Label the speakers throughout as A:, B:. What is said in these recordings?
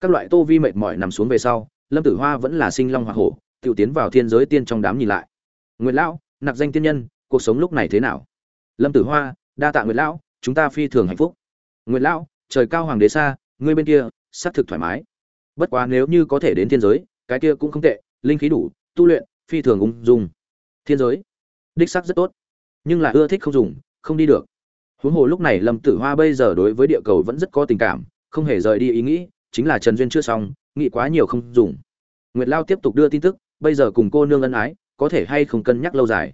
A: các loại tô vi mệt mỏi nằm xuống về sau, lâm tử hoa vẫn là sinh long hoa hổ tự tiến vào thiên giới tiên trong đám nhìn lại. Nguyệt lão nặc danh tiên nhân, cuộc sống lúc này thế nào? Lâm tử hoa, đa tạ nguyệt lão, chúng ta phi thường hạnh phúc. Nguyệt lão, trời cao hoàng đế xa, ngươi bên kia, xác thực thoải mái. Bất quá nếu như có thể đến thiên giới, cái kia cũng không tệ, linh khí đủ, tu luyện, phi thường ung dung. Thiên giới, đích sắc rất tốt. Nhưng là ưa thích không dùng, không đi được. Huống hồ lúc này lâm tử hoa bây giờ đối với địa cầu vẫn rất có tình cảm, không hề rời đi ý nghĩ chính là trần duyên chưa xong, nghĩ quá nhiều không dùng. Nguyệt lao tiếp tục đưa tin tức, bây giờ cùng cô nương ân ái, có thể hay không cân nhắc lâu dài?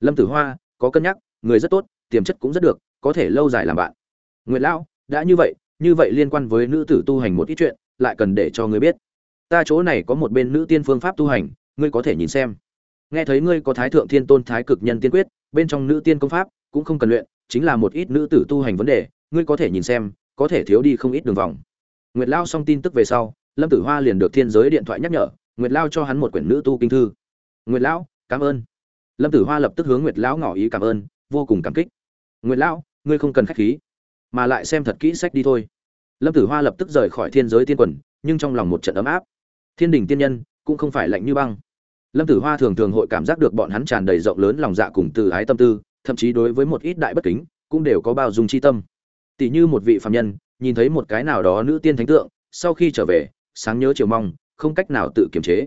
A: Lâm tử hoa, có cân nhắc, người rất tốt, tiềm chất cũng rất được, có thể lâu dài làm bạn. Nguyệt lão đã như vậy như vậy liên quan với nữ tử tu hành một ít chuyện, lại cần để cho ngươi biết. Ta chỗ này có một bên nữ tiên phương pháp tu hành, ngươi có thể nhìn xem. Nghe thấy ngươi có thái thượng thiên tôn thái cực nhân tiên quyết, bên trong nữ tiên công pháp cũng không cần luyện, chính là một ít nữ tử tu hành vấn đề, ngươi có thể nhìn xem, có thể thiếu đi không ít đường vòng nguyệt lao xong tin tức về sau, lâm tử hoa liền được thiên giới điện thoại nhắc nhở, nguyệt lao cho hắn một quyển nữ tu kinh thư. Nguyệt lão, cảm ơn. Lâm tử hoa lập tức hướng nguyệt lão ngỏ ý cảm ơn, vô cùng cảm kích. Nguyệt lão, ngươi không cần khách khí, mà lại xem thật kỹ sách đi thôi. Lâm tử hoa lập tức rời khỏi thiên giới tiên quần, nhưng trong lòng một trận ấm áp. Thiên đình tiên nhân cũng không phải lạnh như băng. Lâm tử hoa thường thường hội cảm giác được bọn hắn tràn đầy rộng lớn lòng dạ cùng từ ái tâm tư, thậm chí đối với một ít đại bất kính cũng đều có bao dung chi tâm. Tỷ như một vị phàm nhân nhìn thấy một cái nào đó nữ tiên thánh tượng, sau khi trở về, sáng nhớ chiều mong, không cách nào tự kiềm chế.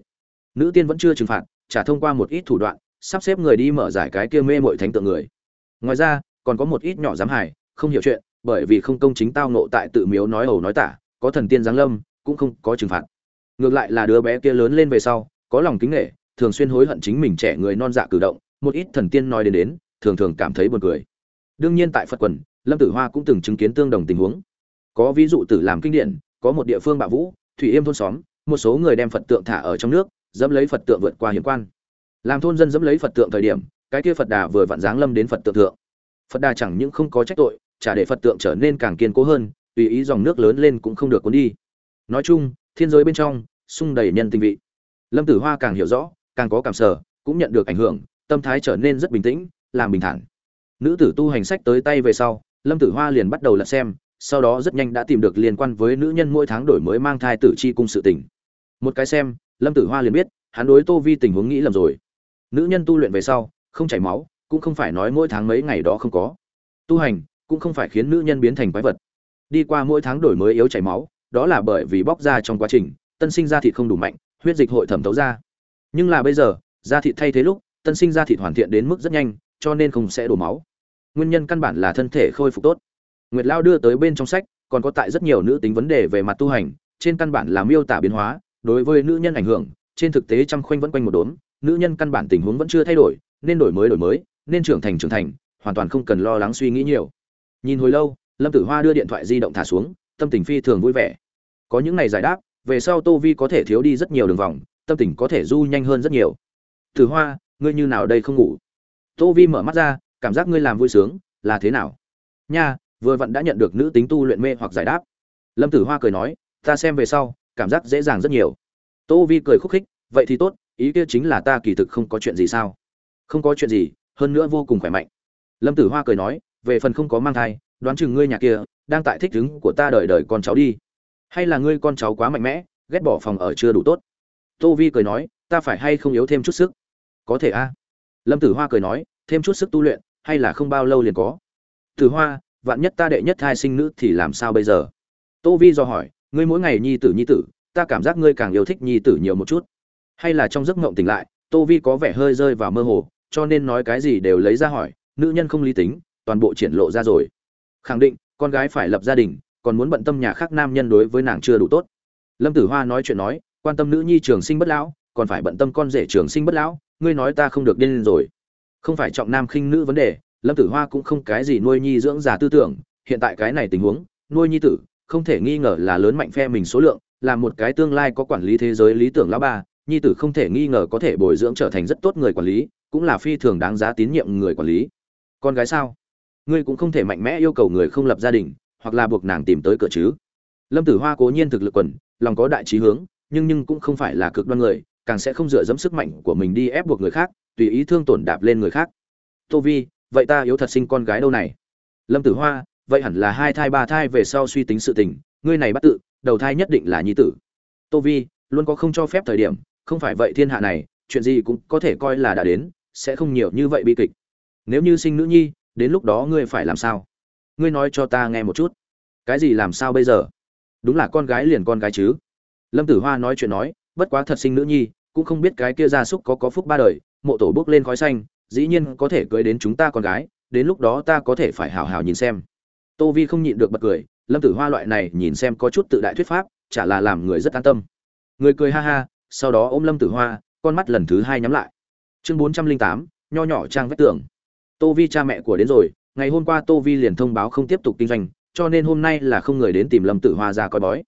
A: Nữ tiên vẫn chưa trừng phạt trả thông qua một ít thủ đoạn, sắp xếp người đi mở giải cái kia mê mội thánh tượng người. Ngoài ra, còn có một ít nhỏ dám hài, không hiểu chuyện, bởi vì không công chính tao nộ tại tự miếu nói ẩu nói tả, có thần tiên giáng lâm, cũng không có trừng phạt. Ngược lại là đứa bé kia lớn lên về sau, có lòng kính nghệ thường xuyên hối hận chính mình trẻ người non dạ cử động, một ít thần tiên nói đến đến, thường thường cảm thấy buồn cười. Đương nhiên tại phật quần, lâm tử hoa cũng từng chứng kiến tương đồng tình huống có ví dụ tử làm kinh điển, có một địa phương bạo vũ, thủy yêm thôn xóm, một số người đem phật tượng thả ở trong nước, dẫm lấy phật tượng vượt qua hiểm quan. Làm thôn dân dẫm lấy phật tượng thời điểm, cái kia phật đà vừa vặn giáng lâm đến phật tượng thượng. Phật đà chẳng những không có trách tội, chả để phật tượng trở nên càng kiên cố hơn, tùy ý dòng nước lớn lên cũng không được cuốn đi. Nói chung, thiên giới bên trong, sung đầy nhân tình vị. Lâm tử hoa càng hiểu rõ, càng có cảm sở, cũng nhận được ảnh hưởng, tâm thái trở nên rất bình tĩnh, làm bình thản. Nữ tử tu hành sách tới tay về sau, lâm tử hoa liền bắt đầu lật xem sau đó rất nhanh đã tìm được liên quan với nữ nhân mỗi tháng đổi mới mang thai tử chi cung sự tình. Một cái xem, lâm tử hoa liền biết, hắn đối tô vi tình huống nghĩ lầm rồi. Nữ nhân tu luyện về sau, không chảy máu, cũng không phải nói mỗi tháng mấy ngày đó không có. Tu hành, cũng không phải khiến nữ nhân biến thành quái vật. Đi qua mỗi tháng đổi mới yếu chảy máu, đó là bởi vì bóc ra trong quá trình, tân sinh ra thịt không đủ mạnh, huyết dịch hội thẩm thấu ra. Nhưng là bây giờ, da thịt thay thế lúc, tân sinh ra thịt hoàn thiện đến mức rất nhanh, cho nên không sẽ đổ máu. Nguyên nhân căn bản là thân thể khôi phục tốt nguyệt lao đưa tới bên trong sách, còn có tại rất nhiều nữ tính vấn đề về mặt tu hành, trên căn bản là miêu tả biến hóa, đối với nữ nhân ảnh hưởng, trên thực tế trăm khoanh vẫn quanh một đốm, nữ nhân căn bản tình huống vẫn chưa thay đổi, nên đổi mới đổi mới, nên trưởng thành trưởng thành, hoàn toàn không cần lo lắng suy nghĩ nhiều. Nhìn hồi lâu, lâm tử hoa đưa điện thoại di động thả xuống, tâm tình phi thường vui vẻ. Có những ngày giải đáp, về sau tô vi có thể thiếu đi rất nhiều đường vòng, tâm tình có thể du nhanh hơn rất nhiều. Tử hoa, ngươi như nào đây không ngủ? Tô vi mở mắt ra, cảm giác ngươi làm vui sướng, là thế nào? Nha vừa vặn đã nhận được nữ tính tu luyện mê hoặc giải đáp. Lâm tử hoa cười nói, ta xem về sau, cảm giác dễ dàng rất nhiều. Tô vi cười khúc khích, vậy thì tốt, ý kia chính là ta kỳ thực không có chuyện gì sao? Không có chuyện gì, hơn nữa vô cùng khỏe mạnh. Lâm tử hoa cười nói, về phần không có mang thai, đoán chừng ngươi nhà kia đang tại thích đứng của ta đợi đợi con cháu đi. Hay là ngươi con cháu quá mạnh mẽ, ghét bỏ phòng ở chưa đủ tốt. Tô vi cười nói, ta phải hay không yếu thêm chút sức? Có thể a. Lâm tử hoa cười nói, thêm chút sức tu luyện, hay là không bao lâu liền có? Tử hoa vạn nhất ta đệ nhất thai sinh nữ thì làm sao bây giờ? Tô vi do hỏi, ngươi mỗi ngày nhi tử nhi tử, ta cảm giác ngươi càng yêu thích nhi tử nhiều một chút. Hay là trong giấc mộng tỉnh lại, tô vi có vẻ hơi rơi vào mơ hồ, cho nên nói cái gì đều lấy ra hỏi, nữ nhân không lý tính, toàn bộ triển lộ ra rồi. Khẳng định, con gái phải lập gia đình, còn muốn bận tâm nhà khác nam nhân đối với nàng chưa đủ tốt. Lâm tử hoa nói chuyện nói, quan tâm nữ nhi trường sinh bất lão, còn phải bận tâm con rể trường sinh bất lão, ngươi nói ta không được điên lên rồi. Không phải trọng nam khinh nữ vấn đề lâm tử hoa cũng không cái gì nuôi nhi dưỡng già tư tưởng, hiện tại cái này tình huống, nuôi nhi tử, không thể nghi ngờ là lớn mạnh phe mình số lượng, là một cái tương lai có quản lý thế giới lý tưởng lão ba nhi tử không thể nghi ngờ có thể bồi dưỡng trở thành rất tốt người quản lý, cũng là phi thường đáng giá tín nhiệm người quản lý. Con gái sao? Ngươi cũng không thể mạnh mẽ yêu cầu người không lập gia đình, hoặc là buộc nàng tìm tới cửa chứ. Lâm tử hoa cố nhiên thực lực quần, lòng có đại trí hướng, nhưng nhưng cũng không phải là cực đoan người, càng sẽ không dựa dẫm sức mạnh của mình đi ép buộc người khác, tùy ý thương tổn đạp lên người khác. Tô vi vậy ta yếu thật sinh con gái đâu này? Lâm tử hoa, vậy hẳn là hai thai ba thai về sau suy tính sự tình, ngươi này bắt tự, đầu thai nhất định là nhi tử. Tô vi, luôn có không cho phép thời điểm, không phải vậy thiên hạ này, chuyện gì cũng có thể coi là đã đến, sẽ không nhiều như vậy bi kịch. Nếu như sinh nữ nhi, đến lúc đó ngươi phải làm sao? Ngươi nói cho ta nghe một chút. Cái gì làm sao bây giờ? Đúng là con gái liền con gái chứ. Lâm tử hoa nói chuyện nói, bất quá thật sinh nữ nhi, cũng không biết cái kia gia súc có có phúc ba đời, mộ tổ bước lên khói xanh dĩ nhiên có thể cưới đến chúng ta con gái, đến lúc đó ta có thể phải hào hào nhìn xem. Tô vi không nhịn được bật cười, lâm tử hoa loại này nhìn xem có chút tự đại thuyết pháp, chả là làm người rất an tâm. Người cười ha ha, sau đó ôm lâm tử hoa, con mắt lần thứ hai nhắm lại. Chương bốn trăm linh tám, nho nhỏ trang vách tường. Tô vi cha mẹ của đến rồi, ngày hôm qua tô vi liền thông báo không tiếp tục kinh doanh, cho nên hôm nay là không người đến tìm lâm tử hoa ra coi bói.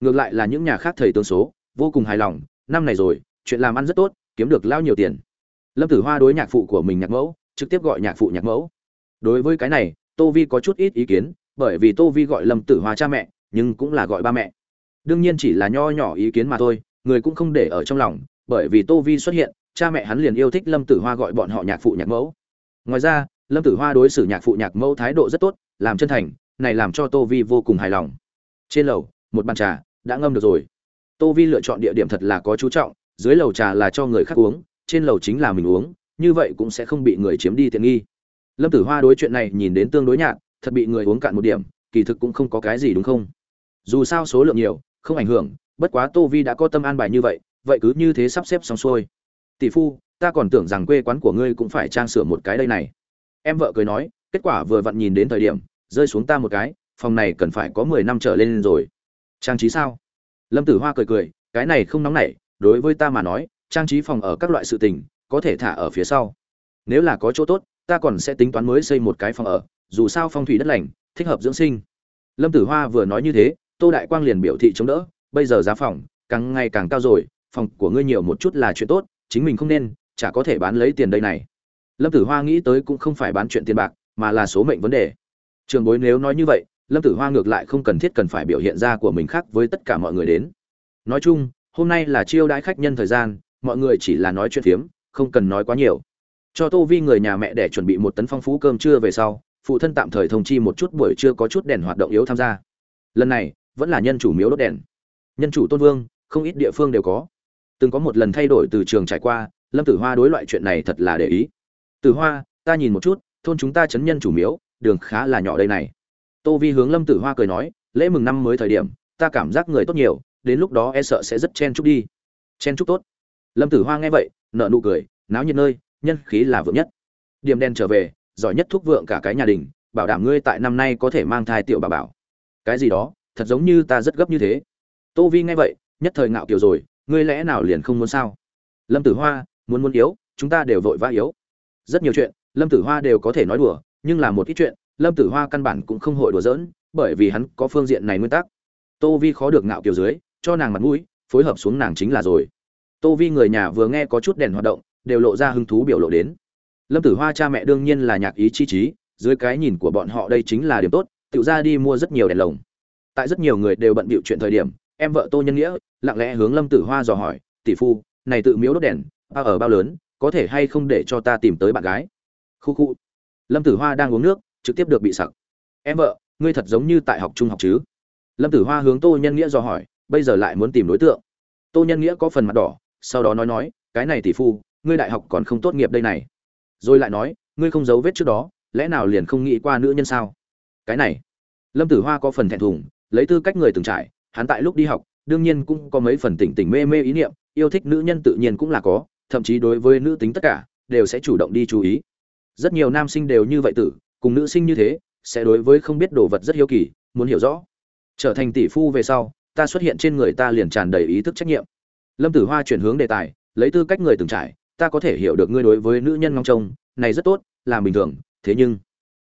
A: Ngược lại là những nhà khác thầy tương số, vô cùng hài lòng, năm này rồi, chuyện làm ăn rất tốt, kiếm được lao nhiều tiền lâm tử hoa đối nhạc phụ của mình nhạc mẫu, trực tiếp gọi nhạc phụ nhạc mẫu. Đối với cái này, tô vi có chút ít ý kiến, bởi vì tô vi gọi lâm tử hoa cha mẹ, nhưng cũng là gọi ba mẹ. Đương nhiên chỉ là nho nhỏ ý kiến mà thôi, người cũng không để ở trong lòng, bởi vì tô vi xuất hiện, cha mẹ hắn liền yêu thích lâm tử hoa gọi bọn họ nhạc phụ nhạc mẫu. Ngoài ra, lâm tử hoa đối xử nhạc phụ nhạc mẫu thái độ rất tốt, làm chân thành, này làm cho tô vi vô cùng hài lòng. Trên lầu, một bàn trà đã ngâm được rồi. Tô vi lựa chọn địa điểm thật là có chú trọng, dưới lầu trà là cho người khác uống trên lầu chính là mình uống, như vậy cũng sẽ không bị người chiếm đi tiện nghi. Lâm tử hoa đối chuyện này nhìn đến tương đối nhạt, thật bị người uống cạn một điểm, kỳ thực cũng không có cái gì đúng không? Dù sao số lượng nhiều, không ảnh hưởng, bất quá tô vi đã có tâm an bài như vậy vậy cứ như thế sắp xếp xong xuôi. Tỷ phu, ta còn tưởng rằng quê quán của ngươi cũng phải trang sửa một cái đây này. Em vợ cười nói, kết quả vừa vặn nhìn đến thời điểm, rơi xuống ta một cái, phòng này cần phải có mười năm trở lên rồi. Trang trí sao? Lâm tử hoa cười cười, cái này không nóng nảy, đối với ta mà nói trang trí phòng ở các loại sự tình, có thể thả ở phía sau. Nếu là có chỗ tốt, ta còn sẽ tính toán mới xây một cái phòng ở, dù sao phong thủy đất lành, thích hợp dưỡng sinh. Lâm tử hoa vừa nói như thế, tô đại quang liền biểu thị chống đỡ, bây giờ giá phòng, càng ngày càng cao rồi, phòng của ngươi nhiều một chút là chuyện tốt, chính mình không nên, chả có thể bán lấy tiền đây này. Lâm tử hoa nghĩ tới cũng không phải bán chuyện tiền bạc, mà là số mệnh vấn đề. Trường bối nếu nói như vậy, lâm tử hoa ngược lại không cần thiết cần phải biểu hiện ra của mình khác với tất cả mọi người đến. Nói chung, hôm nay là chiêu đãi khách nhân thời gian mọi người chỉ là nói chuyện phiếm, không cần nói quá nhiều. Cho tô vi người nhà mẹ để chuẩn bị một tấn phong phú cơm trưa về sau, phụ thân tạm thời thông chi một chút buổi trưa có chút đèn hoạt động yếu tham gia. Lần này, vẫn là nhân chủ miếu đốt đèn. Nhân chủ tôn vương, không ít địa phương đều có. Từng có một lần thay đổi từ trường trải qua, lâm tử hoa đối loại chuyện này thật là để ý. Tử hoa, ta nhìn một chút, thôn chúng ta chấn nhân chủ miếu, đường khá là nhỏ đây này. Tô vi hướng lâm tử hoa cười nói, lễ mừng năm mới thời điểm, ta cảm giác người tốt nhiều, đến lúc đó e sợ sẽ rất chen chúc đi. Chen chúc tốt lâm tử hoa nghe vậy nợ nụ cười, náo nhiệt nơi, nhân khí là vượng nhất. Điểm đen trở về, giỏi nhất thuốc vượng cả cái nhà đình, bảo đảm ngươi tại năm nay có thể mang thai tiểu bà bảo. Cái gì đó, thật giống như ta rất gấp như thế. Tô vi nghe vậy, nhất thời ngạo kiểu rồi, ngươi lẽ nào liền không muốn sao? Lâm tử hoa, muốn muốn yếu, chúng ta đều vội vã yếu. Rất nhiều chuyện, lâm tử hoa đều có thể nói đùa, nhưng là một ít chuyện, lâm tử hoa căn bản cũng không hội đùa giỡn, bởi vì hắn có phương diện này nguyên tắc. Tô vi khó được ngạo kiểu dưới, cho nàng mặt mũi, phối hợp xuống nàng chính là rồi tô vi người nhà vừa nghe có chút đèn hoạt động, đều lộ ra hứng thú biểu lộ đến. Lâm tử hoa cha mẹ đương nhiên là nhạc ý chi trí dưới cái nhìn của bọn họ đây chính là điểm tốt, tự ra đi mua rất nhiều đèn lồng. Tại rất nhiều người đều bận bịu chuyện thời điểm, em vợ tô nhân nghĩa lặng lẽ hướng lâm tử hoa dò hỏi, tỷ phu, này tự miếu đốt đèn, ta ở bao lớn, có thể hay không để cho ta tìm tới bạn gái? Khu khu. Lâm tử hoa đang uống nước, trực tiếp được bị sặc. Em vợ, ngươi thật giống như tại học trung học chứ? Lâm tử hoa hướng tô nhân nghĩa dò hỏi, bây giờ lại muốn tìm đối tượng? Tô nhân nghĩa có phần mặt đỏ sau đó nói nói, cái này tỷ phu, ngươi đại học còn không tốt nghiệp đây này. Rồi lại nói, ngươi không giấu vết trước đó, lẽ nào liền không nghĩ qua nữ nhân sao? Cái này, lâm tử hoa có phần thẹn thùng, lấy tư cách người từng trải, hắn tại lúc đi học, đương nhiên cũng có mấy phần tỉnh tỉnh mê mê ý niệm, yêu thích nữ nhân tự nhiên cũng là có, thậm chí đối với nữ tính tất cả, đều sẽ chủ động đi chú ý. Rất nhiều nam sinh đều như vậy tử, cùng nữ sinh như thế, sẽ đối với không biết đồ vật rất hiếu kỳ, muốn hiểu rõ. Trở thành tỷ phu về sau, ta xuất hiện trên người ta liền tràn đầy ý thức trách nhiệm lâm tử hoa chuyển hướng đề tài, lấy tư cách người từng trải, ta có thể hiểu được ngươi đối với nữ nhân ngong trông, này rất tốt, là bình thường, thế nhưng,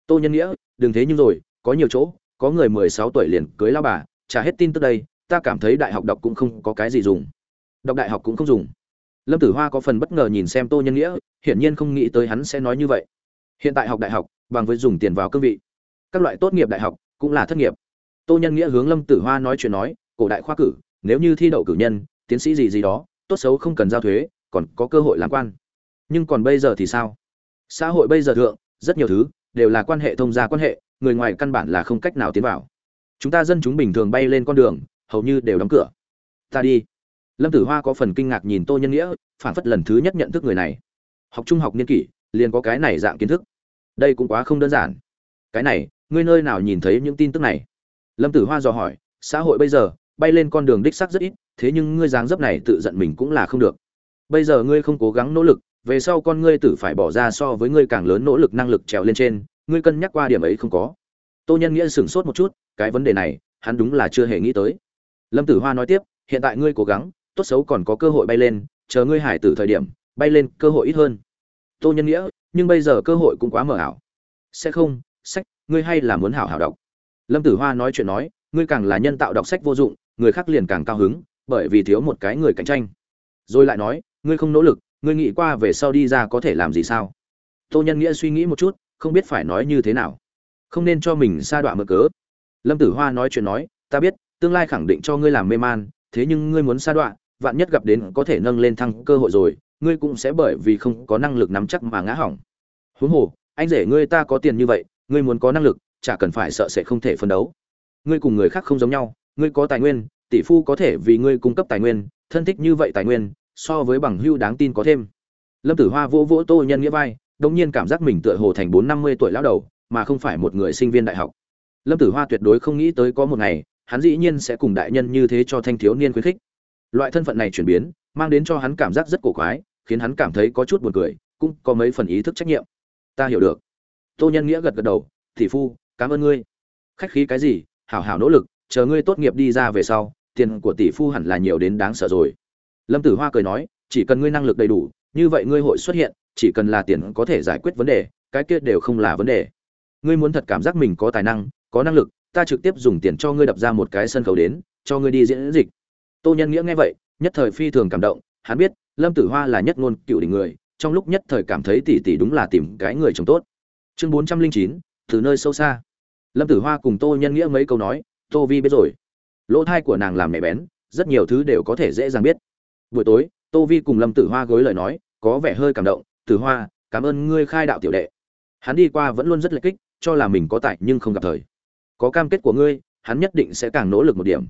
A: tô nhân nghĩa, đừng thế nhưng rồi, có nhiều chỗ, có người mười sáu tuổi liền cưới lao bà, trả hết tin tức đây, ta cảm thấy đại học đọc cũng không có cái gì dùng. Đọc đại học cũng không dùng. Lâm tử hoa có phần bất ngờ nhìn xem tô nhân nghĩa, hiển nhiên không nghĩ tới hắn sẽ nói như vậy. Hiện tại học đại học, bằng với dùng tiền vào cương vị. Các loại tốt nghiệp đại học, cũng là thất nghiệp. Tô nhân nghĩa hướng lâm tử hoa nói chuyện nói, cổ đại khoa cử, nếu như thi đậu cử nhân tiến sĩ gì gì đó, tốt xấu không cần giao thuế, còn có cơ hội làm quan. Nhưng còn bây giờ thì sao? Xã hội bây giờ thượng, rất nhiều thứ đều là quan hệ thông gia quan hệ, người ngoài căn bản là không cách nào tiến vào. Chúng ta dân chúng bình thường bay lên con đường, hầu như đều đóng cửa. Ta đi. Lâm tử hoa có phần kinh ngạc nhìn tô nhân nghĩa phản phất lần thứ nhất nhận thức người này. Học trung học niên kỷ, liền có cái này dạng kiến thức. Đây cũng quá không đơn giản. Cái này, ngươi nơi nào nhìn thấy những tin tức này? Lâm tử hoa dò hỏi, xã hội bây giờ, bay lên con đường đích sắc rất ít thế nhưng ngươi dáng dấp này tự giận mình cũng là không được. Bây giờ ngươi không cố gắng nỗ lực, về sau con ngươi tử phải bỏ ra so với ngươi càng lớn nỗ lực năng lực trèo lên trên, ngươi cân nhắc qua điểm ấy không có. Tô nhân nghĩa sửng sốt một chút, cái vấn đề này, hắn đúng là chưa hề nghĩ tới. Lâm tử hoa nói tiếp, hiện tại ngươi cố gắng, tốt xấu còn có cơ hội bay lên, chờ ngươi hải tử thời điểm, bay lên cơ hội ít hơn. Tô nhân nghĩa, nhưng bây giờ cơ hội cũng quá mờ ảo. Sẽ không, sách, ngươi hay là muốn hảo hảo đọc. Lâm tử hoa nói chuyện nói, ngươi càng là nhân tạo đọc sách vô dụng, người khác liền càng cao hứng bởi vì thiếu một cái người cạnh tranh. Rồi lại nói, ngươi không nỗ lực, ngươi nghĩ qua về sau đi ra có thể làm gì sao? Tô nhân nghĩa suy nghĩ một chút, không biết phải nói như thế nào. Không nên cho mình sa đọa mở cớ. Lâm tử hoa nói chuyện nói, ta biết, tương lai khẳng định cho ngươi làm mê man, thế nhưng ngươi muốn sa đọa, vạn nhất gặp đến có thể nâng lên thăng cơ hội rồi, ngươi cũng sẽ bởi vì không có năng lực nắm chắc mà ngã hỏng. Huống hồ, anh rể ngươi ta có tiền như vậy, ngươi muốn có năng lực, chả cần phải sợ sẽ không thể phân đấu. Ngươi cùng người khác không giống nhau, ngươi có tài nguyên tỷ phu có thể vì ngươi cung cấp tài nguyên, thân thích như vậy tài nguyên, so với bằng hưu đáng tin có thêm. Lâm tử hoa vỗ vỗ tô nhân nghĩa vai, đống nhiên cảm giác mình tựa hồ thành bốn năm mươi tuổi lão đầu, mà không phải một người sinh viên đại học. Lâm tử hoa tuyệt đối không nghĩ tới có một ngày, hắn dĩ nhiên sẽ cùng đại nhân như thế cho thanh thiếu niên khuyến khích. Loại thân phận này chuyển biến, mang đến cho hắn cảm giác rất cổ quái, khiến hắn cảm thấy có chút buồn cười, cũng có mấy phần ý thức trách nhiệm. Ta hiểu được. Tô nhân nghĩa gật gật đầu, tỷ phu, cảm ơn ngươi. Khách khí cái gì, hảo hảo nỗ lực, chờ ngươi tốt nghiệp đi ra về sau tiền của tỷ phu hẳn là nhiều đến đáng sợ rồi. Lâm tử hoa cười nói, chỉ cần ngươi năng lực đầy đủ, như vậy ngươi hội xuất hiện, chỉ cần là tiền có thể giải quyết vấn đề, cái kia đều không là vấn đề. Ngươi muốn thật cảm giác mình có tài năng, có năng lực, ta trực tiếp dùng tiền cho ngươi đập ra một cái sân khấu đến, cho ngươi đi diễn dịch. Tô nhân nghĩa nghe vậy, nhất thời phi thường cảm động, hắn biết, lâm tử hoa là nhất ngôn cựu đỉnh người, trong lúc nhất thời cảm thấy tỷ tỷ đúng là tìm cái người chồng tốt. Chương bốn trăm linh chín, từ nơi sâu xa. Lâm tử hoa cùng tô nhân nghĩa mấy câu nói, tô vi biết rồi lỗ thai của nàng làm mẹ bén, rất nhiều thứ đều có thể dễ dàng biết. Buổi tối, tô vi cùng lâm tử hoa gối lời nói, có vẻ hơi cảm động, tử hoa, cảm ơn ngươi khai đạo tiểu đệ. Hắn đi qua vẫn luôn rất lợi kích, cho là mình có tài nhưng không gặp thời. Có cam kết của ngươi, hắn nhất định sẽ càng nỗ lực một điểm.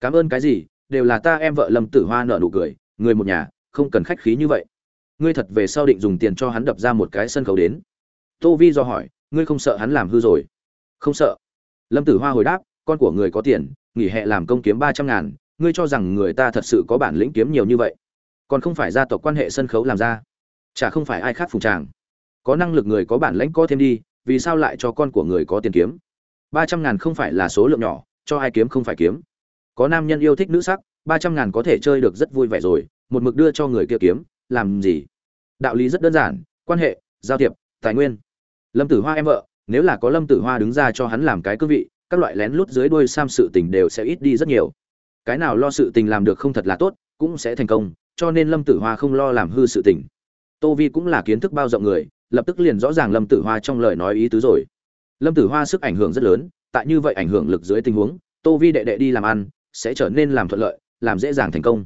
A: Cảm ơn cái gì, đều là ta em vợ lâm tử hoa nợ nụ cười, người một nhà, không cần khách khí như vậy. Ngươi thật về sau định dùng tiền cho hắn đập ra một cái sân khấu đến. Tô vi do hỏi, ngươi không sợ hắn làm hư rồi? Không sợ. Lâm tử hoa hồi đáp, con của người có tiền nghỉ hè làm công kiếm ba trăm ngàn, ngươi cho rằng người ta thật sự có bản lĩnh kiếm nhiều như vậy? Còn không phải gia tộc quan hệ sân khấu làm ra. Chả không phải ai khác phùng tràng. Có năng lực người có bản lãnh có thêm đi, vì sao lại cho con của người có tiền kiếm? Ba trăm ngàn không phải là số lượng nhỏ, cho ai kiếm không phải kiếm. Có nam nhân yêu thích nữ sắc, ba trăm ngàn có thể chơi được rất vui vẻ rồi, một mực đưa cho người kia kiếm, làm gì? Đạo lý rất đơn giản, quan hệ, giao thiệp, tài nguyên. Lâm tử hoa em vợ, nếu là có lâm tử hoa đứng ra cho hắn làm cái cương vị các loại lén lút dưới đuôi sam sự tình đều sẽ ít đi rất nhiều. Cái nào lo sự tình làm được không thật là tốt, cũng sẽ thành công, cho nên lâm tử hoa không lo làm hư sự tình. Tô vi cũng là kiến thức bao rộng người, lập tức liền rõ ràng lâm tử hoa trong lời nói ý tứ rồi. Lâm tử hoa sức ảnh hưởng rất lớn, tại như vậy ảnh hưởng lực dưới tình huống, tô vi đệ đệ đi làm ăn, sẽ trở nên làm thuận lợi, làm dễ dàng thành công.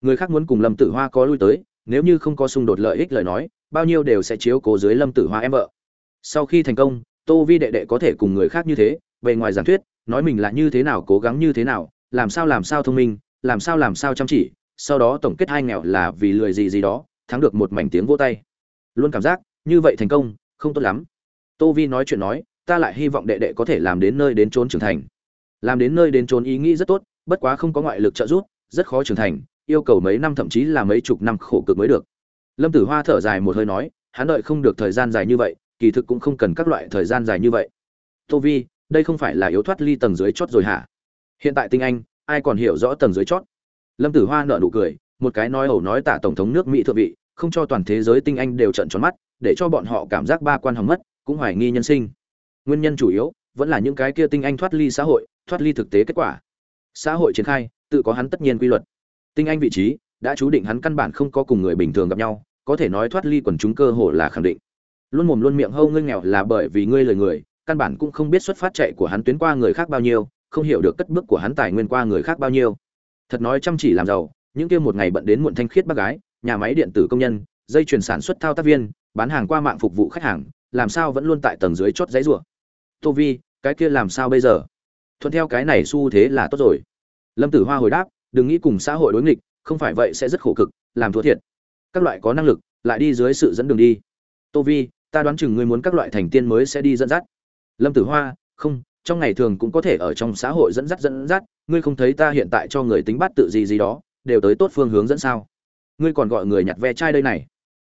A: Người khác muốn cùng lâm tử hoa có lui tới, nếu như không có xung đột lợi ích lời nói, bao nhiêu đều sẽ chiếu cố dưới lâm tử hoa em vợ. Sau khi thành công, tô vi đệ đệ có thể cùng người khác như thế bề ngoài giảng thuyết, nói mình là như thế nào, cố gắng như thế nào, làm sao làm sao thông minh, làm sao làm sao chăm chỉ, sau đó tổng kết hai nghèo là vì lười gì gì đó, thắng được một mảnh tiếng vô tay. Luôn cảm giác, như vậy thành công, không tốt lắm. Tô vi nói chuyện nói, ta lại hy vọng đệ đệ có thể làm đến nơi đến trốn trưởng thành. Làm đến nơi đến trốn ý nghĩ rất tốt, bất quá không có ngoại lực trợ giúp, rất khó trưởng thành, yêu cầu mấy năm thậm chí là mấy chục năm khổ cực mới được. Lâm tử hoa thở dài một hơi nói, hắn đợi không được thời gian dài như vậy, kỳ thực cũng không cần các loại thời gian dài như vậy. Tô vi đây không phải là yếu thoát ly tầng dưới chót rồi hả? Hiện tại tinh anh, ai còn hiểu rõ tầng dưới chót? Lâm tử hoa nợ nụ cười, một cái nói ẩu nói tả tổng thống nước mỹ thượng vị, không cho toàn thế giới tinh anh đều trận tròn mắt, để cho bọn họ cảm giác ba quan hỏng mất, cũng hoài nghi nhân sinh. Nguyên nhân chủ yếu, vẫn là những cái kia tinh anh thoát ly xã hội, thoát ly thực tế kết quả. Xã hội triển khai, tự có hắn tất nhiên quy luật. Tinh anh vị trí, đã chú định hắn căn bản không có cùng người bình thường gặp nhau, có thể nói thoát ly quần chúng cơ hồ là khẳng định. Luôn mồm luôn miệng hâu ngươi nghèo là bởi vì ngươi lời người căn bản cũng không biết xuất phát chạy của hắn tuyến qua người khác bao nhiêu, không hiểu được cất bước của hắn tài nguyên qua người khác bao nhiêu. Thật nói chăm chỉ làm giàu, những kia một ngày bận đến muộn thanh khiết bác gái, nhà máy điện tử công nhân, dây chuyển sản xuất thao tác viên, bán hàng qua mạng phục vụ khách hàng, làm sao vẫn luôn tại tầng dưới chốt giấy rủa. Tô vi, cái kia làm sao bây giờ? Thuận theo cái này xu thế là tốt rồi. Lâm tử hoa hồi đáp, đừng nghĩ cùng xã hội đối nghịch, không phải vậy sẽ rất khổ cực, làm thua thiệt. Các loại có năng lực, lại đi dưới sự dẫn đường đi. Tô vi, ta đoán chừng ngươi muốn các loại thành tiên mới sẽ đi dẫn dắt lâm tử hoa, không, trong ngày thường cũng có thể ở trong xã hội dẫn dắt dẫn dắt. Ngươi không thấy ta hiện tại cho người tính bắt tự gì gì đó, đều tới tốt phương hướng dẫn sao? Ngươi còn gọi người nhặt ve chai đây này.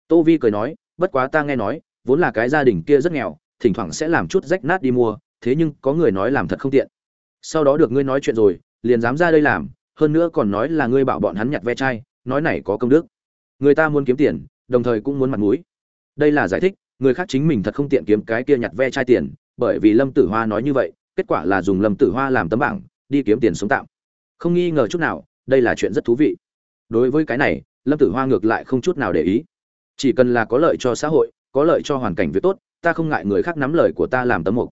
A: Tô vi cười nói, bất quá ta nghe nói, vốn là cái gia đình kia rất nghèo, thỉnh thoảng sẽ làm chút rách nát đi mua, thế nhưng có người nói làm thật không tiện. Sau đó được ngươi nói chuyện rồi, liền dám ra đây làm, hơn nữa còn nói là ngươi bảo bọn hắn nhặt ve chai, nói này có công đức. Người ta muốn kiếm tiền, đồng thời cũng muốn mặt mũi. Đây là giải thích, người khác chính mình thật không tiện kiếm cái kia nhặt ve chai tiền bởi vì lâm tử hoa nói như vậy, kết quả là dùng lâm tử hoa làm tấm bảng, đi kiếm tiền sống tạm. Không nghi ngờ chút nào, đây là chuyện rất thú vị. Đối với cái này, lâm tử hoa ngược lại không chút nào để ý. Chỉ cần là có lợi cho xã hội, có lợi cho hoàn cảnh việc tốt, ta không ngại người khác nắm lời của ta làm tấm mục.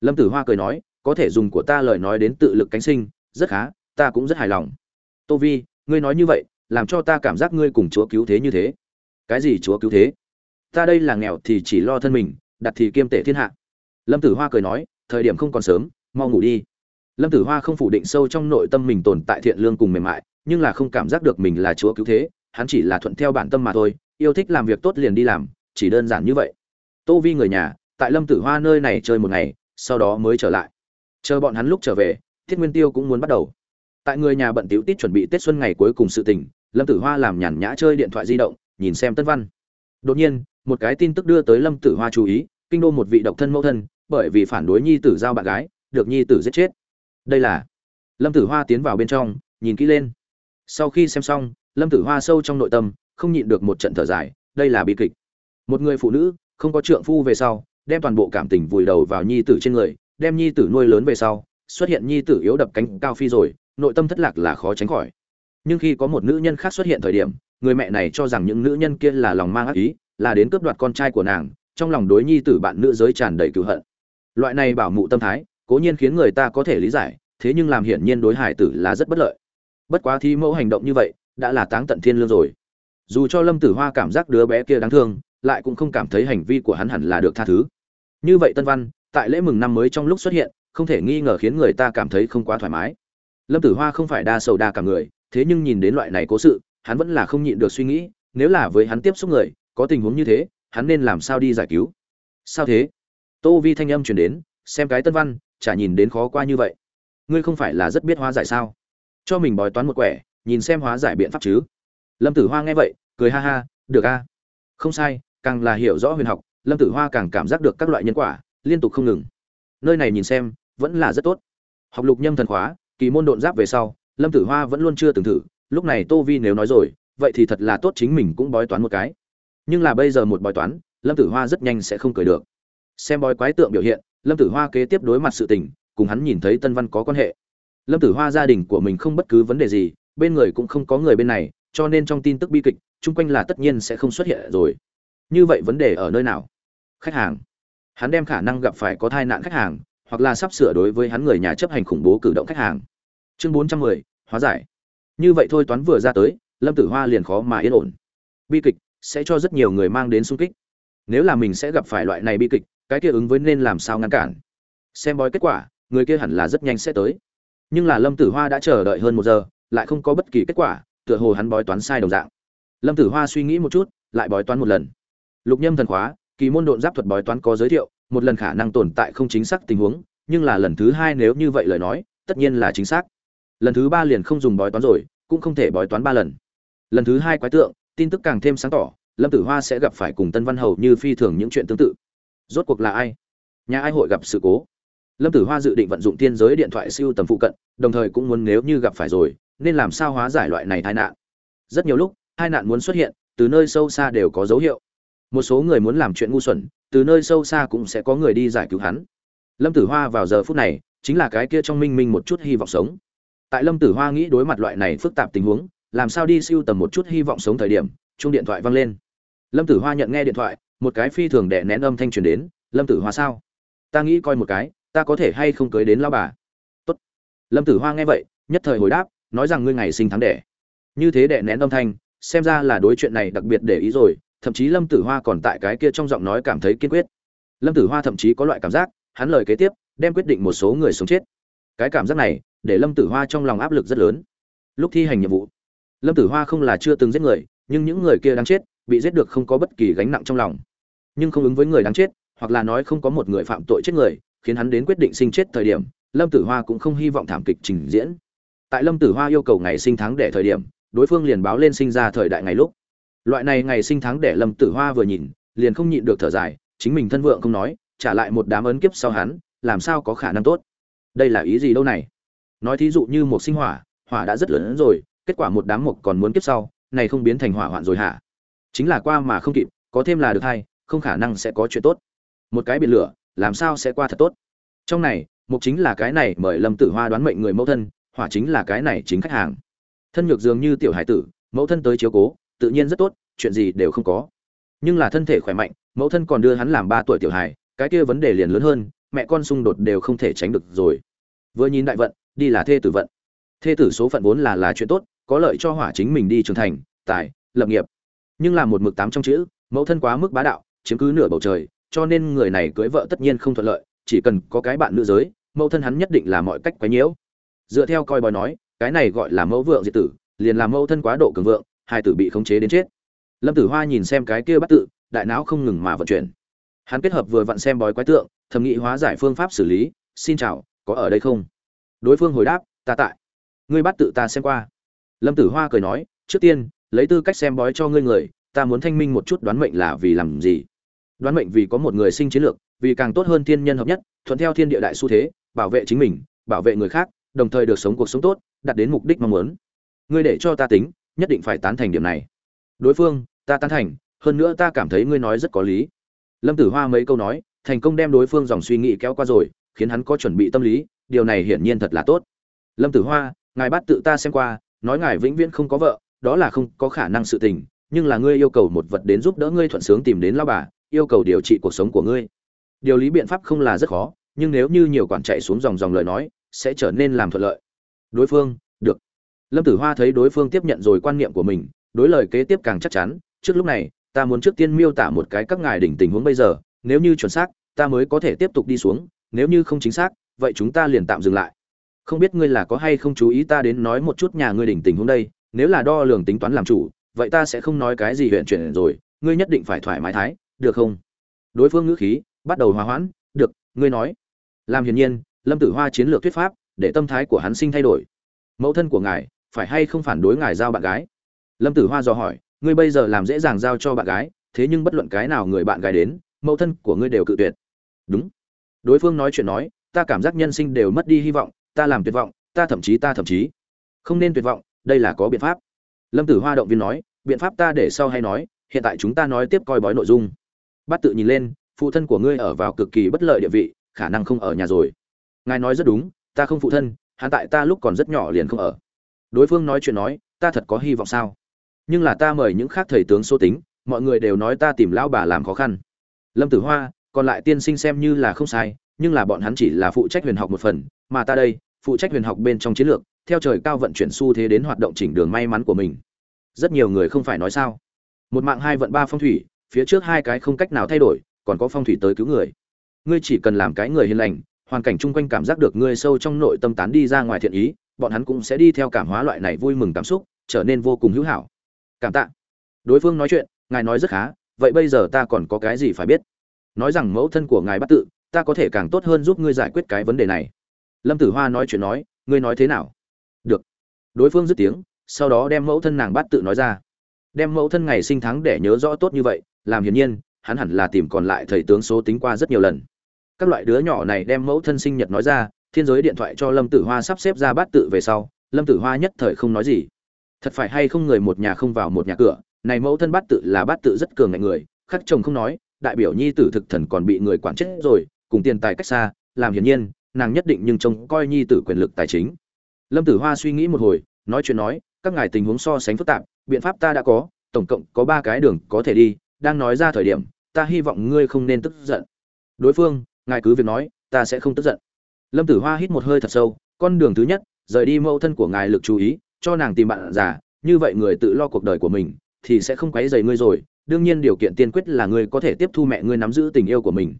A: Lâm tử hoa cười nói, có thể dùng của ta lời nói đến tự lực cánh sinh, rất khá, ta cũng rất hài lòng. Tô vi, ngươi nói như vậy, làm cho ta cảm giác ngươi cùng chúa cứu thế như thế. Cái gì chúa cứu thế? Ta đây là nghèo thì chỉ lo thân mình, đặt thì kiêm tệ thiên hạ lâm tử hoa cười nói, thời điểm không còn sớm, mau ngủ đi. Lâm tử hoa không phủ định sâu trong nội tâm mình tồn tại thiện lương cùng mềm mại, nhưng là không cảm giác được mình là chúa cứu thế, hắn chỉ là thuận theo bản tâm mà thôi, yêu thích làm việc tốt liền đi làm, chỉ đơn giản như vậy. Tô vi người nhà, tại lâm tử hoa nơi này chơi một ngày, sau đó mới trở lại. Chờ bọn hắn lúc trở về, thiết nguyên tiêu cũng muốn bắt đầu. Tại người nhà bận tiểu tít chuẩn bị tết xuân ngày cuối cùng sự tình, lâm tử hoa làm nhàn nhã chơi điện thoại di động, nhìn xem tân văn. Đột nhiên, một cái tin tức đưa tới lâm tử hoa chú ý, kinh đô một vị độc thân mẫu thân bởi vì phản đối nhi tử giao bạn gái, được nhi tử giết chết. Đây là, lâm tử hoa tiến vào bên trong, nhìn kỹ lên. Sau khi xem xong, lâm tử hoa sâu trong nội tâm, không nhịn được một trận thở dài, đây là bi kịch. Một người phụ nữ, không có trượng phu về sau, đem toàn bộ cảm tình vùi đầu vào nhi tử trên người, đem nhi tử nuôi lớn về sau, xuất hiện nhi tử yếu đập cánh cao phi rồi, nội tâm thất lạc là khó tránh khỏi. Nhưng khi có một nữ nhân khác xuất hiện thời điểm, người mẹ này cho rằng những nữ nhân kia là lòng mang ác ý, là đến cướp đoạt con trai của nàng, trong lòng đối nhi tử bạn nữ giới tràn đầy cựu hận loại này bảo mụ tâm thái, cố nhiên khiến người ta có thể lý giải, thế nhưng làm hiển nhiên đối hải tử là rất bất lợi. Bất quá thi mẫu hành động như vậy, đã là táng tận thiên lương rồi. Dù cho lâm tử hoa cảm giác đứa bé kia đáng thương, lại cũng không cảm thấy hành vi của hắn hẳn là được tha thứ. Như vậy tân văn, tại lễ mừng năm mới trong lúc xuất hiện, không thể nghi ngờ khiến người ta cảm thấy không quá thoải mái. Lâm tử hoa không phải đa sầu đa cả người, thế nhưng nhìn đến loại này cố sự, hắn vẫn là không nhịn được suy nghĩ, nếu là với hắn tiếp xúc người, có tình huống như thế, hắn nên làm sao đi giải cứu? Sao thế? Tô vi thanh âm chuyển đến, xem cái tân văn, chả nhìn đến khó qua như vậy. Ngươi không phải là rất biết hóa giải sao? Cho mình bói toán một quẻ, nhìn xem hóa giải biện pháp chứ. Lâm tử hoa nghe vậy, cười ha ha, được a. Không sai, càng là hiểu rõ huyền học, lâm tử hoa càng cảm giác được các loại nhân quả, liên tục không ngừng. Nơi này nhìn xem, vẫn là rất tốt. Học lục nhâm thần khóa, kỳ môn độn giáp về sau, lâm tử hoa vẫn luôn chưa từng thử, lúc này tô vi nếu nói rồi, vậy thì thật là tốt chính mình cũng bói toán một cái. Nhưng là bây giờ một bói toán, lâm tử hoa rất nhanh sẽ không cười được xem bói quái tượng biểu hiện, lâm tử hoa kế tiếp đối mặt sự tình, cùng hắn nhìn thấy tân văn có quan hệ. Lâm tử hoa gia đình của mình không bất cứ vấn đề gì, bên người cũng không có người bên này, cho nên trong tin tức bi kịch, chung quanh là tất nhiên sẽ không xuất hiện rồi. Như vậy vấn đề ở nơi nào? Khách hàng. Hắn đem khả năng gặp phải có thai nạn khách hàng, hoặc là sắp sửa đối với hắn người nhà chấp hành khủng bố cử động khách hàng. Chương bốn trăm mười, hóa giải. Như vậy thôi toán vừa ra tới, lâm tử hoa liền khó mà yên ổn. Bi kịch sẽ cho rất nhiều người mang đến sung kích. Nếu là mình sẽ gặp phải loại này bi kịch cái kia ứng với nên làm sao ngăn cản. Xem bói kết quả, người kia hẳn là rất nhanh sẽ tới. Nhưng là lâm tử hoa đã chờ đợi hơn một giờ, lại không có bất kỳ kết quả, tựa hồ hắn bói toán sai đồng dạng. Lâm tử hoa suy nghĩ một chút, lại bói toán một lần. Lục nhâm thần khóa, kỳ môn độn giáp thuật bói toán có giới thiệu, một lần khả năng tồn tại không chính xác tình huống, nhưng là lần thứ hai nếu như vậy lời nói, tất nhiên là chính xác. Lần thứ ba liền không dùng bói toán rồi, cũng không thể bói toán ba lần. Lần thứ hai quái tượng, tin tức càng thêm sáng tỏ, lâm tử hoa sẽ gặp phải cùng tân văn hầu như phi thường những chuyện tương tự rốt cuộc là ai? Nhà ai hội gặp sự cố? Lâm tử hoa dự định vận dụng tiên giới điện thoại siêu tầm phụ cận, đồng thời cũng muốn nếu như gặp phải rồi, nên làm sao hóa giải loại này tai nạn? Rất nhiều lúc hai nạn muốn xuất hiện, từ nơi sâu xa đều có dấu hiệu. Một số người muốn làm chuyện ngu xuẩn, từ nơi sâu xa cũng sẽ có người đi giải cứu hắn. Lâm tử hoa vào giờ phút này, chính là cái kia trong minh minh một chút hy vọng sống. Tại lâm tử hoa nghĩ đối mặt loại này phức tạp tình huống, làm sao đi siêu tầm một chút hy vọng sống thời điểm chung điện thoại vang lên. Lâm tử hoa nhận nghe điện thoại một cái phi thường đè nén âm thanh truyền đến, lâm tử hoa sao? Ta nghĩ coi một cái, ta có thể hay không cưới đến lao bà? Tốt. lâm tử hoa nghe vậy, nhất thời hồi đáp, nói rằng ngươi ngày sinh tháng đẻ. Như thế đè nén âm thanh, xem ra là đối chuyện này đặc biệt để ý rồi, thậm chí lâm tử hoa còn tại cái kia trong giọng nói cảm thấy kiên quyết. Lâm tử hoa thậm chí có loại cảm giác, hắn lời kế tiếp, đem quyết định một số người sống chết. Cái cảm giác này, để lâm tử hoa trong lòng áp lực rất lớn. Lúc thi hành nhiệm vụ, lâm tử hoa không là chưa từng giết người, nhưng những người kia đang chết, bị giết được không có bất kỳ gánh nặng trong lòng nhưng không ứng với người đáng chết, hoặc là nói không có một người phạm tội chết người, khiến hắn đến quyết định sinh chết thời điểm, lâm tử hoa cũng không hy vọng thảm kịch trình diễn. Tại lâm tử hoa yêu cầu ngày sinh tháng để thời điểm, đối phương liền báo lên sinh ra thời đại ngày lúc. Loại này ngày sinh tháng để lâm tử hoa vừa nhìn, liền không nhịn được thở dài, chính mình thân vượng không nói, trả lại một đám ấn kiếp sau hắn, làm sao có khả năng tốt? Đây là ý gì đâu này? Nói thí dụ như một sinh hỏa hỏa đã rất lớn hơn rồi, kết quả một đám mục còn muốn kiếp sau, này không biến thành hỏa hoạn rồi hả? Chính là qua mà không kịp, có thêm là được hay không khả năng sẽ có chuyện tốt. Một cái biển lửa, làm sao sẽ qua thật tốt? Trong này, mục chính là cái này mời lâm tử hoa đoán mệnh người mẫu thân, hỏa chính là cái này chính khách hàng. Thân nhược dường như tiểu hải tử, mẫu thân tới chiếu cố, tự nhiên rất tốt, chuyện gì đều không có. Nhưng là thân thể khỏe mạnh, mẫu thân còn đưa hắn làm ba tuổi tiểu hải cái kia vấn đề liền lớn hơn, mẹ con xung đột đều không thể tránh được rồi. Vừa nhìn đại vận, đi là thê tử vận. Thê tử số phận vốn là là chuyện tốt, có lợi cho hỏa chính mình đi trưởng thành, tài, lập nghiệp. Nhưng là một mực tám trong chữ, mẫu thân quá mức bá đạo chiếm cứ nửa bầu trời, cho nên người này cưới vợ tất nhiên không thuận lợi, chỉ cần có cái bạn nữ giới, mẫu thân hắn nhất định là mọi cách quấy nhiễu. Dựa theo coi bói nói, cái này gọi là mẫu vượng diệt tử, liền làm mẫu thân quá độ cường vượng, hai tử bị khống chế đến chết. Lâm tử hoa nhìn xem cái kia bắt tự, đại não không ngừng mà vận chuyển. Hắn kết hợp vừa vặn xem bói quái tượng, thẩm nghị hóa giải phương pháp xử lý, xin chào, có ở đây không? Đối phương hồi đáp, ta tại. Ngươi bắt tự ta xem qua. Lâm tử hoa cười nói, trước tiên, lấy tư cách xem bói cho ngươi người ta muốn thanh minh một chút đoán mệnh là vì làm gì? Đoán mệnh vì có một người sinh chiến lược, vì càng tốt hơn thiên nhân hợp nhất, thuận theo thiên địa đại xu thế, bảo vệ chính mình, bảo vệ người khác, đồng thời được sống cuộc sống tốt, đạt đến mục đích mong muốn. Ngươi để cho ta tính, nhất định phải tán thành điểm này. Đối phương, ta tán thành, hơn nữa ta cảm thấy ngươi nói rất có lý. Lâm tử hoa mấy câu nói, thành công đem đối phương dòng suy nghĩ kéo qua rồi, khiến hắn có chuẩn bị tâm lý, điều này hiển nhiên thật là tốt. Lâm tử hoa, ngài bắt tự ta xem qua, nói ngài vĩnh viễn không có vợ, đó là không có khả năng sự tình nhưng là ngươi yêu cầu một vật đến giúp đỡ ngươi thuận sướng tìm đến lao bà, yêu cầu điều trị cuộc sống của ngươi. Điều lý biện pháp không là rất khó, nhưng nếu như nhiều quản chạy xuống dòng dòng lời nói, sẽ trở nên làm thuận lợi. Đối phương, được. Lâm tử hoa thấy đối phương tiếp nhận rồi quan niệm của mình, đối lời kế tiếp càng chắc chắn, trước lúc này, ta muốn trước tiên miêu tả một cái các ngài đỉnh tình huống bây giờ, nếu như chuẩn xác, ta mới có thể tiếp tục đi xuống, nếu như không chính xác, vậy chúng ta liền tạm dừng lại. Không biết ngươi là có hay không chú ý ta đến nói một chút nhà ngươi đỉnh tình huống đây, nếu là đo lường tính toán làm chủ vậy ta sẽ không nói cái gì huyện chuyển rồi, ngươi nhất định phải thoải mái thái, được không? Đối phương ngữ khí bắt đầu hòa hoãn, được, ngươi nói. Làm hiển nhiên, lâm tử hoa chiến lược thuyết pháp, để tâm thái của hắn sinh thay đổi. Mẫu thân của ngài, phải hay không phản đối ngài giao bạn gái? Lâm tử hoa dò hỏi, ngươi bây giờ làm dễ dàng giao cho bạn gái, thế nhưng bất luận cái nào người bạn gái đến, mẫu thân của ngươi đều cự tuyệt. Đúng. Đối phương nói chuyện nói, ta cảm giác nhân sinh đều mất đi hy vọng, ta làm tuyệt vọng, ta thậm chí, ta thậm chí. Không nên tuyệt vọng, đây là có biện pháp lâm tử hoa động viên nói, biện pháp ta để sau hay nói, hiện tại chúng ta nói tiếp coi bói nội dung. Bắt tự nhìn lên, phụ thân của ngươi ở vào cực kỳ bất lợi địa vị, khả năng không ở nhà rồi. Ngài nói rất đúng, ta không phụ thân, hắn tại ta lúc còn rất nhỏ liền không ở. Đối phương nói chuyện nói, ta thật có hy vọng sao? Nhưng là ta mời những khác thầy tướng số tính, mọi người đều nói ta tìm lão bà làm khó khăn. Lâm tử hoa, còn lại tiên sinh xem như là không sai, nhưng là bọn hắn chỉ là phụ trách huyền học một phần, mà ta đây phụ trách huyền học bên trong chiến lược, theo trời cao vận chuyển xu thế đến hoạt động chỉnh đường may mắn của mình. Rất nhiều người không phải nói sao. Một mạng hai vận ba phong thủy, phía trước hai cái không cách nào thay đổi, còn có phong thủy tới cứu người. Ngươi chỉ cần làm cái người hiền lành, hoàn cảnh chung quanh cảm giác được ngươi sâu trong nội tâm tán đi ra ngoài thiện ý, bọn hắn cũng sẽ đi theo cảm hóa loại này vui mừng cảm xúc, trở nên vô cùng hữu hảo. Cảm tạ. Đối phương nói chuyện, ngài nói rất khá, vậy bây giờ ta còn có cái gì phải biết? Nói rằng mẫu thân của ngài bắt tự, ta có thể càng tốt hơn giúp ngươi giải quyết cái vấn đề này lâm tử hoa nói chuyện nói, ngươi nói thế nào? Được. Đối phương dứt tiếng, sau đó đem mẫu thân nàng bắt tự nói ra. Đem mẫu thân ngày sinh tháng để nhớ rõ tốt như vậy, làm hiển nhiên, hắn hẳn là tìm còn lại thầy tướng số tính qua rất nhiều lần. Các loại đứa nhỏ này đem mẫu thân sinh nhật nói ra, thiên giới điện thoại cho lâm tử hoa sắp xếp ra bát tự về sau, lâm tử hoa nhất thời không nói gì. Thật phải hay không người một nhà không vào một nhà cửa, này mẫu thân bát tự là bát tự rất cường ngạnh người, khắc chồng không nói, đại biểu nhi tử thực thần còn bị người quản chết rồi, cùng tiền tài cách xa, làm hiển nhiên nàng nhất định nhưng trông coi nhi tử quyền lực tài chính. Lâm tử hoa suy nghĩ một hồi, nói chuyện nói, các ngài tình huống so sánh phức tạp, biện pháp ta đã có, tổng cộng có ba cái đường có thể đi, đang nói ra thời điểm, ta hy vọng ngươi không nên tức giận. Đối phương, ngài cứ việc nói, ta sẽ không tức giận. Lâm tử hoa hít một hơi thật sâu, con đường thứ nhất, rời đi mẫu thân của ngài lực chú ý, cho nàng tìm bạn già, như vậy người tự lo cuộc đời của mình, thì sẽ không quấy dày ngươi rồi, đương nhiên điều kiện tiên quyết là ngươi có thể tiếp thu mẹ ngươi nắm giữ tình yêu của mình.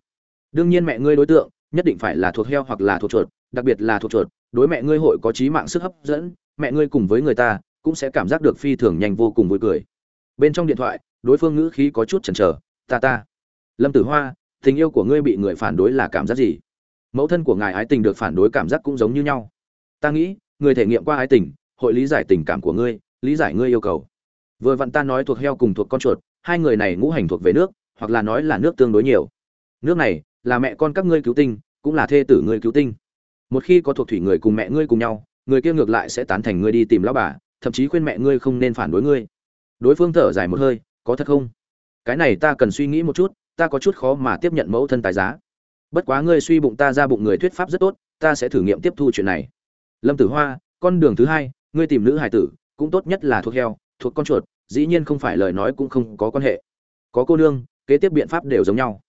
A: Đương nhiên mẹ ngươi đối tượng nhất định phải là thuộc heo hoặc là thuộc chuột, đặc biệt là thuộc chuột, đối mẹ ngươi hội có trí mạng sức hấp dẫn, mẹ ngươi cùng với người ta cũng sẽ cảm giác được phi thường nhanh vô cùng vui cười. Bên trong điện thoại, đối phương ngữ khí có chút chần chờ, ta ta. Lâm tử hoa, tình yêu của ngươi bị người phản đối là cảm giác gì? Mẫu thân của ngài ái tình được phản đối cảm giác cũng giống như nhau. Ta nghĩ, người thể nghiệm qua ái tình, hội lý giải tình cảm của ngươi, lý giải ngươi yêu cầu. Vừa vặn ta nói thuộc heo cùng thuộc con chuột, hai người này ngũ hành thuộc về nước, hoặc là nói là nước tương đối nhiều. Nước này là mẹ con các ngươi cứu tinh, cũng là thê tử ngươi cứu tinh. Một khi có thuộc thủy người cùng mẹ ngươi cùng nhau, người kia ngược lại sẽ tán thành ngươi đi tìm lão bà, thậm chí khuyên mẹ ngươi không nên phản đối ngươi. Đối phương thở dài một hơi, có thật không? Cái này ta cần suy nghĩ một chút, ta có chút khó mà tiếp nhận mẫu thân tài giá. Bất quá ngươi suy bụng ta ra bụng người thuyết pháp rất tốt, ta sẽ thử nghiệm tiếp thu chuyện này. Lâm tử hoa, con đường thứ hai, ngươi tìm nữ hải tử, cũng tốt nhất là thuộc heo, thuộc con chuột, dĩ nhiên không phải lời nói cũng không có quan hệ. Có cô nương, kế tiếp biện pháp đều giống nhau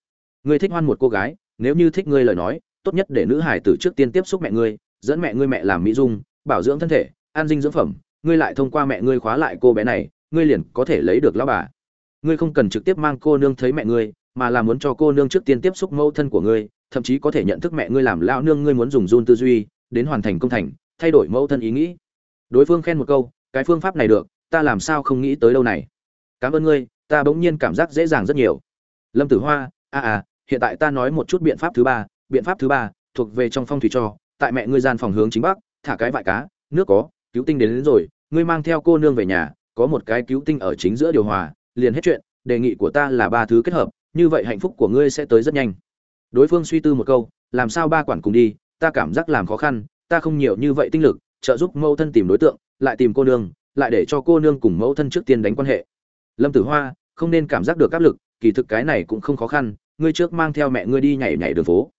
A: ngươi thích hoan một cô gái, nếu như thích ngươi lời nói, tốt nhất để nữ hải tử trước tiên tiếp xúc mẹ ngươi, dẫn mẹ ngươi mẹ làm mỹ dung, bảo dưỡng thân thể, an dinh dưỡng phẩm, ngươi lại thông qua mẹ ngươi khóa lại cô bé này, ngươi liền có thể lấy được lão bà. Ngươi không cần trực tiếp mang cô nương thấy mẹ ngươi, mà là muốn cho cô nương trước tiên tiếp xúc mẫu thân của ngươi, thậm chí có thể nhận thức mẹ ngươi làm lão nương ngươi muốn dùng run tư duy, đến hoàn thành công thành, thay đổi mẫu thân ý nghĩ. Đối phương khen một câu, cái phương pháp này được, ta làm sao không nghĩ tới đâu này. Cảm ơn ngươi, ta bỗng nhiên cảm giác dễ dàng rất nhiều. Lâm tử hoa, a à hiện tại ta nói một chút biện pháp thứ ba biện pháp thứ ba thuộc về trong phong thủy cho tại mẹ ngươi gian phòng hướng chính bắc thả cái vại cá nước có cứu tinh đến, đến rồi ngươi mang theo cô nương về nhà có một cái cứu tinh ở chính giữa điều hòa liền hết chuyện đề nghị của ta là ba thứ kết hợp như vậy hạnh phúc của ngươi sẽ tới rất nhanh. Đối phương suy tư một câu làm sao ba quản cùng đi ta cảm giác làm khó khăn ta không nhiều như vậy tinh lực trợ giúp mẫu thân tìm đối tượng lại tìm cô nương lại để cho cô nương cùng mẫu thân trước tiên đánh quan hệ. Lâm tử hoa không nên cảm giác được áp lực kỳ thực cái này cũng không khó khăn ngươi trước mang theo mẹ ngươi đi nhảy nhảy đường phố.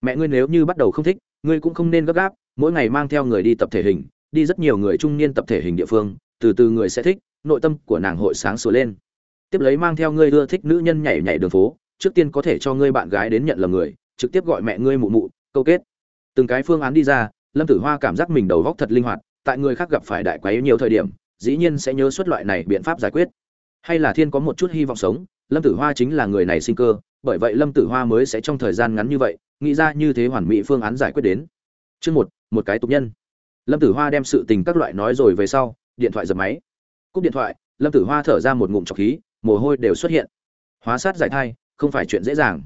A: Mẹ ngươi nếu như bắt đầu không thích, ngươi cũng không nên gấp gáp, mỗi ngày mang theo người đi tập thể hình, đi rất nhiều người trung niên tập thể hình địa phương, từ từ người sẽ thích, nội tâm của nàng hội sáng sủa lên. Tiếp lấy mang theo ngươi ưa thích nữ nhân nhảy nhảy đường phố, trước tiên có thể cho ngươi bạn gái đến nhận là người, trực tiếp gọi mẹ ngươi mụ mụ, câu kết. Từng cái phương án đi ra, lâm tử hoa cảm giác mình đầu góc thật linh hoạt, tại người khác gặp phải đại quái nhiều thời điểm, dĩ nhiên sẽ nhớ suốt loại này biện pháp giải quyết. Hay là thiên có một chút hy vọng sống lâm tử hoa chính là người này sinh cơ, bởi vậy lâm tử hoa mới sẽ trong thời gian ngắn như vậy, nghĩ ra như thế hoàn mỹ phương án giải quyết đến. Chương một một cái tục nhân. Lâm tử hoa đem sự tình các loại nói rồi về sau, điện thoại dập máy. Cúp điện thoại, lâm tử hoa thở ra một ngụm trọc khí, mồ hôi đều xuất hiện. Hóa sát giải thai, không phải chuyện dễ dàng.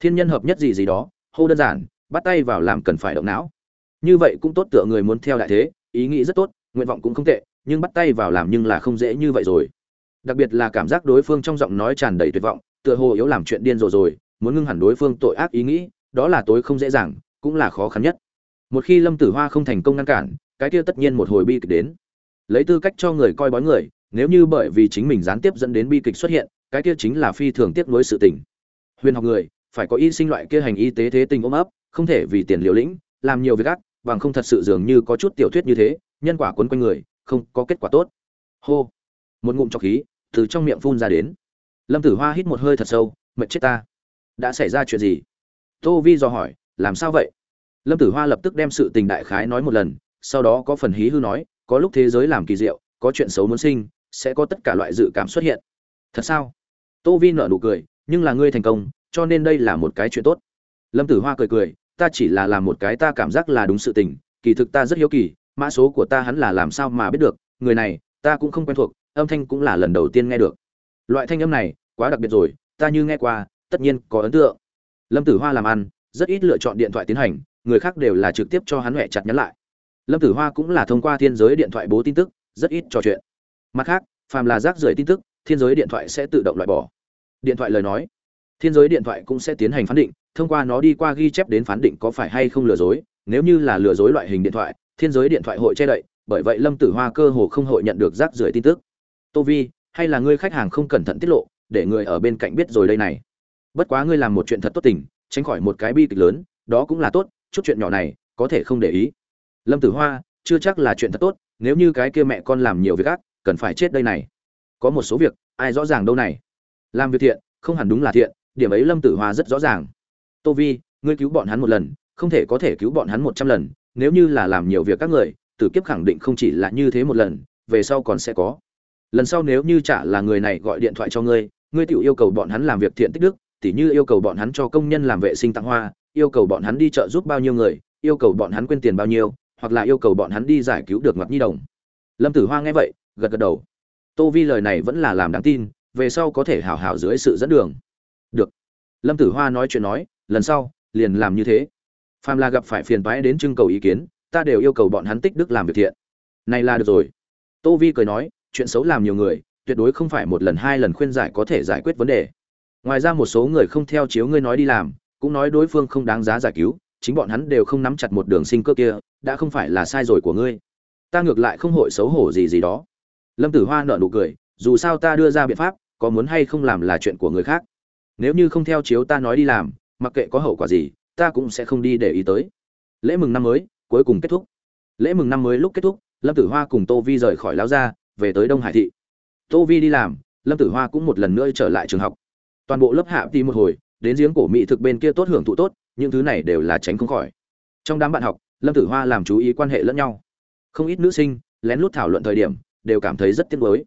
A: Thiên nhân hợp nhất gì gì đó, hô đơn giản, bắt tay vào làm cần phải động não. Như vậy cũng tốt tựa người muốn theo đại thế, ý nghĩ rất tốt, nguyện vọng cũng không tệ, nhưng bắt tay vào làm nhưng là không dễ như vậy rồi đặc biệt là cảm giác đối phương trong giọng nói tràn đầy tuyệt vọng, tựa hồ yếu làm chuyện điên rồ rồi, muốn ngưng hẳn đối phương tội ác ý nghĩ, đó là tối không dễ dàng, cũng là khó khăn nhất. Một khi lâm tử hoa không thành công ngăn cản, cái kia tất nhiên một hồi bi kịch đến. Lấy tư cách cho người coi bói người, nếu như bởi vì chính mình gián tiếp dẫn đến bi kịch xuất hiện, cái kia chính là phi thường tiếp nối sự tình. Huyền học người, phải có y sinh loại kia hành y tế thế tình ôm ấp, không thể vì tiền liều lĩnh, làm nhiều việc ác, bằng không thật sự dường như có chút tiểu thuyết như thế, nhân quả quấn quanh người, không có kết quả tốt. Hô một ngụm trọc khí từ trong miệng phun ra đến. Lâm tử hoa hít một hơi thật sâu mệt chết ta, đã xảy ra chuyện gì? Tô vi dò hỏi, làm sao vậy? Lâm tử hoa lập tức đem sự tình đại khái nói một lần, sau đó có phần hí hư nói, có lúc thế giới làm kỳ diệu, có chuyện xấu muốn sinh, sẽ có tất cả loại dự cảm xuất hiện. Thật sao? Tô vi nở nụ cười, nhưng là ngươi thành công, cho nên đây là một cái chuyện tốt. Lâm tử hoa cười cười, ta chỉ là làm một cái ta cảm giác là đúng sự tình, kỳ thực ta rất hiếu kỳ, mã số của ta hắn là làm sao mà biết được, người này, ta cũng không quen thuộc âm thanh cũng là lần đầu tiên nghe được. Loại thanh âm này, quá đặc biệt rồi, ta như nghe qua, tất nhiên có ấn tượng. Lâm tử hoa làm ăn, rất ít lựa chọn điện thoại tiến hành, người khác đều là trực tiếp cho hắn huệ chặt nhắn lại. Lâm tử hoa cũng là thông qua thiên giới điện thoại bố tin tức, rất ít trò chuyện. Mặt khác, phàm là rác rưởi tin tức, thiên giới điện thoại sẽ tự động loại bỏ. Điện thoại lời nói. Thiên giới điện thoại cũng sẽ tiến hành phán định, thông qua nó đi qua ghi chép đến phán định có phải hay không lừa dối. Nếu như là lừa dối loại hình điện thoại, thiên giới điện thoại hội che đậy, bởi vậy lâm tử hoa cơ hồ không hội nhận được rác rưởi tin tức tô vi, hay là ngươi khách hàng không cẩn thận tiết lộ, để người ở bên cạnh biết rồi đây này. Bất quá ngươi làm một chuyện thật tốt tình, tránh khỏi một cái bi kịch lớn, đó cũng là tốt, chút chuyện nhỏ này, có thể không để ý. Lâm tử hoa, chưa chắc là chuyện thật tốt, nếu như cái kia mẹ con làm nhiều việc ác, cần phải chết đây này. Có một số việc, ai rõ ràng đâu này. Làm việc thiện, không hẳn đúng là thiện, điểm ấy lâm tử hoa rất rõ ràng. Tô vi, ngươi cứu bọn hắn một lần, không thể có thể cứu bọn hắn một trăm lần, nếu như là làm nhiều việc các người, tử kiếp khẳng định không chỉ là như thế một lần, về sau còn sẽ có lần sau nếu như chả là người này gọi điện thoại cho ngươi ngươi tự yêu cầu bọn hắn làm việc thiện tích đức, tỉ như yêu cầu bọn hắn cho công nhân làm vệ sinh tặng hoa, yêu cầu bọn hắn đi chợ giúp bao nhiêu người, yêu cầu bọn hắn quên tiền bao nhiêu, hoặc là yêu cầu bọn hắn đi giải cứu được ngọc nhi đồng. Lâm tử hoa nghe vậy, gật gật đầu. Tô vi lời này vẫn là làm đáng tin, về sau có thể hảo hảo dưới sự dẫn đường. Được. Lâm tử hoa nói chuyện nói, lần sau, liền làm như thế. Phàm là gặp phải phiền toái đến trưng cầu ý kiến, ta đều yêu cầu bọn hắn tích đức làm việc thiện. Này là được rồi. Tô vi cười nói chuyện xấu làm nhiều người, tuyệt đối không phải một lần hai lần khuyên giải có thể giải quyết vấn đề. Ngoài ra một số người không theo chiếu ngươi nói đi làm, cũng nói đối phương không đáng giá giải cứu, chính bọn hắn đều không nắm chặt một đường sinh cơ kia, đã không phải là sai rồi của ngươi. Ta ngược lại không hội xấu hổ gì gì đó. Lâm tử hoa nợ nụ cười, dù sao ta đưa ra biện pháp, có muốn hay không làm là chuyện của người khác. Nếu như không theo chiếu ta nói đi làm, mặc kệ có hậu quả gì, ta cũng sẽ không đi để ý tới. Lễ mừng năm mới, cuối cùng kết thúc. Lễ mừng năm mới lúc kết thúc, lâm tử hoa cùng tô vi rời khỏi lao gia về tới đông hải thị. Tô vi đi làm, lâm tử hoa cũng một lần nữa trở lại trường học. Toàn bộ lớp hạ đi một hồi, đến giếng cổ mỹ thực bên kia tốt hưởng thụ tốt, những thứ này đều là tránh không khỏi. Trong đám bạn học, lâm tử hoa làm chú ý quan hệ lẫn nhau. Không ít nữ sinh, lén lút thảo luận thời điểm, đều cảm thấy rất tiếc nuối.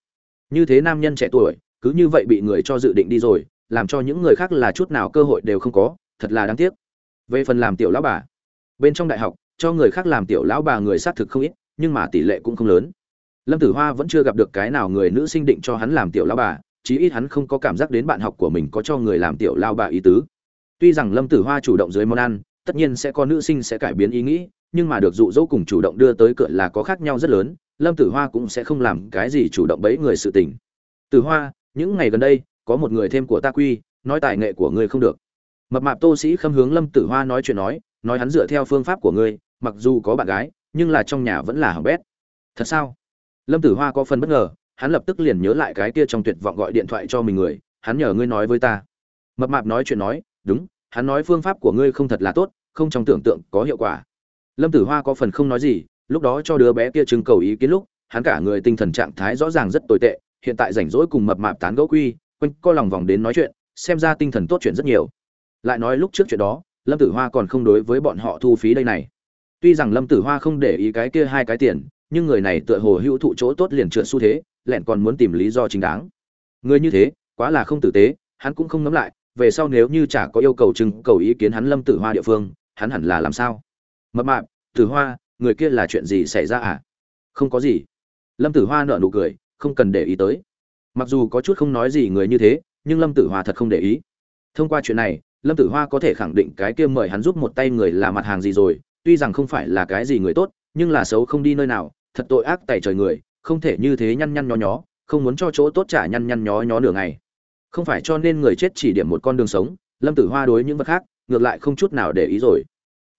A: Như thế nam nhân trẻ tuổi, cứ như vậy bị người cho dự định đi rồi, làm cho những người khác là chút nào cơ hội đều không có, thật là đáng tiếc. Về phần làm tiểu lão bà, bên trong đại học, cho người khác làm tiểu lão bà người xác thực không ít, nhưng mà tỷ lệ cũng không lớn lâm tử hoa vẫn chưa gặp được cái nào người nữ sinh định cho hắn làm tiểu lao bà, chí ít hắn không có cảm giác đến bạn học của mình có cho người làm tiểu lao bà ý tứ. Tuy rằng lâm tử hoa chủ động dưới món ăn, tất nhiên sẽ có nữ sinh sẽ cải biến ý nghĩ, nhưng mà được dụ dỗ cùng chủ động đưa tới cửa là có khác nhau rất lớn, lâm tử hoa cũng sẽ không làm cái gì chủ động bẫy người sự tình. Tử hoa, những ngày gần đây, có một người thêm của ta quy, nói tài nghệ của ngươi không được. Mập mạp tô sĩ khâm hướng lâm tử hoa nói chuyện nói nói hắn dựa theo phương pháp của ngươi, mặc dù có bạn gái, nhưng là trong nhà vẫn là hỏng bét. Thật sao? Lâm tử hoa có phần bất ngờ, hắn lập tức liền nhớ lại cái kia trong tuyệt vọng gọi điện thoại cho mình người, hắn nhờ ngươi nói với ta. Mập mạp nói chuyện nói, đúng, hắn nói phương pháp của ngươi không thật là tốt, không trong tưởng tượng có hiệu quả. Lâm tử hoa có phần không nói gì, lúc đó cho đứa bé kia trưng cầu ý kiến lúc, hắn cả người tinh thần trạng thái rõ ràng rất tồi tệ, hiện tại rảnh rỗi cùng mập mạp tán gẫu quy, quanh co lòng vòng đến nói chuyện, xem ra tinh thần tốt chuyện rất nhiều. Lại nói lúc trước chuyện đó, lâm tử hoa còn không đối với bọn họ thu phí đây này. Tuy rằng lâm tử hoa không để ý cái kia hai cái tiền nhưng người này tựa hồ hữu thụ chỗ tốt liền trượt xu thế, lẹn còn muốn tìm lý do chính đáng. Người như thế, quá là không tử tế, hắn cũng không ngẫm lại, về sau nếu như chả có yêu cầu trưng cầu ý kiến hắn lâm tử hoa địa phương, hắn hẳn là làm sao? Mập mạp, tử hoa, người kia là chuyện gì xảy ra à? Không có gì. Lâm tử hoa nở nụ cười, không cần để ý tới. Mặc dù có chút không nói gì người như thế, nhưng lâm tử hoa thật không để ý. Thông qua chuyện này, lâm tử hoa có thể khẳng định cái kia mời hắn giúp một tay người là mặt hàng gì rồi, tuy rằng không phải là cái gì người tốt, nhưng là xấu không đi nơi nào thật tội ác tày trời người, không thể như thế nhăn nhăn nhó nhó, không muốn cho chỗ tốt trả nhăn nhăn nhó nhó nửa ngày. Không phải cho nên người chết chỉ điểm một con đường sống, lâm tử hoa đối những vật khác, ngược lại không chút nào để ý rồi.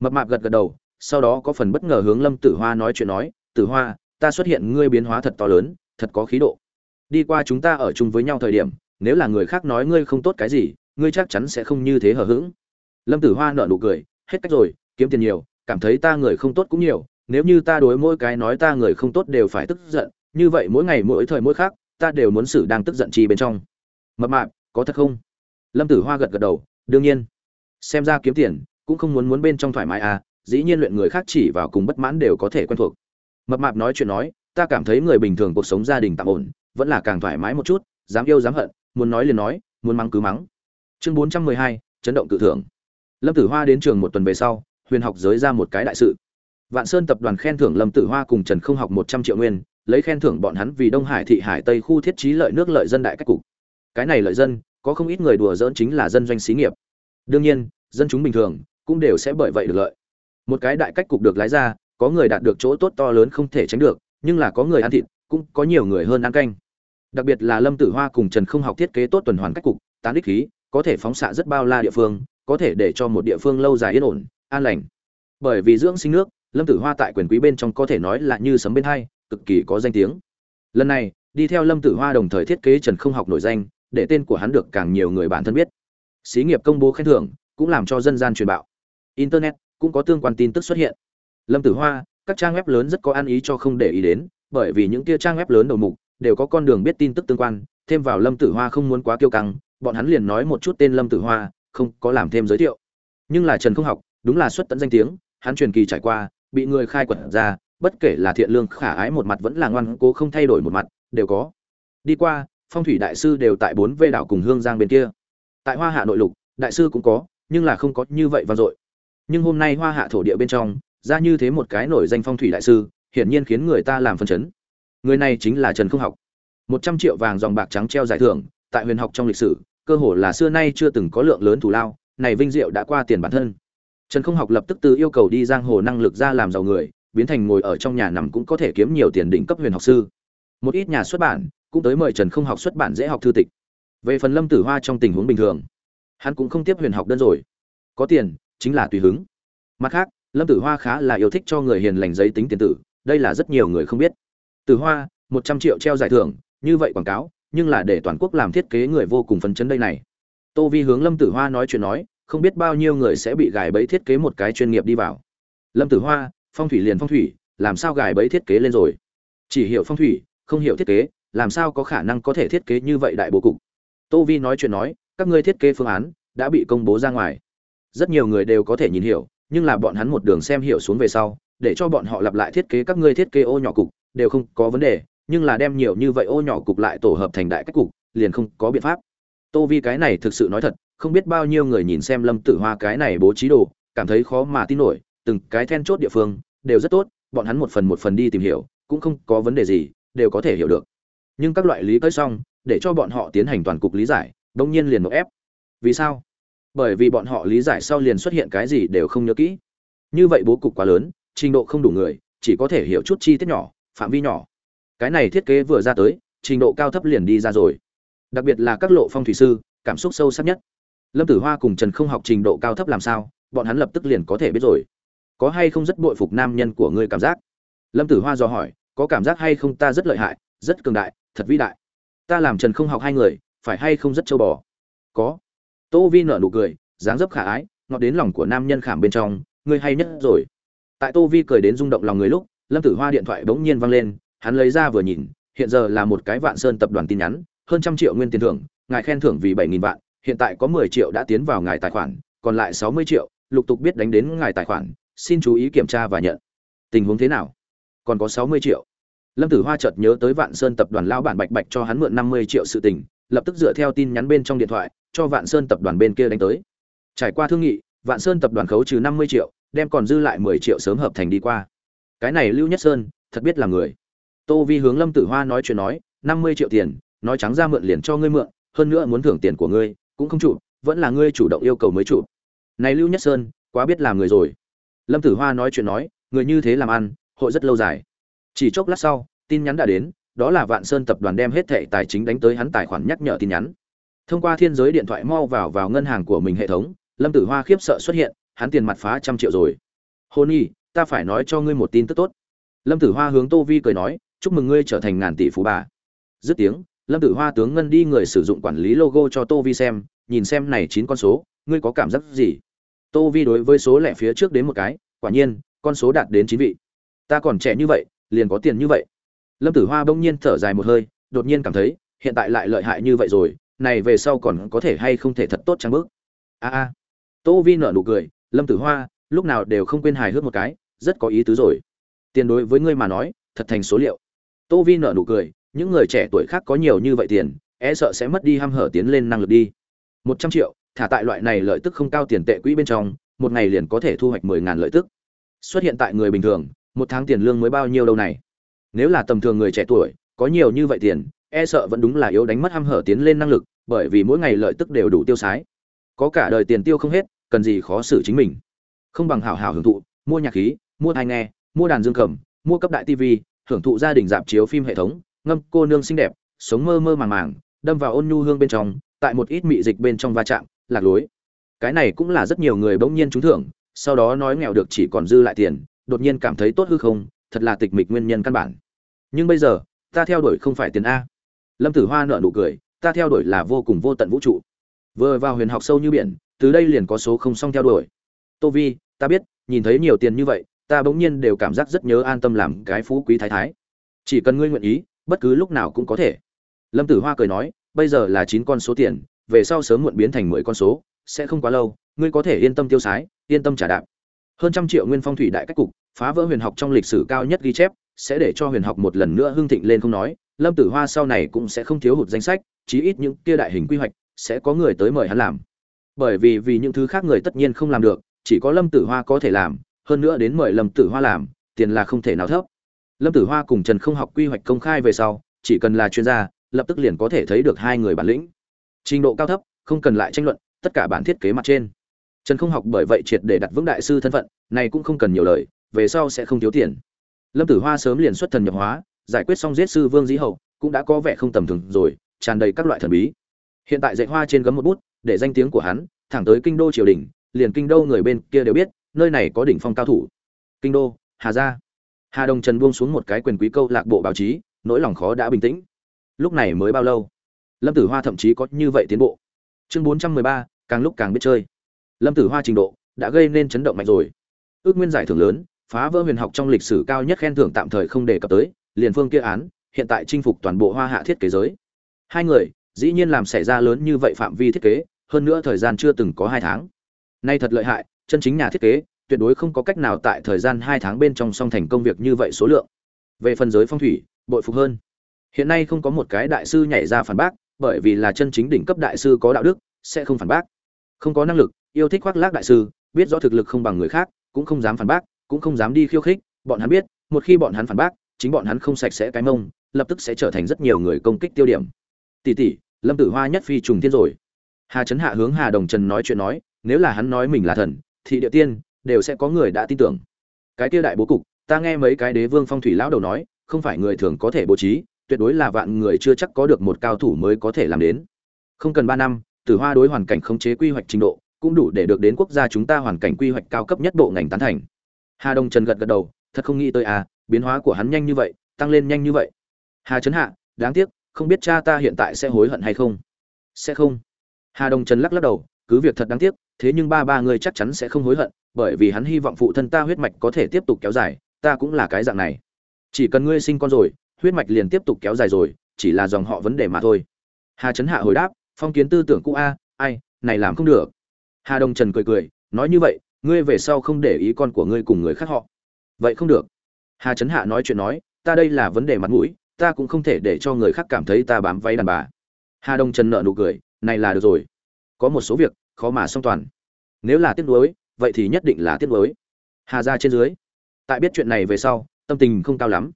A: Mập mạp gật gật đầu, sau đó có phần bất ngờ hướng lâm tử hoa nói chuyện nói, tử hoa, ta xuất hiện ngươi biến hóa thật to lớn, thật có khí độ. Đi qua chúng ta ở chung với nhau thời điểm, nếu là người khác nói ngươi không tốt cái gì, ngươi chắc chắn sẽ không như thế hờ hững. Lâm tử hoa nở nụ cười, hết cách rồi, kiếm tiền nhiều, cảm thấy ta người không tốt cũng nhiều nếu như ta đối mỗi cái nói ta người không tốt đều phải tức giận, như vậy mỗi ngày mỗi thời mỗi khác ta đều muốn xử đang tức giận chi bên trong. Mập mạp, có thật không? Lâm tử hoa gật gật đầu, đương nhiên. Xem ra kiếm tiền, cũng không muốn muốn bên trong thoải mái à dĩ nhiên luyện người khác chỉ vào cùng bất mãn đều có thể quen thuộc. Mập mạp nói chuyện nói, ta cảm thấy người bình thường cuộc sống gia đình tạm ổn, vẫn là càng thoải mái một chút, dám yêu dám hận, muốn nói liền nói, muốn mắng cứ mắng. Chương bốn trăm mười hai, chấn động tự thưởng lâm tử hoa đến trường một tuần về sau, huyền học giới ra một cái đại sự vạn sơn tập đoàn khen thưởng lâm tử hoa cùng trần không học một trăm triệu nguyên, lấy khen thưởng bọn hắn vì đông hải thị hải tây khu thiết trí lợi nước lợi dân đại cách cục. Cái này lợi dân, có không ít người đùa dỡn chính là dân doanh xí nghiệp. Đương nhiên, dân chúng bình thường cũng đều sẽ bởi vậy được lợi. Một cái đại cách cục được lái ra, có người đạt được chỗ tốt to lớn không thể tránh được, nhưng là có người ăn thịt, cũng có nhiều người hơn ăn canh. Đặc biệt là lâm tử hoa cùng trần không học thiết kế tốt tuần hoàn cách cục, tán đích khí, có thể phóng xạ rất bao la địa phương, có thể để cho một địa phương lâu dài yên ổn, an lành. Bởi vì dưỡng sinh nước lâm tử hoa tại quyền quý bên trong có thể nói là như sấm bên hai, cực kỳ có danh tiếng. Lần này, đi theo lâm tử hoa đồng thời thiết kế trần không học nổi danh, để tên của hắn được càng nhiều người bản thân biết. Xí nghiệp công bố khen thưởng, cũng làm cho dân gian truyền bạo. Internet cũng có tương quan tin tức xuất hiện. Lâm tử hoa, các trang web lớn rất có ăn ý cho không để ý đến, bởi vì những kia trang web lớn đầu mục đều có con đường biết tin tức tương quan, thêm vào lâm tử hoa không muốn quá kiêu căng, bọn hắn liền nói một chút tên lâm tử hoa, không có làm thêm giới thiệu. Nhưng là trần không học, đúng là xuất tận danh tiếng, hắn truyền kỳ trải qua bị người khai quật ra, bất kể là thiện lương khả ái một mặt vẫn là ngoan cố không thay đổi một mặt, đều có. Đi qua, phong thủy đại sư đều tại bốn vê đảo cùng hương giang bên kia. Tại hoa hạ nội lục, đại sư cũng có, nhưng là không có như vậy vang dội. Nhưng hôm nay hoa hạ thổ địa bên trong, ra như thế một cái nổi danh phong thủy đại sư, hiển nhiên khiến người ta làm phân chấn. Người này chính là trần không học. Một trăm triệu vàng dòng bạc trắng treo giải thưởng, tại huyền học trong lịch sử, cơ hồ là xưa nay chưa từng có lượng lớn thủ lao, này vinh diệu đã qua tiền bản thân trần không học lập tức từ yêu cầu đi giang hồ năng lực ra làm giàu người, biến thành ngồi ở trong nhà nằm cũng có thể kiếm nhiều tiền đỉnh cấp huyền học sư. Một ít nhà xuất bản cũng tới mời trần không học xuất bản dễ học thư tịch. Về phần lâm tử hoa trong tình huống bình thường, hắn cũng không tiếp huyền học đơn rồi. Có tiền chính là tùy hứng. Mặt khác, lâm tử hoa khá là yêu thích cho người hiền lành giấy tính tiền tử, đây là rất nhiều người không biết. Tử hoa, một trăm triệu treo giải thưởng, như vậy quảng cáo, nhưng là để toàn quốc làm thiết kế người vô cùng phấn chấn đây này. Tô vi hướng lâm tử hoa nói chuyện nói không biết bao nhiêu người sẽ bị gài bẫy thiết kế một cái chuyên nghiệp đi vào. Lâm tử hoa, phong thủy liền phong thủy, làm sao gài bẫy thiết kế lên rồi? Chỉ hiểu phong thủy, không hiểu thiết kế, làm sao có khả năng có thể thiết kế như vậy đại bố cục? Tô vi nói chuyện nói, các ngươi thiết kế phương án đã bị công bố ra ngoài. Rất nhiều người đều có thể nhìn hiểu, nhưng là bọn hắn một đường xem hiểu xuống về sau, để cho bọn họ lặp lại thiết kế các ngươi thiết kế ô nhỏ cục, đều không có vấn đề, nhưng là đem nhiều như vậy ô nhỏ cục lại tổ hợp thành đại cách cục, liền không có biện pháp. Tô vi cái này thực sự nói thật không biết bao nhiêu người nhìn xem lâm tử hoa cái này bố trí đồ, cảm thấy khó mà tin nổi, từng cái then chốt địa phương, đều rất tốt, bọn hắn một phần một phần đi tìm hiểu, cũng không có vấn đề gì, đều có thể hiểu được. Nhưng các loại lý tới xong, để cho bọn họ tiến hành toàn cục lý giải đông nhiên liền một ép. Vì sao? Bởi vì bọn họ lý giải sau liền xuất hiện cái gì đều không nhớ kỹ. Như vậy bố cục quá lớn, trình độ không đủ người, chỉ có thể hiểu chút chi tiết nhỏ, phạm vi nhỏ. Cái này thiết kế vừa ra tới, trình độ cao thấp liền đi ra rồi. Đặc biệt là các lộ phong thủy sư, cảm xúc sâu sắc nhất lâm tử hoa cùng trần không học trình độ cao thấp làm sao, bọn hắn lập tức liền có thể biết rồi. Có hay không rất bội phục nam nhân của ngươi cảm giác? Lâm tử hoa dò hỏi, có cảm giác hay không ta rất lợi hại, rất cường đại, thật vĩ đại. Ta làm trần không học hai người, phải hay không rất châu bò? Có. Tô vi nở nụ cười, dáng dấp khả ái, ngọt đến lòng của nam nhân khảm bên trong, ngươi hay nhất rồi. Tại tô vi cười đến rung động lòng người lúc, lâm tử hoa điện thoại bỗng nhiên văng lên, hắn lấy ra vừa nhìn, hiện giờ là một cái vạn sơn tập đoàn tin nhắn, hơn trăm triệu nguyên tiền thưởng, ngài khen thưởng vì bảy nghìn vạn hiện tại có mười triệu đã tiến vào ngài tài khoản, còn lại sáu mươi triệu, lục tục biết đánh đến ngài tài khoản, xin chú ý kiểm tra và nhận. Tình huống thế nào? Còn có sáu mươi triệu. Lâm tử hoa chợt nhớ tới vạn sơn tập đoàn lao bản bạch bạch cho hắn mượn năm mươi triệu sự tình, lập tức dựa theo tin nhắn bên trong điện thoại, cho vạn sơn tập đoàn bên kia đánh tới. Trải qua thương nghị, vạn sơn tập đoàn khấu trừ năm mươi triệu, đem còn dư lại mười triệu sớm hợp thành đi qua. Cái này lưu nhất sơn, thật biết là người. Tô vi hướng lâm tử hoa nói chuyện nói, năm mươi triệu tiền, nói trắng ra mượn liền cho ngươi mượn, hơn nữa muốn thưởng tiền của ngươi cũng không chụp, vẫn là ngươi chủ động yêu cầu mới chụp. Này lưu nhất sơn, quá biết làm người rồi. Lâm tử hoa nói chuyện nói, người như thế làm ăn, hội rất lâu dài. Chỉ chốc lát sau, tin nhắn đã đến, đó là vạn sơn tập đoàn đem hết thệ tài chính đánh tới hắn tài khoản nhắc nhở tin nhắn. Thông qua thiên giới điện thoại mau vào vào ngân hàng của mình hệ thống, lâm tử hoa khiếp sợ xuất hiện, hắn tiền mặt phá trăm triệu rồi. Hôn y, ta phải nói cho ngươi một tin tức tốt. Lâm tử hoa hướng tô vi cười nói, chúc mừng ngươi trở thành ngàn tỷ phú bà. Dứt tiếng lâm tử hoa tướng ngân đi người sử dụng quản lý logo cho tô vi xem, nhìn xem này chín con số, ngươi có cảm giác gì? Tô vi đối với số lẻ phía trước đến một cái, quả nhiên, con số đạt đến chín vị. Ta còn trẻ như vậy, liền có tiền như vậy. Lâm tử hoa bỗng nhiên thở dài một hơi, đột nhiên cảm thấy, hiện tại lại lợi hại như vậy rồi, này về sau còn có thể hay không thể thật tốt trang bước. A a. Tô vi nở nụ cười, lâm tử hoa, lúc nào đều không quên hài hước một cái, rất có ý tứ rồi. Tiền đối với ngươi mà nói, thật thành số liệu. Tô vi nở nụ cười những người trẻ tuổi khác có nhiều như vậy tiền e sợ sẽ mất đi ham hở tiến lên năng lực đi. Một trăm triệu thả tại loại này lợi tức không cao tiền tệ quỹ bên trong một ngày liền có thể thu hoạch mười ngàn lợi tức. Xuất hiện tại người bình thường một tháng tiền lương mới bao nhiêu đâu này? Nếu là tầm thường người trẻ tuổi có nhiều như vậy tiền e sợ vẫn đúng là yếu đánh mất ham hở tiến lên năng lực bởi vì mỗi ngày lợi tức đều đủ tiêu xài, có cả đời tiền tiêu không hết cần gì khó xử chính mình. Không bằng hảo hảo hưởng thụ mua nhạc khí mua thai nghe mua đàn dương cầm mua cấp đại tv hưởng thụ gia đình dạp chiếu phim hệ thống ngâm cô nương xinh đẹp, sống mơ mơ màng màng, đâm vào ôn nhu hương bên trong, tại một ít mị dịch bên trong va chạm, lạc lối. Cái này cũng là rất nhiều người bỗng nhiên trúng thưởng, sau đó nói nghèo được chỉ còn dư lại tiền, đột nhiên cảm thấy tốt hư không, thật là tịch mịch nguyên nhân căn bản. Nhưng bây giờ, ta theo đuổi không phải tiền a. Lâm tử hoa nợ nụ cười, ta theo đuổi là vô cùng vô tận vũ trụ. Vừa vào huyền học sâu như biển, từ đây liền có số không xong theo đuổi. Tô vi, ta biết, nhìn thấy nhiều tiền như vậy, ta bỗng nhiên đều cảm giác rất nhớ an tâm làm cái phú quý thái thái. Chỉ cần ngươi nguyện ý bất cứ lúc nào cũng có thể. Lâm tử hoa cười nói, bây giờ là chín con số tiền, về sau sớm muộn biến thành mười con số, sẽ không quá lâu, ngươi có thể yên tâm tiêu sái, yên tâm trả đạp. Hơn trăm triệu nguyên phong thủy đại cách cục, phá vỡ huyền học trong lịch sử cao nhất ghi chép, sẽ để cho huyền học một lần nữa hưng thịnh lên không nói, lâm tử hoa sau này cũng sẽ không thiếu hụt danh sách, chí ít những kia đại hình quy hoạch, sẽ có người tới mời hắn làm. Bởi vì vì những thứ khác người tất nhiên không làm được, chỉ có lâm tử hoa có thể làm, hơn nữa đến mời lâm tử hoa làm, tiền là không thể nào thấp lâm tử hoa cùng trần không học quy hoạch công khai về sau, chỉ cần là chuyên gia, lập tức liền có thể thấy được hai người bản lĩnh. Trình độ cao thấp, không cần lại tranh luận, tất cả bản thiết kế mặt trên. Trần không học bởi vậy triệt để đặt vững đại sư thân phận, này cũng không cần nhiều lời, về sau sẽ không thiếu tiền. Lâm tử hoa sớm liền xuất thần nhập hóa, giải quyết xong giết sư vương dĩ hậu, cũng đã có vẻ không tầm thường rồi, tràn đầy các loại thần bí. Hiện tại dạy hoa trên gấm một bút, để danh tiếng của hắn, thẳng tới kinh đô triều đình, liền kinh đô người bên kia đều biết, nơi này có đỉnh phong cao thủ. Kinh đô, hà gia hà đồng trần buông xuống một cái quyền quý câu lạc bộ báo chí, nỗi lòng khó đã bình tĩnh. Lúc này mới bao lâu? Lâm tử hoa thậm chí có như vậy tiến bộ. Chương bốn trăm mười ba, càng lúc càng biết chơi. Lâm tử hoa trình độ đã gây nên chấn động mạnh rồi. Ước nguyên giải thưởng lớn, phá vỡ huyền học trong lịch sử cao nhất khen thưởng tạm thời không đề cập tới, liền phương kia án, hiện tại chinh phục toàn bộ hoa hạ thiết kế giới. Hai người, dĩ nhiên làm xảy ra lớn như vậy phạm vi thiết kế, hơn nữa thời gian chưa từng có hai tháng. Nay thật lợi hại, chân chính nhà thiết kế tuyệt đối không có cách nào tại thời gian hai tháng bên trong song thành công việc như vậy số lượng. Về phần giới phong thủy, bội phục hơn. Hiện nay không có một cái đại sư nhảy ra phản bác, bởi vì là chân chính đỉnh cấp đại sư có đạo đức, sẽ không phản bác. Không có năng lực, yêu thích khoác lác đại sư, biết rõ thực lực không bằng người khác, cũng không dám phản bác, cũng không dám đi khiêu khích, bọn hắn biết, một khi bọn hắn phản bác, chính bọn hắn không sạch sẽ cái mông, lập tức sẽ trở thành rất nhiều người công kích tiêu điểm. Tỷ tỷ, lâm tử hoa nhất phi trùng tiên rồi. Hà trấn hạ hướng hà đồng trần nói chuyện nói, nếu là hắn nói mình là thần thì địa tiên đều sẽ có người đã tin tưởng. Cái kia đại bố cục, ta nghe mấy cái đế vương phong thủy lão đầu nói, không phải người thường có thể bố trí, tuyệt đối là vạn người chưa chắc có được một cao thủ mới có thể làm đến. Không cần ba năm, tử hoa đối hoàn cảnh khống chế quy hoạch trình độ, cũng đủ để được đến quốc gia chúng ta hoàn cảnh quy hoạch cao cấp nhất bộ ngành tán thành. Hà đông trần gật gật đầu, thật không nghĩ tới à biến hóa của hắn nhanh như vậy, tăng lên nhanh như vậy. Hà trấn hạ, đáng tiếc, không biết cha ta hiện tại sẽ hối hận hay không? Sẽ không. Hà đông trần lắc lắc đầu, cứ việc thật đáng tiếc, thế nhưng ba ba người chắc chắn sẽ không hối hận bởi vì hắn hy vọng phụ thân ta huyết mạch có thể tiếp tục kéo dài, ta cũng là cái dạng này. Chỉ cần ngươi sinh con rồi, huyết mạch liền tiếp tục kéo dài rồi, chỉ là dòng họ vấn đề mà thôi. Hà trấn hạ hồi đáp, phong kiến tư tưởng cũ a, ai, này làm không được. Hà đông trần cười cười, nói như vậy, ngươi về sau không để ý con của ngươi cùng người khác họ. Vậy không được. Hà trấn hạ nói chuyện nói, ta đây là vấn đề mặt mũi, ta cũng không thể để cho người khác cảm thấy ta bám váy đàn bà. Hà đông trần nợ nụ cười, này là được rồi. Có một số việc, khó mà song toàn. Nếu là tiếc nuối vậy thì nhất định là tiếc nuối hà ra trên dưới, tại biết chuyện này về sau, tâm tình không cao lắm.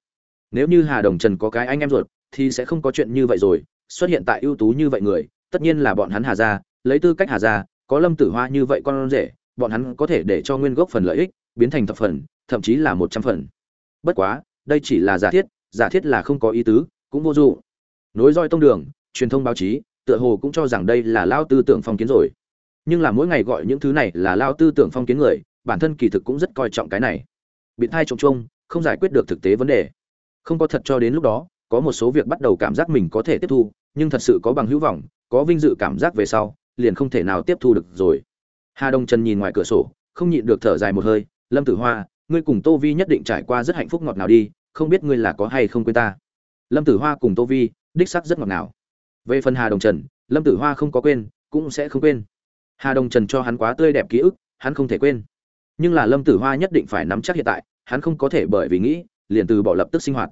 A: Nếu như hà đồng trần có cái anh em ruột, thì sẽ không có chuyện như vậy rồi. Xuất hiện tại ưu tú như vậy người, tất nhiên là bọn hắn hà ra lấy tư cách hà ra có lâm tử hoa như vậy con rể, bọn hắn có thể để cho nguyên gốc phần lợi ích biến thành thập phần, thậm chí là một trăm phần. Bất quá, đây chỉ là giả thiết giả thiết là không có ý tứ, cũng vô dụng. Nối roi tông đường, truyền thông báo chí, tựa hồ cũng cho rằng đây là lao tư tưởng phong kiến rồi nhưng là mỗi ngày gọi những thứ này là lao tư tưởng phong kiến người, bản thân kỳ thực cũng rất coi trọng cái này. Bị thai trông trông không giải quyết được thực tế vấn đề. Không có thật cho đến lúc đó, có một số việc bắt đầu cảm giác mình có thể tiếp thu, nhưng thật sự có bằng hữu vọng, có vinh dự cảm giác về sau, liền không thể nào tiếp thu được rồi. Hà đông trần nhìn ngoài cửa sổ, không nhịn được thở dài một hơi, lâm tử hoa, ngươi cùng tô vi nhất định trải qua rất hạnh phúc ngọt nào đi, không biết ngươi là có hay không quên ta? Lâm tử hoa cùng tô vi, đích sắc rất ngọt ngào. Về phần hà đồng trần, lâm tử hoa không có quên, cũng sẽ không quên hà đồng trần cho hắn quá tươi đẹp ký ức, hắn không thể quên. Nhưng là lâm tử hoa nhất định phải nắm chắc hiện tại, hắn không có thể bởi vì nghĩ, liền từ bỏ lập tức sinh hoạt.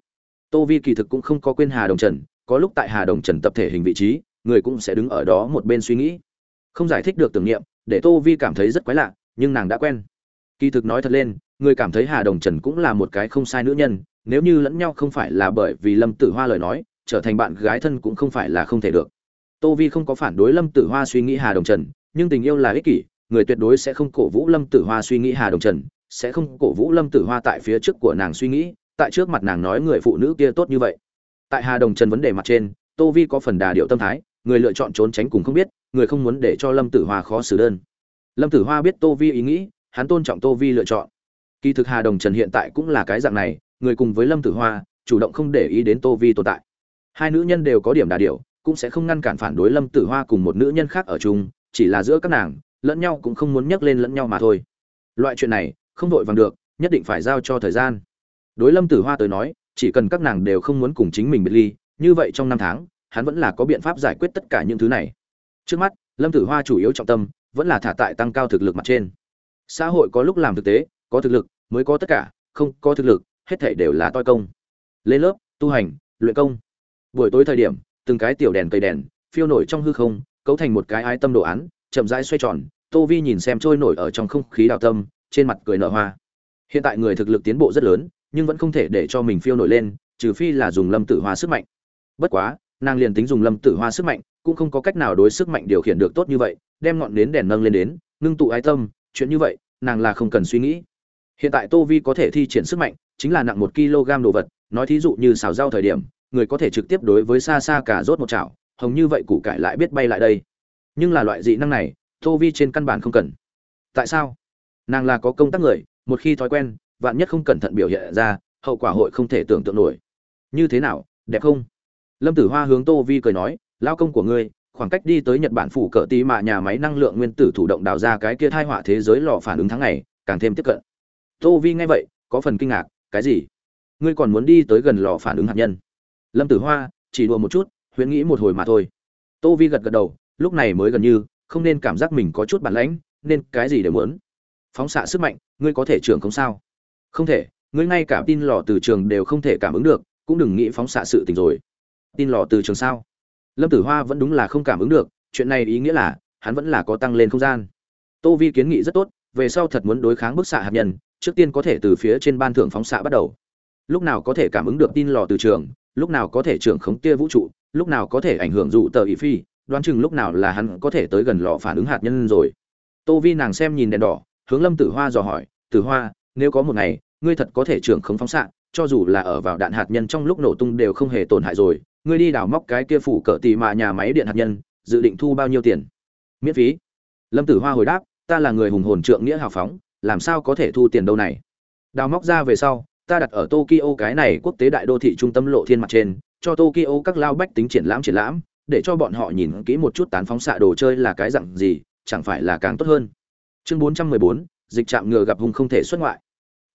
A: Tô vi kỳ thực cũng không có quên hà đồng trần, có lúc tại hà đồng trần tập thể hình vị trí, người cũng sẽ đứng ở đó một bên suy nghĩ. Không giải thích được tưởng niệm, để tô vi cảm thấy rất quái lạ, nhưng nàng đã quen. Kỳ thực nói thật lên, người cảm thấy hà đồng trần cũng là một cái không sai nữ nhân, nếu như lẫn nhau không phải là bởi vì lâm tử hoa lời nói, trở thành bạn gái thân cũng không phải là không thể được. Tô vi không có phản đối lâm tử hoa suy nghĩ hà đồng trần nhưng tình yêu là ích kỷ, người tuyệt đối sẽ không cổ vũ lâm tử hoa suy nghĩ hà đồng trần, sẽ không cổ vũ lâm tử hoa tại phía trước của nàng suy nghĩ, tại trước mặt nàng nói người phụ nữ kia tốt như vậy. Tại hà đồng trần vấn đề mặt trên, tô vi có phần đà điệu tâm thái, người lựa chọn trốn tránh cùng không biết, người không muốn để cho lâm tử hoa khó xử đơn. Lâm tử hoa biết tô vi ý nghĩ, hắn tôn trọng tô vi lựa chọn. Kỳ thực hà đồng trần hiện tại cũng là cái dạng này, người cùng với lâm tử hoa, chủ động không để ý đến tô vi tồn tại. Hai nữ nhân đều có điểm đà điệu, cũng sẽ không ngăn cản phản đối lâm tử hoa cùng một nữ nhân khác ở chung chỉ là giữa các nàng, lẫn nhau cũng không muốn nhắc lên lẫn nhau mà thôi. Loại chuyện này, không vội vàng được, nhất định phải giao cho thời gian. Đối lâm tử hoa tới nói, chỉ cần các nàng đều không muốn cùng chính mình biệt ly, như vậy trong năm tháng, hắn vẫn là có biện pháp giải quyết tất cả những thứ này. Trước mắt, lâm tử hoa chủ yếu trọng tâm, vẫn là thả tại tăng cao thực lực mặt trên. Xã hội có lúc làm thực tế, có thực lực, mới có tất cả, không có thực lực, hết thảy đều là toi công. Lên lớp, tu hành, luyện công. Buổi tối thời điểm, từng cái tiểu đèn cây đèn, phiêu nổi trong hư không cấu thành một cái ái tâm đồ án, chậm rãi xoay tròn, tô vi nhìn xem trôi nổi ở trong không khí đào tâm, trên mặt cười nở hoa. Hiện tại người thực lực tiến bộ rất lớn, nhưng vẫn không thể để cho mình phiêu nổi lên, trừ phi là dùng lâm tử hoa sức mạnh. Bất quá, nàng liền tính dùng lâm tử hoa sức mạnh, cũng không có cách nào đối sức mạnh điều khiển được tốt như vậy, đem ngọn nến đèn nâng lên đến, ngưng tụ ái tâm, chuyện như vậy, nàng là không cần suy nghĩ. Hiện tại tô vi có thể thi triển sức mạnh, chính là nặng một kg đồ vật, nói thí dụ như xào rau thời điểm, người có thể trực tiếp đối với xa xa cả rốt một chảo hồng như vậy củ cải lại biết bay lại đây. Nhưng là loại dị năng này, tô vi trên căn bản không cần. Tại sao? Nàng là có công tác người, một khi thói quen, vạn nhất không cẩn thận biểu hiện ra, hậu quả hội không thể tưởng tượng nổi. Như thế nào, đẹp không? Lâm tử hoa hướng tô vi cười nói lao công của ngươi, khoảng cách đi tới nhật bản phủ cỡ tí mà nhà máy năng lượng nguyên tử thủ động đào ra cái kia thai họa thế giới lò phản ứng tháng này càng thêm tiếp cận. Tô vi nghe vậy, có phần kinh ngạc, cái gì? Ngươi còn muốn đi tới gần lò phản ứng hạt nhân? Lâm tử hoa, chỉ đùa một chút huyễn nghĩ một hồi mà thôi. Tô vi gật gật đầu, lúc này mới gần như, không nên cảm giác mình có chút bản lãnh, nên cái gì đều muốn. Phóng xạ sức mạnh, ngươi có thể trưởng không sao? Không thể, ngươi ngay cả tin lò từ trường đều không thể cảm ứng được, cũng đừng nghĩ phóng xạ sự tình rồi. Tin lò từ trường sao? Lâm tử hoa vẫn đúng là không cảm ứng được, chuyện này ý nghĩa là, hắn vẫn là có tăng lên không gian. Tô vi kiến nghị rất tốt, về sau thật muốn đối kháng bức xạ hạt nhân, trước tiên có thể từ phía trên ban thưởng phóng xạ bắt đầu. Lúc nào có thể cảm ứng được tin lò từ trường, lúc nào có thể trưởng khống tia vũ trụ lúc nào có thể ảnh hưởng dụ tờ ý phi, đoán chừng lúc nào là hắn có thể tới gần lò phản ứng hạt nhân rồi. Tô vi nàng xem nhìn đèn đỏ, hướng lâm tử hoa dò hỏi, tử hoa, nếu có một ngày, ngươi thật có thể trưởng khống phóng xạ, cho dù là ở vào đạn hạt nhân trong lúc nổ tung đều không hề tổn hại rồi, ngươi đi đào móc cái kia phủ cỡ tì mà nhà máy điện hạt nhân, dự định thu bao nhiêu tiền? Miễn phí. Lâm tử hoa hồi đáp, ta là người hùng hồn trượng nghĩa hào phóng, làm sao có thể thu tiền đâu này? Đào móc ra về sau, ta đặt ở tokyo cái này quốc tế đại đô thị trung tâm lộ thiên mặt trên cho tokyo các lao bách tính triển lãm triển lãm, để cho bọn họ nhìn kỹ một chút tán phóng xạ đồ chơi là cái dạng gì, chẳng phải là càng tốt hơn. Chương bốn trăm mười bốn, dịch trạm ngừa gặp hung không thể xuất ngoại.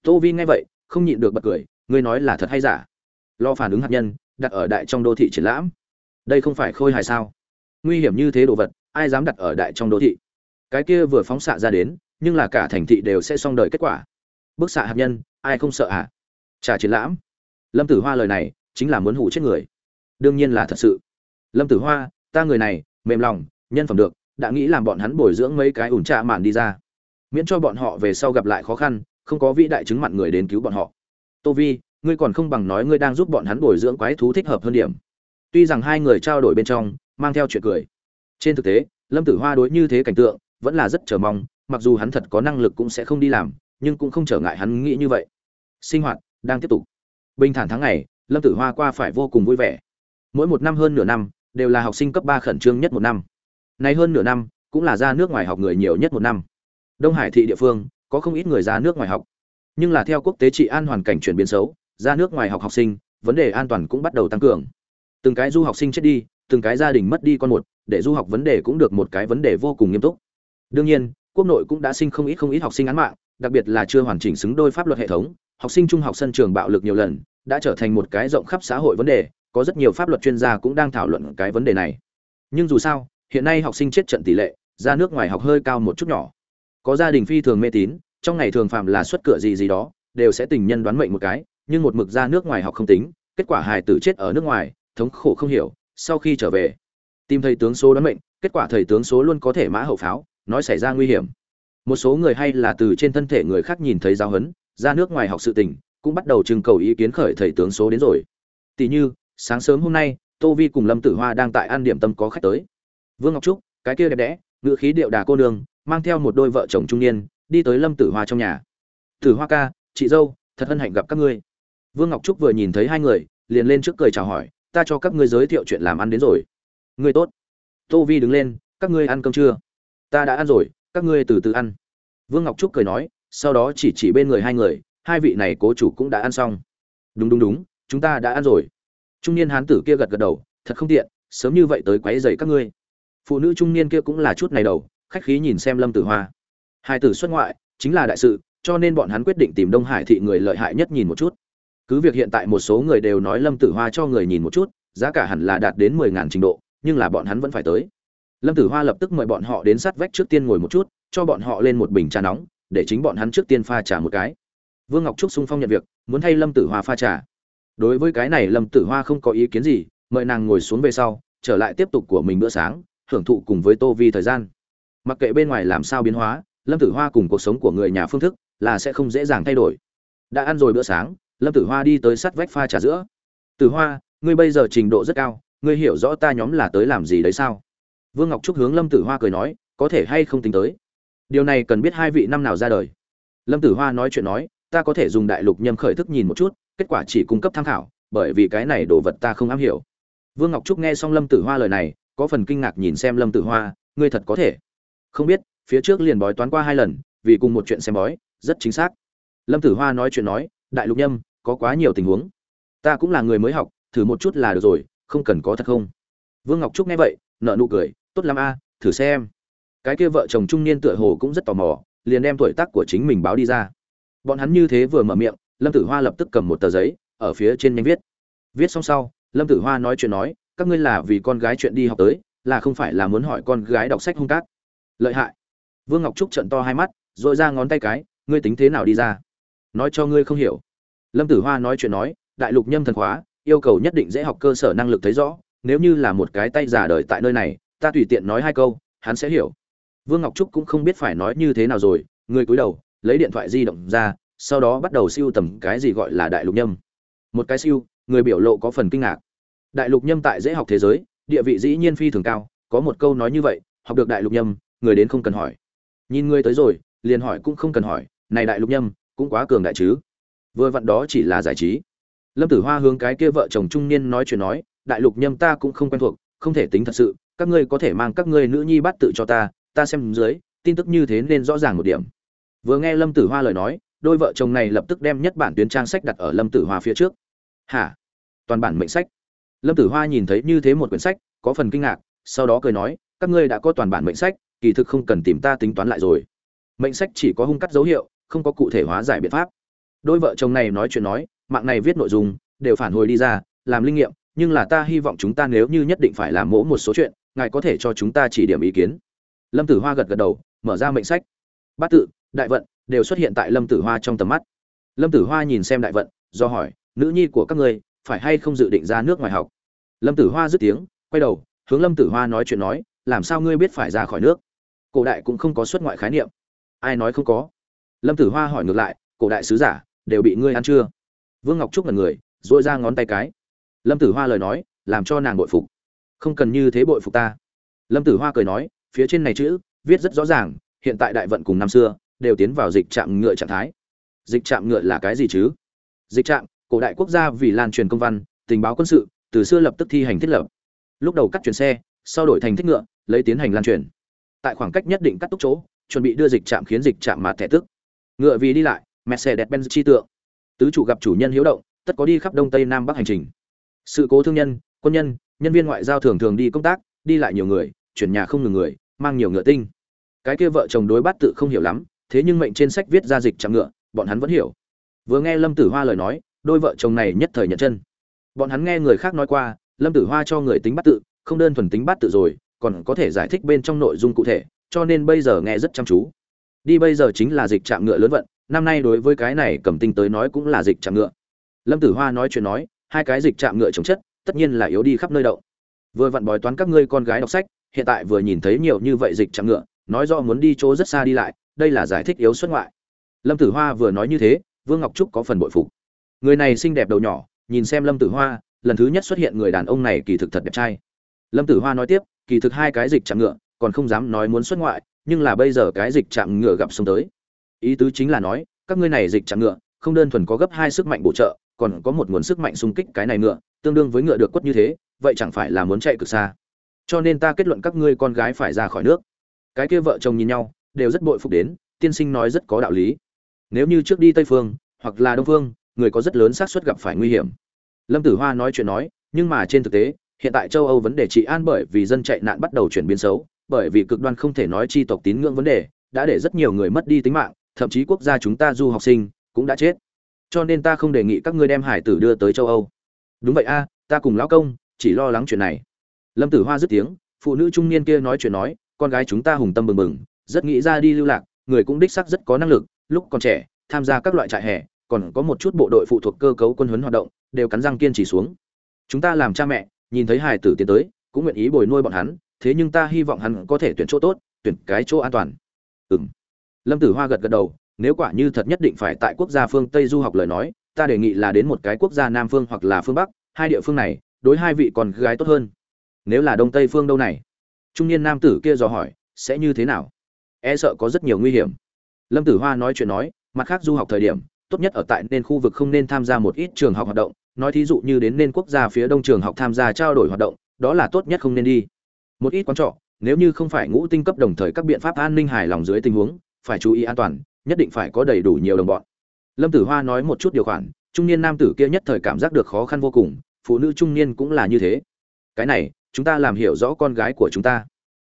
A: Tô vi nghe vậy, không nhịn được bật cười, ngươi nói là thật hay giả? Lo phản ứng hạt nhân, đặt ở đại trong đô thị triển lãm. Đây không phải khôi hài sao? Nguy hiểm như thế đồ vật, ai dám đặt ở đại trong đô thị? Cái kia vừa phóng xạ ra đến, nhưng là cả thành thị đều sẽ xong đời kết quả. Bức xạ hạt nhân, ai không sợ à? Trả triển lãm. Lâm tử hoa lời này chính là muốn hủ chết người. Đương nhiên là thật sự. Lâm tử hoa, ta người này, mềm lòng, nhân phẩm được, đã nghĩ làm bọn hắn bồi dưỡng mấy cái ủn trạ mạn đi ra. Miễn cho bọn họ về sau gặp lại khó khăn, không có vĩ đại chứng mặn người đến cứu bọn họ. Tô vi, ngươi còn không bằng nói ngươi đang giúp bọn hắn bồi dưỡng quái thú thích hợp hơn điểm. Tuy rằng hai người trao đổi bên trong, mang theo chuyện cười. Trên thực tế, lâm tử hoa đối như thế cảnh tượng, vẫn là rất chờ mong, mặc dù hắn thật có năng lực cũng sẽ không đi làm, nhưng cũng không trở ngại hắn nghĩ như vậy. Sinh hoạt đang tiếp tục. Bình thản tháng ngày lâm tử hoa qua phải vô cùng vui vẻ. Mỗi một năm hơn nửa năm, đều là học sinh cấp ba khẩn trương nhất một năm. Nay hơn nửa năm, cũng là ra nước ngoài học người nhiều nhất một năm. Đông hải thị địa phương, có không ít người ra nước ngoài học. Nhưng là theo quốc tế trị an hoàn cảnh chuyển biến xấu, ra nước ngoài học học sinh, vấn đề an toàn cũng bắt đầu tăng cường. Từng cái du học sinh chết đi, từng cái gia đình mất đi con một, để du học vấn đề cũng được một cái vấn đề vô cùng nghiêm túc. Đương nhiên, quốc nội cũng đã sinh không ít không ít học sinh án mạng, đặc biệt là chưa hoàn chỉnh xứng đôi pháp luật hệ thống, học sinh trung học sân trường bạo lực nhiều lần đã trở thành một cái rộng khắp xã hội vấn đề, có rất nhiều pháp luật chuyên gia cũng đang thảo luận cái vấn đề này. Nhưng dù sao, hiện nay học sinh chết trận tỷ lệ, ra nước ngoài học hơi cao một chút nhỏ. Có gia đình phi thường mê tín, trong ngày thường phạm là xuất cửa gì gì đó, đều sẽ tình nhân đoán mệnh một cái, nhưng một mực ra nước ngoài học không tính, kết quả hài tử chết ở nước ngoài, thống khổ không hiểu, sau khi trở về, tìm thầy tướng số đoán mệnh, kết quả thầy tướng số luôn có thể mã hậu pháo, nói xảy ra nguy hiểm. Một số người hay là từ trên thân thể người khác nhìn thấy giáo huấn, ra nước ngoài học sự tình cũng bắt đầu trưng cầu ý kiến khởi thầy tướng số đến rồi. Tỷ như, sáng sớm hôm nay, tô vi cùng lâm tử hoa đang tại ăn điểm tâm có khách tới. Vương ngọc trúc, cái kia đẹp đẽ ngựa khí điệu đà cô đường mang theo một đôi vợ chồng trung niên, đi tới lâm tử hoa trong nhà. Tử hoa ca, chị dâu, thật hân hạnh gặp các ngươi. Vương ngọc trúc vừa nhìn thấy hai người, liền lên trước cười chào hỏi, ta cho các ngươi giới thiệu chuyện làm ăn đến rồi. Ngươi tốt. Tô vi đứng lên, các ngươi ăn cơm chưa? Ta đã ăn rồi, các ngươi từ từ ăn. Vương ngọc trúc cười nói, sau đó chỉ chỉ bên người hai người hai vị này cố chủ cũng đã ăn xong. Đúng đúng đúng, chúng ta đã ăn rồi. Trung niên hán tử kia gật gật đầu, thật không tiện, sớm như vậy tới quấy rầy các ngươi. Phụ nữ trung niên kia cũng là chút này đầu, khách khí nhìn xem lâm tử hoa. Hai tử xuất ngoại, chính là đại sự, cho nên bọn hắn quyết định tìm đông hải thị người lợi hại nhất nhìn một chút. Cứ việc hiện tại một số người đều nói lâm tử hoa cho người nhìn một chút, giá cả hẳn là đạt đến mười ngàn trình độ, nhưng là bọn hắn vẫn phải tới. Lâm tử hoa lập tức mời bọn họ đến sát vách trước tiên ngồi một chút, cho bọn họ lên một bình trà nóng, để chính bọn hắn trước tiên pha trà một cái vương ngọc trúc sung phong nhận việc, muốn thay lâm tử hoa pha trà. Đối với cái này lâm tử hoa không có ý kiến gì, mời nàng ngồi xuống về sau, trở lại tiếp tục của mình bữa sáng, hưởng thụ cùng với tô vi thời gian. Mặc kệ bên ngoài làm sao biến hóa, lâm tử hoa cùng cuộc sống của người nhà phương thức là sẽ không dễ dàng thay đổi. Đã ăn rồi bữa sáng, lâm tử hoa đi tới sắt vách pha trà giữa. Tử hoa, ngươi bây giờ trình độ rất cao, ngươi hiểu rõ ta nhóm là tới làm gì đấy sao? Vương ngọc trúc hướng lâm tử hoa cười nói, có thể hay không tính tới? Điều này cần biết hai vị năm nào ra đời. Lâm tử hoa nói chuyện nói ta có thể dùng đại lục nhâm khởi thức nhìn một chút, kết quả chỉ cung cấp tham khảo, bởi vì cái này đồ vật ta không am hiểu. Vương ngọc trúc nghe xong lâm tử hoa lời này, có phần kinh ngạc nhìn xem lâm tử hoa, ngươi thật có thể. Không biết, phía trước liền bói toán qua hai lần, vì cùng một chuyện xem bói, rất chính xác. Lâm tử hoa nói chuyện nói, đại lục nhâm, có quá nhiều tình huống. Ta cũng là người mới học, thử một chút là được rồi, không cần có thật không? Vương ngọc trúc nghe vậy nợ nụ cười, tốt lắm a, thử xem. Cái kia vợ chồng trung niên tựa hồ cũng rất tò mò, liền đem tuổi tác của chính mình báo đi ra bọn hắn như thế vừa mở miệng, lâm tử hoa lập tức cầm một tờ giấy, ở phía trên nhanh viết. Viết xong sau, lâm tử hoa nói chuyện nói, các ngươi là vì con gái chuyện đi học tới, là không phải là muốn hỏi con gái đọc sách hung cát. Lợi hại. Vương ngọc trúc trận to hai mắt r ồ i ra ngón tay cái, ngươi tính thế nào đi ra? Nói cho ngươi không hiểu. Lâm tử hoa nói chuyện nói, đại lục nhâm thần khóa yêu cầu nhất định dễ học cơ sở năng lực thấy rõ, nếu như là một cái tay giả đời tại nơi này, ta tùy tiện nói hai câu, hắn sẽ hiểu. Vương ngọc trúc cũng không biết phải nói như thế nào rồi, người cúi đầu lấy điện thoại di động ra, sau đó bắt đầu siêu tầm cái gì gọi là đại lục nhâm. Một cái siêu, người biểu lộ có phần kinh ngạc. Đại lục nhâm tại dễ học thế giới, địa vị dĩ nhiên phi thường cao, có một câu nói như vậy, học được đại lục nhâm, người đến không cần hỏi. Nhìn ngươi tới rồi, liền hỏi cũng không cần hỏi, này đại lục nhâm, cũng quá cường đại chứ. Vừa vặn đó chỉ là giải trí. Lâm tử hoa hướng cái kia vợ chồng trung niên nói chuyện nói, đại lục nhâm ta cũng không quen thuộc, không thể tính thật sự, các ngươi có thể mang các ngươi nữ nhi bắt tự cho ta ta xem dưới, tin tức như thế nên rõ ràng một điểm vừa nghe lâm tử hoa lời nói, đôi vợ chồng này lập tức đem nhất bản tuyến trang sách đặt ở lâm tử hoa phía trước. Hả? Toàn bản mệnh sách. Lâm tử hoa nhìn thấy như thế một quyển sách, có phần kinh ngạc, sau đó cười nói, các ngươi đã có toàn bản mệnh sách, kỳ thực không cần tìm ta tính toán lại rồi. Mệnh sách chỉ có hung cắt dấu hiệu, không có cụ thể hóa giải biện pháp. Đôi vợ chồng này nói chuyện nói, mạng này viết nội dung, đều phản hồi đi ra, làm linh nghiệm, nhưng là ta hy vọng chúng ta nếu như nhất định phải làm mỗ một số chuyện, ngài có thể cho chúng ta chỉ điểm ý kiến. Lâm tử hoa gật gật đầu, mở ra mệnh sách. Bát tự đại vận đều xuất hiện tại lâm tử hoa trong tầm mắt. Lâm tử hoa nhìn xem đại vận, do hỏi, nữ nhi của các ngươi phải hay không dự định ra nước ngoài học? Lâm tử hoa dứt tiếng, quay đầu, hướng lâm tử hoa nói chuyện nói, làm sao ngươi biết phải ra khỏi nước? Cổ đại cũng không có xuất ngoại khái niệm. Ai nói không có? Lâm tử hoa hỏi ngược lại, cổ đại sứ giả đều bị ngươi ăn chưa? Vương ngọc trúc là người dội ra ngón tay cái. Lâm tử hoa lời nói, làm cho nàng bội phục. Không cần như thế bội phục ta. Lâm tử hoa cười nói, phía trên này chữ viết rất rõ ràng, hiện tại đại vận cùng năm xưa đều tiến vào dịch trạm ngựa trạng thái. Dịch trạm ngựa là cái gì chứ? Dịch trạm, cổ đại quốc gia vì lan truyền công văn, tình báo quân sự, từ xưa lập tức thi hành thiết lập. Lúc đầu cắt chuyển xe, sau đổi thành thích ngựa, lấy tiến hành lan truyền. Tại khoảng cách nhất định cắt túc chỗ, chuẩn bị đưa dịch trạm khiến dịch trạm mạt thẻ tức ngựa vì đi lại mercedes benz chi tượng. Tứ chủ gặp chủ nhân hiếu động, tất có đi khắp đông tây nam bắc hành trình. Sự cố thương nhân, quân nhân nhân viên ngoại giao thường thường đi công tác, đi lại nhiều người, chuyển nhà không ngừng người, mang nhiều ngựa tinh. Cái kia vợ chồng đối bát tự không hiểu lắm thế nhưng mệnh trên sách viết ra dịch chạm ngựa, bọn hắn vẫn hiểu. Vừa nghe lâm tử hoa lời nói, đôi vợ chồng này nhất thời nhận chân. Bọn hắn nghe người khác nói qua, lâm tử hoa cho người tính bắt tự, không đơn thuần tính bắt tự rồi, còn có thể giải thích bên trong nội dung cụ thể, cho nên bây giờ nghe rất chăm chú. Đi bây giờ chính là dịch chạm ngựa lớn vận, năm nay đối với cái này cầm tinh tới nói cũng là dịch chạm ngựa. Lâm tử hoa nói chuyện nói, hai cái dịch chạm ngựa chống chất, tất nhiên là yếu đi khắp nơi đậu. Vừa vặn bói toán các ngươi con gái đọc sách, hiện tại vừa nhìn thấy nhiều như vậy dịch chạm ngựa, nói rõ muốn đi chỗ rất xa đi lại đây là giải thích yếu xuất ngoại. Lâm tử hoa vừa nói như thế, vương ngọc trúc có phần bội phục. Người này xinh đẹp đầu nhỏ, nhìn xem lâm tử hoa, lần thứ nhất xuất hiện người đàn ông này kỳ thực thật đẹp trai. Lâm tử hoa nói tiếp, kỳ thực hai cái dịch chạm ngựa, còn không dám nói muốn xuất ngoại, nhưng là bây giờ cái dịch chạm ngựa gặp xông tới. Ý tứ chính là nói, các ngươi này dịch chạm ngựa, không đơn thuần có gấp hai sức mạnh bổ trợ, còn có một nguồn sức mạnh xung kích cái này ngựa, tương đương với ngựa được quất như thế, vậy chẳng phải là muốn chạy cực xa. Cho nên ta kết luận các ngươi con gái phải ra khỏi nước. Cái kia vợ chồng nhìn nhau đều rất bội phục đến, tiên sinh nói rất có đạo lý. Nếu như trước đi tây phương, hoặc là đông phương, người có rất lớn xác suất gặp phải nguy hiểm. Lâm tử hoa nói chuyện nói, nhưng mà trên thực tế, hiện tại châu âu vấn đề trị an bởi vì dân chạy nạn bắt đầu chuyển biến xấu, bởi vì cực đoan không thể nói chi tộc tín ngưỡng vấn đề, đã để rất nhiều người mất đi tính mạng, thậm chí quốc gia chúng ta du học sinh cũng đã chết. Cho nên ta không đề nghị các ngươi đem hải tử đưa tới châu âu. Đúng vậy a, ta cùng lão công chỉ lo lắng chuyện này. Lâm tử hoa dứt tiếng, phụ nữ trung niên kia nói chuyện nói, con gái chúng ta hùng tâm bừng bừng rất nghĩ ra đi lưu lạc người cũng đích xác rất có năng lực lúc còn trẻ tham gia các loại trại hè còn có một chút bộ đội phụ thuộc cơ cấu quân huấn hoạt động đều cắn răng kiên trì xuống. Chúng ta làm cha mẹ nhìn thấy hài tử tiến tới cũng nguyện ý bồi nuôi bọn hắn thế nhưng ta hy vọng hắn có thể tuyển chỗ tốt tuyển cái chỗ an toàn. Ừm, lâm tử hoa gật gật đầu nếu quả như thật nhất định phải tại quốc gia phương tây du học lời nói ta đề nghị là đến một cái quốc gia nam phương hoặc là phương bắc hai địa phương này đối hai vị còn gái tốt hơn. Nếu là đông tây phương đâu này? Trung niên nam tử kia dò hỏi sẽ như thế nào? E sợ có rất nhiều nguy hiểm. Lâm tử hoa nói chuyện nói, mặt khác du học thời điểm, tốt nhất ở tại nên khu vực không nên tham gia một ít trường học hoạt động, nói thí dụ như đến nên quốc gia phía đông trường học tham gia trao đổi hoạt động, đó là tốt nhất không nên đi. Một ít quán trọ, nếu như không phải ngũ tinh cấp đồng thời các biện pháp an ninh hài lòng dưới tình huống, phải chú ý an toàn, nhất định phải có đầy đủ nhiều đồng bọn. Lâm tử hoa nói một chút điều khoản, trung niên nam tử kia nhất thời cảm giác được khó khăn vô cùng, phụ nữ trung niên cũng là như thế. Cái này, chúng ta làm hiểu rõ con gái của chúng ta.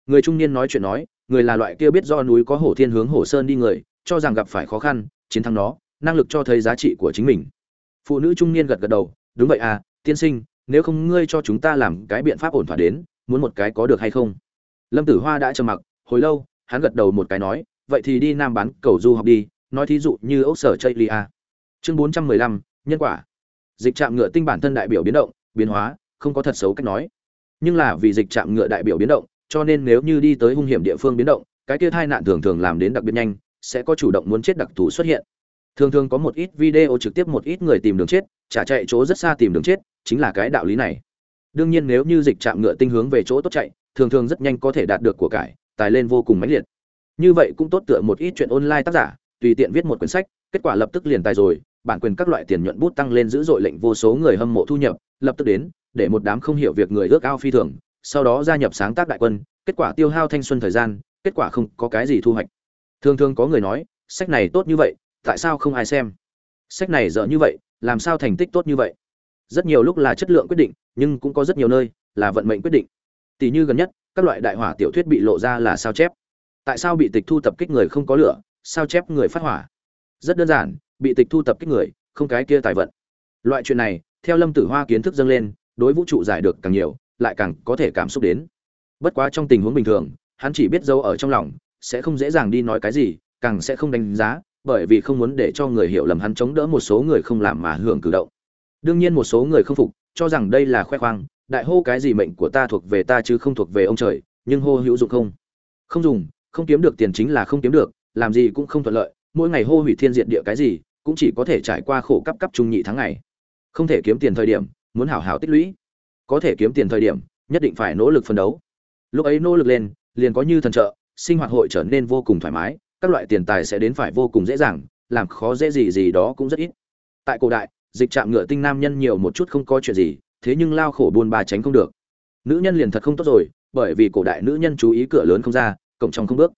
A: Người trung niên nói chuyện nói người là loại kia biết do núi có hổ thiên hướng hổ sơn đi người, cho rằng gặp phải khó khăn, chiến thắng nó, năng lực cho thấy giá trị của chính mình. Phụ nữ trung niên gật gật đầu, đúng vậy à tiên sinh, nếu không ngươi cho chúng ta làm cái biện pháp ổn thỏa đến, muốn một cái có được hay không? Lâm tử hoa đã trầm mặc, hồi lâu, hắn gật đầu một cái nói, vậy thì đi nam bán cầu du học đi, nói thí dụ như ốc sở chây lia chương bốn trăm mười lăm, nhân quả. Dịch trạm ngựa tinh bản thân đại biểu biến động, biến hóa, không có thật xấu cách nói. Nhưng là vì dịch trạm ngựa đại biểu biến động cho nên nếu như đi tới hung hiểm địa phương biến động, cái kia tai nạn thường thường làm đến đặc biệt nhanh, sẽ có chủ động muốn chết đặc thù xuất hiện. Thường thường có một ít video trực tiếp một ít người tìm đường chết, trả chạy chỗ rất xa tìm đường chết, chính là cái đạo lý này. Đương nhiên nếu như dịch chạm ngựa tinh hướng về chỗ tốt chạy, thường thường rất nhanh có thể đạt được của cải, tài lên vô cùng mãnh liệt. Như vậy cũng tốt tựa một ít chuyện online tác giả, tùy tiện viết một quyển sách, kết quả lập tức liền tài rồi, bản quyền các loại tiền nhuận bút tăng lên dữ dội lệnh vô số người hâm mộ thu nhập, lập tức đến, để một đám không hiểu việc người ước ao phi thường sau đó gia nhập sáng tác đại quân, kết quả tiêu hao thanh xuân thời gian, kết quả không có cái gì thu hoạch. Thường thường có người nói, sách này tốt như vậy, tại sao không ai xem? Sách này dở như vậy, làm sao thành tích tốt như vậy? Rất nhiều lúc là chất lượng quyết định, nhưng cũng có rất nhiều nơi là vận mệnh quyết định. Tỷ như gần nhất, các loại đại hỏa tiểu thuyết bị lộ ra là sao chép. Tại sao bị tịch thu tập kích người không có lửa, sao chép người phát hỏa? Rất đơn giản, bị tịch thu tập kích người, không cái kia tài vận. Loại chuyện này, theo lâm tử hoa kiến thức dâng lên, đối vũ trụ giải được càng nhiều lại càng có thể cảm xúc đến. Bất quá trong tình huống bình thường, hắn chỉ biết dâu ở trong lòng, sẽ không dễ dàng đi nói cái gì, càng sẽ không đánh giá, bởi vì không muốn để cho người hiểu lầm hắn chống đỡ một số người không làm mà hưởng cử động. Đương nhiên một số người không phục, cho rằng đây là khoe khoang, đại hô cái gì mệnh của ta thuộc về ta chứ không thuộc về ông trời, nhưng hô hữu dụng không. Không dùng, không kiếm được tiền chính là không kiếm được, làm gì cũng không thuận lợi, mỗi ngày hô hủy thiên diện địa cái gì, cũng chỉ có thể trải qua khổ cấp cấp trung nhị tháng ngày. Không thể kiếm tiền thời điểm, muốn hảo hảo tích lũy có thể kiếm tiền thời điểm, nhất định phải nỗ lực phấn đấu. Lúc ấy nỗ lực lên, liền có như thần trợ, sinh hoạt hội trở nên vô cùng thoải mái, các loại tiền tài sẽ đến phải vô cùng dễ dàng, làm khó dễ gì gì đó cũng rất ít. Tại cổ đại, dịch trạm ngựa tinh nam nhân nhiều một chút không có chuyện gì, thế nhưng lao khổ buôn bà tránh không được. Nữ nhân liền thật không tốt rồi, bởi vì cổ đại nữ nhân chú ý cửa lớn không ra cổng trong không bước.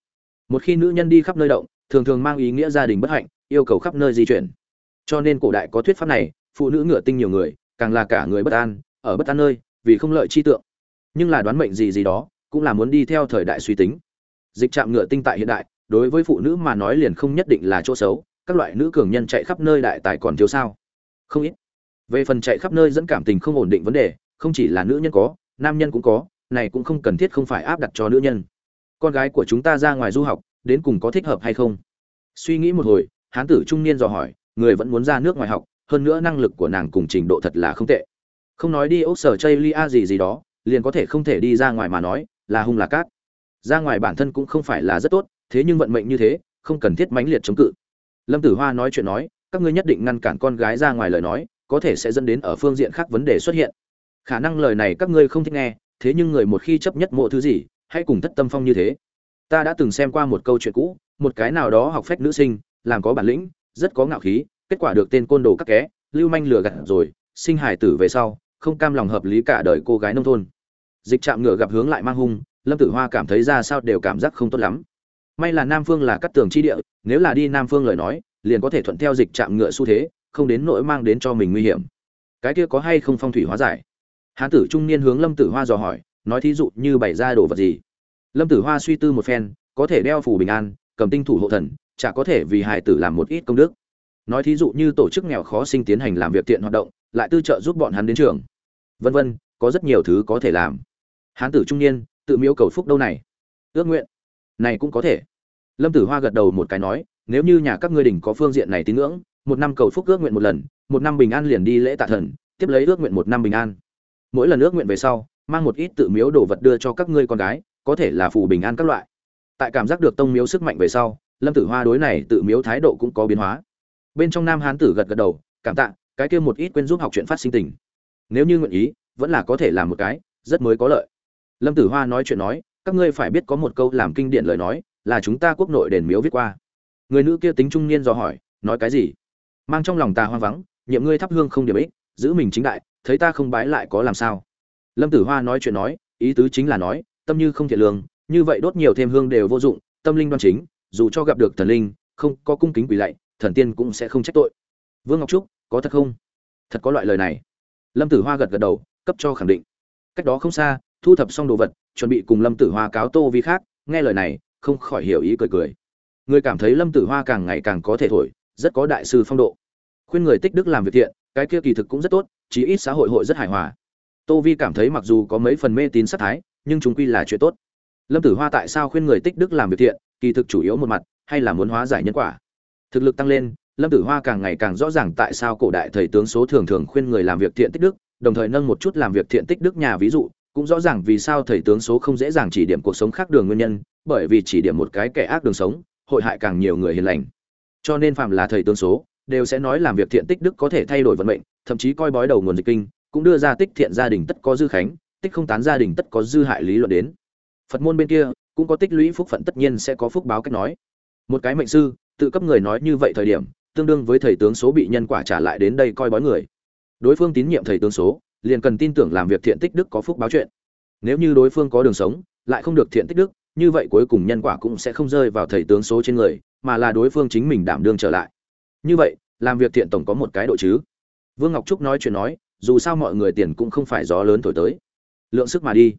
A: Một khi nữ nhân đi khắp nơi động, thường thường mang ý nghĩa gia đình bất hạnh, yêu cầu khắp nơi di chuyển. Cho nên cổ đại có thuyết pháp này, phụ nữ ngựa tinh nhiều người, càng là cả người bất an ở bất an nơi, vì không lợi chi tượng. Nhưng là đoán mệnh gì gì đó, cũng là muốn đi theo thời đại suy tính. Dịch trạm ngựa tinh tại hiện đại, đối với phụ nữ mà nói liền không nhất định là chỗ xấu, các loại nữ cường nhân chạy khắp nơi đại tài còn thiếu sao? Không ít. Về phần chạy khắp nơi dẫn cảm tình không ổn định vấn đề, không chỉ là nữ nhân có, nam nhân cũng có, này cũng không cần thiết không phải áp đặt cho nữ nhân. Con gái của chúng ta ra ngoài du học, đến cùng có thích hợp hay không? Suy nghĩ một hồi, hán tử trung niên dò hỏi, người vẫn muốn ra nước ngoài học, hơn nữa năng lực của nàng cùng trình độ thật là không tệ không nói đi ốc sở chây lia gì gì đó, liền có thể không thể đi ra ngoài mà nói, là hung là cát. Ra ngoài bản thân cũng không phải là rất tốt, thế nhưng vận mệnh như thế, không cần thiết mãnh liệt chống cự. Lâm tử hoa nói chuyện nói, các ngươi nhất định ngăn cản con gái ra ngoài lời nói, có thể sẽ dẫn đến ở phương diện khác vấn đề xuất hiện. Khả năng lời này các ngươi không thích nghe, thế nhưng người một khi chấp nhất mộ thứ gì, hãy cùng thất tâm phong như thế. Ta đã từng xem qua một câu chuyện cũ, một cái nào đó học phách nữ sinh, làm có bản lĩnh, rất có ngạo khí, kết quả được tên côn đồ các ké, lưu manh lừa gạt rồi, sinh hải tử về sau không cam lòng hợp lý cả đời cô gái nông thôn. Dịch chạm ngựa gặp hướng lại mang hung, lâm tử hoa cảm thấy ra sao đều cảm giác không tốt lắm. May là nam phương là cắt tường chi địa, nếu là đi nam phương lời nói, liền có thể thuận theo dịch chạm ngựa xu thế, không đến nỗi mang đến cho mình nguy hiểm. Cái kia có hay không phong thủy hóa giải? Hán tử trung niên hướng lâm tử hoa dò hỏi, nói thí dụ như bày ra đồ vật gì? Lâm tử hoa suy tư một phen, có thể đeo phủ bình an, cầm tinh thủ hộ thần, chả có thể vì hài tử làm một ít công đức. Nói thí dụ như tổ chức nghèo khó sinh tiến hành làm việc tiện hoạt động, lại tư trợ giúp bọn hắn đến trường vân vân, có rất nhiều thứ có thể làm. Hán tử trung niên, tự miếu cầu phúc đâu này? Ước nguyện. Này cũng có thể. Lâm tử hoa gật đầu một cái nói, nếu như nhà các ngươi đỉnh có phương diện này tín ngưỡng, một năm cầu phúc ước nguyện một lần, một năm bình an liền đi lễ tạ thần, tiếp lấy ước nguyện một năm bình an. Mỗi lần ước nguyện về sau, mang một ít tự miếu đồ vật đưa cho các ngươi con gái, có thể là phù bình an các loại. Tại cảm giác được tông miếu sức mạnh về sau, lâm tử hoa đối này tự miếu thái độ cũng có biến hóa. Bên trong nam hán tử gật gật đầu, cảm tạ, cái kia một ít quên giúp học chuyện phát sinh tình nếu như nguyện ý, vẫn là có thể làm một cái, rất mới có lợi. Lâm tử hoa nói chuyện nói, các ngươi phải biết có một câu làm kinh điển lời nói, là chúng ta quốc nội đền miếu viết qua. Người nữ kia tính trung niên do hỏi, nói cái gì? Mang trong lòng ta hoang vắng, nhiệm ngươi thắp hương không điểm ích, giữ mình chính đại, thấy ta không bái lại có làm sao? Lâm tử hoa nói chuyện nói, ý tứ chính là nói, tâm như không thiện lương, như vậy đốt nhiều thêm hương đều vô dụng, tâm linh đoan chính, dù cho gặp được thần linh, không có cung kính quỳ lạy, thần tiên cũng sẽ không trách tội. Vương ngọc trúc, có thật không? Thật có loại lời này lâm tử hoa gật gật đầu, cấp cho khẳng định. Cách đó không xa, thu thập xong đồ vật, chuẩn bị cùng lâm tử hoa cáo tô vi khác, nghe lời này, không khỏi hiểu ý cười cười. Người cảm thấy lâm tử hoa càng ngày càng có thể thổi, rất có đại sư phong độ. Khuyên người tích đức làm việc thiện, cái kia kỳ thực cũng rất tốt, chí ít xã hội hội rất hài hòa. Tô vi cảm thấy mặc dù có mấy phần mê tín sát thái, nhưng chúng quy là chuyện tốt. Lâm tử hoa tại sao khuyên người tích đức làm việc thiện, kỳ thực chủ yếu một mặt, hay là muốn hóa giải nhân quả? Thực lực tăng lên lâm tử hoa càng ngày càng rõ ràng tại sao cổ đại thầy tướng số thường thường khuyên người làm việc thiện tích đức, đồng thời nâng một chút làm việc thiện tích đức nhà ví dụ, cũng rõ ràng vì sao thầy tướng số không dễ dàng chỉ điểm cuộc sống khác đường nguyên nhân, bởi vì chỉ điểm một cái kẻ ác đường sống, hội hại càng nhiều người hiền lành. Cho nên phạm là thầy tướng số, đều sẽ nói làm việc thiện tích đức có thể thay đổi vận mệnh, thậm chí coi bói đầu nguồn dịch kinh, cũng đưa ra tích thiện gia đình tất có dư khánh, tích không tán gia đình tất có dư hại lý luận đến. Phật môn bên kia, cũng có tích lũy phúc phận tất nhiên sẽ có phúc báo cách nói. Một cái mệnh sư, tự cấp người nói như vậy thời điểm tương đương với thầy tướng số bị nhân quả trả lại đến đây coi bói người. Đối phương tín nhiệm thầy tướng số, liền cần tin tưởng làm việc thiện tích đức có phúc báo chuyện. Nếu như đối phương có đường sống, lại không được thiện tích đức, như vậy cuối cùng nhân quả cũng sẽ không rơi vào thầy tướng số trên người, mà là đối phương chính mình đảm đương trở lại. Như vậy, làm việc thiện tổng có một cái độ chứ. Vương ngọc trúc nói chuyện nói, dù sao mọi người tiền cũng không phải gió lớn thổi tới. Lượng sức mà đi.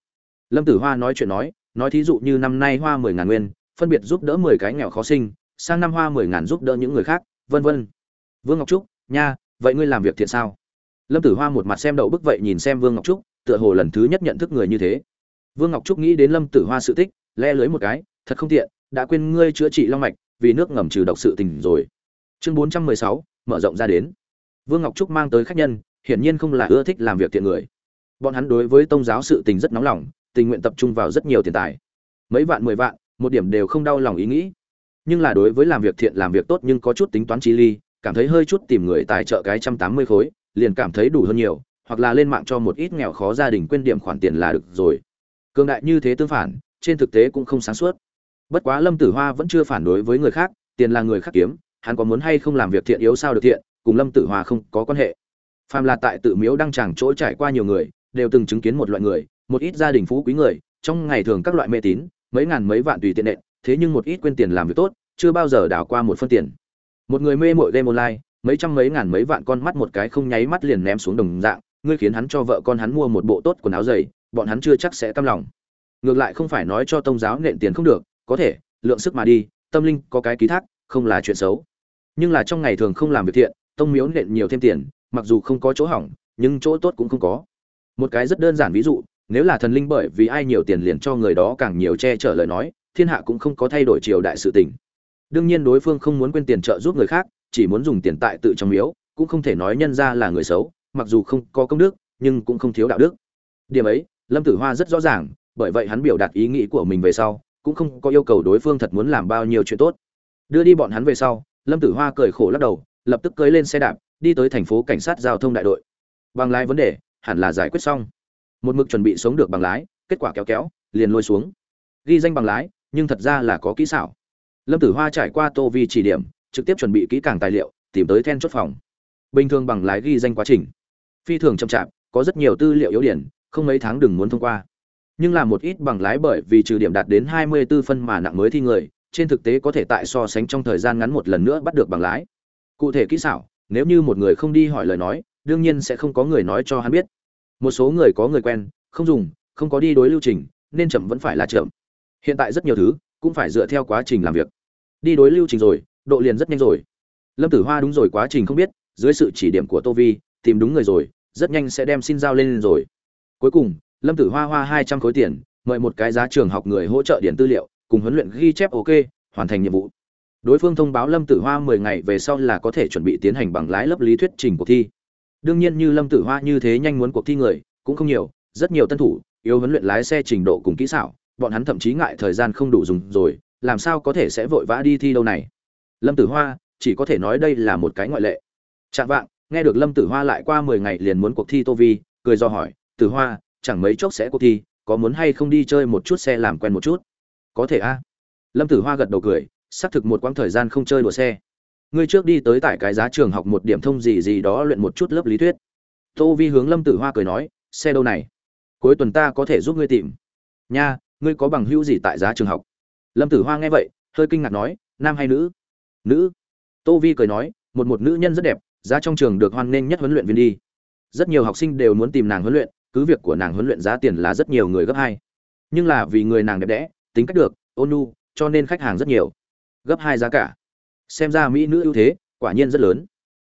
A: Lâm tử hoa nói chuyện nói nói thí dụ như năm nay hoa mười ngàn nguyên, phân biệt giúp đỡ mười cái nghèo khó sinh, sang năm hoa mười ngàn giúp đỡ những người khác vân vân. Vương ngọc trúc, nha, vậy ngươi làm việc thiện sao? Lâm tử hoa một mặt xem đậu bức vậy nhìn xem vương ngọc trúc, tựa hồ lần thứ nhất nhận thức người như thế. Vương ngọc trúc nghĩ đến lâm tử hoa sự tích, le lưới một cái, thật không tiện, đã quên ngươi chữa trị long mạch, vì nước ngầm trừ độc sự tình rồi. Chương bốn trăm mười sáu, mở rộng ra đến. Vương ngọc trúc mang tới khách nhân, hiển nhiên không là ưa thích làm việc thiện người. Bọn hắn đối với tôn giáo sự tình rất nóng lòng, tình nguyện tập trung vào rất nhiều tiền tài. Mấy vạn, mười vạn, một điểm đều không đau lòng ý nghĩ nhưng là đối với làm việc thiện làm việc tốt nhưng có chút tính toán chi ly, cảm thấy hơi chút tìm người tài trợ cái trăm tám mươi khối, liền cảm thấy đủ hơn nhiều, hoặc là lên mạng cho một ít nghèo khó gia đình quên điểm khoản tiền là được rồi. Cường đại như thế tương phản, trên thực tế cũng không sáng suốt. Bất quá lâm tử hoa vẫn chưa phản đối với người khác, tiền là người khác kiếm, hắn có muốn hay không làm việc thiện yếu sao được thiện, cùng lâm tử hoa không có quan hệ. Phàm là tại tự miếu đăng tràng chỗ trải qua nhiều người, đều từng chứng kiến một loại người, một ít gia đình phú quý người, trong ngày thường các loại mê tín, mấy ngàn mấy vạn tùy tiện nện thế nhưng một ít quên tiền làm việc tốt, chưa bao giờ đảo qua một phân tiền. Một người mê mội game online, mấy trăm mấy ngàn mấy vạn con mắt một cái không nháy mắt liền ném xuống đồng dạng, ngươi khiến hắn cho vợ con hắn mua một bộ tốt quần áo dày, bọn hắn chưa chắc sẽ cam lòng. Ngược lại không phải nói cho tông giáo nện tiền không được, có thể, lượng sức mà đi, tâm linh có cái ký thác, không là chuyện xấu. Nhưng là trong ngày thường không làm việc thiện, tông miếu nện nhiều thêm tiền, mặc dù không có chỗ hỏng, nhưng chỗ tốt cũng không có. Một cái rất đơn giản ví dụ, nếu là thần linh bởi vì ai nhiều tiền liền cho người đó càng nhiều che chở lời nói thiên hạ cũng không có thay đổi triều đại sự tình. Đương nhiên đối phương không muốn quên tiền trợ giúp người khác, chỉ muốn dùng tiền tại tự trong miếu, cũng không thể nói nhân ra là người xấu, mặc dù không có công đức, nhưng cũng không thiếu đạo đức. Điểm ấy, lâm tử hoa rất rõ ràng, bởi vậy hắn biểu đạt ý nghĩ của mình về sau, cũng không có yêu cầu đối phương thật muốn làm bao nhiêu chuyện tốt. Đưa đi bọn hắn về sau, lâm tử hoa cười khổ lắc đầu, lập tức cưới lên xe đạp, đi tới thành phố cảnh sát giao thông đại đội. Bằng lái vấn đề, hẳn là giải quyết xong. Một mực chuẩn bị sống được bằng lái, kết quả kéo kéo, liền lôi xuống. Ghi danh bằng lái nhưng thật ra là có kỹ xảo. Lâm tử hoa trải qua tô vi chỉ điểm, trực tiếp chuẩn bị kỹ càng tài liệu, tìm tới then chốt phòng. Bình thường bằng lái ghi danh quá trình. Phi thường chậm chạp, có rất nhiều tư liệu yếu điển, không mấy tháng đừng muốn thông qua. Nhưng là một ít bằng lái bởi vì trừ điểm đạt đến 24 phân mà nặng mới thi người, trên thực tế có thể tại so sánh trong thời gian ngắn một lần nữa bắt được bằng lái. Cụ thể kỹ xảo, nếu như một người không đi hỏi lời nói, đương nhiên sẽ không có người nói cho hắn biết. Một số người có người quen, không dùng, không có đi đối lưu trình, nên chậm vẫn phải là chậm hiện tại rất nhiều thứ cũng phải dựa theo quá trình làm việc. Đi đối lưu trình rồi, độ liền rất nhanh rồi. Lâm tử hoa đúng rồi, quá trình không biết, dưới sự chỉ điểm của tô vi, tìm đúng người rồi, rất nhanh sẽ đem xin giao lên rồi. Cuối cùng, lâm tử hoa hoa hai trăm khối tiền, mời một cái giá trường học người hỗ trợ điển tư liệu, cùng huấn luyện ghi chép ok, hoàn thành nhiệm vụ. Đối phương thông báo lâm tử hoa mười ngày về sau là có thể chuẩn bị tiến hành bằng lái lớp lý thuyết trình cuộc thi. Đương nhiên như lâm tử hoa như thế nhanh muốn cuộc thi người, cũng không nhiều, rất nhiều tân thủ, yếu huấn luyện lái xe trình độ cùng kỹ xảo bọn hắn thậm chí ngại thời gian không đủ dùng rồi, làm sao có thể sẽ vội vã đi thi đâu này? Lâm tử hoa, chỉ có thể nói đây là một cái ngoại lệ. Chạm vạng, nghe được lâm tử hoa lại qua mười ngày liền muốn cuộc thi tô vi, cười do hỏi, tử hoa, chẳng mấy chốc sẽ cuộc thi, có muốn hay không đi chơi một chút xe làm quen một chút? Có thể a. Lâm tử hoa gật đầu cười, xác thực một quãng thời gian không chơi đùa xe. Ngươi trước đi tới tại cái giá trường học một điểm thông gì gì đó luyện một chút lớp lý thuyết. Tô vi hướng lâm tử hoa cười nói, xe đâu này? Cuối tuần ta có thể giúp ngươi tìm. Nha ngươi có bằng hữu gì tại giá trường học? Lâm tử hoa nghe vậy, hơi kinh ngạc nói, nam hay nữ? Nữ. Tô vi cười nói, một một nữ nhân rất đẹp, giá trong trường được hoan nghênh nhất huấn luyện viên đi. Rất nhiều học sinh đều muốn tìm nàng huấn luyện, cứ việc của nàng huấn luyện giá tiền là rất nhiều người gấp hai. Nhưng là vì người nàng đẹp đẽ, tính cách được, ôn nhu, cho nên khách hàng rất nhiều. Gấp hai giá cả. Xem ra mỹ nữ ưu thế, quả nhiên rất lớn.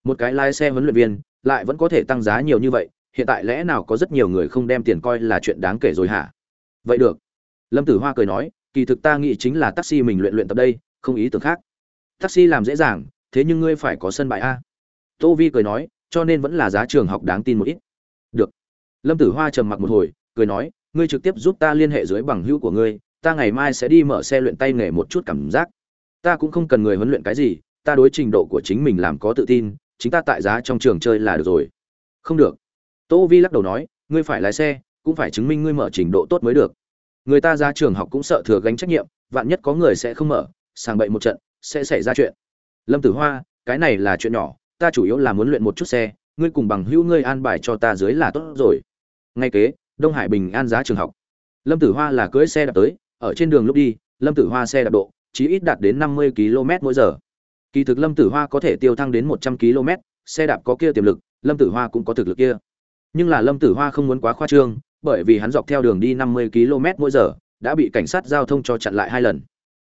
A: Một cái lái xe huấn luyện viên, lại vẫn có thể tăng giá nhiều như vậy, hiện tại lẽ nào có rất nhiều người không đem tiền coi là chuyện đáng kể rồi hả? Vậy được lâm tử hoa cười nói, kỳ thực ta nghĩ chính là taxi mình luyện luyện tập đây, không ý tưởng khác. Taxi làm dễ dàng, thế nhưng ngươi phải có sân bãi a. Tô vi cười nói, cho nên vẫn là giá trường học đáng tin một ít. Được. Lâm tử hoa trầm mặc một hồi, cười nói, ngươi trực tiếp giúp ta liên hệ dưới bằng hữu của ngươi, ta ngày mai sẽ đi mở xe luyện tay nghề một chút cảm giác. Ta cũng không cần người huấn luyện cái gì, ta đối trình độ của chính mình làm có tự tin, chính ta tại giá trong trường chơi là được rồi. Không được. Tô vi lắc đầu nói, ngươi phải lái xe, cũng phải chứng minh ngươi mở trình độ tốt mới được người ta ra trường học cũng sợ thừa gánh trách nhiệm, vạn nhất có người sẽ không mở, sàng bậy một trận, sẽ xảy ra chuyện. Lâm tử hoa, cái này là chuyện nhỏ, ta chủ yếu là muốn luyện một chút xe, ngươi cùng bằng hữu ngươi an bài cho ta dưới là tốt rồi. Ngay kế, đông hải bình an giá trường học. Lâm tử hoa là cưỡi xe đạp tới, ở trên đường lúc đi, lâm tử hoa xe đạp độ, chí ít đạt đến năm mươi km mỗi giờ. Kỳ thực lâm tử hoa có thể tiêu thăng đến một trăm km, xe đạp có kia tiềm lực, lâm tử hoa cũng có thực lực kia. Nhưng là lâm tử hoa không muốn quá khoa trương bởi vì hắn dọc theo đường đi năm mươi km mỗi giờ, đã bị cảnh sát giao thông cho chặn lại hai lần.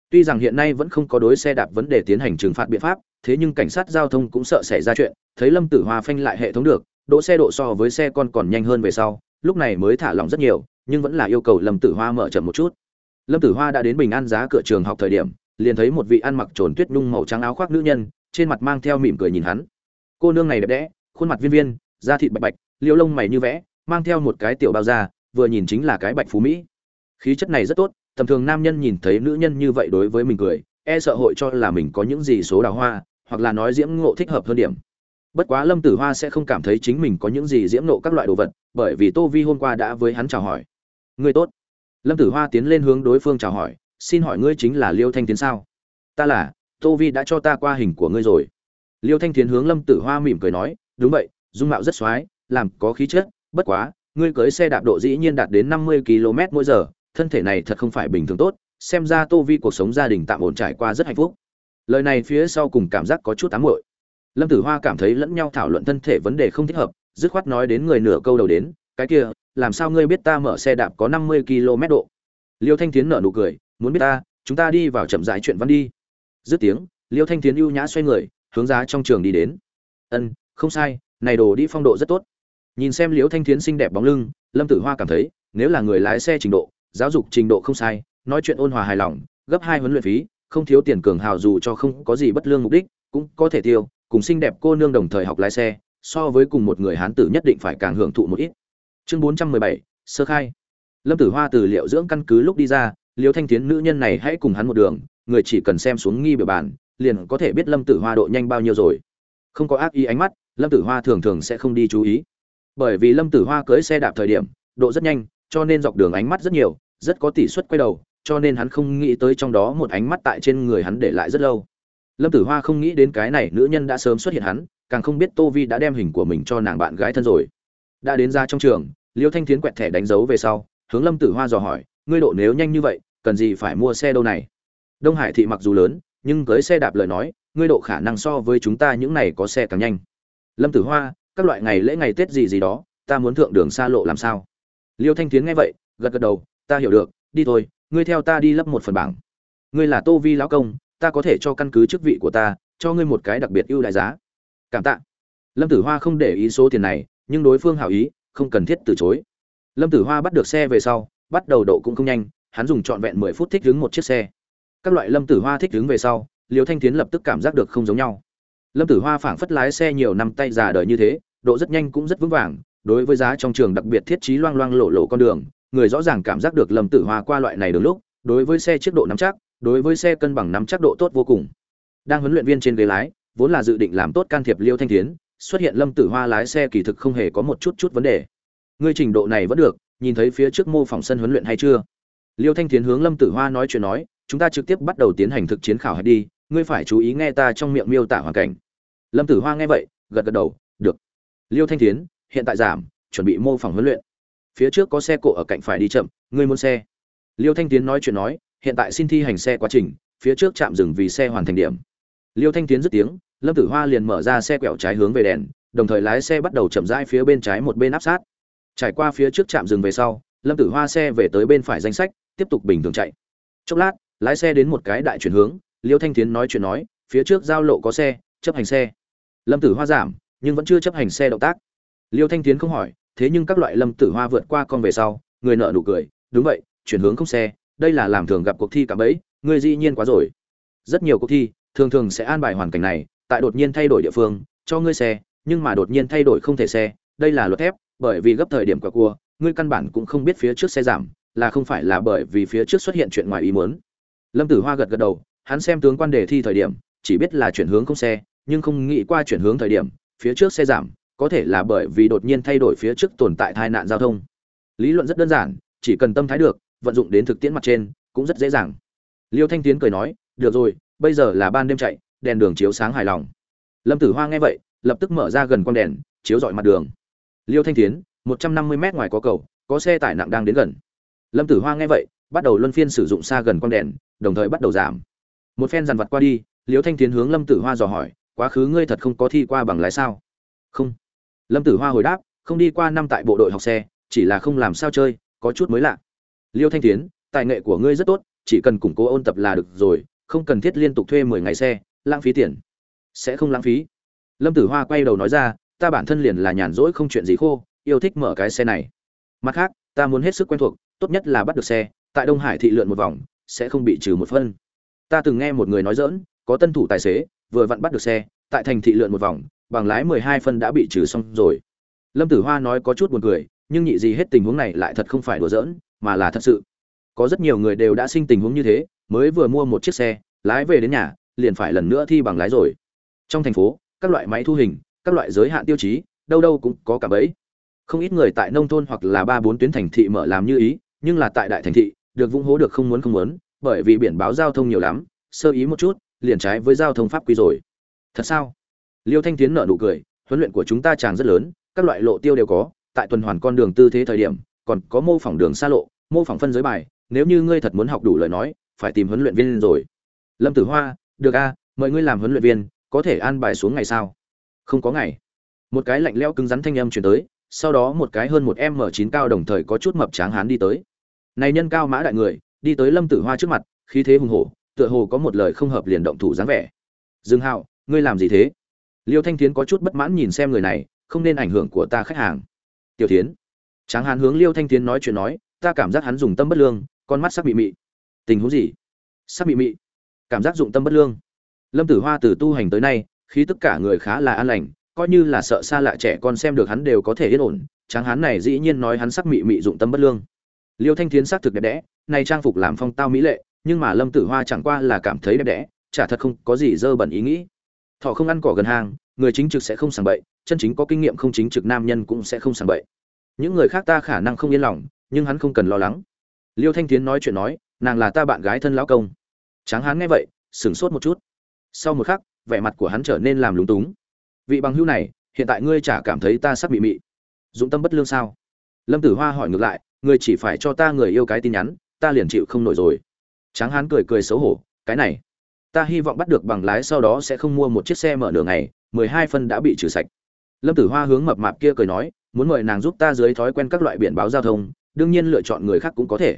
A: Tuy rằng hiện nay vẫn không có đối xe đạp vấn đề tiến hành trừng phạt biện pháp, thế nhưng cảnh sát giao thông cũng sợ xảy ra chuyện, thấy lâm tử hoa phanh lại hệ thống được, đỗ xe độ so với xe con còn nhanh hơn về sau, lúc này mới thả lỏng rất nhiều, nhưng vẫn là yêu cầu lâm tử hoa mở chậm một chút. Lâm tử hoa đã đến bình an giá cửa trường học thời điểm, liền thấy một vị ăn mặc trồn tuyết nhung màu trắng áo khoác nữ nhân, trên mặt mang theo mỉm cười nhìn hắn. Cô nương này đẹp đẽ, khuôn mặt viên viên, da thịt bạch bạch liêu lông mày như vẽ mang theo một cái tiểu bao da vừa nhìn chính là cái bạch phú mỹ. Khí chất này rất tốt, tầm thường nam nhân nhìn thấy nữ nhân như vậy đối với mình cười e sợ hội cho là mình có những gì số đào hoa, hoặc là nói diễm ngộ thích hợp hơn điểm. Bất quá lâm tử hoa sẽ không cảm thấy chính mình có những gì diễm ngộ các loại đồ vật, bởi vì tô vi hôm qua đã với hắn chào hỏi. Ngươi tốt. Lâm tử hoa tiến lên hướng đối phương chào hỏi, xin hỏi ngươi chính là liêu thanh tiến sao? Ta là, tô vi đã cho ta qua hình của ngươi rồi. Liêu thanh tiến hướng lâm tử hoa mỉm cười nói, đúng vậy, dung mạo rất x làm có khí chất bất quá, ngươi cưới xe đạp độ dĩ nhiên đạt đến năm mươi km mỗi giờ, thân thể này thật không phải bình thường tốt, xem ra tô vi cuộc sống gia đình tạm ổn trải qua rất hạnh phúc. Lời này phía sau cùng cảm giác có chút ám muội. Lâm tử hoa cảm thấy lẫn nhau thảo luận thân thể vấn đề không thích hợp, dứt khoát nói đến người nửa câu đầu đến, cái kia, làm sao ngươi biết ta mở xe đạp có năm mươi km độ? Liêu thanh tiến nở nụ cười, muốn biết ta, chúng ta đi vào chậm rãi chuyện văn đi. Dứt tiếng, liêu thanh tiến ưu nhã xoay người, hướng ra trong trường đi đến. Ân, không sai, này đồ đi phong độ rất tốt nhìn xem Liễu thanh Thiến xinh đẹp bóng lưng, lâm tử hoa cảm thấy, nếu là người lái xe trình độ, giáo dục trình độ không sai, nói chuyện ôn hòa hài lòng, gấp hai huấn luyện phí, không thiếu tiền cường hào dù cho không có gì bất lương mục đích, cũng có thể tiêu, cùng xinh đẹp cô nương đồng thời học lái xe, so với cùng một người hán tử nhất định phải càng hưởng thụ một ít. Chương bốn trăm mười bảy, sơ khai. Lâm tử hoa từ liệu dưỡng căn cứ lúc đi ra, Liễu thanh tiến nữ nhân này hãy cùng hắn một đường, người chỉ cần xem xuống nghi biểu bản, liền có thể biết lâm tử hoa độ nhanh bao nhiêu rồi. Không có ác ý ánh mắt, lâm tử hoa thường thường sẽ không đi chú ý bởi vì lâm tử hoa cưới xe đạp thời điểm, độ rất nhanh, cho nên dọc đường ánh mắt rất nhiều, rất có tỷ suất quay đầu, cho nên hắn không nghĩ tới trong đó một ánh mắt tại trên người hắn để lại rất lâu. Lâm tử hoa không nghĩ đến cái này nữ nhân đã sớm xuất hiện hắn, càng không biết tô vi đã đem hình của mình cho nàng bạn gái thân rồi. Đã đến ra trong trường, liêu thanh tiến quẹt thẻ đánh dấu về sau, hướng lâm tử hoa dò hỏi, ngươi độ nếu nhanh như vậy, cần gì phải mua xe đâu này? Đông hải thị mặc dù lớn, nhưng cưới xe đạp lời nói, ngươi độ khả năng so với chúng ta những này có xe càng nhanh. Lâm tử hoa các loại ngày lễ ngày tết gì gì đó, ta muốn thượng đường xa lộ làm sao? Liêu thanh tiến nghe vậy, gật gật đầu, ta hiểu được, đi thôi, ngươi theo ta đi lấp một phần bảng. Ngươi là tô vi lão công, ta có thể cho căn cứ chức vị của ta, cho ngươi một cái đặc biệt ưu đại giá. Cảm tạ. Lâm tử hoa không để ý số tiền này, nhưng đối phương hảo ý, không cần thiết từ chối. Lâm tử hoa bắt được xe về sau, bắt đầu độ cũng không nhanh, hắn dùng trọn vẹn mười phút thích đứng một chiếc xe. Các loại lâm tử hoa thích đứng về sau liều thanh tiến lập tức cảm giác được không giống nhau lâm tử hoa phảng phất lái xe nhiều năm tay già đời như thế, độ rất nhanh cũng rất vững vàng, đối với giá trong trường đặc biệt thiết trí loang loang lộ lộ con đường, người rõ ràng cảm giác được lâm tử hoa qua loại này đường lúc, đối với xe chiếc độ nắm chắc, đối với xe cân bằng nắm chắc độ tốt vô cùng. Đang huấn luyện viên trên ghế lái, vốn là dự định làm tốt can thiệp liêu thanh tiến xuất hiện lâm tử hoa lái xe kỳ thực không hề có một chút chút vấn đề. Ngươi trình độ này vẫn được, nhìn thấy phía trước mô phỏng sân huấn luyện hay chưa? Liêu thanh tiến hướng lâm tử hoa nói chuyện nói, chúng ta trực tiếp bắt đầu tiến hành thực chiến khảo hạch đi ngươi phải chú ý nghe ta trong miệng miêu tả hoàn cảnh. Lâm tử hoa nghe vậy, gật gật đầu, được. Liêu thanh tiến hiện tại giảm, chuẩn bị mô phỏng huấn luyện. Phía trước có xe cộ ở cạnh phải đi chậm, ngươi muốn xe. Liêu thanh tiến nói chuyện nói, hiện tại xin thi hành xe quá trình, phía trước chạm dừng vì xe hoàn thành điểm. Liêu thanh tiến dứt tiếng, lâm tử hoa liền mở ra xe quẹo trái hướng về đèn, đồng thời lái xe bắt đầu chậm rãi phía bên trái một bên áp sát. Trải qua phía trước trạm dừng về sau, lâm tử hoa xe về tới bên phải danh sách, tiếp tục bình thường chạy. Chốc lát, lái xe đến một cái đại chuyển hướng liêu thanh tiến nói chuyện nói, phía trước giao lộ có xe, chấp hành xe. Lâm tử hoa giảm, nhưng vẫn chưa chấp hành xe động tác. Liêu thanh tiến không hỏi, thế nhưng các loại lâm tử hoa vượt qua con về sau, người nợ nụ cười, đúng vậy, chuyển hướng không xe, đây là làm thường gặp cuộc thi cả bẫy người dĩ nhiên quá rồi. Rất nhiều cuộc thi, thường thường sẽ an bài hoàn cảnh này, tại đột nhiên thay đổi địa phương, cho ngươi xe, nhưng mà đột nhiên thay đổi không thể xe, đây là luật thép, bởi vì gấp thời điểm quả cua, ngươi căn bản cũng không biết phía trước xe giảm, là không phải là bởi vì phía trước xuất hiện chuyện ngoài ý muốn. Lâm tử hoa gật gật đầu hắn xem tướng quan đề thi thời điểm, chỉ biết là chuyển hướng không xe, nhưng không nghĩ qua chuyển hướng thời điểm, phía trước xe giảm, có thể là bởi vì đột nhiên thay đổi phía trước tồn tại tai nạn giao thông. Lý luận rất đơn giản, chỉ cần tâm thái được, vận dụng đến thực tiễn mặt trên, cũng rất dễ dàng. Liêu thanh tiến cười nói, được rồi, bây giờ là ban đêm chạy, đèn đường chiếu sáng hài lòng. Lâm tử hoa nghe vậy, lập tức mở ra gần con đèn, chiếu dọi mặt đường. Liêu thanh tiến, một trăm năm mươi mét ngoài có cầu, có xe tải nặng đang đến gần. Lâm tử hoa nghe vậy, bắt đầu luân phiên sử dụng xa gần con đèn, đồng thời bắt đầu giảm một phen dằn vặt qua đi liêu thanh tiến hướng lâm tử hoa dò hỏi, quá khứ ngươi thật không có thi qua bằng lái sao? Không. Lâm tử hoa hồi đáp, không đi qua năm tại bộ đội học xe, chỉ là không làm sao chơi, có chút mới lạ. Liêu thanh tiến tài nghệ của ngươi rất tốt, chỉ cần củng cố ôn tập là được rồi, không cần thiết liên tục thuê mười ngày xe, lãng phí tiền. Sẽ không lãng phí. Lâm tử hoa quay đầu nói ra, ta bản thân liền là nhàn rỗi không chuyện gì khô, yêu thích mở cái xe này. Mặt khác, ta muốn hết sức quen thuộc, tốt nhất là bắt được xe, tại đông hải thị lượn một vòng, sẽ không bị trừ một phân ta từng nghe một người nói dỡn có tân thủ tài xế, vừa vặn bắt được xe, tại thành thị lượn một vòng, bằng lái mười hai phân đã bị trừ xong rồi. Lâm tử hoa nói có chút buồn cười, nhưng nhị gì hết tình huống này lại thật không phải đùa giỡn, mà là thật sự. Có rất nhiều người đều đã sinh tình huống như thế, mới vừa mua một chiếc xe, lái về đến nhà, liền phải lần nữa thi bằng lái rồi. Trong thành phố, các loại máy thu hình, các loại giới hạn tiêu chí, đâu đâu cũng có cả bẫy. Không ít người tại nông thôn hoặc là ba bốn tuyến thành thị mở làm như ý, nhưng là tại đại thành thị, được vung hố được không muốn không muốn bởi vì biển báo giao thông nhiều lắm, sơ ý một chút, liền trái với giao thông pháp quy rồi. Thật sao? Liêu thanh tiến nợ nụ cười, huấn luyện của chúng ta tràn rất lớn, các loại lộ tiêu đều có, tại tuần hoàn con đường tư thế thời điểm, còn có mô phỏng đường xa lộ, mô phỏng phân giới bài, nếu như ngươi thật muốn học đủ lời nói, phải tìm huấn luyện viên rồi. Lâm tử hoa, được a mời ngươi làm huấn luyện viên, có thể an bài xuống ngày sao? Không có ngày. Một cái lạnh leo cứng rắn thanh âm chuyển tới, sau đó một cái hơn một m chín cao đồng thời có chút mập tráng hán đi tới. Này nhân cao mã đại người đi tới lâm tử hoa trước mặt, khí thế hùng hổ, tựa hồ có một lời không hợp liền động thủ dáng vẻ. Dương hạo, ngươi làm gì thế? Liêu thanh tiến có chút bất mãn nhìn xem người này, không nên ảnh hưởng của ta khách hàng. Tiểu tiến tráng hán hướng liêu thanh tiến nói chuyện nói, ta cảm giác hắn dùng tâm bất lương, con mắt sắc bị mị. Tình huống gì? Sắc bị mị. Cảm giác dụng tâm bất lương. Lâm tử hoa từ tu hành tới nay khi tất cả người khá là an lành, coi như là sợ xa lạ trẻ con xem được hắn đều có thể yên ổn. Tráng hán này dĩ nhiên nói hắn sắc mị mị dụng tâm bất lương. Liêu thanh tiến xác thực đẹp đẽ nay trang phục làm phong tao mỹ lệ, nhưng mà lâm tử hoa chẳng qua là cảm thấy đẹp đẽ, chả thật không có gì dơ bẩn ý nghĩ. Thọ không ăn cỏ gần hàng, người chính trực sẽ không sàng bậy, chân chính có kinh nghiệm không chính trực nam nhân cũng sẽ không sàng bậy. Những người khác ta khả năng không yên lòng, nhưng hắn không cần lo lắng. Liêu thanh tiến nói chuyện nói, nàng là ta bạn gái thân lão công. Tráng hắn nghe vậy, sửng sốt một chút. Sau một khắc, vẻ mặt của hắn trở nên làm lúng túng. Vị bằng hữu này, hiện tại ngươi chả cảm thấy ta sắp bị mị. Dũng tâm bất lương sao? Lâm tử hoa hỏi ngược lại ngươi chỉ phải cho ta người yêu cái tin nhắn ta liền chịu không nổi rồi. Tráng hán cười cười xấu hổ, cái này, ta hy vọng bắt được bằng lái sau đó sẽ không mua một chiếc xe mở đường ngày, mười hai phân đã bị trừ sạch. Lâm tử hoa hướng mập mạp kia cười nói, muốn mời nàng giúp ta dưới thói quen các loại biển báo giao thông, đương nhiên lựa chọn người khác cũng có thể.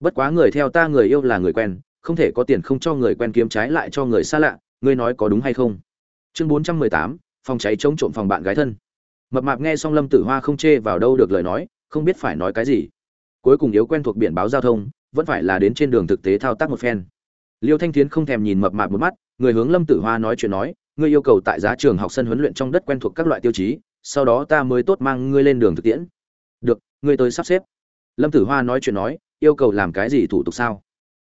A: Bất quá người theo ta người yêu là người quen, không thể có tiền không cho người quen kiếm trái lại cho người xa lạ, ngươi nói có đúng hay không? Chương bốn trăm mười tám, phòng cháy chống trộm phòng bạn gái thân. Mập mạp nghe xong lâm tử hoa không chê vào đâu được lời nói, không biết phải nói cái gì. Cuối cùng yếu quen thuộc biển báo giao thông vẫn phải là đến trên đường thực tế thao tác một phen. Liêu thanh tiến không thèm nhìn mập mạp một mắt, người hướng lâm tử hoa nói chuyện nói, ngươi yêu cầu tại giá trường học sân huấn luyện trong đất quen thuộc các loại tiêu chí, sau đó ta mới tốt mang ngươi lên đường thực tiễn. Được, ngươi tới sắp xếp. Lâm tử hoa nói chuyện nói, yêu cầu làm cái gì thủ tục sao?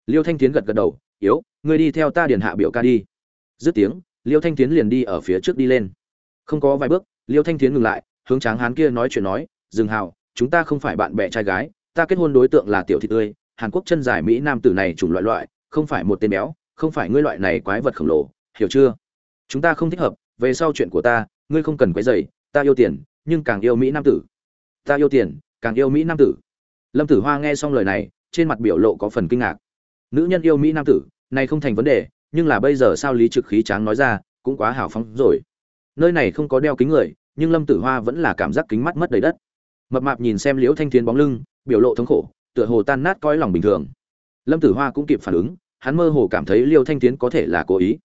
A: Liêu thanh tiến gật gật đầu, yếu, ngươi đi theo ta điền hạ biểu ca đi. Dứt tiếng, liêu thanh tiến liền đi ở phía trước đi lên. Không có vài bước, liêu thanh tiến ngừng lại, hướng tráng hán kia nói chuyện nói, dừng hào, chúng ta không phải bạn bè trai gái, ta kết hôn đối tượng là tiểu thị tươi hàn quốc chân dài mỹ nam tử này chủng loại loại, không phải một tên béo, không phải ngươi loại này quái vật khổng lồ, hiểu chưa? Chúng ta không thích hợp, về sau chuyện của ta, ngươi không cần quấy dày ta yêu tiền, nhưng càng yêu mỹ nam tử. Ta yêu tiền, càng yêu mỹ nam tử. Lâm tử hoa nghe xong lời này, trên mặt biểu lộ có phần kinh ngạc. Nữ nhân yêu mỹ nam tử, này không thành vấn đề, nhưng là bây giờ sao lý trực khí tráng nói ra, cũng quá hào phóng rồi. Nơi này không có đeo kính người, nhưng lâm tử hoa vẫn là cảm giác kính mắt mất đầy đất. Mập mạp nhìn xem liễu thanh thiên bóng lưng, biểu lộ thống khổ tựa hồ tan nát coi lòng bình thường. Lâm tử hoa cũng kịp phản ứng, hắn mơ hồ cảm thấy liêu thanh tiến có thể là cố ý.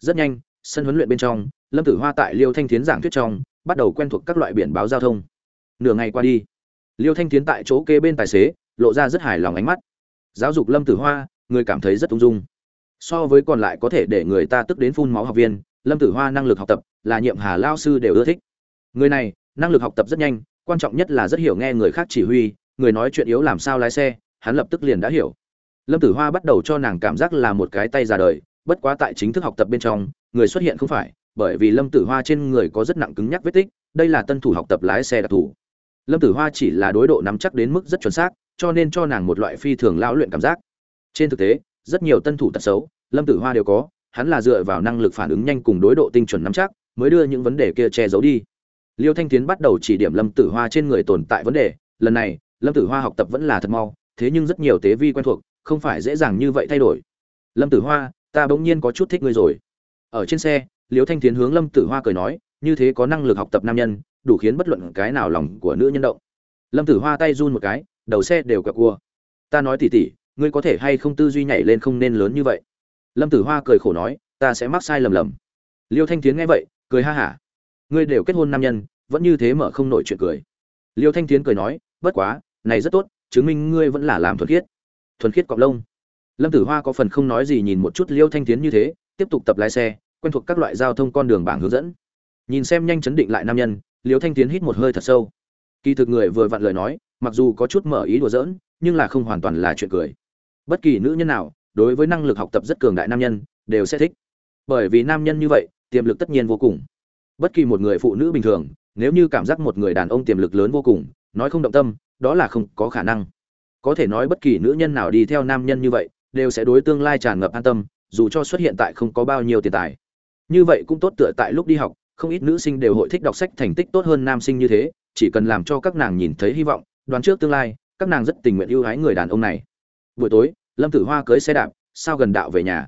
A: Rất nhanh, sân huấn luyện bên trong, lâm tử hoa tại liêu thanh tiến giảng thuyết trong, bắt đầu quen thuộc các loại biển báo giao thông. Nửa ngày qua đi, liêu thanh tiến tại chỗ kê bên tài xế, lộ ra rất hài lòng ánh mắt. Giáo dục lâm tử hoa, người cảm thấy rất ung dung. So với còn lại có thể để người ta tức đến phun máu học viên, lâm tử hoa năng lực học tập là nhiệm hà lao sư đều ưa thích. Người này, năng lực học tập rất nhanh, quan trọng nhất là rất hiểu nghe người khác chỉ huy người nói chuyện yếu làm sao lái xe, hắn lập tức liền đã hiểu. Lâm tử hoa bắt đầu cho nàng cảm giác là một cái tay ra đời, bất quá tại chính thức học tập bên trong, người xuất hiện không phải, bởi vì lâm tử hoa trên người có rất nặng cứng nhắc vết tích, đây là tân thủ học tập lái xe đặc thù. Lâm tử hoa chỉ là đối độ nắm chắc đến mức rất chuẩn xác, cho nên cho nàng một loại phi thường lão luyện cảm giác. Trên thực tế, rất nhiều tân thủ tật xấu, lâm tử hoa đều có, hắn là dựa vào năng lực phản ứng nhanh cùng đối độ tinh chuẩn nắm chắc, mới đưa những vấn đề kia che giấu đi. Liêu thanh tiến bắt đầu chỉ điểm lâm tử hoa trên người tồn tại vấn đề, lần này lâm tử hoa học tập vẫn là thật mau, thế nhưng rất nhiều tế vi quen thuộc, không phải dễ dàng như vậy thay đổi. Lâm tử hoa, ta bỗng nhiên có chút thích ngươi rồi. Ở trên xe liêu thanh tiến hướng lâm tử hoa cười nói, như thế có năng lực học tập nam nhân, đủ khiến bất luận cái nào lòng của nữ nhân động. Lâm tử hoa tay run một cái, đầu xe đều cặp cua. Ta nói tỉ tỉ, ngươi có thể hay không tư duy nhảy lên không nên lớn như vậy? Lâm tử hoa cười khổ nói, ta sẽ mắc sai lầm lầm. Liêu thanh tiến nghe vậy, cười ha hả. Ngươi đều kết hôn nam nhân, vẫn như thế mở không nổi chuyện cười. Liêu thanh tiến cười nói, bất quá này rất tốt, chứng minh ngươi vẫn là làm thuần khiết. Thuần khiết cọp lông. Lâm tử hoa có phần không nói gì nhìn một chút liêu thanh tiến như thế, tiếp tục tập lái xe, quen thuộc các loại giao thông con đường bảng hướng dẫn. Nhìn xem nhanh chấn định lại nam nhân, liêu thanh tiến hít một hơi thật sâu. Kỳ thực người vừa vặn lời nói, mặc dù có chút mở ý đùa giỡn, nhưng là không hoàn toàn là chuyện cười. Bất kỳ nữ nhân nào, đối với năng lực học tập rất cường đại nam nhân, đều sẽ thích. Bởi vì nam nhân như vậy, tiềm lực tất nhiên vô cùng. Bất kỳ một người phụ nữ bình thường, nếu như cảm giác một người đàn ông tiềm lực lớn vô cùng, nói không động tâm đó là không có khả năng. Có thể nói bất kỳ nữ nhân nào đi theo nam nhân như vậy, đều sẽ đối tương lai tràn ngập an tâm, dù cho xuất hiện tại không có bao nhiêu tiền tài. Như vậy cũng tốt tựa tại lúc đi học, không ít nữ sinh đều hội thích đọc sách thành tích tốt hơn nam sinh như thế, chỉ cần làm cho các nàng nhìn thấy hy vọng, đoán trước tương lai, các nàng rất tình nguyện ưu ái người đàn ông này. Buổi tối, lâm tử hoa cưới xe đạp, sao gần đạo về nhà.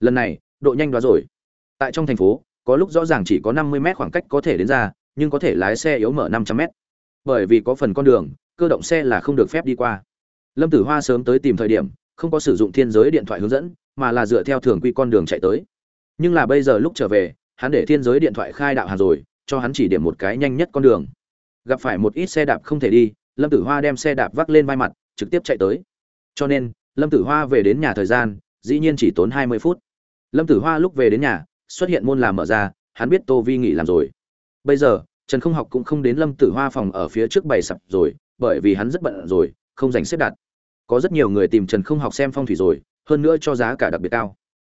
A: Lần này, độ nhanh đó rồi. Tại trong thành phố, có lúc rõ ràng chỉ có năm mươi mét khoảng cách có thể đến ra, nhưng có thể lái xe yếu mở năm trăm mét. Bởi vì có phần con đường cơ động xe là không được phép đi qua. Lâm tử hoa sớm tới tìm thời điểm, không có sử dụng thiên giới điện thoại hướng dẫn, mà là dựa theo thường quy con đường chạy tới. Nhưng là bây giờ lúc trở về, hắn để thiên giới điện thoại khai đạo hàng rồi, cho hắn chỉ điểm một cái nhanh nhất con đường. Gặp phải một ít xe đạp không thể đi, lâm tử hoa đem xe đạp vác lên vai mặt, trực tiếp chạy tới. Cho nên, lâm tử hoa về đến nhà thời gian, dĩ nhiên chỉ tốn hai mươi phút. Lâm tử hoa lúc về đến nhà, xuất hiện môn làm mở ra, hắn biết tô vi nghỉ làm rồi. Bây giờ trần không học cũng không đến lâm tử hoa phòng ở phía trước bày sập rồi, bởi vì hắn rất bận rồi, không dành xếp đặt. Có rất nhiều người tìm trần không học xem phong thủy rồi, hơn nữa cho giá cả đặc biệt cao.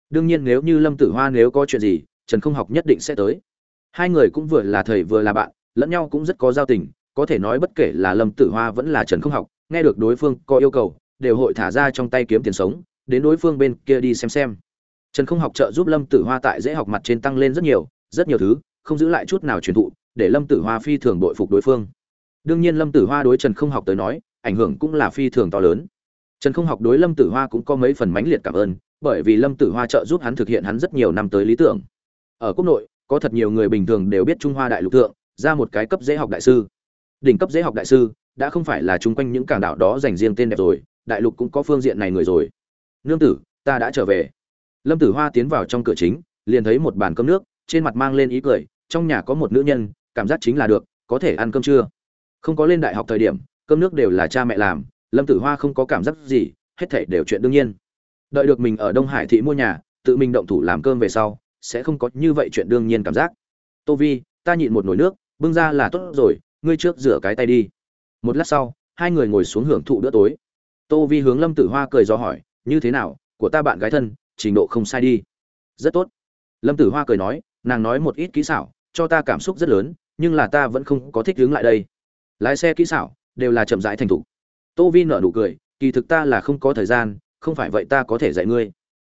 A: Đương nhiên nếu như lâm tử hoa nếu có chuyện gì, trần không học nhất định sẽ tới. Hai người cũng vừa là thầy vừa là bạn, lẫn nhau cũng rất có giao tình, có thể nói bất kể là lâm tử hoa vẫn là trần không học, nghe được đối phương có yêu cầu, đều hội thả ra trong tay kiếm tiền sống, đến đối phương bên kia đi xem xem. Trần không học trợ giúp lâm tử hoa tại dễ học mặt trên tăng lên rất nhiều rất nhiều thứ, không giữ lại chút nào truyền thụ để lâm tử hoa phi thường bội phục đối phương. Đương nhiên lâm tử hoa đối trần không học tới nói, ảnh hưởng cũng là phi thường to lớn. Trần không học đối lâm tử hoa cũng có mấy phần mãnh liệt cảm ơn, bởi vì lâm tử hoa trợ giúp hắn thực hiện hắn rất nhiều năm tới lý tưởng. Ở quốc nội, có thật nhiều người bình thường đều biết trung hoa đại lục thượng, ra một cái cấp dễ học đại sư. Đỉnh cấp dễ học đại sư, đã không phải là chung quanh những cảng đảo đó dành riêng tên đẹp rồi, đại lục cũng có phương diện này người rồi. Nương tử, ta đã trở về. Lâm tử hoa tiến vào trong cửa chính, liền thấy một bàn cơm nước, trên mặt mang lên ý cười, trong nhà có một nữ nhân cảm giác chính là được, có thể ăn cơm trưa. Không có lên đại học thời điểm, cơm nước đều là cha mẹ làm, lâm tử hoa không có cảm giác gì, hết thảy đều chuyện đương nhiên. Đợi được mình ở đông hải thị mua nhà, tự mình động thủ làm cơm về sau, sẽ không có như vậy chuyện đương nhiên cảm giác. Tô vi, ta nhịn một nồi nước, bưng ra là tốt rồi, ngươi trước rửa cái tay đi. Một lát sau, hai người ngồi xuống hưởng thụ bữa tối. Tô vi hướng lâm tử hoa cười do hỏi, như thế nào, của ta bạn gái thân, trình độ không sai đi. Rất tốt. Lâm tử hoa cười nói, nàng nói một ít kỹ xảo cho ta cảm xúc rất lớn, nhưng là ta vẫn không có thích hướng lại đây. Lái xe kỹ xảo, đều là chậm rãi thành thục. Tô vi nở nụ cười, kỳ thực ta là không có thời gian, không phải vậy ta có thể dạy ngươi.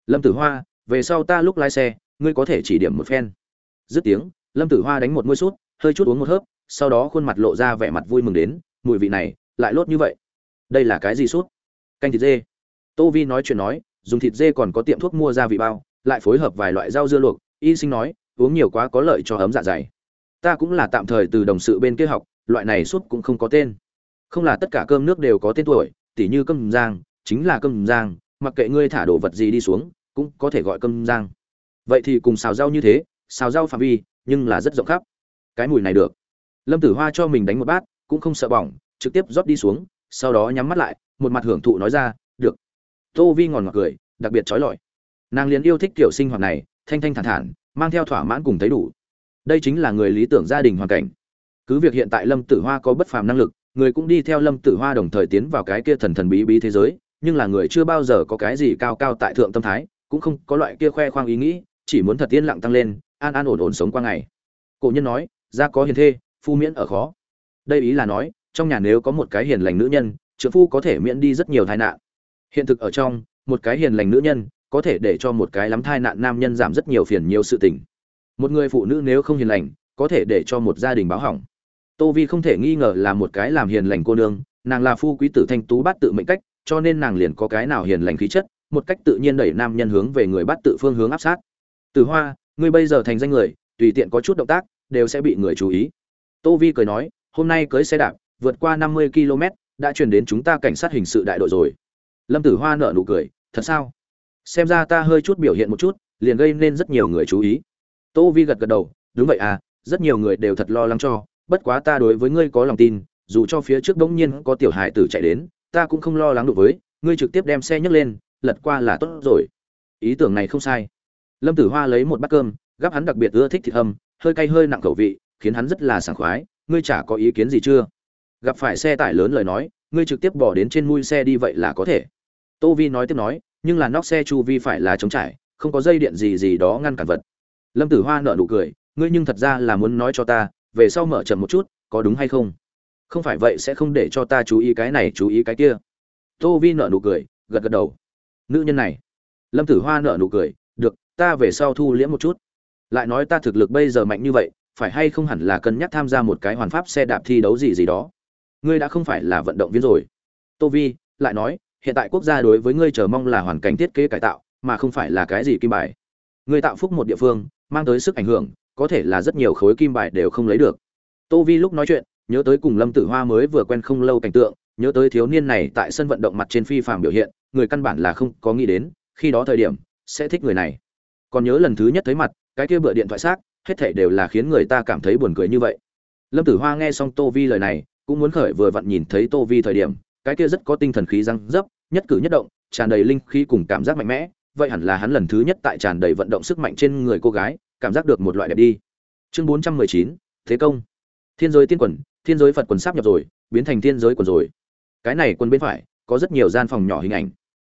A: Lâm tử hoa, về sau ta lúc lái xe, ngươi có thể chỉ điểm một phen. Dứt tiếng, lâm tử hoa đánh một môi sút, hơi chút uống một hớp, sau đó khuôn mặt lộ ra vẻ mặt vui mừng đến, mùi vị này, lại lốt như vậy. Đây là cái gì sút? Canh thịt dê. Tô vi nói chuyện nói, dùng thịt dê còn có tiệm thuốc mua gia vị bao, lại phối hợp vài loại rau dưa luộc, y sinh nói uống nhiều quá có lợi cho ấm dạ dày. Ta cũng là tạm thời từ đồng sự bên kia học, loại này suốt cũng không có tên. Không là tất cả cơm nước đều có tên tuổi, tỉ như cơm giang chính là cơm giang mặc kệ ngươi thả đồ vật gì đi xuống, cũng có thể gọi cơm giang vậy thì cùng xào rau như thế, xào rau phạm vi, nhưng là rất rộng khắp. Cái mùi này được. Lâm tử hoa cho mình đánh một bát, cũng không sợ bỏng, trực tiếp rót đi xuống, sau đó nhắm mắt lại, một mặt hưởng thụ nói ra, được. Tô vi ngòn ngọt cười, đặc biệt trói lọi. Nàng liền yêu thích kiểu sinh hoạt này, thanh thanh thản thản mang theo thỏa mãn cùng thấy đủ. Đây chính là người lý tưởng gia đình hoàn cảnh. Cứ việc hiện tại lâm tử hoa có bất phàm năng lực, người cũng đi theo lâm tử hoa đồng thời tiến vào cái kia thần thần bí bí thế giới, nhưng là người chưa bao giờ có cái gì cao cao tại thượng tâm thái, cũng không có loại kia khoe khoang ý nghĩ, chỉ muốn thật yên lặng tăng lên, an an ổn ổn sống qua ngày. Cổ nhân nói ra có hiền thê, phu miễn ở khó. Đây ý là nói, trong nhà nếu có một cái hiền lành nữ nhân trợ phu có thể miễn đi rất nhiều tai nạn. Hiện thực ở trong, một cái hiền lành nữ nhân có thể để cho một cái lắm thai nạn nam nhân giảm rất nhiều phiền nhiều sự tình. Một người phụ nữ nếu không hiền lành, có thể để cho một gia đình báo hỏng. Tô vi không thể nghi ngờ là một cái làm hiền lành cô nương, nàng là phu quý tử thanh tú bát tự mệnh cách, cho nên nàng liền có cái nào hiền lành khí chất, một cách tự nhiên đẩy nam nhân hướng về người bát tự phương hướng áp sát. Từ hoa, ngươi bây giờ thành danh người, tùy tiện có chút động tác, đều sẽ bị người chú ý. Tô vi cười nói, hôm nay cưới xe đạp, vượt qua năm mươi km đã truyền đến chúng ta cảnh sát hình sự đại đội rồi. Lâm tử hoa nở nụ cười, thật sao? Xem ra ta hơi chút biểu hiện một chút, liền gây nên rất nhiều người chú ý. Tô vi gật gật đầu, đúng vậy à rất nhiều người đều thật lo lắng cho, bất quá ta đối với ngươi có lòng tin, dù cho phía trước bỗng nhiên có tiểu hài tử chạy đến, ta cũng không lo lắng được với, ngươi trực tiếp đem xe nhấc lên, lật qua là tốt rồi. Ý tưởng này không sai. Lâm tử hoa lấy một bát cơm, gắp hắn đặc biệt ưa thích thịt hầm, hơi cay hơi nặng khẩu vị, khiến hắn rất là sảng khoái, ngươi chả có ý kiến gì chưa? Gặp phải xe tải lớn lời nói, ngươi trực tiếp bỏ đến trên mui xe đi vậy là có thể. Tô vi nói tiếp nói nhưng là nóc xe chu vi phải là chống trải, không có dây điện gì gì đó ngăn cản vật. Lâm tử hoa nở nụ cười, ngươi nhưng thật ra là muốn nói cho ta, về sau mở chậm một chút, có đúng hay không? Không phải vậy sẽ không để cho ta chú ý cái này, chú ý cái kia. Tô vi nở nụ cười, gật gật đầu. Nữ nhân này. Lâm tử hoa nở nụ cười, được, ta về sau thu liễm một chút. Lại nói ta thực lực bây giờ mạnh như vậy, phải hay không hẳn là cân nhắc tham gia một cái hoàn pháp xe đạp thi đấu gì gì đó? Ngươi đã không phải là vận động viên rồi. Tô vi lại nói hiện tại quốc gia đối với ngươi chờ mong là hoàn cảnh thiết kế cải tạo, mà không phải là cái gì kim bài. Ngươi tạo phúc một địa phương, mang tới sức ảnh hưởng, có thể là rất nhiều khối kim bài đều không lấy được. Tô vi lúc nói chuyện, nhớ tới cùng lâm tử hoa mới vừa quen không lâu cảnh tượng, nhớ tới thiếu niên này tại sân vận động mặt trên phi phàm biểu hiện, người căn bản là không có nghĩ đến, khi đó thời điểm, sẽ thích người này. Còn nhớ lần thứ nhất thấy mặt, cái kia bựa điện thoại xác, hết thảy đều là khiến người ta cảm thấy buồn cười như vậy. Lâm tử hoa nghe xong tô vi lời này, cũng muốn khởi vừa vặn nhìn thấy tô vi thời điểm cái kia rất có tinh thần khí răng dấp, nhất cử nhất động, tràn đầy linh khí cùng cảm giác mạnh mẽ, vậy hẳn là hắn lần thứ nhất tại tràn đầy vận động sức mạnh trên người cô gái, cảm giác được một loại đẹp đi. Chương bốn trăm mười chín, thế công. Thiên giới tiên quần, thiên giới phật quần sắp nhập rồi, biến thành thiên giới quần rồi. Cái này quần bên phải, có rất nhiều gian phòng nhỏ hình ảnh.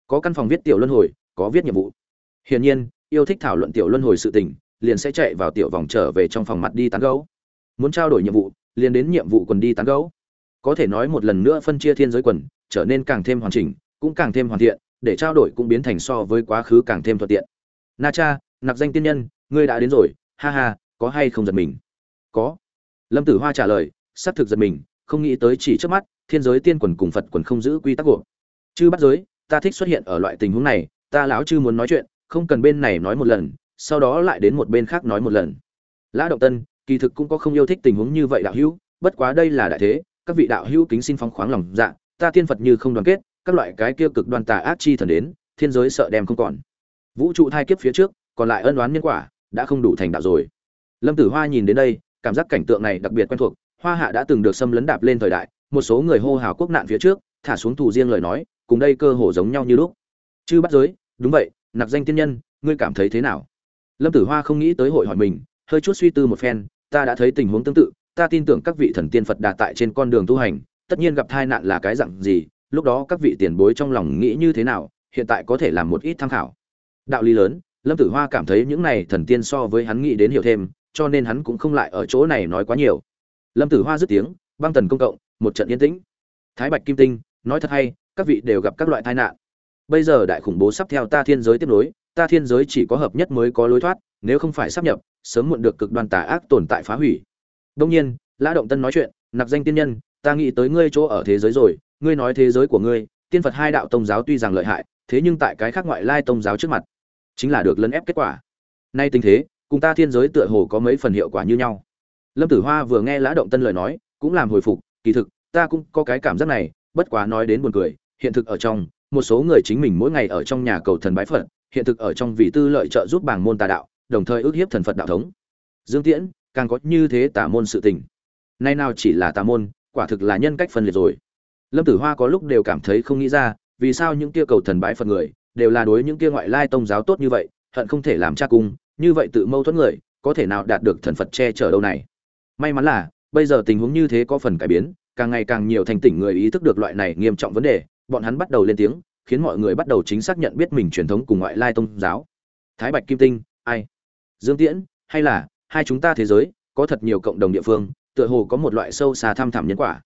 A: Có căn phòng viết tiểu luân hồi, có viết nhiệm vụ. Hiển nhiên, yêu thích thảo luận tiểu luân hồi sự tình, liền sẽ chạy vào tiểu vòng trở về trong phòng mặt đi tán gấu muốn trao đổi nhiệm vụ, liền đến nhiệm vụ quần đi tán gấu có thể nói một lần nữa phân chia thiên giới quần, trở nên càng thêm hoàn chỉnh, cũng càng thêm hoàn thiện, để trao đổi cũng biến thành so với quá khứ càng thêm thuận tiện. Na cha, nạp danh tiên nhân, ngươi đã đến rồi, ha ha, có hay không giật mình? Có. Lâm tử hoa trả lời, xác thực giật mình, không nghĩ tới chỉ trước mắt, thiên giới tiên quần cùng phật quần không giữ quy tắc của. Chư bắt giới, ta thích xuất hiện ở loại tình huống này, ta lão chư muốn nói chuyện, không cần bên này nói một lần, sau đó lại đến một bên khác nói một lần. Lã động tân, kỳ thực cũng có không yêu thích tình huống như vậy đạo hữu, bất quá đây là đại thế các vị đạo hữu kính xin phóng khoáng lòng dạ ta tiên phật như không đoàn kết, các loại cái kia cực đoan tà ác chi thần đến, thiên giới sợ đem không còn. Vũ trụ thai kiếp phía trước, còn lại ân oán nhân quả, đã không đủ thành đạo rồi. Lâm tử hoa nhìn đến đây, cảm giác cảnh tượng này đặc biệt quen thuộc, hoa hạ đã từng được xâm lấn đạp lên thời đại, một số người hô hào quốc nạn phía trước, thả xuống thù riêng lời nói, cùng đây cơ hồ giống nhau như lúc. Chư bắt giới, đúng vậy, nạp danh tiên nhân, ngươi cảm thấy thế nào? Lâm tử hoa không nghĩ tới hội hỏi mình, hơi chút suy tư một phen, ta đã thấy tình huống tương tự ta tin tưởng các vị thần tiên phật đạt tại trên con đường tu hành, tất nhiên gặp tai nạn là cái dạng gì, lúc đó các vị tiền bối trong lòng nghĩ như thế nào, hiện tại có thể làm một ít tham khảo. Đạo lý lớn, lâm tử hoa cảm thấy những này thần tiên so với hắn nghĩ đến hiểu thêm, cho nên hắn cũng không lại ở chỗ này nói quá nhiều. Lâm tử hoa dứt tiếng, băng tần công cộng, một trận yên tĩnh. Thái bạch kim tinh, nói thật hay, các vị đều gặp các loại tai nạn. Bây giờ đại khủng bố sắp theo ta thiên giới tiếp nối, ta thiên giới chỉ có hợp nhất mới có lối thoát, nếu không phải sắp nhập, sớm muộn được cực đoan tà ác tồn tại phá hủy đông nhiên, lã động tân nói chuyện, nạp danh tiên nhân, ta nghĩ tới ngươi chỗ ở thế giới rồi, ngươi nói thế giới của ngươi, tiên phật hai đạo tông giáo tuy rằng lợi hại, thế nhưng tại cái khác ngoại lai tông giáo trước mặt, chính là được lấn ép kết quả. Nay tình thế, cùng ta thiên giới tựa hồ có mấy phần hiệu quả như nhau. Lâm tử hoa vừa nghe lã động tân lời nói, cũng làm hồi phục, kỳ thực, ta cũng có cái cảm giác này, bất quá nói đến buồn cười, hiện thực ở trong, một số người chính mình mỗi ngày ở trong nhà cầu thần bái phật, hiện thực ở trong vì tư lợi trợ giúp bảng môn tà đạo, đồng thời ước hiếp thần phật đạo thống. Dương tiễn càng có như thế tả môn sự tình. Nay nào chỉ là tà môn, quả thực là nhân cách phân liệt rồi. Lâm tử hoa có lúc đều cảm thấy không nghĩ ra, vì sao những kia cầu thần bái phật người đều là đối những kia ngoại lai tông giáo tốt như vậy, hận không thể làm cha cung, như vậy tự mâu thuẫn người, có thể nào đạt được thần phật che chở đâu này? May mắn là, bây giờ tình huống như thế có phần cải biến, càng ngày càng nhiều thành tỉnh người ý thức được loại này nghiêm trọng vấn đề, bọn hắn bắt đầu lên tiếng, khiến mọi người bắt đầu chính xác nhận biết mình truyền thống cùng ngoại lai tôn giáo. Thái bạch kim tinh, ai? Dương tiễn, hay là hai chúng ta thế giới, có thật nhiều cộng đồng địa phương, tựa hồ có một loại sâu xa thăm thẳm nhân quả.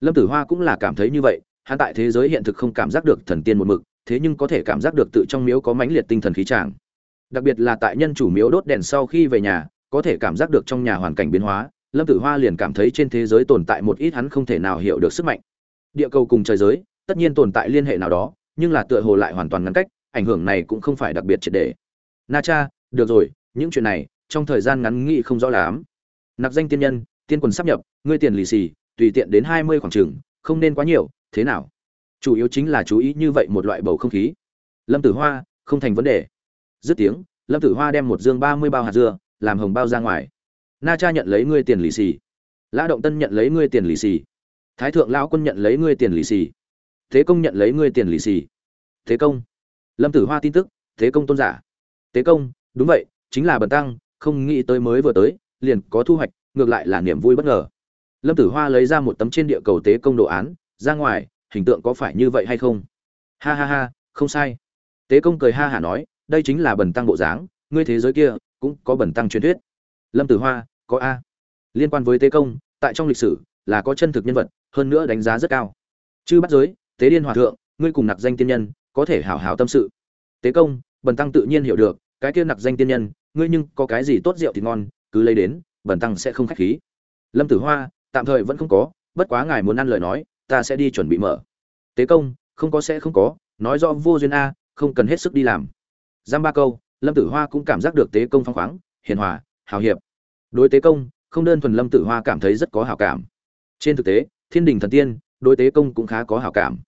A: Lâm tử hoa cũng là cảm thấy như vậy, hắn tại thế giới hiện thực không cảm giác được thần tiên một mực, thế nhưng có thể cảm giác được tự trong miếu có mãnh liệt tinh thần khí tràng. Đặc biệt là tại nhân chủ miếu đốt đèn sau khi về nhà, có thể cảm giác được trong nhà hoàn cảnh biến hóa, lâm tử hoa liền cảm thấy trên thế giới tồn tại một ít hắn không thể nào hiểu được sức mạnh. Địa cầu cùng trời giới, tất nhiên tồn tại liên hệ nào đó, nhưng là tựa hồ lại hoàn toàn ngăn cách, ảnh hưởng này cũng không phải đặc biệt triệt đề na cha, được rồi, những chuyện này trong thời gian ngắn nghĩ không rõ lắm. Nạp danh tiên nhân, tiên quần sắp nhập, ngươi tiền lì xì, tùy tiện đến hai mươi khoảng trường không nên quá nhiều, thế nào? Chủ yếu chính là chú ý như vậy một loại bầu không khí. Lâm tử hoa, không thành vấn đề. Dứt tiếng, lâm tử hoa đem một dương ba mươi bao hạt dưa, làm hồng bao ra ngoài. Na cha nhận lấy ngươi tiền lì xì. Lã động tân nhận lấy ngươi tiền lì xì. Thái thượng lão quân nhận lấy ngươi tiền lì xì. Thế công nhận lấy ngươi tiền lì xì. Thế công. Lâm tử hoa tin tức, thế công tôn giả. Thế công, đúng vậy, chính là bần tăng không nghĩ tới mới vừa tới, liền có thu hoạch, ngược lại là niềm vui bất ngờ. Lâm tử hoa lấy ra một tấm trên địa cầu tế công đồ án, ra ngoài, hình tượng có phải như vậy hay không? Ha ha ha, không sai. Tế công cười ha hả nói, đây chính là bần tăng bộ dáng, ngươi thế giới kia, cũng có bần tăng truyền thuyết. Lâm tử hoa, có a. Liên quan với tế công, tại trong lịch sử, là có chân thực nhân vật, hơn nữa đánh giá rất cao. Chư bắt giới, tế điên hòa thượng, ngươi cùng nặc danh tiên nhân, có thể hảo hảo tâm sự. Tế công, bần tăng tự nhiên hiểu được, cái kia nặc danh tiên nhân ngươi nhưng có cái gì tốt rượu thì ngon, cứ lấy đến, bần tăng sẽ không khách khí. Lâm tử hoa, tạm thời vẫn không có, bất quá ngài muốn ăn lời nói, ta sẽ đi chuẩn bị mở. Tế công, không có sẽ không có, nói rõ vô duyên a, không cần hết sức đi làm. Giam ba câu, lâm tử hoa cũng cảm giác được tế công phong khoáng, hiền hòa, hào hiệp. Đối tế công, không đơn thuần lâm tử hoa cảm thấy rất có hảo cảm. Trên thực tế, thiên đình thần tiên, đối tế công cũng khá có hảo cảm.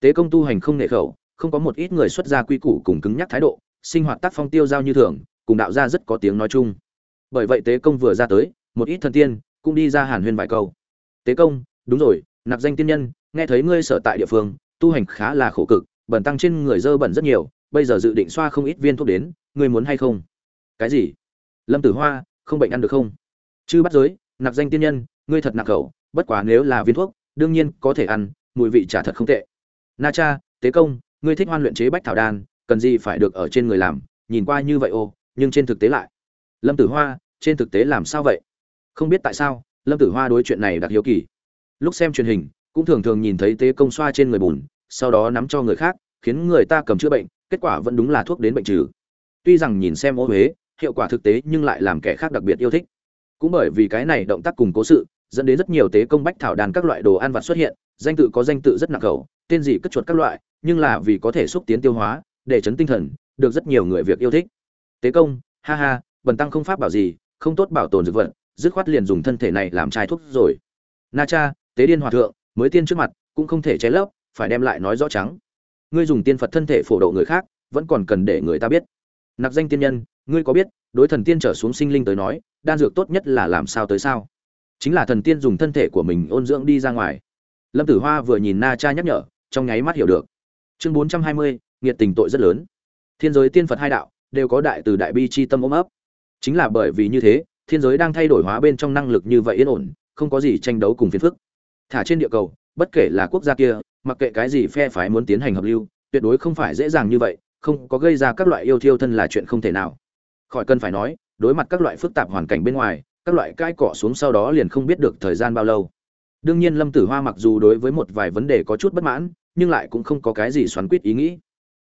A: Tế công tu hành không nghệ khẩu, không có một ít người xuất gia quy củ cùng cứng nhắc thái độ, sinh hoạt tác phong tiêu giao như thường cùng đạo gia rất có tiếng nói chung. Bởi vậy tế công vừa ra tới, một ít thần tiên cũng đi ra hàn huyên vài câu. Tế công, đúng rồi, nạp danh tiên nhân, nghe thấy ngươi sở tại địa phương, tu hành khá là khổ cực, bẩn tăng trên người dơ bẩn rất nhiều, bây giờ dự định xoa không ít viên thuốc đến, ngươi muốn hay không? Cái gì? Lâm tử hoa, không bệnh ăn được không? Chư bắt giới, nạp danh tiên nhân, ngươi thật nặng khẩu, bất quá nếu là viên thuốc, đương nhiên có thể ăn, mùi vị chả thật không tệ. Na cha, tế công, ngươi thích hoan luyện chế bách thảo đan, cần gì phải được ở trên người làm, nhìn qua như vậy ô nhưng trên thực tế lại. Lâm tử hoa, trên thực tế làm sao vậy? Không biết tại sao, lâm tử hoa đối chuyện này đặc hiếu kỳ. Lúc xem truyền hình, cũng thường thường nhìn thấy tế công xoa trên người bùn, sau đó nắm cho người khác, khiến người ta cầm chữa bệnh, kết quả vẫn đúng là thuốc đến bệnh trừ. Tuy rằng nhìn xem ô huế, hiệu quả thực tế nhưng lại làm kẻ khác đặc biệt yêu thích. Cũng bởi vì cái này động tác cùng cố sự, dẫn đến rất nhiều tế công bách thảo đàn các loại đồ ăn vặt xuất hiện, danh tự có danh tự rất nặng khẩu, tên gì cất chuột các loại, nhưng là vì có thể xúc tiến tiêu hóa, để chấn tinh thần, được rất nhiều người việc yêu thích tế công, ha ha, bần tăng không pháp bảo gì, không tốt bảo tồn dược vật, dứt khoát liền dùng thân thể này làm chai thuốc rồi. Na cha, tế điên hòa thượng, mới tiên trước mặt, cũng không thể che lấp, phải đem lại nói rõ trắng. Ngươi dùng tiên phật thân thể phổ độ người khác, vẫn còn cần để người ta biết. Nặc danh tiên nhân, ngươi có biết, đối thần tiên trở xuống sinh linh tới nói, đan dược tốt nhất là làm sao tới sao? Chính là thần tiên dùng thân thể của mình ôn dưỡng đi ra ngoài. Lâm tử hoa vừa nhìn na cha nhắc nhở, trong nháy mắt hiểu được. Chương bốn trăm hai mươi, nghiệt tình tội rất lớn. Thiên giới tiên phật hai đạo đều có đại từ đại bi chi tâm ôm ấp. Chính là bởi vì như thế, thiên giới đang thay đổi hóa bên trong năng lực như vậy yên ổn, không có gì tranh đấu cùng phiền phức. Thả trên địa cầu, bất kể là quốc gia kia, mặc kệ cái gì phe phái muốn tiến hành hợp lưu, tuyệt đối không phải dễ dàng như vậy, không có gây ra các loại yêu thiêu thân là chuyện không thể nào. Khỏi cần phải nói, đối mặt các loại phức tạp hoàn cảnh bên ngoài, các loại cãi cọ xuống sau đó liền không biết được thời gian bao lâu. Đương nhiên lâm tử hoa mặc dù đối với một vài vấn đề có chút bất mãn, nhưng lại cũng không có cái gì xoắn quýt ý nghĩ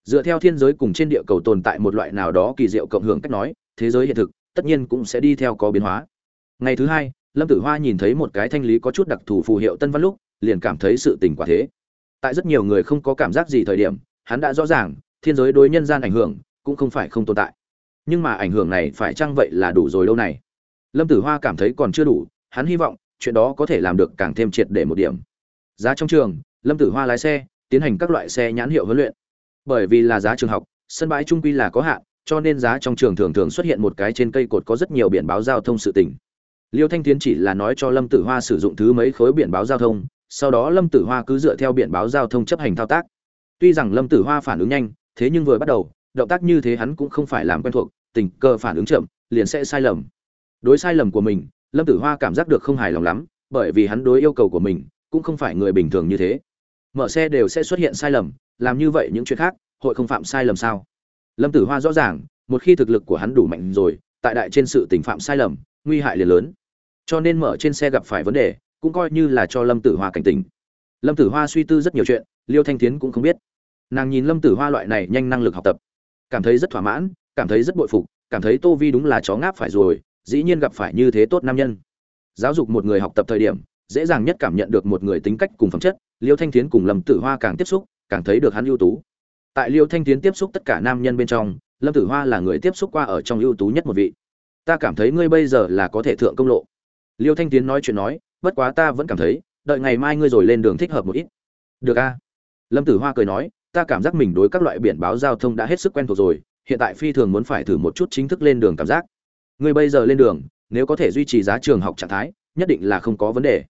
A: dựa theo thiên giới cùng trên địa cầu tồn tại một loại nào đó kỳ diệu cộng hưởng cách nói, thế giới hiện thực, tất nhiên cũng sẽ đi theo có biến hóa. Ngày thứ hai, lâm tử hoa nhìn thấy một cái thanh lý có chút đặc thù phù hiệu tân văn lúc, liền cảm thấy sự tình quả thế. Tại rất nhiều người không có cảm giác gì thời điểm, hắn đã rõ ràng, thiên giới đối nhân gian ảnh hưởng cũng không phải không tồn tại. Nhưng mà ảnh hưởng này phải chăng vậy là đủ rồi đâu này? Lâm tử hoa cảm thấy còn chưa đủ, hắn hy vọng chuyện đó có thể làm được càng thêm triệt để một điểm. Giá trong trường, lâm tử hoa lái xe, tiến hành các loại xe nhãn hiệu huấn luyện bởi vì là giá trường học, sân bãi trung quy là có hạn, cho nên giá trong trường thường thường xuất hiện một cái trên cây cột có rất nhiều biển báo giao thông sự tỉnh liêu thanh tiến chỉ là nói cho lâm tử hoa sử dụng thứ mấy khối biển báo giao thông, sau đó lâm tử hoa cứ dựa theo biển báo giao thông chấp hành thao tác. Tuy rằng lâm tử hoa phản ứng nhanh, thế nhưng vừa bắt đầu, động tác như thế hắn cũng không phải làm quen thuộc, tình cờ phản ứng chậm, liền sẽ sai lầm. Đối sai lầm của mình, lâm tử hoa cảm giác được không hài lòng lắm, bởi vì hắn đối yêu cầu của mình cũng không phải người bình thường như thế mở xe đều sẽ xuất hiện sai lầm, làm như vậy những chuyện khác, hội không phạm sai lầm sao? Lâm tử hoa rõ ràng, một khi thực lực của hắn đủ mạnh rồi, tại đại trên sự tình phạm sai lầm, nguy hại liền lớn. Cho nên mở trên xe gặp phải vấn đề, cũng coi như là cho lâm tử hoa cảnh tỉnh. Lâm tử hoa suy tư rất nhiều chuyện, liêu thanh tiến cũng không biết. Nàng nhìn lâm tử hoa loại này nhanh năng lực học tập, cảm thấy rất thỏa mãn, cảm thấy rất bội phục, cảm thấy tô vi đúng là chó ngáp phải rồi, dĩ nhiên gặp phải như thế tốt nam nhân. Giáo dục một người học tập thời điểm dễ dàng nhất cảm nhận được một người tính cách cùng phẩm chất, liêu thanh tiến cùng lâm tử hoa càng tiếp xúc, càng thấy được hắn ưu tú. Tại liêu thanh tiến tiếp xúc tất cả nam nhân bên trong, lâm tử hoa là người tiếp xúc qua ở trong ưu tú nhất một vị. Ta cảm thấy ngươi bây giờ là có thể thượng công lộ. Liêu thanh tiến nói chuyện nói, bất quá ta vẫn cảm thấy, đợi ngày mai ngươi rồi lên đường thích hợp một ít. Được a. Lâm tử hoa cười nói, ta cảm giác mình đối các loại biển báo giao thông đã hết sức quen thuộc rồi, hiện tại phi thường muốn phải thử một chút chính thức lên đường cảm giác. Ngươi bây giờ lên đường, nếu có thể duy trì giá trường học trạng thái, nhất định là không có vấn đề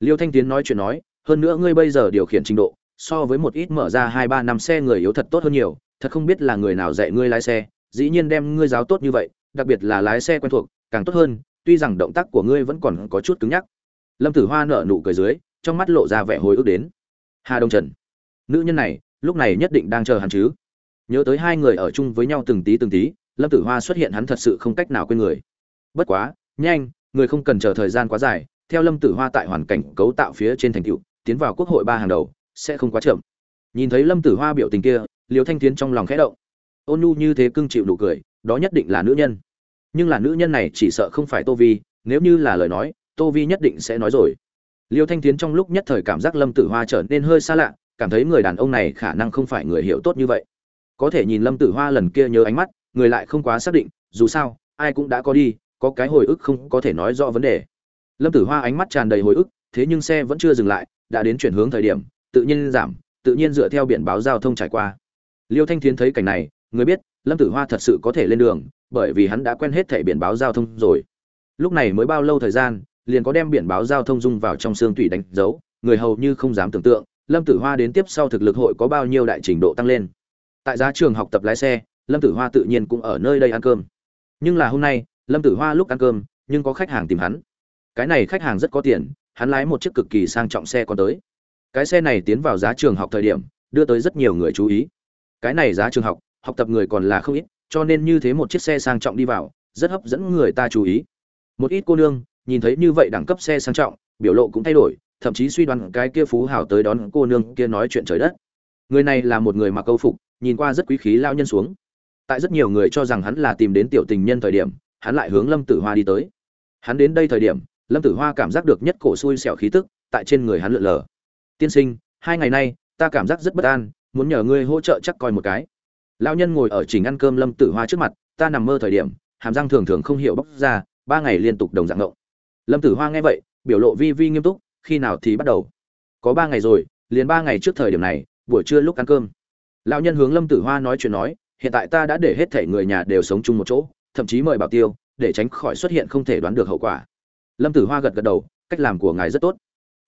A: liêu thanh tiến nói chuyện nói, hơn nữa ngươi bây giờ điều khiển trình độ, so với một ít mở ra hai ba năm xe người yếu thật tốt hơn nhiều, thật không biết là người nào dạy ngươi lái xe, dĩ nhiên đem ngươi giáo tốt như vậy, đặc biệt là lái xe quen thuộc, càng tốt hơn, tuy rằng động tác của ngươi vẫn còn có chút cứng nhắc. Lâm tử hoa nở nụ cười dưới, trong mắt lộ ra vẻ hồi ức đến. Hà đông trần, nữ nhân này, lúc này nhất định đang chờ hắn chứ. Nhớ tới hai người ở chung với nhau từng tí từng tí, lâm tử hoa xuất hiện hắn thật sự không cách nào quên người. Bất quá, nhanh, người không cần chờ thời gian quá dài theo lâm tử hoa tại hoàn cảnh cấu tạo phía trên thành tựu, tiến vào quốc hội ba hàng đầu, sẽ không quá chậm. Nhìn thấy lâm tử hoa biểu tình kia Liễu thanh tiến trong lòng khẽ động. Ôn nhu như thế cưng chịu nụ cười, đó nhất định là nữ nhân. Nhưng là nữ nhân này chỉ sợ không phải tô vi, nếu như là lời nói, tô vi nhất định sẽ nói rồi. Liêu thanh tiến trong lúc nhất thời cảm giác lâm tử hoa trở nên hơi xa lạ, cảm thấy người đàn ông này khả năng không phải người hiểu tốt như vậy. Có thể nhìn lâm tử hoa lần kia nhớ ánh mắt, người lại không quá xác định, dù sao, ai cũng đã có đi, có cái hồi ức không có thể nói rõ vấn đề lâm tử hoa ánh mắt tràn đầy hồi ức, thế nhưng xe vẫn chưa dừng lại, đã đến chuyển hướng thời điểm, tự nhiên giảm, tự nhiên dựa theo biển báo giao thông trải qua. Liêu thanh thiến thấy cảnh này, người biết, lâm tử hoa thật sự có thể lên đường, bởi vì hắn đã quen hết thẻ biển báo giao thông rồi. Lúc này mới bao lâu thời gian, liền có đem biển báo giao thông dung vào trong xương tủy đánh dấu, người hầu như không dám tưởng tượng, lâm tử hoa đến tiếp sau thực lực hội có bao nhiêu đại trình độ tăng lên. Tại giá trường học tập lái xe, lâm tử hoa tự nhiên cũng ở nơi đây ăn cơm. Nhưng là hôm nay, lâm tử hoa lúc ăn cơm, nhưng có khách hàng tìm hắn cái này khách hàng rất có tiền, hắn lái một chiếc cực kỳ sang trọng xe còn tới. Cái xe này tiến vào giá trường học thời điểm, đưa tới rất nhiều người chú ý. Cái này giá trường học học tập người còn là không ít, cho nên như thế một chiếc xe sang trọng đi vào, rất hấp dẫn người ta chú ý. Một ít cô nương, nhìn thấy như vậy đẳng cấp xe sang trọng, biểu lộ cũng thay đổi, thậm chí suy đoán cái kia phú hào tới đón cô nương kia nói chuyện trời đất. Người này là một người mặc câu phục, nhìn qua rất quý khí lao nhân xuống. Tại rất nhiều người cho rằng hắn là tìm đến tiểu tình nhân thời điểm, hắn lại hướng lâm tử hoa đi tới. Hắn đến đây thời điểm lâm tử hoa cảm giác được nhất cổ xui xẻo khí tức, tại trên người hắn lượn lờ. Tiên sinh, hai ngày nay, ta cảm giác rất bất an, muốn nhờ ngươi hỗ trợ chắc coi một cái. Lao nhân ngồi ở trình ăn cơm lâm tử hoa trước mặt, ta nằm mơ thời điểm, hàm răng thường thường không hiểu bóc ra, ba ngày liên tục đồng dạng ngộng. Lâm tử hoa nghe vậy, biểu lộ vi vi nghiêm túc, khi nào thì bắt đầu? Có ba ngày rồi, liền ba ngày trước thời điểm này, buổi trưa lúc ăn cơm. Lão nhân hướng lâm tử hoa nói chuyện nói, hiện tại ta đã để hết thể người nhà đều sống chung một chỗ, thậm chí mời bảo tiêu, để tránh khỏi xuất hiện không thể đoán được hậu quả lâm tử hoa gật gật đầu, cách làm của ngài rất tốt.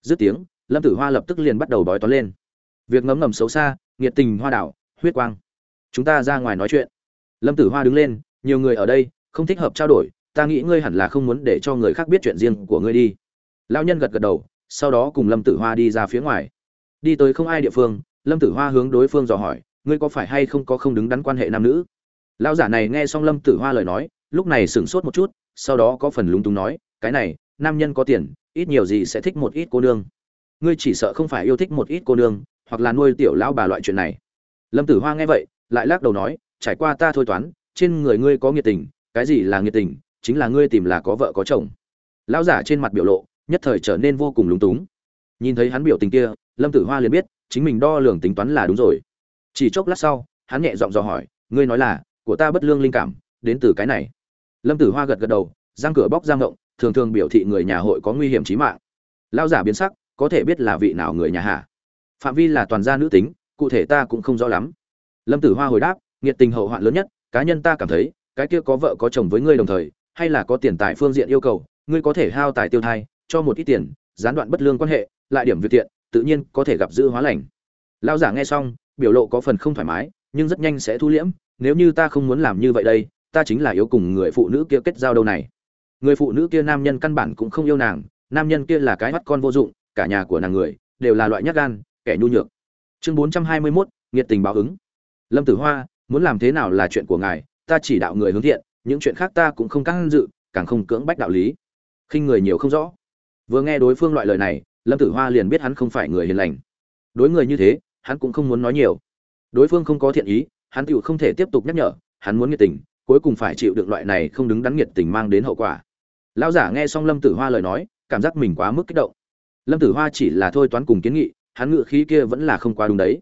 A: Dứt tiếng, lâm tử hoa lập tức liền bắt đầu bói toán lên. Việc ngấm ngầm xấu xa nghiệt tình hoa đảo, huyết quang. Chúng ta ra ngoài nói chuyện. Lâm tử hoa đứng lên, nhiều người ở đây, không thích hợp trao đổi, ta nghĩ ngươi hẳn là không muốn để cho người khác biết chuyện riêng của ngươi đi. Lão nhân gật gật đầu, sau đó cùng lâm tử hoa đi ra phía ngoài. Đi tới không ai địa phương, lâm tử hoa hướng đối phương dò hỏi, ngươi có phải hay không có không đứng đắn quan hệ nam nữ? Lão giả này nghe xong lâm tử hoa lời nói, lúc này sửng sốt một chút, sau đó có phần lúng túng nói cái này, nam nhân có tiền, ít nhiều gì sẽ thích một ít cô nương. Ngươi chỉ sợ không phải yêu thích một ít cô nương, hoặc là nuôi tiểu lão bà loại chuyện này. Lâm tử hoa nghe vậy, lại lắc đầu nói, trải qua ta thôi toán, trên người ngươi có nhiệt tình, cái gì là nhiệt tình, chính là ngươi tìm là có vợ có chồng. Lão giả trên mặt biểu lộ, nhất thời trở nên vô cùng lúng túng. Nhìn thấy hắn biểu tình kia, lâm tử hoa liền biết, chính mình đo lường tính toán là đúng rồi. Chỉ chốc lát sau, hắn nhẹ giọng dò hỏi, ngươi nói là, của ta bất lương linh cảm, đến từ cái này. Lâm tử hoa gật gật đầu giang cửa bóc giang ngộng thường thường biểu thị người nhà hội có nguy hiểm chí mạng. Lao giả biến sắc, có thể biết là vị nào người nhà hạ phạm vi là toàn gia nữ tính, cụ thể ta cũng không rõ lắm. Lâm tử hoa hồi đáp nghiệt tình hậu hoạn lớn nhất, cá nhân ta cảm thấy, cái kia có vợ có chồng với ngươi đồng thời, hay là có tiền tài phương diện yêu cầu, ngươi có thể hao tài tiêu thai, cho một ít tiền, gián đoạn bất lương quan hệ, lại điểm việc tiện tự nhiên có thể gặp dữ hóa lành. Lao giả nghe xong, biểu lộ có phần không thoải mái, nhưng rất nhanh sẽ thu liễm, nếu như ta không muốn làm như vậy đây, ta chính là yếu cùng người phụ nữ kia kết giao đâu này người phụ nữ kia nam nhân căn bản cũng không yêu nàng nam nhân kia là cái mắt con vô dụng cả nhà của nàng người đều là loại nhát gan kẻ nhu nhược. Chương bốn trăm hai mươi 421, nghiệt tình báo ứng. Lâm tử hoa muốn làm thế nào là chuyện của ngài ta chỉ đạo người hướng thiện những chuyện khác ta cũng không căng dự càng không cưỡng bách đạo lý. Khinh người nhiều không rõ. Vừa nghe đối phương loại lời này lâm tử hoa liền biết hắn không phải người hiền lành. Đối người như thế hắn cũng không muốn nói nhiều. Đối phương không có thiện ý hắn tựu không thể tiếp tục nhắc nhở hắn muốn nhiệt tình cuối cùng phải chịu đựng loại này không đứng đắn nhiệt tình mang đến hậu quả lão giả nghe xong lâm tử hoa lời nói, cảm giác mình quá mức kích động. Lâm tử hoa chỉ là thôi toán cùng kiến nghị, hắn ngự khí kia vẫn là không quá đúng đấy.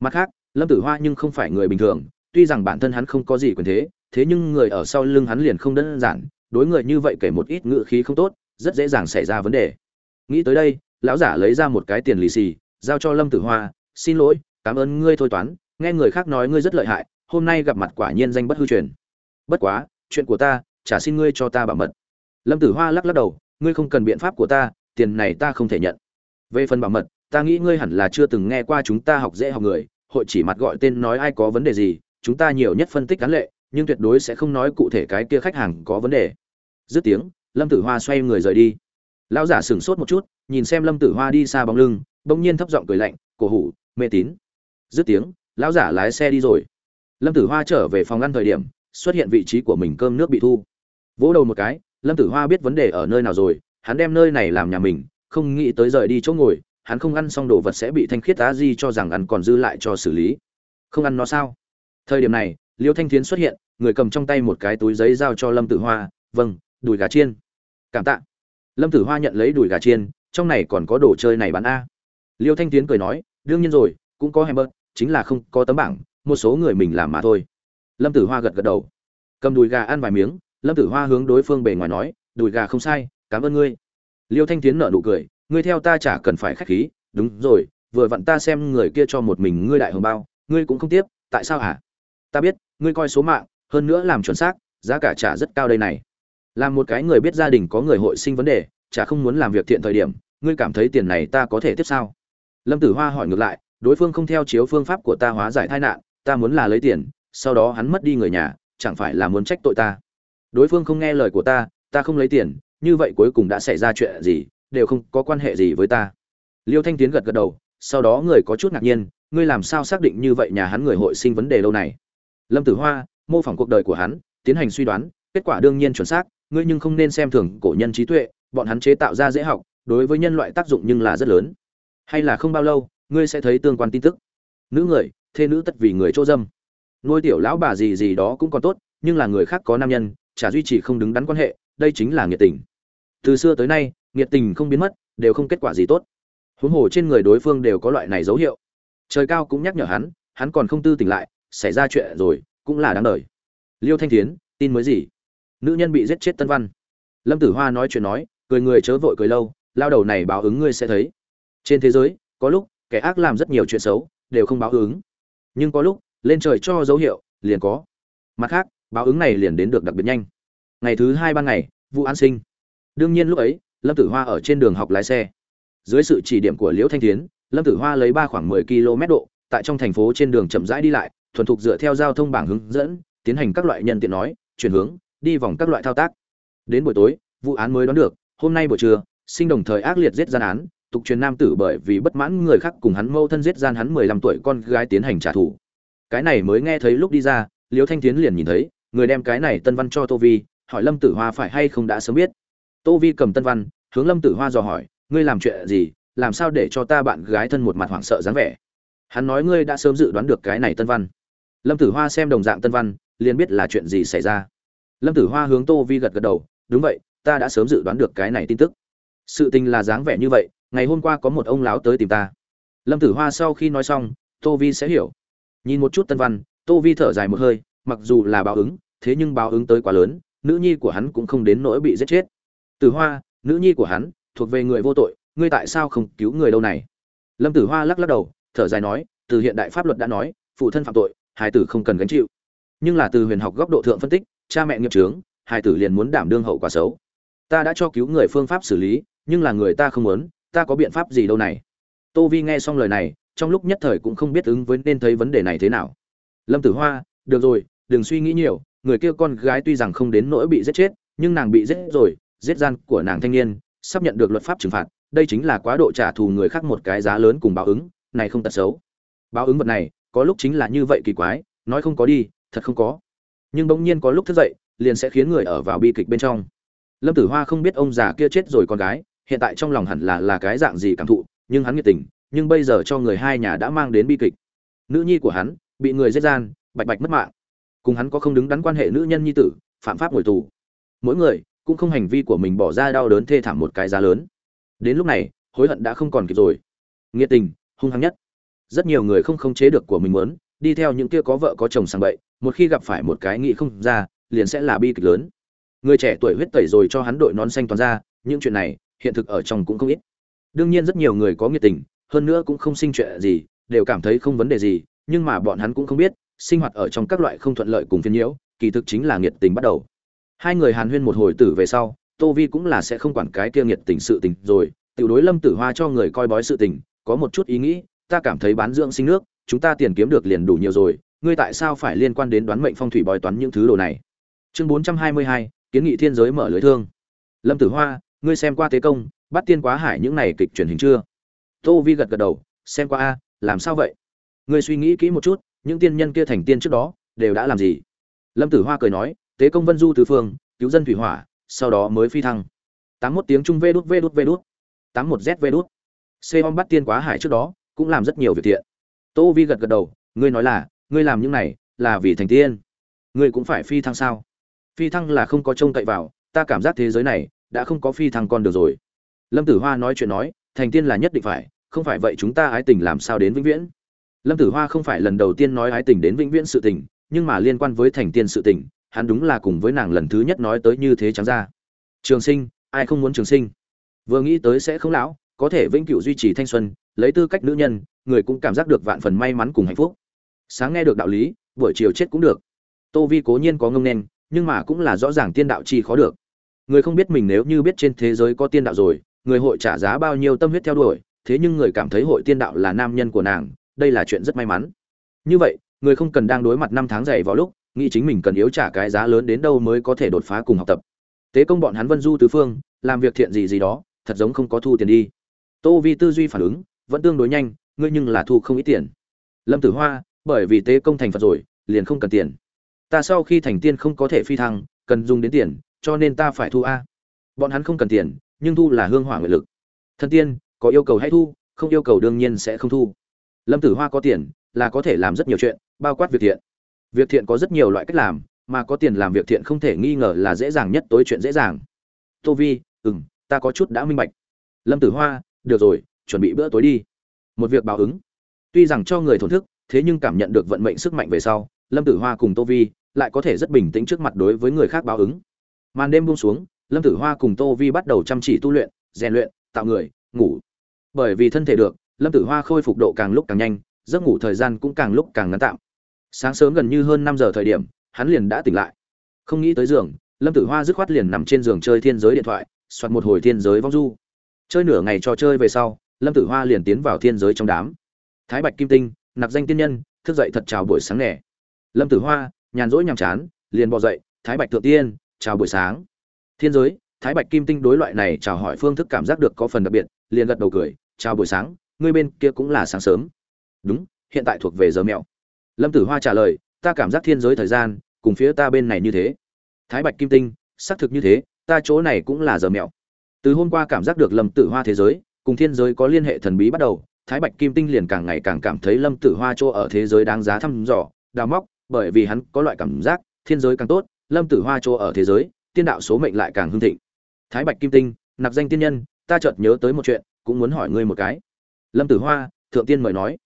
A: Mặt khác, lâm tử hoa nhưng không phải người bình thường, tuy rằng bản thân hắn không có gì quyền thế thế nhưng người ở sau lưng hắn liền không đơn giản, đối người như vậy kể một ít ngự khí không tốt, rất dễ dàng xảy ra vấn đề. Nghĩ tới đây, lão giả lấy ra một cái tiền lì xì, giao cho lâm tử hoa, xin lỗi, cảm ơn ngươi thôi toán, nghe người khác nói ngươi rất lợi hại, hôm nay gặp mặt quả nhiên danh bất hư truyền. Bất quá, chuyện của ta trả xin ngươi cho ta bảo mật lâm tử hoa lắc lắc đầu, ngươi không cần biện pháp của ta, tiền này ta không thể nhận. Về phần bảo mật, ta nghĩ ngươi hẳn là chưa từng nghe qua chúng ta học dễ học người, hội chỉ mặt gọi tên nói ai có vấn đề gì, chúng ta nhiều nhất phân tích cán lệ, nhưng tuyệt đối sẽ không nói cụ thể cái kia khách hàng có vấn đề. Dứt tiếng, lâm tử hoa xoay người rời đi. Lão giả sửng sốt một chút, nhìn xem lâm tử hoa đi xa bóng lưng, bỗng nhiên thấp giọng cười lạnh, cổ hủ, mê tín. Dứt tiếng, lão giả lái xe đi rồi. Lâm tử hoa trở về phòng ngăn thời điểm, xuất hiện vị trí của mình cơm nước bị thu. Vỗ đầu một cái lâm tử hoa biết vấn đề ở nơi nào rồi, hắn đem nơi này làm nhà mình, không nghĩ tới rời đi chỗ ngồi, hắn không ăn xong đồ vật sẽ bị thanh khiết á di cho rằng ăn còn dư lại cho xử lý. Không ăn nó sao? Thời điểm này, liêu thanh thiến xuất hiện, người cầm trong tay một cái túi giấy giao cho lâm tử hoa vâng đùi gà chiên. Cảm tạ. Lâm tử hoa nhận lấy đùi gà chiên, trong này còn có đồ chơi này bán a? Liêu thanh tiến cười nói, đương nhiên rồi, cũng có hèm bớt chính là không có tấm bảng, một số người mình làm mà thôi. Lâm tử hoa gật gật đầu. Cầm đùi gà ăn vài miếng lâm tử hoa hướng đối phương bề ngoài nói, đùi gà không sai, cảm ơn ngươi. Liêu thanh tiến nở nụ cười, ngươi theo ta chả cần phải khách khí, đúng rồi, vừa vặn ta xem người kia cho một mình ngươi đại hồng bao, ngươi cũng không tiếp, tại sao hả? Ta biết, ngươi coi số mạng, hơn nữa làm chuẩn xác, giá cả trả rất cao đây này. Làm một cái người biết gia đình có người hội sinh vấn đề, chả không muốn làm việc thiện thời điểm, ngươi cảm thấy tiền này ta có thể tiếp sao? Lâm tử hoa hỏi ngược lại, đối phương không theo chiếu phương pháp của ta hóa giải tai nạn, ta muốn là lấy tiền, sau đó hắn mất đi người nhà, chẳng phải là muốn trách tội ta? Đối phương không nghe lời của ta ta không lấy tiền, như vậy cuối cùng đã xảy ra chuyện gì, đều không có quan hệ gì với ta. Liêu thanh tiến gật gật đầu, sau đó người có chút ngạc nhiên, ngươi làm sao xác định như vậy nhà hắn người hội sinh vấn đề lâu này? Lâm tử hoa, mô phỏng cuộc đời của hắn, tiến hành suy đoán, kết quả đương nhiên chuẩn xác, ngươi nhưng không nên xem thường cổ nhân trí tuệ, bọn hắn chế tạo ra dễ học, đối với nhân loại tác dụng nhưng là rất lớn. Hay là không bao lâu, ngươi sẽ thấy tương quan tin tức. Nữ người, thê nữ tất vì người chỗ dâm. Nuôi tiểu lão bà gì gì đó cũng còn tốt, nhưng là người khác có nam nhân chả duy trì không đứng đắn quan hệ, đây chính là nghiệt tình. Từ xưa tới nay, nghiệt tình không biến mất, đều không kết quả gì tốt. Huống hồ trên người đối phương đều có loại này dấu hiệu. Trời cao cũng nhắc nhở hắn hắn còn không tư tỉnh lại, xảy ra chuyện rồi, cũng là đáng đời. Liêu thanh thiến, tin mới gì? Nữ nhân bị giết chết tân văn. Lâm tử hoa nói chuyện nói, cười người chớ vội cười lâu, lao đầu này báo ứng ngươi sẽ thấy. Trên thế giới, có lúc, kẻ ác làm rất nhiều chuyện xấu, đều không báo ứng. Nhưng có lúc, lên trời cho dấu hiệu, liền có. Mặt khác báo ứng này liền đến được đặc biệt nhanh. Ngày thứ hai ban ngày vụ an sinh. Đương nhiên lúc ấy, lâm tử hoa ở trên đường học lái xe. Dưới sự chỉ điểm của liễu thanh tiến lâm tử hoa lấy ba khoảng mười km độ, tại trong thành phố trên đường chậm rãi đi lại, thuần thục dựa theo giao thông bảng hướng dẫn, tiến hành các loại nhân tiện nói, chuyển hướng, đi vòng các loại thao tác. Đến buổi tối vụ án mới đoán được, hôm nay buổi trưa, sinh đồng thời ác liệt giết gian án, tục truyền nam tử bởi vì bất mãn người khác cùng hắn mâu thân giết gian hắn mười lăm tuổi con gái tiến hành trả thù. Cái này mới nghe thấy lúc đi ra, liễu thanh tiến liền nhìn thấy người đem cái này tân văn cho tô vi, hỏi lâm tử hoa phải hay không đã sớm biết. Tô vi cầm tân văn, hướng lâm tử hoa dò hỏi, ngươi làm chuyện gì? Làm sao để cho ta bạn gái thân một mặt hoảng sợ dáng vẻ? Hắn nói, ngươi đã sớm dự đoán được cái này tân văn. Lâm tử hoa xem đồng dạng tân văn, liền biết là chuyện gì xảy ra. Lâm tử hoa hướng tô vi gật gật đầu, đúng vậy, ta đã sớm dự đoán được cái này tin tức. Sự tình là dáng vẻ như vậy, ngày hôm qua có một ông lão tới tìm ta. Lâm tử hoa sau khi nói xong, tô vi sẽ hiểu. Nhìn một chút tân văn, tô vi thở dài một hơi, mặc dù là báo ứng thế nhưng báo ứng tới quá lớn nữ nhi của hắn cũng không đến nỗi bị giết chết. Tử hoa nữ nhi của hắn thuộc về người vô tội ngươi tại sao không cứu người đâu này? Lâm tử hoa lắc lắc đầu thở dài nói từ hiện đại pháp luật đã nói phụ thân phạm tội hài tử không cần gánh chịu. Nhưng là từ huyền học góc độ thượng phân tích cha mẹ nghiệp chướng, hài tử liền muốn đảm đương hậu quả xấu. Ta đã cho cứu người phương pháp xử lý nhưng là người ta không muốn ta có biện pháp gì đâu này? Tô vi nghe xong lời này trong lúc nhất thời cũng không biết ứng với nên thấy vấn đề này thế nào. Lâm tử hoa được rồi đừng suy nghĩ nhiều người kia con gái tuy rằng không đến nỗi bị giết chết, nhưng nàng bị giết rồi, giết gian của nàng thanh niên, sắp nhận được luật pháp trừng phạt, đây chính là quá độ trả thù người khác một cái giá lớn cùng báo ứng, này không tật xấu. Báo ứng vật này, có lúc chính là như vậy kỳ quái, nói không có đi, thật không có. Nhưng bỗng nhiên có lúc thức dậy, liền sẽ khiến người ở vào bi kịch bên trong. Lâm tử hoa không biết ông già kia chết rồi con gái, hiện tại trong lòng hẳn là là cái dạng gì cảm thụ, nhưng hắn nhiệt tình, nhưng bây giờ cho người hai nhà đã mang đến bi kịch. Nữ nhi của hắn, bị người giết gian, bạch bạch mất mạng cùng hắn có không đứng đắn quan hệ nữ nhân nhi tử, phạm pháp ngồi tù. Mỗi người cũng không hành vi của mình bỏ ra đau đớn thê thảm một cái giá lớn. Đến lúc này, hối hận đã không còn kịp rồi. Nghĩa tình, hung hăng nhất. Rất nhiều người không khống chế được của mình muốn, đi theo những kia có vợ có chồng sang bậy, một khi gặp phải một cái nghị không ra, liền sẽ là bi kịch lớn. Người trẻ tuổi huyết tẩy rồi cho hắn đội nón xanh toàn ra, những chuyện này hiện thực ở trong cũng không ít. Đương nhiên rất nhiều người có nhiệt tình, hơn nữa cũng không sinh chuyện gì, đều cảm thấy không vấn đề gì, nhưng mà bọn hắn cũng không biết sinh hoạt ở trong các loại không thuận lợi cùng phiền nhiễu, kỳ thực chính là nhiệt tình bắt đầu. Hai người hàn huyên một hồi tử về sau, tô vi cũng là sẽ không quản cái kia nhiệt tình sự tình rồi, tiểu đối lâm tử hoa cho người coi bói sự tình, có một chút ý nghĩ, ta cảm thấy bán dưỡng sinh nước, chúng ta tiền kiếm được liền đủ nhiều rồi, ngươi tại sao phải liên quan đến đoán mệnh phong thủy bói toán những thứ đồ này? Chương bốn trăm hai mươi hai, kiến nghị thiên giới mở lưới thương. Lâm tử hoa, ngươi xem qua thế công, bắt tiên quá hải những này kịch truyền hình chưa? Tô vi gật gật đầu, xem qua a, làm sao vậy? Ngươi suy nghĩ kỹ một chút những tiên nhân kia thành tiên trước đó, đều đã làm gì? Lâm tử hoa cười nói, tế công vân du tứ phương, cứu dân thủy hỏa, sau đó mới phi thăng. Tám một tiếng trung vê đút vê đút vê đút. Tám một z vê đút. C om bắt tiên quá hải trước đó, cũng làm rất nhiều việc thiện. Tô vi gật gật đầu, ngươi nói là, ngươi làm những này là vì thành tiên. Ngươi cũng phải phi thăng sao? Phi thăng là không có trông cậy vào, ta cảm giác thế giới này đã không có phi thăng con được rồi. Lâm tử hoa nói chuyện nói, thành tiên là nhất định phải, không phải vậy chúng ta ái tình làm sao đến vĩnh viễn? Lâm tử hoa không phải lần đầu tiên nói ái tình đến vĩnh viễn sự tình, nhưng mà liên quan với thành tiên sự tình, hắn đúng là cùng với nàng lần thứ nhất nói tới như thế trắng ra. Trường sinh, ai không muốn trường sinh? Vừa nghĩ tới sẽ không lão, có thể vĩnh cửu duy trì thanh xuân, lấy tư cách nữ nhân, người cũng cảm giác được vạn phần may mắn cùng hạnh phúc. Sáng nghe được đạo lý, buổi chiều chết cũng được. Tô vi cố nhiên có ngông nên, nhưng mà cũng là rõ ràng tiên đạo chi khó được. Người không biết mình nếu như biết trên thế giới có tiên đạo rồi, người hội trả giá bao nhiêu tâm huyết theo đuổi, thế nhưng người cảm thấy hội tiên đạo là nam nhân của nàng đây là chuyện rất may mắn. Như vậy, người không cần đang đối mặt năm tháng dày vào lúc, nghĩ chính mình cần yếu trả cái giá lớn đến đâu mới có thể đột phá cùng học tập. Tế công bọn hắn vân du tứ phương, làm việc thiện gì gì đó, thật giống không có thu tiền đi. Tô vi tư duy phản ứng, vẫn tương đối nhanh, ngươi nhưng là thu không ít tiền. Lâm tử hoa, bởi vì tế công thành phật rồi, liền không cần tiền. Ta sau khi thành tiên không có thể phi thăng, cần dùng đến tiền, cho nên ta phải thu a. Bọn hắn không cần tiền, nhưng thu là hương hỏa nguyện lực. Thần tiên, có yêu cầu hay thu, không yêu cầu đương nhiên sẽ không thu lâm tử hoa có tiền là có thể làm rất nhiều chuyện, bao quát việc thiện. Việc thiện có rất nhiều loại cách làm, mà có tiền làm việc thiện không thể nghi ngờ là dễ dàng nhất, tối chuyện dễ dàng. Tô vi ừ m ta có chút đã minh bạch. Lâm tử hoa, được rồi, chuẩn bị bữa tối đi. Một việc báo ứng. Tuy rằng cho người thổn thức, thế nhưng cảm nhận được vận mệnh sức mạnh về sau, lâm tử hoa cùng tô vi lại có thể rất bình tĩnh trước mặt đối với người khác báo ứng. Màn đêm buông xuống, lâm tử hoa cùng tô vi bắt đầu chăm chỉ tu luyện, rèn luyện, tạo người, ngủ. Bởi vì thân thể được lâm tử hoa khôi phục độ càng lúc càng nhanh, giấc ngủ thời gian cũng càng lúc càng ngắn tạm. Sáng sớm gần như hơn năm giờ thời điểm, hắn liền đã tỉnh lại. Không nghĩ tới giường, lâm tử hoa dứt khoát liền nằm trên giường chơi thiên giới điện thoại, soạt một hồi thiên giới vong du. Chơi nửa ngày trò chơi về sau, lâm tử hoa liền tiến vào thiên giới trong đám. Thái bạch kim tinh, nạp danh tiên nhân, thức dậy thật chào buổi sáng nẻ lâm tử hoa, nhàn rỗi nhàm chán, liền bò dậy, thái bạch thượng tiên, chào buổi sáng. Thiên giới, thái bạch kim tinh đối loại này chào hỏi phương thức cảm giác được có phần đặc biệt, liền gật đầu cười, chào buổi sáng ngươi bên kia cũng là sáng sớm. Đúng, hiện tại thuộc về giờ mẹo. Lâm tử hoa trả lời, ta cảm giác thiên giới thời gian, cùng phía ta bên này như thế. Thái bạch kim tinh, xác thực như thế, ta chỗ này cũng là giờ mẹo. Từ hôm qua cảm giác được lâm tử hoa thế giới, cùng thiên giới có liên hệ thần bí bắt đầu, thái bạch kim tinh liền càng ngày càng cảm thấy lâm tử hoa chỗ ở thế giới đáng giá thăm dò, đào móc, bởi vì hắn có loại cảm giác, thiên giới càng tốt, lâm tử hoa chỗ ở thế giới, tiên đạo số mệnh lại càng hưng thịnh. Thái bạch kim tinh, nạp danh tiên nhân, ta chợt nhớ tới một chuyện, cũng muốn hỏi ngươi một cái lâm tử hoa, thượng tiên mời nói,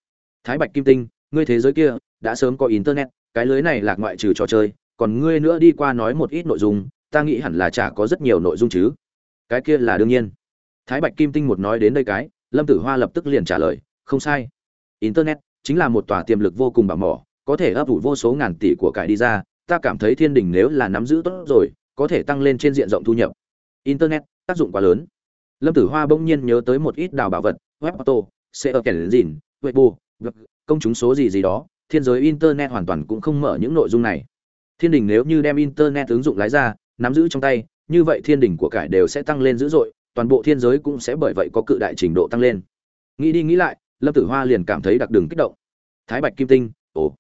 A: thái bạch kim tinh, ngươi thế giới kia đã sớm có internet, cái lưới này lạc ngoại trừ trò chơi, còn ngươi nữa đi qua nói một ít nội dung, ta nghĩ hẳn là chả có rất nhiều nội dung chứ. Cái kia là đương nhiên. Thái bạch kim tinh một nói đến đây cái, lâm tử hoa lập tức liền trả lời, không sai. Internet chính là một tòa tiềm lực vô cùng bảo mỏ, có thể ấp ủ vô số ngàn tỷ của cải đi ra, ta cảm thấy thiên đình nếu là nắm giữ tốt rồi, có thể tăng lên trên diện rộng thu nhập. Internet tác dụng quá lớn. Lâm tử hoa bỗng nhiên nhớ tới một ít đào bảo vật, web auto sẽ ở kèn dìn bù, công chúng số gì gì đó thiên giới internet hoàn toàn cũng không mở những nội dung này. Thiên đình nếu như đem internet ứng dụng lái ra nắm giữ trong tay như vậy thiên đình của cải đều sẽ tăng lên dữ dội toàn bộ thiên giới cũng sẽ bởi vậy có cự đại trình độ tăng lên. Nghĩ đi nghĩ lại lâm tử hoa liền cảm thấy đặc đường kích động. Thái bạch kim tinh ồ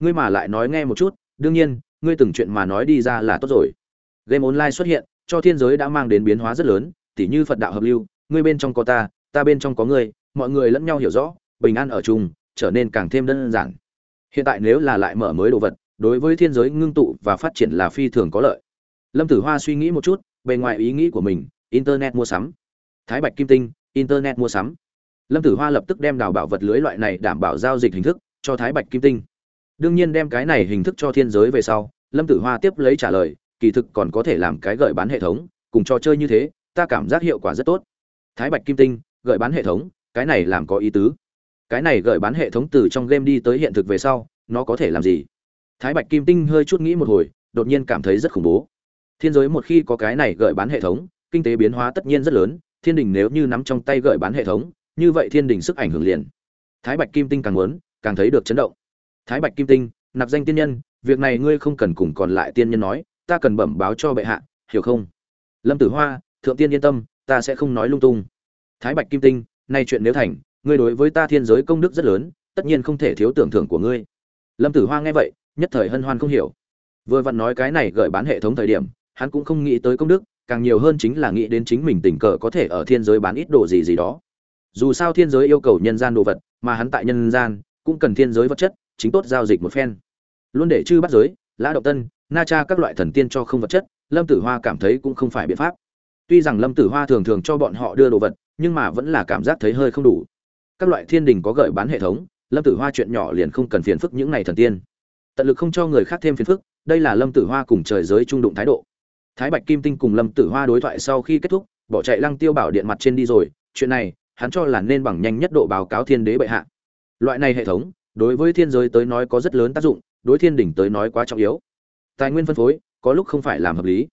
A: ngươi mà lại nói nghe một chút đương nhiên ngươi từng chuyện mà nói đi ra là tốt rồi. Game online xuất hiện cho thiên giới đã mang đến biến hóa rất lớn tỉ như phật đạo hợp lưu ngươi bên trong có ta ta bên trong có ngươi mọi người lẫn nhau hiểu rõ, bình an ở chung, trở nên càng thêm đơn giản. Hiện tại nếu là lại mở mới đồ vật, đối với thiên giới ngưng tụ và phát triển là phi thường có lợi. Lâm tử hoa suy nghĩ một chút, bề ngoài ý nghĩ của mình, internet mua sắm. Thái bạch kim tinh, internet mua sắm. Lâm tử hoa lập tức đem đào bảo vật lưới loại này đảm bảo giao dịch hình thức cho thái bạch kim tinh. Đương nhiên đem cái này hình thức cho thiên giới về sau, lâm tử hoa tiếp lấy trả lời, kỳ thực còn có thể làm cái gợi bán hệ thống, cùng trò chơi như thế, ta cảm giác hiệu quả rất tốt. Thái bạch kim tinh, gợi bán hệ thống cái này làm có ý tứ. Cái này gợi bán hệ thống từ trong game đi tới hiện thực về sau, nó có thể làm gì? Thái bạch kim tinh hơi chút nghĩ một hồi, đột nhiên cảm thấy rất khủng bố. Thiên giới một khi có cái này gợi bán hệ thống, kinh tế biến hóa tất nhiên rất lớn, thiên đình nếu như nắm trong tay gợi bán hệ thống, như vậy thiên đình sức ảnh hưởng liền. Thái bạch kim tinh càng muốn, càng thấy được chấn động. Thái bạch kim tinh, nạp danh tiên nhân, việc này ngươi không cần cùng còn lại tiên nhân nói, ta cần bẩm báo cho bệ hạ, hiểu không? Lâm tử hoa, thượng tiên yên tâm, ta sẽ không nói lung tung. Thái bạch kim tinh nay chuyện nếu thành, ngươi đối với ta thiên giới công đức rất lớn, tất nhiên không thể thiếu tưởng thưởng của ngươi. Lâm tử hoa nghe vậy, nhất thời hân hoan không hiểu. Vừa vặn nói cái này gợi bán hệ thống thời điểm, hắn cũng không nghĩ tới công đức, càng nhiều hơn chính là nghĩ đến chính mình tình cờ có thể ở thiên giới bán ít đồ gì gì đó. Dù sao thiên giới yêu cầu nhân gian đồ vật, mà hắn tại nhân gian, cũng cần thiên giới vật chất, chính tốt giao dịch một phen. Luôn để chư bắt giới, lã động tân, na cha các loại thần tiên cho không vật chất, lâm tử hoa cảm thấy cũng không phải biện pháp tuy rằng lâm tử hoa thường thường cho bọn họ đưa đồ vật, nhưng mà vẫn là cảm giác thấy hơi không đủ. Các loại thiên đình có gợi bán hệ thống, lâm tử hoa chuyện nhỏ liền không cần phiền phức những n à y thần tiên. Tận lực không cho người khác thêm phiền phức, đây là lâm tử hoa cùng trời giới trung đụng thái độ. Thái bạch kim tinh cùng lâm tử hoa đối thoại sau khi kết thúc, bỏ chạy lăng tiêu bảo điện mặt trên đi rồi, chuyện này, hắn cho là nên bằng nhanh nhất độ báo cáo thiên đế bệ hạ. Loại này hệ thống, đối với thiên giới tới nói có rất lớn tác dụng, đối thiên đỉnh tới nói quá trọng yếu. Tài nguyên phân phối, có lúc không phải làm hợp lý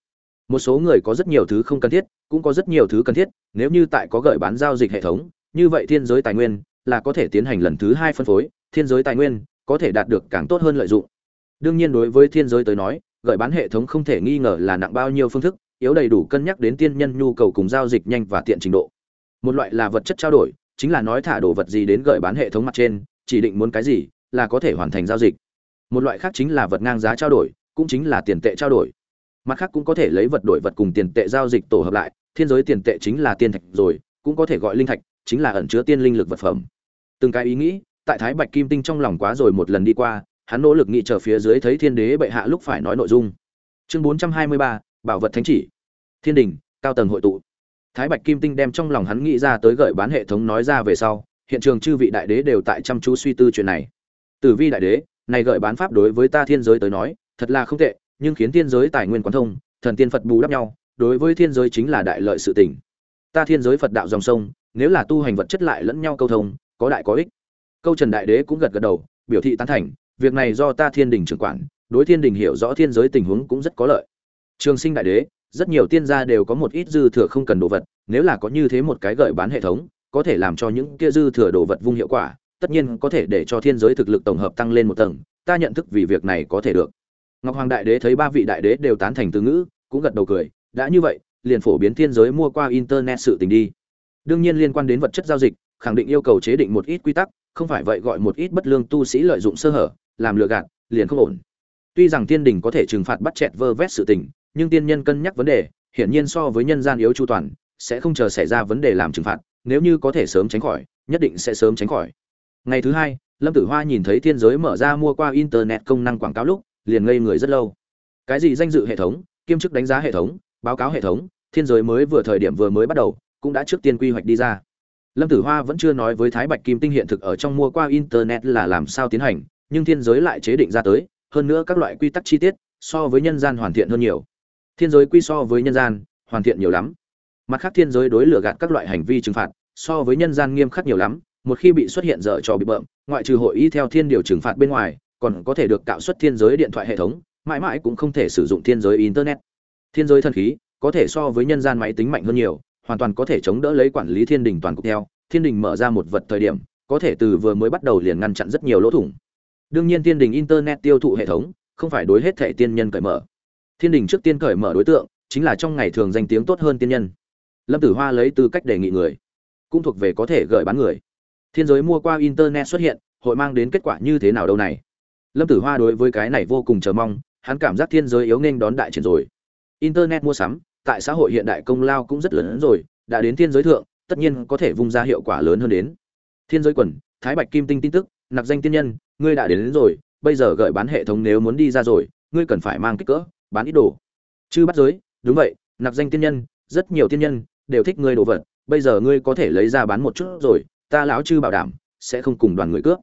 A: một số người có rất nhiều thứ không cần thiết, cũng có rất nhiều thứ cần thiết, nếu như tại có gợi bán giao dịch hệ thống, như vậy thiên giới tài nguyên là có thể tiến hành lần thứ hai phân phối, thiên giới tài nguyên có thể đạt được càng tốt hơn lợi dụng. Đương nhiên đối với thiên giới tới nói, gợi bán hệ thống không thể nghi ngờ là nặng bao nhiêu phương thức, yếu đầy đủ cân nhắc đến tiên nhân nhu cầu cùng giao dịch nhanh và tiện trình độ. Một loại là vật chất trao đổi, chính là nói thả đồ vật gì đến gợi bán hệ thống mặt trên, chỉ định muốn cái gì là có thể hoàn thành giao dịch. Một loại khác chính là vật ngang giá trao đổi, cũng chính là tiền tệ trao đổi mặt khác cũng có thể lấy vật đổi vật cùng tiền tệ giao dịch tổ hợp lại, thiên giới tiền tệ chính là tiên thạch rồi, cũng có thể gọi linh thạch, chính là ẩn chứa tiên linh lực vật phẩm. Từng cái ý nghĩ, tại thái bạch kim tinh trong lòng quá rồi một lần đi qua, hắn nỗ lực nghĩ chờ phía dưới thấy thiên đế bệ hạ lúc phải nói nội dung. Chương bốn trăm hai mươi ba, bảo vật thánh chỉ. Thiên đình, cao tầng hội tụ. Thái bạch kim tinh đem trong lòng hắn nghĩ ra tới gợi bán hệ thống nói ra về sau, hiện trường chư vị đại đế đều tại chăm chú suy tư chuyện này. Tử vi đại đế, này gợi bán pháp đối với ta thiên giới tới nói, thật là không tệ nhưng khiến thiên giới tài nguyên quán thông, thần tiên phật bù đắp nhau, đối với thiên giới chính là đại lợi sự tình. Ta thiên giới phật đạo dòng sông, nếu là tu hành vật chất lại lẫn nhau câu thông, có đại có ích. Câu trần đại đế cũng gật gật đầu, biểu thị tán thành, việc này do ta thiên đình trưởng quản, đối thiên đình hiểu rõ thiên giới tình huống cũng rất có lợi. Trường sinh đại đế, rất nhiều tiên gia đều có một ít dư thừa không cần đồ vật, nếu là có như thế một cái gợi bán hệ thống, có thể làm cho những kia dư thừa đồ vật vung hiệu quả, tất nhiên có thể để cho thiên giới thực lực tổng hợp tăng lên một tầng, ta nhận thức vì việc này có thể được ngọc hoàng đại đế thấy ba vị đại đế đều tán thành từ ngữ, cũng gật đầu cười, đã như vậy, liền phổ biến thiên giới mua qua internet sự tình đi. Đương nhiên liên quan đến vật chất giao dịch, khẳng định yêu cầu chế định một ít quy tắc, không phải vậy gọi một ít bất lương tu sĩ lợi dụng sơ hở, làm lừa gạt, liền không ổn. Tuy rằng tiên đình có thể trừng phạt bắt chẹt vơ vét sự tình, nhưng tiên nhân cân nhắc vấn đề, hiển nhiên so với nhân gian yếu chu toàn, sẽ không chờ xảy ra vấn đề làm trừng phạt, nếu như có thể sớm tránh khỏi, nhất định sẽ sớm tránh khỏi. Ngày thứ hai, lâm tử hoa nhìn thấy thiên giới mở ra mua qua internet công năng quảng cáo lúc liền ngây người rất lâu. Cái gì danh dự hệ thống, kiêm chức đánh giá hệ thống, báo cáo hệ thống, thiên giới mới vừa thời điểm vừa mới bắt đầu, cũng đã trước tiên quy hoạch đi ra. Lâm tử hoa vẫn chưa nói với thái bạch kim tinh hiện thực ở trong mua qua internet là làm sao tiến hành, nhưng thiên giới lại chế định ra tới, hơn nữa các loại quy tắc chi tiết, so với nhân gian hoàn thiện hơn nhiều. Thiên giới quy so với nhân gian, hoàn thiện nhiều lắm. Mặt khác thiên giới đối lừa gạt các loại hành vi trừng phạt, so với nhân gian nghiêm khắc nhiều lắm, một khi bị xuất hiện dở trò bị bợm, ngoại trừ hội y theo thiên điều trừng phạt bên ngoài còn có thể được cạo xuất thiên giới điện thoại hệ thống, mãi mãi cũng không thể sử dụng thiên giới internet. Thiên giới thần khí có thể so với nhân gian máy tính mạnh hơn nhiều, hoàn toàn có thể chống đỡ lấy quản lý thiên đình toàn cục theo. Thiên đình mở ra một vật thời điểm, có thể từ vừa mới bắt đầu liền ngăn chặn rất nhiều lỗ thủng. Đương nhiên thiên đình internet tiêu thụ hệ thống, không phải đối hết thể tiên nhân cởi mở. Thiên đình trước tiên cởi mở đối tượng, chính là trong ngày thường danh tiếng tốt hơn tiên nhân. Lâm tử hoa lấy tư cách đề nghị người, cũng thuộc về có thể gửi bán người. Thiên giới mua qua internet xuất hiện, hội mang đến kết quả như thế nào đâu này? Lâm tử hoa đối với cái này vô cùng chờ mong hắn cảm giác thiên giới yếu nghênh đón đại triển rồi. Internet mua sắm tại xã hội hiện đại công lao cũng rất lớn rồi đã đến thiên giới thượng tất nhiên có thể vung ra hiệu quả lớn hơn đến. Thiên giới quần thái bạch kim tinh tin tức nạp danh tiên nhân ngươi đã đến, đến rồi bây giờ gợi bán hệ thống nếu muốn đi ra rồi ngươi cần phải mang kích cỡ bán ít đồ. Chư bắt giới đúng vậy nạp danh tiên nhân rất nhiều tiên nhân đều thích ngươi đồ vật bây giờ ngươi có thể lấy ra bán một chút rồi ta lão chư bảo đảm sẽ không cùng đoàn người cướp.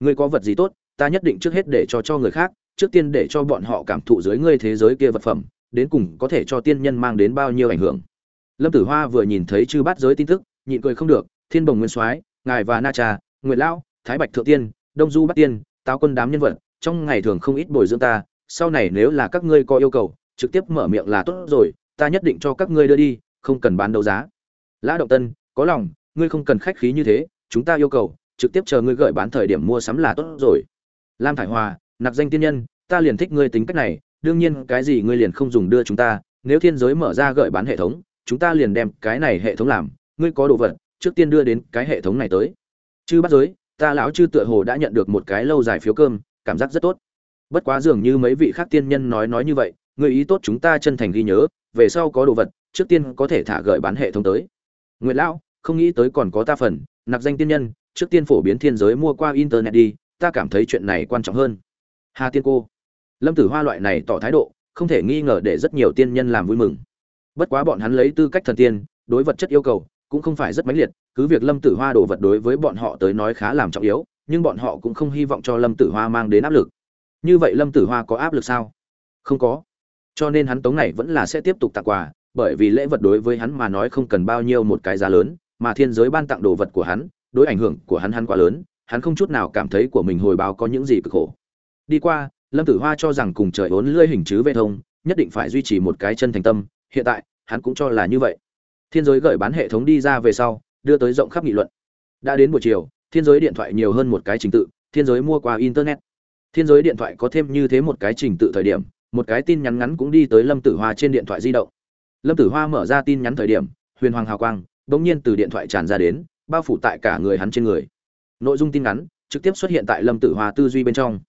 A: Ngươi có vật gì tốt ta nhất định trước hết để cho cho người khác, trước tiên để cho bọn họ cảm thụ dưới ngươi thế giới kia vật phẩm, đến cùng có thể cho tiên nhân mang đến bao nhiêu ảnh hưởng. Lâm tử hoa vừa nhìn thấy chư bát giới tin tức, nhịn cười không được, thiên bồng nguyên soái, ngài và na trà, nguyệt lão, thái bạch thượng tiên, đông du bát tiên, táo quân đám nhân vật, trong ngày thường không ít bồi dưỡng ta, sau này nếu là các ngươi có yêu cầu, trực tiếp mở miệng là tốt rồi, ta nhất định cho các ngươi đưa đi, không cần bán đấu giá. Lã động tân, có lòng, ngươi không cần khách khí như thế, chúng ta yêu cầu, trực tiếp chờ ngươi gửi bán thời điểm mua sắm là tốt rồi lam thải hòa, nạp danh tiên nhân, ta liền thích ngươi tính cách này, đương nhiên cái gì ngươi liền không dùng đưa chúng ta, nếu thiên giới mở ra gửi bán hệ thống, chúng ta liền đem cái này hệ thống làm, ngươi có đồ vật, trước tiên đưa đến cái hệ thống này tới. Chư bắt giới, ta lão chư tựa hồ đã nhận được một cái lâu dài phiếu cơm, cảm giác rất tốt. Bất quá dường như mấy vị khác tiên nhân nói nói như vậy người ý tốt chúng ta chân thành ghi nhớ, về sau có đồ vật, trước tiên có thể thả gợi bán hệ thống tới. Nguyễn lão, không nghĩ tới còn có ta phần, nạp danh tiên nhân, trước tiên phổ biến thiên giới mua qua internet đi ta cảm thấy chuyện này quan trọng hơn. Hà tiên cô. Lâm tử hoa loại này tỏ thái độ, không thể nghi ngờ để rất nhiều tiên nhân làm vui mừng. Bất quá bọn hắn lấy tư cách thần tiên, đối vật chất yêu cầu, cũng không phải rất mãnh liệt, cứ việc lâm tử hoa đồ vật đối với bọn họ tới nói khá làm trọng yếu, nhưng bọn họ cũng không hy vọng cho lâm tử hoa mang đến áp lực. Như vậy lâm tử hoa có áp lực sao? Không có. Cho nên hắn tống này vẫn là sẽ tiếp tục tặng quà, bởi vì lễ vật đối với hắn mà nói không cần bao nhiêu một cái giá lớn, mà thiên giới ban tặng đồ vật của hắn, đối ảnh hưởng của hắn hắn quá lớn hắn không chút nào cảm thấy của mình hồi báo có những gì cực khổ. Đi qua, lâm tử hoa cho rằng cùng trời ốn lưỡi hình chứ vệ thông, nhất định phải duy trì một cái chân thành tâm, hiện tại, hắn cũng cho là như vậy. Thiên giới gửi bán hệ thống đi ra về sau, đưa tới rộng khắp nghị luận. Đã đến buổi chiều, thiên giới điện thoại nhiều hơn một cái trình tự, thiên giới mua qua internet. Thiên giới điện thoại có thêm như thế một cái trình tự thời điểm, một cái tin nhắn ngắn cũng đi tới lâm tử hoa trên điện thoại di động. Lâm tử hoa mở ra tin nhắn thời điểm, huyền hoàng hào quang bỗng nhiên từ điện thoại tràn ra đến, bao phủ tại cả người hắn trên người nội dung tin ngắn, trực tiếp xuất hiện tại lâm tử hoa tư duy bên trong.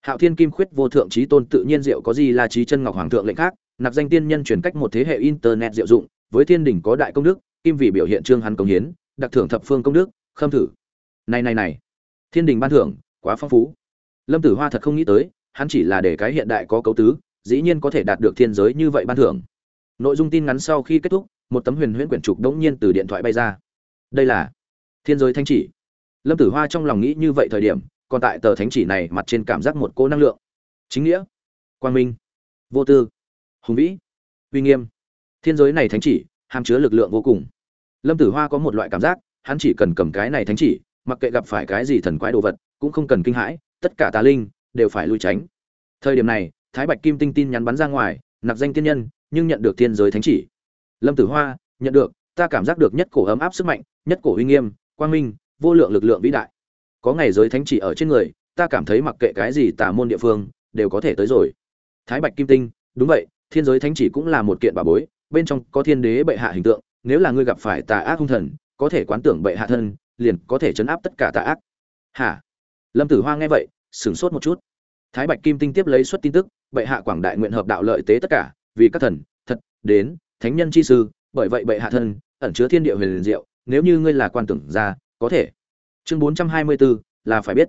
A: Hạo thiên kim khuyết vô thượng trí tôn tự nhiên diệu có gì là trí chân ngọc hoàng thượng lệnh khác, nạp danh tiên nhân truyền cách một thế hệ internet diệu dụng, với thiên đỉnh có đại công đức, kim vì biểu hiện trương hắn công hiến, đặc thưởng thập phương công đức, khâm thử. Này này này. Thiên đình ban thưởng, quá phong phú. Lâm tử hoa thật không nghĩ tới, hắn chỉ là để cái hiện đại có cấu tứ, dĩ nhiên có thể đạt được thiên giới như vậy ban thưởng. Nội dung tin ngắn sau khi kết thúc, một tấm huyền huyễn quyển trục đống nhiên từ điện thoại bay ra. Đây là thiên giới thanh chỉ lâm tử hoa trong lòng nghĩ như vậy thời điểm, còn tại tờ thánh chỉ này mặt trên cảm giác một cô năng lượng. Chính nghĩa, quang minh, vô tư, hùng vĩ, uy nghiêm. Thiên giới này thánh chỉ, hàm chứa lực lượng vô cùng. Lâm tử hoa có một loại cảm giác, hắn chỉ cần cầm cái này thánh chỉ, mặc kệ gặp phải cái gì thần quái đồ vật, cũng không cần kinh hãi, tất cả tà linh đều phải lui tránh. Thời điểm này, thái bạch kim tinh tin nhắn bắn ra ngoài, nạp danh tiên nhân, nhưng nhận được thiên giới thánh chỉ. Lâm tử hoa, nhận được, ta cảm giác được nhất cổ ấm áp sức mạnh, nhất cổ uy nghiêm, quang minh vô lượng lực lượng vĩ đại. Có ngày giới thánh chỉ ở trên người, ta cảm thấy mặc kệ cái gì tà môn địa phương, đều có thể tới rồi. Thái bạch kim tinh, đúng vậy, thiên giới thánh chỉ cũng là một kiện bà bối, bên trong có thiên đế bệ hạ hình tượng, nếu là ngươi gặp phải tà ác hung thần, có thể quán tưởng bệ hạ thân, liền có thể chấn áp tất cả tà ác. Hả? Lâm tử hoa nghe vậy, sửng sốt một chút. Thái bạch kim tinh tiếp lấy xuất tin tức, bệ hạ quảng đại nguyện hợp đạo lợi tế tất cả, vì các thần, thật, đến, thánh nhân chi sư, bởi vậy bệ hạ thân, ẩn chứa thiên địa huyền diệu, nếu như ngươi là quan tưởng ra có thể. Chương bốn trăm hai mươi 424, là phải biết.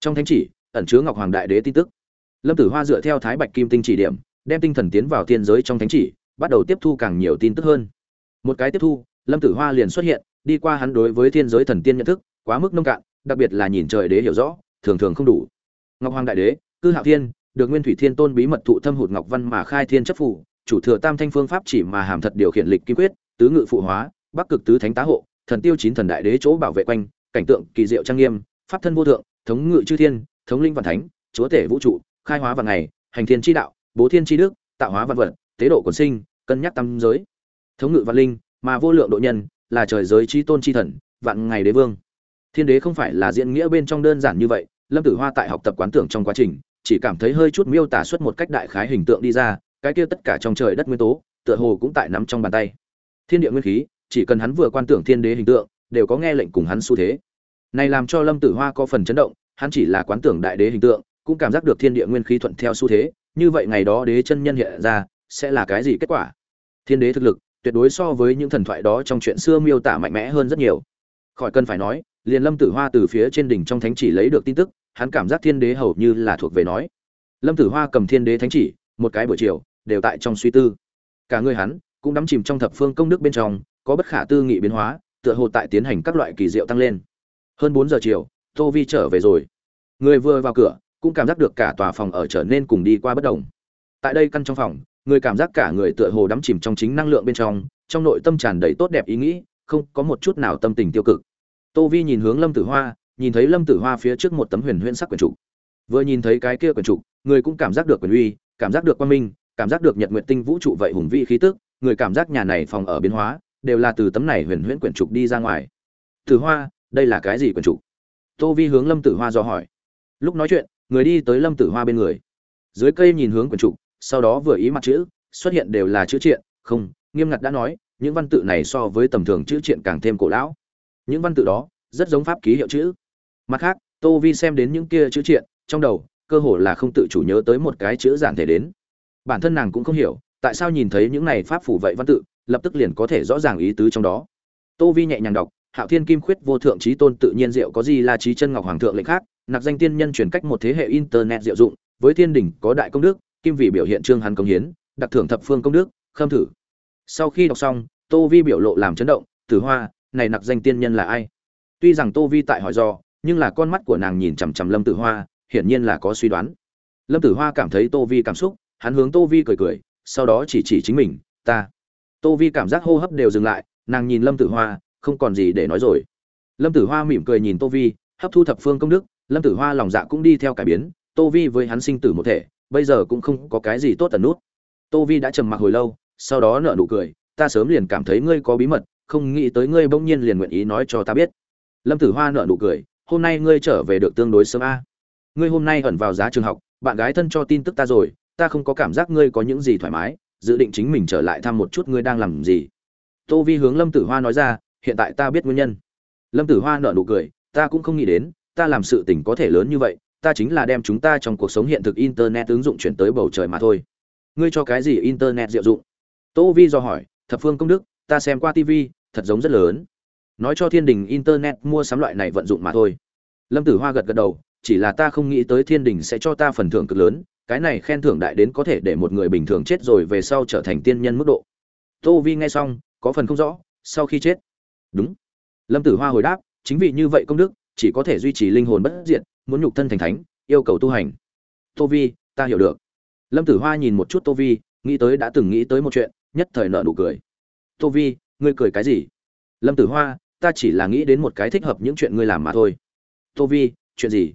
A: Trong thánh chỉ ẩn chứa ngọc hoàng đại đế tin tức. Lâm tử hoa dựa theo thái bạch kim tinh chỉ điểm đem tinh thần tiến vào thiên giới trong thánh chỉ bắt đầu tiếp thu càng nhiều tin tức hơn. Một cái tiếp thu lâm tử hoa liền xuất hiện đi qua hắn đối với thiên giới thần tiên nhận thức quá mức nông cạn đặc biệt là nhìn trời đế hiểu rõ thường thường không đủ. Ngọc hoàng đại đế cư hạo thiên được nguyên thủy thiên tôn bí mật thụ thâm hụt ngọc văn mà khai thiên chấp phủ chủ thừa tam thanh phương pháp chỉ mà hàm thật điều khiển lịch kim quyết tứ ngự phụ hóa bắc cực tứ thánh tá hộ thần tiêu chín thần đại đế chỗ bảo vệ quanh, cảnh tượng kỳ diệu trang nghiêm, pháp thân vô thượng, thống ngự chư thiên, thống linh vạn thánh, chúa tể vũ trụ, khai hóa vạn ngày, hành thiên chi đạo, bố thiên chi đức, tạo hóa vạn vật, tế độ quần sinh, cân nhắc tam giới. Thống ngự vạn linh, mà vô lượng độ nhân, là trời giới chi tôn chi thần, vạn ngày đế vương. Thiên đế không phải là diễn nghĩa bên trong đơn giản như vậy, lâm tử hoa tại học tập quán tưởng trong quá trình, chỉ cảm thấy hơi chút miêu tả xuất một cách đại khái hình tượng đi ra, cái kia tất cả trong trời đất nguyên tố, tựa hồ cũng tại nắm trong bàn tay. Thiên địa nguyên khí chỉ cần hắn vừa quan tưởng thiên đế hình tượng, đều có nghe lệnh cùng hắn xu thế. Này làm cho lâm tử hoa có phần chấn động, hắn chỉ là quán tưởng đại đế hình tượng, cũng cảm giác được thiên địa nguyên khí thuận theo xu thế, như vậy ngày đó đế chân nhân hiện ra, sẽ là cái gì kết quả? Thiên đế thực lực, tuyệt đối so với những thần thoại đó trong chuyện xưa miêu tả mạnh mẽ hơn rất nhiều. Khỏi cần phải nói, liền lâm tử hoa từ phía trên đỉnh trong thánh chỉ lấy được tin tức, hắn cảm giác thiên đế hầu như là thuộc về nói. Lâm tử hoa cầm thiên đế thánh chỉ, một cái buổi chiều, đều tại trong suy tư. Cả người hắn, cũng đắm chìm trong thập phương công đức bên trong có bất khả tư nghị biến hóa, tựa hồ tại tiến hành các loại kỳ diệu tăng lên. Hơn bốn giờ chiều, tô vi trở về rồi. Người vừa vào cửa, cũng cảm giác được cả tòa phòng ở trở nên cùng đi qua bất đồng. Tại đây căn trong phòng, người cảm giác cả người tựa hồ đắm chìm trong chính năng lượng bên trong trong nội tâm tràn đầy tốt đẹp ý nghĩ, không có một chút nào tâm tình tiêu cực. Tô vi nhìn hướng lâm tử hoa, nhìn thấy lâm tử hoa phía trước một tấm huyền huyễn sắc quyển trục. Vừa nhìn thấy cái kia quyển trục, người cũng cảm giác được quyền uy, cảm giác được quan minh, cảm giác được nhật nguyện tinh vũ trụ vậy hùng vĩ khí tức, người cảm giác nhà này phòng ở biến hóa đều là từ tấm này huyền huyễn quyển trục đi ra ngoài. Tử hoa, đây là cái gì quyển trục? Tô vi hướng lâm tử hoa do hỏi. Lúc nói chuyện, người đi tới lâm tử hoa bên người. Dưới cây nhìn hướng quyển trục, sau đó vừa ý mặt chữ, xuất hiện đều là chữ triện, không, nghiêm ngặt đã nói, những văn tự này so với tầm thường chữ triện càng thêm cổ lão. Những văn tự đó, rất giống pháp ký hiệu chữ. Mặt khác, tô vi xem đến những kia chữ triện, trong đầu, cơ hồ là không tự chủ nhớ tới một cái chữ giản thể đến. Bản thân nàng cũng không hiểu, tại sao nhìn thấy những này pháp phủ vậy văn tự lập tức liền có thể rõ ràng ý tứ trong đó. Tô vi nhẹ nhàng đọc, hạo thiên kim khuyết vô thượng trí tôn tự nhiên diệu có gì là trí chân ngọc hoàng thượng lệnh khác, nạp danh tiên nhân truyền cách một thế hệ internet diệu dụng, với thiên đỉnh có đại công đức, kim vị biểu hiện trương hắn công hiến, đặc thưởng thập phương công đức, khâm thử. Sau khi đọc xong, tô vi biểu lộ làm chấn động, tử hoa, này nạp danh tiên nhân là ai? Tuy rằng tô vi tại hỏi do, nhưng là con mắt của nàng nhìn chằm chằm lâm tử hoa, hiển nhiên là có suy đoán. Lâm tử hoa cảm thấy tô vi cảm xúc, hắn hướng tô vi cười cười, sau đó chỉ chỉ chính mình, ta tô vi cảm giác hô hấp đều dừng lại, nàng nhìn lâm tử hoa, không còn gì để nói rồi. Lâm tử hoa mỉm cười nhìn tô vi, hấp thu thập phương công đức, lâm tử hoa lòng dạ cũng đi theo cải biến, tô vi với hắn sinh tử một thể, bây giờ cũng không có cái gì tốt tần nút. Tô vi đã trầm mặc hồi lâu, sau đó nợ nụ cười, ta sớm liền cảm thấy ngươi có bí mật, không nghĩ tới ngươi bỗng nhiên liền nguyện ý nói cho ta biết. Lâm tử hoa nợ nụ cười, hôm nay ngươi trở về được tương đối sớm a. Ngươi hôm nay ẩn vào giá trường học, bạn gái thân cho tin tức ta rồi, ta không có cảm giác ngươi có những gì thoải mái dự định chính mình trở lại thăm một chút ngươi đang làm gì. Tô vi hướng lâm tử hoa nói ra, hiện tại ta biết nguyên nhân. Lâm tử hoa nở nụ cười, ta cũng không nghĩ đến, ta làm sự tình có thể lớn như vậy, ta chính là đem chúng ta trong cuộc sống hiện thực internet ứng dụng chuyển tới bầu trời mà thôi. Ngươi cho cái gì internet diệu dụng? Tô vi do hỏi, thập phương công đức, ta xem qua tv thật giống rất lớn. Nói cho thiên đình internet mua sắm loại này vận dụng mà thôi. Lâm tử hoa gật gật đầu, chỉ là ta không nghĩ tới thiên đình sẽ cho ta phần thưởng cực lớn cái này khen thưởng đại đến có thể để một người bình thường chết rồi về sau trở thành tiên nhân mức độ. Tô vi nghe xong, có phần không rõ, sau khi chết. Đúng. Lâm tử hoa hồi đáp, chính vì như vậy công đức, chỉ có thể duy trì linh hồn bất diệt, muốn nhục thân thành thánh, yêu cầu tu hành. Tô vi, ta hiểu được. Lâm tử hoa nhìn một chút tô vi, nghĩ tới đã từng nghĩ tới một chuyện, nhất thời nợ nụ cười. Tô vi, ngươi cười cái gì? Lâm tử hoa, ta chỉ là nghĩ đến một cái thích hợp những chuyện ngươi làm mà thôi. Tô vi, chuyện gì?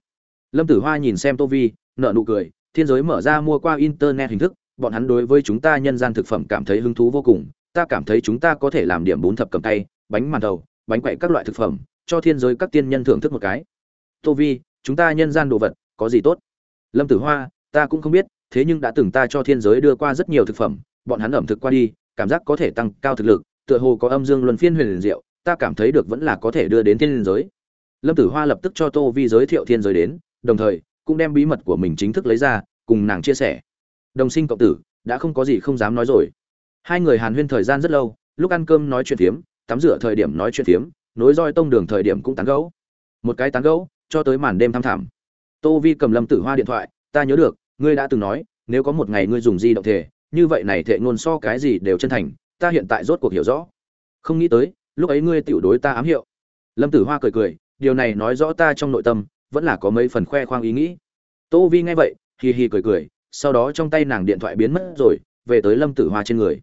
A: Lâm tử hoa nhìn xem tô vi nợ nụ cười thiên giới mở ra mua qua internet hình thức, bọn hắn đối với chúng ta nhân gian thực phẩm cảm thấy hứng thú vô cùng. Ta cảm thấy chúng ta có thể làm điểm bún thập cầm tay, bánh màn đầu, bánh quậy các loại thực phẩm, cho thiên giới các tiên nhân thưởng thức một cái. Tô vi chúng ta nhân gian đồ vật, có gì tốt? Lâm tử hoa, ta cũng không biết, thế nhưng đã từng ta cho thiên giới đưa qua rất nhiều thực phẩm. Bọn hắn ẩm thực qua đi, cảm giác có thể tăng cao thực lực, tựa hồ có âm dương luân phiên huyền diệu, ta cảm thấy được vẫn là có thể đưa đến thiên giới. Lâm tử hoa lập tức cho tô vi giới thiệu thiên giới đến, đồng thời cũng đem bí mật của mình chính thức lấy ra, cùng nàng chia sẻ. Đồng sinh cộng tử, đã không có gì không dám nói rồi. Hai người hàn huyên thời gian rất lâu, lúc ăn cơm nói chuyện phiếm, tắm rửa thời điểm nói chuyện phiếm, nối roi tông đường thời điểm cũng tán gẫu. Một cái tán gẫu, cho tới màn đêm thăm thẳm. Tô vi cầm lâm tử hoa điện thoại, ta nhớ được, ngươi đã từng nói, nếu có một ngày ngươi dùng di động thể, như vậy này thệ ngôn so cái gì đều chân thành, ta hiện tại rốt cuộc hiểu rõ. Không nghĩ tới, lúc ấy ngươi tiểu đối ta ám hiệu. Lâm tử hoa cười cười, điều này nói rõ ta trong nội tâm vẫn là có mấy phần khoe khoang ý nghĩ. Tô vi nghe vậy, hì hì cười cười, sau đó trong tay nàng điện thoại biến mất rồi, về tới lâm tử hoa trên người.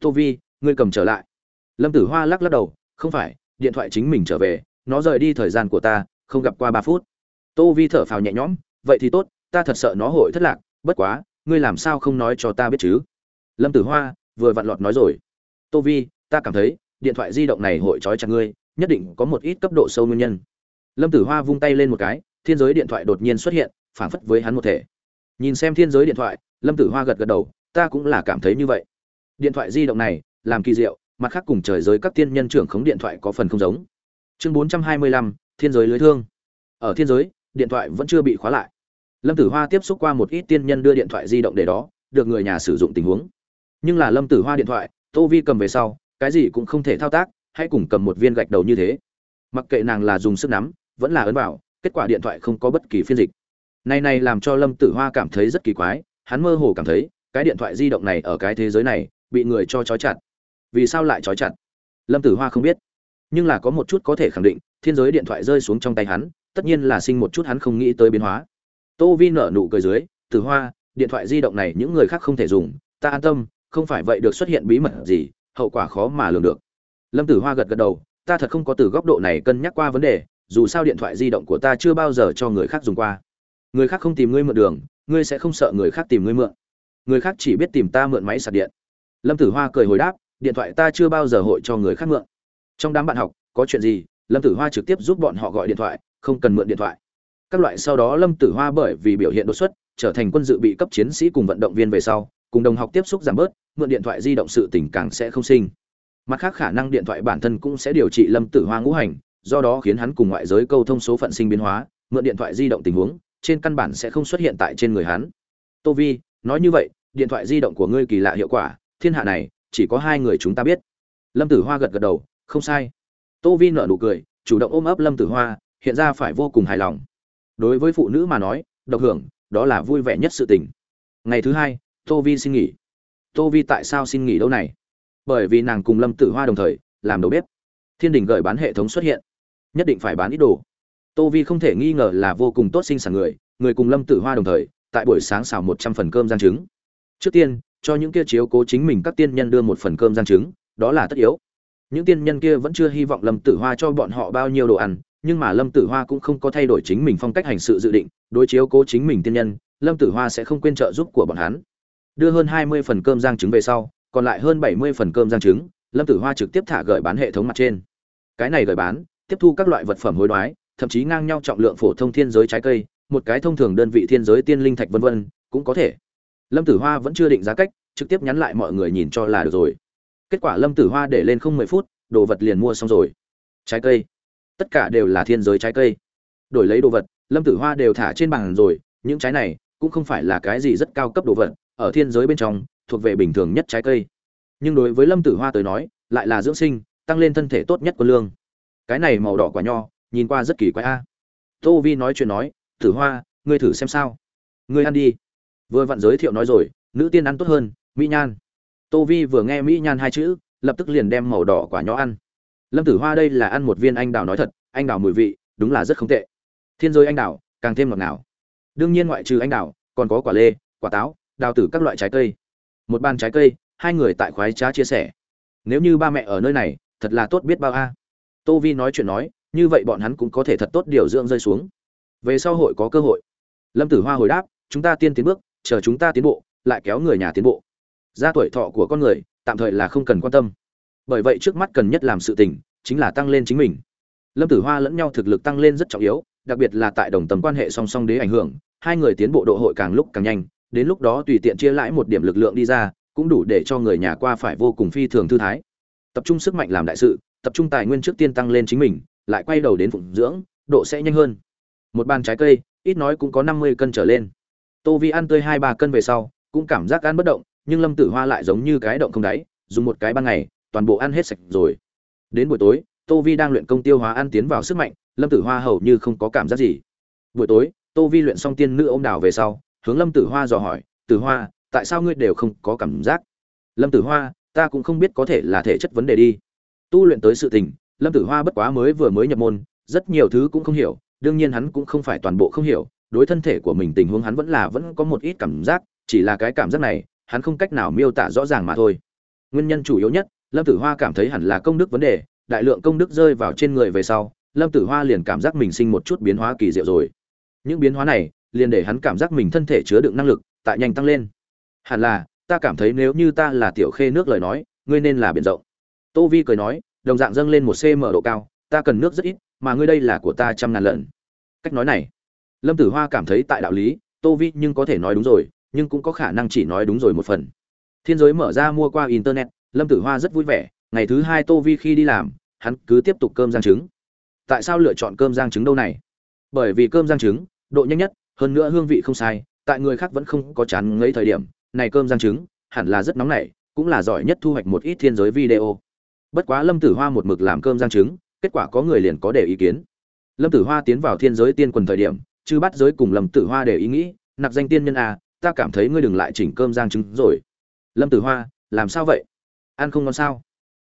A: Tô vi, ngươi cầm trở lại. Lâm tử hoa lắc lắc đầu, không phải, điện thoại chính mình trở về, nó rời đi thời gian của ta, không gặp qua ba phút. Tô vi thở phào nhẹ nhõm, vậy thì tốt, ta thật sợ nó hội thất lạc, bất quá, ngươi làm sao không nói cho ta biết chứ? Lâm tử hoa vừa vặn lọt nói rồi, tô vi, ta cảm thấy, điện thoại di động này hội trói chặt ngươi, nhất định có một ít cấp độ sâu nguyên nhân lâm tử hoa vung tay lên một cái, thiên giới điện thoại đột nhiên xuất hiện, phảng phất với hắn một thể. Nhìn xem thiên giới điện thoại, lâm tử hoa gật gật đầu, ta cũng là cảm thấy như vậy. Điện thoại di động này, làm kỳ diệu, mặt khác cùng trời giới các tiên nhân trưởng khống điện thoại có phần không giống. Chương bốn trăm hai mươi lăm, thiên giới lưới thương. Ở thiên giới, điện thoại vẫn chưa bị khóa lại. Lâm tử hoa tiếp xúc qua một ít tiên nhân đưa điện thoại di động để đó, được người nhà sử dụng tình huống. Nhưng là lâm tử hoa điện thoại, tô vi cầm về sau, cái gì cũng không thể thao tác, hãy cùng cầm một viên gạch đầu như thế. Mặc kệ nàng là dùng sức nắm vẫn là ấn vào, kết quả điện thoại không có bất kỳ phiên dịch. Này này làm cho lâm tử hoa cảm thấy rất kỳ quái, hắn mơ hồ cảm thấy, cái điện thoại di động này ở cái thế giới này, bị người cho trói chặt. Vì sao lại trói chặt? Lâm tử hoa không biết. Nhưng là có một chút có thể khẳng định, thiên giới điện thoại rơi xuống trong tay hắn, tất nhiên là sinh một chút hắn không nghĩ tới biến hóa. Tô vi nở nụ cười dưới, tử hoa, điện thoại di động này những người khác không thể dùng, ta an tâm, không phải vậy được xuất hiện bí mật gì, hậu quả khó mà lường được. Lâm tử hoa gật gật đầu, ta thật không có từ góc độ này cân nhắc qua vấn đề dù sao điện thoại di động của ta chưa bao giờ cho người khác dùng qua. Người khác không tìm ngươi mượn đường, ngươi sẽ không sợ người khác tìm ngươi mượn. Người khác chỉ biết tìm ta mượn máy sạc điện. Lâm tử hoa cười hồi đáp, điện thoại ta chưa bao giờ hội cho người khác mượn. Trong đám bạn học, có chuyện gì? Lâm tử hoa trực tiếp giúp bọn họ gọi điện thoại, không cần mượn điện thoại. Các loại sau đó lâm tử hoa bởi vì biểu hiện đột xuất, trở thành quân dự bị cấp chiến sĩ cùng vận động viên về sau, cùng đồng học tiếp xúc giảm bớt, mượn điện thoại di động sự tình càng sẽ không sinh. Mặt khác khả năng điện thoại bản thân cũng sẽ điều trị lâm tử hoa ngũ hành do đó khiến hắn cùng ngoại giới câu thông số phận sinh biến hóa, mượn điện thoại di động tình huống, trên căn bản sẽ không xuất hiện tại trên người hắn. Tô vi, nói như vậy, điện thoại di động của ngươi kỳ lạ hiệu quả, thiên hạ này, chỉ có hai người chúng ta biết. Lâm tử hoa gật gật đầu, không sai. Tô vi nở nụ cười, chủ động ôm ấp lâm tử hoa, hiện ra phải vô cùng hài lòng. Đối với phụ nữ mà nói, độc hưởng, đó là vui vẻ nhất sự tình. Ngày thứ hai, tô vi xin nghỉ. Tô vi tại sao xin nghỉ đâu này? Bởi vì nàng cùng lâm tử hoa đồng thời, làm đầu bếp. Thiên đình gửi bán hệ thống xuất hiện nhất định phải bán ít đồ. Tô vi không thể nghi ngờ là vô cùng tốt sinh sản người người cùng lâm tử hoa đồng thời, tại buổi sáng xào một trăm phần cơm giang trứng. Trước tiên, cho những kia chiếu cố chính mình các tiên nhân đưa một phần cơm giang trứng, đó là tất yếu. Những tiên nhân kia vẫn chưa hy vọng lâm tử hoa cho bọn họ bao nhiêu đồ ăn, nhưng mà lâm tử hoa cũng không có thay đổi chính mình phong cách hành sự dự định, đối chiếu cố chính mình tiên nhân, lâm tử hoa sẽ không quên trợ giúp của bọn hắn. Đưa hơn hai mươi phần cơm giang trứng về sau, còn lại hơn bảy mươi phần cơm giang trứng, lâm tử hoa trực tiếp thả gửi bán hệ thống mặt trên. Cái này gửi bán tiếp thu các loại vật phẩm hối đoái, thậm chí ngang nhau trọng lượng phổ thông thiên giới trái cây, một cái thông thường đơn vị thiên giới tiên linh thạch vân vân, cũng có thể. Lâm tử hoa vẫn chưa định giá cách, trực tiếp nhắn lại mọi người nhìn cho là được rồi. Kết quả lâm tử hoa để lên không mười phút, đồ vật liền mua xong rồi. Trái cây. Tất cả đều là thiên giới trái cây. Đổi lấy đồ vật, lâm tử hoa đều thả trên bàn rồi, những trái này cũng không phải là cái gì rất cao cấp đồ vật, ở thiên giới bên trong, thuộc về bình thường nhất trái cây. Nhưng đối với lâm tử hoa tới nói, lại là dưỡng sinh, tăng lên thân thể tốt nhất của lương cái này màu đỏ quả nho, nhìn qua rất kỳ quái a. Tô vi nói chuyện nói, tử hoa, ngươi thử xem sao? Ngươi ăn đi. Vừa vặn giới thiệu nói rồi, nữ tiên ăn tốt hơn, mỹ nhan. Tô vi vừa nghe mỹ nhan hai chữ, lập tức liền đem màu đỏ quả nho ăn. Lâm tử hoa đây là ăn một viên anh đào nói thật, anh đào mùi vị, đúng là rất không tệ. Thiên giới anh đào, càng thêm ngọt ngào. Đương nhiên ngoại trừ anh đào, còn có quả lê, quả táo, đào tử các loại trái cây. Một bàn trái cây, hai người tại khoái trá chia sẻ. Nếu như ba mẹ ở nơi này, thật là tốt biết bao a tô vi nói chuyện nói, như vậy bọn hắn cũng có thể thật tốt điều dưỡng rơi xuống. Về sau hội có cơ hội. Lâm tử hoa hồi đáp, chúng ta tiên tiến bước, chờ chúng ta tiến bộ, lại kéo người nhà tiến bộ. Gia tuổi thọ của con người, tạm thời là không cần quan tâm. Bởi vậy trước mắt cần nhất làm sự tình, chính là tăng lên chính mình. Lâm tử hoa lẫn nhau thực lực tăng lên rất trọng yếu, đặc biệt là tại đồng tầm quan hệ song song đế ảnh hưởng, hai người tiến bộ độ hội càng lúc càng nhanh, đến lúc đó tùy tiện chia lãi một điểm lực lượng đi ra, cũng đủ để cho người nhà qua phải vô cùng phi thường thư thái. Tập trung sức mạnh làm đại sự tập trung tài nguyên trước tiên tăng lên chính mình, lại quay đầu đến phụng dưỡng, độ sẽ nhanh hơn. Một bàn trái cây, ít nói cũng có năm mươi cân trở lên. Tô vi ăn tươi hai ba cân về sau, cũng cảm giác ăn bất động, nhưng lâm tử hoa lại giống như cái động không đáy, dùng một cái ban ngày, toàn bộ ăn hết sạch rồi. Đến buổi tối, tô vi đang luyện công tiêu hóa ăn tiến vào sức mạnh, lâm tử hoa hầu như không có cảm giác gì. Buổi tối, tô vi luyện xong tiên nữ ô m đào về sau, hướng lâm tử hoa dò hỏi, tử hoa, tại sao ngươi đều không có cảm giác? Lâm tử hoa, ta cũng không biết có thể là thể chất vấn đề đi tu luyện tới sự tình, lâm tử hoa bất quá mới vừa mới nhập môn, rất nhiều thứ cũng không hiểu, đương nhiên hắn cũng không phải toàn bộ không hiểu, đối thân thể của mình tình huống hắn vẫn là vẫn có một ít cảm giác, chỉ là cái cảm giác này, hắn không cách nào miêu tả rõ ràng mà thôi. Nguyên nhân chủ yếu nhất, lâm tử hoa cảm thấy hẳn là công đức vấn đề, đại lượng công đức rơi vào trên người về sau, lâm tử hoa liền cảm giác mình sinh một chút biến hóa kỳ diệu rồi. Những biến hóa này, liền để hắn cảm giác mình thân thể chứa đựng năng lực, tại nhanh tăng lên. Hẳn là, ta cảm thấy nếu như ta là tiểu khê nước lời nói, ngươi nên là biển rộng tô vi cười nói, đồng dạng dâng lên một cm độ cao, ta cần nước rất ít, mà ngươi đây là của ta trăm ngàn lần. Cách nói này, lâm tử hoa cảm thấy tại đạo lý, tô vi nhưng có thể nói đúng rồi, nhưng cũng có khả năng chỉ nói đúng rồi một phần. Thiên giới mở ra mua qua internet, lâm tử hoa rất vui vẻ, ngày thứ hai tô vi khi đi làm, hắn cứ tiếp tục cơm giang trứng. Tại sao lựa chọn cơm giang trứng đâu này? Bởi vì cơm giang trứng, độ nhanh nhất, hơn nữa hương vị không sai, tại người khác vẫn không có chán ngấy thời điểm, này cơm giang trứng, hẳn là rất nóng nảy, cũng là giỏi nhất thu hoạch một ít thiên giới video bất quá lâm tử hoa một mực làm cơm giang trứng, kết quả có người liền có để ý kiến. Lâm tử hoa tiến vào thiên giới tiên quần thời điểm chứ bắt giới cùng lâm tử hoa để ý nghĩ, nạp danh tiên nhân à ta cảm thấy ngươi đừng lại chỉnh cơm giang trứng rồi. Lâm tử hoa, làm sao vậy? Ăn không ngon sao?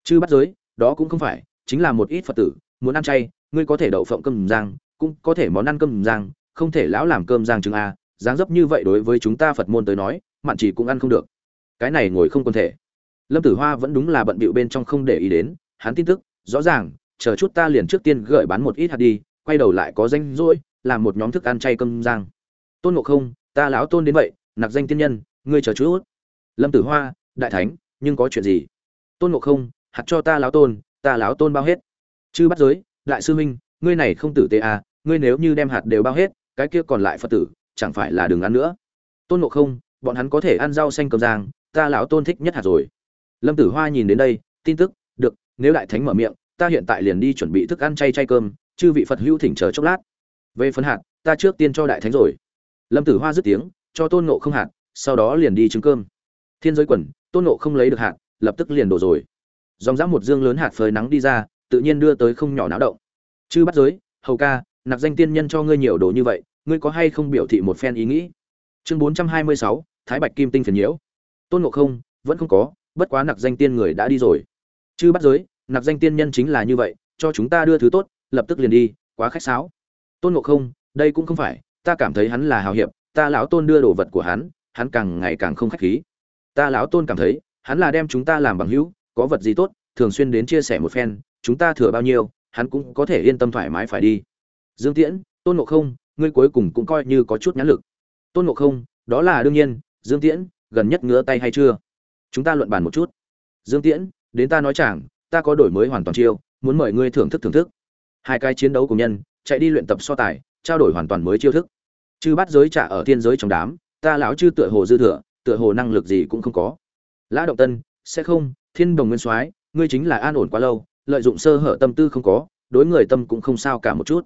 A: Chứ bắt giới, đó cũng không phải, chính là một ít phật tử, muốn ăn chay, ngươi có thể đậu phộng cơm giang, cũng có thể món ăn cơm giang, không thể lão làm cơm giang trứng à dáng dấp như vậy đối với chúng ta phật môn tới nói mặn chỉ cũng ăn không được. Cái này ngồi không còn thể lâm tử hoa vẫn đúng là bận bịu bên trong không để ý đến, hắn tin tức, rõ ràng, chờ chút ta liền trước tiên gửi bán một ít hạt đi, quay đầu lại có danh rỗi, làm một nhóm thức ăn chay cơm giang tôn ngộ không, ta lão tôn đến vậy, nặc danh tiên nhân, ngươi chờ chút. Lâm tử hoa, đại thánh, nhưng có chuyện gì? Tôn ngộ không, hạt cho ta lão tôn, ta lão tôn bao hết. Chư bắt giới, đại sư huynh, ngươi này không tử tế à ngươi nếu như đem hạt đều bao hết, cái kia còn lại phật tử, chẳng phải là đừng ăn nữa. Tôn ngộ không, bọn hắn có thể ăn rau xanh cơm giang ta lão tôn thích nhất hạt rồi lâm tử hoa nhìn đến đây, tin tức, được, nếu đại thánh mở miệng, ta hiện tại liền đi chuẩn bị thức ăn chay chay cơm, chư vị phật hữu thỉnh chờ chốc lát. Về phân hạt, ta trước tiên cho đại thánh rồi. Lâm tử hoa dứt tiếng, cho tôn nộ không hạt, sau đó liền đi trứng cơm. Thiên giới quần, tôn nộ không lấy được hạt, lập tức liền đổ rồi. Dòng dã một dương lớn hạt phơi nắng đi ra, tự nhiên đưa tới không nhỏ náo động. Chư bắt giới, hầu ca, nạp danh tiên nhân cho ngươi nhiều đồ như vậy, ngươi có hay không biểu thị một phen ý nghĩ? Chương bốn trăm hai mươi sáu, thái bạch kim tinh phiền nhiễu. Tôn ngộ không, vẫn không có bất quá nặc danh tiên người đã đi rồi. Chứ bắt giới, nặc danh tiên nhân chính là như vậy, cho chúng ta đưa thứ tốt, lập tức liền đi, quá khách sáo. Tôn ngộ không, đây cũng không phải, ta cảm thấy hắn là hào hiệp, ta lão tôn đưa đồ vật của hắn hắn càng ngày càng không khách khí. Ta lão tôn cảm thấy, hắn là đem chúng ta làm bằng hữu, có vật gì tốt, thường xuyên đến chia sẻ một phen, chúng ta thừa bao nhiêu, hắn cũng có thể yên tâm thoải mái phải đi. Dương tiễn, tôn ngộ không, ngươi cuối cùng cũng coi như có chút nhãn lực. Tôn ngộ không, đó là đương nhiên, dương tiễn, gần nhất ngứa tay hay chưa? Chúng ta luận bàn một chút. Dương tiễn, đến ta nói chẳng ta có đổi mới hoàn toàn chiêu, muốn mời ngươi thưởng thức thưởng thức. Hai cái chiến đấu cùng nhân, chạy đi luyện tập so tài, trao đổi hoàn toàn mới chiêu thức. Chư bắt giới trả ở thiên giới trong đám, ta lão chư tựa hồ dư thừa, tựa hồ năng lực gì cũng không có. Lã động tân, sẽ không, thiên đồng nguyên soái, ngươi chính là an ổn quá lâu, lợi dụng sơ hở tâm tư không có, đối người tâm cũng không sao cả một chút.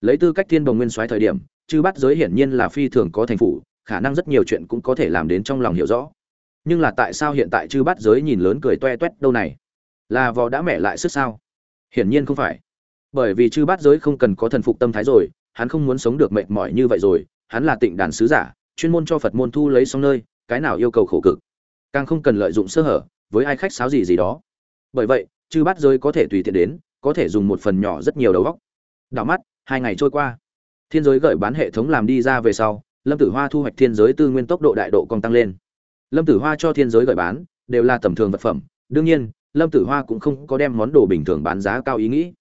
A: Lấy tư cách thiên đồng nguyên soái thời điểm, chư bắt giới hiển nhiên là phi thường có thành phủ khả năng rất nhiều chuyện cũng có thể làm đến trong lòng hiểu rõ nhưng là tại sao hiện tại chư bắt giới nhìn lớn cười toe toét đâu này? Là vò đã mẹ lại sức sao? Hiển nhiên không phải. Bởi vì chư bát giới không cần có thần phục tâm thái rồi, hắn không muốn sống được mệt mỏi như vậy rồi, hắn là tịnh đàn sứ giả, chuyên môn cho phật môn thu lấy xong nơi, cái nào yêu cầu khổ cực? Càng không cần lợi dụng sơ hở, với ai khách sáo gì gì đó. Bởi vậy, chư bát giới có thể tùy tiện đến, có thể dùng một phần nhỏ rất nhiều đầu góc đảo mắt, hai ngày trôi qua. Thiên giới gợi bán hệ thống làm đi ra về sau, lâm tử hoa thu hoạch thiên giới tư nguyên tốc độ đại độ còn tăng lên lâm tử hoa cho thiên giới gợi bán, đều là tầm thường vật phẩm, đương nhiên, lâm tử hoa cũng không có đem món đồ bình thường bán giá cao ý nghĩ.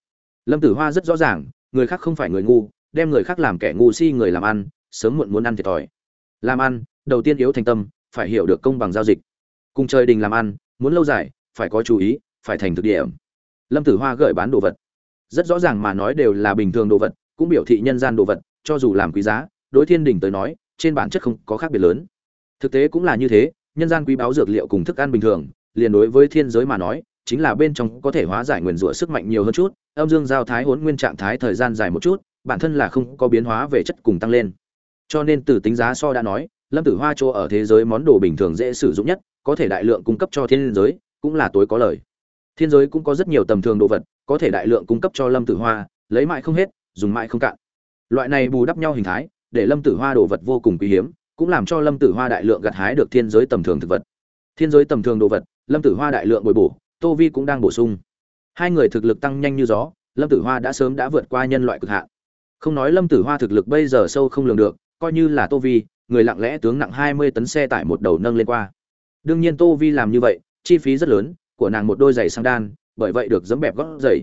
A: Lâm tử hoa rất rõ ràng, người khác không phải người ngu, đem người khác làm kẻ ngu si người làm ăn, sớm muộn muốn ăn thiệt thòi. Làm ăn, đầu tiên yếu thành tâm, phải hiểu được công bằng giao dịch. Cùng trời đình làm ăn, muốn lâu dài, phải có chú ý, phải thành thực điểm lâm tử hoa gợi bán đồ vật. Rất rõ ràng mà nói đều là bình thường đồ vật, cũng biểu thị nhân gian đồ vật, cho dù làm quý giá, đối thiên đình tới nói, trên bản chất không có khác biệt lớn. Thực tế cũng là như thế nhân gian quý báo dược liệu cùng thức ăn bình thường, liền đối với thiên giới mà nói, chính là bên trong có thể hóa giải nguyền rủa sức mạnh nhiều hơn chút, âm dương giao thái hỗn nguyên trạng thái thời gian dài một chút, bản thân là không có biến hóa về chất cùng tăng lên. Cho nên từ tính giá so đã nói, lâm tử hoa chỗ ở thế giới món đồ bình thường dễ sử dụng nhất, có thể đại lượng cung cấp cho thiên giới, cũng là tối có lời. Thiên giới cũng có rất nhiều tầm thường đồ vật, có thể đại lượng cung cấp cho lâm tử hoa, lấy mãi không hết, dùng mãi không cạn. Loại này bù đắp nhau hình thái, để lâm tử hoa đồ vật vô cùng quý hiếm cũng làm cho lâm tử hoa đại lượng gặt hái được thiên giới tầm thường thực vật. Thiên giới tầm thường đồ vật, lâm tử hoa đại lượng bồi bổ, tô vi cũng đang bổ sung. Hai người thực lực tăng nhanh như gió, lâm tử hoa đã sớm đã vượt qua nhân loại cực hạn. Không nói lâm tử hoa thực lực bây giờ sâu không lường được, coi như là tô vi, người lặng lẽ tướng nặng hai mươi tấn xe tải một đầu nâng lên qua. Đương nhiên tô vi làm như vậy, chi phí rất lớn, của nàng một đôi giày sang đan, bởi vậy được dấm bẹp gót giày.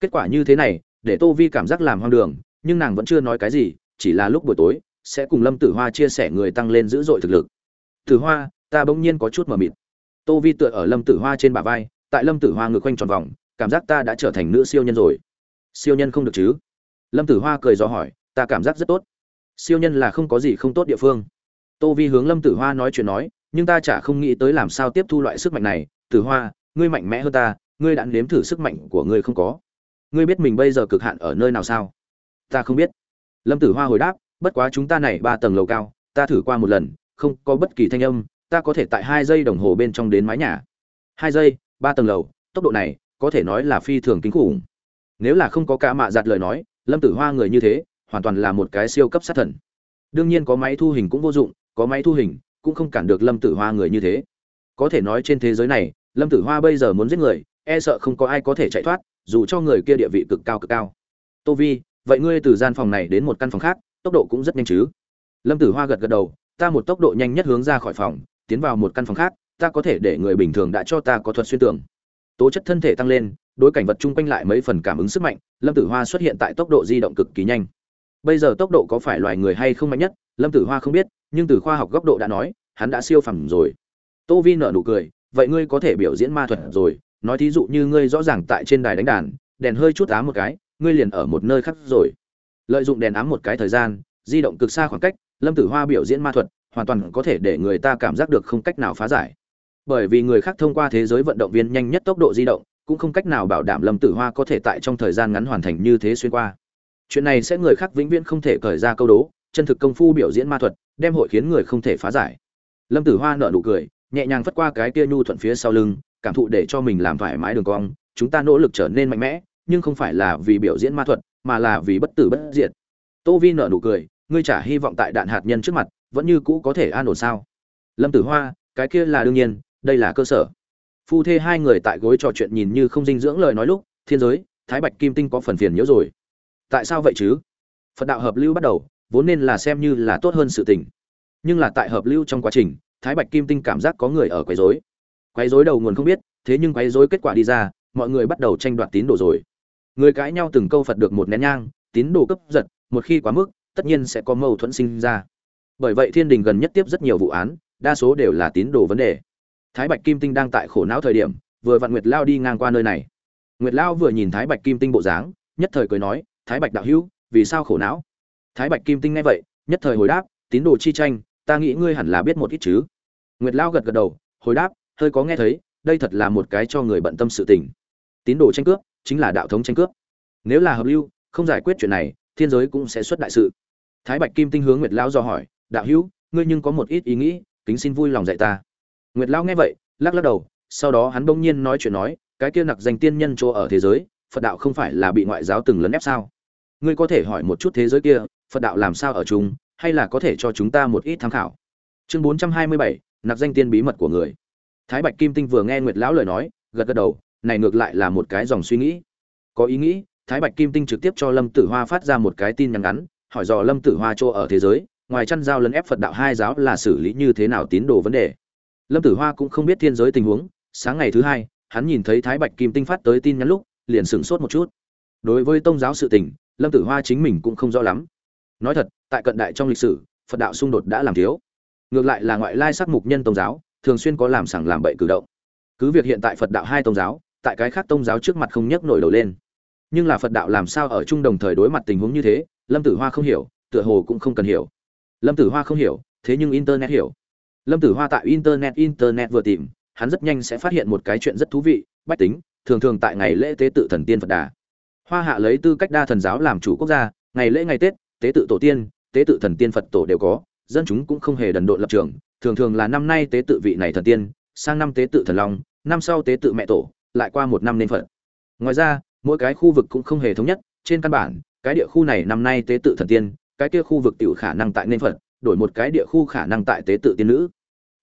A: Kết quả như thế này, để tô vi cảm giác làm hoang đường, nhưng nàng vẫn chưa nói cái gì, chỉ là lúc buổi tối sẽ cùng lâm tử hoa chia sẻ người tăng lên dữ dội thực lực. Tử hoa, ta bỗng nhiên có chút mờ mịt. Tô vi tựa ở lâm tử hoa trên bả vai, tại lâm tử hoa ngược quanh tròn vòng, cảm giác ta đã trở thành nữ siêu nhân rồi. Siêu nhân không được chứ? Lâm tử hoa cười dò hỏi, ta cảm giác rất tốt. Siêu nhân là không có gì không tốt địa phương. Tô vi hướng lâm tử hoa nói chuyện nói, nhưng ta chả không nghĩ tới làm sao tiếp thu loại sức mạnh này. Tử hoa, ngươi mạnh mẽ hơn ta, ngươi đã nếm thử sức mạnh của ngươi không có. Ngươi biết mình bây giờ cực hạn ở nơi nào sao? Ta không biết. Lâm tử hoa hồi đáp bất quá chúng ta này ba tầng lầu cao, ta thử qua một lần, không có bất kỳ thanh âm, ta có thể tại hai giây đồng hồ bên trong đến mái nhà. Hai giây, ba tầng lầu, tốc độ này, có thể nói là phi thường kinh khủng. Nếu là không có cả mạ giặt lời nói, lâm tử hoa người như thế, hoàn toàn là một cái siêu cấp sát thần. Đương nhiên có máy thu hình cũng vô dụng, có máy thu hình, cũng không cản được lâm tử hoa người như thế. Có thể nói trên thế giới này, lâm tử hoa bây giờ muốn giết người e sợ không có ai có thể chạy thoát, dù cho người kia địa vị cực cao cực cao. Tô vi, vậy ngươi từ gian phòng này đến một căn phòng khác tốc độ cũng rất nhanh chứ. Lâm tử hoa gật gật đầu, ta một tốc độ nhanh nhất hướng ra khỏi phòng, tiến vào một căn phòng khác, ta có thể để người bình thường đã cho ta có thuật xuyên tưởng tố chất thân thể tăng lên, đối cảnh vật chung quanh lại mấy phần cảm ứng sức mạnh, lâm tử hoa xuất hiện tại tốc độ di động cực kỳ nhanh. Bây giờ tốc độ có phải loài người hay không mạnh nhất, lâm tử hoa không biết, nhưng từ khoa học góc độ đã nói, hắn đã siêu phẩm rồi. Tô vi nở nụ cười, vậy ngươi có thể biểu diễn ma thuật rồi, nói thí dụ như ngươi rõ ràng tại trên đài đánh đàn, đèn hơi chút ám một cái, ngươi liền ở một nơi khác rồi lợi dụng đèn ám một cái thời gian, di động cực xa khoảng cách, lâm tử hoa biểu diễn ma thuật, hoàn toàn có thể để người ta cảm giác được không cách nào phá giải. Bởi vì người khác thông qua thế giới vận động viên nhanh nhất tốc độ di động, cũng không cách nào bảo đảm lâm tử hoa có thể tại trong thời gian ngắn hoàn thành như thế xuyên qua. Chuyện này sẽ người khác vĩnh viễn không thể cởi ra câu đố, chân thực công phu biểu diễn ma thuật, đem hội khiến người không thể phá giải. Lâm tử hoa nở nụ cười, nhẹ nhàng phất qua cái kia nhu thuận phía sau lưng, cảm thụ để cho mình làm thoải mái đường cong, chúng ta nỗ lực trở nên mạnh mẽ, nhưng không phải là vì biểu diễn ma thuật mà là vì bất tử bất diệt. Tô vi nở nụ cười, ngươi chả hy vọng tại đạn hạt nhân trước mặt, vẫn như cũ có thể an ổn sao? Lâm tử hoa, cái kia là đương nhiên, đây là cơ sở. Phu thê hai người tại gối trò chuyện nhìn như không dinh dưỡng lời nói lúc, thiên giới, thái bạch kim tinh có phần phiền nhiễu rồi. Tại sao vậy chứ? Phật đạo hợp lưu bắt đầu, vốn nên là xem như là tốt hơn sự tình. Nhưng là tại hợp lưu trong quá trình, thái bạch kim tinh cảm giác có người ở quấy rối. Quấy rối đầu nguồn không biết, thế nhưng quấy rối kết quả đi ra, mọi người bắt đầu tranh đoạt tín đồ rồi người cãi nhau từng câu phật được một nén nhang, tín đồ cấp giật, một khi quá mức, tất nhiên sẽ có mâu thuẫn sinh ra. Bởi vậy thiên đình gần nhất tiếp rất nhiều vụ án, đa số đều là tín đồ vấn đề. Thái bạch kim tinh đang tại khổ não thời điểm, vừa vặn nguyệt lao đi ngang qua nơi này. Nguyệt lao vừa nhìn thái bạch kim tinh bộ dáng, nhất thời cười nói, thái bạch đạo hữu, vì sao khổ não? Thái bạch kim tinh nghe vậy, nhất thời hồi đáp, tín đồ chi tranh, ta nghĩ ngươi hẳn là biết một ít chứ. Nguyệt lao gật gật đầu, hồi đáp, hơi có nghe thấy, đây thật là một cái cho người bận tâm sự tình. Tín đồ tranh cướp chính là đạo thống tranh cướp. Nếu là hợp lưu, không giải quyết chuyện này, thiên giới cũng sẽ xuất đại sự. Thái bạch kim tinh hướng nguyệt lão do hỏi, đạo hữu, ngươi nhưng có một ít ý nghĩ, kính xin vui lòng dạy ta. Nguyệt lão nghe vậy, lắc lắc đầu, sau đó hắn bỗng nhiên nói chuyện nói, cái kia nặc danh tiên nhân chỗ ở thế giới, phật đạo không phải là bị ngoại giáo từng lấn ép sao? Ngươi có thể hỏi một chút thế giới kia, phật đạo làm sao ở chung, hay là có thể cho chúng ta một ít tham khảo? Chương bốn trăm hai mươi bảy, nặc danh tiên bí mật của người. Thái bạch kim tinh vừa nghe nguyệt lão lời nói, gật gật đầu này ngược lại là một cái dòng suy nghĩ. Có ý nghĩ, thái bạch kim tinh trực tiếp cho lâm tử hoa phát ra một cái tin nhắn ngắn, hỏi dò lâm tử hoa chỗ ở thế giới, ngoài chăn giao lấn ép phật đạo hai giáo là xử lý như thế nào tín đồ vấn đề. Lâm tử hoa cũng không biết thiên giới tình huống, sáng ngày thứ hai, hắn nhìn thấy thái bạch kim tinh phát tới tin nhắn lúc, liền sửng sốt một chút. Đối với tôn giáo sự tình, lâm tử hoa chính mình cũng không rõ lắm. Nói thật, tại cận đại trong lịch sử, phật đạo xung đột đã làm thiếu. Ngược lại là ngoại lai sắc mục nhân tôn giáo, thường xuyên có làm sảng làm bậy cử động. Cứ việc hiện tại phật đạo hai tôn giáo tại cái khác tôn giáo trước mặt không nhấc nổi đầu lên. Nhưng là phật đạo làm sao ở chung đồng thời đối mặt tình huống như thế, lâm tử hoa không hiểu, tựa hồ cũng không cần hiểu. Lâm tử hoa không hiểu, thế nhưng internet hiểu. Lâm tử hoa tại internet internet vừa tìm, hắn rất nhanh sẽ phát hiện một cái chuyện rất thú vị, bách tính, thường thường tại ngày lễ tế tự thần tiên phật đà. Hoa hạ lấy tư cách đa thần giáo làm chủ quốc gia, ngày lễ ngày tết, tế tự tổ tiên, tế tự thần tiên phật tổ đều có, dân chúng cũng không hề đần độn lập trường, thường thường là năm nay tế tự vị này thần tiên, sang năm tế tự thần long, năm sau tế tự mẹ tổ lại qua một năm nên phận. ngoài ra mỗi cái khu vực cũng không hề thống nhất trên căn bản cái địa khu này năm nay tế tự thần tiên cái kia khu vực tiểu khả năng tại nên phận, đổi một cái địa khu khả năng tại tế tự tiên nữ.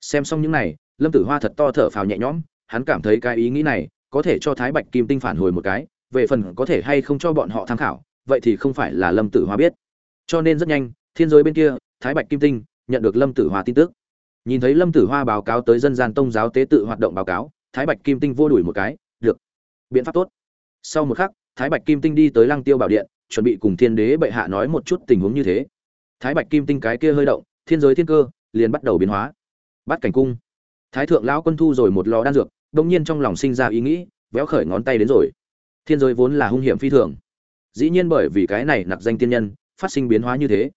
A: Xem xong những này lâm tử hoa thật to thở phào nhẹ nhõm hắn cảm thấy cái ý nghĩ này có thể cho thái bạch kim tinh phản hồi một cái về phần có thể hay không cho bọn họ tham khảo vậy thì không phải là lâm tử hoa biết. Cho nên rất nhanh thiên giới bên kia thái bạch kim tinh nhận được lâm tử hoa tin tức. Nhìn thấy lâm tử hoa báo cáo tới dân gian tông giáo tế tự hoạt động báo cáo thái bạch kim tinh vô đuổi một cái, được. Biện pháp tốt. Sau một khắc, thái bạch kim tinh đi tới lăng tiêu bảo điện, chuẩn bị cùng thiên đế bệ hạ nói một chút tình huống như thế. Thái bạch kim tinh cái kia hơi động, thiên giới thiên cơ, liền bắt đầu biến hóa. Bắt cảnh cung. Thái thượng lão quân thu rồi một lò đan dược đông nhiên trong lòng sinh ra ý nghĩ, véo khởi ngón tay đến rồi. Thiên giới vốn là hung hiểm phi thường. Dĩ nhiên bởi vì cái này nặc danh tiên nhân, phát sinh biến hóa như thế.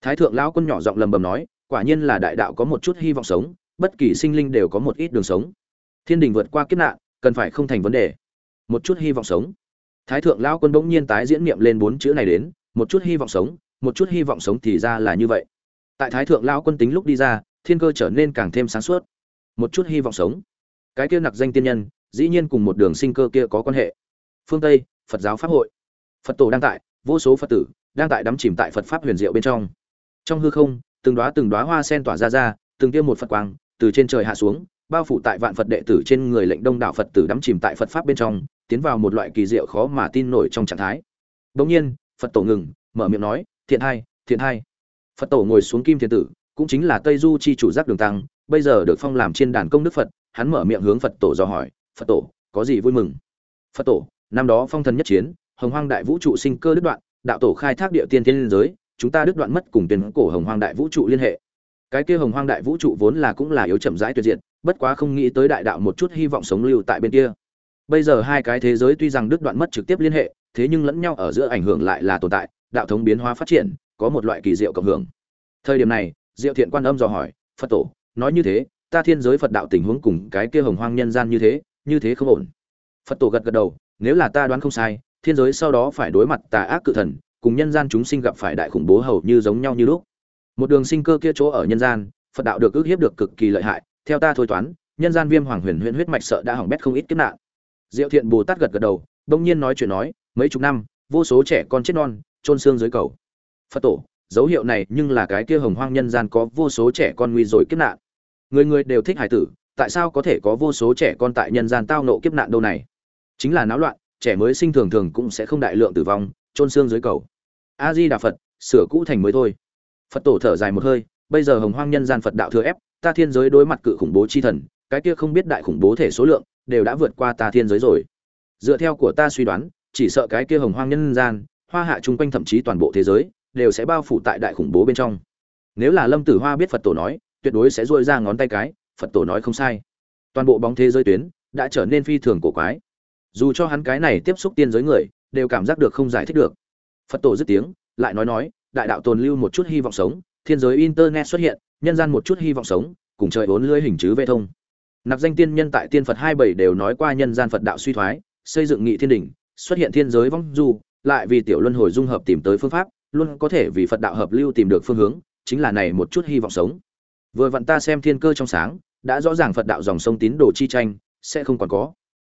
A: Thái thượng lão quân nhỏ giọng lầm bầm nói, quả nhiên là đại đạo có một chút hy vọng sống, bất kỳ sinh linh đều có một ít đường sống thiên đình vượt qua kiếp nạn, cần phải không thành vấn đề. Một chút hy vọng sống. Thái thượng lão quân bỗng nhiên tái diễn niệm lên bốn chữ này đến, một chút hy vọng sống, một chút hy vọng sống thì ra là như vậy. Tại thái thượng lão quân tính lúc đi ra, thiên cơ trở nên càng thêm sáng suốt. Một chút hy vọng sống. Cái kia nặc danh tiên nhân, dĩ nhiên cùng một đường sinh cơ kia có quan hệ. Phương tây, phật giáo pháp hội. Phật tổ đang tại, vô số phật tử đang tại đắm chìm tại phật pháp huyền diệu bên trong. Trong hư không, từng đóa từng đóa hoa sen tỏa ra ra, từng tiêm một phật quang từ trên trời hạ xuống bao phủ tại vạn phật đệ tử trên người lệnh đông đảo phật tử đắm chìm tại phật pháp bên trong, tiến vào một loại kỳ diệu khó mà tin nổi trong trạng thái. Bỗng nhiên, phật tổ ngừng, mở miệng nói, thiện hai thiện hai. Phật tổ ngồi xuống kim thiên tử, cũng chính là tây du chi chủ giác đường tăng, bây giờ được phong làm trên đàn công đức phật, hắn mở miệng hướng phật tổ dò hỏi, phật tổ, có gì vui mừng? Phật tổ, năm đó phong thần nhất chiến, hồng hoang đại vũ trụ sinh cơ đứt đoạn, đạo tổ khai thác địa tiên thiên liên giới, chúng ta đứt đoạn mất cùng tiền cổ hồng hoang đại vũ trụ liên hệ. Cái kia hồng hoang đại vũ trụ vốn là cũng là yếu chậm rãi tuyệt diện bất quá không nghĩ tới đại đạo một chút hy vọng sống lưu tại bên kia. Bây giờ hai cái thế giới tuy rằng đứt đoạn mất trực tiếp liên hệ, thế nhưng lẫn nhau ở giữa ảnh hưởng lại là tồn tại, đạo thống biến hóa phát triển, có một loại kỳ diệu cộng hưởng. Thời điểm này, diệu thiện quan âm dò hỏi, phật tổ, nói như thế, ta thiên giới phật đạo tình huống cùng cái kia hồng hoang nhân gian như thế như thế không ổn? Phật tổ gật gật đầu, nếu là ta đoán không sai, thiên giới sau đó phải đối mặt tà ác cự thần, cùng nhân gian chúng sinh gặp phải đại khủng bố hầu như giống nhau như lúc. Một đường sinh cơ kia chỗ ở nhân gian, phật đạo được ước hiếp được cực kỳ lợi hại theo ta thôi toán, nhân gian viêm hoàng huyền huyền huyết mạch sợ đã hỏng bét không ít kiếp nạn. Diệu thiện bồ tát gật gật đầu, đông nhiên nói chuyện nói, mấy chục năm, vô số trẻ con chết non trôn xương dưới cầu. Phật tổ, dấu hiệu này nhưng là cái kia hồng hoang nhân gian có vô số trẻ con nguy rồi kiếp nạn. Người người đều thích hải tử, tại sao có thể có vô số trẻ con tại nhân gian tao nộ kiếp nạn đâu này? Chính là náo loạn, trẻ mới sinh thường thường cũng sẽ không đại lượng tử vong trôn xương dưới cầu. A di đà phật, sửa cũ thành mới thôi. Phật tổ thở dài một hơi, bây giờ hồng hoang nhân gian phật đạo thừa ép ta thiên giới đối mặt cự khủng bố chi thần, cái kia không biết đại khủng bố thể số lượng, đều đã vượt qua ta thiên giới rồi. Dựa theo của ta suy đoán, chỉ sợ cái kia hồng hoang nhân gian, hoa hạ chung quanh thậm chí toàn bộ thế giới, đều sẽ bao phủ tại đại khủng bố bên trong. Nếu là lâm tử hoa biết phật tổ nói, tuyệt đối sẽ rũa ra ngón tay cái, phật tổ nói không sai. Toàn bộ bóng thế giới tuyến, đã trở nên phi thường cổ quái. Dù cho hắn cái này tiếp xúc tiên giới người, đều cảm giác được không giải thích được. Phật tổ dứt tiếng, lại nói nói, đại đạo tồn lưu một chút hy vọng sống, thiên giới internet xuất hiện nhân gian một chút hy vọng sống, cùng trời bốn lưỡi hình chứ vệ thông. Nạp danh tiên nhân tại tiên phật hai bảy đều nói qua nhân gian phật đạo suy thoái, xây dựng nghị thiên đình xuất hiện thiên giới vong du, lại vì tiểu luân hồi dung hợp tìm tới phương pháp, luôn có thể vì phật đạo hợp lưu tìm được phương hướng, chính là này một chút hy vọng sống. Vừa vặn ta xem thiên cơ trong sáng, đã rõ ràng phật đạo dòng sông tín đồ chi tranh, sẽ không còn có.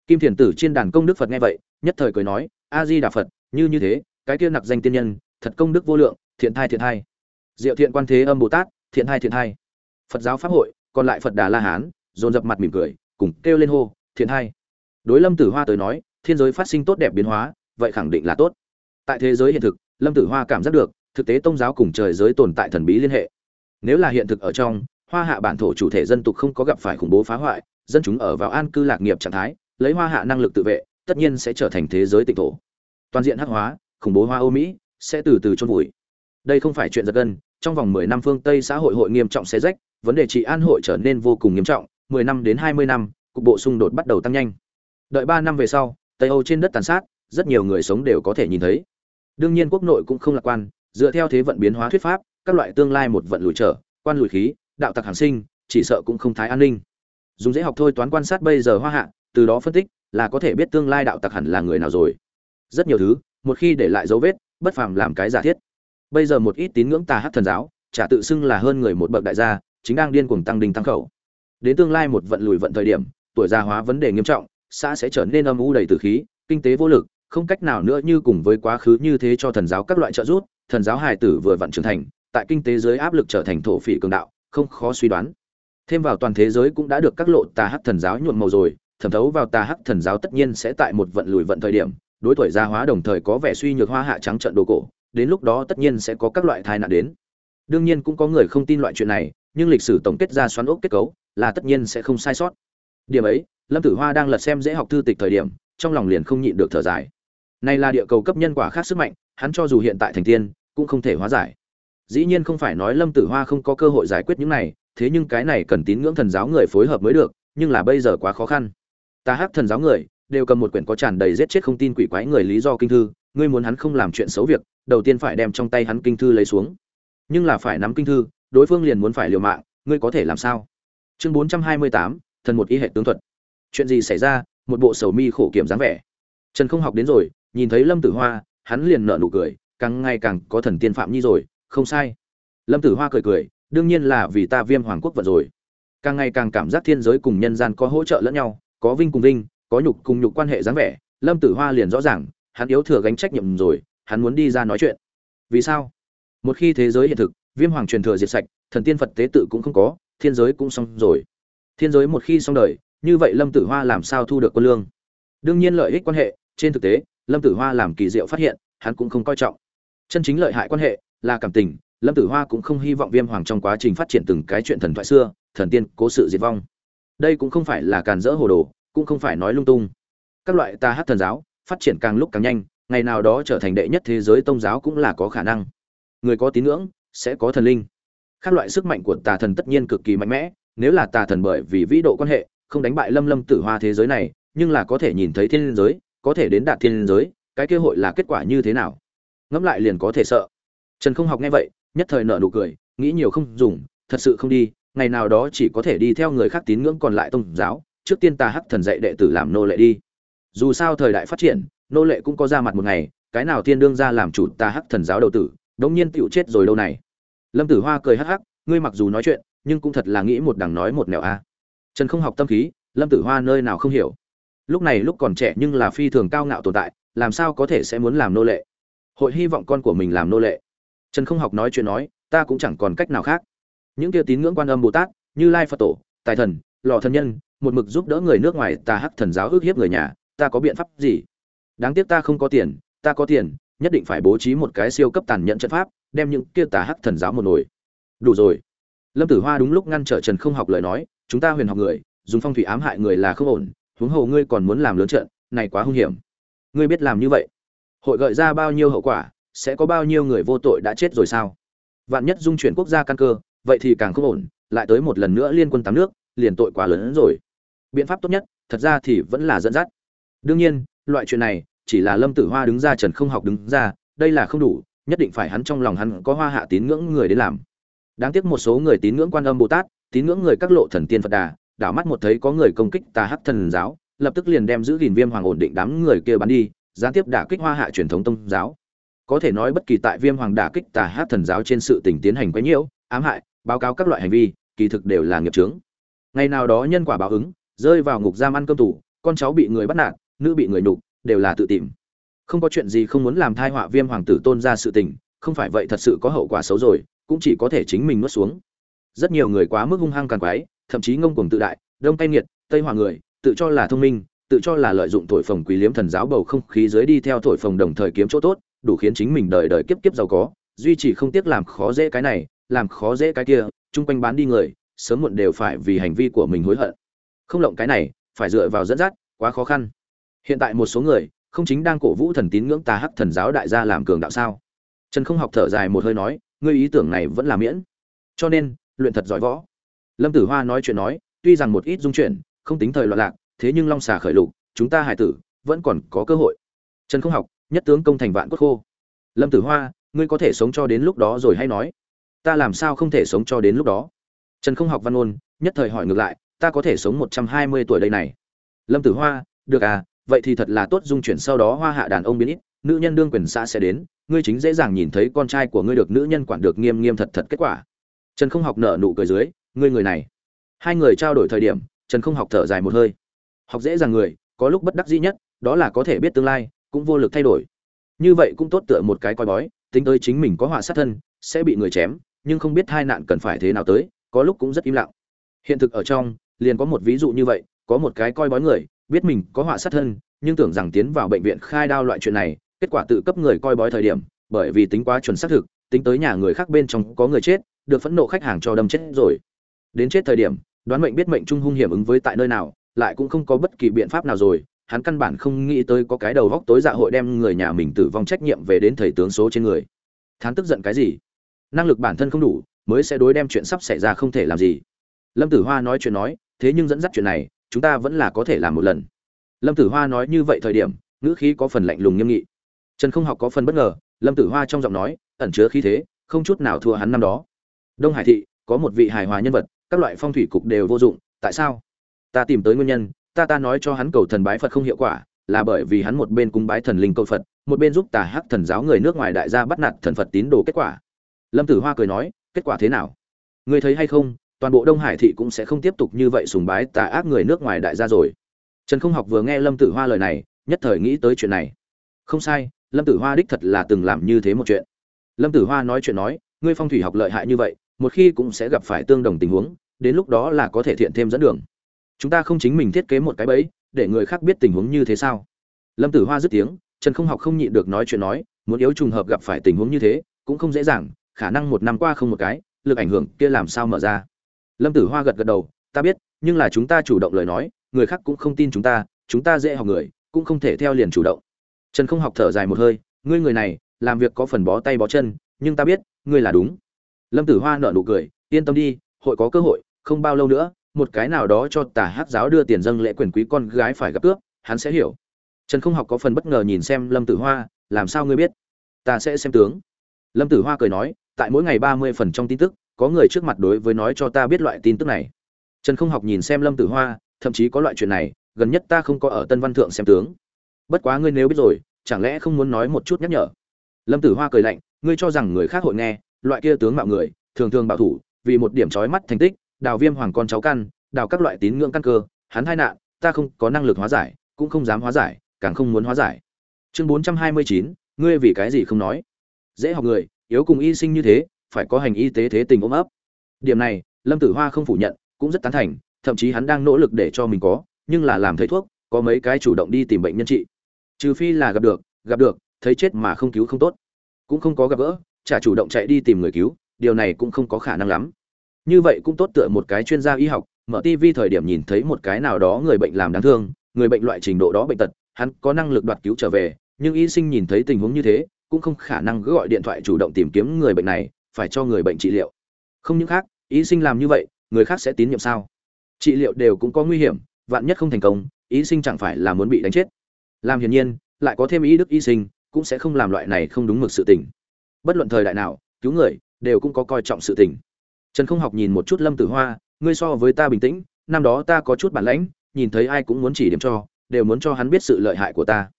A: Kim thiền tử trên đàn công đức phật nghe vậy, nhất thời cười nói a di đà phật, như như thế, cái kia nặc danh tiên nhân, thật công đức vô lượng, thiện thai thiện thai. Diệu thiện quan thế âm bồ tát thiện hai thiện hai. Phật giáo pháp hội còn lại phật đà la hán dồn dập mặt mỉm cười cùng kêu lên hô thiện hai. Đối lâm tử hoa tới nói thiên giới phát sinh tốt đẹp biến hóa vậy khẳng định là tốt. Tại thế giới hiện thực lâm tử hoa cảm giác được thực tế tôn giáo cùng trời giới tồn tại thần bí liên hệ. Nếu là hiện thực ở trong hoa hạ bản thổ chủ thể dân tộc không có gặp phải khủng bố phá hoại dân chúng ở vào an cư lạc nghiệp trạng thái lấy hoa hạ năng lực tự vệ tất nhiên sẽ trở thành thế giới tịnh thổ. Toàn diện hắc hóa khủng bố hoa Âu Mỹ sẽ từ từ chôn vùi. Đây không phải chuyện giật gân, trong vòng 10 năm phương Tây xã hội hội nghiêm trọng xé rách, vấn đề trị an hội trở nên vô cùng nghiêm trọng, 10 năm đến 20 năm, cục bộ xung đột bắt đầu tăng nhanh. Đợi 3 năm về sau, Tây Âu trên đất tàn sát, rất nhiều người sống đều có thể nhìn thấy. Đương nhiên quốc nội cũng không lạc quan, dựa theo thế vận biến hóa thuyết pháp, các loại tương lai một vận lùi trở, quan lùi khí, đạo tặc hàng sinh, chỉ sợ cũng không thái an ninh. Dùng dễ học thôi toán quan sát bây giờ hoa hạ, từ đó phân tích, là có thể biết tương lai đạo tặc hẳn là người nào rồi. Rất nhiều thứ, một khi để lại dấu vết bất phàm làm cái giả thiết bây giờ một ít tín ngưỡng tà hắc thần giáo trả tự xưng là hơn người một bậc đại gia, chính đang điên cuồng tăng đình tăng khẩu. Đến tương lai một vận lùi vận thời điểm, tuổi già hóa vấn đề nghiêm trọng, xã sẽ trở nên âm u đầy tử khí, kinh tế vô lực, không cách nào nữa như cùng với quá khứ như thế cho thần giáo các loại trợ giúp, thần giáo hài tử vừa vận trưởng thành, tại kinh tế dưới áp lực trở thành thổ phỉ cường đạo, không khó suy đoán. Thêm vào toàn thế giới cũng đã được các lộ tà hắc thần giáo nhuộm màu rồi, thẩm thấu vào tà hắc thần giáo tất nhiên sẽ tại một vận lùi vận thời điểm, đối tuổi gia hóa đồng thời có vẻ suy nhược hoa hạ trắng trận đồ cổ đến lúc đó tất nhiên sẽ có các loại tai nạn đến. Đương nhiên cũng có người không tin loại chuyện này, nhưng lịch sử tổng kết ra xoắn ốc kết cấu là tất nhiên sẽ không sai sót. Điểm ấy, lâm tử hoa đang lật xem dễ học thư tịch thời điểm, trong lòng liền không nhịn được thở dài. Này là địa cầu cấp nhân quả khác sức mạnh, hắn cho dù hiện tại thành tiên, cũng không thể hóa giải. Dĩ nhiên không phải nói lâm tử hoa không có cơ hội giải quyết những này, thế nhưng cái này cần tín ngưỡng thần giáo người phối hợp mới được, nhưng là bây giờ quá khó khăn. Ta hắc thần giáo người đều cầm một quyển có tràn đầy giết chết không tin quỷ quái người lý do kinh thư, ngươi muốn hắn không làm chuyện xấu việc, đầu tiên phải đem trong tay hắn kinh thư lấy xuống. Nhưng là phải nắm kinh thư, đối phương liền muốn phải liều mạng, ngươi có thể làm sao? Chương bốn trăm hai mươi tám, thần một y hệ tướng thuật. Chuyện gì xảy ra? Một bộ sầu mi khổ kiểm dáng vẻ. Trần không học đến rồi, nhìn thấy lâm tử hoa, hắn liền nở nụ cười, càng ngày càng có thần tiên phạm nhi rồi, không sai. Lâm tử hoa cười cười, đương nhiên là vì ta viêm hoàng quốc vận rồi. Càng ngày càng cảm giác thiên giới cùng nhân gian có hỗ trợ lẫn nhau, có vinh cùng vinh có nhục cùng nhục quan hệ dáng vẻ, lâm tử hoa liền rõ ràng, hắn yếu thừa gánh trách nhiệm rồi, hắn muốn đi ra nói chuyện. Vì sao? Một khi thế giới hiện thực, viêm hoàng truyền thừa diệt sạch, thần tiên phật tế tự cũng không có, thiên giới cũng xong rồi. Thiên giới một khi xong đời, như vậy lâm tử hoa làm sao thu được quân lương? Đương nhiên lợi ích quan hệ, trên thực tế, lâm tử hoa làm kỳ diệu phát hiện, hắn cũng không coi trọng. Chân chính lợi hại quan hệ, là cảm tình, lâm tử hoa cũng không hy vọng viêm hoàng trong quá trình phát triển từng cái chuyện thần thoại xưa, thần tiên cố sự diệt vong. Đây cũng không phải là càn rỡ hồ đồ cũng không phải nói lung tung. Các loại ta hát thần giáo, phát triển càng lúc càng nhanh, ngày nào đó trở thành đệ nhất thế giới tôn giáo cũng là có khả năng. Người có tín ngưỡng, sẽ có thần linh. Các loại sức mạnh của tà thần tất nhiên cực kỳ mạnh mẽ, nếu là tà thần bởi vì vĩ độ quan hệ, không đánh bại lâm lâm tử hoa thế giới này, nhưng là có thể nhìn thấy thiên giới, có thể đến đạt thiên giới, cái kế hội là kết quả như thế nào? Ngẫm lại liền có thể sợ. Trần không học nghe vậy, nhất thời nợ nụ cười, nghĩ nhiều không dùng, thật sự không đi, ngày nào đó chỉ có thể đi theo người khác tín ngưỡng còn lại tôn giáo trước tiên ta hắc thần dạy đệ tử làm nô lệ đi. Dù sao thời đại phát triển, nô lệ cũng có ra mặt một ngày, cái nào thiên đương ra làm chủ ta hắc thần giáo đầu tử, đống nhiên tựu chết rồi đâu này. Lâm tử hoa cười hắc hắc, ngươi mặc dù nói chuyện, nhưng cũng thật là nghĩ một đằng nói một nẻo a. Trần không học tâm khí, lâm tử hoa nơi nào không hiểu. Lúc này lúc còn trẻ nhưng là phi thường cao ngạo tồn tại, làm sao có thể sẽ muốn làm nô lệ? Hội hy vọng con của mình làm nô lệ. Trần không học nói chuyện nói, ta cũng chẳng còn cách nào khác. Những kia tín ngưỡng quan âm bồ tát, như lai phật tổ, tài thần, lò thần nhân một mực giúp đỡ người nước ngoài ta hắc thần giáo ước hiếp người nhà, ta có biện pháp gì? Đáng tiếc ta không có tiền, ta có tiền, nhất định phải bố trí một cái siêu cấp tàn nhẫn trận pháp, đem những kia tà hắc thần giáo một nồi. Đủ rồi. Lâm tử hoa đúng lúc ngăn trở trần không học lời nói, chúng ta huyền học người, dùng phong thủy ám hại người là không ổn, huống hồ ngươi còn muốn làm lớn trận, này quá hung hiểm. Ngươi biết làm như vậy, hội gợi ra bao nhiêu hậu quả, sẽ có bao nhiêu người vô tội đã chết rồi sao? Vạn nhất dung chuyển quốc gia căn cơ, vậy thì càng không ổn, lại tới một lần nữa liên quân tám nước, liền tội quá lớn hơn rồi biện pháp tốt nhất, thật ra thì vẫn là dẫn dắt. Đương nhiên, loại chuyện này, chỉ là lâm tử hoa đứng ra trần không học đứng ra, đây là không đủ, nhất định phải hắn trong lòng hắn có hoa hạ tín ngưỡng người đến làm. Đáng tiếc một số người tín ngưỡng quan âm bồ tát, tín ngưỡng người các lộ thần tiên phật đà, đảo mắt một thấy có người công kích tà hắc thần giáo, lập tức liền đem giữ gìn viêm hoàng ổn định đám người kia bắn đi, gián tiếp đả kích hoa hạ truyền thống tôn giáo. Có thể nói bất kỳ tại viêm hoàng đả kích tà hát thần giáo trên sự tình tiến hành quấy nhiễu ám hại, báo cáo các loại hành vi, kỳ thực đều là nghiệp trướng ngày nào đó nhân quả báo ứng rơi vào ngục giam ăn cơm tủ con cháu bị người bắt nạt, nữ bị người nhục, đều là tự tìm. Không có chuyện gì không muốn làm thai họa viêm hoàng tử tôn ra sự tình, không phải vậy thật sự có hậu quả xấu rồi, cũng chỉ có thể chính mình nuốt xuống. Rất nhiều người quá mức hung hăng càng quái, thậm chí ngông cuồng tự đại, đông tay nghiệt, tây hòa người, tự cho là thông minh, tự cho là lợi dụng thổi phồng quý liếm thần giáo bầu không khí dưới đi theo thổi phồng đồng thời kiếm chỗ tốt, đủ khiến chính mình đời đời kiếp kiếp giàu có, duy trì không tiếc làm khó dễ cái này, làm khó dễ cái kia, chung quanh bán đi người, sớm muộn đều phải vì hành vi của mình hối hận không lộng cái này, phải dựa vào dẫn dắt, quá khó khăn. Hiện tại một số người, không chính đang cổ vũ thần tín ngưỡng tà hắc thần giáo đại gia làm cường đạo sao? Trần không học thở dài một hơi nói, ngươi ý tưởng này vẫn là miễn. Cho nên, luyện thật giỏi võ. Lâm tử hoa nói chuyện nói, tuy rằng một ít dung chuyển, không tính thời loạn lạc, thế nhưng long xà khởi lục, chúng ta hải tử, vẫn còn có cơ hội. Trần không học, nhất tướng công thành vạn cốt khô. Lâm tử hoa, ngươi có thể sống cho đến lúc đó rồi hay nói. Ta làm sao không thể sống cho đến lúc đó? Trần không học văn ôn nhất thời hỏi ngược lại ta có thể sống một trăm hai mươi tuổi đây này. Lâm tử hoa, được à vậy thì thật là tốt dung chuyển sau đó hoa hạ đàn ông biến ít, nữ nhân đương quyền xã sẽ đến, ngươi chính dễ dàng nhìn thấy con trai của ngươi được nữ nhân quản được nghiêm nghiêm thật thật kết quả. Trần không học nở nụ cười dưới, ngươi người này. Hai người trao đổi thời điểm, trần không học thở dài một hơi. Học dễ dàng người, có lúc bất đắc dĩ nhất, đó là có thể biết tương lai, cũng vô lực thay đổi. Như vậy cũng tốt tựa một cái coi bói, tính tới chính mình có họa sát thân, sẽ bị người chém, nhưng không biết hai nạn cần phải thế nào tới, có lúc cũng rất im lặng. Hiện thực ở trong liền có một ví dụ như vậy, có một cái coi bói người, biết mình có họa sát thân, nhưng tưởng rằng tiến vào bệnh viện khai đao loại chuyện này, kết quả tự cấp người coi bói thời điểm, bởi vì tính quá chuẩn xác thực, tính tới nhà người khác bên trong có người chết, được phẫn nộ khách hàng cho đâm chết rồi. Đến chết thời điểm, đoán mệnh biết mệnh trung hung hiểm ứng với tại nơi nào, lại cũng không có bất kỳ biện pháp nào rồi, hắn căn bản không nghĩ tới có cái đầu góc tối dạ hội đem người nhà mình tử vong trách nhiệm về đến thầy tướng số trên người. Thán tức giận cái gì? Năng lực bản thân không đủ, mới sẽ đối đem chuyện sắp xảy ra không thể làm gì. Lâm tử hoa nói chuyện nói thế nhưng dẫn dắt chuyện này, chúng ta vẫn là có thể làm một lần. Lâm tử hoa nói như vậy thời điểm, ngữ khí có phần lạnh lùng nghiêm nghị. Trần không học có phần bất ngờ, lâm tử hoa trong giọng nói, ẩn chứa khí thế, không chút nào thua hắn năm đó. Đông hải thị, có một vị hài hòa nhân vật, các loại phong thủy cục đều vô dụng, tại sao? Ta tìm tới nguyên nhân, ta ta nói cho hắn cầu thần bái phật không hiệu quả, là bởi vì hắn một bên cúng bái thần linh cầu phật, một bên giúp tà hắc thần giáo người nước ngoài đại gia bắt nạt thần phật tín đồ kết quả. Lâm tử hoa cười nói, kết quả thế nào? Người thấy hay không? Toàn bộ đông hải thị cũng sẽ không tiếp tục như vậy sùng bái tà ác người nước ngoài đại gia rồi. Trần không học vừa nghe lâm tử hoa lời này, nhất thời nghĩ tới chuyện này. Không sai, lâm tử hoa đích thật là từng làm như thế một chuyện. Lâm tử hoa nói chuyện nói, ngươi phong thủy học lợi hại như vậy, một khi cũng sẽ gặp phải tương đồng tình huống, đến lúc đó là có thể thiện thêm dẫn đường. Chúng ta không chính mình thiết kế một cái bẫy, để người khác biết tình huống như thế sao? Lâm tử hoa dứt tiếng, trần không học không nhịn được nói chuyện nói, muốn yếu trùng hợp gặp phải tình huống như thế, cũng không dễ dàng, khả năng một năm qua không một cái, lực ảnh hưởng kia làm sao mở ra? Lâm tử hoa gật gật đầu, ta biết, nhưng là chúng ta chủ động lời nói, người khác cũng không tin chúng ta chúng ta dễ học người, cũng không thể theo liền chủ động. Trần không học thở dài một hơi, ngươi người này, làm việc có phần bó tay bó chân, nhưng ta biết, ngươi là đúng. Lâm tử hoa nở nụ cười, yên tâm đi, hội có cơ hội, không bao lâu nữa, một cái nào đó cho tà hát giáo đưa tiền dâng lễ quyền quý con gái phải gặp cướp, hắn sẽ hiểu. Trần không học có phần bất ngờ nhìn xem lâm tử hoa, làm sao ngươi biết? Ta sẽ xem tướng. Lâm tử hoa cười nói, tại mỗi ngày ba mươi phần trong tin tức có người trước mặt đối với nói cho ta biết loại tin tức này. Trần không học nhìn xem lâm tử hoa, thậm chí có loại chuyện này, gần nhất ta không có ở tân văn thượng xem tướng. Bất quá ngươi nếu biết rồi, chẳng lẽ không muốn nói một chút nhắc nhở? Lâm tử hoa cười lạnh, ngươi cho rằng người khác hội nghe, loại kia tướng mạo người, thường thường bảo thủ, vì một điểm trói mắt thành tích, đào viêm hoàng con cháu căn, đào các loại tín ngưỡng căn cơ, hắn hai nạn, ta không có năng lực hóa giải, cũng không dám hóa giải, càng không muốn hóa giải. Chương bốn trăm hai mươi chín, ngươi vì cái gì không nói? Dễ học người, yếu cùng y sinh như thế phải có hành y tế thế tình ôm ấp. Điểm này, lâm tử hoa không phủ nhận, cũng rất tán thành, thậm chí hắn đang nỗ lực để cho mình có, nhưng là làm thầy thuốc, có mấy cái chủ động đi tìm bệnh nhân trị. Trừ phi là gặp được gặp được, thấy chết mà không cứu không tốt. Cũng không có gặp gỡ, chả chủ động chạy đi tìm người cứu, điều này cũng không có khả năng lắm. Như vậy cũng tốt tựa một cái chuyên gia y học, mở tv thời điểm nhìn thấy một cái nào đó người bệnh làm đáng thương, người bệnh loại trình độ đó bệnh tật, hắn có năng lực đoạt cứu trở về, nhưng y sinh nhìn thấy tình huống như thế, cũng không khả năng gọi điện thoại chủ động tìm kiếm người bệnh này phải cho người bệnh trị liệu. Không những khác ý sinh làm như vậy, người khác sẽ tín nhiệm sao? Trị liệu đều cũng có nguy hiểm, vạn nhất không thành công ý sinh chẳng phải là muốn bị đánh chết. Làm hiển nhiên, lại có thêm ý đức y sinh, cũng sẽ không làm loại này không đúng mực sự tình. Bất luận thời đại nào, cứu người, đều cũng có coi trọng sự tình. Trần không học nhìn một chút lâm tử hoa, ngươi so với ta bình tĩnh, năm đó ta có chút bản lãnh, nhìn thấy ai cũng muốn chỉ điểm cho, đều muốn cho hắn biết sự lợi hại của ta.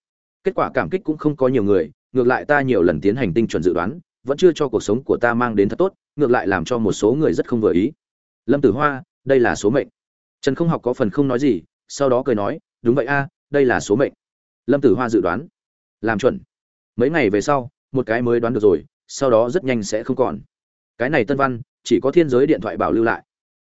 A: Kết quả cảm kích cũng không có nhiều người, ngược lại ta nhiều lần tiến hành tinh chuẩn dự đoán vẫn chưa cho cuộc sống của ta mang đến thật tốt ngược lại làm cho một số người rất không vừa ý. Lâm tử hoa đây là số mệnh. Trần không học có phần không nói gì sau đó cười nói đúng vậy a đây là số mệnh. Lâm tử hoa dự đoán. Làm chuẩn. Mấy ngày về sau một cái mới đoán được rồi sau đó rất nhanh sẽ không còn. Cái này tân văn chỉ có thiên giới điện thoại bảo lưu lại.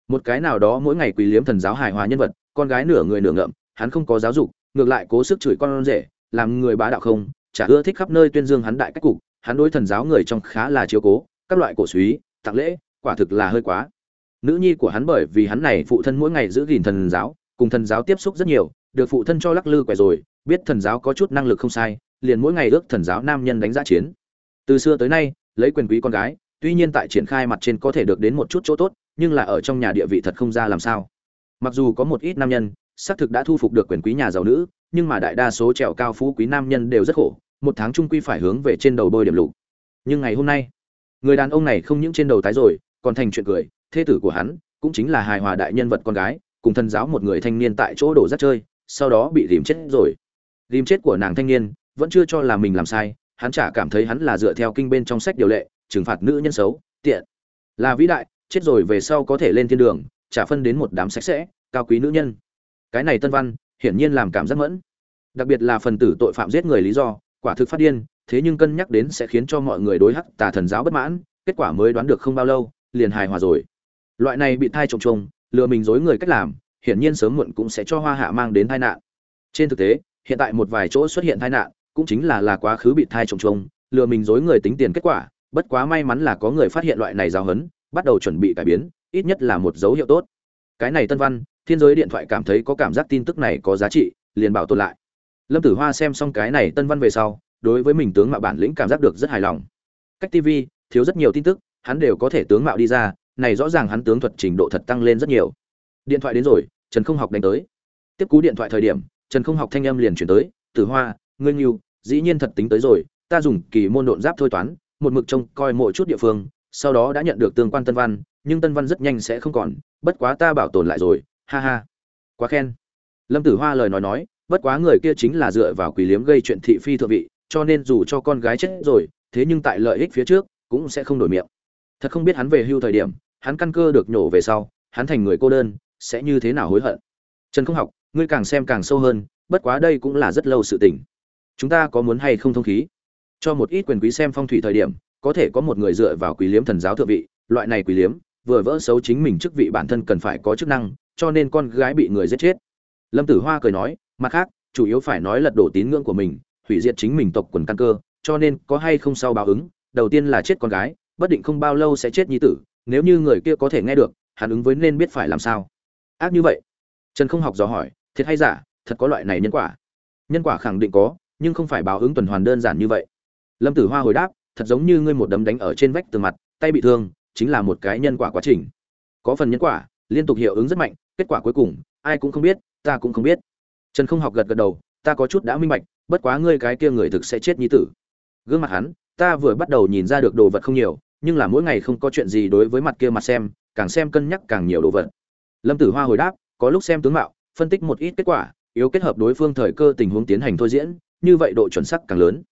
A: Một cái nào đó mỗi ngày quỳ liếm thần giáo hài hòa nhân vật con gái nửa người nửa ngậm, hắn không có giáo dục ngược lại cố sức chửi con rể làm người bá đạo không chả ưa thích khắp nơi tuyên dương hắn đại cách cục hắn đối thần giáo người trong khá là chiếu cố, các loại cổ suý, tặng lễ, quả thực là hơi quá. Nữ nhi của hắn bởi vì hắn này phụ thân mỗi ngày giữ gìn thần giáo, cùng thần giáo tiếp xúc rất nhiều, được phụ thân cho lắc lư quẻ rồi, biết thần giáo có chút năng lực không sai, liền mỗi ngày ước thần giáo nam nhân đánh giá chiến. Từ xưa tới nay, lấy quyền quý con gái, tuy nhiên tại triển khai mặt trên có thể được đến một chút chỗ tốt, nhưng là ở trong nhà địa vị thật không ra làm sao. Mặc dù có một ít nam nhân, xác thực đã thu phục được quyền quý nhà giàu nữ, nhưng mà đại đa số trèo cao phú quý nam nhân đều rất khổ một tháng trung quy phải hướng về trên đầu bôi điểm lục. Nhưng ngày hôm nay, người đàn ông này không những trên đầu tái rồi, còn thành chuyện cười, thê tử của hắn cũng chính là hài hòa đại nhân vật con gái, cùng thân giáo một người thanh niên tại chỗ đổ rác chơi, sau đó bị rìm chết rồi. Rìm chết của nàng thanh niên vẫn chưa cho là mình làm sai, hắn chả cảm thấy hắn là dựa theo kinh bên trong sách điều lệ, trừng phạt nữ nhân xấu, tiện. Là vĩ đại, chết rồi về sau có thể lên thiên đường, chả phân đến một đám sạch sẽ, cao quý nữ nhân. Cái này tân văn hiển nhiên làm cảm giác mẫn. Đặc biệt là phần tử tội phạm giết người lý do quả thực phát điên, thế nhưng cân nhắc đến sẽ khiến cho mọi người đối hắc tà thần giáo bất mãn, kết quả mới đoán được không bao lâu, liền hài hòa rồi. Loại này bị thai trồng trồng lừa mình dối người cách làm, hiển nhiên sớm muộn cũng sẽ cho hoa hạ mang đến tai nạn. Trên thực tế, hiện tại một vài chỗ xuất hiện tai nạn, cũng chính là là quá khứ bị thai trồng trồng lừa mình dối người tính tiền kết quả, bất quá may mắn là có người phát hiện loại này giáo hấn bắt đầu chuẩn bị cải biến, ít nhất là một dấu hiệu tốt. Cái này tân văn, thiên giới điện thoại cảm thấy có cảm giác tin tức này có giá trị, liền bảo tồn lại lâm tử hoa xem xong cái này tân văn về sau, đối với mình tướng mạo bản lĩnh cảm giác được rất hài lòng. Cách tv thiếu rất nhiều tin tức, hắn đều có thể tướng mạo đi ra, này rõ ràng hắn tướng thuật trình độ thật tăng lên rất nhiều. Điện thoại đến rồi, trần không học đánh tới. Tiếp cú điện thoại thời điểm, trần không học thanh âm liền chuyển tới, tử hoa, ngươi nghiêu dĩ nhiên thật tính tới rồi, ta dùng kỳ môn độn giáp thôi toán, một mực trông coi mỗi chút địa phương, sau đó đã nhận được tương quan tân văn, nhưng tân văn rất nhanh sẽ không còn, bất quá ta bảo tồn lại rồi, ha ha. Quá khen. Lâm tử hoa lời nói nói bất quá người kia chính là dựa vào quỷ liếm gây chuyện thị phi thượng vị, cho nên dù cho con gái chết rồi, thế nhưng tại lợi ích phía trước, cũng sẽ không đổi miệng. Thật không biết hắn về hưu thời điểm, hắn căn cơ được nhổ về sau, hắn thành người cô đơn, sẽ như thế nào hối hận. Trần không học, ngươi càng xem càng sâu hơn, bất quá đây cũng là rất lâu sự tình. Chúng ta có muốn hay không thông khí? Cho một ít quyền quý xem phong thủy thời điểm, có thể có một người dựa vào quý liếm thần giáo thượng vị, loại này quý liếm, vừa vỡ xấu chính mình chức vị bản thân cần phải có chức năng, cho nên con gái bị người giết chết. Lâm tử hoa cười nói mặt khác, chủ yếu phải nói lật đổ tín ngưỡng của mình, hủy diệt chính mình tộc quần căn cơ, cho nên có hay không sau báo ứng, đầu tiên là chết con gái, bất định không bao lâu sẽ chết nhi tử, nếu như người kia có thể nghe được, hắn ứng với nên biết phải làm sao. Ác như vậy. Trần không học dò hỏi, thiệt hay giả, thật có loại này nhân quả? Nhân quả khẳng định có, nhưng không phải báo ứng tuần hoàn đơn giản như vậy. Lâm tử hoa hồi đáp, thật giống như ngươi một đấm đánh ở trên vách từ mặt, tay bị thương, chính là một cái nhân quả quá trình. Có phần nhân quả, liên tục hiệu ứng rất mạnh, kết quả cuối cùng, ai cũng không biết, ta cũng không biết trần không học gật gật đầu, ta có chút đã minh bạch, bất quá ngươi cái kia người thực sẽ chết như tử. Gương mặt hắn, ta vừa bắt đầu nhìn ra được đồ vật không nhiều, nhưng là mỗi ngày không có chuyện gì đối với mặt kia mặt xem, càng xem cân nhắc càng nhiều đồ vật. Lâm tử hoa hồi đáp, có lúc xem tướng mạo, phân tích một ít kết quả, yếu kết hợp đối phương thời cơ tình huống tiến hành thôi diễn, như vậy độ chuẩn sắc càng lớn.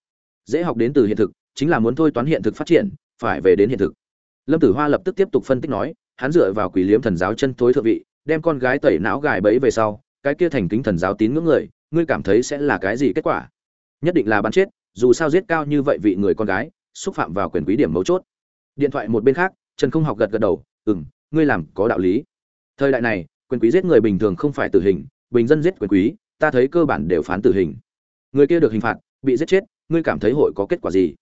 A: Dễ học đến từ hiện thực, chính là muốn thôi toán hiện thực phát triển, phải về đến hiện thực. Lâm tử hoa lập tức tiếp tục phân tích nói, hắn dựa vào quỷ liếm thần giáo chân tối thượng vị, đem con gái tẩy não gài bẫy về sau cái kia thành kính thần giáo tín ngưỡng người, ngươi cảm thấy sẽ là cái gì kết quả? Nhất định là bắn chết, dù sao giết cao như vậy vị người con gái, xúc phạm vào quyền quý điểm mấu chốt. Điện thoại một bên khác, trần không học gật gật đầu ừ m ngươi làm có đạo lý. Thời đại này, quyền quý giết người bình thường không phải tử hình, bình dân giết quyền quý, ta thấy cơ bản đều phán tử hình. Người kia được hình phạt, bị giết chết, ngươi cảm thấy hội có kết quả gì?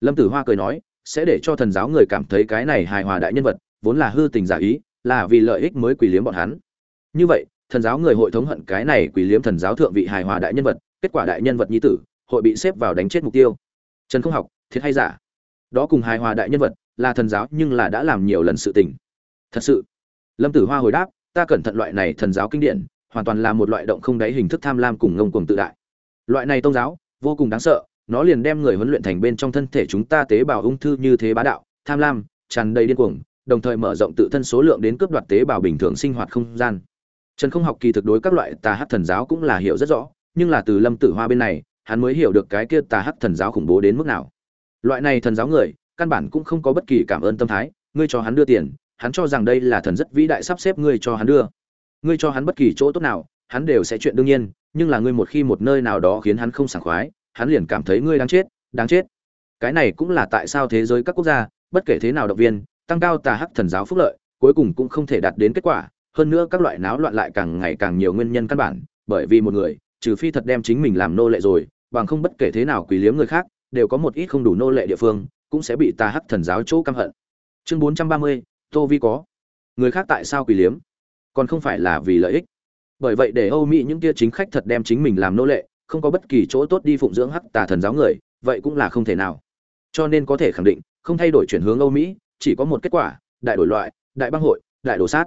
A: Lâm tử hoa cười nói, sẽ để cho thần giáo người cảm thấy cái này hài hòa đại nhân vật, vốn là hư tình giả ý, là vì lợi ích mới quỷ liếm bọn hắn. Như vậy thần giáo người hội thống hận cái này quỷ liếm thần giáo thượng vị hài hòa đại nhân vật, kết quả đại nhân vật nhi tử, hội bị xếp vào đánh chết mục tiêu. Trần không học, thiệt hay giả? Đó cùng hài hòa đại nhân vật, là thần giáo nhưng là đã làm nhiều lần sự tình. Thật sự. Lâm tử hoa hồi đáp, ta cẩn thận loại này thần giáo kinh điển, hoàn toàn là một loại động không đáy hình thức tham lam cùng ngông cuồng tự đại. Loại này tôn giáo, vô cùng đáng sợ, nó liền đem người huấn luyện thành bên trong thân thể chúng ta tế bào ung thư như thế bá đạo, tham lam, tràn đầy điên cuồng, đồng thời mở rộng tự thân số lượng đến cướp đoạt tế bào bình thường sinh hoạt không gian trần không học kỳ thực đối các loại tà hắc thần giáo cũng là hiểu rất rõ, nhưng là từ lâm tử hoa bên này, hắn mới hiểu được cái kia tà hắc thần giáo khủng bố đến mức nào. Loại này thần giáo người, căn bản cũng không có bất kỳ cảm ơn tâm thái, ngươi cho hắn đưa tiền, hắn cho rằng đây là thần rất vĩ đại sắp xếp ngươi cho hắn đưa. Ngươi cho hắn bất kỳ chỗ tốt nào, hắn đều sẽ chuyện đương nhiên, nhưng là ngươi một khi một nơi nào đó khiến hắn không sảng khoái, hắn liền cảm thấy ngươi đáng chết đáng chết. Cái này cũng là tại sao thế giới các quốc gia, bất kể thế nào động viên, tăng cao tà hắc thần giáo phúc lợi, cuối cùng cũng không thể đạt đến kết quả hơn nữa các loại náo loạn lại càng ngày càng nhiều nguyên nhân căn bản, bởi vì một người, trừ phi thật đem chính mình làm nô lệ rồi, bằng không bất kể thế nào quỳ liếm người khác, đều có một ít không đủ nô lệ địa phương, cũng sẽ bị tà hắc thần giáo chỗ căm hận. Chương bốn trăm ba mươi, tô vi có. Người khác tại sao quỳ liếm? Còn không phải là vì lợi ích. Bởi vậy để âu mỹ những kia chính khách thật đem chính mình làm nô lệ, không có bất kỳ chỗ tốt đi phụng dưỡng hắc tà thần giáo người, vậy cũng là không thể nào. Cho nên có thể khẳng định, không thay đổi chuyển hướng âu mỹ, chỉ có một kết quả, đại đổi loại, đại băng hội, đại đồ sát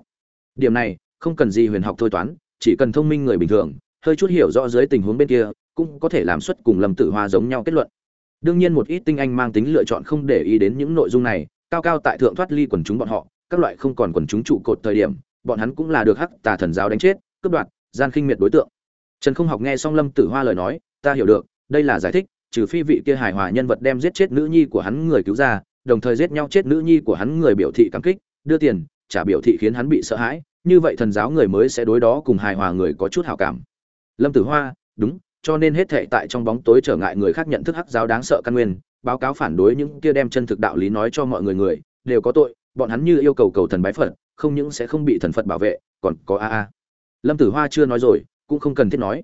A: điểm này, không cần gì huyền học thôi toán, chỉ cần thông minh người bình thường, hơi chút hiểu rõ dưới tình huống bên kia, cũng có thể làm xuất cùng lâm tử hoa giống nhau kết luận. Đương nhiên một ít tinh anh mang tính lựa chọn không để ý đến những nội dung này, cao cao tại thượng thoát ly quần chúng bọn họ, các loại không còn quần chúng trụ cột thời điểm, bọn hắn cũng là được hắc tà thần giáo đánh chết, cướp đoạt, gian khinh miệt đối tượng. Trần không học nghe xong lâm tử hoa lời nói, ta hiểu được, đây là giải thích, trừ phi vị kia hài hòa nhân vật đem giết chết nữ nhi của hắn người cứu ra, đồng thời giết nhau chết nữ nhi của hắn người biểu thị cảm kích, đưa tiền, trả biểu thị khiến hắn bị sợ hãi như vậy thần giáo người mới sẽ đối đó cùng hài hòa người có chút hảo cảm. Lâm tử hoa, đúng, cho nên hết thệ tại trong bóng tối trở ngại người khác nhận thức hắc giáo đáng sợ căn nguyên, báo cáo phản đối những kia đem chân thực đạo lý nói cho mọi người người, đều có tội, bọn hắn như yêu cầu cầu thần bái phật, không những sẽ không bị thần phật bảo vệ, còn có a a. Lâm tử hoa chưa nói rồi, cũng không cần thiết nói.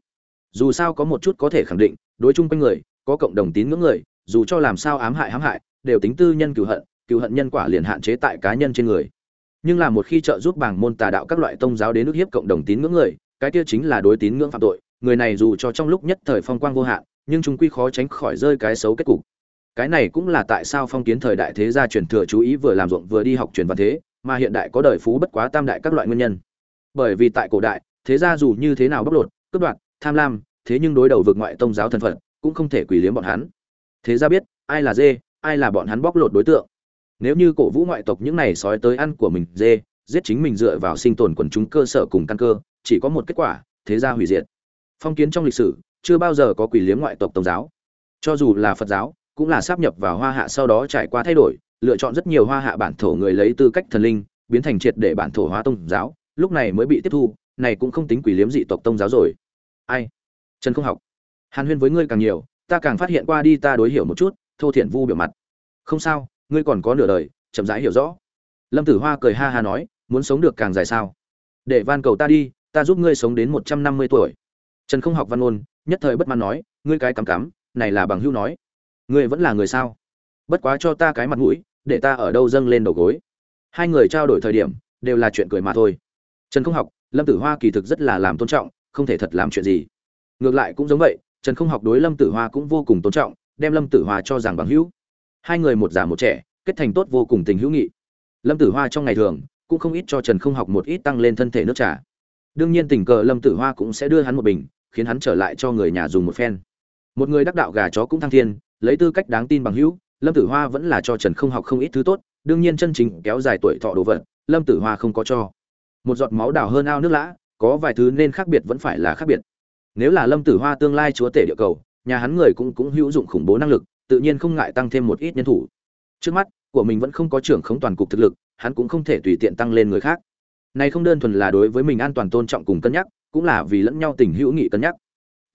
A: Dù sao có một chút có thể khẳng định, đối chung quanh người, có cộng đồng tín ngưỡng người, dù cho làm sao ám hại hãm hại, đều tính tư nhân cửu hận cửu hận nhân quả liền hạn chế tại cá nhân trên người nhưng là một khi trợ giúp bảng môn tà đạo các loại tôn giáo đến nước hiếp cộng đồng tín ngưỡng người, cái kia chính là đối tín ngưỡng phạm tội, người này dù cho trong lúc nhất thời phong quang vô hạn, nhưng chúng quy khó tránh khỏi rơi cái xấu kết cục. Cái này cũng là tại sao phong kiến thời đại thế gia truyền thừa chú ý vừa làm ruộng vừa đi học truyền văn thế, mà hiện đại có đời phú bất quá tam đại các loại nguyên nhân. Bởi vì tại cổ đại, thế gia dù như thế nào bóc lột, cướp đoạt, tham lam, thế nhưng đối đầu vượt ngoại tông giáo thân phận cũng không thể quỳ liếm bọn hắn. Thế gia biết, ai là dê, ai là bọn hắn bóc lột đối tượng nếu như cổ vũ ngoại tộc những này sói tới ăn của mình, dê, giết chính mình dựa vào sinh tồn quần chúng cơ sở cùng căn cơ, chỉ có một kết quả, thế gia hủy diệt. Phong kiến trong lịch sử, chưa bao giờ có quỷ liếm ngoại tộc tôn giáo. Cho dù là phật giáo, cũng là sáp nhập vào hoa hạ sau đó trải qua thay đổi, lựa chọn rất nhiều hoa hạ bản thổ người lấy tư cách thần linh, biến thành triệt để bản thổ hóa tôn giáo, lúc này mới bị tiếp thu, này cũng không tính quỷ liếm dị tộc tôn giáo rồi. Ai? Trần không học. Hàn huyên với ngươi càng nhiều, ta càng phát hiện qua đi ta đối hiểu một chút, thô thiện vu biểu mặt. Không sao ngươi còn có nửa đời, chậm rãi hiểu rõ. Lâm tử hoa cười ha ha nói, muốn sống được càng dài sao? Để van cầu ta đi, ta giúp ngươi sống đến một trăm năm mươi tuổi. Trần không học văn ôn, nhất thời bất mãn nói, ngươi cái cắm cắm, này là bằng hữu nói. Ngươi vẫn là người sao? Bất quá cho ta cái mặt mũi, để ta ở đâu dâng lên đầu gối? Hai người trao đổi thời điểm, đều là chuyện cười mà thôi. Trần không học, lâm tử hoa kỳ thực rất là làm tôn trọng, không thể thật làm chuyện gì. Ngược lại cũng giống vậy, trần không học đối lâm tử hoa cũng vô cùng tôn trọng, đem lâm tử hoa cho rằng bằng hữu hai người một già một trẻ, kết thành tốt vô cùng tình hữu nghị. Lâm tử hoa trong ngày thường, cũng không ít cho trần không học một ít tăng lên thân thể nước trà. Đương nhiên tình cờ lâm tử hoa cũng sẽ đưa hắn một bình, khiến hắn trở lại cho người nhà dùng một phen. Một người đắc đạo gà chó cũng thăng thiên, lấy tư cách đáng tin bằng hữu, lâm tử hoa vẫn là cho trần không học không ít thứ tốt, đương nhiên chân chính kéo dài tuổi thọ đồ vật, lâm tử hoa không có cho. Một giọt máu đào hơn ao nước lã, có vài thứ nên khác biệt vẫn phải là khác biệt. Nếu là lâm tử hoa tương lai chúa tể địa cầu, nhà hắn người cũng cũng hữu dụng khủng bố năng lực tự nhiên không ngại tăng thêm một ít nhân thủ. Trước mắt, của mình vẫn không có trưởng khống toàn cục thực lực, hắn cũng không thể tùy tiện tăng lên người khác. Này không đơn thuần là đối với mình an toàn tôn trọng cùng cân nhắc, cũng là vì lẫn nhau tình hữu nghị cân nhắc.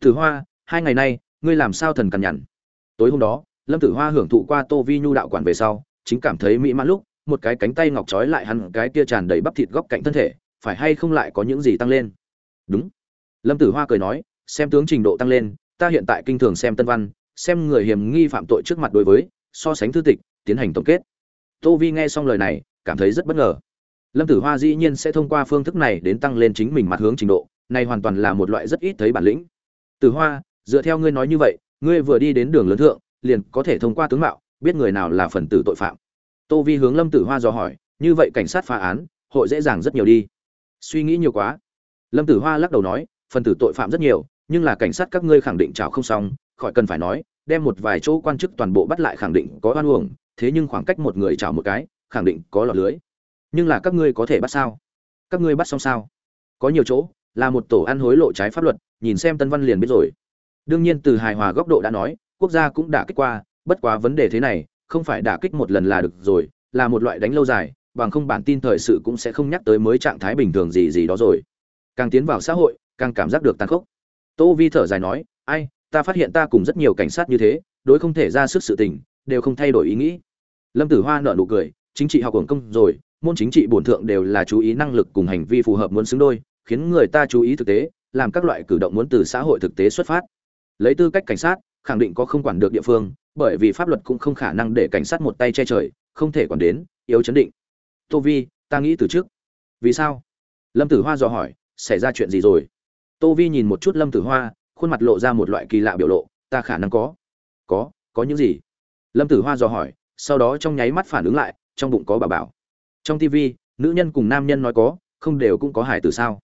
A: Tử hoa, hai ngày nay, ngươi làm sao thần cằn nhằn? Tối hôm đó, lâm tử hoa hưởng thụ qua tô vi nhu đạo quản về sau, chính cảm thấy mỹ mãn lúc, một cái cánh tay ngọc trói lại hắn cái kia tràn đầy bắp thịt góc cạnh thân thể, phải hay không lại có những gì tăng lên? Đúng. Lâm tử hoa cười nói, xem tướng trình độ tăng lên, ta hiện tại kinh thường xem tân văn xem người hiểm nghi phạm tội trước mặt đối với, so sánh thư tịch, tiến hành tổng kết. Tô vi nghe xong lời này, cảm thấy rất bất ngờ. Lâm tử hoa dĩ nhiên sẽ thông qua phương thức này đến tăng lên chính mình mặt hướng trình độ, này hoàn toàn là một loại rất ít thấy bản lĩnh. Tử hoa, dựa theo ngươi nói như vậy, ngươi vừa đi đến đường lớn thượng, liền có thể thông qua tướng mạo, biết người nào là phần tử tội phạm. Tô vi hướng lâm tử hoa dò hỏi, như vậy cảnh sát phá án, hội dễ dàng rất nhiều đi. Suy nghĩ nhiều quá. Lâm tử hoa lắc đầu nói, phần tử tội phạm rất nhiều, nhưng là cảnh sát các ngươi khẳng định chào không xong, khỏi cần phải nói đem một vài chỗ quan chức toàn bộ bắt lại khẳng định có oan uổng, thế nhưng khoảng cách một người chào một cái, khẳng định có lọt lưới. Nhưng là các ngươi có thể bắt sao? Các ngươi bắt xong sao? Có nhiều chỗ, là một tổ ăn hối lộ trái pháp luật, nhìn xem tân văn liền biết rồi. Đương nhiên từ hài hòa góc độ đã nói, quốc gia cũng đã kích qua, bất quá vấn đề thế này, không phải đả kích một lần là được rồi, là một loại đánh lâu dài, bằng không bản tin thời sự cũng sẽ không nhắc tới mới trạng thái bình thường gì gì đó rồi. Càng tiến vào xã hội, càng cảm giác được tàn khốc. Tô vi thở dài nói, ai ta phát hiện ta cùng rất nhiều cảnh sát như thế, đối không thể ra sức sự tình, đều không thay đổi ý nghĩ. Lâm tử hoa nợ nụ cười, chính trị học hưởng công rồi, môn chính trị bổn thượng đều là chú ý năng lực cùng hành vi phù hợp muốn xứng đôi, khiến người ta chú ý thực tế, làm các loại cử động muốn từ xã hội thực tế xuất phát. Lấy tư cách cảnh sát, khẳng định có không quản được địa phương, bởi vì pháp luật cũng không khả năng để cảnh sát một tay che trời, không thể quản đến, yếu chấn định. Tô vi, ta nghĩ từ trước. Vì sao? Lâm tử hoa dò hỏi, xảy ra chuyện gì rồi? Tô vi nhìn một chút lâm tử hoa khuôn mặt lộ ra một loại kỳ lạ biểu lộ, ta khả năng có. Có có những gì? Lâm tử hoa dò hỏi, sau đó trong nháy mắt phản ứng lại, trong bụng có bà bảo. Trong tv nữ nhân cùng nam nhân nói có, không đều cũng có hải từ sao?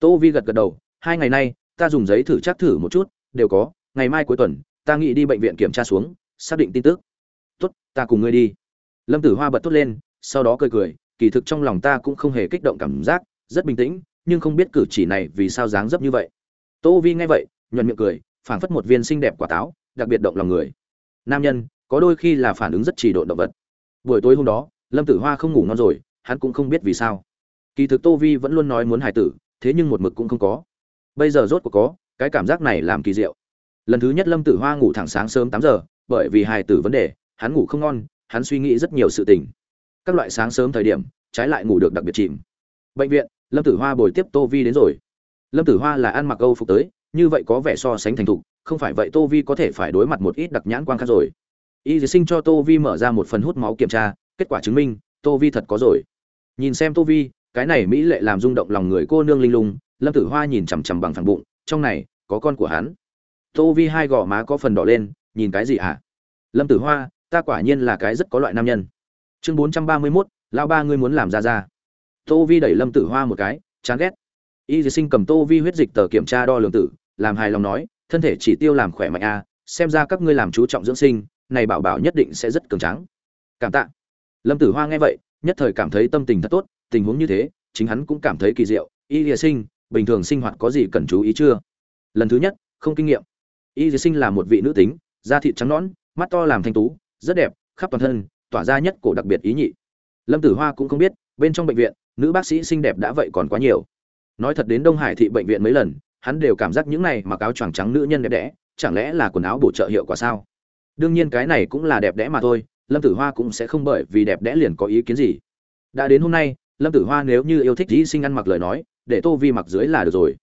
A: Tô vi gật gật đầu, hai ngày nay, ta dùng giấy thử chắc thử một chút, đều có, ngày mai cuối tuần, ta nghĩ đi bệnh viện kiểm tra xuống, xác định tin tức. Tốt, ta cùng ngươi đi. Lâm tử hoa bật thốt lên, sau đó cười cười, kỳ thực trong lòng ta cũng không hề kích động cảm giác, rất bình tĩnh, nhưng không biết cử chỉ này vì sao dáng dấp như vậy. Tô vi nghe vậy nhuận miệng cười, phảng phất một viên xinh đẹp quả táo, đặc biệt động lòng người. Nam nhân, có đôi khi là phản ứng rất trì độ động vật. Buổi tối hôm đó, lâm tử hoa không ngủ ngon rồi, hắn cũng không biết vì sao. Kỳ thực tô vi vẫn luôn nói muốn hài tử, thế nhưng một mực cũng không có. Bây giờ rốt cuộc có, cái cảm giác này làm kỳ diệu. Lần thứ nhất lâm tử hoa ngủ thẳng sáng sớm tám giờ, bởi vì hài tử vấn đề, hắn ngủ không ngon, hắn suy nghĩ rất nhiều sự tình. Các loại sáng sớm thời điểm, trái lại ngủ được đặc biệt chìm. Bệnh viện, lâm tử hoa bồi tiếp tô vi đến rồi. Lâm tử hoa là ăn mặc âu phục tới như vậy có vẻ so sánh thành thục, không phải vậy tô vi có thể phải đối mặt một ít đặc nhãn quan khác rồi. Y sinh cho tô vi mở ra một phần hút máu kiểm tra, kết quả chứng minh, tô vi thật có rồi. Nhìn xem tô vi, cái này mỹ lệ làm rung động lòng người cô nương linh lung, lâm tử hoa nhìn chằm chằm bằng phẳng bụng, trong này, có con của hắn. Tô vi hai gò má có phần đỏ lên, nhìn cái gì hả? Lâm tử hoa, ta quả nhiên là cái rất có loại nam nhân. Chương bốn trăm ba mươi mốt lao ba ngươi muốn làm ra ra. Tô vi đẩy lâm tử hoa một cái, chán ghét y dì sinh cầm tô vi huyết dịch tờ kiểm tra đo lường tử, làm hài lòng nói, thân thể chỉ tiêu làm khỏe mạnh a, xem ra các ngươi làm chú trọng dưỡng sinh, này bảo bảo nhất định sẽ rất cường tráng. Cảm tạ. Lâm tử hoa nghe vậy, nhất thời cảm thấy tâm tình thật tốt, tình huống như thế, chính hắn cũng cảm thấy kỳ diệu. Y dì sinh, bình thường sinh hoạt có gì cần chú ý chưa? Lần thứ nhất, không kinh nghiệm. Y dì sinh là một vị nữ tính, da thịt trắng nõn, mắt to làm thanh tú, rất đẹp, khắp toàn thân, tỏa ra nhất cổ đặc biệt ý nhị. Lâm tử hoa cũng không biết, bên trong bệnh viện, nữ bác sĩ xinh đẹp đã vậy còn quá nhiều nói thật đến đông hải thị bệnh viện mấy lần, hắn đều cảm giác những này mặc áo choàng trắng nữ nhân đẹp đẽ, chẳng lẽ là quần áo bổ trợ hiệu quả sao? Đương nhiên cái này cũng là đẹp đẽ mà thôi, lâm tử hoa cũng sẽ không bởi vì đẹp đẽ liền có ý kiến gì. Đã đến hôm nay, lâm tử hoa nếu như yêu thích y sinh ăn mặc lời nói, để tô vi mặc dưới là được rồi.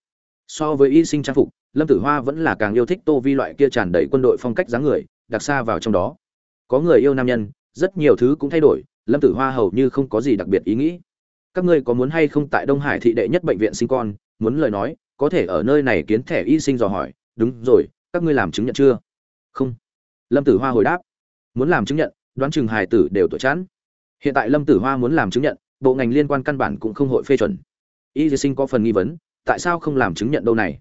A: So với y sinh trang phục, lâm tử hoa vẫn là càng yêu thích tô vi loại kia tràn đầy quân đội phong cách dáng người, đặc xa vào trong đó. Có người yêu nam nhân, rất nhiều thứ cũng thay đổi, lâm tử hoa hầu như không có gì đặc biệt ý nghĩ các ngươi có muốn hay không tại đông hải thị đệ nhất bệnh viện sinh con? Muốn lời nói, có thể ở nơi này kiến thẻ y sinh dò hỏi. Đúng rồi, các ngươi làm chứng nhận chưa? Không. Lâm tử hoa hồi đáp. Muốn làm chứng nhận, đoán chừng hài tử đều tuổi chán hiện tại lâm tử hoa muốn làm chứng nhận, bộ ngành liên quan căn bản cũng không hội phê chuẩn. Y sinh có phần nghi vấn, tại sao không làm chứng nhận đâu này?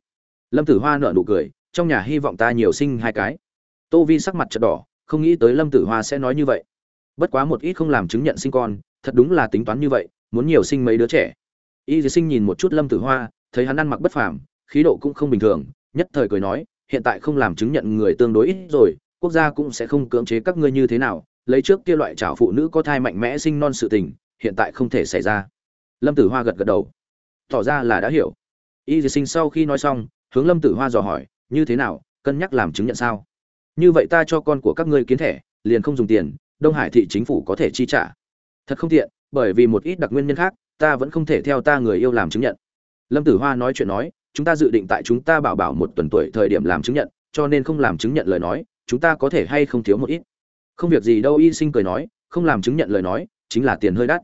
A: Lâm tử hoa nợ nụ cười, trong nhà hy vọng ta nhiều sinh hai cái. Tô vi sắc mặt chật đỏ, không nghĩ tới lâm tử hoa sẽ nói như vậy. Bất quá một ít không làm chứng nhận sinh con, thật đúng là tính toán như vậy muốn nhiều sinh mấy đứa trẻ. Y dì sinh nhìn một chút lâm tử hoa, thấy hắn ăn mặc bất phàm, khí độ cũng không bình thường, nhất thời cười nói, hiện tại không làm chứng nhận người tương đối ít rồi, quốc gia cũng sẽ không cưỡng chế các ngươi như thế nào, lấy trước kia loại chảo phụ nữ có thai mạnh mẽ sinh non sự tình, hiện tại không thể xảy ra. Lâm tử hoa gật gật đầu. Tỏ ra là đã hiểu. Y dì sinh sau khi nói xong, hướng lâm tử hoa dò hỏi, như thế nào, cân nhắc làm chứng nhận sao? Như vậy ta cho con của các ngươi kiến thẻ, liền không dùng tiền, đông hải thị chính phủ có thể chi trả. Thật không tiện bởi vì một ít đặc nguyên nhân khác, ta vẫn không thể theo ta người yêu làm chứng nhận. Lâm tử hoa nói chuyện nói, chúng ta dự định tại chúng ta bảo bảo một tuần tuổi thời điểm làm chứng nhận, cho nên không làm chứng nhận lời nói, chúng ta có thể hay không thiếu một ít. Không việc gì đâu, y sinh cười nói, không làm chứng nhận lời nói, chính là tiền hơi đắt.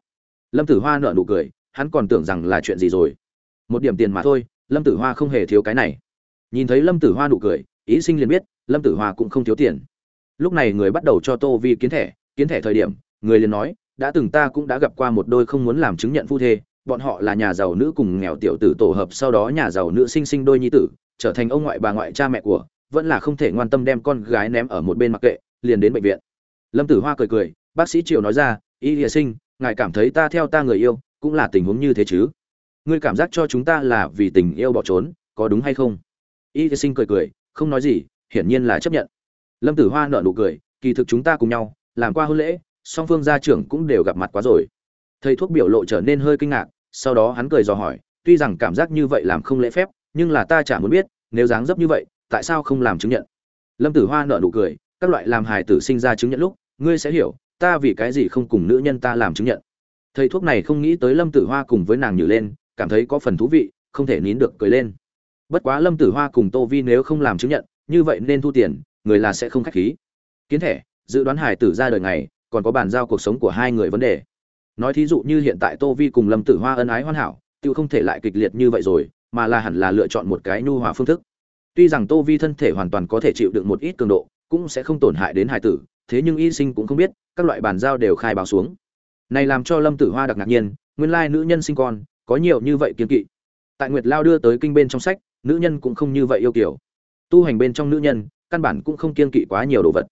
A: Lâm tử hoa nợ nụ cười, hắn còn tưởng rằng là chuyện gì rồi. Một điểm tiền mà thôi, lâm tử hoa không hề thiếu cái này. Nhìn thấy lâm tử hoa nụ cười ý sinh liền biết, lâm tử hoa cũng không thiếu tiền. Lúc này người bắt đầu cho tô vi kiến thẻ kiến thẻ thời điểm, người liền nói đã từng ta cũng đã gặp qua một đôi không muốn làm chứng nhận phu thê, bọn họ là nhà giàu nữ cùng nghèo tiểu tử tổ hợp sau đó nhà giàu nữ sinh sinh đôi nhi tử, trở thành ông ngoại bà ngoại cha mẹ của, vẫn là không thể ngoan tâm đem con gái ném ở một bên mặc kệ, liền đến bệnh viện. Lâm tử hoa cười cười, bác sĩ triều nói ra, y hiệ sinh, ngài cảm thấy ta theo ta người yêu, cũng là tình huống như thế chứ? Ngươi cảm giác cho chúng ta là vì tình yêu bỏ trốn, có đúng hay không? Y hiệ sinh cười cười, không nói gì, hiển nhiên là chấp nhận. Lâm tử hoa nở nụ cười, kỳ thực chúng ta cùng nhau, làm qua hôn lễ song phương gia trưởng cũng đều gặp mặt quá rồi. Thầy thuốc biểu lộ trở nên hơi kinh ngạc, sau đó hắn cười dò hỏi, tuy rằng cảm giác như vậy làm không lễ phép, nhưng là ta chả muốn biết, nếu dáng dấp như vậy, tại sao không làm chứng nhận? Lâm tử hoa nở nụ cười, các loại làm hài tử sinh ra chứng nhận lúc, ngươi sẽ hiểu, ta vì cái gì không cùng nữ nhân ta làm chứng nhận. Thầy thuốc này không nghĩ tới lâm tử hoa cùng với nàng nhử lên, cảm thấy có phần thú vị, không thể nín được cười lên. Bất quá lâm tử hoa cùng tô vi nếu không làm chứng nhận, như vậy nên thu tiền, người là sẽ không khách khí. Kiến thẻ, dự đoán hài tử ra đời ngày còn có bàn giao cuộc sống của hai người vấn đề. Nói thí dụ như hiện tại tô vi cùng lâm tử hoa ân ái hoàn hảo tự không thể lại kịch liệt như vậy rồi, mà là hẳn là lựa chọn một cái nhu hòa phương thức. Tuy rằng tô vi thân thể hoàn toàn có thể chịu đựng một ít cường độ, cũng sẽ không tổn hại đến hài tử, thế nhưng y sinh cũng không biết, các loại bàn giao đều khai báo xuống. Này làm cho lâm tử hoa đặc ngạc nhiên, nguyên lai nữ nhân sinh con, có nhiều như vậy kiên kỵ. Tại nguyệt lao đưa tới kinh bên trong sách, nữ nhân cũng không như vậy yêu kiểu. Tu hành bên trong nữ nhân, căn bản cũng không kiên kỵ quá nhiều đồ vật.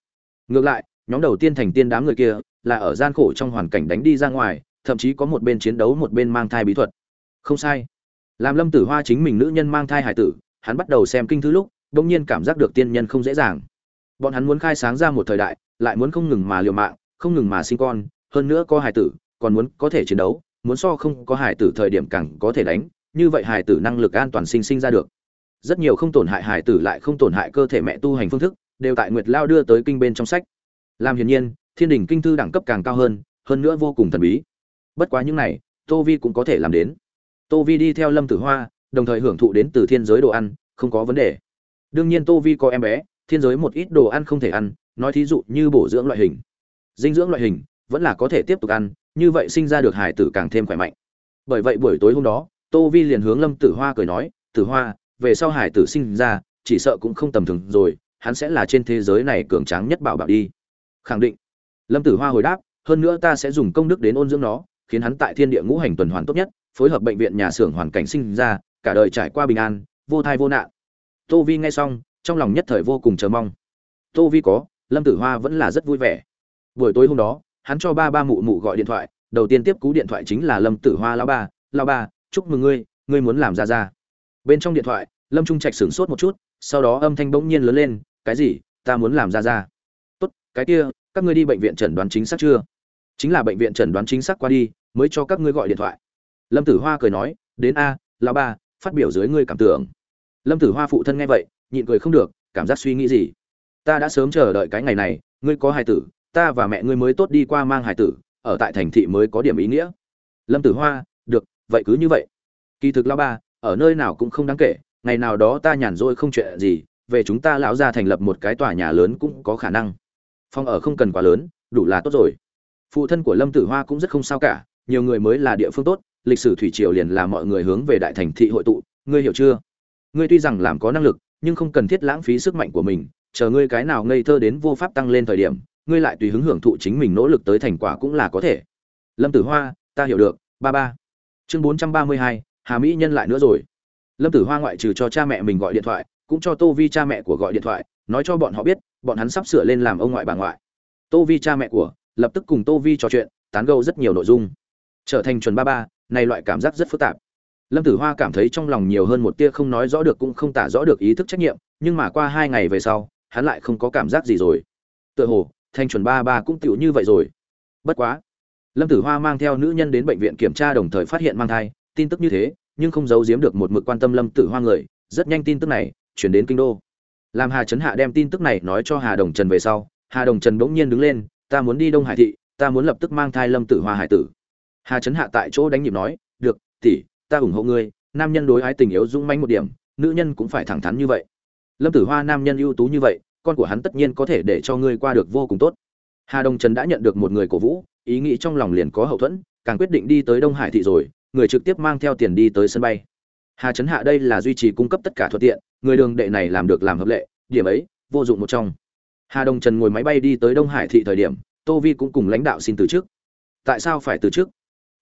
A: Ngược lại nhóm đầu tiên thành tiên đám người kia là ở gian khổ trong hoàn cảnh đánh đi ra ngoài, thậm chí có một bên chiến đấu một bên mang thai bí thuật. Không sai. Làm lâm tử hoa chính mình nữ nhân mang thai hải tử, hắn bắt đầu xem kinh thư lúc đông nhiên cảm giác được tiên nhân không dễ dàng. Bọn hắn muốn khai sáng ra một thời đại, lại muốn không ngừng mà liều mạng, không ngừng mà sinh con, hơn nữa có hải tử, còn muốn có thể chiến đấu, muốn so không có hải tử thời điểm càng có thể đánh, như vậy hải tử năng lực an toàn sinh sinh ra được. Rất nhiều không tổn hại hải tử lại không tổn hại cơ thể mẹ tu hành phương thức, đều tại nguyệt lao đưa tới kinh bên trong sách làm hiển nhiên, thiên đình kinh thư đẳng cấp càng cao hơn hơn nữa vô cùng thần bí. Bất quá những này, tô vi cũng có thể làm đến. Tô vi đi theo lâm tử hoa, đồng thời hưởng thụ đến từ thiên giới đồ ăn, không có vấn đề. Đương nhiên tô vi có em bé, thiên giới một ít đồ ăn không thể ăn, nói thí dụ như bổ dưỡng loại hình. Dinh dưỡng loại hình, vẫn là có thể tiếp tục ăn, như vậy sinh ra được hải tử càng thêm khỏe mạnh. Bởi vậy buổi tối hôm đó, tô vi liền hướng lâm tử hoa cười nói, tử hoa, về sau hải tử sinh ra, chỉ sợ cũng không tầm thường rồi, hắn sẽ là trên thế giới này cường tráng nhất bảo bảo đi khẳng định. Lâm tử hoa hồi đáp, hơn nữa ta sẽ dùng công đức đến ôn dưỡng nó, khiến hắn tại thiên địa ngũ hành tuần hoàn tốt nhất, phối hợp bệnh viện nhà xưởng hoàn cảnh sinh ra, cả đời trải qua bình an, vô thai vô nạn. Tô vi nghe xong, trong lòng nhất thời vô cùng chờ mong. Tô vi có, lâm tử hoa vẫn là rất vui vẻ. Buổi tối hôm đó, hắn cho ba ba mụ mụ gọi điện thoại, đầu tiên tiếp cú điện thoại chính là lâm tử hoa, lão ba lão ba, chúc mừng ngươi ngươi muốn làm ra ra. Bên trong điện thoại, lâm trung trạch sửng sốt một chút, sau đó âm thanh bỗng nhiên lớn lên, cái gì, ta muốn làm ra ra? Cái kia, các ngươi đi bệnh viện chẩn đoán chính xác chưa? Chính là bệnh viện chẩn đoán chính xác qua đi, mới cho các ngươi gọi điện thoại. Lâm tử hoa cười nói, đến a, lão ba, phát biểu dưới ngươi cảm tưởng. Lâm tử hoa phụ thân nghe vậy, nhịn cười không được, cảm giác suy nghĩ gì? Ta đã sớm chờ đợi cái ngày này, ngươi có hài tử, ta và mẹ ngươi mới tốt đi qua mang hài tử, ở tại thành thị mới có điểm ý nghĩa. Lâm tử hoa, được, vậy cứ như vậy. Kỳ thực lão ba, ở nơi nào cũng không đáng kể, ngày nào đó ta nhàn rỗi không chuyện gì, về chúng ta lão ra thành lập một cái tòa nhà lớn cũng có khả năng phòng ở không cần quá lớn, đủ là tốt rồi. Phụ thân của lâm tử hoa cũng rất không sao cả, nhiều người mới là địa phương tốt, lịch sử thủy triều liền là mọi người hướng về đại thành thị hội tụ, ngươi hiểu chưa? Ngươi tuy rằng làm có năng lực, nhưng không cần thiết lãng phí sức mạnh của mình, chờ ngươi cái nào ngây thơ đến vô pháp tăng lên thời điểm, ngươi lại tùy hứng hưởng thụ chính mình nỗ lực tới thành quả cũng là có thể. Lâm tử hoa, ta hiểu được, ba ba. Chương bốn trăm ba mươi hai, hà mỹ nhân lại nữa rồi. Lâm tử hoa ngoại trừ cho cha mẹ mình gọi điện thoại, cũng cho tô vi cha mẹ của gọi điện thoại, nói cho bọn họ biết bọn hắn sắp sửa lên làm ông ngoại bà ngoại. Tô vi cha mẹ của, lập tức cùng tô vi trò chuyện, tán gẫu rất nhiều nội dung. Trở thành chuẩn ba ba, này loại cảm giác rất phức tạp. Lâm tử hoa cảm thấy trong lòng nhiều hơn một tia không nói rõ được cũng không tả rõ được ý thức trách nhiệm, nhưng mà qua hai ngày về sau, hắn lại không có cảm giác gì rồi. Tựa hồ, thanh chuẩn ba ba cũng tựu như vậy rồi. Bất quá, lâm tử hoa mang theo nữ nhân đến bệnh viện kiểm tra đồng thời phát hiện mang thai, tin tức như thế, nhưng không giấu giếm được một mực quan tâm lâm tử hoa người, rất nhanh tin tức này chuyển đến kinh đô làm hà trấn hạ đem tin tức này nói cho hà đồng trần về sau, hà đồng trần bỗng nhiên đứng lên, ta muốn đi đông hải thị, ta muốn lập tức mang thai lâm tử hoa hải tử. Hà trấn hạ tại chỗ đánh nhịp nói, được, tỷ, ta ủng hộ ngươi, nam nhân đối ái tình yếu dũng manh một điểm, nữ nhân cũng phải thẳng thắn như vậy. Lâm tử hoa nam nhân ưu tú như vậy, con của hắn tất nhiên có thể để cho ngươi qua được vô cùng tốt. Hà đồng trần đã nhận được một người cổ vũ, ý nghĩ trong lòng liền có hậu thuẫn, càng quyết định đi tới đông hải thị rồi, người trực tiếp mang theo tiền đi tới sân bay hà trấn hạ đây là duy trì cung cấp tất cả thuận tiện, người đường đệ này làm được làm hợp lệ, điểm ấy, vô dụng một trong. Hà đồng trần ngồi máy bay đi tới đông hải thị thời điểm, tô vi cũng cùng lãnh đạo xin từ chức. Tại sao phải từ chức?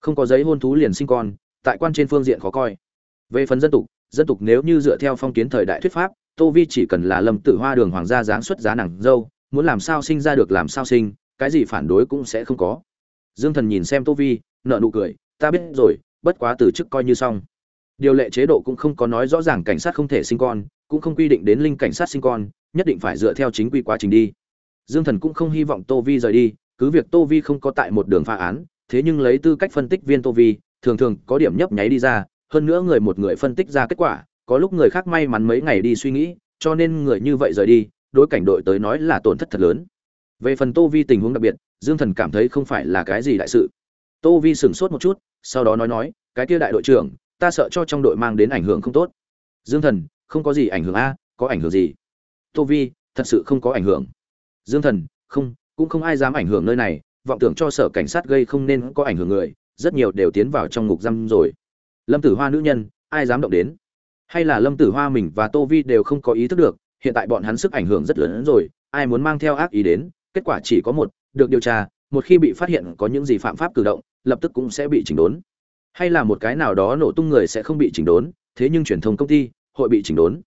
A: Không có giấy hôn thú liền sinh con, tại quan trên phương diện khó coi. Về phần dân tục dân tục nếu như dựa theo phong kiến thời đại thuyết pháp, tô vi chỉ cần là lâm tử hoa đường hoàng gia giáng xuất giá nàng dâu, muốn làm sao sinh ra được làm sao sinh, cái gì phản đối cũng sẽ không có. Dương thần nhìn xem tô vi nợ nụ cười, ta biết rồi, bất quá từ chức coi như xong điều lệ chế độ cũng không có nói rõ ràng cảnh sát không thể sinh con, cũng không quy định đến linh cảnh sát sinh con, nhất định phải dựa theo chính quy quá trình đi. Dương thần cũng không hy vọng tô vi rời đi, cứ việc tô vi không có tại một đường phá án, thế nhưng lấy tư cách phân tích viên tô vi, thường thường có điểm nhấp nháy đi ra, hơn nữa người một người phân tích ra kết quả, có lúc người khác may mắn mấy ngày đi suy nghĩ, cho nên người như vậy rời đi, đối cảnh đội tới nói là tổn thất thật lớn. Về phần tô vi tình huống đặc biệt, dương thần cảm thấy không phải là cái gì đại sự. Tô vi sửng sốt một chút, sau đó nói nói, cái kia đại đội trưởng ta sợ cho trong đội mang đến ảnh hưởng không tốt. Dương thần, không có gì ảnh hưởng a, có ảnh hưởng gì? Tô vi, thật sự không có ảnh hưởng. Dương thần, không, cũng không ai dám ảnh hưởng nơi này, vọng tưởng cho sở cảnh sát gây không nên có ảnh hưởng người, rất nhiều đều tiến vào trong ngục giam rồi. Lâm tử hoa nữ nhân, ai dám động đến? Hay là lâm tử hoa mình và tô vi đều không có ý thức được, hiện tại bọn hắn sức ảnh hưởng rất lớn hơn rồi, ai muốn mang theo ác ý đến, kết quả chỉ có một, được điều tra, một khi bị phát hiện có những gì phạm pháp cử động, lập tức cũng sẽ bị chỉnh đốn hay là một cái nào đó nổ tung người sẽ không bị chỉnh đốn, thế nhưng truyền thông công ty, hội bị chỉnh đốn.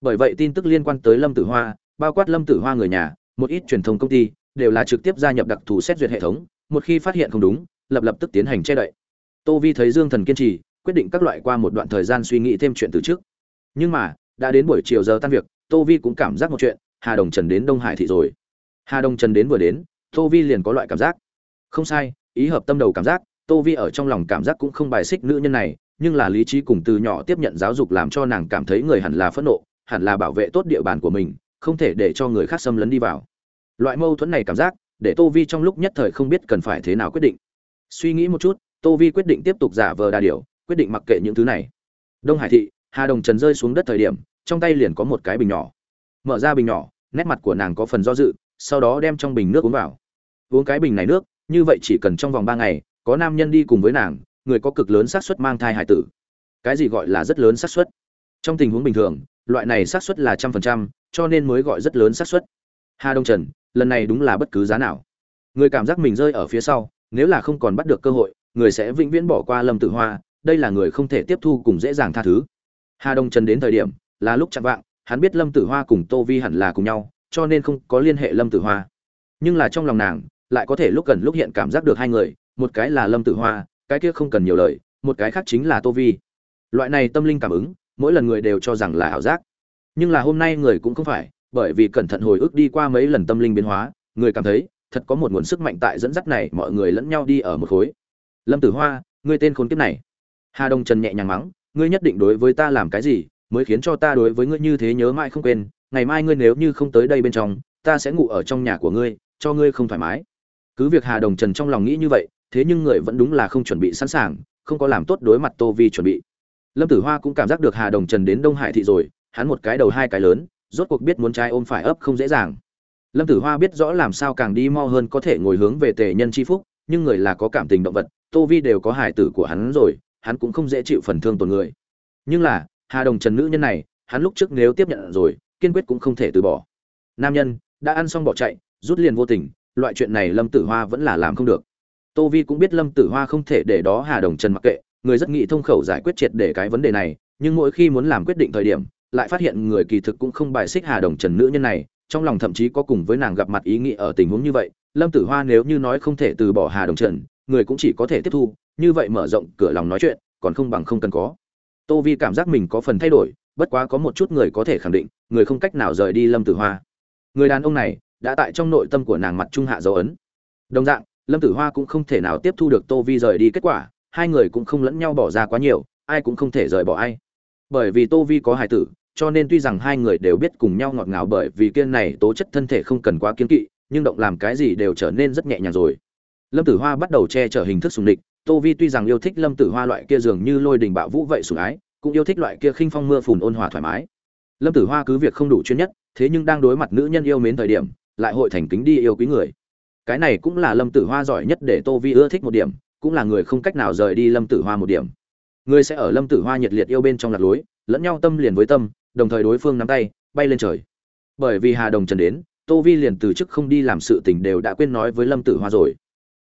A: Bởi vậy tin tức liên quan tới lâm tử hoa, bao quát lâm tử hoa người nhà, một ít truyền thông công ty, đều là trực tiếp gia nhập đặc thù xét duyệt hệ thống, một khi phát hiện không đúng, lập lập tức tiến hành che đậy. Tô vi thấy dương thần kiên trì, quyết định các loại qua một đoạn thời gian suy nghĩ thêm chuyện từ trước. Nhưng mà, đã đến buổi chiều giờ tan việc, tô vi cũng cảm giác một chuyện, hà đồng trần đến đông hải thị rồi. Hà đồng trần đến vừa đến, tô vi liền có loại cảm giác. Không sai, ý hợp tâm đầu cảm giác tô vi ở trong lòng cảm giác cũng không bài xích nữ nhân này, nhưng là lý trí cùng từ nhỏ tiếp nhận giáo dục làm cho nàng cảm thấy người hẳn là phẫn nộ, hẳn là bảo vệ tốt địa bàn của mình, không thể để cho người khác xâm lấn đi vào. Loại mâu thuẫn này cảm giác, để tô vi trong lúc nhất thời không biết cần phải thế nào quyết định. Suy nghĩ một chút, tô vi quyết định tiếp tục giả vờ đà điều quyết định mặc kệ những thứ này. Đông hải thị, hà đồng trần rơi xuống đất thời điểm, trong tay liền có một cái bình nhỏ. Mở ra bình nhỏ, nét mặt của nàng có phần do dự, sau đó đem trong bình nước uống vào. Uống cái bình này nước, như vậy chỉ cần trong vòng ba ngày có nam nhân đi cùng với nàng, người có cực lớn xác suất mang thai hải tử. Cái gì gọi là rất lớn xác suất? Trong tình huống bình thường, loại này xác suất là trăm phần trăm, cho nên mới gọi rất lớn xác suất. Hà đông trần, lần này đúng là bất cứ giá nào. Người cảm giác mình rơi ở phía sau, nếu là không còn bắt được cơ hội, người sẽ vĩnh viễn bỏ qua lâm tử hoa, đây là người không thể tiếp thu cùng dễ dàng tha thứ. Hà đông trần đến thời điểm, là lúc chạm vạng, hắn biết lâm tử hoa cùng tô vi hẳn là cùng nhau, cho nên không có liên hệ lâm tử hoa. Nhưng là trong lòng nàng, lại có thể lúc gần lúc hiện cảm giác được hai người một cái là lâm tử hoa, cái kia không cần nhiều lời, một cái khác chính là tô vi. Loại này tâm linh cảm ứng, mỗi lần người đều cho rằng là ảo giác. Nhưng là hôm nay người cũng không phải, bởi vì cẩn thận hồi ức đi qua mấy lần tâm linh biến hóa, người cảm thấy, thật có một nguồn sức mạnh tại dẫn dắt này, mọi người lẫn nhau đi ở một khối. Lâm tử hoa, ngươi tên khốn kiếp này. Hà đông trần nhẹ nhàng mắng, ngươi nhất định đối với ta làm cái gì, mới khiến cho ta đối với ngươi như thế nhớ mãi không quên, ngày mai ngươi nếu như không tới đây bên trong, ta sẽ ngủ ở trong nhà của ngươi, cho ngươi không thoải mái. Cứ việc hà đồng trần trong lòng nghĩ như vậy thế nhưng người vẫn đúng là không chuẩn bị sẵn sàng, không có làm tốt đối mặt tô vi chuẩn bị. Lâm tử hoa cũng cảm giác được hà đồng trần đến đông hải thị rồi, hắn một cái đầu hai cái lớn, rốt cuộc biết muốn trai ôm phải ấp không dễ dàng. Lâm tử hoa biết rõ làm sao càng đi mo hơn có thể ngồi hướng về tề nhân c h i phúc, nhưng người là có cảm tình động vật, tô vi đều có hải tử của hắn rồi, hắn cũng không dễ chịu phần thương tổn người. Nhưng là, hà đồng trần nữ nhân này, hắn lúc trước nếu tiếp nhận rồi, kiên quyết cũng không thể từ bỏ. Nam nhân, đã ăn xong bỏ chạy, rút liền vô tình, loại chuyện này lâm tử hoa vẫn là làm không được tô vi cũng biết lâm tử hoa không thể để đó hà đồng trần mặc kệ, người rất nghĩ thông khẩu giải quyết triệt để cái vấn đề này, nhưng mỗi khi muốn làm quyết định thời điểm, lại phát hiện người kỳ thực cũng không bài xích hà đồng trần nữ nhân này, trong lòng thậm chí có cùng với nàng gặp mặt ý nghĩ ở tình huống như vậy. Lâm tử hoa nếu như nói không thể từ bỏ hà đồng trần, người cũng chỉ có thể tiếp thu, như vậy mở rộng cửa lòng nói chuyện, còn không bằng không cần có. Tô vi cảm giác mình có phần thay đổi, bất quá có một chút người có thể khẳng định, người không cách nào rời đi lâm tử hoa. Người đàn ông này, đã tại trong nội tâm của nàng mặt trung hạ dấu ấn. Đồng dạng lâm tử hoa cũng không thể nào tiếp thu được tô vi rời đi kết quả, hai người cũng không lẫn nhau bỏ ra quá nhiều, ai cũng không thể rời bỏ ai. Bởi vì tô vi có hài tử, cho nên tuy rằng hai người đều biết cùng nhau ngọt ngào bởi vì kiên này tố chất thân thể không cần quá kiên kỵ, nhưng động làm cái gì đều trở nên rất nhẹ nhàng rồi. Lâm tử hoa bắt đầu che chở hình thức sùng địch, tô vi tuy rằng yêu thích lâm tử hoa loại kia dường như lôi đình bạo vũ vậy sủng ái, cũng yêu thích loại kia khinh phong mưa phùn ôn hòa thoải mái. Lâm tử hoa cứ việc không đủ chuyên nhất, thế nhưng đang đối mặt nữ nhân yêu mến thời điểm, lại hội thành kính đi yêu quý người cái này cũng là lâm tử hoa giỏi nhất để tô vi ưa thích một điểm, cũng là người không cách nào rời đi lâm tử hoa một điểm. Người sẽ ở lâm tử hoa nhiệt liệt yêu bên trong lạc lối, lẫn nhau tâm liền với tâm, đồng thời đối phương nắm tay, bay lên trời. Bởi vì hà đồng trần đến, tô vi liền từ chức không đi làm sự tình đều đã quên nói với lâm tử hoa rồi.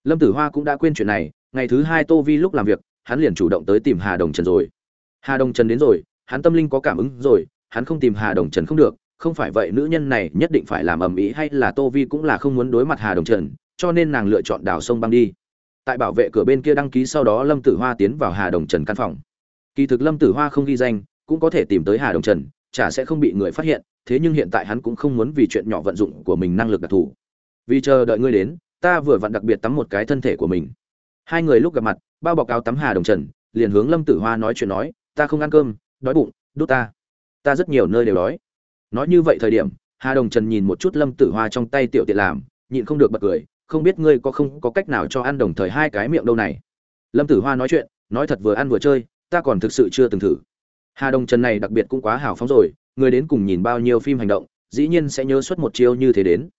A: Lâm tử hoa cũng đã quên chuyện này, ngày thứ hai tô vi lúc làm việc, hắn liền chủ động tới tìm hà đồng trần rồi. Hà đồng trần đến rồi, hắn tâm linh có cảm ứng rồi, hắn không tìm hà đồng trần không được không phải vậy, nữ nhân này nhất định phải làm ầm ĩ hay là tô vi cũng là không muốn đối mặt hà đồng trần, cho nên nàng lựa chọn đào sông băng đi. Tại bảo vệ cửa bên kia đăng ký sau đó lâm tử hoa tiến vào hà đồng trần căn phòng. Kỳ thực lâm tử hoa không ghi danh, cũng có thể tìm tới hà đồng trần, chả sẽ không bị người phát hiện, thế nhưng hiện tại hắn cũng không muốn vì chuyện nhỏ vận dụng của mình năng lực đặc thù. Vì chờ đợi ngươi đến, ta vừa vặn đặc biệt tắm một cái thân thể của mình. Hai người lúc gặp mặt, bao bọc áo tắm hà đồng trần, liền hướng lâm tử hoa nói chuyện nói, ta không ăn cơm, đói bụng đốt ta. Ta rất nhiều nơi đều đói nói như vậy thời điểm, hà đồng trần nhìn một chút lâm tử hoa trong tay tiểu tiện làm, nhịn không được bật cười, không biết ngươi có không có cách nào cho ăn đồng thời hai cái miệng đâu này. Lâm tử hoa nói chuyện, nói thật vừa ăn vừa chơi, ta còn thực sự chưa từng thử. Hà đồng trần này đặc biệt cũng quá hào phóng rồi, người đến cùng nhìn bao nhiêu phim hành động, dĩ nhiên sẽ nhớ suốt một chiêu như thế đến.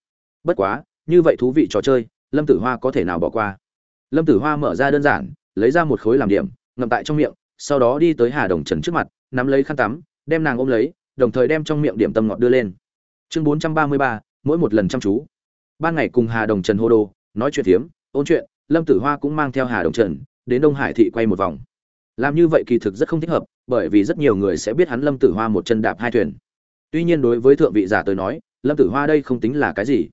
A: Bất quá, như vậy thú vị trò chơi, lâm tử hoa có thể nào bỏ qua? Lâm tử hoa mở ra đơn giản, lấy ra một khối làm điểm, ngậm tại trong miệng, sau đó đi tới hà đồng trần trước mặt, nắm lấy khăn tắm, đem nàng ôm lấy đồng thời đem trong miệng điểm tâm ngọt đưa lên. Chương bốn trăm ba mươi ba, mỗi một lần chăm chú. Ban ngày cùng hà đồng trần hô đồ, nói chuyện phiếm, ôn chuyện, lâm tử hoa cũng mang theo hà đồng trần, đến đông hải thị quay một vòng. Làm như vậy kỳ thực rất không thích hợp, bởi vì rất nhiều người sẽ biết hắn lâm tử hoa một chân đạp hai thuyền. Tuy nhiên đối với thượng vị giả tới nói, lâm tử hoa đây không tính là cái gì.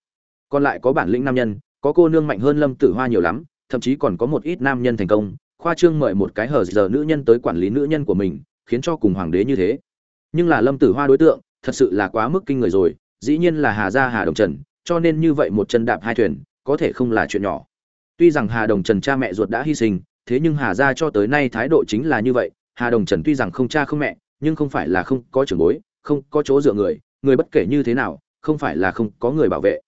A: Còn lại có bản lĩnh nam nhân, có cô nương mạnh hơn lâm tử hoa nhiều lắm, thậm chí còn có một ít nam nhân thành công, khoa trương mời một cái hờ giờ nữ nhân tới quản lý nữ nhân của mình, khiến cho cùng hoàng đế như thế nhưng là lâm tử hoa đối tượng, thật sự là quá mức kinh người rồi, dĩ nhiên là hà gia hà đồng trần, cho nên như vậy một chân đạp hai thuyền, có thể không là chuyện nhỏ. Tuy rằng hà đồng trần cha mẹ ruột đã hy sinh, thế nhưng hà gia cho tới nay thái độ chính là như vậy, hà đồng trần tuy rằng không cha không mẹ, nhưng không phải là không có trưởng bối, không có chỗ dựa người người bất kể như thế nào, không phải là không có người bảo vệ.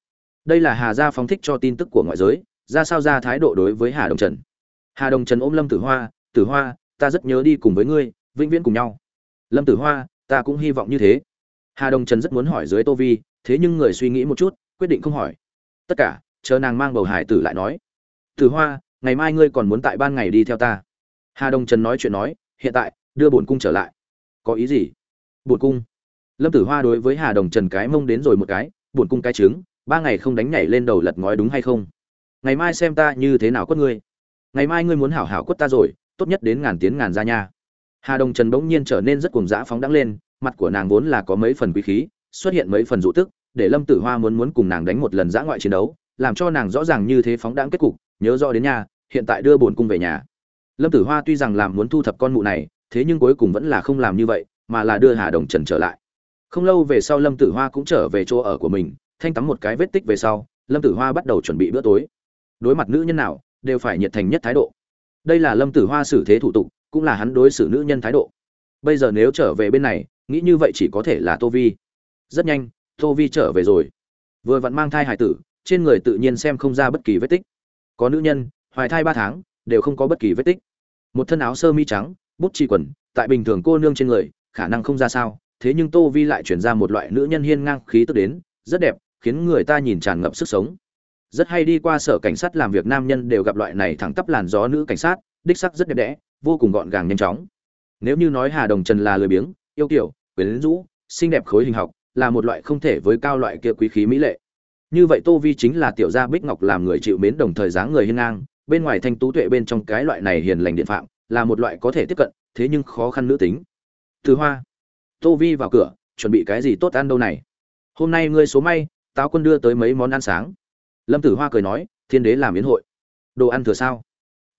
A: Đây là hà gia phóng thích cho tin tức của ngoại giới, ra sao ra thái độ đối với hà đồng trần? Hà đồng trần ôm lâm tử hoa tử hoa, ta rất nhớ đi cùng với ngươi, vĩnh viễn cùng nhau. Lâm tử hoa ta cũng hy vọng như thế. Hà đồng trần rất muốn hỏi dưới tô vi, thế nhưng người suy nghĩ một chút, quyết định không hỏi. Tất cả, chờ nàng mang bầu hải tử lại nói. Tử hoa, ngày mai ngươi còn muốn tại ban ngày đi theo ta. Hà đồng trần nói chuyện nói, hiện tại, đưa bổn cung trở lại. Có ý gì? Bổn cung. Lâm tử hoa đối với hà đồng trần cái mông đến rồi một cái, bổn cung cái trứng, ba ngày không đánh nhảy lên đầu lật ngói đúng hay không? Ngày mai xem ta như thế nào quất ngươi. Ngày mai ngươi muốn hảo hảo quất ta rồi, tốt nhất đến ngàn tiếng ngàn ra nha hà đồng trần bỗng nhiên trở nên rất cuồng dã phóng đãng lên, mặt của nàng vốn là có mấy phần quý khí, xuất hiện mấy phần dụ tức, để lâm tử hoa muốn muốn cùng nàng đánh một lần dã ngoại chiến đấu, làm cho nàng rõ ràng như thế phóng đãng kết cục, nhớ rõ đến nhà, hiện tại đưa bổn cung về nhà. Lâm tử hoa tuy rằng làm muốn thu thập con mụ này, thế nhưng cuối cùng vẫn là không làm như vậy, mà là đưa hà đồng trần trở lại. Không lâu về sau lâm tử hoa cũng trở về chỗ ở của mình, thanh tắm một cái vết tích về sau, lâm tử hoa bắt đầu chuẩn bị bữa tối. Đối mặt nữ nhân nào, đều phải nhiệt thành nhất thái độ. Đây là lâm tử hoa xử thế thủ tục cũng là hắn đối xử nữ nhân thái độ. Bây giờ nếu trở về bên này, nghĩ như vậy chỉ có thể là tô vi. Rất nhanh, tô vi trở về rồi. Vừa vặn mang thai hải tử, trên người tự nhiên xem không ra bất kỳ vết tích. Có nữ nhân, hoài thai ba tháng, đều không có bất kỳ vết tích. Một thân áo sơ mi trắng, bút chi quần, tại bình thường cô nương trên người, khả năng không ra sao, thế nhưng tô vi lại chuyển ra một loại nữ nhân hiên ngang khí tức đến, rất đẹp, khiến người ta nhìn tràn ngập sức sống. Rất hay đi qua sở cảnh sát làm việc nam nhân đều gặp loại này thẳng tắp làn gió nữ cảnh sát, đích sắc rất đẹp đẽ vô cùng gọn gàng nhanh chóng. Nếu như nói hà đồng trần là lười biếng, yêu kiểu, quyến rũ, xinh đẹp khối hình học, là một loại không thể với cao loại kia quý khí mỹ lệ. Như vậy tô vi chính là tiểu gia bích ngọc làm người chịu mến đồng thời dáng người hiên ngang, bên ngoài thanh tú tuệ bên trong cái loại này hiền lành điện phạm, là một loại có thể tiếp cận, thế nhưng khó khăn nữ tính. Từ hoa, tô vi vào cửa, chuẩn bị cái gì tốt ăn đâu này? Hôm nay ngươi số may, táo quân đưa tới mấy món ăn sáng. Lâm tử hoa cười nói, thiên đế làm yến hội. Đồ ăn thừa sao?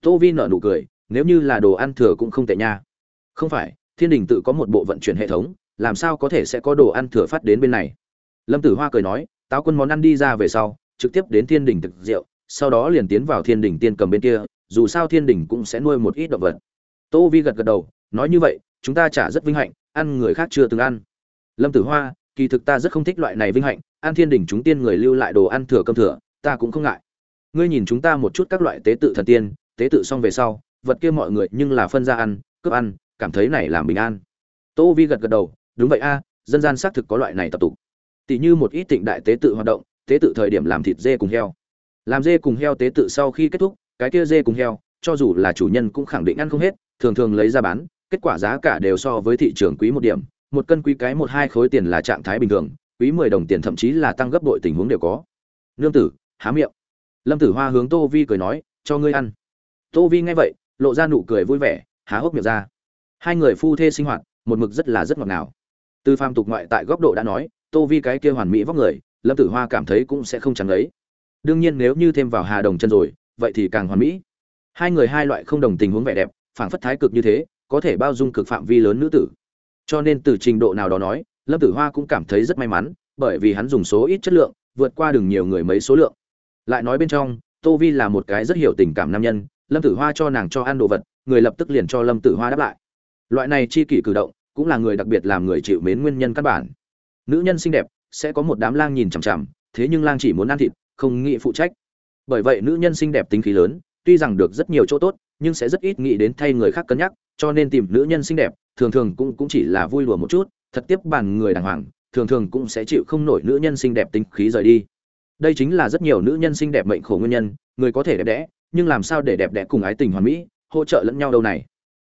A: Tô vi nở nụ cười nếu như là đồ ăn thừa cũng không tệ nha. Không phải, thiên đình tự có một bộ vận chuyển hệ thống, làm sao có thể sẽ có đồ ăn thừa phát đến bên này? Lâm tử hoa cười nói, táo quân món ăn đi ra về sau, trực tiếp đến thiên đình thực rượu, sau đó liền tiến vào thiên đình tiên cầm bên kia, dù sao thiên đình cũng sẽ nuôi một ít động vật. Tô vi gật gật đầu, nói như vậy, chúng ta chả rất vinh hạnh, ăn người khác chưa từng ăn. Lâm tử hoa, kỳ thực ta rất không thích loại này vinh hạnh, ăn thiên đình chúng tiên người lưu lại đồ ăn thừa cơm thừa, ta cũng không ngại. Ngươi nhìn chúng ta một chút các loại tế tự thần tiên, tế tự xong về sau vật kia mọi người nhưng là phân ra ăn, cướp ăn, cảm thấy này làm bình an. Tô vi gật gật đầu, đúng vậy a, dân gian xác thực có loại này tập tục. Tỷ như một ít tịnh đại tế tự hoạt động, tế tự thời điểm làm thịt dê cùng heo. Làm dê cùng heo tế tự sau khi kết thúc, cái kia dê cùng heo, cho dù là chủ nhân cũng khẳng định ăn không hết, thường thường lấy ra bán, kết quả giá cả đều so với thị trường quý một điểm. Một cân quý cái một hai khối tiền là trạng thái bình thường, quý mười đồng tiền thậm chí là tăng gấp đội tình huống đều có. Nương tử, há miệng. Lâm tử hoa hướng tô vi cười nói, cho ngươi ăn. Tô vi nghe vậy lộ ra nụ cười vui vẻ, há hốc miệng ra. Hai người phu thê sinh hoạt, một mực rất là rất ngọt ngào. Từ phàm tục ngoại tại góc độ đã nói, tô vi cái kia hoàn mỹ vóc người, lâm tử hoa cảm thấy cũng sẽ không chẳng ấy đương nhiên nếu như thêm vào hà đồng chân rồi, vậy thì càng hoàn mỹ. Hai người hai loại không đồng tình huống vẻ đẹp, phảng phất thái cực như thế, có thể bao dung cực phạm vi lớn nữ tử. Cho nên từ trình độ nào đó nói, lâm tử hoa cũng cảm thấy rất may mắn, bởi vì hắn dùng số ít chất lượng, vượt qua đường nhiều người mấy số lượng. Lại nói bên trong, tô vi là một cái rất hiểu tình cảm nam nhân lâm tử hoa cho nàng cho ăn đồ vật, người lập tức liền cho lâm tử hoa đáp lại. Loại này chi kỷ cử động, cũng là người đặc biệt làm người chịu mến nguyên nhân căn bản. Nữ nhân xinh đẹp, sẽ có một đám lang nhìn chằm chằm, thế nhưng lang chỉ muốn ăn thịt, không nghĩ phụ trách. Bởi vậy nữ nhân xinh đẹp tính khí lớn, tuy rằng được rất nhiều chỗ tốt, nhưng sẽ rất ít nghĩ đến thay người khác cân nhắc, cho nên tìm nữ nhân xinh đẹp, thường thường cũng cũng chỉ là vui đùa một chút, thật tiếp bàn người đàng hoàng, thường thường cũng sẽ chịu không nổi nữ nhân xinh đẹp tính khí rời đi. Đây chính là rất nhiều nữ nhân xinh đẹp mệnh khổ nguyên nhân, người có thể đẹp đẽ nhưng làm sao để đẹp đẽ cùng ái tình hoàn mỹ hỗ trợ lẫn nhau đâu này?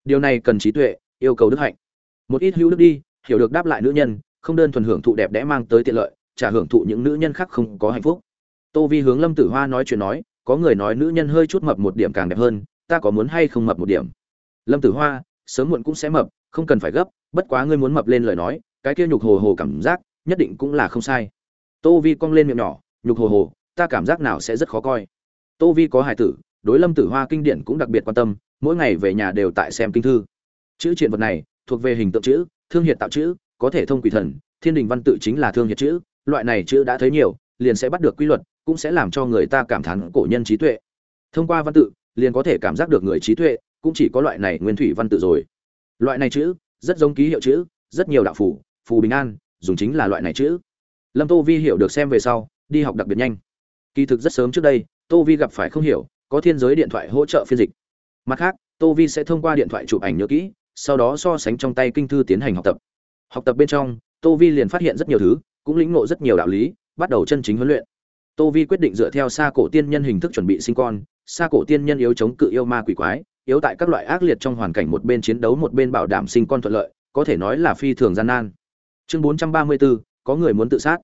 A: Điều này cần trí tuệ, yêu cầu đức hạnh. Một ít hữu đức đi, hiểu được đáp lại nữ nhân, không đơn thuần hưởng thụ đẹp đẽ mang tới tiện lợi trả hưởng thụ những nữ nhân khác không có hạnh phúc. Tô vi hướng lâm tử hoa nói chuyện nói, có người nói nữ nhân hơi chút mập một điểm càng đẹp hơn, ta có muốn hay không mập một điểm? Lâm tử hoa, sớm muộn cũng sẽ mập, không cần phải gấp, bất quá ngươi muốn mập lên lời nói, cái kia nhục hồ hồ cảm giác, nhất định cũng là không sai. Tô vi cong lên miệng nhỏ, nhục hồ hồ, ta cảm giác nào sẽ rất khó coi tô vi có hài tử, đối lâm tử hoa kinh điển cũng đặc biệt quan tâm, mỗi ngày về nhà đều tại xem kinh thư. Chữ triện vật này, thuộc về hình tượng chữ, thương hiệt tạo chữ, có thể thông quỷ thần, thiên đình văn tự chính là thương hiệt chữ, loại này chữ đã thấy nhiều, liền sẽ bắt được quy luật, cũng sẽ làm cho người ta cảm thán cổ nhân trí tuệ. Thông qua văn tự, liền có thể cảm giác được người trí tuệ, cũng chỉ có loại này nguyên thủy văn tự rồi. Loại này chữ, rất giống ký hiệu chữ, rất nhiều đạo phủ phù bình an, dùng chính là loại này chữ. Lâm tô vi hiểu được xem về sau, đi học đặc biệt nhanh. Kỳ thực rất sớm trước đây tô vi gặp phải không hiểu, có thiên giới điện thoại hỗ trợ phiên dịch. Mặt khác, tô vi sẽ thông qua điện thoại chụp ảnh nhớ kỹ, sau đó so sánh trong tay kinh thư tiến hành học tập. Học tập bên trong, tô vi liền phát hiện rất nhiều thứ, cũng lĩnh ngộ rất nhiều đạo lý, bắt đầu chân chính huấn luyện. Tô vi quyết định dựa theo xa cổ tiên nhân hình thức chuẩn bị sinh con. Xa cổ tiên nhân yếu chống cự yêu ma quỷ quái, yếu tại các loại ác liệt trong hoàn cảnh một bên chiến đấu một bên bảo đảm sinh con thuận lợi, có thể nói là phi thường gian nan. Chương bốn trăm ba mươi bốn, có người muốn tự sát.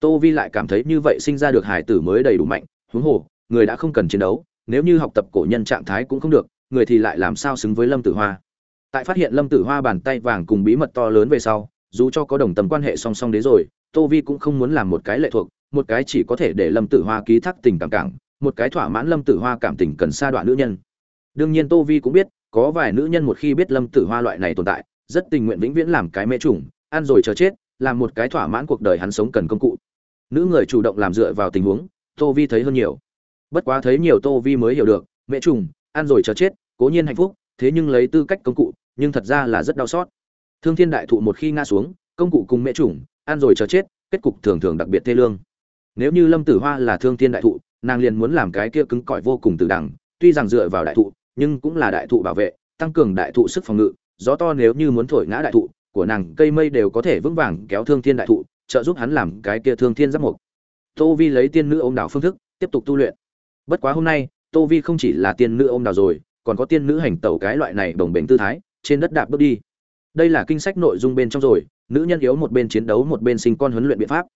A: Tô vi lại cảm thấy như vậy sinh ra được hải tử mới đầy đủ mạnh, huống hồ người đã không cần chiến đấu nếu như học tập cổ nhân trạng thái cũng không được người thì lại làm sao xứng với lâm tử hoa? Tại phát hiện lâm tử hoa bàn tay vàng cùng bí mật to lớn về sau dù cho có đồng tầm quan hệ song song đấy rồi tô vi cũng không muốn làm một cái lệ thuộc một cái chỉ có thể để lâm tử hoa ký thác tình cảm cảng một cái thỏa mãn lâm tử hoa cảm tình cần sa đoạn nữ nhân. Đương nhiên tô vi cũng biết có vài nữ nhân một khi biết lâm tử hoa loại này tồn tại rất tình nguyện vĩnh viễn làm cái mê chủng, ăn rồi chờ chết làm một cái thỏa mãn cuộc đời hắn sống cần công cụ. Nữ người chủ động làm dựa vào tình huống tô vi thấy hơn nhiều bất quá thấy nhiều tô vi mới hiểu được, mẹ trùng, ăn rồi chờ chết, cố nhiên hạnh phúc, thế nhưng lấy tư cách công cụ, nhưng thật ra là rất đau xót. Thương thiên đại thụ một khi ngã xuống, công cụ cùng mẹ trùng, ăn rồi chờ chết, kết cục thường thường đặc biệt thê lương. Nếu như lâm tử hoa là thương thiên đại thụ, nàng liền muốn làm cái kia cứng cỏi vô cùng từ đẳng, tuy rằng dựa vào đại thụ, nhưng cũng là đại thụ bảo vệ, tăng cường đại thụ sức phòng ngự, gió to nếu như muốn thổi ngã đại thụ, của nàng cây mây đều có thể vững vàng kéo thương thiên đại thụ, trợ giúp hắn làm cái kia thương thiên giáp mục. Tô vi lấy tiên nữ ôm đảo phương thức, tiếp tục tu luyện bất quá hôm nay, tô vi không chỉ là tiên nữ ôm đào rồi, còn có tiên nữ hành tẩu cái loại này đồng bền tư thái, trên đất đạp bước đi. Đây là kinh sách nội dung bên trong rồi, nữ nhân yếu một bên chiến đấu một bên sinh con huấn luyện biện pháp.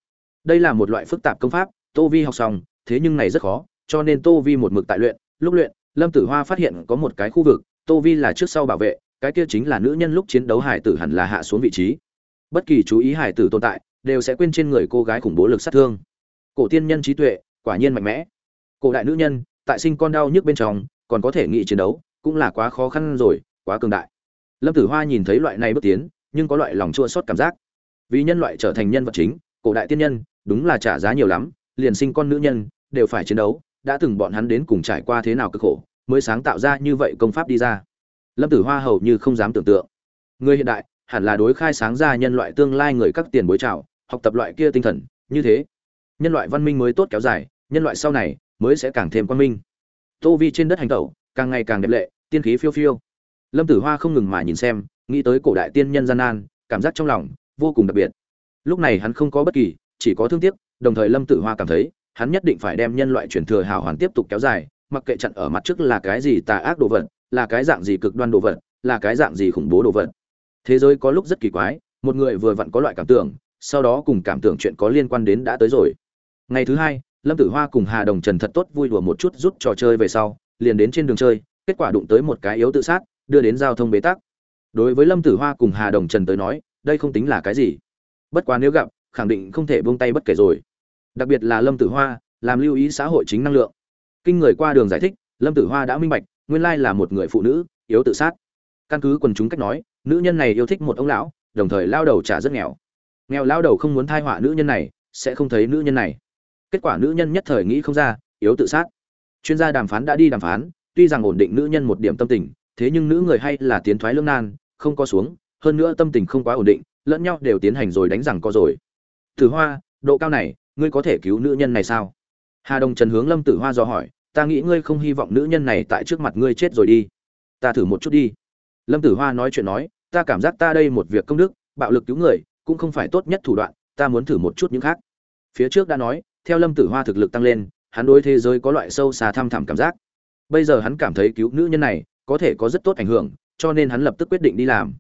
A: Đây là một loại phức tạp công pháp, tô vi học xong, thế nhưng này rất khó, cho nên tô vi một mực tại luyện, lúc luyện, lâm tử hoa phát hiện có một cái khu vực, tô vi là trước sau bảo vệ, cái kia chính là nữ nhân lúc chiến đấu hải tử hẳn là hạ xuống vị trí. Bất kỳ chú ý hải tử tồn tại, đều sẽ quên trên người cô gái khủng bố lực sát thương. Cổ tiên nhân trí tuệ, quả nhiên mạnh mẽ cổ đại nữ nhân, tại sinh con đau nhức bên trong, còn có thể nghị chiến đấu, cũng là quá khó khăn rồi, quá cường đại. Lâm tử hoa nhìn thấy loại này bước tiến, nhưng có loại lòng chua xót cảm giác. Vì nhân loại trở thành nhân vật chính, cổ đại tiên nhân, đúng là trả giá nhiều lắm, liền sinh con nữ nhân, đều phải chiến đấu, đã từng bọn hắn đến cùng trải qua thế nào cực khổ, mới sáng tạo ra như vậy công pháp đi ra. Lâm tử hoa hầu như không dám tưởng tượng. Người hiện đại, hẳn là đối khai sáng ra nhân loại tương lai người các tiền bối trào học tập loại kia tinh thần, như thế. Nhân loại văn minh mới tốt kéo dài, nhân loại sau này mới sẽ càng thêm quan minh. Tô vi trên đất hành tẩu, càng ngày càng đẹp lệ, tiên khí phiêu phiêu. Lâm tử hoa không ngừng mà nhìn xem, nghĩ tới cổ đại tiên nhân gian nan, cảm giác trong lòng vô cùng đặc biệt. Lúc này hắn không có bất kỳ, chỉ có thương tiếc, đồng thời lâm tử hoa cảm thấy, hắn nhất định phải đem nhân loại truyền thừa hào hoàn tiếp tục kéo dài, mặc kệ chặn ở mặt trước là cái gì tà ác đồ vật, là cái dạng gì cực đoan đồ vật, là cái dạng gì khủng bố đồ vật. Thế giới có lúc rất kỳ quái, một người vừa vặn có loại cảm tưởng, sau đó cùng cảm tưởng chuyện có liên quan đến đã tới rồi. Ngày thứ hai lâm tử hoa cùng hà đồng trần thật tốt vui đùa một chút rút trò chơi về sau, liền đến trên đường chơi, kết quả đụng tới một cái yếu tự sát, đưa đến giao thông bế tắc. Đối với lâm tử hoa cùng hà đồng trần tới nói, đây không tính là cái gì. Bất quá nếu gặp, khẳng định không thể buông tay bất kể rồi. Đặc biệt là lâm tử hoa, làm lưu ý xã hội chính năng lượng. Kinh người qua đường giải thích, lâm tử hoa đã minh bạch, nguyên lai là một người phụ nữ, yếu tự sát. Căn cứ quần chúng cách nói, nữ nhân này yêu thích một ông lão, đồng thời lao đầu trả rất nghèo. Nghèo lao đầu không muốn thai họa nữ nhân này, sẽ không thấy nữ nhân này kết quả nữ nhân nhất thời nghĩ không ra, yếu tự sát. Chuyên gia đàm phán đã đi đàm phán, tuy rằng ổn định nữ nhân một điểm tâm tình, thế nhưng nữ người hay là tiến thoái lương nan, không có xuống, hơn nữa tâm tình không quá ổn định, lẫn nhau đều tiến hành rồi đánh rằng có rồi. Tử hoa, độ cao này, ngươi có thể cứu nữ nhân này sao? Hà đồng trần hướng lâm tử hoa do hỏi, ta nghĩ ngươi không hy vọng nữ nhân này tại trước mặt ngươi chết rồi đi. Ta thử một chút đi. Lâm tử hoa nói chuyện nói, ta cảm giác ta đây một việc công đức, bạo lực cứu người, cũng không phải tốt nhất thủ đoạn, ta muốn thử một chút những khác. Phía trước đã nói theo lâm tử hoa thực lực tăng lên, hắn đối thế giới có loại sâu xa thăm thẳm cảm giác. Bây giờ hắn cảm thấy cứu nữ nhân này có thể có rất tốt ảnh hưởng, cho nên hắn lập tức quyết định đi làm.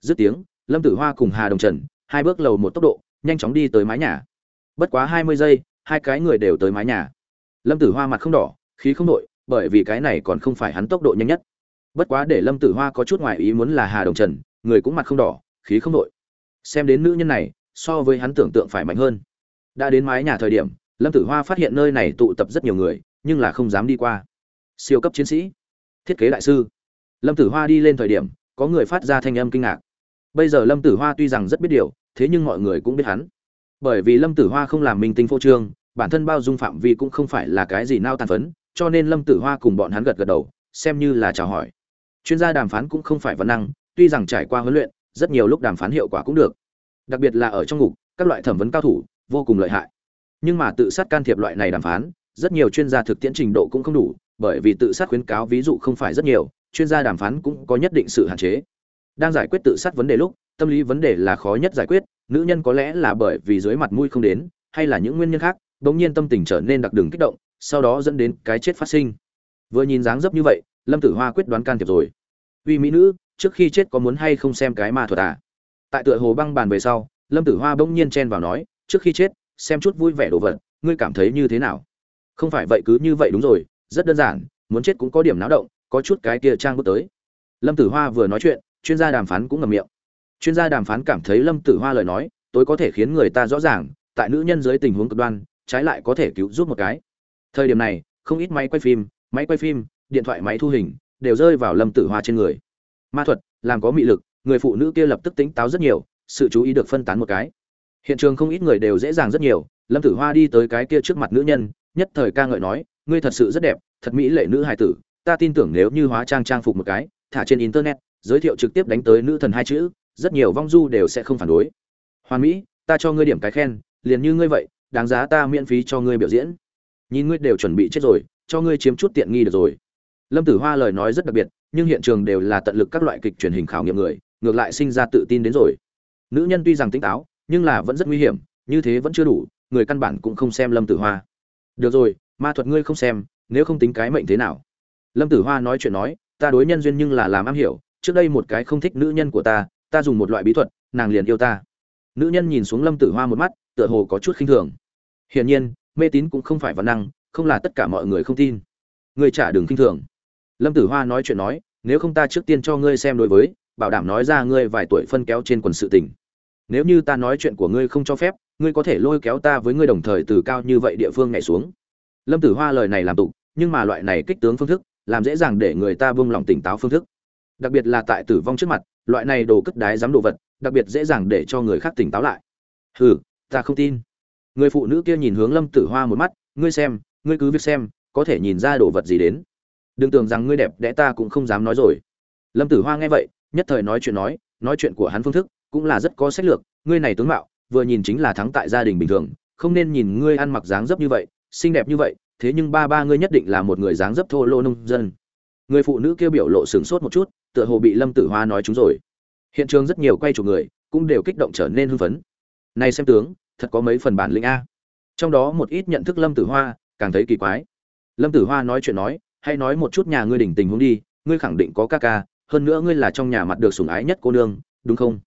A: Dứt tiếng, lâm tử hoa cùng hà đồng trần, hai bước lầu một tốc độ, nhanh chóng đi tới mái nhà. Bất quá hai mươi giây, hai cái người đều tới mái nhà. Lâm tử hoa mặt không đỏ, khí không đội, bởi vì cái này còn không phải hắn tốc độ nhanh nhất. Bất quá để lâm tử hoa có chút ngoài ý muốn là hà đồng trần, người cũng mặt không đỏ, khí không đội. Xem đến nữ nhân này, so với hắn tưởng tượng phải mạnh hơn. Đã đến mái nhà thời điểm lâm tử hoa phát hiện nơi này tụ tập rất nhiều người, nhưng là không dám đi qua. Siêu cấp chiến sĩ, thiết kế đại sư. Lâm tử hoa đi lên thời điểm, có người phát ra thanh âm kinh ngạc. Bây giờ lâm tử hoa tuy rằng rất biết điều, thế nhưng mọi người cũng biết hắn. Bởi vì lâm tử hoa không làm minh tinh phô trương, bản thân bao dung phạm vi cũng không phải là cái gì nao tàn phấn, cho nên lâm tử hoa cùng bọn hắn gật gật đầu, xem như là chào hỏi. Chuyên gia đàm phán cũng không phải văn năng, tuy rằng trải qua huấn luyện, rất nhiều lúc đàm phán hiệu quả cũng được. Đặc biệt là ở trong ngục, các loại thẩm vấn cao thủ, vô cùng lợi hại nhưng mà tự sát can thiệp loại này đàm phán, rất nhiều chuyên gia thực tiễn trình độ cũng không đủ, bởi vì tự sát khuyến cáo ví dụ không phải rất nhiều, chuyên gia đàm phán cũng có nhất định sự hạn chế. Đang giải quyết tự sát vấn đề lúc, tâm lý vấn đề là khó nhất giải quyết, nữ nhân có lẽ là bởi vì dưới mặt mũi không đến, hay là những nguyên nhân khác, bỗng nhiên tâm tình trở nên đặc đường kích động, sau đó dẫn đến cái chết phát sinh. Vừa nhìn dáng dấp như vậy, lâm tử hoa quyết đoán can thiệp rồi. Uy mỹ nữ, trước khi chết có muốn hay không xem cái ma thuật à? Tại tựa hồ băng bàn về sau, lâm tử hoa bỗng nhiên chen vào nói, trước khi chết xem chút vui vẻ đồ vật, ngươi cảm thấy như thế nào? Không phải vậy cứ như vậy đúng rồi, rất đơn giản, muốn chết cũng có điểm náo động, có chút cái kia trang bước tới. Lâm tử hoa vừa nói chuyện, chuyên gia đàm phán cũng ngầm miệng. Chuyên gia đàm phán cảm thấy lâm tử hoa lời nói, tối có thể khiến người ta rõ ràng, tại nữ nhân dưới tình huống cực đoan, trái lại có thể cứu giúp một cái. Thời điểm này, không ít máy quay phim, máy quay phim, điện thoại máy thu hình, đều rơi vào lâm tử hoa trên người. Ma thuật, làm có mị lực, người phụ nữ kia lập tức tính táo rất nhiều, sự chú ý được phân tán một cái hiện trường không ít người đều dễ dàng rất nhiều, lâm tử hoa đi tới cái kia trước mặt nữ nhân, nhất thời ca ngợi nói, ngươi thật sự rất đẹp, thật mỹ lệ nữ hài tử, ta tin tưởng nếu như hóa trang trang phục một cái, thả trên internet, giới thiệu trực tiếp đánh tới nữ thần hai chữ, rất nhiều vong du đều sẽ không phản đối. Hoàn mỹ, ta cho ngươi điểm cái khen, liền như ngươi vậy, đáng giá ta miễn phí cho ngươi biểu diễn. Nhìn ngươi đều chuẩn bị chết rồi, cho ngươi chiếm chút tiện nghi được rồi. Lâm tử hoa lời nói rất đặc biệt, nhưng hiện trường đều là tận lực các loại kịch truyền hình khảo nghiệm người, ngược lại sinh ra tự tin đến rồi. Nữ nhân tuy rằng tỉnh táo nhưng là vẫn rất nguy hiểm, như thế vẫn chưa đủ, người căn bản cũng không xem lâm tử hoa. Được rồi, ma thuật ngươi không xem, nếu không tính cái mệnh thế nào? Lâm tử hoa nói chuyện nói, ta đối nhân duyên nhưng là làm am hiểu, trước đây một cái không thích nữ nhân của ta ta dùng một loại bí thuật, nàng liền yêu ta. Nữ nhân nhìn xuống lâm tử hoa một mắt, tựa hồ có chút khinh thường. Hiển nhiên, mê tín cũng không phải văn năng, không là tất cả mọi người không tin. Ngươi trả đường khinh thường. Lâm tử hoa nói chuyện nói, nếu không ta trước tiên cho ngươi xem đối với, bảo đảm nói ra ngươi vài tuổi phân kéo trên quần sự tình nếu như ta nói chuyện của ngươi không cho phép, ngươi có thể lôi kéo ta với ngươi đồng thời từ cao như vậy địa phương nhảy xuống. Lâm tử hoa lời này làm tục, nhưng mà loại này kích tướng phương thức, làm dễ dàng để người ta buông lòng tỉnh táo phương thức. Đặc biệt là tại tử vong trước mặt, loại này đồ cất đái dám đồ vật, đặc biệt dễ dàng để cho người khác tỉnh táo lại. Hừ, ta không tin. Người phụ nữ kia nhìn hướng lâm tử hoa một mắt, ngươi xem, ngươi cứ việc xem, có thể nhìn ra đồ vật gì đến. Đừng tưởng rằng ngươi đẹp đẽ ta cũng không dám nói rồi. Lâm tử hoa nghe vậy, nhất thời nói chuyện nói nói chuyện của hắn phương thức cũng là rất có sách lược, ngươi này tướng mạo, vừa nhìn chính là thắng tại gia đình bình thường, không nên nhìn ngươi ăn mặc dáng dấp như vậy, xinh đẹp như vậy, thế nhưng ba ba ngươi nhất định là một người dáng dấp thô lô nông dân. Người phụ nữ kêu biểu lộ sửng sốt một chút, tựa hồ bị lâm tử hoa nói chúng rồi. Hiện trường rất nhiều quay chụp người, cũng đều kích động trở nên hưng phấn. Này xem tướng, thật có mấy phần bản lĩnh a. Trong đó một ít nhận thức lâm tử hoa, càng thấy kỳ quái. Lâm tử hoa nói chuyện nói hay nói một chút nhà ngươi đỉnh tình huống đi, ngươi khẳng định có ca ca, hơn nữa ngươi là trong nhà mặt được sủng ái nhất cô nương, đúng không?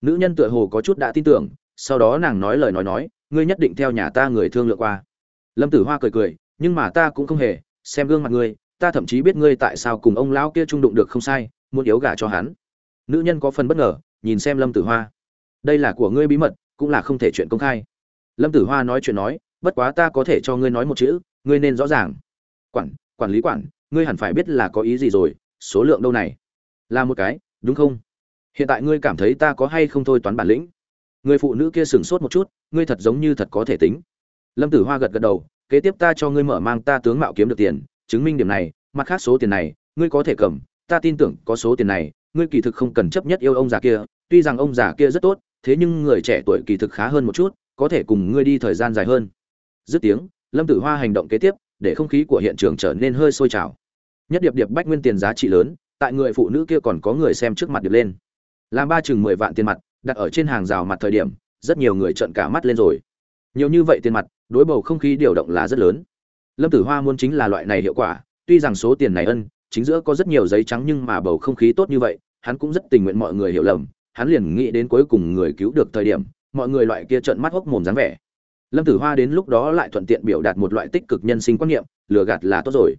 A: Nữ nhân tựa hồ có chút đã tin tưởng, sau đó nàng nói lời nói nói, ngươi nhất định theo nhà ta người thương lượng qua. Lâm tử hoa cười cười, nhưng mà ta cũng không hề xem gương mặt ngươi, ta thậm chí biết ngươi tại sao cùng ông lão kia trung đụng được không sai, muốn yếu gả cho hắn. Nữ nhân có phần bất ngờ, nhìn xem lâm tử hoa. Đây là của ngươi bí mật, cũng là không thể chuyện công khai. Lâm tử hoa nói chuyện nói, bất quá ta có thể cho ngươi nói một chữ, ngươi nên rõ ràng. Quản quản lý quản, ngươi hẳn phải biết là có ý gì rồi, số lượng đâu này? Là một cái, đúng không? Hiện tại ngươi cảm thấy ta có hay không thôi toán bản lĩnh? Người phụ nữ kia sửng sốt một chút, ngươi thật giống như thật có thể tính. Lâm tử hoa gật gật đầu, kế tiếp ta cho ngươi mở mang ta tướng mạo kiếm được tiền, chứng minh điểm này, mặt khác số tiền này, ngươi có thể cầm. Ta tin tưởng có số tiền này, ngươi kỳ thực không cần chấp nhất yêu ông già kia, tuy rằng ông già kia rất tốt, thế nhưng người trẻ tuổi kỳ thực khá hơn một chút, có thể cùng ngươi đi thời gian dài hơn. Dứt tiếng, lâm tử hoa hành động kế tiếp, để không khí của hiện trường trở nên hơi sôi trào. Nhất điệp điệp bách nguyên tiền giá trị lớn, tại người phụ nữ kia còn có người xem trước mặt điệp lên làm ba chừng mười vạn tiền mặt, đặt ở trên hàng rào mặt thời điểm, rất nhiều người trợn cả mắt lên rồi. Nhiều như vậy tiền mặt, đối bầu không khí điều động là rất lớn. Lâm tử hoa muốn chính là loại này hiệu quả, tuy rằng số tiền này ân, chính giữa có rất nhiều giấy trắng nhưng mà bầu không khí tốt như vậy, hắn cũng rất tình nguyện mọi người hiểu lầm, hắn liền nghĩ đến cuối cùng người cứu được thời điểm, mọi người loại kia trợn mắt hốc mồm dáng vẻ. Lâm tử hoa đến lúc đó lại thuận tiện biểu đạt một loại tích cực nhân sinh quan niệm, lừa gạt là tốt rồi.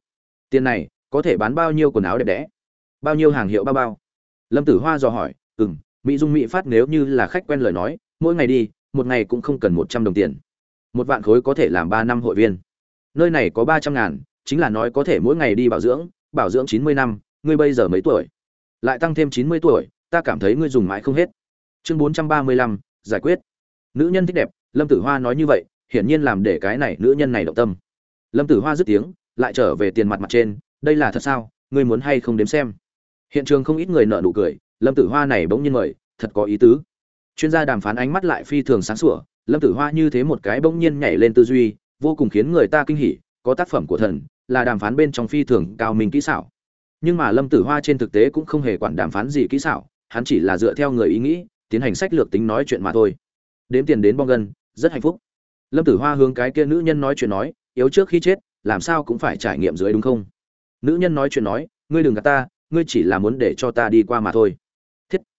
A: Tiền này, có thể bán bao nhiêu quần áo đẹp đẽ? Bao nhiêu hàng hiệu bao bao? Lâm tử hoa dò hỏi ừ m mỹ dung mỹ phát nếu như là khách quen lời nói, mỗi ngày đi, một ngày cũng không cần một trăm đồng tiền. Một vạn khối có thể làm ba năm hội viên. Nơi này có ba trăm ngàn, chính là nói có thể mỗi ngày đi bảo dưỡng bảo dưỡng chín mươi năm, ngươi bây giờ mấy tuổi? Lại tăng thêm chín mươi tuổi, ta cảm thấy ngươi dùng mãi không hết. Chương bốn trăm ba mươi lăm, giải quyết. Nữ nhân thích đẹp, lâm tử hoa nói như vậy, hiển nhiên làm để cái này nữ nhân này động tâm. Lâm tử hoa dứt tiếng, lại trở về tiền mặt mặt trên, đây là thật sao, ngươi muốn hay không đếm xem. Hiện trường không ít người nợ nụ cười lâm tử hoa này bỗng nhiên mời, thật có ý tứ. Chuyên gia đàm phán ánh mắt lại phi thường sáng sủa, lâm tử hoa như thế một cái bỗng nhiên nhảy lên tư duy, vô cùng khiến người ta kinh hỉ, có tác phẩm của thần, là đàm phán bên trong phi thường cao minh kỹ xảo. Nhưng mà lâm tử hoa trên thực tế cũng không hề quản đàm phán gì kỹ xảo, hắn chỉ là dựa theo người ý nghĩ, tiến hành sách lược tính nói chuyện mà thôi. Đếm tiền đến bong gân, rất hạnh phúc. Lâm tử hoa hướng cái kia nữ nhân nói chuyện nói, yếu trước khi chết, làm sao cũng phải trải nghiệm dưới đúng không? Nữ nhân nói chuyện nói, ngươi đừng gạt ta, ngươi chỉ là muốn để cho ta đi qua mà thôi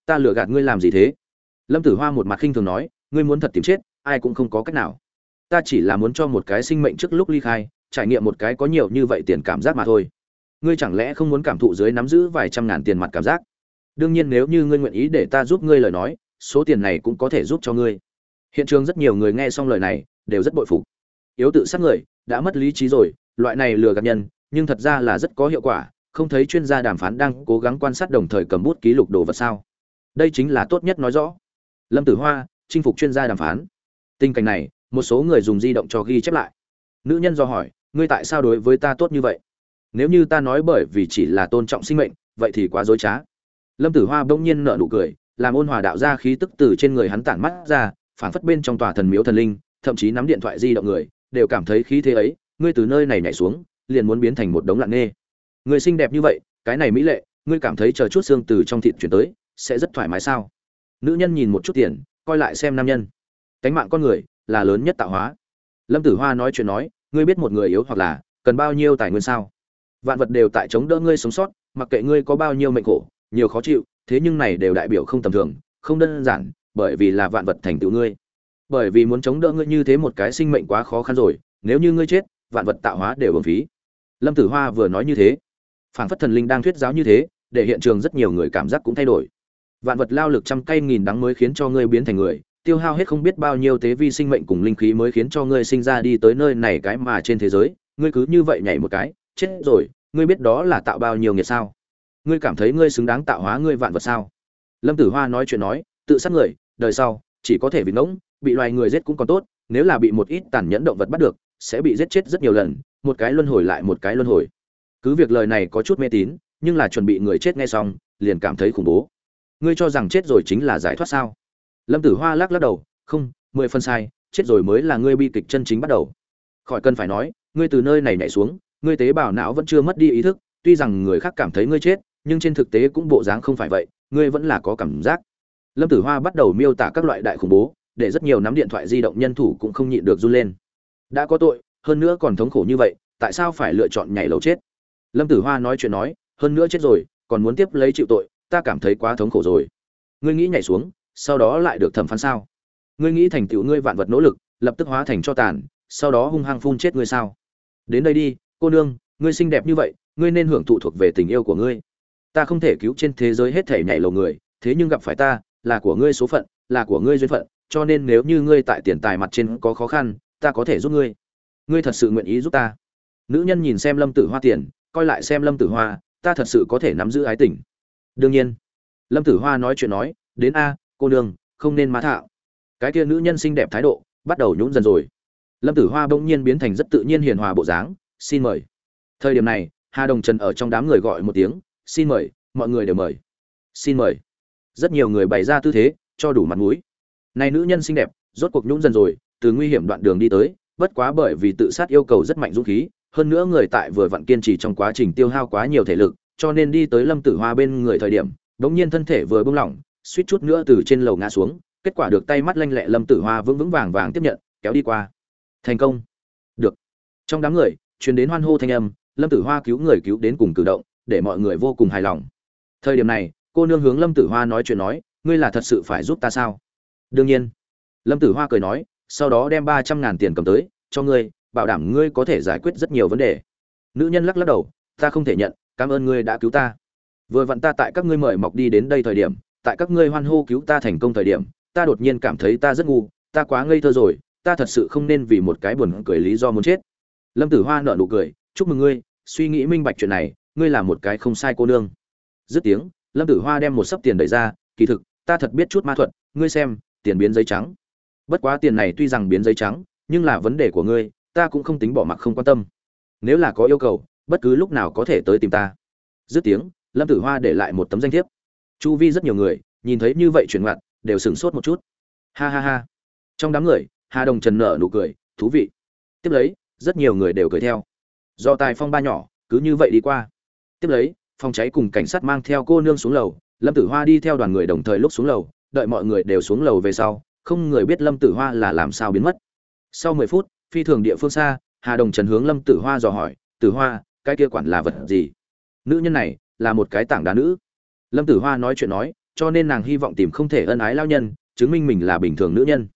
A: ta lừa gạt ngươi làm gì thế? Lâm tử hoa một mặt khinh thường nói, ngươi muốn thật tìm chết, ai cũng không có cách nào. Ta chỉ là muốn cho một cái sinh mệnh trước lúc ly khai, trải nghiệm một cái có nhiều như vậy tiền cảm giác mà thôi. Ngươi chẳng lẽ không muốn cảm thụ dưới nắm giữ vài trăm ngàn tiền mặt cảm giác? Đương nhiên nếu như ngươi nguyện ý để ta giúp ngươi lời nói, số tiền này cũng có thể giúp cho ngươi. Hiện trường rất nhiều người nghe xong lời này, đều rất bội phục. Yếu tự sát người, đã mất lý trí rồi, loại này lừa gạt nhân, nhưng thật ra là rất có hiệu quả, không thấy chuyên gia đàm phán đang cố gắng quan sát đồng thời cầm bút ký lục đồ vật sao? Đây chính là tốt nhất nói rõ. Lâm tử hoa, chinh phục chuyên gia đàm phán. Tình cảnh này, một số người dùng di động cho ghi chép lại. Nữ nhân do hỏi, ngươi tại sao đối với ta tốt như vậy? Nếu như ta nói bởi vì chỉ là tôn trọng sinh mệnh, vậy thì quá dối trá. Lâm tử hoa bỗng nhiên nở nụ cười, làm ôn hòa đạo ra khí tức từ trên người hắn tản mắt ra, phảng phất bên trong tòa thần miếu thần linh, thậm chí nắm điện thoại di động người, đều cảm thấy khí thế ấy, ngươi từ nơi này nhảy xuống, liền muốn biến thành một đống lặng nghe. người xinh đẹp như vậy, cái này mỹ lệ, ngươi cảm thấy chờ chút xương từ trong thịt chuyển tới sẽ rất thoải mái sao? Nữ nhân nhìn một chút tiền, coi lại xem nam nhân. Cánh mạng con người là lớn nhất tạo hóa. Lâm tử hoa nói chuyện nói, ngươi biết một người yếu hoặc là cần bao nhiêu tài nguyên sao? Vạn vật đều tại chống đỡ ngươi sống sót, mặc kệ ngươi có bao nhiêu mệnh khổ, nhiều khó chịu, thế nhưng này đều đại biểu không tầm thường, không đơn giản, bởi vì là vạn vật thành tựu ngươi. Bởi vì muốn chống đỡ ngươi như thế một cái sinh mệnh quá khó khăn rồi, nếu như ngươi chết, vạn vật tạo hóa đều bổng phí. Lâm tử hoa vừa nói như thế, phảng phất thần linh đang thuyết giáo như thế, để hiện trường rất nhiều người cảm giác cũng thay đổi vạn vật lao lực trăm cây nghìn đắng mới khiến cho ngươi biến thành người, tiêu hao hết không biết bao nhiêu tế vi sinh mệnh cùng linh khí mới khiến cho ngươi sinh ra đi tới nơi này cái mà trên thế giới. Ngươi cứ như vậy nhảy một cái, chết rồi, ngươi biết đó là tạo bao nhiêu nghiệt sao? Ngươi cảm thấy ngươi xứng đáng tạo hóa ngươi vạn vật sao? Lâm tử hoa nói chuyện nói, tự sát người, đời sau, chỉ có thể bị ngỗng, bị loài người giết cũng còn tốt, nếu là bị một ít tàn nhẫn động vật bắt được, sẽ bị giết chết rất nhiều lần, một cái luân hồi lại một cái luân hồi. Cứ việc lời này có chút mê tín, nhưng là chuẩn bị người chết nghe xong, liền cảm thấy khủng bố ngươi cho rằng chết rồi chính là giải thoát sao? Lâm tử hoa lắc lắc đầu, không, mười phân sai, chết rồi mới là ngươi bi kịch chân chính bắt đầu. Khỏi cần phải nói, ngươi từ nơi này nhảy xuống, ngươi tế bào não vẫn chưa mất đi ý thức, tuy rằng người khác cảm thấy ngươi chết, nhưng trên thực tế cũng bộ dáng không phải vậy, ngươi vẫn là có cảm giác. Lâm tử hoa bắt đầu miêu tả các loại đại khủng bố, để rất nhiều nắm điện thoại di động nhân thủ cũng không nhịn được run lên. Đã có tội, hơn nữa còn thống khổ như vậy, tại sao phải lựa chọn nhảy lầu chết? Lâm tử hoa nói chuyện nói, hơn nữa chết rồi, còn muốn tiếp lấy chịu tội ta cảm thấy quá thống khổ rồi. Ngươi nghĩ nhảy xuống, sau đó lại được thẩm phán sao? Ngươi nghĩ thành tựu ngươi vạn vật nỗ lực, lập tức hóa thành cho tàn, sau đó hung hăng phun chết ngươi sao? Đến đây đi, cô nương, ngươi xinh đẹp như vậy, ngươi nên hưởng thụ thuộc về tình yêu của ngươi. Ta không thể cứu trên thế giới hết thể nhảy lầu người, thế nhưng gặp phải ta, là của ngươi số phận, là của ngươi duyên phận, cho nên nếu như ngươi tại tiền tài mặt trên có khó khăn, ta có thể giúp ngươi. Ngươi thật sự nguyện ý giúp ta. Nữ nhân nhìn xem lâm tử hoa tiền, coi lại xem lâm tử hoa, ta thật sự có thể nắm giữ ái tình đương nhiên. Lâm tử hoa nói chuyện nói, đến a, cô nương, không nên má thạo. Cái kia nữ nhân xinh đẹp thái độ, bắt đầu nhún dần rồi. Lâm tử hoa bỗng nhiên biến thành rất tự nhiên hiền hòa bộ dáng, xin mời. Thời điểm này, hà đồng trần ở trong đám người gọi một tiếng, xin mời, mọi người đều mời. Xin mời. Rất nhiều người bày ra tư thế, cho đủ mặt mũi. Này nữ nhân xinh đẹp, rốt cuộc nhún dần rồi, từ nguy hiểm đoạn đường đi tới, bất quá bởi vì tự sát yêu cầu rất mạnh dũng khí, hơn nữa người tại vừa vặn kiên trì trong quá trình tiêu hao quá nhiều thể lực cho nên đi tới lâm tử hoa bên người thời điểm, đống nhiên thân thể vừa bung lỏng, suýt chút nữa từ trên lầu ngã xuống, kết quả được tay mắt lanh lẹ lâm tử hoa vững vững vàng vàng tiếp nhận, kéo đi qua. Thành công. Được. Trong đám người, truyền đến hoan hô thanh âm, lâm tử hoa cứu người cứu đến cùng cử động, để mọi người vô cùng hài lòng. Thời điểm này, cô nương hướng lâm tử hoa nói chuyện nói, ngươi là thật sự phải giúp ta sao? Đương nhiên. Lâm tử hoa cười nói, sau đó đem ba trăm ngàn tiền cầm tới, cho ngươi, bảo đảm ngươi có thể giải quyết rất nhiều vấn đề. Nữ nhân lắc lắc đầu, ta không thể nhận cảm ơn ngươi đã cứu ta. Vừa vặn ta tại các ngươi mời mọc đi đến đây thời điểm, tại các ngươi hoan hô cứu ta thành công thời điểm, ta đột nhiên cảm thấy ta rất ngu, ta quá ngây thơ rồi, ta thật sự không nên vì một cái buồn cười lý do muốn chết. Lâm tử hoa nở nụ cười, chúc mừng ngươi, suy nghĩ minh bạch chuyện này, ngươi là một cái không sai cô nương. Dứt tiếng, lâm tử hoa đem một sấp tiền đẩy ra, kỳ thực, ta thật biết chút ma thuật, ngươi xem, tiền biến giấy trắng. Bất quá tiền này tuy rằng biến giấy trắng, nhưng là vấn đề của ngươi, ta cũng không tính bỏ mặc không quan tâm. Nếu là có yêu cầu bất cứ lúc nào có thể tới tìm ta. Dứt tiếng, lâm tử hoa để lại một tấm danh thiếp. Chu vi rất nhiều người, nhìn thấy như vậy chuyển ngoặt, đều sửng sốt một chút. Ha ha ha. Trong đám người, hà đồng trần nở nụ cười, thú vị. Tiếp lấy, rất nhiều người đều cười theo. Do tài phong ba nhỏ, cứ như vậy đi qua. Tiếp lấy, phòng cháy cùng cảnh sát mang theo cô nương xuống lầu, lâm tử hoa đi theo đoàn người đồng thời lúc xuống lầu, đợi mọi người đều xuống lầu về sau, không người biết lâm tử hoa là làm sao biến mất. Sau mười phút, phi thường địa phương xa, hà đồng trần hướng lâm tử hoa dò hỏi, tử hoa cái kia quản là vật gì? Nữ nhân này là một cái tảng đá nữ. Lâm tử hoa nói chuyện nói, cho nên nàng hy vọng tìm không thể ân ái lao nhân, chứng minh mình là bình thường nữ nhân.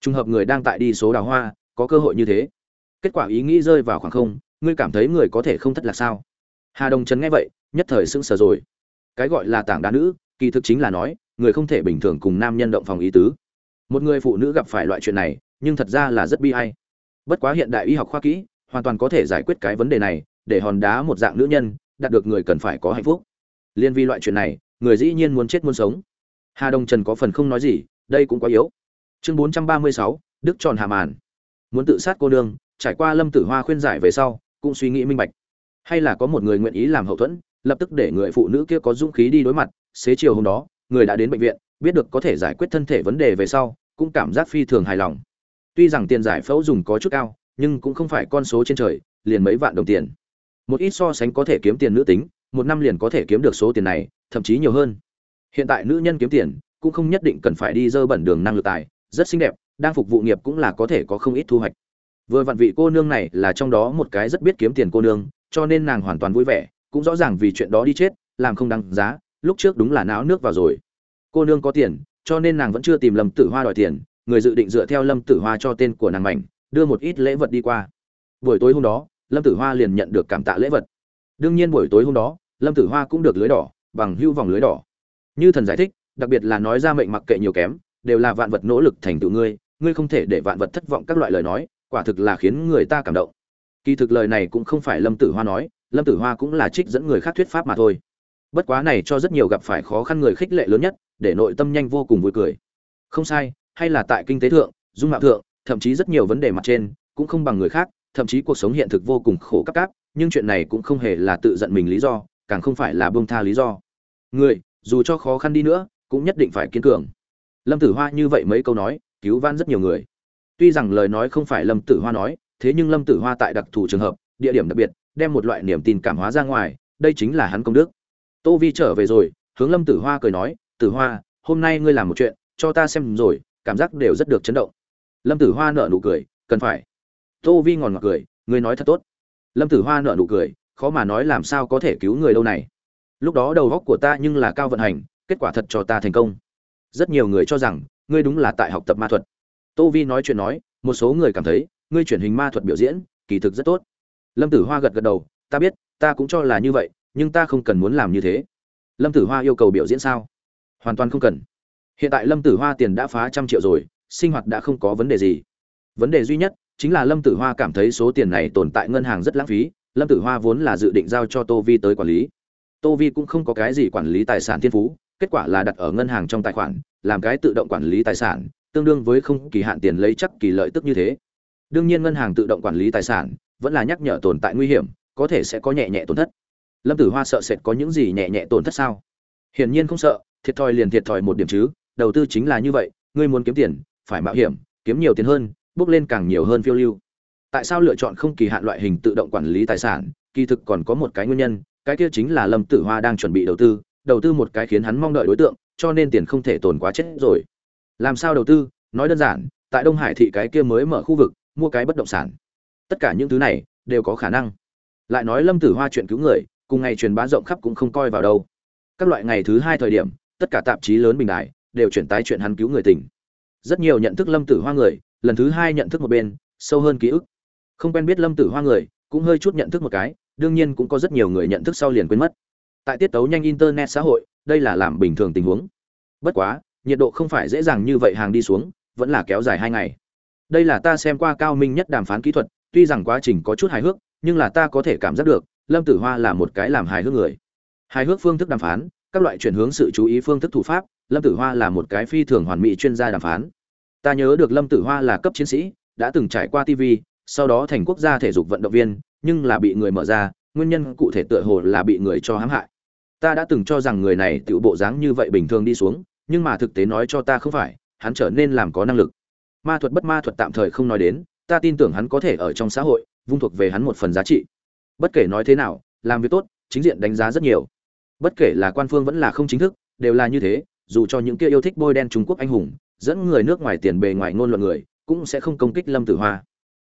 A: Trùng hợp người đang tại đi số đào hoa, có cơ hội như thế. Kết quả ý nghĩ rơi vào khoảng không, ngươi cảm thấy người có thể không thất lạc sao? Hà đồng Trấn nghe vậy, nhất thời sững sờ rồi. Cái gọi là tảng đá nữ, kỳ thực chính là nói, người không thể bình thường cùng nam nhân động phòng ý tứ. Một người phụ nữ gặp phải loại chuyện này, nhưng thật ra là rất bi hay bất quá hiện đại y học khoa kỹ, hoàn toàn có thể giải quyết cái vấn đề này để hòn đá một dạng nữ nhân, đạt được người cần phải có hạnh phúc. Liên vi loại chuyện này, người dĩ nhiên muốn chết muốn sống. Hà đông trần có phần không nói gì, đây cũng quá yếu. Chương bốn trăm ba mươi sáu, đức tròn hà màn. Muốn tự sát cô đương trải qua lâm tử hoa khuyên giải về sau, cũng suy nghĩ minh bạch. Hay là có một người nguyện ý làm hậu thuẫn, lập tức để người phụ nữ kia có dũng khí đi đối mặt. Xế chiều hôm đó, người đã đến bệnh viện, biết được có thể giải quyết thân thể vấn đề về sau, cũng cảm giác phi thường hài lòng. Tuy rằng tiền giải phẫu dùng có chút cao, nhưng cũng không phải con số trên trời, liền mấy vạn đồng tiền một ít so sánh có thể kiếm tiền nữ tính, một năm liền có thể kiếm được số tiền này, thậm chí nhiều hơn. Hiện tại nữ nhân kiếm tiền cũng không nhất định cần phải đi dơ bẩn đường năng lực tài, rất xinh đẹp, đang phục vụ nghiệp cũng là có thể có không ít thu hoạch. Vừa vặn vị cô nương này là trong đó một cái rất biết kiếm tiền cô nương, cho nên nàng hoàn toàn vui vẻ, cũng rõ ràng vì chuyện đó đi chết, làm không đáng giá, lúc trước đúng là náo nước vào rồi. Cô nương có tiền, cho nên nàng vẫn chưa tìm lâm tử hoa đòi tiền, người dự định dựa theo lâm tử hoa cho tên của nàng mảnh, đưa một ít lễ vật đi qua. Buổi tối hôm đó lâm tử hoa liền nhận được cảm tạ lễ vật. Đương nhiên buổi tối hôm đó, lâm tử hoa cũng được lưới đỏ, bằng hưu vòng lưới đỏ. Như thần giải thích, đặc biệt là nói ra mệnh mặc kệ nhiều kém, đều là vạn vật nỗ lực thành tựu ngươi ngươi không thể để vạn vật thất vọng các loại lời nói, quả thực là khiến người ta cảm động. Kỳ thực lời này cũng không phải lâm tử hoa nói, lâm tử hoa cũng là trích dẫn người khác thuyết pháp mà thôi. Bất quá này cho rất nhiều gặp phải khó khăn người khích lệ lớn nhất, để nội tâm nhanh vô cùng vui cười. Không sai, hay là tại kinh tế thượng, dung mạo thượng, thậm chí rất nhiều vấn đề mặt trên, cũng không bằng người khác thậm chí cuộc sống hiện thực vô cùng khổ cấp cáp, nhưng chuyện này cũng không hề là tự giận mình lý do, càng không phải là bông tha lý do. Người, dù cho khó khăn đi nữa, cũng nhất định phải kiên cường. Lâm tử hoa như vậy mấy câu nói, cứu van rất nhiều người. Tuy rằng lời nói không phải lâm tử hoa nói, thế nhưng lâm tử hoa tại đặc thù trường hợp, địa điểm đặc biệt, đem một loại niềm tin cảm hóa ra ngoài, đây chính là hắn công đức. Tô vi trở về rồi, hướng lâm tử hoa cười nói, tử hoa, hôm nay ngươi làm một chuyện, cho ta xem rồi, cảm giác đều rất được chấn động. Lâm tử hoa nở nụ cười, cần phải tô vi ngòn ngọt cười, ngươi nói thật tốt. Lâm tử hoa nở nụ cười, khó mà nói làm sao có thể cứu người lâu này. Lúc đó đầu góc của ta nhưng là cao vận hành, kết quả thật cho ta thành công. Rất nhiều người cho rằng, ngươi đúng là tại học tập ma thuật. Tô vi nói chuyện nói, một số người cảm thấy, ngươi chuyển hình ma thuật biểu diễn, kỳ thực rất tốt. Lâm tử hoa gật gật đầu, ta biết, ta cũng cho là như vậy, nhưng ta không cần muốn làm như thế. Lâm tử hoa yêu cầu biểu diễn sao? Hoàn toàn không cần. Hiện tại lâm tử hoa tiền đã phá trăm triệu rồi, sinh hoạt đã không có vấn đề gì. Vấn đề duy nhất chính là lâm tử hoa cảm thấy số tiền này tồn tại ngân hàng rất lãng phí, lâm tử hoa vốn là dự định giao cho tô vi tới quản lý. Tô vi cũng không có cái gì quản lý tài sản thiên phú, kết quả là đặt ở ngân hàng trong tài khoản, làm cái tự động quản lý tài sản, tương đương với không kỳ hạn tiền lấy chắc kỳ lợi tức như thế. Đương nhiên ngân hàng tự động quản lý tài sản, vẫn là nhắc nhở tồn tại nguy hiểm, có thể sẽ có nhẹ nhẹ tổn thất. Lâm tử hoa sợ sệt có những gì nhẹ nhẹ tổn thất sao? Hiển nhiên không sợ, thiệt thòi liền thiệt thòi một điểm chứ, đầu tư chính là như vậy, ngươi muốn kiếm tiền, phải mạo hiểm, kiếm nhiều tiền hơn bước lên càng nhiều hơn phiêu lưu. Tại sao lựa chọn không kỳ hạn loại hình tự động quản lý tài sản? Kỳ thực còn có một cái nguyên nhân, cái kia chính là lâm tử hoa đang chuẩn bị đầu tư đầu tư một cái khiến hắn mong đợi đối tượng, cho nên tiền không thể tồn quá chết rồi. Làm sao đầu tư? Nói đơn giản, tại đông hải thị cái kia mới mở khu vực, mua cái bất động sản. Tất cả những thứ này đều có khả năng. Lại nói lâm tử hoa chuyện cứu người, cùng ngày truyền bá rộng khắp cũng không coi vào đâu. Các loại ngày thứ hai thời điểm, tất cả tạp chí lớn bình đại đều chuyển tái chuyện hắn cứu người tình. Rất nhiều nhận thức lâm tử hoa người lần thứ hai nhận thức một bên, sâu hơn ký ức. Không quen biết lâm tử hoa người, cũng hơi chút nhận thức một cái, đương nhiên cũng có rất nhiều người nhận thức sau liền quên mất. Tại tiết tấu nhanh internet xã hội, đây là làm bình thường tình huống. Bất quá, nhiệt độ không phải dễ dàng như vậy hàng đi xuống, vẫn là kéo dài hai ngày. Đây là ta xem qua cao minh nhất đàm phán kỹ thuật, tuy rằng quá trình có chút hài hước, nhưng là ta có thể cảm giác được, lâm tử hoa là một cái làm hài hước người. Hài hước phương thức đàm phán, các loại chuyển hướng sự chú ý phương thức thủ pháp, lâm tử hoa là một cái phi thường hoàn mỹ chuyên gia đàm phán ta nhớ được lâm tử hoa là cấp chiến sĩ, đã từng trải qua tv sau đó thành quốc gia thể dục vận động viên, nhưng là bị người mở ra, nguyên nhân cụ thể tựa hồ là bị người cho hãm hại. Ta đã từng cho rằng người này tự bộ dáng như vậy bình thường đi xuống, nhưng mà thực tế nói cho ta không phải, hắn trở nên làm có năng lực. Ma thuật bất ma thuật tạm thời không nói đến, ta tin tưởng hắn có thể ở trong xã hội, vung thuộc về hắn một phần giá trị. Bất kể nói thế nào, làm việc tốt, chính diện đánh giá rất nhiều. Bất kể là quan phương vẫn là không chính thức, đều là như thế, dù cho những kia yêu thích bôi đen trung quốc anh hùng dẫn người nước ngoài tiền bề ngoài ngôn luận người, cũng sẽ không công kích lâm tử hoa.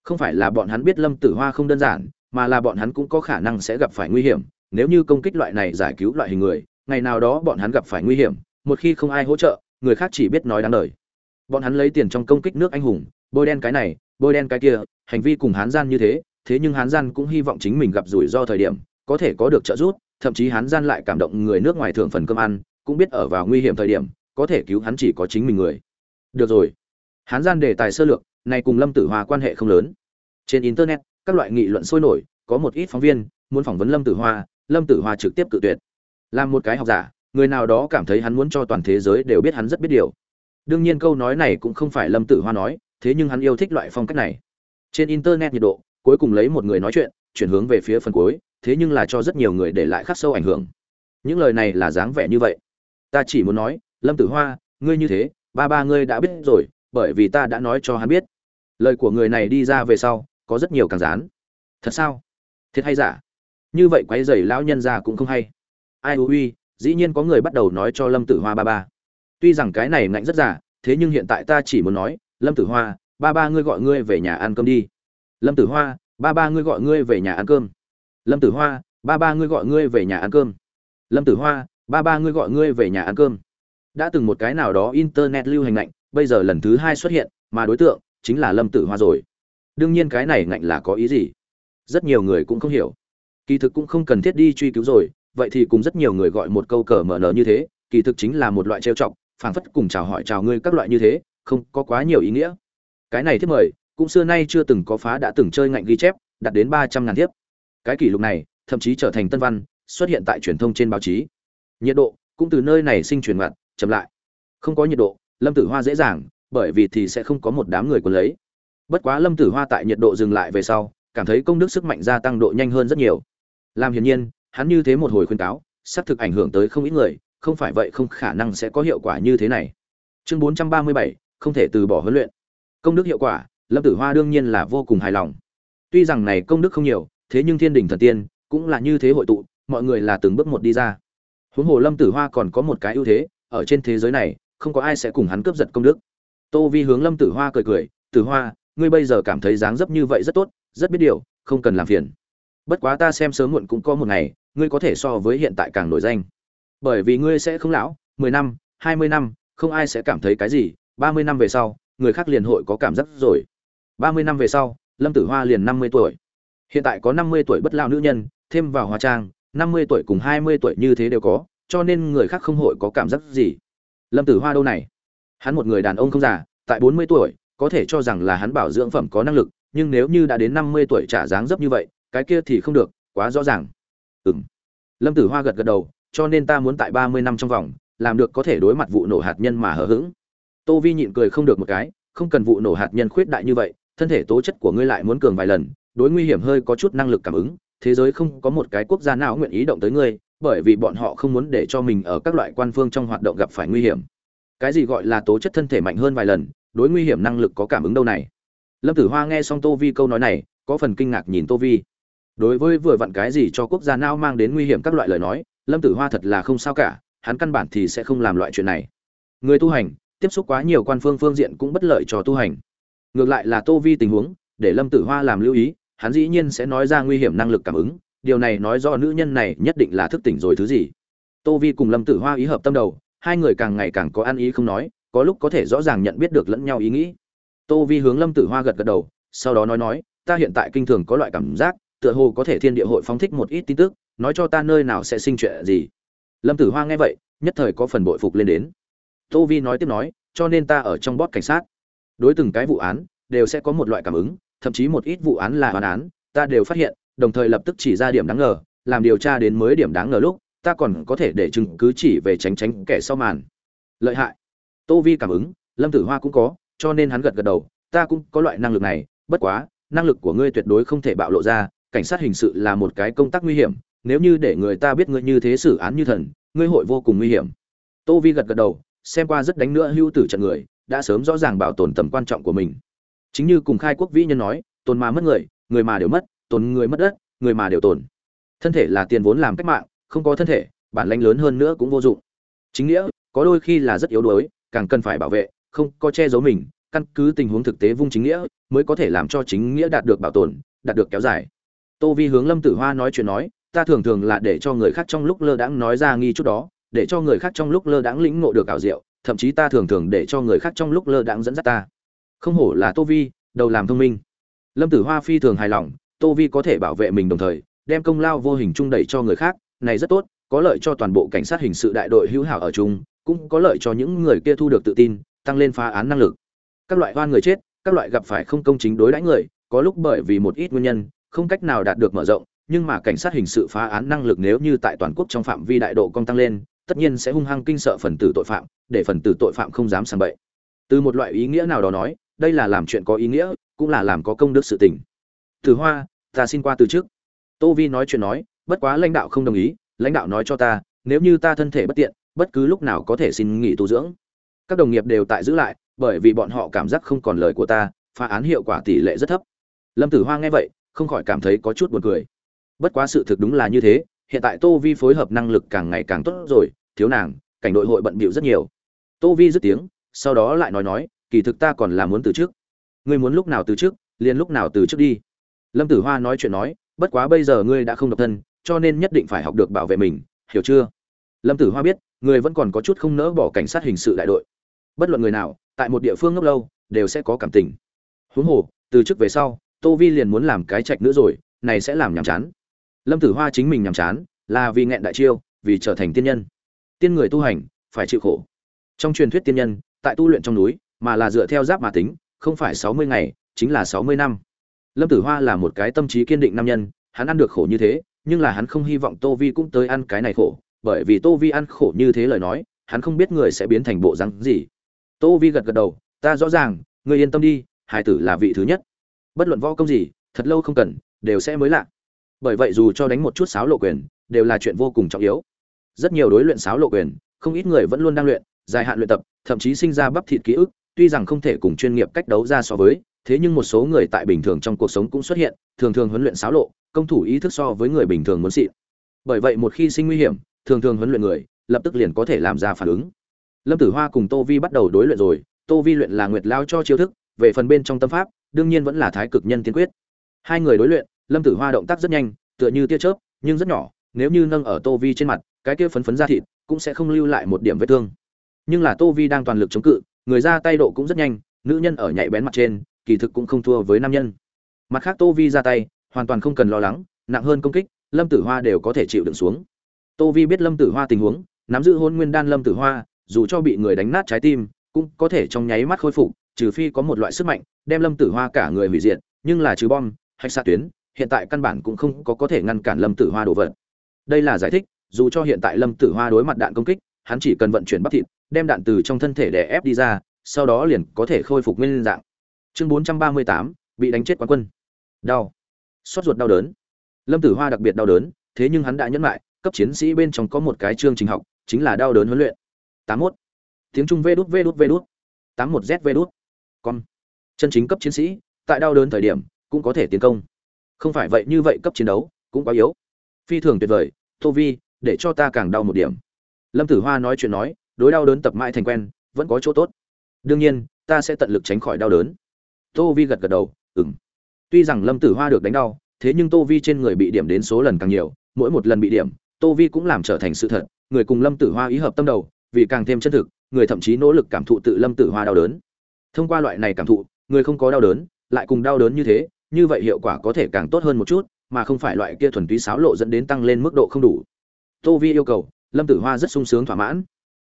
A: Không phải là bọn hắn biết lâm tử hoa không đơn giản, mà là bọn hắn cũng có khả năng sẽ gặp phải nguy hiểm. Nếu như công kích loại này giải cứu loại hình người, ngày nào đó bọn hắn gặp phải nguy hiểm, một khi không ai hỗ trợ, người khác chỉ biết nói đáng lời. Bọn hắn lấy tiền trong công kích nước anh hùng, bôi đen cái này, bôi đen cái kia, hành vi cùng hán gian như thế thế nhưng hán gian cũng hy vọng chính mình gặp rủi ro thời điểm, có thể có được trợ giúp, thậm chí hán gian lại cảm động người nước ngoài thưởng phần cơm ăn, cũng biết ở vào nguy hiểm thời điểm, có thể cứu hắn chỉ có chính mình người được rồi. Hán gian đề tài sơ lược, này cùng lâm tử hoa quan hệ không lớn. Trên internet, các loại nghị luận sôi nổi, có một ít phóng viên muốn phỏng vấn lâm tử hoa lâm tử hoa trực tiếp cự tuyệt. Làm một cái học giả, người nào đó cảm thấy hắn muốn cho toàn thế giới đều biết hắn rất biết điều. Đương nhiên câu nói này cũng không phải lâm tử hoa nói, thế nhưng hắn yêu thích loại phong cách này. Trên internet nhiệt độ, cuối cùng lấy một người nói chuyện, chuyển hướng về phía phần cuối, thế nhưng là cho rất nhiều người để lại khắc sâu ảnh hưởng. Những lời này là dáng vẻ như vậy. Ta chỉ muốn nói, lâm tử hoa, ngươi như thế ba ba ngươi đã biết rồi, bởi vì ta đã nói cho hắn biết. Lời của người này đi ra về sau, có rất nhiều càng rán thật sao? Thiệt hay giả? Như vậy quái dày lão nhân già cũng không hay. Ai ui dĩ nhiên có người bắt đầu nói cho lâm tử hoa ba ba. Tuy rằng cái này ngạnh rất giả, thế nhưng hiện tại ta chỉ muốn nói, lâm tử hoa, ba ba ngươi gọi ngươi về nhà ăn cơm đi. Lâm tử hoa, ba ba ngươi gọi ngươi về nhà ăn cơm. Lâm tử hoa, ba ba ngươi gọi ngươi về nhà ăn cơm. Lâm tử hoa, ba ba ngươi gọi ngươi về nhà ăn cơm đã từng một cái nào đó internet lưu hành ngạnh, bây giờ lần thứ hai xuất hiện, mà đối tượng chính là lâm tử hoa rồi. Đương nhiên cái này ngạnh là có ý gì? Rất nhiều người cũng không hiểu. Kỳ thực cũng không cần thiết đi truy cứu rồi, vậy thì cùng rất nhiều người gọi một câu cờ mở nở như thế, kỳ thực chính là một loại trêu chọc, phảng phất cùng chào hỏi chào ngươi các loại như thế, không có quá nhiều ý nghĩa. Cái này thiết mời, cũng xưa nay chưa từng có phá đã từng chơi ngạnh ghi chép, đạt đến ba trăm ngàn thiếp. Cái kỷ lục này, thậm chí trở thành tân văn, xuất hiện tại truyền thông trên báo chí. Nhiệt độ cũng từ nơi này sinh truyền ngặt chậm lại. Không có nhiệt độ lâm tử hoa dễ dàng bởi vì thì sẽ không có một đám người còn lấy. Bất quá lâm tử hoa tại nhiệt độ dừng lại về sau cảm thấy công đức sức mạnh gia tăng độ nhanh hơn rất nhiều. Làm hiển nhiên hắn như thế một hồi khuyên cáo sắp thực ảnh hưởng tới không ít người không phải vậy không khả năng sẽ có hiệu quả như thế này. Chương 437, không thể từ bỏ huấn luyện. Công đức hiệu quả lâm tử hoa đương nhiên là vô cùng hài lòng. Tuy rằng này công đức không nhiều thế nhưng thiên đình thần tiên cũng là như thế hội tụ mọi người là từng bước một đi ra. Huống hồ lâm tử hoa còn có một cái ưu thế ở trên thế giới này, không có ai sẽ cùng hắn cướp giật công đức. Tô vi hướng lâm tử hoa cười cười, tử hoa, ngươi bây giờ cảm thấy dáng dấp như vậy rất tốt, rất biết điều, không cần làm phiền. Bất quá ta xem sớm muộn cũng có một ngày, ngươi có thể so với hiện tại càng nổi danh. Bởi vì ngươi sẽ không lão, mười năm, hai mươi năm, không ai sẽ cảm thấy cái gì, ba mươi năm về sau, người khác liền hội có cảm giác rồi. Ba mươi năm về sau, lâm tử hoa liền năm mươi tuổi. Hiện tại có năm mươi tuổi bất lao nữ nhân, thêm vào hóa trang, năm mươi tuổi cùng hai mươi tuổi như thế đều có cho nên người khác không hội có cảm giác gì. Lâm tử hoa đâu này? Hắn một người đàn ông không già, tại bốn mươi tuổi, có thể cho rằng là hắn bảo dưỡng phẩm có năng lực, nhưng nếu như đã đến năm mươi tuổi trả dáng dấp như vậy, cái kia thì không được, quá rõ ràng. Ừm. Lâm tử hoa gật gật đầu, cho nên ta muốn tại ba mươi năm trong vòng, làm được có thể đối mặt vụ nổ hạt nhân mà hở hững. Tô vi nhịn cười không được một cái, không cần vụ nổ hạt nhân khuyết đại như vậy, thân thể tố chất của ngươi lại muốn cường vài lần, đối nguy hiểm hơi có chút năng lực cảm ứng, thế giới không có một cái quốc gia nào nguyện ý động tới ngươi bởi vì bọn họ không muốn để cho mình ở các loại quan phương trong hoạt động gặp phải nguy hiểm. Cái gì gọi là tố chất thân thể mạnh hơn vài lần, đối nguy hiểm năng lực có cảm ứng đâu này? Lâm tử hoa nghe xong tô vi câu nói này, có phần kinh ngạc nhìn tô vi. Đối với vừa vặn cái gì cho quốc gia nào mang đến nguy hiểm các loại lời nói, lâm tử hoa thật là không sao cả, hắn căn bản thì sẽ không làm loại chuyện này. Người tu hành, tiếp xúc quá nhiều quan phương phương diện cũng bất lợi cho tu hành. Ngược lại là tô vi tình huống, để lâm tử hoa làm lưu ý, hắn dĩ nhiên sẽ nói ra nguy hiểm năng lực cảm ứng điều này nói do nữ nhân này nhất định là thức tỉnh rồi thứ gì. Tô vi cùng lâm tử hoa ý hợp tâm đầu, hai người càng ngày càng có ăn ý không nói, có lúc có thể rõ ràng nhận biết được lẫn nhau ý nghĩ. Tô vi hướng lâm tử hoa gật gật đầu, sau đó nói nói, ta hiện tại kinh thường có loại cảm giác, tựa hồ có thể thiên địa hội phóng thích một ít tin tức, nói cho ta nơi nào sẽ sinh chuyện gì. Lâm tử hoa nghe vậy, nhất thời có phần bội phục lên đến. Tô vi nói tiếp nói, cho nên ta ở trong bót cảnh sát. Đối từng cái vụ án, đều sẽ có một loại cảm ứng, thậm chí một ít vụ án là hoàn án, ta đều phát hiện đồng thời lập tức chỉ ra điểm đáng ngờ, làm điều tra đến mới điểm đáng ngờ lúc, ta còn có thể để chứng cứ chỉ về tránh tránh kẻ sau màn. Lợi hại. Tô vi cảm ứng, lâm tử hoa cũng có, cho nên hắn gật gật đầu, ta cũng có loại năng lực này, bất quá, năng lực của ngươi tuyệt đối không thể bạo lộ ra, cảnh sát hình sự là một cái công tác nguy hiểm, nếu như để người ta biết ngươi như thế xử án như thần, ngươi hội vô cùng nguy hiểm. Tô vi gật gật đầu, xem qua rất đánh nữa hưu tử trận người, đã sớm rõ ràng bảo tồn tầm quan trọng của mình. Chính như cùng khai quốc vĩ nhân nói, tồn mà mất người người mà đều mất tồn người mất đất, người mà đều tồn. Thân thể là tiền vốn làm cách mạng, không có thân thể, bản lãnh lớn hơn nữa cũng vô dụng. Chính nghĩa, có đôi khi là rất yếu đuối, càng cần phải bảo vệ, không có che giấu mình, căn cứ tình huống thực tế vung chính nghĩa, mới có thể làm cho chính nghĩa đạt được bảo tồn, đạt được kéo dài. Tô vi hướng lâm tử hoa nói chuyện nói, ta thường thường là để cho người khác trong lúc lơ đãng nói ra nghi chút đó, để cho người khác trong lúc lơ đãng lĩnh ngộ được ảo diệu, thậm chí ta thường thường để cho người khác trong lúc lơ đãng dẫn dắt ta. Không hổ là tô vi, đầu làm thông minh. Lâm tử hoa phi thường hài lòng tô vi có thể bảo vệ mình đồng thời, đem công lao vô hình trung đẩy cho người khác, này rất tốt, có lợi cho toàn bộ cảnh sát hình sự đại đội hữu hảo ở chung, cũng có lợi cho những người kia thu được tự tin, tăng lên phá án năng lực. Các loại hoan người chết, các loại gặp phải không công chính đối đãi người, có lúc bởi vì một ít nguyên nhân, không cách nào đạt được mở rộng, nhưng mà cảnh sát hình sự phá án năng lực nếu như tại toàn quốc trong phạm vi đại độ công tăng lên, tất nhiên sẽ hung hăng kinh sợ phần tử tội phạm, để phần tử tội phạm không dám sàng bậy. Từ một loại ý nghĩa nào đó nói, đây là làm chuyện có ý nghĩa, cũng là làm có công đức sự tình từ hoa, ta xin qua từ trước. Tô vi nói chuyện nói, bất quá lãnh đạo không đồng ý, lãnh đạo nói cho ta, nếu như ta thân thể bất tiện, bất cứ lúc nào có thể xin nghỉ tu dưỡng. Các đồng nghiệp đều tại giữ lại, bởi vì bọn họ cảm giác không còn lời của ta, phá án hiệu quả tỷ lệ rất thấp. Lâm tử hoa nghe vậy, không khỏi cảm thấy có chút buồn cười. Bất quá sự thực đúng là như thế, hiện tại tô vi phối hợp năng lực càng ngày càng tốt rồi, thiếu nàng, cảnh đội hội bận bịu rất nhiều. Tô vi dứt tiếng, sau đó lại nói nói, kỳ thực ta còn là muốn từ trước. Ngươi muốn lúc nào từ trước, liền lúc nào từ trước đi lâm tử hoa nói chuyện nói, bất quá bây giờ ngươi đã không độc thân, cho nên nhất định phải học được bảo vệ mình, hiểu chưa? Lâm tử hoa biết, người vẫn còn có chút không nỡ bỏ cảnh sát hình sự đại đội. Bất luận người nào, tại một địa phương ngốc lâu, đều sẽ có cảm tình. Huống hồ, từ trước về sau, tô vi liền muốn làm cái trạch nữa rồi, này sẽ làm nhàm chán. Lâm tử hoa chính mình nhàm chán, là vì nghẹn đại chiêu, vì trở thành tiên nhân. Tiên người tu hành, phải chịu khổ. Trong truyền thuyết tiên nhân, tại tu luyện trong núi, mà là dựa theo giáp mà tính, không phải sáu mươi ngày, chính là sáu mươi năm lâm tử hoa là một cái tâm trí kiên định nam nhân, hắn ăn được khổ như thế, nhưng là hắn không hy vọng tô vi cũng tới ăn cái này khổ, bởi vì tô vi ăn khổ như thế lời nói, hắn không biết người sẽ biến thành bộ rắn gì. Tô vi gật gật đầu, ta rõ ràng người yên tâm đi hải tử là vị thứ nhất. Bất luận võ công gì, thật lâu không cần, đều sẽ mới lạ. Bởi vậy dù cho đánh một chút sáo lộ quyền, đều là chuyện vô cùng trọng yếu. Rất nhiều đối luyện sáo lộ quyền, không ít người vẫn luôn đang luyện, dài hạn luyện tập, thậm chí sinh ra bắp thịt ký ức tuy rằng không thể cùng chuyên nghiệp cách đấu ra so với, thế nhưng một số người tại bình thường trong cuộc sống cũng xuất hiện, thường thường huấn luyện sáo lộ, công thủ ý thức so với người bình thường muốn xịn. Bởi vậy một khi sinh nguy hiểm, thường thường huấn luyện người, lập tức liền có thể làm ra phản ứng. Lâm tử hoa cùng tô vi bắt đầu đối luyện rồi, tô vi luyện là nguyệt lao cho chiêu thức, về phần bên trong tâm pháp, đương nhiên vẫn là thái cực nhân tiên quyết. Hai người đối luyện, lâm tử hoa động tác rất nhanh, tựa như tia chớp, nhưng rất nhỏ, nếu như nâng ở tô vi trên mặt, cái kia phấn phấn ra thịt, cũng sẽ không lưu lại một điểm vết thương. Nhưng là tô vi đang toàn lực chống cự người ra tay độ cũng rất nhanh, nữ nhân ở nhạy bén mặt trên, kỳ thực cũng không thua với nam nhân. Mặt khác tô vi ra tay, hoàn toàn không cần lo lắng, nặng hơn công kích, lâm tử hoa đều có thể chịu đựng xuống. Tô vi biết lâm tử hoa tình huống, nắm giữ hôn nguyên đan lâm tử hoa, dù cho bị người đánh nát trái tim, cũng có thể trong nháy mắt khôi phục, trừ phi có một loại sức mạnh, đem lâm tử hoa cả người hủy diệt, nhưng là trừ bom hay xạ tuyến, hiện tại căn bản cũng không có có thể ngăn cản lâm tử hoa đổ vật đây là giải thích, dù cho hiện tại lâm tử hoa đối mặt đạn công kích hắn chỉ cần vận chuyển bắp thịt, đem đạn từ trong thân thể để ép đi ra, sau đó liền có thể khôi phục nguyên dạng. Chương bốn trăm ba mươi tám, bị đánh chết quán quân. Đau. Sốt ruột đau đớn. Lâm tử hoa đặc biệt đau đớn, thế nhưng hắn đã nhẫn lại cấp chiến sĩ bên trong có một cái chương trình học, chính là đau đớn huấn luyện. tám mốt. Tiếng trung vê đút vê đút vê đút. tám một z vê đút. Con chân chính cấp chiến sĩ, tại đau đớn thời điểm, cũng có thể tiến công. Không phải vậy như vậy cấp chiến đấu, cũng quá yếu. Phi thường tuyệt vời, tô vi, để cho ta càng đau một điểm lâm tử hoa nói chuyện nói, đối đau đớn tập mãi thành quen, vẫn có chỗ tốt. Đương nhiên, ta sẽ tận lực tránh khỏi đau đớn. Tô vi gật gật đầu ừng tuy rằng lâm tử hoa được đánh đau, thế nhưng tô vi trên người bị điểm đến số lần càng nhiều, mỗi một lần bị điểm, tô vi cũng làm trở thành sự thật, người cùng lâm tử hoa ý hợp tâm đầu, vì càng thêm chân thực, người thậm chí nỗ lực cảm thụ tự lâm tử hoa đau đớn. Thông qua loại này cảm thụ, người không có đau đớn, lại cùng đau đớn như thế, như vậy hiệu quả có thể càng tốt hơn một chút, mà không phải loại kia thuần túy xáo lộ dẫn đến tăng lên mức độ không đủ. Tô vi yêu cầu lâm tử hoa rất sung sướng thỏa mãn.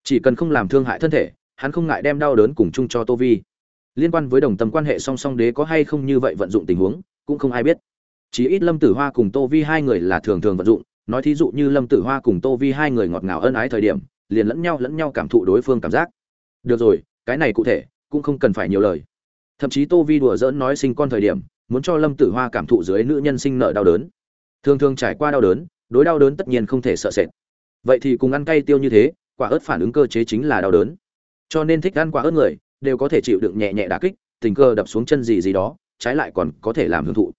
A: Chỉ cần không làm thương hại thân thể, hắn không ngại đem đau đớn cùng chung cho tô vi. Liên quan với đồng tâm quan hệ song song đế có hay không như vậy vận dụng tình huống, cũng không ai biết. Chỉ ít lâm tử hoa cùng tô vi hai người là thường thường vận dụng, nói thí dụ như lâm tử hoa cùng tô vi hai người ngọt ngào ân ái thời điểm, liền lẫn nhau lẫn nhau cảm thụ đối phương cảm giác. Được rồi, cái này cụ thể, cũng không cần phải nhiều lời. Thậm chí tô vi đùa dỡn nói sinh con thời điểm, muốn cho lâm tử hoa cảm thụ dưới nữ nhân sinh nợ đau đớn. Thường thường trải qua đau đớn, đối đau đớn tất nhiên không thể sợ sệt vậy thì cùng ăn cay tiêu như thế, quả ớt phản ứng cơ chế chính là đau đớn. Cho nên thích ăn quả ớt người, đều có thể chịu đựng nhẹ nhẹ đả kích, tình cơ đập xuống chân gì gì đó, trái lại còn có thể làm hưởng thụ.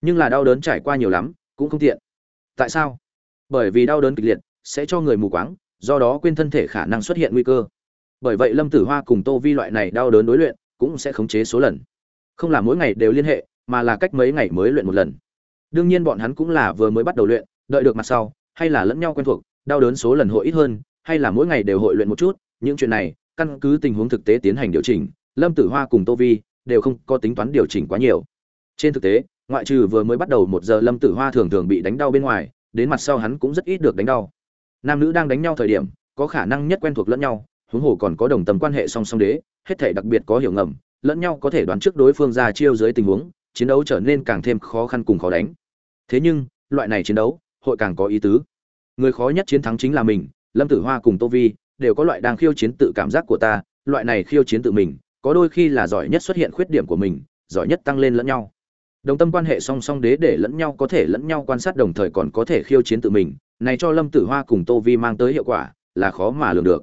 A: Nhưng là đau đớn trải qua nhiều lắm, cũng không tiện. Tại sao? Bởi vì đau đớn kịch liệt, sẽ cho người mù quáng, do đó quên thân thể khả năng xuất hiện nguy cơ. Bởi vậy lâm tử hoa cùng tô vi loại này đau đớn đối luyện, cũng sẽ khống chế số lần. Không là mỗi ngày đều liên hệ, mà là cách mấy ngày mới luyện một lần. Đương nhiên bọn hắn cũng là vừa mới bắt đầu luyện, đợi được mặt sau, hay là lẫn nhau quen thuộc đau đớn số lần hội ít hơn, hay là mỗi ngày đều hội luyện một chút, những chuyện này, căn cứ tình huống thực tế tiến hành điều chỉnh, lâm tử hoa cùng tô vi đều không có tính toán điều chỉnh quá nhiều. Trên thực tế, ngoại trừ vừa mới bắt đầu một giờ lâm tử hoa thường thường bị đánh đau bên ngoài, đến mặt sau hắn cũng rất ít được đánh đau. Nam nữ đang đánh nhau thời điểm, có khả năng nhất quen thuộc lẫn nhau, huống hồ còn có đồng tầm quan hệ song song đế, hết thể đặc biệt có hiểu ngầm, lẫn nhau có thể đoán trước đối phương ra chiêu dưới tình huống, chiến đấu trở nên càng thêm khó khăn cùng khó đánh. Thế nhưng, loại này chiến đấu, hội càng có ý tứ người khó nhất chiến thắng chính là mình, lâm tử hoa cùng tô vi, đều có loại đang khiêu chiến tự cảm giác của ta, loại này khiêu chiến tự mình, có đôi khi là giỏi nhất xuất hiện khuyết điểm của mình, giỏi nhất tăng lên lẫn nhau. Đồng tâm quan hệ song song đế để lẫn nhau có thể lẫn nhau quan sát đồng thời còn có thể khiêu chiến tự mình, này cho lâm tử hoa cùng tô vi mang tới hiệu quả là khó mà lường được.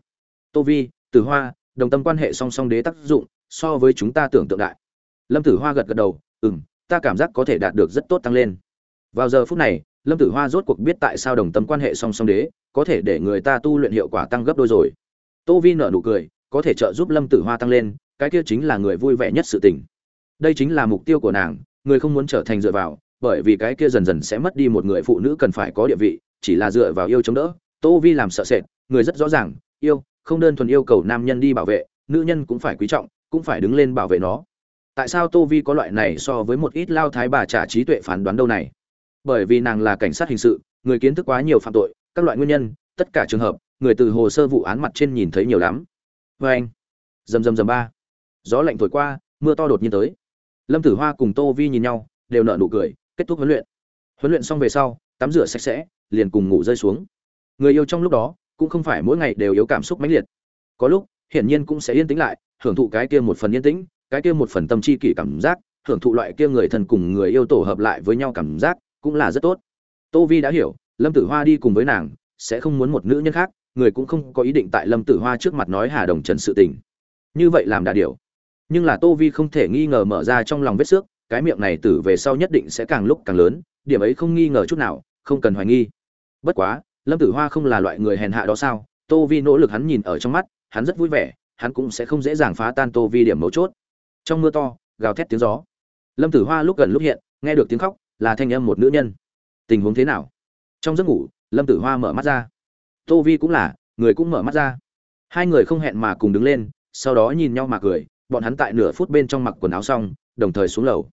A: Tô vi, tử hoa, đồng tâm quan hệ song song đế tác dụng so với chúng ta tưởng tượng đại. Lâm tử hoa gật gật đầu ừ m ta cảm giác có thể đạt được rất tốt tăng lên. Vào giờ phút này lâm tử hoa rốt cuộc biết tại sao đồng tâm quan hệ song song đế có thể để người ta tu luyện hiệu quả tăng gấp đôi rồi. Tô vi nở nụ cười, có thể trợ giúp lâm tử hoa tăng lên, cái kia chính là người vui vẻ nhất sự tình. Đây chính là mục tiêu của nàng, người không muốn trở thành dựa vào, bởi vì cái kia dần dần sẽ mất đi một người phụ nữ cần phải có địa vị, chỉ là dựa vào yêu chống đỡ. Tô vi làm sợ sệt, người rất rõ ràng, yêu, không đơn thuần yêu cầu nam nhân đi bảo vệ, nữ nhân cũng phải quý trọng, cũng phải đứng lên bảo vệ nó. Tại sao tô vi có loại này so với một ít lao thái bà trả trí tuệ phán đoán đâu này? Bởi vì nàng là cảnh sát hình sự, người kiến thức quá nhiều phạm tội, các loại nguyên nhân, tất cả trường hợp, người từ hồ sơ vụ án mặt trên nhìn thấy nhiều lắm. Vê anh dầm dầm dầm ba. Gió lạnh thổi qua, mưa to đột nhiên tới. Lâm tử hoa cùng tô vi nhìn nhau, đều nợ nụ cười, kết thúc huấn luyện. Huấn luyện xong về sau, tắm rửa sạch sẽ, liền cùng ngủ rơi xuống. Người yêu trong lúc đó, cũng không phải mỗi ngày đều yếu cảm xúc mãnh liệt. Có lúc, hiển nhiên cũng sẽ yên tĩnh lại, hưởng thụ cái kia một phần yên tĩnh, cái kia một phần tâm chi kỷ cảm giác, hưởng thụ loại kia người thân cùng người yêu tổ hợp lại với nhau cảm giác cũng là rất tốt. Tô vi đã hiểu, lâm tử hoa đi cùng với nàng, sẽ không muốn một nữ nhân khác, người cũng không có ý định tại lâm tử hoa trước mặt nói hà đồng trần sự tình. Như vậy làm đà điều. Nhưng là tô vi không thể nghi ngờ mở ra trong lòng vết xước, cái miệng này tử về sau nhất định sẽ càng lúc càng lớn, điểm ấy không nghi ngờ chút nào, không cần hoài nghi. Bất quá, lâm tử hoa không là loại người hèn hạ đó sao? Tô vi nỗ lực hắn nhìn ở trong mắt, hắn rất vui vẻ, hắn cũng sẽ không dễ dàng phá tan tô vi điểm mấu chốt. Trong mưa to, gào thét tiếng gió. Lâm tử hoa lúc gần lúc hiện, nghe được tiếng khóc là thanh âm một nữ nhân. Tình huống thế nào? Trong giấc ngủ, lâm tử hoa mở mắt ra. Tô vi cũng là, người cũng mở mắt ra. Hai người không hẹn mà cùng đứng lên, sau đó nhìn nhau mà cười, bọn hắn tại nửa phút bên trong mặc quần áo xong, đồng thời xuống lầu.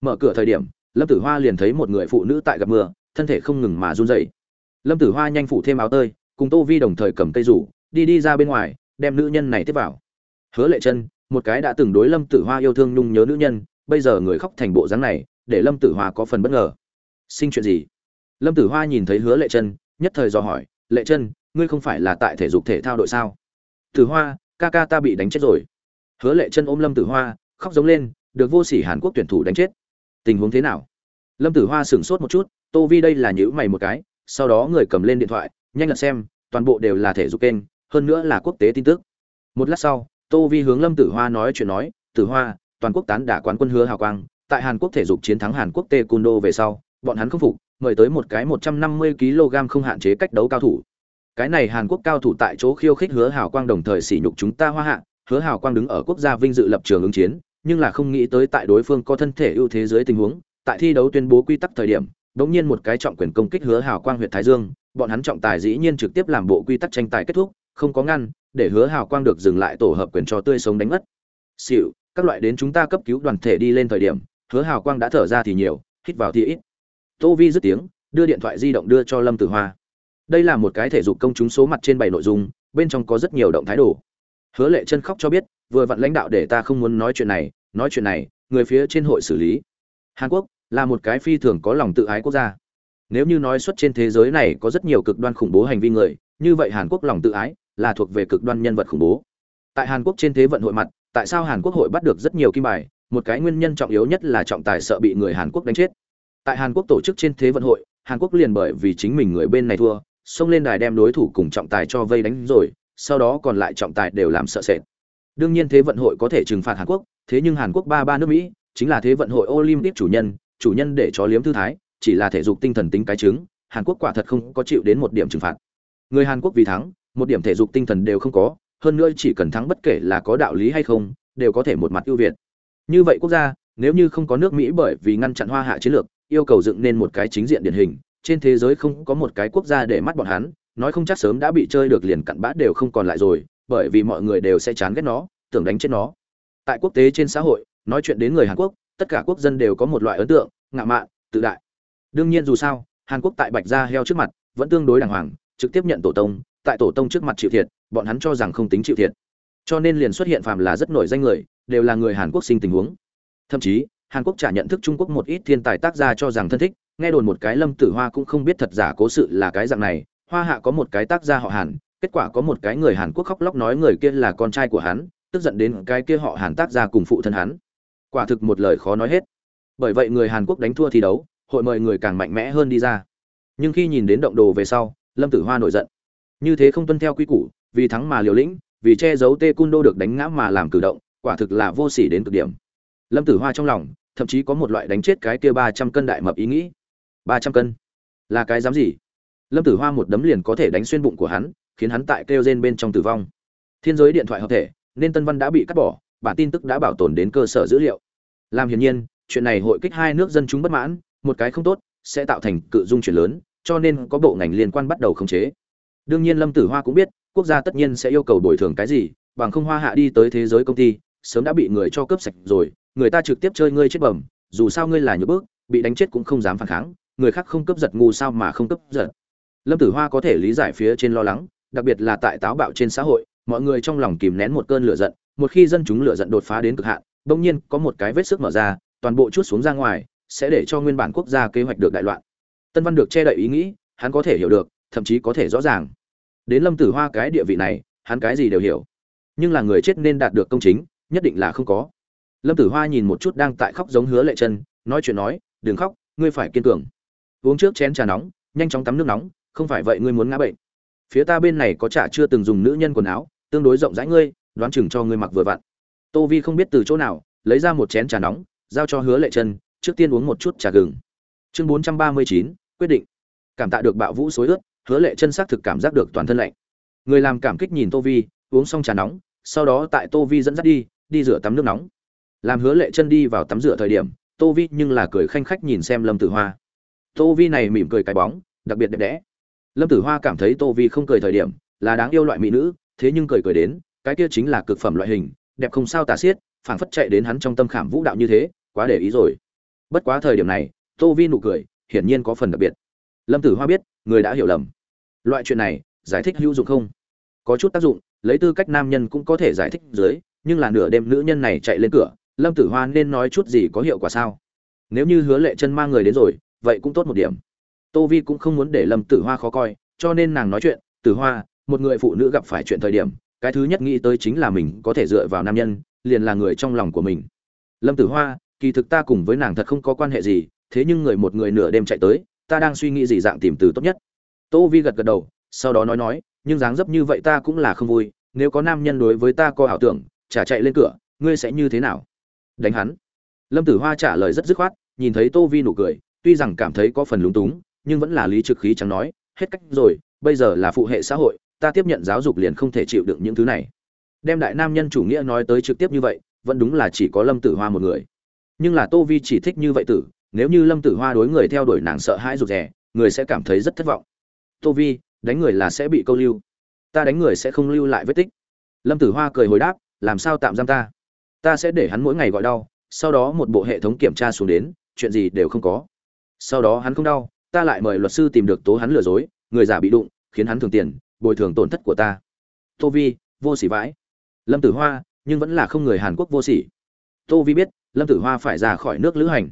A: Mở cửa thời điểm, lâm tử hoa liền thấy một người phụ nữ tại gặp mưa, thân thể không ngừng mà run rẩy. Lâm tử hoa nhanh phủ thêm áo tơi, cùng tô vi đồng thời cầm cây rủ, đi đi ra bên ngoài, đem nữ nhân này tiếp vào. Hứa lệ chân một cái đã từng đối lâm tử hoa yêu thương nhung nhớ nữ nhân, bây giờ người khóc thành bộ dáng này để lâm tử hoa có phần bất ngờ. Sinh chuyện gì? Lâm tử hoa nhìn thấy hứa lệ chân nhất thời dò hỏi, lệ chân ngươi không phải là tại thể dục thể thao đội sao? Tử hoa, ca ca ta bị đánh chết rồi. Hứa lệ chân ôm lâm tử hoa, khóc giống lên, được vô sỉ hàn quốc tuyển thủ đánh chết. Tình huống thế nào? Lâm tử hoa sửng sốt một chút, tô vi đây là nhữ mày một cái, sau đó người cầm lên điện thoại, nhanh lật xem, toàn bộ đều là thể dục kênh, hơn nữa là quốc tế tin tức. Một lát sau, tô vi hướng lâm tử hoa nói chuyện nói, tử hoa, toàn quốc tán đả quán quân hứa hào quang tại hàn quốc thể dục chiến thắng hàn quốc taekwondo về sau, bọn hắn không phục, mời tới một cái 150 kg không hạn chế cách đấu cao thủ. Cái này hàn quốc cao thủ tại chỗ khiêu khích hứa hào quang đồng thời sỉ nhục chúng ta hoa hạ. Hứa hào quang đứng ở quốc gia vinh dự lập trường ứng chiến, nhưng là không nghĩ tới tại đối phương có thân thể ưu thế dưới tình huống, tại thi đấu tuyên bố quy tắc thời điểm đống nhiên một cái trọng quyền công kích hứa hào quang huyện thái dương, bọn hắn trọng tài dĩ nhiên trực tiếp làm bộ quy tắc tranh tài kết thúc, không có ngăn, để hứa hào quang được dừng lại tổ hợp quyền cho tươi sống đánh mất. Xỉu, các loại đến chúng ta cấp cứu đoàn thể đi lên thời điểm hứa hào quang đã thở ra thì nhiều, hít vào thì ít. Tô vi dứt tiếng, đưa điện thoại di động đưa cho lâm tử hoa. Đây là một cái thể dục công chúng số mặt trên bảy nội dung, bên trong có rất nhiều động thái đồ. Hứa lệ chân khóc cho biết, vừa vặn lãnh đạo để ta không muốn nói chuyện này, nói chuyện này, người phía trên hội xử lý. Hàn quốc là một cái phi thường có lòng tự ái quốc gia. Nếu như nói xuất trên thế giới này có rất nhiều cực đoan khủng bố hành vi người, như vậy hàn quốc lòng tự ái là thuộc về cực đoan nhân vật khủng bố. Tại hàn quốc trên thế vận hội mặt, tại sao hàn quốc hội bắt được rất nhiều kim bài một cái nguyên nhân trọng yếu nhất là trọng tài sợ bị người hàn quốc đánh chết. Tại hàn quốc tổ chức trên thế vận hội, hàn quốc liền bởi vì chính mình người bên này thua, xông lên đài đem đối thủ cùng trọng tài cho vây đánh rồi, sau đó còn lại trọng tài đều làm sợ sệt. Đương nhiên thế vận hội có thể trừng phạt hàn quốc, thế nhưng hàn quốc ba ba nước mỹ, chính là thế vận hội olympic chủ nhân chủ nhân để cho liếm thư thái, chỉ là thể dục tinh thần tính cái chứng hàn quốc quả thật không có chịu đến một điểm trừng phạt. Người hàn quốc vì thắng, một điểm thể dục tinh thần đều không có, hơn nữa chỉ cần thắng bất kể là có đạo lý hay không, đều có thể một mặt ưu việt như vậy quốc gia, nếu như không có nước mỹ bởi vì ngăn chặn hoa hạ chiến lược, yêu cầu dựng nên một cái chính diện điển hình, trên thế giới không có một cái quốc gia để mắt bọn hắn, nói không chắc sớm đã bị chơi được liền cặn bã đều không còn lại rồi, bởi vì mọi người đều sẽ chán ghét nó, tưởng đánh chết nó. Tại quốc tế trên xã hội, nói chuyện đến người hàn quốc, tất cả quốc dân đều có một loại ấn tượng ngạ mạn, tự đại. Đương nhiên dù sao, hàn quốc tại bạch gia heo trước mặt vẫn tương đối đàng hoàng, trực tiếp nhận tổ tông, tại tổ tông trước mặt chịu thiệt, bọn hắn cho rằng không tính chịu thiệt cho nên liền xuất hiện phàm là rất nổi danh người, đều là người hàn quốc sinh tình huống. Thậm chí, hàn quốc trả nhận thức trung quốc một ít thiên tài tác gia cho rằng thân thích, nghe đồn một cái lâm tử hoa cũng không biết thật giả cố sự là cái dạng này, hoa hạ có một cái tác gia họ hàn, kết quả có một cái người hàn quốc khóc lóc nói người kia là con trai của hắn, tức giận đến cái kia họ hàn tác gia cùng phụ thân hắn. Quả thực một lời khó nói hết. Bởi vậy người hàn quốc đánh thua thi đấu, hội mời người càng mạnh mẽ hơn đi ra. Nhưng khi nhìn đến động đồ về sau, lâm tử hoa nổi giận. Như thế không tuân theo quy củ, vì thắng mà liều lĩnh vì che giấu tê cun đô được đánh ngã mà làm cử động, quả thực là vô sỉ đến cực điểm. Lâm tử hoa trong lòng, thậm chí có một loại đánh chết cái kia ba trăm cân đại mập ý nghĩ. ba trăm cân? Là cái dám gì? Lâm tử hoa một đấm liền có thể đánh xuyên bụng của hắn, khiến hắn tại kêu gen bên trong tử vong. Thiên giới điện thoại hợp thể, nên tân văn đã bị cắt bỏ, bản tin tức đã bảo tồn đến cơ sở dữ liệu. Làm hiển nhiên, chuyện này hội kích hai nước dân chúng bất mãn, một cái không tốt, sẽ tạo thành cự dung chuyển lớn, cho nên có bộ ngành liên quan bắt đầu khống chế. Đương nhiên lâm tử hoa cũng biết quốc gia tất nhiên sẽ yêu cầu bồi thường cái gì, bằng không hoa hạ đi tới thế giới công ty, sớm đã bị người cho cướp sạch rồi, người ta trực tiếp chơi ngươi chết bẩm, dù sao ngươi là nhược bước bị đánh chết cũng không dám phản kháng, người khác không cướp giật ngu sao mà không cướp giật. Lâm tử hoa có thể lý giải phía trên lo lắng, đặc biệt là tại táo bạo trên xã hội, mọi người trong lòng kìm nén một cơn lửa giận, một khi dân chúng lửa giận đột phá đến cực hạn, bỗng nhiên có một cái vết sức mở ra, toàn bộ chút xuống ra ngoài, sẽ để cho nguyên bản quốc gia kế hoạch được đại loạn. Tân văn được che đậy ý nghĩ, hắn có thể hiểu được, thậm chí có thể rõ ràng đến lâm tử hoa cái địa vị này, hắn cái gì đều hiểu. Nhưng là người chết nên đạt được công chính, nhất định là không có. Lâm tử hoa nhìn một chút đang tại khóc giống hứa lệ chân, nói chuyện nói, đừng khóc, ngươi phải kiên cường. Uống trước chén trà nóng, nhanh chóng tắm nước nóng, không phải vậy ngươi muốn ngã bệnh. Phía ta bên này có chả chưa từng dùng nữ nhân quần áo, tương đối rộng rãi ngươi, đoán chừng cho ngươi mặc vừa vặn. Tô vi không biết từ chỗ nào, lấy ra một chén trà nóng, giao cho hứa lệ chân, trước tiên uống một chút trà gừng. Chương bốn trăm ba mươi chín, quyết định. Cảm tạ được bạo vũ xối ướt hứa lệ chân xác thực cảm giác được toàn thân lạnh. Người làm cảm kích nhìn tô vi, uống xong trà nóng, sau đó tại tô vi dẫn dắt đi đi rửa tắm nước nóng. Làm hứa lệ chân đi vào tắm rửa thời điểm, tô vi nhưng là cười khanh khách nhìn xem lâm tử hoa. Tô vi này mỉm cười cái bóng, đặc biệt đẹp đẽ. Lâm tử hoa cảm thấy tô vi không cười thời điểm, là đáng yêu loại mỹ nữ, thế nhưng cười cười đến, cái kia chính là cực phẩm loại hình, đẹp không sao tà xiết, phảng phất chạy đến hắn trong tâm khảm vũ đạo như thế, quá để ý rồi. Bất quá thời điểm này, tô vi nụ cười, hiển nhiên có phần đặc biệt. Lâm tử hoa biết, người đã hiểu lầm loại chuyện này, giải thích hữu dụng không? Có chút tác dụng, lấy tư cách nam nhân cũng có thể giải thích dưới, nhưng là nửa đêm nữ nhân này chạy lên cửa, lâm tử hoa nên nói chút gì có hiệu quả sao? Nếu như hứa lệ chân mang người đến rồi, vậy cũng tốt một điểm. Tô vi cũng không muốn để lâm tử hoa khó coi, cho nên nàng nói chuyện, tử hoa, một người phụ nữ gặp phải chuyện thời điểm, cái thứ nhất nghĩ tới chính là mình có thể dựa vào nam nhân, liền là người trong lòng của mình. Lâm tử hoa, kỳ thực ta cùng với nàng thật không có quan hệ gì, thế nhưng người một người nửa đêm chạy tới, ta đang suy nghĩ gì dạng tìm từ tốt nhất tô vi gật gật đầu, sau đó nói nói, nhưng dáng dấp như vậy ta cũng là không vui, nếu có nam nhân đối với ta có ảo tưởng trả chạy lên cửa, ngươi sẽ như thế nào? Đánh hắn. Lâm tử hoa trả lời rất dứt khoát, nhìn thấy tô vi nụ cười, tuy rằng cảm thấy có phần lúng túng, nhưng vẫn là lý trực khí chẳng nói, hết cách rồi, bây giờ là phụ hệ xã hội, ta tiếp nhận giáo dục liền không thể chịu đựng những thứ này. Đem đại nam nhân chủ nghĩa nói tới trực tiếp như vậy, vẫn đúng là chỉ có lâm tử hoa một người. Nhưng là tô vi chỉ thích như vậy tử, nếu như lâm tử hoa đối người theo đuổi nàng sợ hãi rụt rè, người sẽ cảm thấy rất thất vọng tô vi, đánh người là sẽ bị câu lưu. Ta đánh người sẽ không lưu lại vết tích. Lâm tử hoa cười hồi đáp, làm sao tạm giam ta? Ta sẽ để hắn mỗi ngày gọi đau, sau đó một bộ hệ thống kiểm tra xuống đến, chuyện gì đều không có. Sau đó hắn không đau, ta lại mời luật sư tìm được tố hắn lừa dối, người giả bị đụng, khiến hắn thường tiền, bồi thường tổn thất của ta. Tô vi, vô sỉ vãi. Lâm tử hoa, nhưng vẫn là không người hàn quốc vô sỉ. Tô vi biết, lâm tử hoa phải ra khỏi nước lữ hành.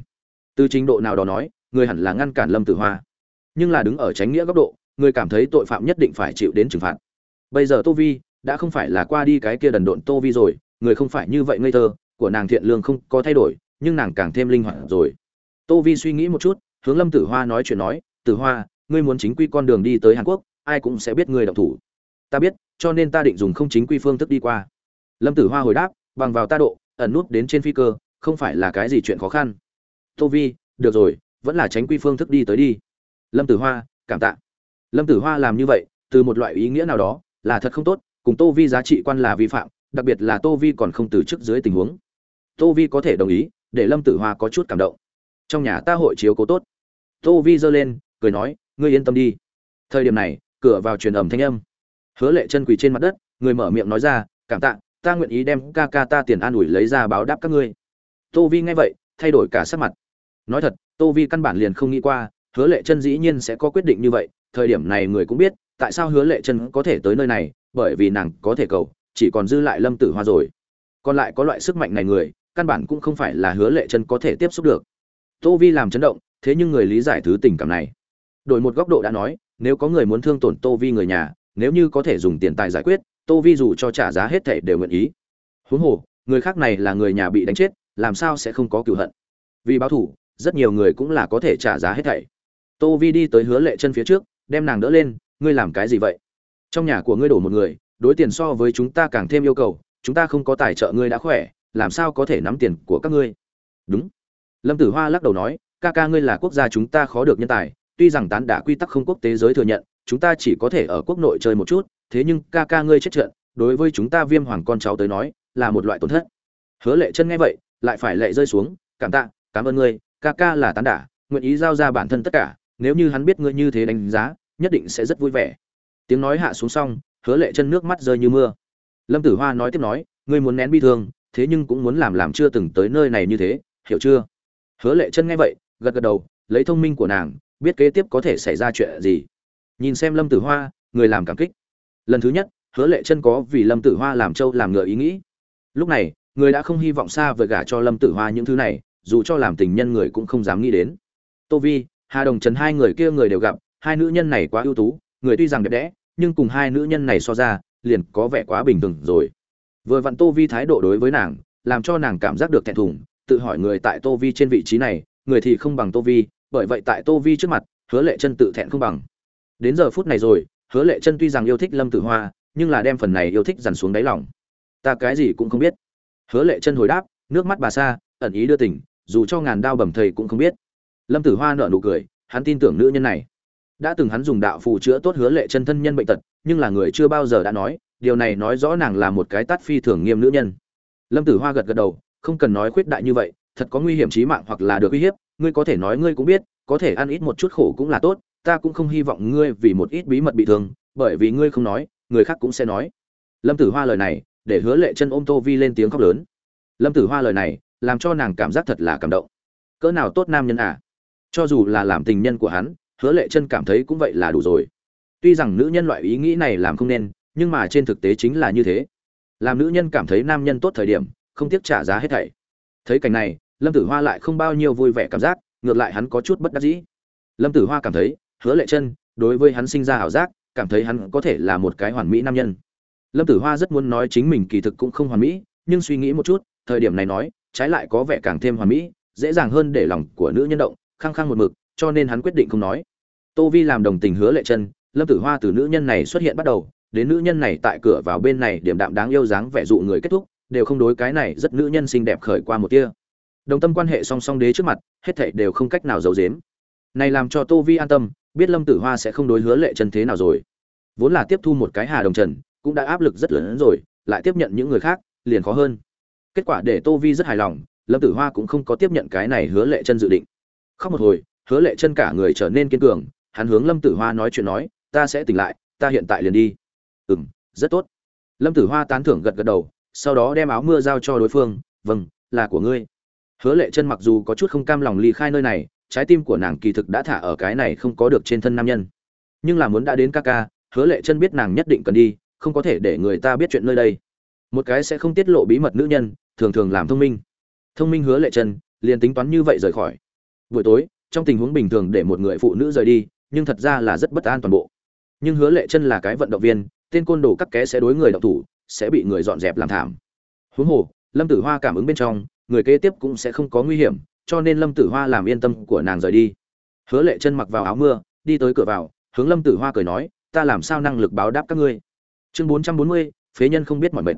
A: Từ trình độ nào đó nói, người hẳn là ngăn cản lâm tử hoa. Nhưng là đứng ở tránh nghĩa góc độ người cảm thấy tội phạm nhất định phải chịu đến trừng phạt. Bây giờ tô vi đã không phải là qua đi cái kia đần độn tô vi rồi, người không phải như vậy ngây thơ, của nàng thiện lương không có thay đổi, nhưng nàng càng thêm linh hoạt rồi. Tô vi suy nghĩ một chút, hướng lâm tử hoa nói chuyện nói, tử hoa, ngươi muốn chính quy con đường đi tới hàn quốc, ai cũng sẽ biết ngươi động thủ. Ta biết, cho nên ta định dùng không chính quy phương thức đi qua. Lâm tử hoa hồi đáp, bằng vào ta độ, ẩn nút đến trên phi cơ, không phải là cái gì chuyện khó khăn. Tô vi, được rồi, vẫn là tránh quy phương thức đi tới đi. Lâm tử hoa, cảm tạ lâm tử hoa làm như vậy, từ một loại ý nghĩa nào đó, là thật không tốt, cùng tô vi giá trị quan là vi phạm, đặc biệt là tô vi còn không từ chức dưới tình huống. Tô vi có thể đồng ý, để lâm tử hoa có chút cảm động. Trong nhà ta hội chiếu cố tốt. Tô vi giơ lên, cười nói, ngươi yên tâm đi. Thời điểm này, cửa vào truyền ẩm thanh âm. Hứa lệ chân quỳ trên mặt đất, người mở miệng nói ra, cảm tạ, ta nguyện ý đem ca ca ta tiền an ủi lấy ra báo đáp các ngươi. Tô vi nghe vậy, thay đổi cả sắc mặt. Nói thật, tô vi căn bản liền không nghĩ qua, hứa lệ chân dĩ nhiên sẽ có quyết định như vậy thời điểm này người cũng biết, tại sao hứa lệ chân có thể tới nơi này, bởi vì nàng có thể cầu, chỉ còn dư lại lâm tử hoa rồi. Còn lại có loại sức mạnh này người, căn bản cũng không phải là hứa lệ chân có thể tiếp xúc được. Tô vi làm chấn động, thế nhưng người lý giải thứ tình cảm này. Đổi một góc độ đã nói, nếu có người muốn thương tổn tô vi người nhà, nếu như có thể dùng tiền tài giải quyết, tô vi dù cho trả giá hết thảy đều nguyện ý. Huống hồ, người khác này là người nhà bị đánh chết, làm sao sẽ không có cựu hận? Vì báo thủ rất nhiều người cũng là có thể trả giá hết thảy. Tô vi đi tới hứa lệ chân phía trước đem nàng đỡ lên, ngươi làm cái gì vậy? Trong nhà của ngươi đổ một người, đối tiền so với chúng ta càng thêm yêu cầu, chúng ta không có tài trợ ngươi đã khỏe, làm sao có thể nắm tiền của các ngươi? Đúng. Lâm tử hoa lắc đầu nói, ca ca ngươi là quốc gia chúng ta khó được nhân tài, tuy rằng tán đả quy tắc không quốc tế giới thừa nhận, chúng ta chỉ có thể ở quốc nội chơi một chút, thế nhưng ca ca ngươi chết trận, đối với chúng ta viêm hoàng con cháu tới nói, là một loại tổn thất. Hứa lệ chân nghe vậy, lại phải lệ rơi xuống, cảm tạ, cảm ơn ngươi, ca ca là tán đả, nguyện ý giao ra bản thân tất cả nếu như hắn biết ngươi như thế đánh giá, nhất định sẽ rất vui vẻ. Tiếng nói hạ xuống xong, hứa lệ chân nước mắt rơi như mưa. Lâm tử hoa nói tiếp nói, ngươi muốn nén bi thương, thế nhưng cũng muốn làm làm chưa từng tới nơi này như thế, hiểu chưa? Hứa lệ chân nghe vậy, gật gật đầu, lấy thông minh của nàng, biết kế tiếp có thể xảy ra chuyện gì. Nhìn xem lâm tử hoa, người làm cảm kích. Lần thứ nhất, hứa lệ chân có vì lâm tử hoa làm trâu làm ngựa ý nghĩ. Lúc này, người đã không hy vọng xa vời gả cho lâm tử hoa những thứ này, dù cho làm tình nhân người cũng không dám nghĩ đến. Tô vi hà đồng trần hai người kia người đều gặp hai nữ nhân này quá ưu tú người tuy rằng đẹp đẽ nhưng cùng hai nữ nhân này so ra liền có vẻ quá bình thường rồi. Vừa vặn tô vi thái độ đối với nàng làm cho nàng cảm giác được thẹn thùng tự hỏi người tại tô vi trên vị trí này người thì không bằng tô vi bởi vậy tại tô vi trước mặt hứa lệ chân tự thẹn không bằng. Đến giờ phút này rồi hứa lệ chân tuy rằng yêu thích lâm tử hoa nhưng là đem phần này yêu thích dằn xuống đáy lòng. Ta cái gì cũng không biết. Hứa lệ chân hồi đáp nước mắt bà xa ẩn ý đưa tình, dù cho ngàn đao bầm thầy cũng không biết lâm tử hoa nở nụ cười, hắn tin tưởng nữ nhân này. Đã từng hắn dùng đạo phù chữa tốt hứa lệ chân thân nhân bệnh tật, nhưng là người chưa bao giờ đã nói, điều này nói rõ nàng là một cái tát phi thường nghiêm nữ nhân. Lâm tử hoa gật gật đầu, không cần nói khuyết đại như vậy, thật có nguy hiểm chí mạng hoặc là được uy hiếp, ngươi có thể nói ngươi cũng biết, có thể ăn ít một chút khổ cũng là tốt, ta cũng không hy vọng ngươi vì một ít bí mật bị thương, bởi vì ngươi không nói, người khác cũng sẽ nói. Lâm tử hoa lời này, để hứa lệ chân ôm tô vi lên tiếng khóc lớn. Lâm tử hoa lời này, làm cho nàng cảm giác thật là cảm động. Cỡ nào tốt nam nhân à? Cho dù là làm tình nhân của hắn, hứa lệ chân cảm thấy cũng vậy là đủ rồi. Tuy rằng nữ nhân loại ý nghĩ này làm không nên, nhưng mà trên thực tế chính là như thế. Làm nữ nhân cảm thấy nam nhân tốt thời điểm, không tiếc trả giá hết thảy. Thấy cảnh này, lâm tử hoa lại không bao nhiêu vui vẻ cảm giác, ngược lại hắn có chút bất đắc dĩ. Lâm tử hoa cảm thấy, hứa lệ chân, đối với hắn sinh ra ảo giác, cảm thấy hắn có thể là một cái hoàn mỹ nam nhân. Lâm tử hoa rất muốn nói chính mình kỳ thực cũng không hoàn mỹ, nhưng suy nghĩ một chút, thời điểm này nói, trái lại có vẻ càng thêm hoàn mỹ, dễ dàng hơn để lòng của nữ nhân động khăng khăng một mực, cho nên hắn quyết định không nói. Tô vi làm đồng tình hứa lệ chân, lâm tử hoa từ nữ nhân này xuất hiện bắt đầu, đến nữ nhân này tại cửa vào bên này điểm đạm đáng yêu dáng vẻ dụ người kết thúc, đều không đối cái này rất nữ nhân xinh đẹp khởi qua một tia. Đồng tâm quan hệ song song đế trước mặt, hết thảy đều không cách nào giấu giếm. Này làm cho tô vi an tâm, biết lâm tử hoa sẽ không đối hứa lệ chân thế nào rồi. Vốn là tiếp thu một cái hà đồng trần, cũng đã áp lực rất lớn rồi, lại tiếp nhận những người khác, liền khó hơn. Kết quả để tô vi rất hài lòng, lâm tử hoa cũng không có tiếp nhận cái này hứa lệ chân dự định khóc một hồi, hứa lệ chân cả người trở nên kiên cường, hắn hướng lâm tử hoa nói chuyện nói, ta sẽ tỉnh lại, ta hiện tại liền đi. Ừ m rất tốt. Lâm tử hoa tán thưởng gật gật đầu, sau đó đem áo mưa giao cho đối phương vâng là của ngươi. Hứa lệ chân mặc dù có chút không cam lòng ly khai nơi này, trái tim của nàng kỳ thực đã thả ở cái này không có được trên thân nam nhân. Nhưng là muốn đã đến ca ca, hứa lệ chân biết nàng nhất định cần đi, không có thể để người ta biết chuyện nơi đây. Một cái sẽ không tiết lộ bí mật nữ nhân, thường thường làm thông minh. Thông minh hứa lệ chân, liền tính toán như vậy rời khỏi buổi tối, trong tình huống bình thường để một người phụ nữ rời đi, nhưng thật ra là rất bất an toàn bộ. Nhưng hứa lệ chân là cái vận động viên, tên côn đồ cắt ké sẽ đối người đọc thủ, sẽ bị người dọn dẹp làm thảm. Huống hồ, lâm tử hoa cảm ứng bên trong, người kế tiếp cũng sẽ không có nguy hiểm, cho nên lâm tử hoa làm yên tâm của nàng rời đi. Hứa lệ chân mặc vào áo mưa, đi tới cửa vào, hướng lâm tử hoa cười nói, ta làm sao năng lực báo đáp các ngươi? Chương bốn trăm bốn mươi, phế nhân không biết mọi mệnh.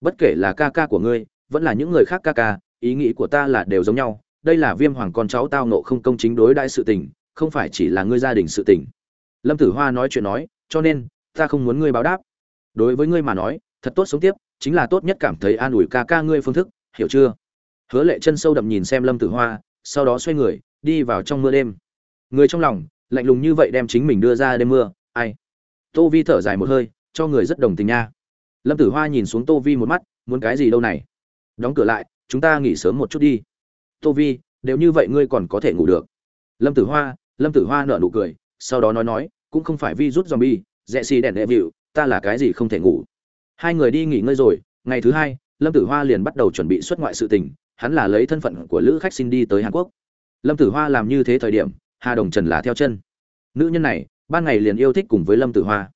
A: Bất kể là ca ca của ngươi, vẫn là những người khác ca ca, ý nghĩ của ta là đều giống nhau đây là viêm hoàng con cháu tao nộ không công chính đối đại sự tình, không phải chỉ là ngươi gia đình sự tình. Lâm tử hoa nói chuyện nói, cho nên, ta không muốn ngươi báo đáp. Đối với ngươi mà nói, thật tốt sống tiếp, chính là tốt nhất cảm thấy an ủi ca ca ngươi phương thức, hiểu chưa? Hứa lệ chân sâu đậm nhìn xem lâm tử hoa, sau đó xoay người, đi vào trong mưa đêm. Người trong lòng, lạnh lùng như vậy đem chính mình đưa ra đêm mưa, ai? Tô vi thở dài một hơi, cho người rất đồng tình nha. Lâm tử hoa nhìn xuống tô vi một mắt, muốn cái gì đâu này? Đóng cửa lại, chúng ta nghỉ sớm một chút đi tô vi, đều như vậy ngươi còn có thể ngủ được. Lâm tử hoa, lâm tử hoa nở nụ cười, sau đó nói nói, cũng không phải vi rút zombie rẽ xì đèn đệ vịu, ta là cái gì không thể ngủ. Hai người đi nghỉ ngơi rồi, ngày thứ hai, lâm tử hoa liền bắt đầu chuẩn bị xuất ngoại sự tình, hắn là lấy thân phận của lữ khách xin đi tới hàn quốc. Lâm tử hoa làm như thế thời điểm, hà đồng trần là theo chân. Nữ nhân này, ban ngày liền yêu thích cùng với lâm tử hoa.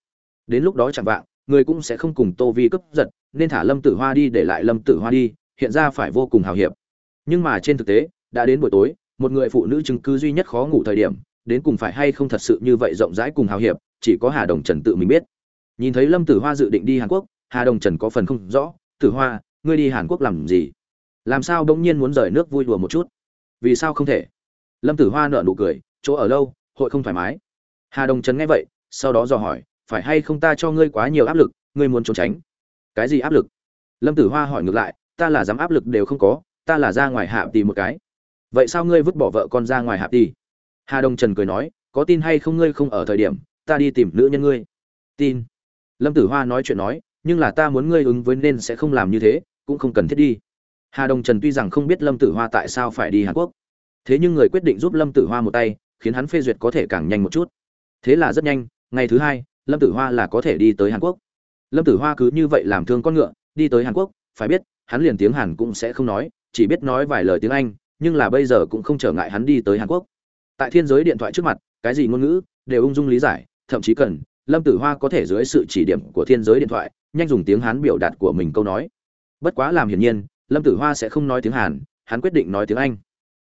A: Đến lúc đó chẳng vạng, người cũng sẽ không cùng tô vi cướp giật, nên thả lâm tử hoa đi để lại lâm tử hoa đi, hiện ra phải vô cùng hào hiệp nhưng mà trên thực tế, đã đến buổi tối, một người phụ nữ chứng cứ duy nhất khó ngủ thời điểm, đến cùng phải hay không thật sự như vậy rộng rãi cùng hào hiệp, chỉ có hà đồng trần tự mình biết. Nhìn thấy lâm tử hoa dự định đi hàn quốc, hà đồng trần có phần không rõ, tử hoa, ngươi đi hàn quốc làm gì? Làm sao đông nhiên muốn rời nước vui đùa một chút? Vì sao không thể? Lâm tử hoa nợ nụ cười, chỗ ở lâu, hội không thoải mái. Hà đồng trần nghe vậy, sau đó dò hỏi, phải hay không ta cho ngươi quá nhiều áp lực, ngươi muốn trốn tránh? Cái gì áp lực? Lâm tử hoa hỏi ngược lại, ta là dám áp lực đều không có ta là ra ngoài hạ tìm một cái. Vậy sao ngươi vứt bỏ vợ con ra ngoài hạ đi hà đông trần cười nói, có tin hay không ngươi không ở thời điểm, ta đi tìm nữ nhân ngươi. Tin. Lâm tử hoa nói chuyện nói, nhưng là ta muốn ngươi ứng với nên sẽ không làm như thế, cũng không cần thiết đi. Hà đông trần tuy rằng không biết lâm tử hoa tại sao phải đi hàn quốc, thế nhưng người quyết định giúp lâm tử hoa một tay, khiến hắn phê duyệt có thể càng nhanh một chút. Thế là rất nhanh, ngày thứ hai, lâm tử hoa là có thể đi tới hàn quốc. Lâm tử hoa cứ như vậy làm thương con ngựa, đi tới hàn quốc, phải biết, hắn liền tiếng hàn cũng sẽ không nói chỉ biết nói vài lời tiếng anh, nhưng là bây giờ cũng không trở ngại hắn đi tới hàn quốc. Tại thiên giới điện thoại trước mặt, cái gì ngôn ngữ, đều ung dung lý giải, thậm chí cần, lâm tử hoa có thể dưới sự chỉ điểm của thiên giới điện thoại, nhanh dùng tiếng hán biểu đạt của mình câu nói. Bất quá làm hiển nhiên, lâm tử hoa sẽ không nói tiếng hàn, hắn quyết định nói tiếng anh.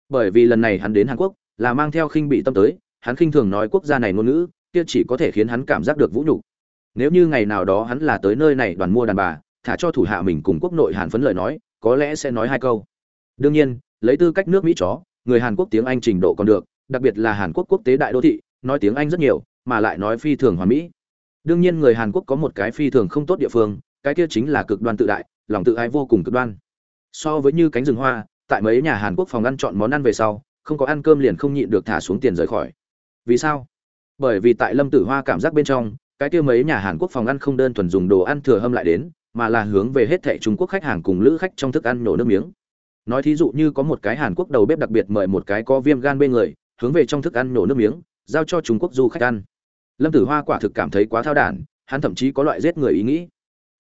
A: Bởi vì lần này hắn đến hàn quốc, là mang theo khinh bị tâm tới, hắn khinh thường nói quốc gia này ngôn ngữ, kia chỉ có thể khiến hắn cảm giác được vũ nhục. Nếu như ngày nào đó hắn là tới nơi này đoàn mua đàn bà, thả cho thủ hạ mình cùng quốc nội hàn phấn lời nói, có lẽ sẽ nói hai câu đương nhiên, lấy tư cách nước mỹ chó, người hàn quốc tiếng anh trình độ còn được, đặc biệt là hàn quốc quốc tế đại đô thị, nói tiếng anh rất nhiều, mà lại nói phi thường hoàn mỹ. Đương nhiên người hàn quốc có một cái phi thường không tốt địa phương, cái kia chính là cực đoan tự đại, lòng tự ái vô cùng cực đoan. So với như cánh rừng hoa, tại mấy nhà hàn quốc phòng ăn chọn món ăn về sau, không có ăn cơm liền không nhịn được thả xuống tiền rời khỏi. Vì sao? Bởi vì tại lâm tử hoa cảm giác bên trong, cái kia mấy nhà hàn quốc phòng ăn không đơn thuần dùng đồ ăn thừa hâm lại đến, mà là hướng về hết thảy trung quốc khách hàng cùng lữ khách trong thức ăn nổ nước miếng nói thí dụ như có một cái hàn quốc đầu bếp đặc biệt mời một cái có viêm gan bên người, hướng về trong thức ăn nổ nước miếng, giao cho trung quốc du khách ăn. Lâm tử hoa quả thực cảm thấy quá thao đản, hắn thậm chí có loại giết người ý nghĩ.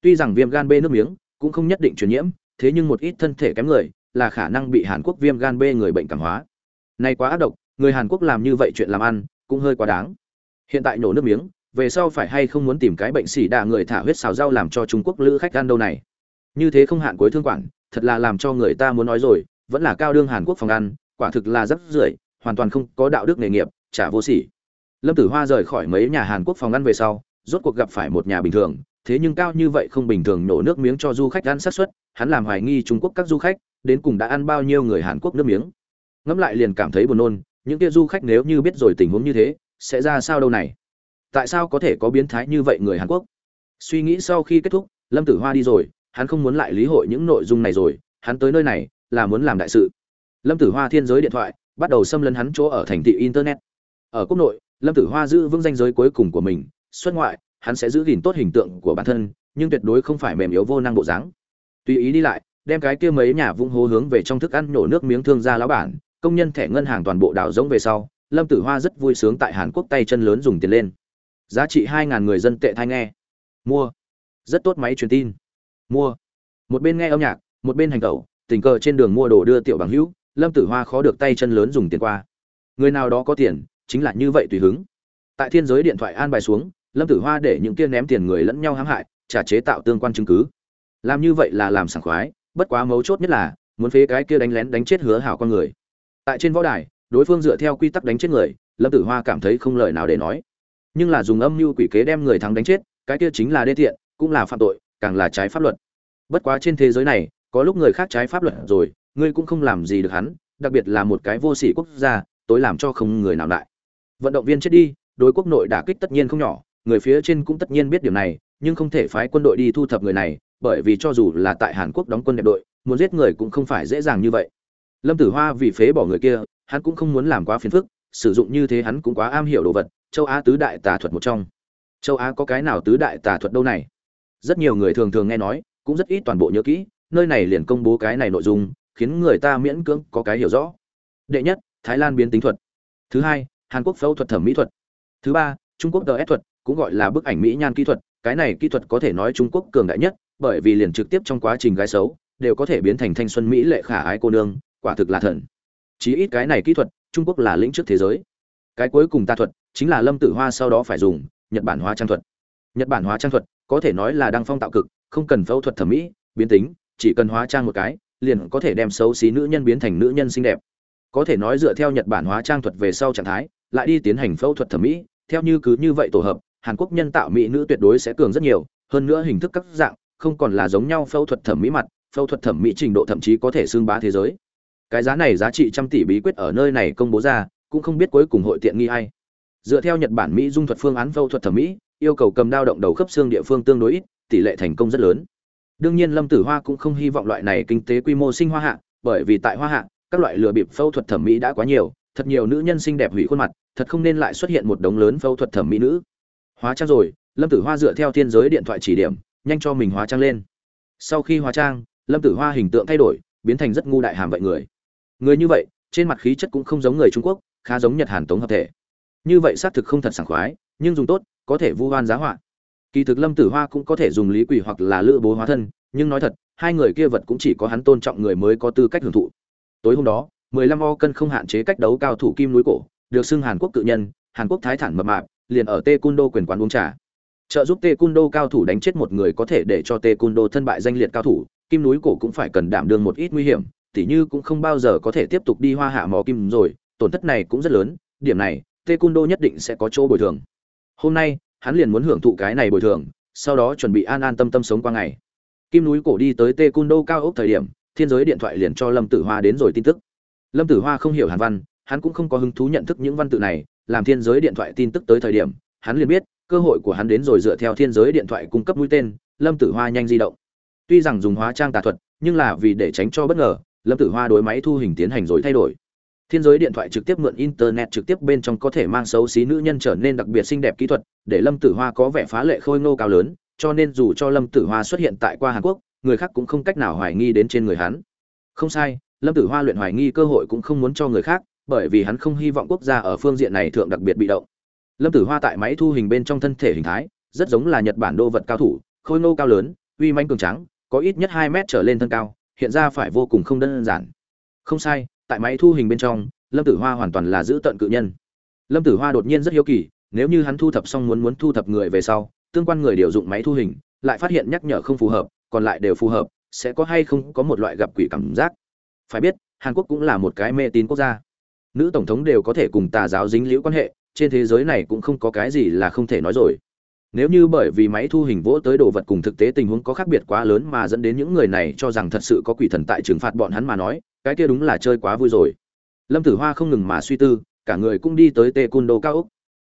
A: Tuy rằng viêm gan b nước miếng cũng không nhất định truyền nhiễm, thế nhưng một ít thân thể kém người là khả năng bị hàn quốc viêm gan b người bệnh cảm hóa. Nay quá ác độc, người hàn quốc làm như vậy chuyện làm ăn cũng hơi quá đáng. Hiện tại nổ nước miếng, về sau phải hay không muốn tìm cái bệnh xỉ đà người thả huyết xào rau làm cho trung quốc lữ khách ăn đâu này? Như thế không hạn cuối thương quản thật là làm cho người ta muốn nói rồi, vẫn là cao đương hàn quốc phòng ăn, quả thực là rất rưởi, hoàn toàn không có đạo đức nghề nghiệp, chả vô sỉ. Lâm tử hoa rời khỏi mấy nhà hàn quốc phòng ăn về sau, rốt cuộc gặp phải một nhà bình thường, thế nhưng cao như vậy không bình thường nổ nước miếng cho du khách ăn sát suất, hắn làm hoài nghi trung quốc các du khách, đến cùng đã ăn bao nhiêu người hàn quốc nước miếng. Ngẫm lại liền cảm thấy buồn nôn, những kia du khách nếu như biết rồi tình huống như thế, sẽ ra sao đâu này? Tại sao có thể có biến thái như vậy người hàn quốc? Suy nghĩ sau khi kết thúc, lâm tử hoa đi rồi hắn không muốn lại lý hội những nội dung này rồi, hắn tới nơi này là muốn làm đại sự. Lâm tử hoa thiên giới điện thoại, bắt đầu xâm lấn hắn chỗ ở thành thị internet. Ở quốc nội, lâm tử hoa giữ vững danh giới cuối cùng của mình, xuất ngoại, hắn sẽ giữ gìn tốt hình tượng của bản thân, nhưng tuyệt đối không phải mềm yếu vô năng bộ dáng. Tùy ý đi lại, đem cái kia mấy nhà vung hố hướng về trong thức ăn nhổ nước miếng thương gia lão bản, công nhân thẻ ngân hàng toàn bộ đảo giống về sau, lâm tử hoa rất vui sướng tại hàn quốc tay chân lớn dùng tiền lên. Giá trị hai ngàn người dân tệ thai nghe. Mua. Rất tốt máy truyền tin mua. Một bên nghe âm nhạc, một bên hành tẩu, tình cờ trên đường mua đồ đưa tiểu bằng hữu, lâm tử hoa khó được tay chân lớn dùng tiền qua. Người nào đó có tiền, chính là như vậy tùy hứng. Tại thiên giới điện thoại an bài xuống, lâm tử hoa để những kia ném tiền người lẫn nhau hãm hại, trả chế tạo tương quan chứng cứ. Làm như vậy là làm sảng khoái, bất quá mấu chốt nhất là, muốn phế cái kia đánh lén đánh chết hứa hảo con người. Tại trên võ đài, đối phương dựa theo quy tắc đánh chết người, lâm tử hoa cảm thấy không lời nào để nói. Nhưng là dùng âm mưu quỷ kế đem người thắng đánh chết, cái kia chính là đê thiện cũng là phạm tội càng là trái pháp luật. Bất quá trên thế giới này, có lúc người khác trái pháp luật rồi, ngươi cũng không làm gì được hắn, đặc biệt là một cái vô sĩ quốc gia, tối làm cho không người nào lại. Vận động viên chết đi, đối quốc nội đả kích tất nhiên không nhỏ, người phía trên cũng tất nhiên biết điều này, nhưng không thể phái quân đội đi thu thập người này, bởi vì cho dù là tại hàn quốc đóng quân đẹp đội, muốn giết người cũng không phải dễ dàng như vậy. Lâm tử hoa vì phế bỏ người kia, hắn cũng không muốn làm quá phiền phức, sử dụng như thế hắn cũng quá am hiểu đồ vật, châu á tứ đại tà thuật một trong. Châu á có cái nào tứ đại tà thuật đâu này? Rất nhiều người thường thường nghe nói, cũng rất ít toàn bộ nhớ kỹ, nơi này liền công bố cái này nội dung, khiến người ta miễn cưỡng có cái hiểu rõ. Đệ nhất, thái lan biến tính thuật. Thứ hai, hàn quốc phẫu thuật thẩm mỹ thuật. Thứ ba, trung quốc ds thuật, cũng gọi là bức ảnh mỹ nhan kỹ thuật. Cái này kỹ thuật có thể nói trung quốc cường đại nhất, bởi vì liền trực tiếp trong quá trình gái xấu, đều có thể biến thành thanh xuân mỹ lệ khả ái cô nương, quả thực là thần. Chí ít cái này kỹ thuật, trung quốc là lĩnh trước thế giới. Cái cuối cùng ta thuật, chính là lâm tử hoa sau đó phải dùng, nhật bản hóa trang thuật. Nhật bản hóa trang thuật có thể nói là đăng phong tạo cực, không cần phẫu thuật thẩm mỹ, biến tính, chỉ cần hóa trang một cái, liền có thể đem xấu xí nữ nhân biến thành nữ nhân xinh đẹp. Có thể nói dựa theo nhật bản hóa trang thuật về sau trạng thái, lại đi tiến hành phẫu thuật thẩm mỹ, theo như cứ như vậy tổ hợp, hàn quốc nhân tạo mỹ nữ tuyệt đối sẽ cường rất nhiều, hơn nữa hình thức các dạng, không còn là giống nhau phẫu thuật thẩm mỹ mặt, phẫu thuật thẩm mỹ trình độ thậm chí có thể xương bá thế giới. Cái giá này giá trị trăm tỷ bí quyết ở nơi này công bố ra, cũng không biết cuối cùng hội tiện nghi ai. Dựa theo nhật bản mỹ dung thuật phương án phẫu thuật thẩm mỹ yêu cầu cầm đao động đầu khớp xương địa phương tương đối ít, tỷ lệ thành công rất lớn. Đương nhiên lâm tử hoa cũng không hy vọng loại này kinh tế quy mô sinh hoa hạ, bởi vì tại hoa hạ, các loại lừa bịp phẫu thuật thẩm mỹ đã quá nhiều, thật nhiều nữ nhân xinh đẹp hủy khuôn mặt, thật không nên lại xuất hiện một đống lớn phẫu thuật thẩm mỹ nữ. Hóa trang rồi, lâm tử hoa dựa theo thiên giới điện thoại chỉ điểm, nhanh cho mình hóa trang lên. Sau khi hóa trang, lâm tử hoa hình tượng thay đổi, biến thành rất ngu đại hàm vậy người. Người như vậy, trên mặt khí chất cũng không giống người trung quốc, khá giống nhật hàn tống hợp thể. Như vậy xác thực không thật sảng khoái, nhưng dùng tốt có thể vu oan giá họa. Kỳ thực lâm tử hoa cũng có thể dùng lý quỷ hoặc là lữ bố hóa thân, nhưng nói thật, hai người kia vật cũng chỉ có hắn tôn trọng người mới có tư cách hưởng thụ. Tối hôm đó, mười lăm o cân không hạn chế cách đấu cao thủ kim núi cổ, được xưng hàn quốc cự nhân, hàn quốc thái thản mập mạp, liền ở tê cung đô quyền quán uống trà. Trợ giúp tê cung đô cao thủ đánh chết một người có thể để cho tê cung đô thân bại danh liệt cao thủ, kim núi cổ cũng phải cần đảm đương một ít nguy hiểm, tỉ như cũng không bao giờ có thể tiếp tục đi hoa hạ mò kim rồi, tổn thất này cũng rất lớn, điểm này tê cung đô nhất định sẽ có chỗ bồi thường hôm nay, hắn liền muốn hưởng thụ cái này bồi thường, sau đó chuẩn bị an an tâm tâm sống qua ngày. Kim núi cổ đi tới tê cung đô cao ốc thời điểm, thiên giới điện thoại liền cho lâm tử hoa đến rồi tin tức. Lâm tử hoa không hiểu hàn văn, hắn cũng không có hứng thú nhận thức những văn tự này, làm thiên giới điện thoại tin tức tới thời điểm, hắn liền biết, cơ hội của hắn đến rồi dựa theo thiên giới điện thoại cung cấp mũi tên, lâm tử hoa nhanh di động. Tuy rằng dùng hóa trang tà thuật, nhưng là vì để tránh cho bất ngờ, lâm tử hoa đối máy thu hình tiến hành rồi thay đổi thiên giới điện thoại trực tiếp mượn internet trực tiếp bên trong có thể mang xấu xí nữ nhân trở nên đặc biệt xinh đẹp kỹ thuật, để lâm tử hoa có vẻ phá lệ khôi ngô cao lớn, cho nên dù cho lâm tử hoa xuất hiện tại qua hàn quốc, người khác cũng không cách nào hoài nghi đến trên người hắn. Không sai, lâm tử hoa luyện hoài nghi cơ hội cũng không muốn cho người khác, bởi vì hắn không hy vọng quốc gia ở phương diện này thượng đặc biệt bị động. Lâm tử hoa tại máy thu hình bên trong thân thể hình thái, rất giống là nhật bản đô vật cao thủ, khôi ngô cao lớn, uy manh cường trắng có ít nhất hai mét trở lên thân cao, hiện ra phải vô cùng không đơn giản. Không sai tại máy thu hình bên trong, lâm tử hoa hoàn toàn là giữ tận cự nhân. Lâm tử hoa đột nhiên rất hiếu kỳ, nếu như hắn thu thập xong muốn muốn thu thập người về sau, tương quan người điều dụng máy thu hình, lại phát hiện nhắc nhở không phù hợp, còn lại đều phù hợp, sẽ có hay không có một loại gặp quỷ cảm giác. Phải biết, hàn quốc cũng là một cái mê tín quốc gia. Nữ tổng thống đều có thể cùng tà giáo dính liễu quan hệ, trên thế giới này cũng không có cái gì là không thể nói rồi. Nếu như bởi vì máy thu hình vỗ tới đồ vật cùng thực tế tình huống có khác biệt quá lớn mà dẫn đến những người này cho rằng thật sự có quỷ thần tại trừng phạt bọn hắn mà nói cái kia đúng là chơi quá vui rồi. Lâm tử hoa không ngừng mà suy tư, cả người cũng đi tới tê cun đô cao úc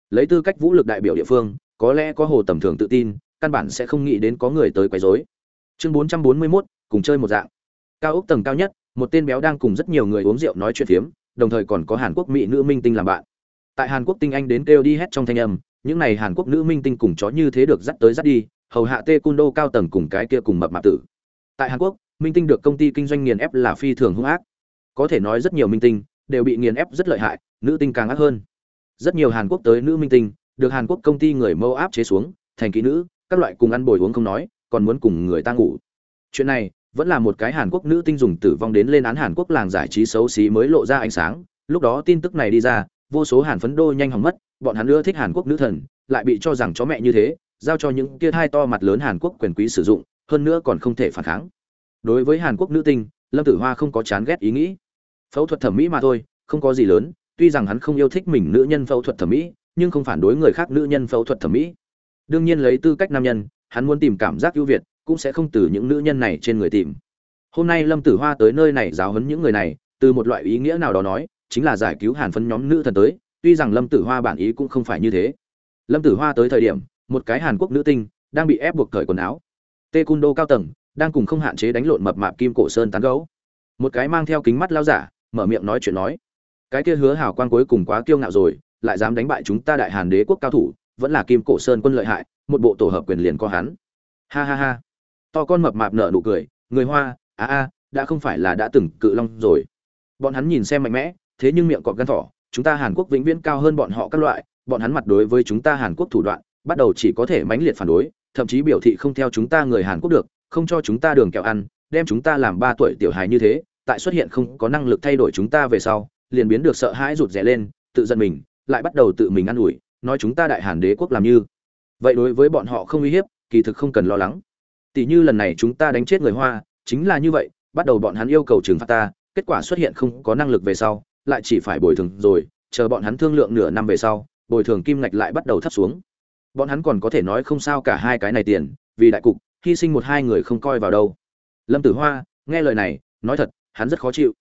A: lấy tư cách vũ lực đại biểu địa phương, có lẽ có hồ tầm thường tự tin, căn bản sẽ không nghĩ đến có người tới quấy rối. Chương bốn trăm bốn mươi mốt, cùng chơi một dạng. Cao úc tầng cao nhất, một tên béo đang cùng rất nhiều người uống rượu nói chuyện phiếm, đồng thời còn có hàn quốc mỹ nữ minh tinh làm bạn. Tại hàn quốc tinh anh đến kêu đi hét trong thanh âm, những này hàn quốc nữ minh tinh cùng chó như thế được dắt tới dắt đi, hầu hạ tê cung đô cao tầng cùng cái kia cùng mập mạp tử. Tại hàn quốc minh tinh được công ty kinh doanh nghiền ép là phi thường hung ác. Có thể nói rất nhiều minh tinh đều bị nghiền ép rất lợi hại, nữ tinh càng ác hơn. Rất nhiều hàn quốc tới nữ minh tinh, được hàn quốc công ty người mâu áp chế xuống, thành kỹ nữ, các loại cùng ăn bồi uống không nói, còn muốn cùng người ta ngủ. Chuyện này vẫn là một cái hàn quốc nữ tinh dùng tử vong đến lên án hàn quốc làng giải trí xấu xí mới lộ ra ánh sáng. Lúc đó tin tức này đi ra, vô số hàn phấn đô nhanh hỏng mất, bọn hắn ưa thích hàn quốc nữ thần, lại bị cho rằng chó mẹ như thế, giao cho những kia hai to mặt lớn hàn quốc quyền quý sử dụng, hơn nữa còn không thể phản kháng đối với hàn quốc nữ tinh, lâm tử hoa không có chán ghét ý nghĩ. Phẫu thuật thẩm mỹ mà thôi, không có gì lớn, tuy rằng hắn không yêu thích mình nữ nhân phẫu thuật thẩm mỹ, nhưng không phản đối người khác nữ nhân phẫu thuật thẩm mỹ. Đương nhiên lấy tư cách nam nhân, hắn muốn tìm cảm giác ưu việt, cũng sẽ không từ những nữ nhân này trên người tìm. Hôm nay lâm tử hoa tới nơi này giáo huấn những người này, từ một loại ý nghĩa nào đó nói, chính là giải cứu hàn phân nhóm nữ thần tới, tuy rằng lâm tử hoa bản ý cũng không phải như thế. Lâm tử hoa tới thời điểm, một cái hàn quốc nữ tinh đang bị ép buộc cởi quần áo. Tê cung đô cao tầng đang cùng không hạn chế đánh lộn mập mạp kim cổ sơn tán gấu. Một cái mang theo kính mắt lao giả, mở miệng nói chuyện nói, cái kia hứa hảo quan cuối cùng quá kiêu ngạo rồi, lại dám đánh bại chúng ta đại hàn đế quốc cao thủ, vẫn là kim cổ sơn quân lợi hại, một bộ tổ hợp quyền liền có hắn. Ha ha ha. To con mập mạp nở nụ cười, người hoa, a a, đã không phải là đã từng cự long rồi. Bọn hắn nhìn xem mạnh mẽ, thế nhưng miệng cọp gan thỏ, chúng ta hàn quốc vĩnh viễn cao hơn bọn họ các loại, bọn hắn mặt đối với chúng ta hàn quốc thủ đoạn bắt đầu chỉ có thể mãnh liệt phản đối, thậm chí biểu thị không theo chúng ta người hàn quốc được, không cho chúng ta đường kẹo ăn, đem chúng ta làm ba tuổi tiểu hài như thế, tại xuất hiện không có năng lực thay đổi chúng ta về sau, liền biến được sợ hãi rụt rè lên, tự giận mình, lại bắt đầu tự mình ă n ủi, nói chúng ta đại hàn đế quốc làm như. Vậy đối với bọn họ không uy hiếp, kỳ thực không cần lo lắng. Tỷ như lần này chúng ta đánh chết người hoa, chính là như vậy, bắt đầu bọn hắn yêu cầu trừng phạt ta, kết quả xuất hiện không có năng lực về sau, lại chỉ phải bồi thường rồi, chờ bọn hắn thương lượng nửa năm về sau, bồi thường kim ngạch lại bắt đầu thấp xuống bọn hắn còn có thể nói không sao cả hai cái này tiền, vì đại cục, hy sinh một hai người không coi vào đâu. Lâm tử hoa, nghe lời này, nói thật, hắn rất khó chịu.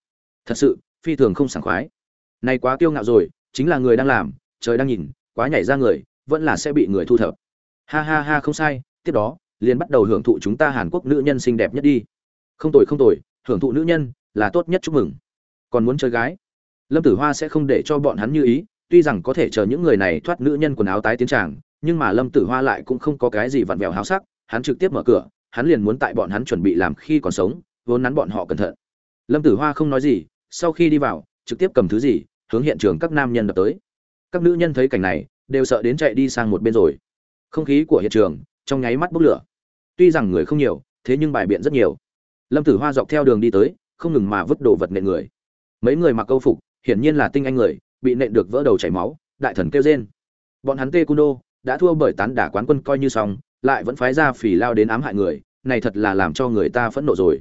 A: Thật sự, phi thường không sảng khoái. Này quá kiêu ngạo rồi, chính là người đang làm, trời đang nhìn, quá nhảy ra người, vẫn là sẽ bị người thu thập. Ha ha ha, không sai, tiếp đó, liền bắt đầu hưởng thụ chúng ta hàn quốc nữ nhân xinh đẹp nhất đi. Không tồi không tồi, hưởng thụ nữ nhân là tốt nhất chúc mừng. Còn muốn chơi gái? Lâm tử hoa sẽ không để cho bọn hắn như ý, tuy rằng có thể chờ những người này thoát nữ nhân quần áo tái tiến tràng nhưng mà lâm tử hoa lại cũng không có cái gì vặn vẹo háo sắc, hắn trực tiếp mở cửa, hắn liền muốn tại bọn hắn chuẩn bị làm khi còn sống, vốn nắn bọn họ cẩn thận. Lâm tử hoa không nói gì, sau khi đi vào, trực tiếp cầm thứ gì, hướng hiện trường các nam nhân đập tới. Các nữ nhân thấy cảnh này, đều sợ đến chạy đi sang một bên rồi. Không khí của hiện trường, trong nháy mắt bốc lửa. Tuy rằng người không nhiều, thế nhưng bài biện rất nhiều. Lâm tử hoa dọc theo đường đi tới, không ngừng mà vứt đồ vật nện người. Mấy người mặc câu phục, hiển nhiên là tinh anh người, bị nện được vỡ đầu chảy máu, đại thần kêu rên. Bọn hắn tê cung đô đã thua bởi tán đả quán quân coi như xong, lại vẫn phái ra phỉ lao đến ám hại người, này thật là làm cho người ta phẫn nộ rồi.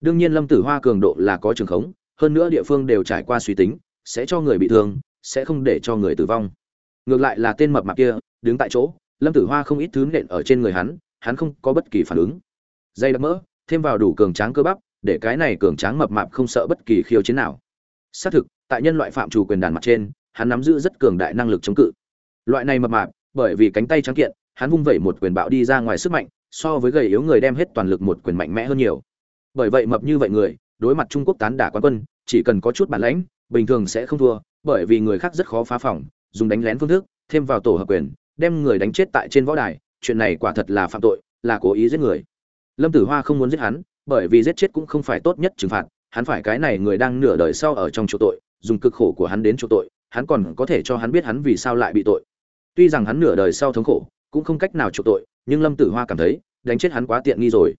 A: Đương nhiên lâm tử hoa cường độ là có trường khống, hơn nữa địa phương đều trải qua suy tính, sẽ cho người bị thương, sẽ không để cho người tử vong. Ngược lại là tên mập mạp kia, đứng tại chỗ, lâm tử hoa không ít thứ nện ở trên người hắn hắn không có bất kỳ phản ứng. Dây đặc mỡ, thêm vào đủ cường tráng cơ bắp, để cái này cường tráng mập mạp không sợ bất kỳ khiêu chiến nào. Xác thực, tại nhân loại phạm chủ quyền đàn mặt trên, hắn nắm giữ rất cường đại năng lực chống cự. Loại này mập mạp bởi vì cánh tay trắng kiện, hắn vung vẩy một quyền bạo đi ra ngoài sức mạnh, so với gầy yếu người đem hết toàn lực một quyền mạnh mẽ hơn nhiều. Bởi vậy mập như vậy người, đối mặt trung quốc tán đả quán quân, chỉ cần có chút bản lãnh, bình thường sẽ không thua, bởi vì người khác rất khó phá phòng, dùng đánh lén phương thức, thêm vào tổ hợp quyền, đem người đánh chết tại trên võ đài, chuyện này quả thật là phạm tội, là cố ý giết người. Lâm tử hoa không muốn giết hắn, bởi vì giết chết cũng không phải tốt nhất trừng phạt, hắn phải cái này người đang nửa đời sau ở trong chỗ tội, dùng cực khổ của hắn đến chỗ tội, hắn còn có thể cho hắn biết hắn vì sao lại bị tội tuy rằng hắn nửa đời sau thống khổ, cũng không cách nào chuộc tội, nhưng lâm tử hoa cảm thấy, đánh chết hắn quá tiện nghi rồi.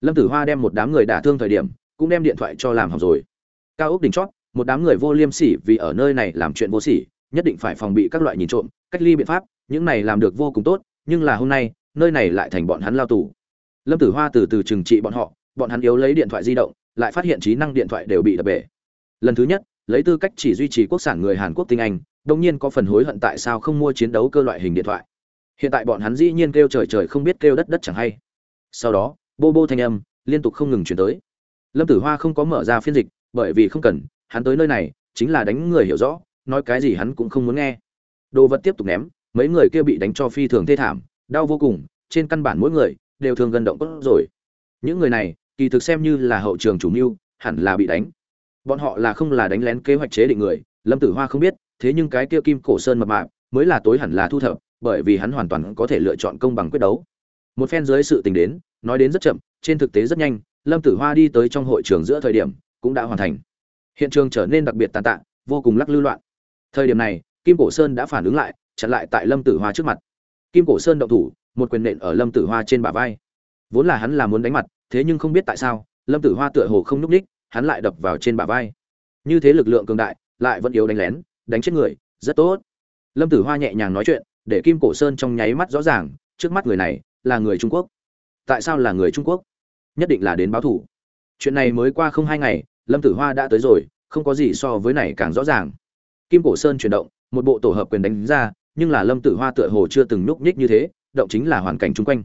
A: Lâm tử hoa đem một đám người đả thương thời điểm, cũng đem điện thoại cho làm hỏng rồi. Cao ốc đỉnh chót, một đám người vô liêm sỉ vì ở nơi này làm chuyện vô sỉ, nhất định phải phòng bị các loại nhìn trộm, cách ly biện pháp, những này làm được vô cùng tốt, nhưng là hôm nay, nơi này lại thành bọn hắn lao tù. Lâm tử hoa từ từ trừng trị bọn họ, bọn hắn yếu lấy điện thoại di động, lại phát hiện trí năng điện thoại đều bị đập bể. Lần thứ nhất, lấy tư cách chỉ duy trì quốc sản người hàn quốc tinh anh đông nhiên có phần hối hận tại sao không mua chiến đấu cơ loại hình điện thoại. Hiện tại bọn hắn dĩ nhiên kêu trời trời không biết kêu đất đất chẳng hay. Sau đó, bô bô thanh âm liên tục không ngừng chuyển tới. Lâm tử hoa không có mở ra phiên dịch, bởi vì không cần, hắn tới nơi này chính là đánh người hiểu rõ, nói cái gì hắn cũng không muốn nghe. Đồ vật tiếp tục ném, mấy người kia bị đánh cho phi thường thê thảm, đau vô cùng, trên căn bản mỗi người đều thường gần động cốt rồi. Những người này, kỳ thực xem như là hậu trường chủ mưu, hẳn là bị đánh. Bọn họ là không là đánh lén kế hoạch chế định người, lâm tử hoa không biết thế nhưng cái kia kim cổ sơn mập mạp mới là tối hẳn là thu thập bởi vì hắn hoàn toàn có thể lựa chọn công bằng quyết đấu. Một phen dưới sự tình đến nói đến rất chậm trên thực tế rất nhanh lâm tử hoa đi tới trong hội trường giữa thời điểm cũng đã hoàn thành. Hiện trường trở nên đặc biệt tàn tạ vô cùng lắc lư loạn. Thời điểm này kim cổ sơn đã phản ứng lại chặn lại tại lâm tử hoa trước mặt. Kim cổ sơn động thủ một quyền nện ở lâm tử hoa trên bả vai. Vốn là hắn là muốn đánh mặt thế nhưng không biết tại sao lâm tử hoa tựa hồ không lúc đích, hắn lại đập vào trên bả vai. Như thế lực lượng cường đại lại vẫn yếu đánh lén đánh chết người, rất tốt. Lâm tử hoa nhẹ nhàng nói chuyện, để kim cổ sơn trong nháy mắt rõ ràng, trước mắt người này là người trung quốc. Tại sao là người trung quốc? Nhất định là đến báo thủ. Chuyện này mới qua không hai ngày, lâm tử hoa đã tới rồi, không có gì so với này càng rõ ràng. Kim cổ sơn chuyển động, một bộ tổ hợp quyền đánh ra, nhưng là lâm tử hoa tựa hồ chưa từng nhúc nhích như thế, động chính là hoàn cảnh chung quanh.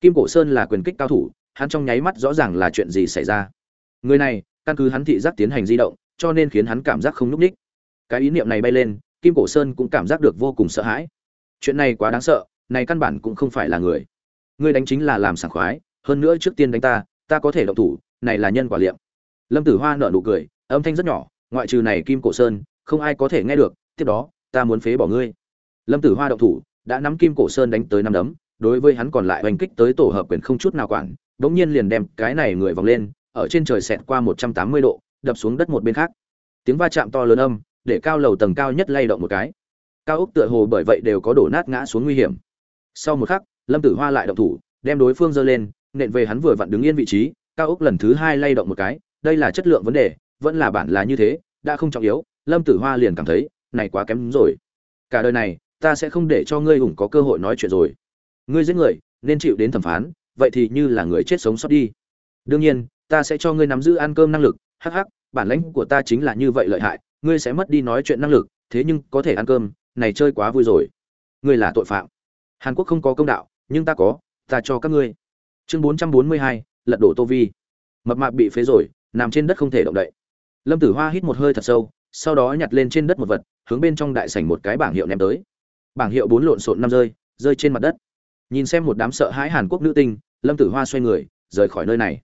A: Kim cổ sơn là quyền kích cao thủ, hắn trong nháy mắt rõ ràng là chuyện gì xảy ra. Người này, căn cứ hắn thị giác tiến hành di động, cho nên khiến hắn cảm giác không nhúc nhích cái ý niệm này bay lên, kim cổ sơn cũng cảm giác được vô cùng sợ hãi. Chuyện này quá đáng sợ, này căn bản cũng không phải là người. Ngươi đánh chính là làm sảng khoái, hơn nữa trước tiên đánh ta ta có thể động thủ, này là nhân quả liệm. Lâm tử hoa nở nụ cười, âm thanh rất nhỏ, ngoại trừ này kim cổ sơn, không ai có thể nghe được, tiếp đó, ta muốn phế bỏ ngươi. Lâm tử hoa động thủ, đã nắm kim cổ sơn đánh tới năm đấm, đối với hắn còn lại oanh kích tới tổ hợp quyền không chút nào quản, bỗng nhiên liền đem cái này người vòng lên, ở trên trời xẹt qua một trăm tám mươi độ, đập xuống đất một bên khác. Tiếng va chạm to lớn âm để cao lầu tầng cao nhất lay động một cái. Cao ốc tựa hồ bởi vậy đều có đổ nát ngã xuống nguy hiểm. Sau một khắc, lâm tử hoa lại động thủ, đem đối phương giơ lên, nện về hắn vừa vặn đứng yên vị trí, cao ốc lần thứ hai lay động một cái, đây là chất lượng vấn đề, vẫn là bản là như thế, đã không trọng yếu, lâm tử hoa liền cảm thấy, này quá kém rồi. Cả đời này, ta sẽ không để cho ngươi ủng có cơ hội nói chuyện rồi. Ngươi giết người, nên chịu đến thẩm phán, vậy thì như là người chết sống sót đi. Đương nhiên, ta sẽ cho ngươi nắm giữ ăn cơm năng lực, hắc hắc, bản lãnh của ta chính là như vậy lợi hại ngươi sẽ mất đi nói chuyện năng lực, thế nhưng có thể ăn cơm, này chơi quá vui rồi. Ngươi là tội phạm. Hàn quốc không có công đạo, nhưng ta có, ta cho các ngươi. Chương bốn trăm bốn mươi hai, lật đổ tô vi. Mập mạp bị phế rồi, nằm trên đất không thể động đậy. Lâm tử hoa hít một hơi thật sâu, sau đó nhặt lên trên đất một vật, hướng bên trong đại sảnh một cái bảng hiệu ném tới. Bảng hiệu bốn lộn xộn năm rơi rơi trên mặt đất. Nhìn xem một đám sợ hãi hàn quốc nữ tinh, lâm tử hoa xoay người, rời khỏi nơi này.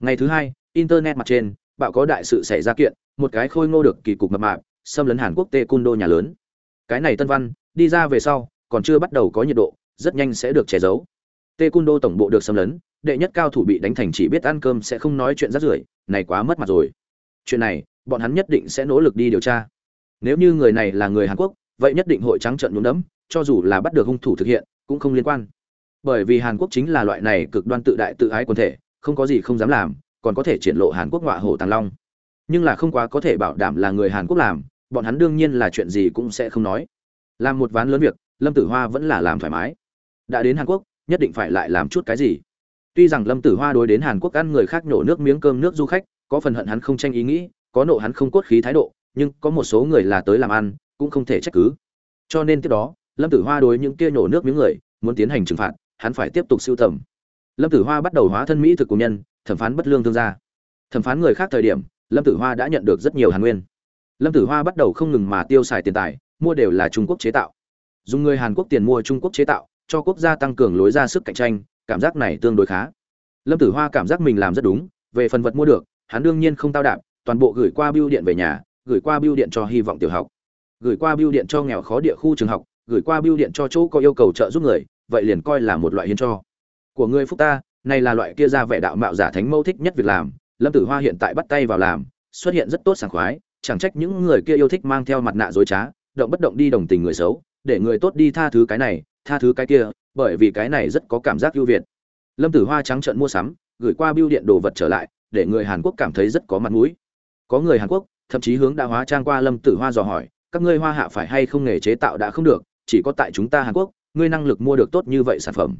A: Ngày thứ hai, internet mặt trên bạo có đại sự xảy ra kiện, một cái khôi ngô được kỳ cục mập mạp, xâm lấn hàn quốc tê cun đô nhà lớn. Cái này tân văn, đi ra về sau, còn chưa bắt đầu có nhiệt độ, rất nhanh sẽ được che giấu. Tê cun đô tổng bộ được xâm lấn, đệ nhất cao thủ bị đánh thành chỉ biết ăn cơm sẽ không nói chuyện rắt rưởi, này quá mất mặt rồi. Chuyện này, bọn hắn nhất định sẽ nỗ lực đi điều tra. Nếu như người này là người hàn quốc, vậy nhất định hội trắng trợn nhún đấm cho dù là bắt được hung thủ thực hiện, cũng không liên quan. Bởi vì hàn quốc chính là loại này cực đoan tự đại tự ái quần thể, không có gì không dám làm còn có thể triển lộ hàn quốc ngọa hổ tàng long. Nhưng là không quá có thể bảo đảm là người hàn quốc làm, bọn hắn đương nhiên là chuyện gì cũng sẽ không nói. Làm một ván lớn việc, lâm tử hoa vẫn là làm thoải mái. Đã đến hàn quốc, nhất định phải lại làm chút cái gì. Tuy rằng lâm tử hoa đối đến hàn quốc ăn người khác nhổ nước miếng cơm nước du khách, có phần hận hắn không tranh ý nghĩ, có nộ hắn không cốt khí thái độ, nhưng có một số người là tới làm ăn, cũng không thể trách cứ. Cho nên tiếp đó, lâm tử hoa đối những kia nhổ nước miếng người, muốn tiến hành trừng phạt, hắn phải tiếp tục siêu tầm. Lâm tử hoa bắt đầu hóa thân mỹ thực của nhân thẩm phán bất lương thương gia. Thẩm phán người khác thời điểm, lâm tử hoa đã nhận được rất nhiều hàn nguyên. Lâm tử hoa bắt đầu không ngừng mà tiêu xài tiền tài, mua đều là trung quốc chế tạo. Dùng người hàn quốc tiền mua trung quốc chế tạo, cho quốc gia tăng cường lối ra sức cạnh tranh, cảm giác này tương đối khá. Lâm tử hoa cảm giác mình làm rất đúng, về phần vật mua được, hắn đương nhiên không tao đạp, toàn bộ gửi qua bưu điện về nhà, gửi qua bưu điện cho hy vọng tiểu học. Gửi qua bưu điện cho nghèo khó địa khu trường học, gửi qua bưu điện cho chỗ có yêu cầu trợ giúp người, vậy liền coi là một loại hiến cho. Của người phúc ta này là loại kia ra vẻ đạo mạo giả thánh mâu thích nhất việc làm, lâm tử hoa hiện tại bắt tay vào làm, xuất hiện rất tốt sảng khoái, chẳng trách những người kia yêu thích mang theo mặt nạ dối trá, động bất động đi đồng tình người xấu, để người tốt đi tha thứ cái này, tha thứ cái kia, bởi vì cái này rất có cảm giác ưu việt. Lâm tử hoa trắng trợn mua sắm, gửi qua bưu điện đồ vật trở lại, để người hàn quốc cảm thấy rất có mặt mũi. Có người hàn quốc, thậm chí hướng đã hóa trang qua lâm tử hoa dò hỏi, các ngươi hoa hạ phải hay không nghề chế tạo đã không được, chỉ có tại chúng ta hàn quốc, ngươi năng lực mua được tốt như vậy sản phẩm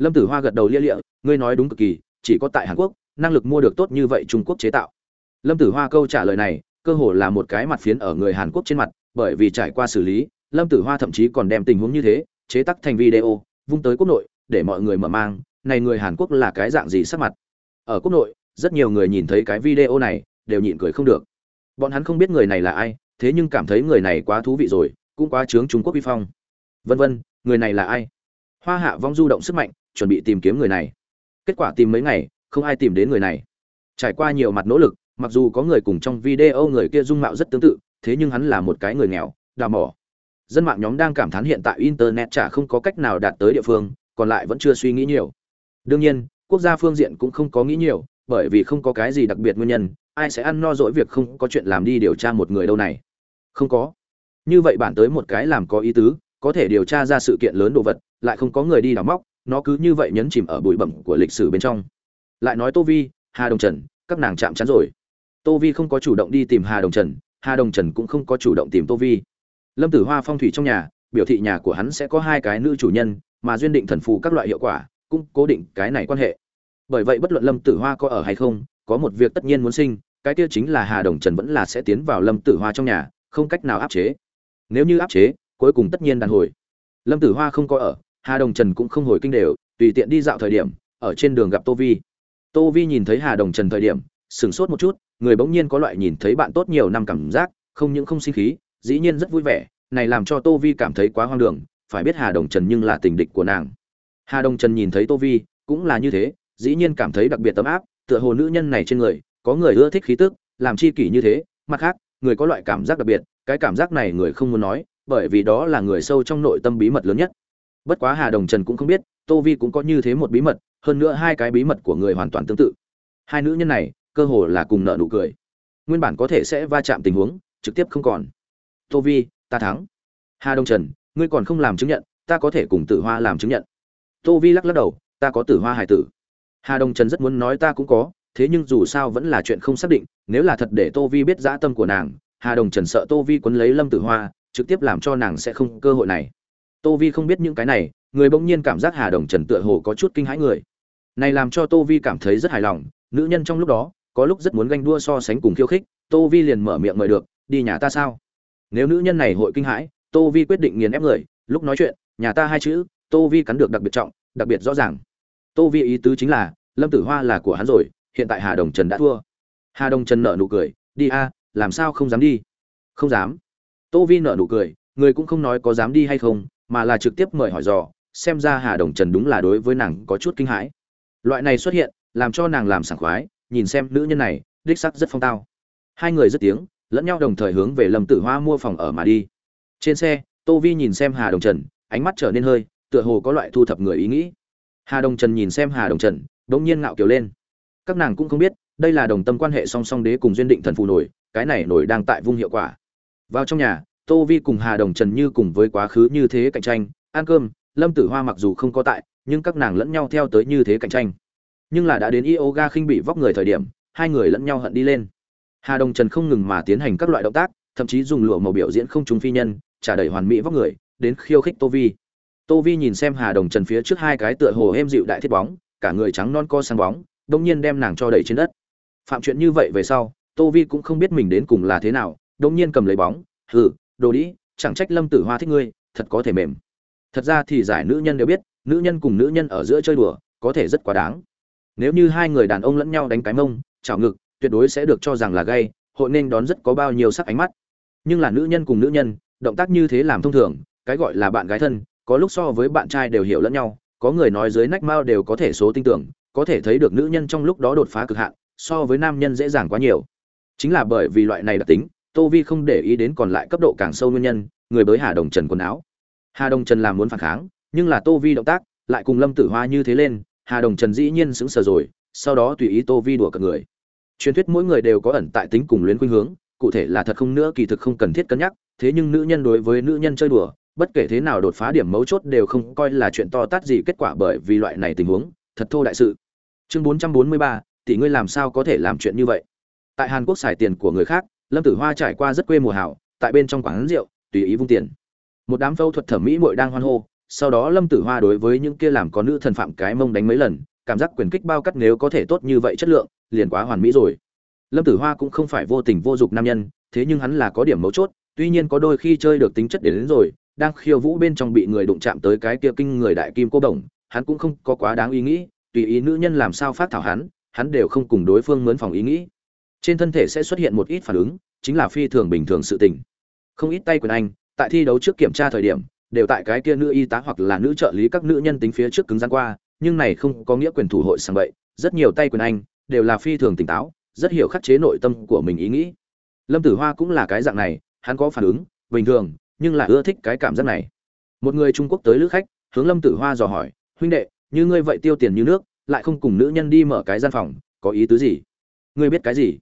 A: lâm tử hoa gật đầu lia lịa, ngươi nói đúng cực kỳ, chỉ có tại hàn quốc, năng lực mua được tốt như vậy trung quốc chế tạo. Lâm tử hoa câu trả lời này, cơ hồ là một cái mặt phiến ở người hàn quốc trên mặt, bởi vì trải qua xử lý, lâm tử hoa thậm chí còn đem tình huống như thế, chế tắc thành video, vung tới quốc nội, để mọi người mở mang, này người hàn quốc là cái dạng gì sắc mặt? Ở quốc nội, rất nhiều người nhìn thấy cái video này, đều nhịn cười không được. Bọn hắn không biết người này là ai, thế nhưng cảm thấy người này quá thú vị rồi, cũng quá chướng trung quốc vi phong. Vân vân, người này là ai? Hoa hạ vong du động sức mạnh, chuẩn bị tìm kiếm người này. Kết quả tìm mấy ngày, không ai tìm đến người này. Trải qua nhiều mặt nỗ lực, mặc dù có người cùng trong video người kia dung mạo rất tương tự, thế nhưng hắn là một cái người nghèo, đào mỏ. Dân mạng nhóm đang cảm thán hiện tại internet chả không có cách nào đạt tới địa phương, còn lại vẫn chưa suy nghĩ nhiều. Đương nhiên, quốc gia phương diện cũng không có nghĩ nhiều, bởi vì không có cái gì đặc biệt nguyên nhân, ai sẽ ăn no dỗi việc không có chuyện làm đi điều tra một người đâu này. Không có. Như vậy bản tới một cái làm có ý tứ có thể điều tra ra sự kiện lớn đồ vật, lại không có người đi đào móc, nó cứ như vậy nhấn chìm ở bụi bẩm của lịch sử bên trong. Lại nói tô vi, hà đồng trần, các nàng chạm chắn rồi. Tô vi không có chủ động đi tìm hà đồng trần, hà đồng trần cũng không có chủ động tìm tô vi. Lâm tử hoa phong thủy trong nhà, biểu thị nhà của hắn sẽ có hai cái nữ chủ nhân, mà duyên định thần phù các loại hiệu quả, cũng cố định cái này quan hệ. Bởi vậy bất luận lâm tử hoa có ở hay không, có một việc tất nhiên muốn sinh, cái kia chính là hà đồng trần vẫn là sẽ tiến vào lâm tử hoa trong nhà, không cách nào áp chế. Nếu như áp chế cuối cùng tất nhiên đàn hồi. Lâm tử hoa không có ở, hà đồng trần cũng không hồi kinh đều, tùy tiện đi dạo thời điểm, ở trên đường gặp tô vi. Tô vi nhìn thấy hà đồng trần thời điểm, sửng sốt một chút, người bỗng nhiên có loại nhìn thấy bạn tốt nhiều năm cảm giác, không những không sinh khí, dĩ nhiên rất vui vẻ, này làm cho tô vi cảm thấy quá hoang đường, phải biết hà đồng trần nhưng là tình địch của nàng. Hà đồng trần nhìn thấy tô vi, cũng là như thế, dĩ nhiên cảm thấy đặc biệt tấm áp, tựa hồ nữ nhân này trên người, có người ưa thích khí tức, làm chi kỷ như thế, mặt khác, người có loại cảm giác đặc biệt, cái cảm giác này người không muốn nói bởi vì đó là người sâu trong nội tâm bí mật lớn nhất. Bất quá hà đồng trần cũng không biết, tô vi cũng có như thế một bí mật, hơn nữa hai cái bí mật của người hoàn toàn tương tự. Hai nữ nhân này, cơ hồ là cùng nợ nụ cười. Nguyên bản có thể sẽ va chạm tình huống, trực tiếp không còn. Tô vi, ta thắng. Hà đông trần, ngươi còn không làm chứng nhận, ta có thể cùng tử hoa làm chứng nhận. Tô vi lắc lắc đầu, ta có tử hoa hải tử. Hà đông trần rất muốn nói ta cũng có, thế nhưng dù sao vẫn là chuyện không xác định, nếu là thật để tô vi biết dã tâm của nàng, hà đồng trần sợ tô vi quấn lấy lâm tử hoa trực tiếp làm cho nàng sẽ không cơ hội này. Tô vi không biết những cái này, người bỗng nhiên cảm giác hà đồng trần tựa hồ có chút kinh hãi người. Này làm cho tô vi cảm thấy rất hài lòng, nữ nhân trong lúc đó, có lúc rất muốn ganh đua so sánh cùng khiêu khích, tô vi liền mở miệng mời được, đi nhà ta sao? Nếu nữ nhân này hội kinh hãi, tô vi quyết định nghiền ép người, lúc nói chuyện, nhà ta hai chữ, tô vi cắn được đặc biệt trọng, đặc biệt rõ ràng. Tô vi ý tứ chính là, lâm tử hoa là của hắn rồi, hiện tại hà đồng trần đã thua. Hà đồng trần nợ nụ cười, đi a, làm sao không dám đi? Không dám tô vi nợ nụ cười, người cũng không nói có dám đi hay không, mà là trực tiếp mời hỏi dò, xem ra hà đồng trần đúng là đối với nàng có chút kinh hãi. Loại này xuất hiện, làm cho nàng làm sảng khoái, nhìn xem nữ nhân này, đích sắc rất phong tao. Hai người rất tiếng, lẫn nhau đồng thời hướng về lâm tử hoa mua phòng ở mà đi. Trên xe, tô vi nhìn xem hà đồng trần, ánh mắt trở nên hơi, tựa hồ có loại thu thập người ý nghĩ. Hà đồng trần nhìn xem hà đồng trần đ ỗ n g nhiên ngạo kiều lên. Các nàng cũng không biết, đây là đồng tâm quan hệ song song đế cùng duyên định thần phù nổi, cái này nổi đang tại vung hiệu quả vào trong nhà tô vi cùng hà đồng trần như cùng với quá khứ như thế cạnh tranh ăn cơm lâm tử hoa mặc dù không có tại nhưng các nàng lẫn nhau theo tới như thế cạnh tranh nhưng là đã đến yoga khinh bị vóc người thời điểm hai người lẫn nhau hận đi lên Hà Đồng Trần không ngừng mà tiến hành các loại động tác, thậm chí dùng lụa màu biểu diễn không trúng phi nhân, trả đầy hoàn mỹ vóc người, đến khiêu khích Tô Vi. Tô Vi nhìn xem Hà Đồng Trần phía trước hai cái tựa hồ êm dịu đại thiết bóng, cả người trắng non co sáng bóng, đột nhiên đem nàng cho đẩy trên đất. Phạm chuyện như vậy về sau, Tô Vi cũng không biết mình đến cùng là thế nào, đột nhiên cầm lấy bóng, hừ, đồ đĩ, chẳng trách Lâm Tử Hoa thích ngươi, thật có thể mềm. Thật ra thì giải nữ nhân đều biết, nữ nhân cùng nữ nhân ở giữa chơi đùa, có thể rất quá đáng. Nếu như hai người đàn ông lẫn nhau đánh cái mông, chảo ngực, tuyệt đối sẽ được cho rằng là gay hội nên đón rất có bao nhiêu sắc ánh mắt nhưng là nữ nhân cùng nữ nhân động tác như thế làm thông thường cái gọi là bạn gái thân có lúc so với bạn trai đều hiểu lẫn nhau có người nói dưới nách mao đều có thể số tinh tưởng có thể thấy được nữ nhân trong lúc đó đột phá cực hạn so với nam nhân dễ dàng quá nhiều chính là bởi vì loại này đặc tính tô vi không để ý đến còn lại cấp độ càng sâu nguyên nhân người bới hà đồng trần quần áo. Hà đồng trần làm muốn phản kháng nhưng là tô vi động tác lại cùng lâm tử hoa như thế lên hà đồng trần dĩ nhiên sững sờ rồi sau đó tùy ý tô vi đùa cợt người. Truyền thuyết mỗi người đều có ẩn tại tính cùng luyến khuynh hướng cụ thể là thật không nữa kỳ thực không cần thiết cân nhắc thế nhưng nữ nhân đối với nữ nhân chơi đùa bất kể thế nào đột phá điểm mấu chốt đều không coi là chuyện to tát gì kết quả bởi vì loại này tình huống thật thô đại sự. Chương 443, tỷ ngươi làm sao có thể làm chuyện như vậy? Tại hàn quốc xài tiền của người khác lâm tử hoa trải qua rất quê mùa hảo tại bên trong quán rượu tùy ý vung tiền. Một đám phẫu thuật thẩm mỹ mội đang hoan hô sau đó lâm tử hoa đối với những kia làm có nữ thần phạm cái mông đánh mấy lần cảm giác quyền kích bao cắt nếu có thể tốt như vậy chất lượng liền quá hoàn mỹ rồi. Lâm tử hoa cũng không phải vô tình vô dụng nam nhân thế nhưng hắn là có điểm mấu chốt tuy nhiên có đôi khi chơi được tính chất đến, đến rồi đang khiêu vũ bên trong bị người đụng chạm tới cái kia kinh người đại kim cô đồng hắn cũng không có quá đáng ý nghĩ tùy ý nữ nhân làm sao phát thảo hắn hắn đều không cùng đối phương mướn phòng ý nghĩ trên thân thể sẽ xuất hiện một ít phản ứng, chính là phi thường bình thường sự tình. Không ít tay quyền anh, tại thi đấu trước kiểm tra thời điểm, đều tại cái kia nữ y tá hoặc là nữ trợ lý các nữ nhân tính phía trước cứng gian qua, nhưng này không có nghĩa quyền thủ hội sang bậy rất nhiều tay quyền anh đều là phi thường tỉnh táo, rất hiểu khắc chế nội tâm của mình ý nghĩ. Lâm tử hoa cũng là cái dạng này, hắn có phản ứng, bình thường, nhưng lại ưa thích cái cảm giác này. Một người trung quốc tới lữ khách, hướng lâm tử hoa dò hỏi, huynh đệ, như ngươi vậy tiêu tiền như nước, lại không cùng nữ nhân đi mở cái gian phòng, có ý tứ gì? Ngươi biết cái gì?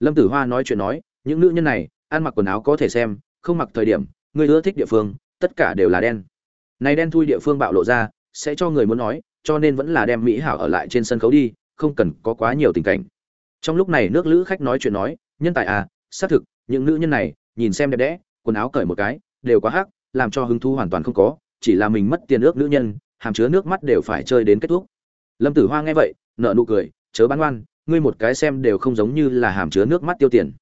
A: Lâm tử hoa nói chuyện nói, những nữ nhân này, ăn mặc quần áo có thể xem, không mặc thời điểm, người ưa thích địa phương, tất cả đều là đen. Này đen thui địa phương bạo lộ ra, sẽ cho người muốn nói, cho nên vẫn là đem mỹ hảo ở lại trên sân khấu đi, không cần có quá nhiều tình cảnh. Trong lúc này nước lữ khách nói chuyện nói, nhân tài à xác thực, những nữ nhân này, nhìn xem đẹp đẽ, quần áo cởi một cái, đều quá hắc, làm cho hứng thú hoàn toàn không có, chỉ là mình mất tiền ước nữ nhân, hàm chứa nước mắt đều phải chơi đến kết thúc. Lâm tử hoa nghe vậy nợ nụ cười, chớ bán ngoan ngươi một cái xem đều không giống như là hàm chứa nước mắt tiêu tiền.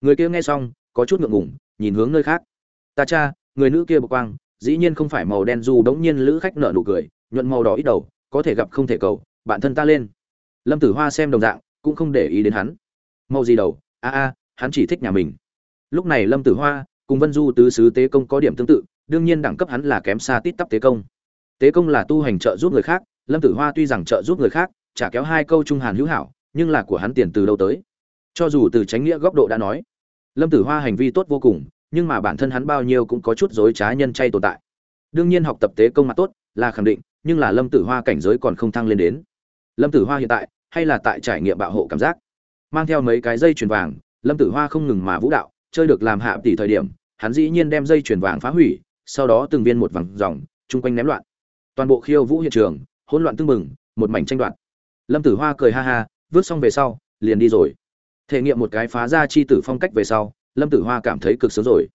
A: Người kia nghe xong, có chút ngượng ngủng nhìn hướng nơi khác. Ta cha, người nữ kia bộc quang, dĩ nhiên không phải màu đen dù đống nhiên lữ khách nợ nụ cười, nhuận màu đỏ ít đầu, có thể gặp không thể cầu, bạn thân ta lên. Lâm tử hoa xem đồng dạng, cũng không để ý đến hắn. Màu gì đầu? A a, hắn chỉ thích nhà mình. Lúc này lâm tử hoa cùng vân du tứ sứ tế công có điểm tương tự, đương nhiên đẳng cấp hắn là kém xa tít tắp tế công. Tế công là tu hành trợ giúp người khác, lâm tử hoa tuy rằng trợ giúp người khác, chả kéo hai câu trung hàn hữu hảo nhưng là của hắn tiền từ đâu tới? Cho dù từ tránh nghĩa góc độ đã nói, lâm tử hoa hành vi tốt vô cùng, nhưng mà bản thân hắn bao nhiêu cũng có chút dối trá nhân chay tồn tại. Đương nhiên học tập tế công mặt tốt là khẳng định, nhưng là lâm tử hoa cảnh giới còn không thăng lên đến. Lâm tử hoa hiện tại, hay là tại trải nghiệm bạo hộ cảm giác. Mang theo mấy cái dây chuyền vàng, lâm tử hoa không ngừng mà vũ đạo, chơi được làm hạ tỷ thời điểm, hắn dĩ nhiên đem dây chuyền vàng phá hủy, sau đó từng viên một vòng dòng, chung quanh ném loạn. Toàn bộ khiêu vũ hiện trường, hỗn loạn tưng bừng, một mảnh tranh đoạt. Lâm tử hoa cười ha ha vứt xong về sau, liền đi rồi. Thể nghiệm một cái phá ra chi tử phong cách về sau, lâm tử hoa cảm thấy cực sướng rồi.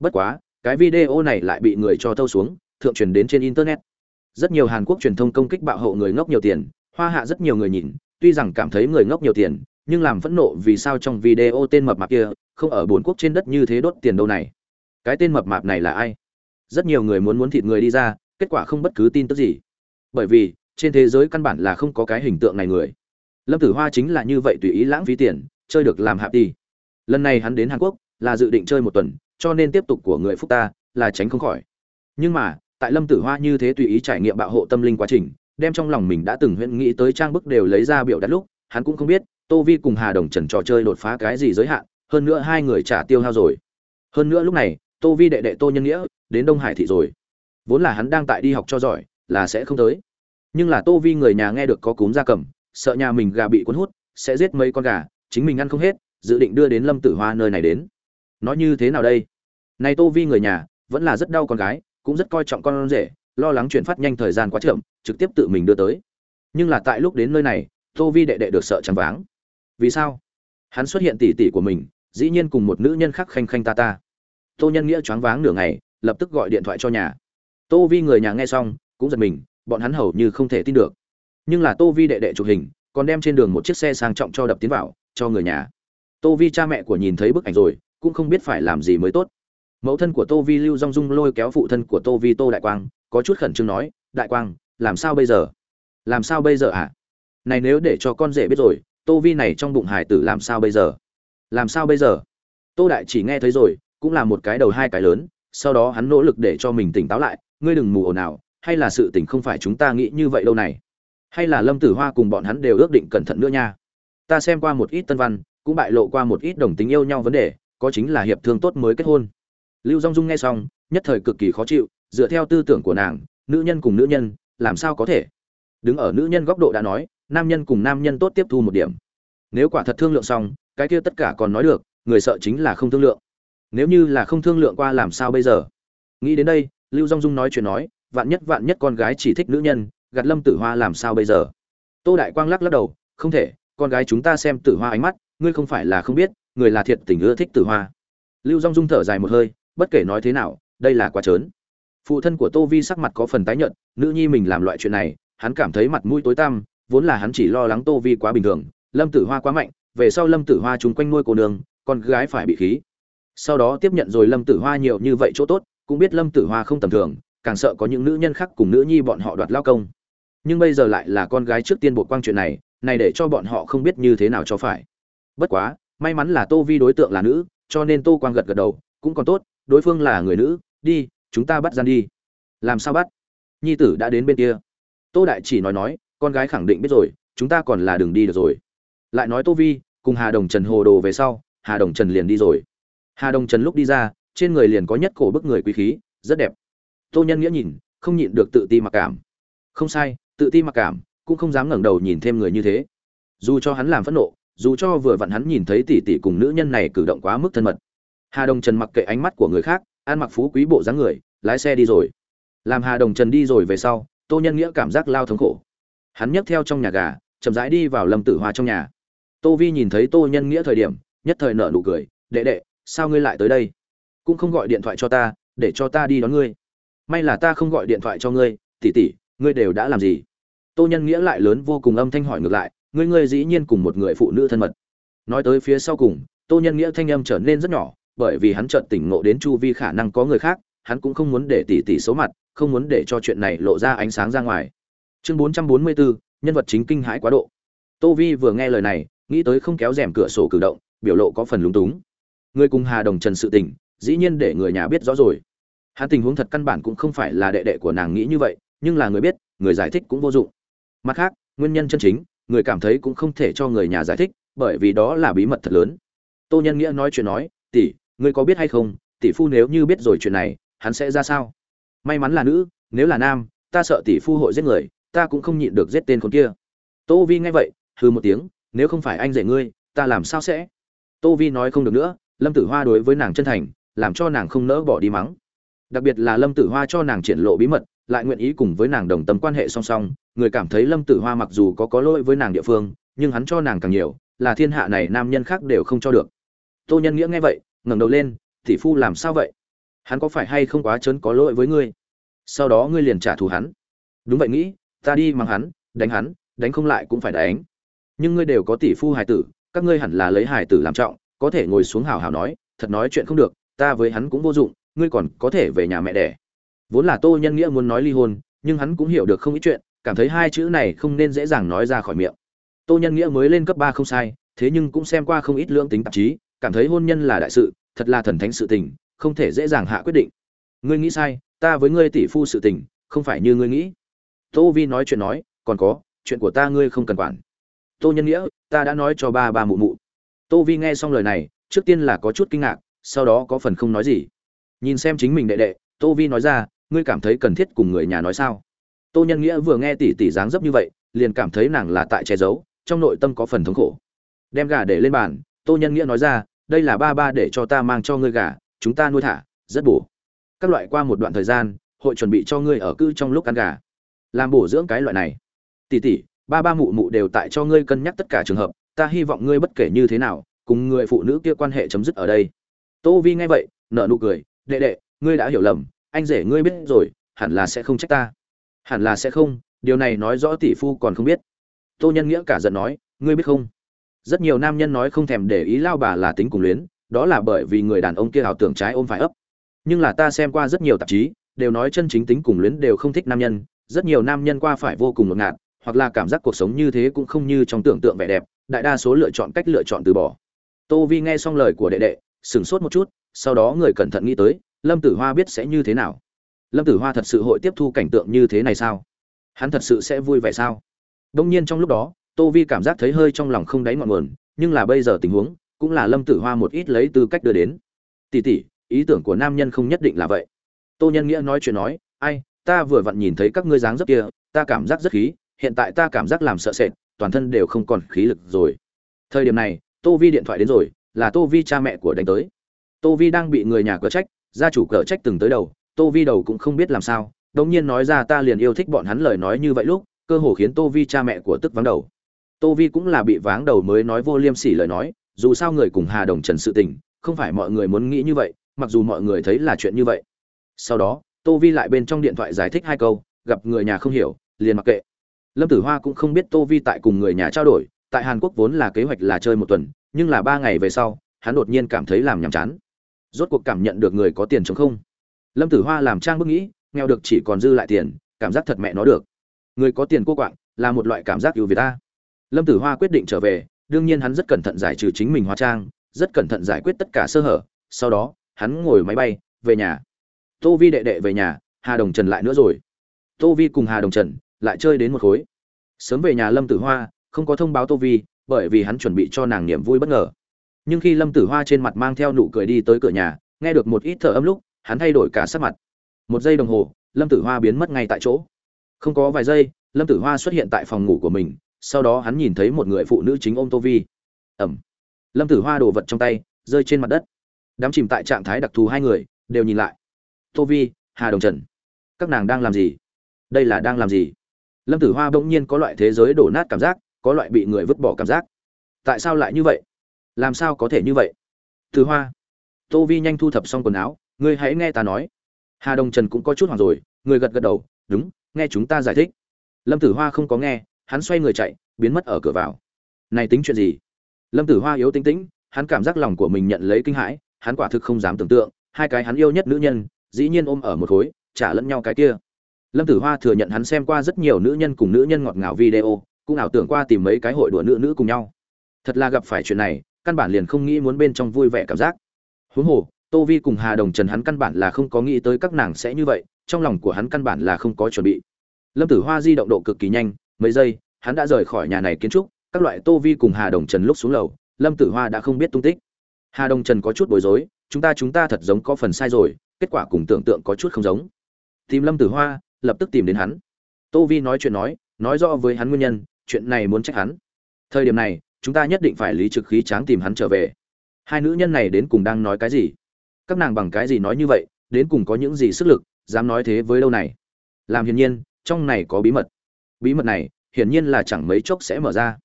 A: Bất quá, cái video này lại bị người cho thâu xuống, thượng truyền đến trên internet. Rất nhiều hàn quốc truyền thông công kích bạo hậu người ngốc nhiều tiền, hoa hạ rất nhiều người nhìn, tuy rằng cảm thấy người ngốc nhiều tiền, nhưng làm phẫn nộ vì sao trong video tên mập mạp kia không ở bốn quốc trên đất như thế đốt tiền đâu này? Cái tên mập mạp này là ai? Rất nhiều người muốn muốn thịt người đi ra, kết quả không bất cứ tin tức gì. Bởi vì, trên thế giới căn bản là không có cái hình tượng này người lâm tử hoa chính là như vậy tùy ý lãng phí tiền, chơi được làm hạp đi lần này hắn đến hàn quốc, là dự định chơi một tuần, cho nên tiếp tục của người phúc ta là tránh không khỏi. Nhưng mà, tại lâm tử hoa như thế tùy ý trải nghiệm bạo hộ tâm linh quá trình, đem trong lòng mình đã từng huyễn nghĩ tới trang bức đều lấy ra biểu đặt lúc, hắn cũng không biết, tô vi cùng hà đồng trần trò chơi đột phá cái gì giới hạn, hơn nữa hai người trả tiêu hao rồi. Hơn nữa lúc này, tô vi đệ đệ tô nhân nghĩa đến đông hải thị rồi. Vốn là hắn đang tại đi học cho giỏi, là sẽ không tới. Nhưng là tô vi người nhà nghe được có cúm da cầm sợ nhà mình gà bị cuốn hút, sẽ giết mấy con gà, chính mình ăn không hết, dự định đưa đến lâm tử hoa nơi này đến. Nói như thế nào đây? Này tô vi người nhà, vẫn là rất đau con gái, cũng rất coi trọng con rể, lo lắng chuyển phát nhanh thời gian quá chậm, trực tiếp tự mình đưa tới. Nhưng là tại lúc đến nơi này, tô vi đệ đệ được sợ chằm váng. Vì sao? Hắn xuất hiện tỉ tỉ của mình, dĩ nhiên cùng một nữ nhân khác khanh khanh ta ta. Tô nhân nghĩa choáng váng nửa ngày, lập tức gọi điện thoại cho nhà. Tô vi người nhà nghe xong, cũng giật mình, bọn hắn hầu như không thể tin được nhưng là tô vi đệ đệ chụp hình, còn đem trên đường một chiếc xe sang trọng cho đập tiến vào, cho người nhà. Tô vi cha mẹ của nhìn thấy bức ảnh rồi, cũng không biết phải làm gì mới tốt. Mẫu thân của tô vi lưu dong dung lôi kéo phụ thân của tô vi tô đại quang, có chút khẩn trương nói, đại quang, làm sao bây giờ? Làm sao bây giờ ạ? À? này nếu để cho con rể biết rồi, tô vi này trong bụng hải tử làm sao bây giờ? Làm sao bây giờ? Tô đại chỉ nghe thấy rồi, cũng là một cái đầu hai cái lớn, sau đó hắn nỗ lực để cho mình tỉnh táo lại, ngươi đừng mù ồn nào hay là sự tình không phải chúng ta nghĩ như vậy đâu này hay là lâm tử hoa cùng bọn hắn đều ước định cẩn thận nữa nha. Ta xem qua một ít tân văn, cũng bại lộ qua một ít đồng tính yêu nhau vấn đề, có chính là hiệp thương tốt mới kết hôn. Lưu dong dung nghe xong, nhất thời cực kỳ khó chịu, dựa theo tư tưởng của nàng, nữ nhân cùng nữ nhân, làm sao có thể? Đứng ở nữ nhân góc độ đã nói, nam nhân cùng nam nhân tốt tiếp thu một điểm. Nếu quả thật thương lượng xong, cái kia tất cả còn nói được, người sợ chính là không thương lượng. Nếu như là không thương lượng qua làm sao bây giờ? Nghĩ đến đây, lưu dong dung nói chuyện nói, vạn nhất vạn nhất con gái chỉ thích nữ nhân gạt lâm tử hoa làm sao bây giờ? Tô đại quang lắc lắc đầu, không thể, con gái chúng ta xem tử hoa ánh mắt, ngươi không phải là không biết, người là thiệt tình ưa thích tử hoa. Lưu dong dung thở dài một hơi, bất kể nói thế nào, đây là quá trớn. Phụ thân của tô vi sắc mặt có phần tái nhợt, nữ nhi mình làm loại chuyện này, hắn cảm thấy mặt mũi tối tăm, vốn là hắn chỉ lo lắng tô vi quá bình thường, lâm tử hoa quá mạnh, về sau lâm tử hoa chung quanh nuôi cô nương, con gái phải bị khí. Sau đó tiếp nhận rồi lâm tử hoa nhiều như vậy chỗ tốt, cũng biết lâm tử hoa không tầm thường, càng sợ có những nữ nhân khác cùng nữ nhi bọn họ đoạt lao công nhưng bây giờ lại là con gái trước tiên bộ quang chuyện này này để cho bọn họ không biết như thế nào cho phải. Bất quá, may mắn là tô vi đối tượng là nữ, cho nên tô quang gật gật đầu, cũng còn tốt, đối phương là người nữ, đi, chúng ta bắt gian đi. Làm sao bắt? Nhi tử đã đến bên kia. Tô đại chỉ nói nói, con gái khẳng định biết rồi, chúng ta còn là đường đi được rồi. Lại nói tô vi, cùng hà đồng trần hồ đồ về sau, hà đồng trần liền đi rồi. Hà đồng trần lúc đi ra, trên người liền có nhất cổ bức người quý khí, rất đẹp. Tô nhân nghĩa nhìn, không nhịn được tự ti mặc cảm. Không sai tự ti mặc cảm, cũng không dám ngẩng đầu nhìn thêm người như thế. Dù cho hắn làm phẫn nộ, dù cho vừa vặn hắn nhìn thấy tỷ tỷ cùng nữ nhân này cử động quá mức thân mật. Hà đồng trần mặc kệ ánh mắt của người khác, ăn mặc phú quý bộ dáng người, lái xe đi rồi. Làm hà đồng trần đi rồi về sau, tô nhân nghĩa cảm giác lao thống khổ. Hắn nhấc theo trong nhà gà, chậm rãi đi vào lâm tử hoa trong nhà. Tô vi nhìn thấy tô nhân nghĩa thời điểm, nhất thời nở nụ cười, đệ đệ, sao ngươi lại tới đây? Cũng không gọi điện thoại cho ta, để cho ta đi đón ngươi. May là ta không gọi điện thoại cho ngươi tỉ tỉ ngươi đều đã làm gì? Tô nhân nghĩa lại lớn vô cùng âm thanh hỏi ngược lại ngươi ngươi dĩ nhiên cùng một người phụ nữ thân mật. Nói tới phía sau cùng tô nhân nghĩa thanh âm trở nên rất nhỏ bởi vì hắn chợt tỉnh ngộ đến chu vi khả năng có người khác hắn cũng không muốn để tỷ tỷ xấu mặt không muốn để cho chuyện này lộ ra ánh sáng ra ngoài. Chương 444, nhân vật chính kinh hãi quá độ. Tô vi vừa nghe lời này nghĩ tới không kéo rèm cửa sổ cử động biểu lộ có phần lúng túng. Người cùng hà đồng trần sự tình dĩ nhiên để người nhà biết rõ rồi. Hắn tình huống thật căn bản cũng không phải là đệ đệ của nàng nghĩ như vậy nhưng là người biết người giải thích cũng vô dụng mặt khác, nguyên nhân chân chính, người cảm thấy cũng không thể cho người nhà giải thích, bởi vì đó là bí mật thật lớn. Tô nhân nghĩa nói chuyện nói, tỷ, ngươi có biết hay không, tỷ phu nếu như biết rồi chuyện này, hắn sẽ ra sao? May mắn là nữ, nếu là nam, ta sợ tỷ phu hội giết người, ta cũng không nhịn được giết tên con kia. Tô vi nghe vậy, hừ một tiếng, nếu không phải anh dạy ngươi, ta làm sao sẽ? Tô vi nói không được nữa, lâm tử hoa đối với nàng chân thành, làm cho nàng không nỡ bỏ đi mắng. Đặc biệt là lâm tử hoa cho nàng triển lộ bí mật lại nguyện ý cùng với nàng đồng tâm quan hệ song song, người cảm thấy lâm tử hoa mặc dù có có lỗi với nàng địa phương, nhưng hắn cho nàng càng nhiều, là thiên hạ này nam nhân khác đều không cho được. Tô nhân nghĩa nghe vậy, ngẩng đầu lên, tỷ phu làm sao vậy? Hắn có phải hay không quá chớn có lỗi với ngươi? Sau đó ngươi liền trả thù hắn. Đúng vậy nghĩ, ta đi mang hắn, đánh hắn, đánh không lại cũng phải đánh. Nhưng ngươi đều có tỷ phu hài tử, các ngươi hẳn là lấy hài tử làm trọng, có thể ngồi xuống hào hào nói, thật nói chuyện không được, ta với hắn cũng vô dụng, ngươi còn có thể về nhà mẹ đẻ vốn là tô nhân nghĩa muốn nói ly hôn, nhưng hắn cũng hiểu được không ít chuyện, cảm thấy hai chữ này không nên dễ dàng nói ra khỏi miệng. Tô nhân nghĩa mới lên cấp ba không sai, thế nhưng cũng xem qua không ít lưỡng tính tạp chí, cảm thấy hôn nhân là đại sự, thật là thần thánh sự tình, không thể dễ dàng hạ quyết định. Ngươi nghĩ sai, ta với ngươi tỷ phu sự tình, không phải như ngươi nghĩ. Tô vi nói chuyện nói, còn có, chuyện của ta ngươi không cần quản. Tô nhân nghĩa, ta đã nói cho ba ba mụ mụ. Tô vi nghe xong lời này, trước tiên là có chút kinh ngạc, sau đó có phần không nói gì. Nhìn xem chính mình đệ đệ, tô vi nói ra ngươi cảm thấy cần thiết cùng người nhà nói sao? Tô nhân nghĩa vừa nghe tỷ tỷ dáng dấp như vậy, liền cảm thấy nàng là tại che giấu, trong nội tâm có phần thống khổ. Đem gà để lên bàn, tô nhân nghĩa nói ra, đây là ba ba để cho ta mang cho ngươi gà, chúng ta nuôi thả, rất bổ. Các loại qua một đoạn thời gian, hội chuẩn bị cho ngươi ở cư trong lúc ăn gà. Làm bổ dưỡng cái loại này. Tỷ tỷ ba ba mụ mụ đều tại cho ngươi cân nhắc tất cả trường hợp, ta hy vọng ngươi bất kể như thế nào, cùng người phụ nữ kia quan hệ chấm dứt ở đây. Tô vi nghe vậy, nở nụ cười, đệ đệ, ngươi đã hiểu lầm anh rể ngươi biết rồi, hẳn là sẽ không trách ta. Hẳn là sẽ không, điều này nói rõ tỷ phu còn không biết. Tô nhân nghĩa cả giận nói, ngươi biết không? Rất nhiều nam nhân nói không thèm để ý lao bà là tính cùng luyến, đó là bởi vì người đàn ông kia ảo tưởng trái ôm phải ấp. Nhưng là ta xem qua rất nhiều tạp chí, đều nói chân chính tính cùng luyến đều không thích nam nhân, rất nhiều nam nhân qua phải vô cùng ngột ngạt, hoặc là cảm giác cuộc sống như thế cũng không như trong tưởng tượng vẻ đẹp, đại đa số lựa chọn cách lựa chọn từ bỏ. Tô vi nghe xong lời của đệ đệ, sửng sốt một chút, sau đó người cẩn thận nghĩ tới lâm tử hoa biết sẽ như thế nào? Lâm tử hoa thật sự hội tiếp thu cảnh tượng như thế này sao? Hắn thật sự sẽ vui vẻ sao? Đông nhiên trong lúc đó, tô vi cảm giác thấy hơi trong lòng không đáy ngọn nguồn, nhưng là bây giờ tình huống, cũng là lâm tử hoa một ít lấy tư cách đưa đến. Tỉ tỉ ý tưởng của nam nhân không nhất định là vậy. Tô nhân nghĩa nói chuyện nói, ai, ta vừa vặn nhìn thấy các ngươi dáng rất kia, ta cảm giác rất khí, hiện tại ta cảm giác làm sợ sệt, toàn thân đều không còn khí lực rồi. Thời điểm này, tô vi điện thoại đến rồi, là tô vi cha mẹ của đánh tới. Tô vi đang bị người nhà cờ trách gia chủ cờ trách từng tới đầu, tô vi đầu cũng không biết làm sao, đống nhiên nói ra ta liền yêu thích bọn hắn lời nói như vậy lúc, cơ hồ khiến tô vi cha mẹ của tức vắng đầu. Tô vi cũng là bị váng đầu mới nói vô liêm sỉ lời nói, dù sao người cùng hà đồng trần sự tình, không phải mọi người muốn nghĩ như vậy, mặc dù mọi người thấy là chuyện như vậy. Sau đó, tô vi lại bên trong điện thoại giải thích hai câu, gặp người nhà không hiểu, liền mặc kệ. Lâm tử hoa cũng không biết tô vi tại cùng người nhà trao đổi, tại hàn quốc vốn là kế hoạch là chơi một tuần, nhưng là ba ngày về sau, hắn đột nhiên cảm thấy làm nhàm chán rốt cuộc cảm nhận được người có tiền chống không? Lâm tử hoa làm trang bức nghĩ, nghèo được chỉ còn dư lại tiền, cảm giác thật mẹ nó được. Người có tiền cô quạng, là một loại cảm giác ưu việt ta. Lâm tử hoa quyết định trở về, đương nhiên hắn rất cẩn thận giải trừ chính mình hóa trang, rất cẩn thận giải quyết tất cả sơ hở, sau đó, hắn ngồi máy bay, về nhà. Tô vi đệ đệ về nhà, hà đồng trần lại nữa rồi. Tô vi cùng hà đồng trần lại chơi đến một khối. Sớm về nhà lâm tử hoa, không có thông báo tô vi, bởi vì hắn chuẩn bị cho nàng niềm vui bất ngờ nhưng khi lâm tử hoa trên mặt mang theo nụ cười đi tới cửa nhà, nghe được một ít thở âm lúc, hắn thay đổi cả sắc mặt. Một giây đồng hồ, lâm tử hoa biến mất ngay tại chỗ. Không có vài giây, lâm tử hoa xuất hiện tại phòng ngủ của mình, sau đó hắn nhìn thấy một người phụ nữ chính ôm tô vi. Ẩm. Lâm tử hoa đồ vật trong tay, rơi trên mặt đất. Đám chìm tại trạng thái đặc thù hai người, đều nhìn lại. Tô vi, hà đồng trần. Các nàng đang làm gì? Đây là đang làm gì? Lâm tử hoa bỗng nhiên có loại thế giới đổ nát cảm giác, có loại bị người vứt bỏ cảm giác. Tại sao lại như vậy? Làm sao có thể như vậy? Thứ hoa, tô vi nhanh thu thập xong quần áo, ngươi hãy nghe ta nói. Hà đồng trần cũng có chút hoảng rồi, người gật gật đầu, đúng, nghe chúng ta giải thích. Lâm tử hoa không có nghe, hắn xoay người chạy, biến mất ở cửa vào. Này tính chuyện gì? Lâm tử hoa yếu tính tĩnh, hắn cảm giác lòng của mình nhận lấy kinh hãi, hắn quả thực không dám tưởng tượng, hai cái hắn yêu nhất nữ nhân, dĩ nhiên ôm ở một khối, trả lẫn nhau cái kia. Lâm tử hoa thừa nhận hắn xem qua rất nhiều nữ nhân cùng nữ nhân ngọt ngào video, cũng ảo tưởng qua tìm mấy cái hội đùa nữ nữ cùng nhau. Thật là gặp phải chuyện này căn bản liền không nghĩ muốn bên trong vui vẻ cảm giác. Huống hồ, tô vi cùng hà đồng trần hắn căn bản là không có nghĩ tới các nàng sẽ như vậy, trong lòng của hắn căn bản là không có chuẩn bị. Lâm tử hoa di động độ cực kỳ nhanh, mấy giây, hắn đã rời khỏi nhà này kiến trúc, các loại tô vi cùng hà đồng trần lúc xuống lầu, lâm tử hoa đã không biết tung tích. Hà đồng trần có chút bối rối, chúng ta chúng ta thật giống có phần sai rồi, kết quả cùng tưởng tượng có chút không giống. Tìm lâm tử hoa, lập tức tìm đến hắn. Tô vi nói chuyện nói nói rõ với hắn nguyên nhân, chuyện này muốn trách hắn. Thời điểm này chúng ta nhất định phải lý trực khí tráng tìm hắn trở về. Hai nữ nhân này đến cùng đang nói cái gì? Các nàng bằng cái gì nói như vậy, đến cùng có những gì sức lực, dám nói thế với lâu này? Làm hiển nhiên, trong này có bí mật. Bí mật này, hiển nhiên là chẳng mấy chốc sẽ mở ra.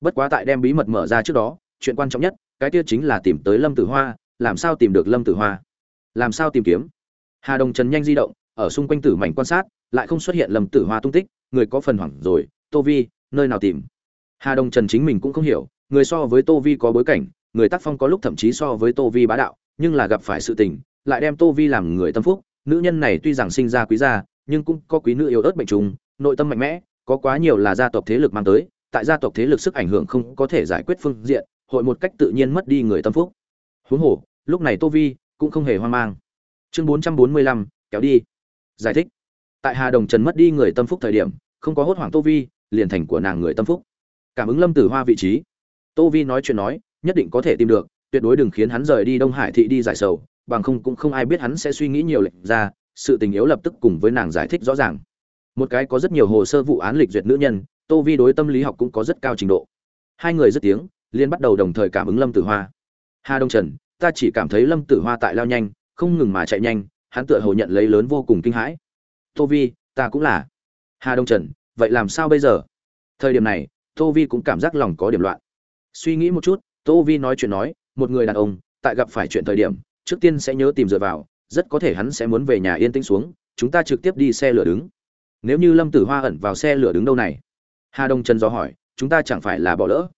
A: Bất quá tại đem bí mật mở ra trước đó, chuyện quan trọng nhất, cái kia chính là tìm tới lâm tử hoa, làm sao tìm được lâm tử hoa? Làm sao tìm kiếm? Hà đồng trần nhanh di động, ở xung quanh tử mảnh quan sát, lại không xuất hiện lâm tử hoa tung tích, người có phần hoảng rồi, tô vi, nơi nào tìm? Hà đồng trần chính mình cũng không hiểu, người so với tô vi có bối cảnh, người tác phong có lúc thậm chí so với tô vi bá đạo, nhưng là gặp phải sự tình, lại đem tô vi làm người tâm phúc. Nữ nhân này tuy rằng sinh ra quý gia, nhưng cũng có quý nữ yêu ớt bệnh trùng, nội tâm mạnh mẽ, có quá nhiều là gia tộc thế lực mang tới, tại gia tộc thế lực sức ảnh hưởng không có thể giải quyết phương diện, hội một cách tự nhiên mất đi người tâm phúc. Huống hồ, lúc này tô vi cũng không hề hoang mang. Chương bốn trăm bốn mươi lăm, kéo đi. Giải thích. Tại hà đồng trần mất đi người tâm phúc thời điểm, không có hốt hoảng tô vi, liền thành của nàng người tâm phúc cảm ứng lâm tử hoa vị trí. Tô vi nói chuyện nói, nhất định có thể tìm được, tuyệt đối đừng khiến hắn rời đi đông hải thị đi giải sầu, bằng không cũng không ai biết hắn sẽ suy nghĩ nhiều lệnh ra, sự tình yếu lập tức cùng với nàng giải thích rõ ràng. Một cái có rất nhiều hồ sơ vụ án lịch duyệt nữ nhân, tô vi đối tâm lý học cũng có rất cao trình độ. Hai người rất tiếng liên bắt đầu đồng thời cảm ứng lâm tử hoa. Hà đông trần, ta chỉ cảm thấy lâm tử hoa tại lao nhanh, không ngừng mà chạy nhanh, hắn tựa hồ nhận lấy lớn vô cùng kinh hãi. Tô vi, ta cũng là. Hà đông trần, vậy làm sao bây giờ? Thời điểm này tô vi cũng cảm giác lòng có điểm loạn. Suy nghĩ một chút, tô vi nói chuyện nói, một người đàn ông, tại gặp phải chuyện thời điểm, trước tiên sẽ nhớ tìm dựa vào, rất có thể hắn sẽ muốn về nhà yên tĩnh xuống, chúng ta trực tiếp đi xe lửa đứng. Nếu như lâm tử hoa ẩn vào xe lửa đứng đâu này? Hà đông trần do hỏi, chúng ta chẳng phải là bỏ lỡ?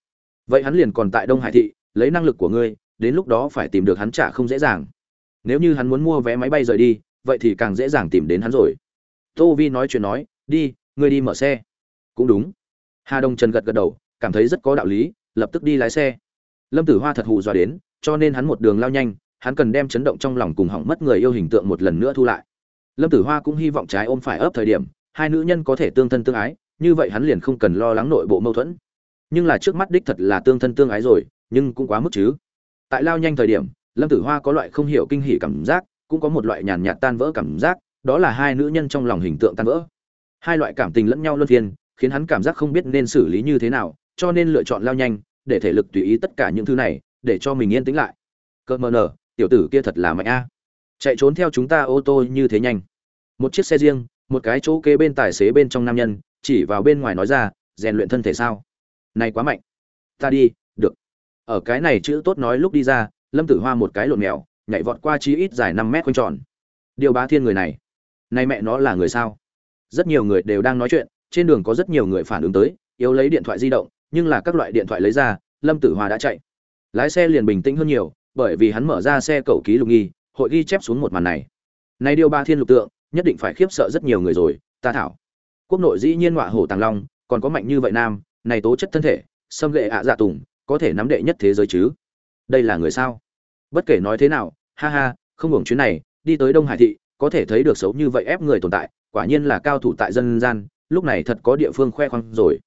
A: Vậy hắn liền còn tại đông hải thị, lấy năng lực của ngươi, đến lúc đó phải tìm được hắn trả không dễ dàng. Nếu như hắn muốn mua vé máy bay rời đi, vậy thì càng dễ dàng tìm đến hắn rồi. Tô vi nói chuyện nói, đi, ngươi đi mở xe. Cũng đúng hà đông trần gật gật đầu, cảm thấy rất có đạo lý, lập tức đi lái xe. Lâm tử hoa thật hù dọa đến, cho nên hắn một đường lao nhanh, hắn cần đem chấn động trong lòng cùng hỏng mất người yêu hình tượng một lần nữa thu lại. Lâm tử hoa cũng hy vọng trái ôm phải ấp thời điểm, hai nữ nhân có thể tương thân tương ái, như vậy hắn liền không cần lo lắng nội bộ mâu thuẫn. Nhưng là trước mắt đích thật là tương thân tương ái rồi, nhưng cũng quá mức chứ. Tại lao nhanh thời điểm, lâm tử hoa có loại không hiểu kinh hỉ cảm giác, cũng có một loại nhàn nhạt tan vỡ cảm giác, đó là hai nữ nhân trong lòng hình tượng tan vỡ. Hai loại cảm tình lẫn nhau luân phiên khiến hắn cảm giác không biết nên xử lý như thế nào, cho nên lựa chọn lao nhanh, để thể lực tùy ý tất cả những thứ này, để cho mình yên tĩnh lại. Cơ mờ nở tiểu tử kia thật là mạnh a. Chạy trốn theo chúng ta ô tô như thế nhanh. Một chiếc xe riêng, một cái chỗ kế bên tài xế bên trong nam nhân, chỉ vào bên ngoài nói ra, rèn luyện thân thể sao? Này quá mạnh. Ta đi, được. Ở cái này chữ tốt nói lúc đi ra, lâm tử hoa một cái lộn mèo, nhảy vọt qua chí ít dài năm mét quanh tròn. Điều bá thiên người này nay mẹ nó là người sao? Rất nhiều người đều đang nói chuyện trên đường có rất nhiều người phản ứng tới, yếu lấy điện thoại di động, nhưng là các loại điện thoại lấy ra, lâm tử hoa đã chạy. Lái xe liền bình tĩnh hơn nhiều, bởi vì hắn mở ra xe cầu ký lục nghi, hội ghi chép xuống một màn này. Này điều ba thiên lục tượng, nhất định phải khiếp sợ rất nhiều người rồi, ta thảo. Quốc nội dĩ nhiên ngọa hổ tàng long, còn có mạnh như vậy nam, này tố chất thân thể, xâm lệ ạ dạ tùng, có thể nắm đệ nhất thế giới chứ? Đây là người sao? Bất kể nói thế nào, ha ha, không hưởng chuyến này, đi tới đông hải thị, có thể thấy được xấu như vậy ép người tồn tại, quả nhiên là cao thủ tại dân gian lúc này thật có địa phương khoe khoang rồi.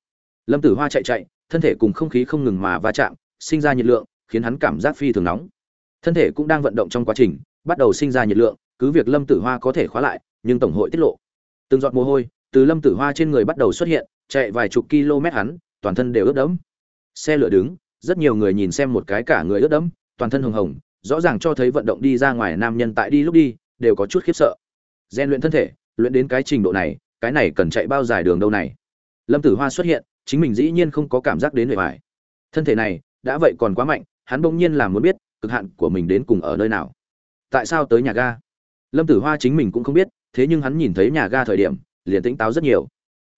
A: Lâm tử hoa chạy chạy, thân thể cùng không khí không ngừng mà va chạm, sinh ra nhiệt lượng, khiến hắn cảm giác phi thường nóng. Thân thể cũng đang vận động trong quá trình, bắt đầu sinh ra nhiệt lượng, cứ việc lâm tử hoa có thể khóa lại, nhưng tổng hội tiết lộ. Từng giọt mồ hôi từ lâm tử hoa trên người bắt đầu xuất hiện, chạy vài chục km hắn, toàn thân đều ướt đẫm. Xe lửa đứng, rất nhiều người nhìn xem một cái cả người ướt đẫm, toàn thân hồng hồng, rõ ràng cho thấy vận động đi ra ngoài nam nhân tại đi lúc đi, đều có chút khiếp sợ. Gian luyện thân thể, luyện đến cái trình độ này cái này cần chạy bao dài đường đâu này? Lâm tử hoa xuất hiện, chính mình dĩ nhiên không có cảm giác đến bề ngoài. Thân thể này, đã vậy còn quá mạnh, hắn bỗng nhiên là muốn biết, cực hạn của mình đến cùng ở nơi nào. Tại sao tới nhà ga? Lâm tử hoa chính mình cũng không biết, thế nhưng hắn nhìn thấy nhà ga thời điểm, liền tĩnh táo rất nhiều.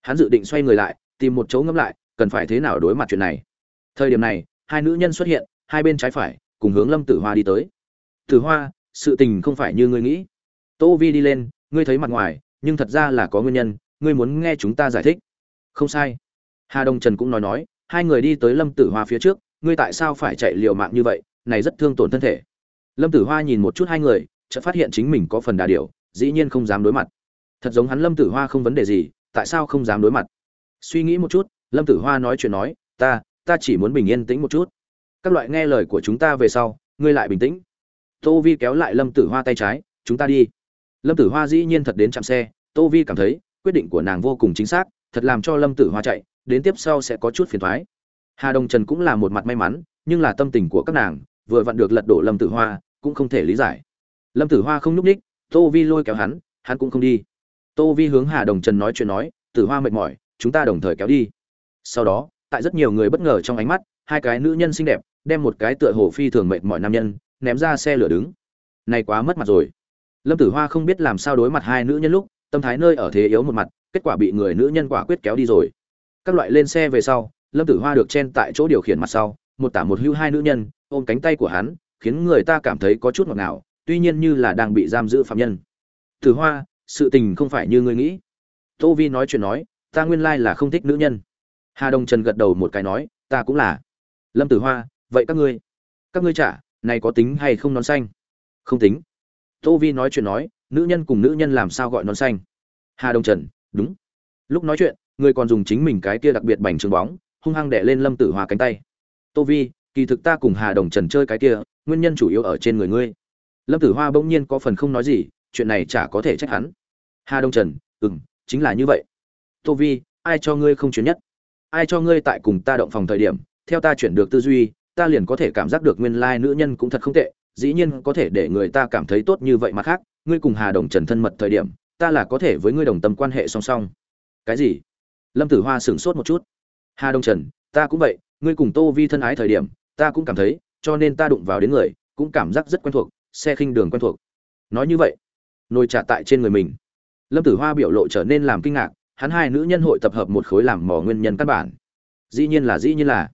A: Hắn dự định xoay người lại, tìm một chỗ ngẫm lại, cần phải thế nào đối mặt chuyện này. Thời điểm này, hai nữ nhân xuất hiện, hai bên trái phải, cùng hướng lâm tử hoa đi tới. Tử hoa, sự tình không phải như ngươi nghĩ. Tô vi đi lên, ngươi thấy mặt ngoài nhưng thật ra là có nguyên nhân, ngươi muốn nghe chúng ta giải thích. Không sai. Hà đông trần cũng nói nói, hai người đi tới lâm tử hoa phía trước, ngươi tại sao phải chạy liều mạng như vậy, này rất thương tổn thân thể. Lâm tử hoa nhìn một chút hai người, chợt phát hiện chính mình có phần đà điều dĩ nhiên không dám đối mặt. Thật giống hắn lâm tử hoa không vấn đề gì, tại sao không dám đối mặt? Suy nghĩ một chút, lâm tử hoa nói chuyện nói, ta ta chỉ muốn bình yên tĩnh một chút. Các loại nghe lời của chúng ta về sau, ngươi lại bình tĩnh. Tô vi kéo lại lâm tử hoa tay trái, chúng ta đi lâm tử hoa dĩ nhiên thật đến chạm xe, tô vi cảm thấy, quyết định của nàng vô cùng chính xác, thật làm cho lâm tử hoa chạy, đến tiếp sau sẽ có chút phiền thoái hà đồng trần cũng là một mặt may mắn, nhưng là tâm tình của các nàng, vừa vặn được lật đổ lâm tử hoa, cũng không thể lý giải. Lâm tử hoa không nhúc ních tô vi lôi kéo hắn hắn cũng không đi. Tô vi hướng hà đồng trần nói chuyện nói, tử hoa mệt mỏi, chúng ta đồng thời kéo đi. Sau đó, tại rất nhiều người bất ngờ trong ánh mắt, hai cái nữ nhân xinh đẹp, đem một cái tựa hồ phi thường mệt mỏi nam nhân, ném ra xe lửa đứng. Này quá mất mặt rồi lâm tử hoa không biết làm sao đối mặt hai nữ nhân lúc, tâm thái nơi ở thế yếu một mặt, kết quả bị người nữ nhân quả quyết kéo đi rồi. Các loại lên xe về sau, lâm tử hoa được chen tại chỗ điều khiển mặt sau, một tả một hưu hai nữ nhân, ôm cánh tay của hắn, khiến người ta cảm thấy có chút ngọt ngào, tuy nhiên như là đang bị giam giữ phạm nhân. Tử hoa, sự tình không phải như ngươi nghĩ. Tô vi nói chuyện nói, ta nguyên lai là không thích nữ nhân. Hà đông trần gật đầu một cái nói, ta cũng là. Lâm tử hoa, vậy các ngươi? Các ngươi trả này có tính hay không nón xanh? Không tính tô vi nói chuyện nói, nữ nhân cùng nữ nhân làm sao gọi non xanh? Hà đông trần, đúng. Lúc nói chuyện, người còn dùng chính mình cái kia đặc biệt bành trường bóng, hung hăng đẻ lên lâm tử hoa cánh tay. Tô vi, kỳ thực ta cùng hà đồng trần chơi cái kia, nguyên nhân chủ yếu ở trên người ngươi. Lâm tử hoa bỗng nhiên có phần không nói gì, chuyện này chả có thể trách hắn. Hà đông trần ừ m chính là như vậy. Tô vi, ai cho ngươi không chuyến nhất? Ai cho ngươi tại cùng ta động phòng thời điểm, theo ta chuyển được tư duy, ta liền có thể cảm giác được nguyên lai nữ nhân cũng thật không tệ dĩ nhiên có thể để người ta cảm thấy tốt như vậy mà khác, ngươi cùng hà đồng trần thân mật thời điểm, ta là có thể với ngươi đồng tâm quan hệ song song. Cái gì? Lâm tử hoa sửng sốt một chút. Hà Đồng trần, ta cũng vậy, ngươi cùng tô vi thân ái thời điểm, ta cũng cảm thấy, cho nên ta đụng vào đến người, cũng cảm giác rất quen thuộc, xe khinh đường quen thuộc. Nói như vậy, nồi trả tại trên người mình. Lâm tử hoa biểu lộ trở nên làm kinh ngạc, hắn hai nữ nhân hội tập hợp một khối làm mỏ nguyên nhân căn bản. Dĩ nhiên là, dĩ nhiên là.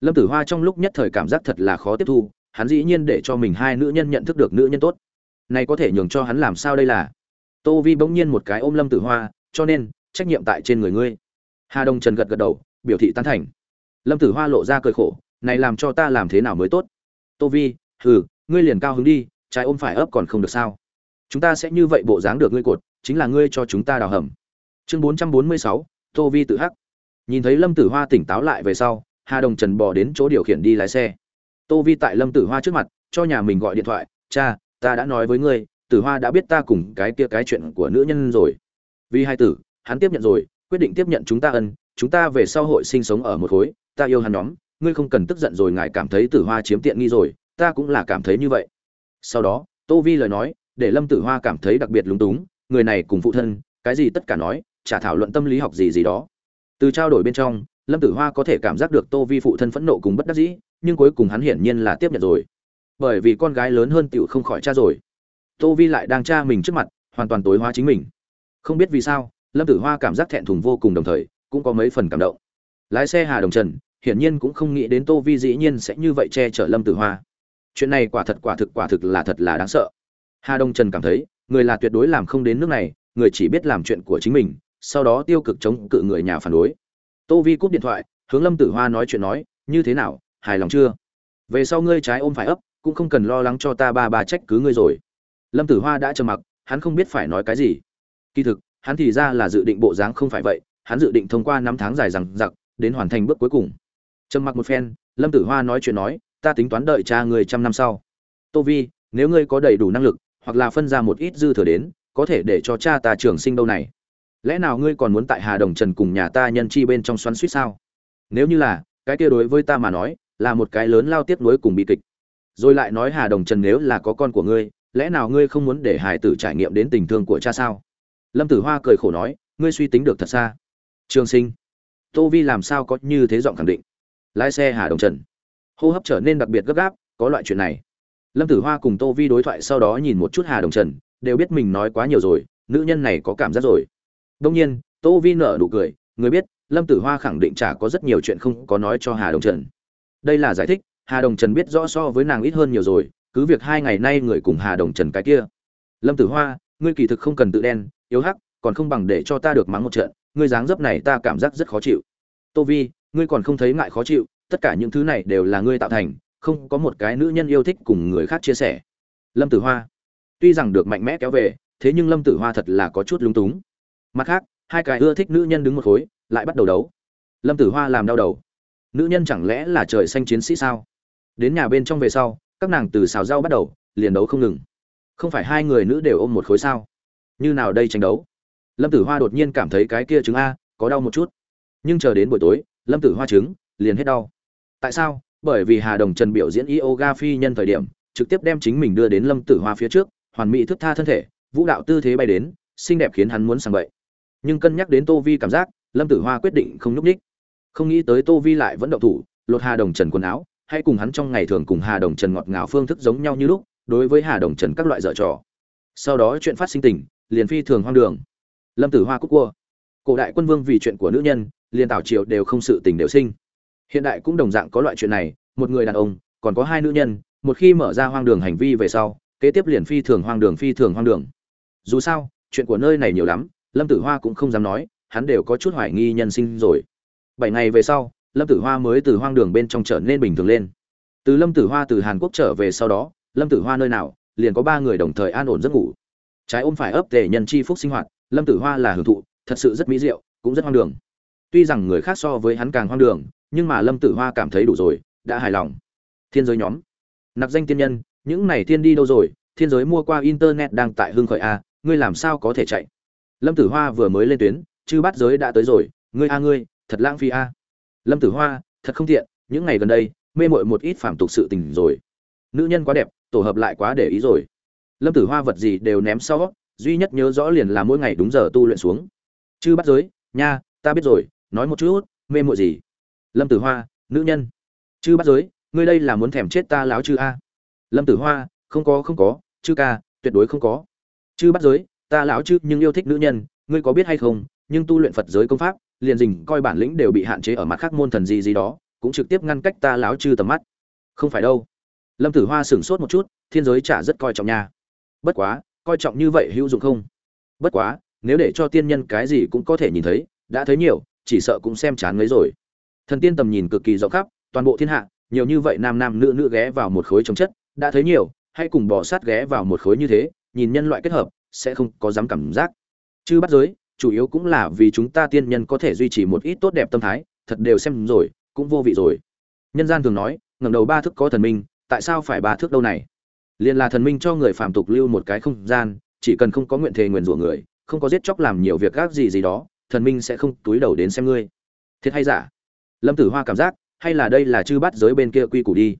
A: Lâm tử hoa trong lúc nhất thời cảm giác thật là khó tiếp thu hắn dĩ nhiên để cho mình hai nữ nhân nhận thức được nữ nhân tốt. Này có thể nhường cho hắn làm sao đây là? Tô vi bỗng nhiên một cái ôm lâm tử hoa, cho nên, trách nhiệm tại trên người ngươi. Hà đông trần gật gật đầu, biểu thị tán thành. Lâm tử hoa lộ ra cười khổ, này làm cho ta làm thế nào mới tốt? Tô vi, hừ, ngươi liền cao hứng đi, trái ôm phải ấp còn không được sao? Chúng ta sẽ như vậy bộ dáng được ngươi cột, chính là ngươi cho chúng ta đào hầm. Chương bốn trăm bốn mươi sáu, tô vi tự hắc. Nhìn thấy lâm tử hoa tỉnh táo lại về sau, hà đồng trần bỏ đến chỗ điều khiển đi lái xe tô vi tại lâm tử hoa trước mặt, cho nhà mình gọi điện thoại, cha, ta đã nói với ngươi, tử hoa đã biết ta cùng cái kia cái chuyện của nữ nhân rồi. Vì hai tử, hắn tiếp nhận rồi, quyết định tiếp nhận chúng ta ân, chúng ta về sau hội sinh sống ở một khối, ta yêu hắn nhóm, ngươi không cần tức giận rồi ngài cảm thấy tử hoa chiếm tiện nghi rồi, ta cũng là cảm thấy như vậy. Sau đó, tô vi lời nói, để lâm tử hoa cảm thấy đặc biệt lúng túng, người này cùng phụ thân, cái gì tất cả nói, chả thảo luận tâm lý học gì gì đó. Từ trao đổi bên trong, lâm tử hoa có thể cảm giác được tô vi phụ thân phẫn nộ cùng bất đắc dĩ nhưng cuối cùng hắn hiển nhiên là tiếp nhận rồi. Bởi vì con gái lớn hơn tựu không khỏi cha rồi. Tô vi lại đang cha mình trước mặt, hoàn toàn tối hóa chính mình. Không biết vì sao, lâm tử hoa cảm giác thẹn thùng vô cùng đồng thời, cũng có mấy phần cảm động. Lái xe hà đồng trần, hiển nhiên cũng không nghĩ đến tô vi dĩ nhiên sẽ như vậy che chở lâm tử hoa. Chuyện này quả thật quả thực quả thực là thật là đáng sợ. Hà đồng trần cảm thấy, người là tuyệt đối làm không đến nước này, người chỉ biết làm chuyện của chính mình, sau đó tiêu cực chống cự người nhà phản đối. Tô vi cúp điện thoại, hướng lâm tử hoa nói chuyện nói, như thế nào hài lòng chưa? Về sau ngươi trái ôm phải ấp, cũng không cần lo lắng cho ta ba ba trách cứ ngươi rồi. Lâm tử hoa đã trầm mặc, hắn không biết phải nói cái gì. Kỳ thực, hắn thì ra là dự định bộ dáng không phải vậy, hắn dự định thông qua năm tháng dài rằng giặc đến hoàn thành bước cuối cùng. Trầm mặc một phen, lâm tử hoa nói chuyện nói, ta tính toán đợi cha người trăm năm sau. Tô vi, nếu ngươi có đầy đủ năng lực, hoặc là phân ra một ít dư thừa đến, có thể để cho cha ta trường sinh đâu này. Lẽ nào ngươi còn muốn tại hà đồng trần cùng nhà ta nhân chi bên trong xoắn suýt sao? Nếu như là, cái kia đối với ta mà nói là một cái lớn lao tiếp nối cùng bi kịch. Rồi lại nói hà đồng trần nếu là có con của ngươi, lẽ nào ngươi không muốn để hải tử trải nghiệm đến tình thương của cha sao? Lâm tử hoa cười khổ nói, ngươi suy tính được thật xa. Trường sinh, tô vi làm sao có như thế giọng khẳng định? Lái xe hà đồng trần. Hô hấp trở nên đặc biệt gấp gáp, có loại chuyện này. Lâm tử hoa cùng tô vi đối thoại sau đó nhìn một chút hà đồng trần, đều biết mình nói quá nhiều rồi, nữ nhân này có cảm giác rồi. Đông nhiên, tô vi nở nụ cười, người biết, lâm tử hoa khẳng định chả có rất nhiều chuyện không có nói cho hà đồng trần đây là giải thích, hà đồng trần biết rõ so với nàng ít hơn nhiều rồi, cứ việc hai ngày nay người cùng hà đồng trần cái kia. Lâm tử hoa, ngươi kỳ thực không cần tự đen, yếu hắc, còn không bằng để cho ta được mắng một trận, ngươi dáng dấp này ta cảm giác rất khó chịu. Tô vi, ngươi còn không thấy ngại khó chịu, tất cả những thứ này đều là ngươi tạo thành, không có một cái nữ nhân yêu thích cùng người khác chia sẻ. Lâm tử hoa, tuy rằng được mạnh mẽ kéo về, thế nhưng lâm tử hoa thật là có chút lúng túng. Mặt khác, hai cái ưa thích nữ nhân đứng một khối, lại bắt đầu đấu. Lâm tử hoa làm đau đầu nữ nhân chẳng lẽ là trời xanh chiến sĩ sao? Đến nhà bên trong về sau, các nàng từ xào rau bắt đầu, liền đấu không ngừng. Không phải hai người nữ đều ôm một khối sao? Như nào đây tranh đấu? Lâm tử hoa đột nhiên cảm thấy cái kia trứng a, có đau một chút. Nhưng chờ đến buổi tối, lâm tử hoa trứng, liền hết đau. Tại sao? Bởi vì hà đồng trần biểu diễn yoga phi nhân thời điểm, trực tiếp đem chính mình đưa đến lâm tử hoa phía trước, hoàn mỹ thức tha thân thể, vũ đạo tư thế bay đến, xinh đẹp khiến hắn muốn sàng bậy. Nhưng cân nhắc đến tô vi cảm giác, lâm tử hoa quyết định không nhúc ních không nghĩ tới tô vi lại vẫn động thủ, lột hà đồng trần quần áo, hay cùng hắn trong ngày thường cùng hà đồng trần ngọt ngào phương thức giống nhau như lúc, đối với hà đồng trần các loại dở trò. Sau đó chuyện phát sinh tình, liền phi thường hoang đường. Lâm tử hoa cúc cua. Cổ đại quân vương vì chuyện của nữ nhân, liền tảo triều đều không sự tình đều sinh. Hiện đại cũng đồng dạng có loại chuyện này, một người đàn ông, còn có hai nữ nhân, một khi mở ra hoang đường hành vi về sau, kế tiếp liền phi thường hoang đường, phi thường hoang đường. Dù sao, chuyện của nơi này nhiều lắm, lâm tử hoa cũng không dám nói, hắn đều có chút hoài nghi nhân sinh rồi bảy ngày về sau, lâm tử hoa mới từ hoang đường bên trong trở nên bình thường lên. Từ lâm tử hoa từ hàn quốc trở về sau đó, lâm tử hoa nơi nào, liền có ba người đồng thời an ổn giấc ngủ. Trái ôm phải ấp tề nhân chi phúc sinh hoạt, lâm tử hoa là hưởng thụ, thật sự rất mỹ diệu, cũng rất hoang đường. Tuy rằng người khác so với hắn càng hoang đường, nhưng mà lâm tử hoa cảm thấy đủ rồi, đã hài lòng. Thiên giới nhóm. Nặc danh tiên nhân, những này thiên đi đâu rồi, thiên giới mua qua internet đang tại hưng khởi a ngươi làm sao có thể chạy? Lâm tử hoa vừa mới lên tuyến, chư bắt giới đã tới rồi, ngươi a ngươi thật lãng phí a. Lâm tử hoa, thật không tiện, những ngày gần đây, mê mội một ít phản tục sự tình rồi. Nữ nhân quá đẹp, tổ hợp lại quá để ý rồi. Lâm tử hoa vật gì đều ném sau, duy nhất nhớ rõ liền là mỗi ngày đúng giờ tu luyện xuống. Chứ bắt giới, nha, ta biết rồi, nói một chút, mê mội gì? Lâm tử hoa, nữ nhân. Chứ bắt giới, ngươi đây là muốn thèm chết ta láo chứ a? Lâm tử hoa, không có không có chứ ca, tuyệt đối không có. Chứ bắt giới, ta lão chứ nhưng yêu thích nữ nhân, ngươi có biết hay không, nhưng tu luyện phật giới công pháp liền dình coi bản lĩnh đều bị hạn chế ở mặt khác môn thần gì gì đó, cũng trực tiếp ngăn cách ta lão chư tầm mắt. Không phải đâu. Lâm tử hoa sửng sốt một chút, thiên giới chả rất coi trọng nha. Bất quá, coi trọng như vậy hữu dụng không? Bất quá, nếu để cho tiên nhân cái gì cũng có thể nhìn thấy, đã thấy nhiều, chỉ sợ cũng xem chán ngấy rồi. Thần tiên tầm nhìn cực kỳ rộng khắp, toàn bộ thiên hạ, nhiều như vậy nam nam nữ nữ ghé vào một khối trồng chất, đã thấy nhiều, hay cùng bò sát ghé vào một khối như thế, nhìn nhân loại kết hợp, sẽ không có dám cảm giác. Chứ bắt giới chủ yếu cũng là vì chúng ta tiên nhân có thể duy trì một ít tốt đẹp tâm thái, thật đều xem rồi, cũng vô vị rồi. Nhân gian thường nói, ngẩng đầu ba thước có thần minh, tại sao phải ba thước đâu này? Liền là thần minh cho người phạm tục lưu một cái không gian, chỉ cần không có nguyện thề nguyền rủa người, không có giết chóc làm nhiều việc gác gì gì đó, thần minh sẽ không túi đầu đến xem ngươi. Thiệt hay giả? Lâm tử hoa cảm giác, hay là đây là chư bắt giới bên kia quy củ đi.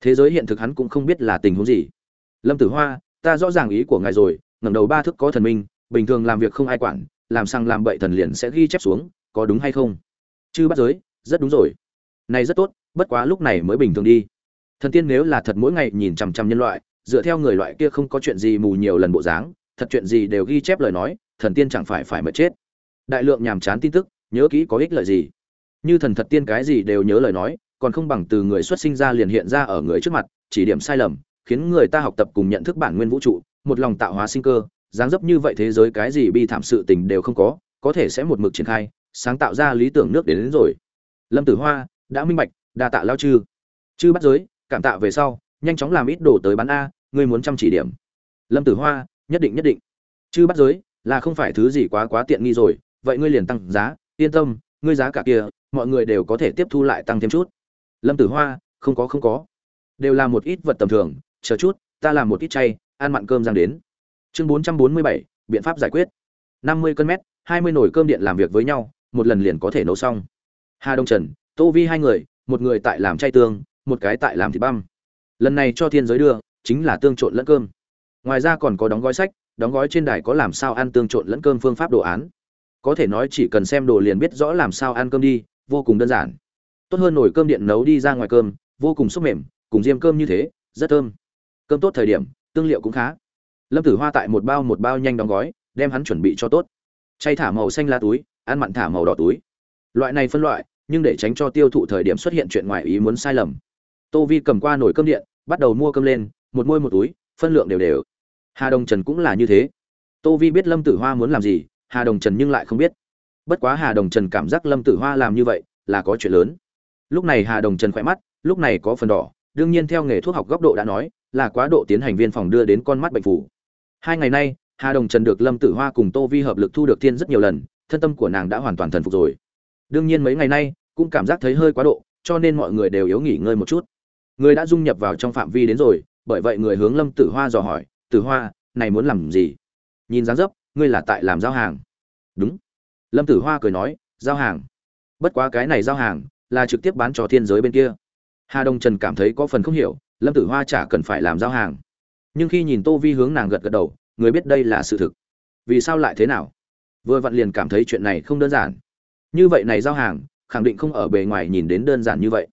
A: Thế giới hiện thực hắn cũng không biết là tình huống gì. Lâm tử hoa, ta rõ ràng ý của ngài rồi, ngẩng đầu ba thức có thần minh, bình thường làm việc không ai quản làm sang làm bậy thần liền sẽ ghi chép xuống, có đúng hay không? Chư bắt giới, rất đúng rồi. Này rất tốt, bất quá lúc này mới bình thường đi. Thần tiên nếu là thật mỗi ngày nhìn chằm chằm nhân loại, dựa theo người loại kia không có chuyện gì mù nhiều lần bộ dáng, thật chuyện gì đều ghi chép lời nói, thần tiên chẳng phải phải mệt chết. Đại lượng nhàm chán tin tức, nhớ kỹ có ích lợi gì. Như thần thật tiên cái gì đều nhớ lời nói, còn không bằng từ người xuất sinh ra liền hiện ra ở người trước mặt, chỉ điểm sai lầm, khiến người ta học tập cùng nhận thức bản nguyên vũ trụ, một lòng tạo hóa sinh cơ dáng dấp như vậy thế giới cái gì bi thảm sự tình đều không có có thể sẽ một mực triển khai sáng tạo ra lý tưởng nước đến, đến rồi. Lâm tử hoa đã minh bạch đa tạ lao chư. Chư bắt giới cảm tạ về sau nhanh chóng làm ít đồ tới bán a ngươi muốn chăm chỉ điểm. Lâm tử hoa nhất định nhất định. Chư bắt giới là không phải thứ gì quá quá tiện nghi rồi vậy ngươi liền tăng giá yên tâm ngươi giá cả kia mọi người đều có thể tiếp thu lại tăng thêm chút. Lâm tử hoa không có không có. Đều là một ít vật tầm thường chờ chút ta làm một ít chay ăn mặn cơm giang đến chương bốn trăm bốn mươi bảy, biện pháp giải quyết. năm mươi cân mét, hai mươi nồi cơm điện làm việc với nhau, một lần liền có thể nấu xong. Hà đông trần, tô vi hai người, một người tại làm chay tương, một cái tại làm thịt băm. Lần này cho thiên giới đưa, chính là tương trộn lẫn cơm. Ngoài ra còn có đóng gói sách, đóng gói trên đài có làm sao ăn tương trộn lẫn cơm phương pháp đồ án. Có thể nói chỉ cần xem đồ liền biết rõ làm sao ăn cơm đi, vô cùng đơn giản. Tốt hơn nồi cơm điện nấu đi ra ngoài cơm, vô cùng xúc mềm, cùng diêm cơm như thế, rất thơm. Cơm tốt thời điểm, tương liệu cũng khá lâm tử hoa tại một bao một bao nhanh đóng gói, đem hắn chuẩn bị cho tốt. Chay thả màu xanh la túi, ăn mặn thả màu đỏ túi. Loại này phân loại, nhưng để tránh cho tiêu thụ thời điểm xuất hiện chuyện ngoài ý muốn sai lầm. Tô vi cầm qua nồi cơm điện, bắt đầu mua cơm lên, một môi một túi, phân lượng đều đều. Hà đồng trần cũng là như thế. Tô vi biết lâm tử hoa muốn làm gì, hà đồng trần nhưng lại không biết. Bất quá hà đồng trần cảm giác lâm tử hoa làm như vậy, là có chuyện lớn. Lúc này hà đồng trần khỏe mắt, lúc này có phần đỏ, đương nhiên theo nghề thuốc học góc độ đã nói, là quá độ tiến hành viên phòng đưa đến con mắt bệnh phủ hai ngày nay, hà đồng trần được lâm tử hoa cùng tô vi hợp lực thu được thiên rất nhiều lần, thân tâm của nàng đã hoàn toàn thần phục rồi. Đương nhiên mấy ngày nay, cũng cảm giác thấy hơi quá độ, cho nên mọi người đều yếu nghỉ ngơi một chút. Người đã dung nhập vào trong phạm vi đến rồi, bởi vậy người hướng lâm tử hoa dò hỏi, tử hoa, này muốn làm gì? Nhìn dáng dấp, ngươi là tại làm giao hàng. Đúng. Lâm tử hoa cười nói, giao hàng. Bất quá cái này giao hàng là trực tiếp bán cho thiên giới bên kia. Hà đông trần cảm thấy có phần không hiểu, lâm tử hoa chả cần phải làm giao hàng nhưng khi nhìn tô vi hướng nàng gật gật đầu, người biết đây là sự thực. Vì sao lại thế nào? Vừa vặn liền cảm thấy chuyện này không đơn giản. Như vậy này giao hàng, khẳng định không ở bề ngoài nhìn đến đơn giản như vậy.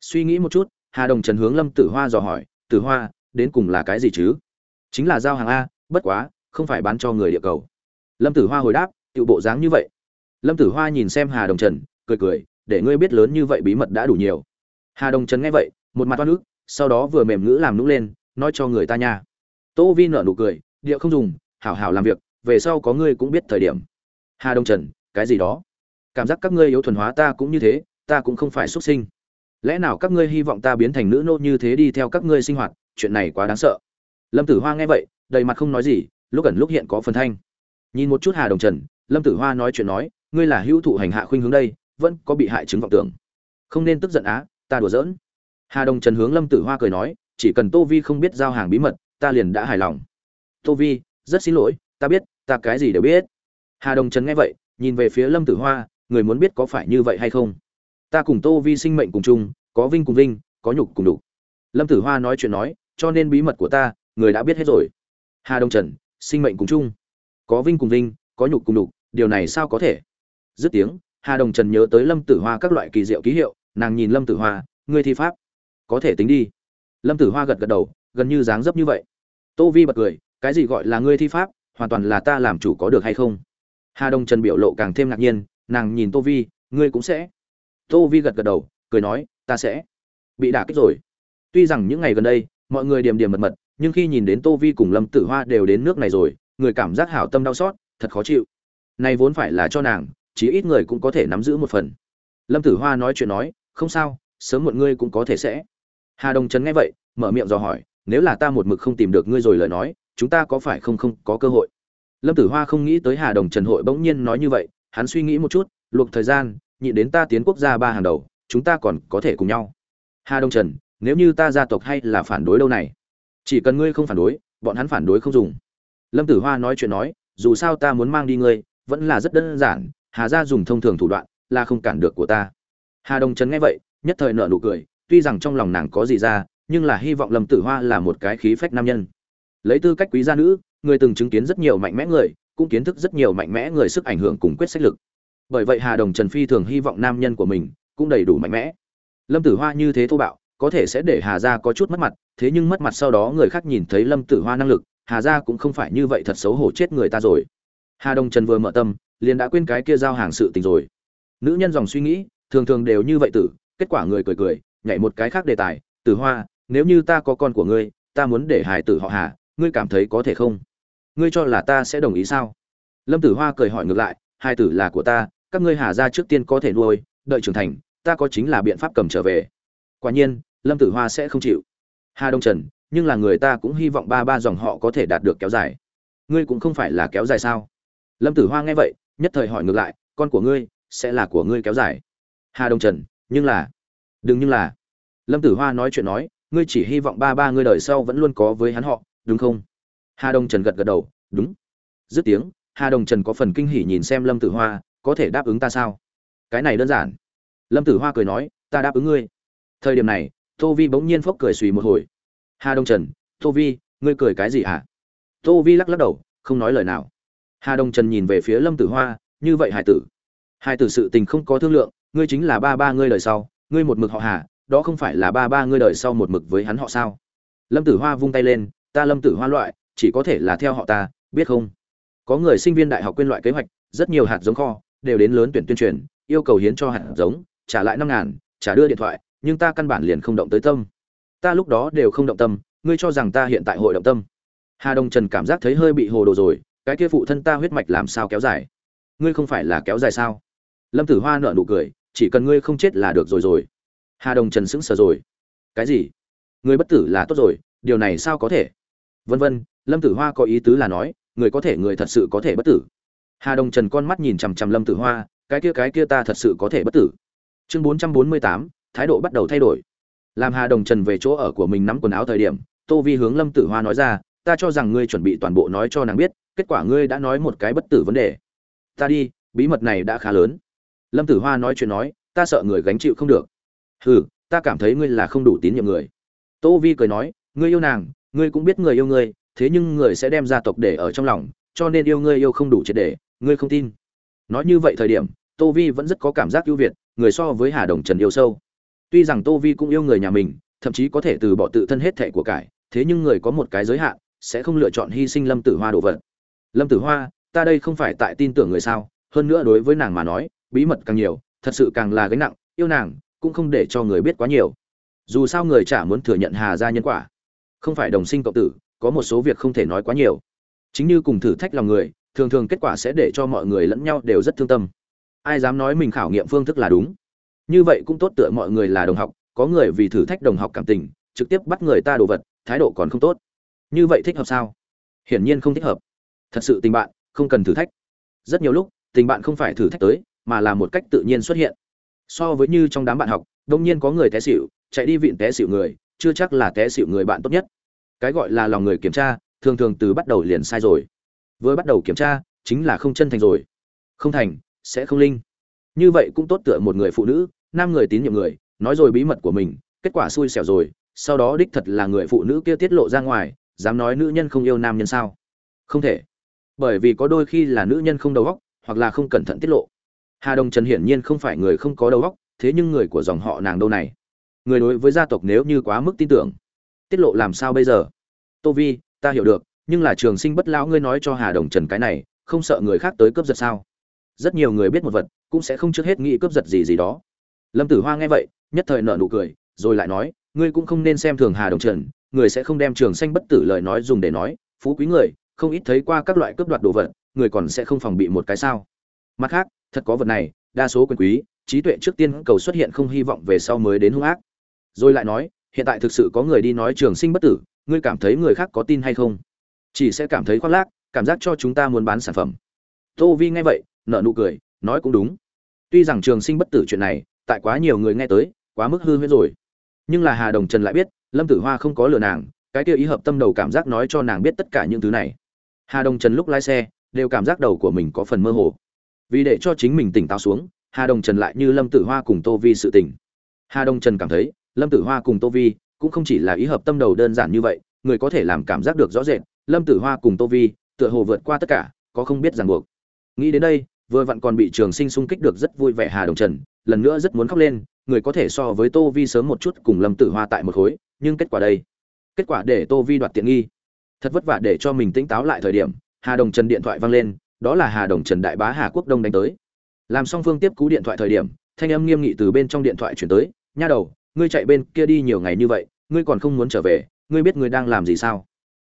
A: Suy nghĩ một chút, hà đồng trần hướng lâm tử hoa dò hỏi, tử hoa, đến cùng là cái gì chứ? Chính là giao hàng a, bất quá, không phải bán cho người địa cầu. Lâm tử hoa hồi đáp tự bộ dáng như vậy. Lâm tử hoa nhìn xem hà đồng trần, cười cười, để ngươi biết lớn như vậy bí mật đã đủ nhiều. Hà đồng trần nghe vậy, một mặt oan ức, sau đó vừa mềm ngữ làm nũng lên nói cho người ta nha. Tô vi nợ nụ cười, điệu không dùng, hảo hảo làm việc, về sau có ngươi cũng biết thời điểm. Hà đông trần, cái gì đó? Cảm giác các ngươi yếu thuần hóa ta cũng như thế, ta cũng không phải xuất sinh. Lẽ nào các ngươi hy vọng ta biến thành nữ nô như thế đi theo các ngươi sinh hoạt? Chuyện này quá đáng sợ. Lâm tử hoa nghe vậy, đầy mặt không nói gì, lúc ẩn lúc hiện có phần thanh. Nhìn một chút hà đồng trần, lâm tử hoa nói chuyện nói, ngươi là hữu thụ hành hạ khuynh hướng đây, vẫn có bị hại chứng vọng tưởng. Không nên tức giận á, ta đùa giỡn. Hà đồng trần hướng lâm tử hoa cười nói chỉ cần tô vi không biết giao hàng bí mật, ta liền đã hài lòng. Tô vi, rất xin lỗi, ta biết, ta cái gì đều biết. Hà đồng trần nghe vậy, nhìn về phía lâm tử hoa, người muốn biết có phải như vậy hay không? Ta cùng tô vi sinh mệnh cùng chung, có vinh cùng vinh, có nhục cùng đục lâm tử hoa nói chuyện nói, cho nên bí mật của ta, người đã biết hết rồi. Hà đông trần, sinh mệnh cùng chung. Có vinh cùng vinh, có nhục cùng đục điều này sao có thể? Dứt tiếng, hà đồng trần nhớ tới lâm tử hoa các loại kỳ diệu ký hiệu, nàng nhìn lâm tử hoa, ngươi thi pháp, có thể tính đi lâm tử hoa gật gật đầu, gần như dáng dấp như vậy. Tô vi bật cười, cái gì gọi là ngươi thi pháp, hoàn toàn là ta làm chủ có được hay không? Hà đông trần biểu lộ càng thêm ngạc nhiên, nàng nhìn tô vi, ngươi cũng sẽ. Tô vi gật gật đầu, cười nói, ta sẽ. Bị đả kích rồi. Tuy rằng những ngày gần đây, mọi người điềm điềm mật mật, nhưng khi nhìn đến tô vi cùng lâm tử hoa đều đến nước này rồi, người cảm giác hảo tâm đau xót, thật khó chịu. Này vốn phải là cho nàng, chí ít người cũng có thể nắm giữ một phần. Lâm tử hoa nói chuyện nói, không sao, sớm muộn ngươi cũng có thể sẽ hà đồng trấn nghe vậy, mở miệng dò hỏi, nếu là ta một mực không tìm được ngươi rồi lời nói, chúng ta có phải không không có cơ hội? Lâm tử hoa không nghĩ tới hà đồng trần hội bỗng nhiên nói như vậy, hắn suy nghĩ một chút, luộc thời gian, nhịn đến ta tiến quốc gia ba hàng đầu, chúng ta còn có thể cùng nhau. Hà Đồng trần, nếu như ta gia tộc hay là phản đối đâu này? Chỉ cần ngươi không phản đối, bọn hắn phản đối không dùng. Lâm tử hoa nói chuyện nói, dù sao ta muốn mang đi ngươi, vẫn là rất đơn giản, hà gia dùng thông thường thủ đoạn, là không cản được của ta. Hà Đồng trần nghe vậy, nhất thời nợ nụ cười tuy rằng trong lòng nàng có gì ra, nhưng là hy vọng lâm tử hoa là một cái khí phách nam nhân. Lấy tư cách quý gia nữ, người từng chứng kiến rất nhiều mạnh mẽ người, cũng kiến thức rất nhiều mạnh mẽ người sức ảnh hưởng cùng quyết sách lực. Bởi vậy hà đồng trần phi thường hy vọng nam nhân của mình cũng đầy đủ mạnh mẽ. Lâm tử hoa như thế thô bạo, có thể sẽ để hà gia có chút mất mặt, thế nhưng mất mặt sau đó người khác nhìn thấy lâm tử hoa năng lực, hà gia cũng không phải như vậy thật xấu hổ chết người ta rồi. Hà đồng trần vừa mở tâm, liền đã quên cái kia giao hàng sự tình rồi. Nữ nhân dòng suy nghĩ, thường thường đều như vậy tử, kết quả người cười cười nhảy một cái khác đề tài, tử hoa, nếu như ta có con của ngươi, ta muốn để hải tử họ hà, ngươi cảm thấy có thể không? Ngươi cho là ta sẽ đồng ý sao? Lâm tử hoa cười hỏi ngược lại hai tử là của ta, các ngươi hà ra trước tiên có thể nuôi, đợi trưởng thành, ta có chính là biện pháp cầm trở về. Quả nhiên, lâm tử hoa sẽ không chịu. Hà đông trần, nhưng là người ta cũng hy vọng ba ba dòng họ có thể đạt được kéo dài. Ngươi cũng không phải là kéo dài sao? Lâm tử hoa nghe vậy, nhất thời hỏi ngược lại, con của ngươi sẽ là của ngươi kéo dài? Hà đông trần, nhưng là đừng nhưng là. Lâm tử hoa nói chuyện nói, ngươi chỉ hy vọng ba ba ngươi đời sau vẫn luôn có với hắn họ, đúng không? Hà đông trần gật gật đầu, đúng. Dứt tiếng, hà đông trần có phần kinh hỉ nhìn xem lâm tử hoa, có thể đáp ứng ta sao? Cái này đơn giản. Lâm tử hoa cười nói, ta đáp ứng ngươi. Thời điểm này, tô vi bỗng nhiên phốc cười suy một hồi. Hà đông trần, tô vi, ngươi cười cái gì hả? À? tô vi lắc lắc đầu, không nói lời nào. Hà đông trần nhìn về phía lâm tử hoa, như vậy hải tử. Hải tử sự tình không có thương lượng, ngươi chính là ba ba ngươi đời sau ngươi một mực họ hà, đó không phải là ba ba ngươi đời sau một mực với hắn họ sao? Lâm tử hoa vung tay lên, ta lâm tử hoa loại, chỉ có thể là theo họ ta, biết không? Có người sinh viên đại học quên loại kế hoạch, rất nhiều hạt giống kho, đều đến lớn tuyển tuyên truyền, yêu cầu hiến cho hạt giống, trả lại năm ngàn, trả đưa điện thoại, nhưng ta căn bản liền không động tới tâm. Ta lúc đó đều không động tâm, ngươi cho rằng ta hiện tại hội động tâm. Hà đông trần cảm giác thấy hơi bị hồ đồ rồi, cái kia phụ thân ta huyết mạch làm sao kéo dài? Ngươi không phải là kéo dài sao? Lâm tử hoa nợ nụ cười chỉ cần ngươi không chết là được rồi rồi. Hà đồng trần sững sờ rồi. Cái gì? Người bất tử là tốt rồi, điều này sao có thể? Vân vân, lâm tử hoa có ý tứ là nói, người có thể, người thật sự có thể bất tử. Hà đồng trần con mắt nhìn chằm chằm lâm tử hoa, cái kia cái kia ta thật sự có thể bất tử. Chương bốn trăm bốn mươi tám, thái độ bắt đầu thay đổi. Làm hà đồng trần về chỗ ở của mình nắm quần áo thời điểm, tô vi hướng lâm tử hoa nói ra, ta cho rằng ngươi chuẩn bị toàn bộ nói cho nàng biết, kết quả ngươi đã nói một cái bất tử vấn đề. Ta đi, bí mật này đã khá lớn lâm tử hoa nói chuyện nói, ta sợ người gánh chịu không được. Hừ, ta cảm thấy ngươi là không đủ tín nhiệm người. Tô vi cười nói, ngươi yêu nàng, ngươi cũng biết người yêu ngươi, thế nhưng người sẽ đem gia tộc để ở trong lòng, cho nên yêu ngươi yêu không đủ triệt để, ngươi không tin. Nói như vậy thời điểm, tô vi vẫn rất có cảm giác ưu việt, người so với hà đồng trần yêu sâu. Tuy rằng tô vi cũng yêu người nhà mình, thậm chí có thể từ bỏ tự thân hết thệ của cải, thế nhưng người có một cái giới hạn, sẽ không lựa chọn hy sinh lâm tử hoa đồ vật. Lâm tử hoa, ta đây không phải tại tin tưởng người sao? Hơn nữa đối với nàng mà nói bí mật càng nhiều, thật sự càng là gánh nặng, yêu nàng cũng không để cho người biết quá nhiều. Dù sao người chả muốn thừa nhận hà ra nhân quả. Không phải đồng sinh cộng tử, có một số việc không thể nói quá nhiều. Chính như cùng thử thách lòng người, thường thường kết quả sẽ để cho mọi người lẫn nhau đều rất thương tâm. Ai dám nói mình khảo nghiệm phương thức là đúng? Như vậy cũng tốt tựa mọi người là đồng học, có người vì thử thách đồng học cảm tình, trực tiếp bắt người ta đồ vật, thái độ còn không tốt. Như vậy thích hợp sao? Hiển nhiên không thích hợp. Thật sự tình bạn, không cần thử thách. Rất nhiều lúc, tình bạn không phải thử thách tới mà là một cách tự nhiên xuất hiện. So với như trong đám bạn học, đông nhiên có người té xỉu, chạy đi vịn té xỉu người, chưa chắc là té xỉu người bạn tốt nhất. Cái gọi là lòng người kiểm tra, thường thường từ bắt đầu liền sai rồi. Vừa bắt đầu kiểm tra, chính là không chân thành rồi. Không thành, sẽ không linh. Như vậy cũng tốt tựa một người phụ nữ, nam người tín nhiệm người, nói rồi bí mật của mình, kết quả xui xẻo rồi, sau đó đích thật là người phụ nữ kia tiết lộ ra ngoài, dám nói nữ nhân không yêu nam nhân sao? Không thể. Bởi vì có đôi khi là nữ nhân không đầu óc, hoặc là không cẩn thận tiết lộ hà đồng trần hiển nhiên không phải người không có đầu óc, thế nhưng người của dòng họ nàng đâu này? Người đối với gia tộc nếu như quá mức tin tưởng, tiết lộ làm sao bây giờ? Tô vi, ta hiểu được, nhưng là trường sinh bất lão ngươi nói cho hà đồng trần cái này, không sợ người khác tới cướp giật sao? Rất nhiều người biết một vật, cũng sẽ không trước hết nghĩ cướp giật gì gì đó. Lâm tử hoa nghe vậy, nhất thời nở nụ cười, rồi lại nói, ngươi cũng không nên xem thường hà đồng trần, người sẽ không đem trường Sinh bất tử lời nói dùng để nói, phú quý người, không ít thấy qua các loại cướp đoạt đồ vật, người còn sẽ không phòng bị một cái sao? Mặt khác, thật có vật này, đa số quyền quý, trí tuệ trước tiên cầu xuất hiện không hy vọng về sau mới đến hung ác. Rồi lại nói, hiện tại thực sự có người đi nói trường sinh bất tử, ngươi cảm thấy người khác có tin hay không? Chỉ sẽ cảm thấy khoác lác, cảm giác cho chúng ta muốn bán sản phẩm. Tô vi nghe vậy nợ nụ cười, nói cũng đúng. Tuy rằng trường sinh bất tử chuyện này, tại quá nhiều người nghe tới, quá mức hư huyết rồi. Nhưng là hà đồng trần lại biết, lâm tử hoa không có lừa nàng, cái kia ý hợp tâm đầu cảm giác nói cho nàng biết tất cả những thứ này. Hà đồng trần lúc lái xe, đều cảm giác đầu của mình có phần mơ hồ vì để cho chính mình tỉnh táo xuống, hà đồng trần lại như lâm tử hoa cùng tô vi sự tỉnh hà đồng trần cảm thấy, lâm tử hoa cùng tô vi cũng không chỉ là ý hợp tâm đầu đơn giản như vậy, người có thể làm cảm giác được rõ rệt, lâm tử hoa cùng tô vi tựa hồ vượt qua tất cả, có không biết ràng buộc. Nghĩ đến đây, vừa vặn còn bị trường sinh xung kích được rất vui vẻ hà đồng trần, lần nữa rất muốn khóc lên, người có thể so với tô vi sớm một chút cùng lâm tử hoa tại một khối, nhưng kết quả đây? Kết quả để tô vi đoạt tiện nghi. Thật vất vả để cho mình tỉnh táo lại thời điểm, hà đồng trần điện thoại vang lên đó là hà đồng trần đại bá hà quốc đông đánh tới. Làm song phương tiếp cú điện thoại thời điểm, thanh âm nghiêm nghị từ bên trong điện thoại chuyển tới, nha đầu, ngươi chạy bên kia đi nhiều ngày như vậy, ngươi còn không muốn trở về, ngươi biết ngươi đang làm gì sao?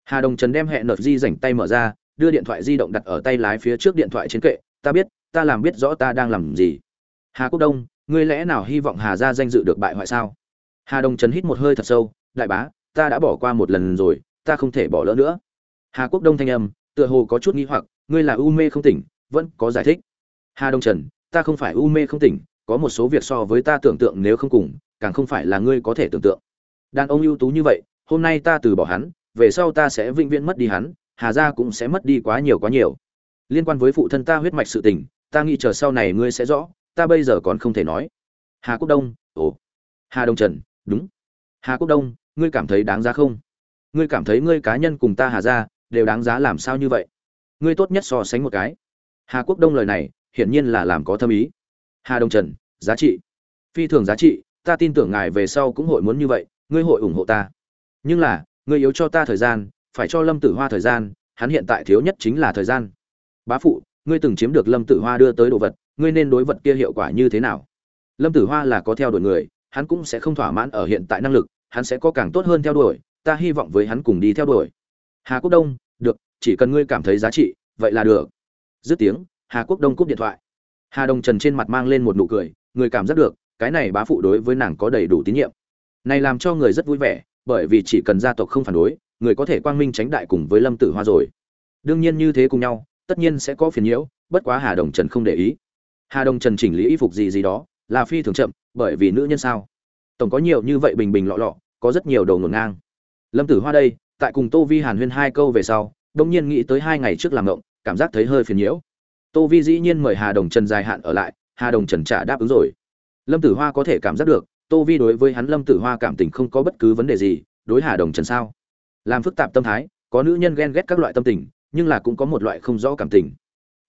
A: Hà đồng trần đem hẹn nợt di rảnh tay mở ra, đưa điện thoại di động đặt ở tay lái phía trước điện thoại trên kệ, ta biết, ta làm biết rõ ta đang làm gì. Hà quốc đông, ngươi lẽ nào hy vọng hà Gia danh dự được bại hoại sao? Hà đồng trần hít một hơi thật sâu, đại bá, ta đã bỏ qua một lần rồi, ta không thể bỏ lỡ nữa. Hà quốc đông thanh âm, tựa hồ có chút nghi hoặc ngươi là u mê không tỉnh, vẫn có giải thích. Hà đông trần, ta không phải u mê không tỉnh, có một số việc so với ta tưởng tượng nếu không cùng, càng không phải là ngươi có thể tưởng tượng. Đàn ông ưu tú như vậy, hôm nay ta từ bỏ hắn, về sau ta sẽ vĩnh viễn mất đi hắn, hà gia cũng sẽ mất đi quá nhiều quá nhiều. Liên quan với phụ thân ta huyết mạch sự tình, ta nghĩ chờ sau này ngươi sẽ rõ, ta bây giờ còn không thể nói. Hà quốc đông, ồ. Hà đông trần, đúng. Hà quốc đông, ngươi cảm thấy đáng giá không? Ngươi cảm thấy ngươi cá nhân cùng ta hà gia, đều đáng giá làm sao như vậy? Ngươi tốt nhất so sánh một cái. Hà quốc đông lời này, hiển nhiên là làm có thâm ý. Hà đông trần, giá trị. Phi thường giá trị, ta tin tưởng ngài về sau cũng hội muốn như vậy, ngươi hội ủng hộ ta. Nhưng là, ngươi yếu cho ta thời gian, phải cho lâm tử hoa thời gian, hắn hiện tại thiếu nhất chính là thời gian. Bá phụ, ngươi từng chiếm được lâm tử hoa đưa tới đồ vật, ngươi nên đối vật kia hiệu quả như thế nào? Lâm tử hoa là có theo đuổi người, hắn cũng sẽ không thỏa mãn ở hiện tại năng lực, hắn sẽ có càng tốt hơn theo đuổi, ta hy vọng với hắn cùng đi theo đuổi. Hà quốc đông, được chỉ cần ngươi cảm thấy giá trị, vậy là được. Dứt tiếng, hà quốc đông cúp điện thoại. Hà đồng trần trên mặt mang lên một nụ cười, người cảm giác được, cái này bá phụ đối với nàng có đầy đủ tín nhiệm. Này làm cho người rất vui vẻ, bởi vì chỉ cần gia tộc không phản đối, người có thể quang minh tránh đại cùng với lâm tử hoa rồi. Đương nhiên như thế cùng nhau, tất nhiên sẽ có phiền nhiễu, bất quá hà đồng trần không để ý. Hà đồng trần chỉnh lý y phục gì gì đó, là phi thường chậm, bởi vì nữ nhân sao? Tổng có nhiều như vậy bình bình lọ lọ, có rất nhiều đầu ngổn ngang. Lâm tử hoa đây, tại cùng tô vi hàn huyên hai câu về sau đông nhiên nghĩ tới hai ngày trước làm ngộng, cảm giác thấy hơi phiền nhiễu. Tô vi dĩ nhiên mời hà đồng trần dài hạn ở lại, hà đồng trần trả đáp ứng rồi. Lâm tử hoa có thể cảm giác được, tô vi đối với hắn lâm tử hoa cảm tình không có bất cứ vấn đề gì, đối hà đồng trần sao? Làm phức tạp tâm thái, có nữ nhân ghen ghét các loại tâm tình, nhưng là cũng có một loại không rõ cảm tình.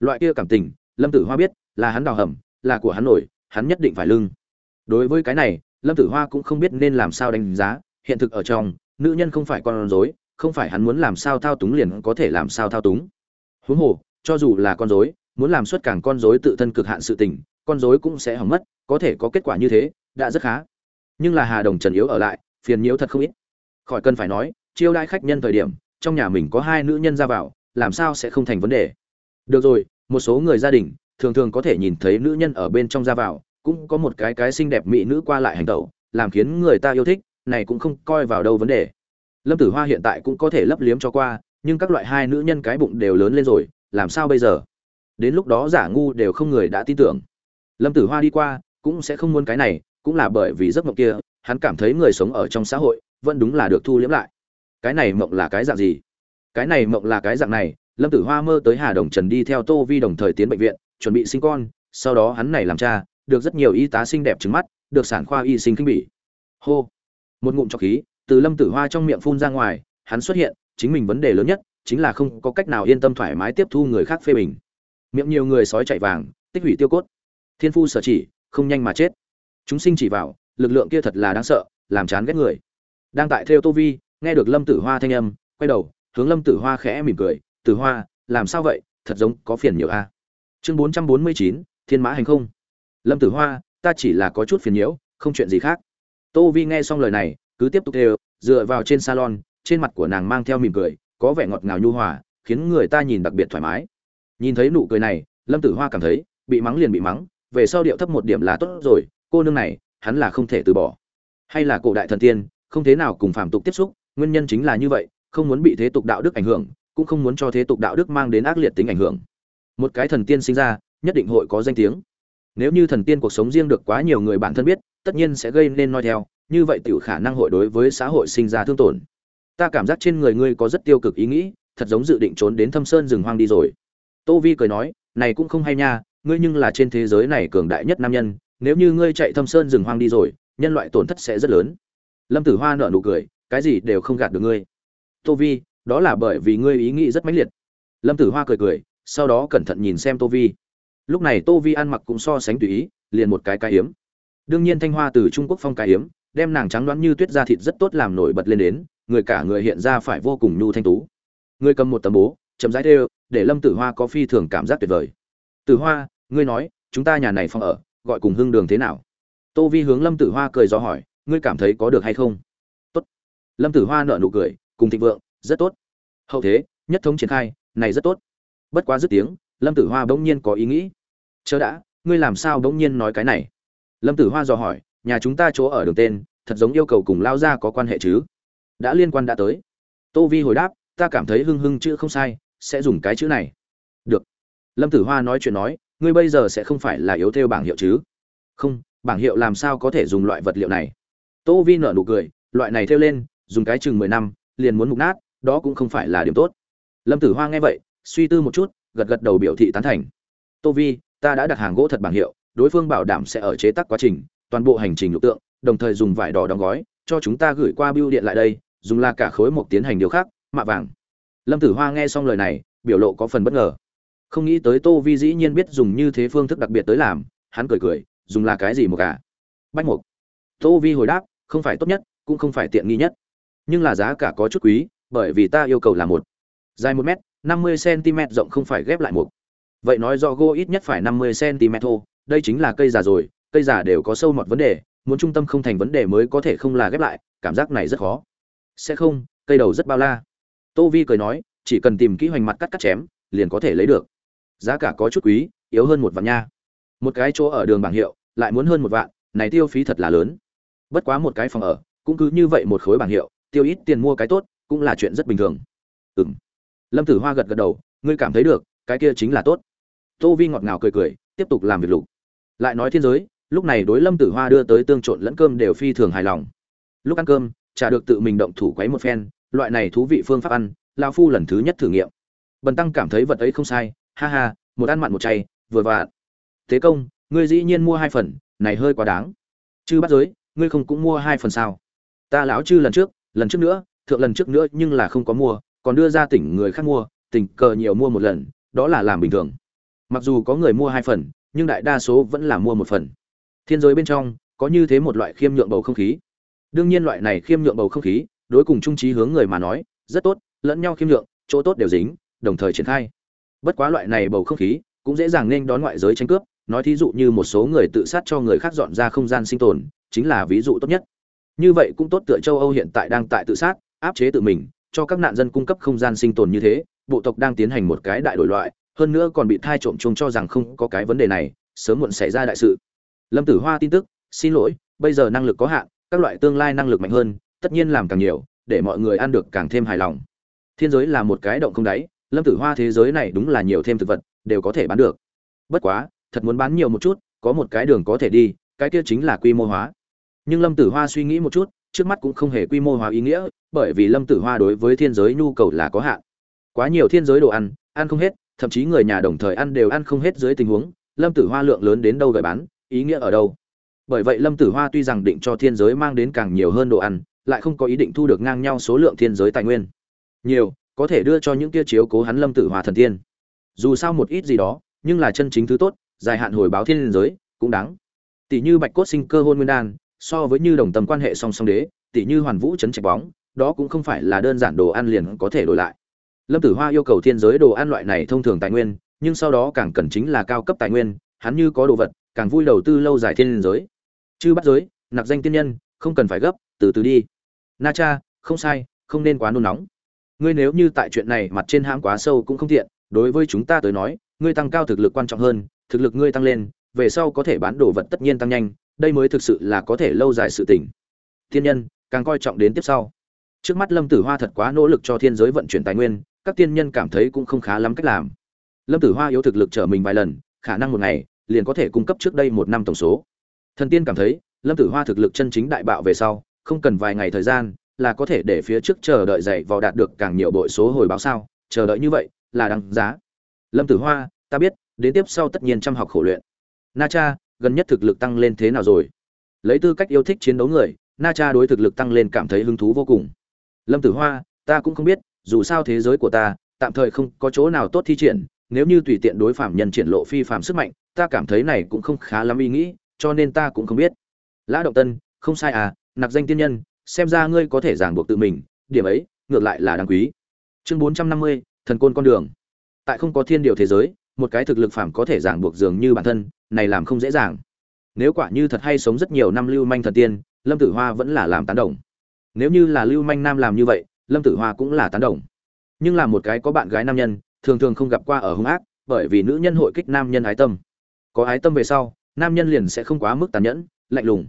A: Loại kia cảm tình, lâm tử hoa biết, là hắn đào hầm, là của hắn nổi, hắn nhất định phải lưng. Đối với cái này, lâm tử hoa cũng không biết nên làm sao đánh giá, hiện thực ở trong, nữ nhân không phải con rối không phải hắn muốn làm sao thao túng liền có thể làm sao thao túng. Huống hồ, cho dù là con rối, muốn làm suất càng con rối tự thân cực hạn sự tình, con rối cũng sẽ hỏng mất, có thể có kết quả như thế, đã rất khá. Nhưng là hà đồng trần yếu ở lại, phiền nhiễu thật không ít. Khỏi cần phải nói, chiêu đãi khách nhân thời điểm, trong nhà mình có hai nữ nhân ra vào, làm sao sẽ không thành vấn đề. Được rồi, một số người gia đình, thường thường có thể nhìn thấy nữ nhân ở bên trong ra vào, cũng có một cái cái xinh đẹp mỹ nữ qua lại hành tẩu, làm khiến người ta yêu thích, này cũng không coi vào đâu vấn đề lâm tử hoa hiện tại cũng có thể lấp liếm cho qua, nhưng các loại hai nữ nhân cái bụng đều lớn lên rồi, làm sao bây giờ? Đến lúc đó giả ngu đều không người đã tin tưởng. Lâm tử hoa đi qua, cũng sẽ không muốn cái này, cũng là bởi vì giấc mộng kia, hắn cảm thấy người sống ở trong xã hội, vẫn đúng là được thu liếm lại. Cái này mộng là cái dạng gì? Cái này mộng là cái dạng này, lâm tử hoa mơ tới hà đồng trần đi theo tô vi đồng thời tiến bệnh viện, chuẩn bị sinh con, sau đó hắn này làm cha, được rất nhiều y tá xinh đẹp trứng mắt, được sản khoa y sinh kinh bỉ. Hô! Một ngụm trọc khí từ lâm tử hoa trong miệng phun ra ngoài, hắn xuất hiện, chính mình vấn đề lớn nhất, chính là không có cách nào yên tâm thoải mái tiếp thu người khác phê bình. Miệng nhiều người sói chạy vàng, tích hủy tiêu cốt. Thiên phu sở chỉ, không nhanh mà chết. Chúng sinh chỉ vào, lực lượng kia thật là đáng sợ, làm chán ghét người. Đang tại theo tô vi, nghe được lâm tử hoa thanh âm, quay đầu, hướng lâm tử hoa khẽ mỉm cười, tử hoa, làm sao vậy? Thật giống có phiền nhiều a. Chương bốn trăm bốn mươi chín, thiên mã hành không. Lâm tử hoa, ta chỉ là có chút phiền nhiễu, không chuyện gì khác. Tô vi nghe xong lời này cứ tiếp tục đều dựa vào trên salon, trên mặt của nàng mang theo mỉm cười, có vẻ ngọt ngào nhu hòa, khiến người ta nhìn đặc biệt thoải mái. Nhìn thấy nụ cười này, lâm tử hoa cảm thấy, bị mắng liền bị mắng, về sau điệu thấp một điểm là tốt rồi, cô nương này, hắn là không thể từ bỏ. Hay là cổ đại thần tiên, không thế nào cùng phàm tục tiếp xúc, nguyên nhân chính là như vậy, không muốn bị thế tục đạo đức ảnh hưởng, cũng không muốn cho thế tục đạo đức mang đến ác liệt tính ảnh hưởng. Một cái thần tiên sinh ra, nhất định hội có danh tiếng. Nếu như thần tiên cuộc sống riêng được quá nhiều người bản thân biết, tất nhiên sẽ gây nên nói theo như vậy tiểu khả năng hội đối với xã hội sinh ra thương tổn. Ta cảm giác trên người ngươi có rất tiêu cực ý nghĩ, thật giống dự định trốn đến thâm sơn rừng hoang đi rồi. Tô vi cười nói, này cũng không hay nha, ngươi nhưng là trên thế giới này cường đại nhất nam nhân, nếu như ngươi chạy thâm sơn rừng hoang đi rồi, nhân loại tổn thất sẽ rất lớn. Lâm tử hoa nở nụ cười, cái gì đều không gạt được ngươi. Tô vi, đó là bởi vì ngươi ý nghĩ rất mãnh liệt. Lâm tử hoa cười cười, sau đó cẩn thận nhìn xem tô vi. Lúc này tô vi ăn mặc cũng so sánh tùy ý, liền một cái cái hiếm đương nhiên thanh hoa từ trung quốc phong cái hiếm đem nàng trắng đoán như tuyết da thịt rất tốt làm nổi bật lên đến, người cả người hiện ra phải vô cùng nhu thanh tú. Ngươi cầm một tấm bố chấm rãi đều để lâm tử hoa có phi thường cảm giác tuyệt vời. Tử hoa, ngươi nói, chúng ta nhà này phong ở, gọi cùng hưng đường thế nào? Tô vi hướng lâm tử hoa cười do hỏi, ngươi cảm thấy có được hay không? Tốt. Lâm tử hoa nợ nụ cười, cùng thịnh vượng, rất tốt. Hậu thế, nhất thống triển khai, này rất tốt. Bất quá dứt tiếng, lâm tử hoa bỗng nhiên có ý nghĩ. Chớ đã, ngươi làm sao bỗng nhiên nói cái này? Lâm tử hoa dò hỏi nhà chúng ta chỗ ở đường tên, thật giống yêu cầu cùng lao ra có quan hệ chứ? Đã liên quan đã tới. Tô vi hồi đáp, ta cảm thấy hưng hưng chữ không sai, sẽ dùng cái chữ này. Được. Lâm tử hoa nói chuyện nói, ngươi bây giờ sẽ không phải là yếu theo bảng hiệu chứ? Không, bảng hiệu làm sao có thể dùng loại vật liệu này? Tô vi nở nụ cười, loại này theo lên, dùng cái chừng mười năm, liền muốn mục nát, đó cũng không phải là điểm tốt. Lâm tử hoa nghe vậy, suy tư một chút, gật gật đầu biểu thị tán thành. Tô vi, ta đã đặt hàng gỗ thật bảng hiệu, đối phương bảo đảm sẽ ở chế tác quá trình toàn bộ hành trình lục tượng, đồng thời dùng vải đỏ đóng gói, cho chúng ta gửi qua bưu điện lại đây, dùng là cả khối một tiến hành điều khác, mạ vàng. Lâm tử hoa nghe xong lời này, biểu lộ có phần bất ngờ. Không nghĩ tới tô vi dĩ nhiên biết dùng như thế phương thức đặc biệt tới làm, hắn cười cười, dùng là cái gì một cả à? bách mục tô vi hồi đáp, không phải tốt nhất, cũng không phải tiện nghi nhất. Nhưng là giá cả có chút quý, bởi vì ta yêu cầu là một. Dài một m năm mươi cm rộng không phải ghép lại một vậy nói do gỗ ít nhất phải năm mươi cm thô, đây chính là cây già rồi cây giả đều có sâu mọt vấn đề, muốn trung tâm không thành vấn đề mới có thể không là ghép lại, cảm giác này rất khó. Sẽ không, cây đầu rất bao la. Tô vi cười nói, chỉ cần tìm kỹ hoành mặt cắt cắt chém, liền có thể lấy được. Giá cả có chút quý, yếu hơn một vạn nha. Một cái chỗ ở đường bảng hiệu, lại muốn hơn một vạn, này tiêu phí thật là lớn. Bất quá một cái phòng ở, cũng cứ như vậy một khối bảng hiệu, tiêu ít tiền mua cái tốt, cũng là chuyện rất bình thường. Ừ m lâm tử hoa gật gật đầu, ngươi cảm thấy được, cái kia chính là tốt. Tô vi ngọt ngào cười cười, tiếp tục làm việc lục. Lại nói thiên giới lúc này đối lâm tử hoa đưa tới tương trộn lẫn cơm đều phi thường hài lòng. Lúc ăn cơm, chả được tự mình động thủ quấy một phen, loại này thú vị phương pháp ăn lao phu lần thứ nhất thử nghiệm. Bần tăng cảm thấy vật ấy không sai, ha ha, một ăn mặn một chay, vừa vặn. Thế công, ngươi dĩ nhiên mua hai phần, này hơi quá đáng. Chư bắt giới, ngươi không cũng mua hai phần sao? Ta lão chư lần trước lần trước nữa, thượng lần trước nữa nhưng là không có mua, còn đưa ra tỉnh người khác mua tình cờ nhiều mua một lần, đó là làm bình thường. Mặc dù có người mua hai phần, nhưng đại đa số vẫn là mua một phần thiên giới bên trong, có như thế một loại khiêm nhượng bầu không khí. Đương nhiên loại này khiêm nhượng bầu không khí, đối cùng trung trí hướng người mà nói, rất tốt, lẫn nhau khiêm nhượng, chỗ tốt đều dính, đồng thời triển khai. Bất quá loại này bầu không khí, cũng dễ dàng nên đón ngoại giới tranh cướp, nói thí dụ như một số người tự sát cho người khác dọn ra không gian sinh tồn, chính là ví dụ tốt nhất. Như vậy cũng tốt tựa châu âu hiện tại đang tại tự sát, áp chế tự mình, cho các nạn dân cung cấp không gian sinh tồn như thế, bộ tộc đang tiến hành một cái đại đổi loại, hơn nữa còn bị thai trộm chung cho rằng không có cái vấn đề này, sớm muộn xảy ra đại sự lâm tử hoa tin tức, xin lỗi, bây giờ năng lực có hạn, các loại tương lai năng lực mạnh hơn, tất nhiên làm càng nhiều, để mọi người ăn được càng thêm hài lòng. Thiên giới là một cái động không đáy, lâm tử hoa thế giới này đúng là nhiều thêm thực vật, đều có thể bán được. Bất quá, thật muốn bán nhiều một chút, có một cái đường có thể đi, cái kia chính là quy mô hóa. Nhưng lâm tử hoa suy nghĩ một chút, trước mắt cũng không hề quy mô hóa ý nghĩa, bởi vì lâm tử hoa đối với thiên giới nhu cầu là có hạn. Quá nhiều thiên giới đồ ăn ăn không hết, thậm chí người nhà đồng thời ăn đều ăn không hết dưới tình huống, lâm tử hoa lượng lớn đến đâu gợi bán ý nghĩa ở đâu? Bởi vậy lâm tử hoa tuy rằng định cho thiên giới mang đến càng nhiều hơn đồ ăn, lại không có ý định thu được ngang nhau số lượng thiên giới tài nguyên. Nhiều, có thể đưa cho những kia chiếu cố hắn lâm tử hoa thần tiên. Dù sao một ít gì đó, nhưng là chân chính thứ tốt, dài hạn hồi báo thiên giới, cũng đáng. Tỷ như bạch cốt sinh cơ hôn nguyên đan, so với như đồng tầm quan hệ song song đế, tỷ như hoàn vũ chấn trạch bóng, đó cũng không phải là đơn giản đồ ăn liền có thể đổi lại. Lâm tử hoa yêu cầu thiên giới đồ ăn loại này thông thường tài nguyên, nhưng sau đó càng cần chính là cao cấp tài nguyên, hắn như có đồ vật càng vui đầu tư lâu dài thiên giới. Chư bắt giới, nạp danh tiên nhân, không cần phải gấp, từ từ đi. Na cha, không sai, không nên quá nôn nóng. Ngươi nếu như tại chuyện này mặt trên hãm quá sâu cũng không tiện, đối với chúng ta tới nói, ngươi tăng cao thực lực quan trọng hơn, thực lực ngươi tăng lên, về sau có thể bán đồ vật tất nhiên tăng nhanh, đây mới thực sự là có thể lâu dài sự tỉnh thiên nhân, càng coi trọng đến tiếp sau. Trước mắt lâm tử hoa thật quá nỗ lực cho thiên giới vận chuyển tài nguyên, các tiên nhân cảm thấy cũng không khá lắm cách làm. Lâm tử hoa yếu thực lực trở mình vài lần, khả năng một ngày liền có thể cung cấp trước đây một năm tổng số. Thần tiên cảm thấy, lâm tử hoa thực lực chân chính đại bạo về sau, không cần vài ngày thời gian, là có thể để phía trước chờ đợi dậy vào đạt được càng nhiều bội số hồi báo sao, chờ đợi như vậy, là đáng giá. Lâm tử hoa, ta biết, đến tiếp sau tất nhiên chăm học khổ luyện. Na cha, gần nhất thực lực tăng lên thế nào rồi? Lấy tư cách yêu thích chiến đấu người, na cha đối thực lực tăng lên cảm thấy hứng thú vô cùng. Lâm tử hoa, ta cũng không biết, dù sao thế giới của ta, tạm thời không có chỗ nào tốt thi triển, nếu như tùy tiện đối phạm nhân triển lộ phi phạm sức mạnh ta cảm thấy này cũng không khá lắm ý nghĩ, cho nên ta cũng không biết. Lã động tân, không sai à nạp danh tiên nhân, xem ra ngươi có thể giảng buộc tự mình, điểm ấy, ngược lại là đáng quý. Chương bốn trăm năm mươi, thần côn con đường. Tại không có thiên điều thế giới, một cái thực lực phàm có thể giảng buộc dường như bản thân, này làm không dễ dàng. Nếu quả như thật hay sống rất nhiều năm lưu manh thần tiên, lâm tử hoa vẫn là làm tán đồng. Nếu như là lưu manh nam làm như vậy, lâm tử hoa cũng là tán đồng. Nhưng là một cái có bạn gái nam nhân, thường thường không gặp qua ở hung ác, bởi vì nữ nhân hội kích nam nhân ái tâm có ái tâm về sau, nam nhân liền sẽ không quá mức tàn nhẫn, lạnh lùng.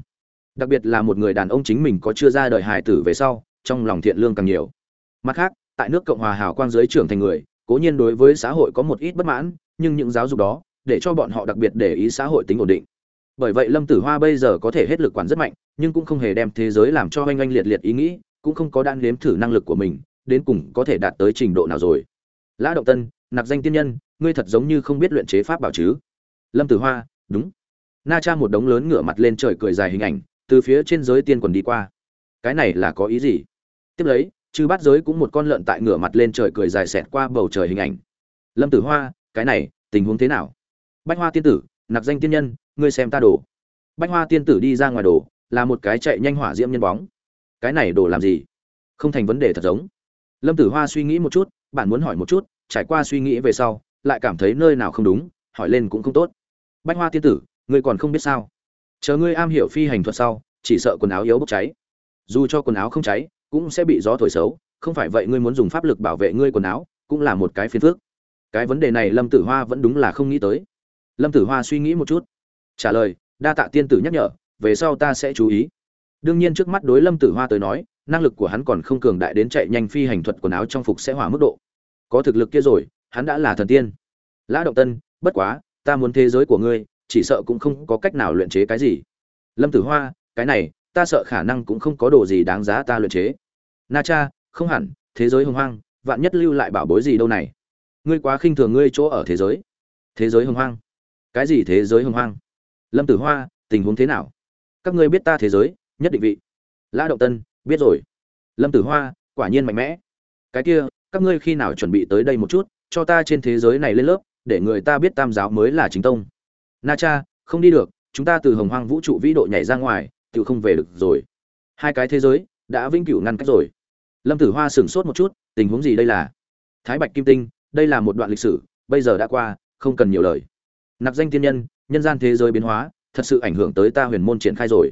A: Đặc biệt là một người đàn ông chính mình có chưa ra đời hài tử về sau, trong lòng thiện lương càng nhiều. Mặt khác, tại nước cộng hòa hào quang giới trưởng thành người, cố nhiên đối với xã hội có một ít bất mãn, nhưng những giáo dục đó, để cho bọn họ đặc biệt để ý xã hội tính ổn định. Bởi vậy lâm tử hoa bây giờ có thể hết lực quản rất mạnh, nhưng cũng không hề đem thế giới làm cho oanh oanh liệt liệt ý nghĩ, cũng không có đan nếm thử năng lực của mình, đến cùng có thể đạt tới trình độ nào rồi. Lã động tân, nạp danh tiên nhân, ngươi thật giống như không biết luyện chế pháp bảo chứ lâm tử hoa, đúng. Na cha một đống lớn ngửa mặt lên trời cười dài hình ảnh, từ phía trên giới tiên quần đi qua. Cái này là có ý gì? Tiếp lấy, chư bát giới cũng một con lợn tại ngửa mặt lên trời cười dài xẹt qua bầu trời hình ảnh. Lâm tử hoa, cái này, tình huống thế nào? Bách hoa tiên tử, nạp danh tiên nhân, ngươi xem ta đồ. bách hoa tiên tử đi ra ngoài đồ là một cái chạy nhanh hỏa diễm nhân bóng. Cái này đồ làm gì? Không thành vấn đề thật giống. Lâm tử hoa suy nghĩ một chút, bạn muốn hỏi một chút, trải qua suy nghĩ về sau, lại cảm thấy nơi nào không đúng, hỏi lên cũng không tốt bách hoa tiên tử, ngươi còn không biết sao? Chờ ngươi am hiểu phi hành thuật sau, chỉ sợ quần áo yếu bốc cháy. Dù cho quần áo không cháy, cũng sẽ bị gió thổi xấu, không phải vậy ngươi muốn dùng pháp lực bảo vệ ngươi quần áo, cũng là một cái phiền phức. Cái vấn đề này lâm tử hoa vẫn đúng là không nghĩ tới. Lâm tử hoa suy nghĩ một chút. Trả lời, đa tạ tiên tử nhắc nhở, về sau ta sẽ chú ý. Đương nhiên trước mắt đối lâm tử hoa tới nói, năng lực của hắn còn không cường đại đến chạy nhanh phi hành thuật quần áo trong phục sẽ hỏa mức độ. Có thực lực kia rồi, hắn đã là thần tiên. Lã động tân, bất quá ta muốn thế giới của ngươi, chỉ sợ cũng không có cách nào luyện chế cái gì. Lâm tử hoa, cái này, ta sợ khả năng cũng không có đồ gì đáng giá ta luyện chế. Na cha, không hẳn, thế giới hồng hoang, vạn nhất lưu lại bảo bối gì đâu này. Ngươi quá khinh thường ngươi chỗ ở thế giới. Thế giới hồng hoang. Cái gì thế giới hồng hoang? Lâm tử hoa, tình huống thế nào? Các ngươi biết ta thế giới, nhất định vị. Lã động tân, biết rồi. Lâm tử hoa, quả nhiên mạnh mẽ. Cái kia, các ngươi khi nào chuẩn bị tới đây một chút, cho ta trên thế giới này lên lớp để người ta biết tam giáo mới là chính tông. Na cha, không đi được, chúng ta từ hồng hoang vũ trụ vĩ độ nhảy ra ngoài tự không về được rồi. Hai cái thế giới đã vĩnh cửu ngăn cách rồi. Lâm tử hoa sửng sốt một chút, tình huống gì đây là? Thái bạch kim tinh, đây là một đoạn lịch sử, bây giờ đã qua, không cần nhiều lời. Nạp danh tiên nhân nhân gian thế giới biến hóa, thật sự ảnh hưởng tới ta huyền môn triển khai rồi.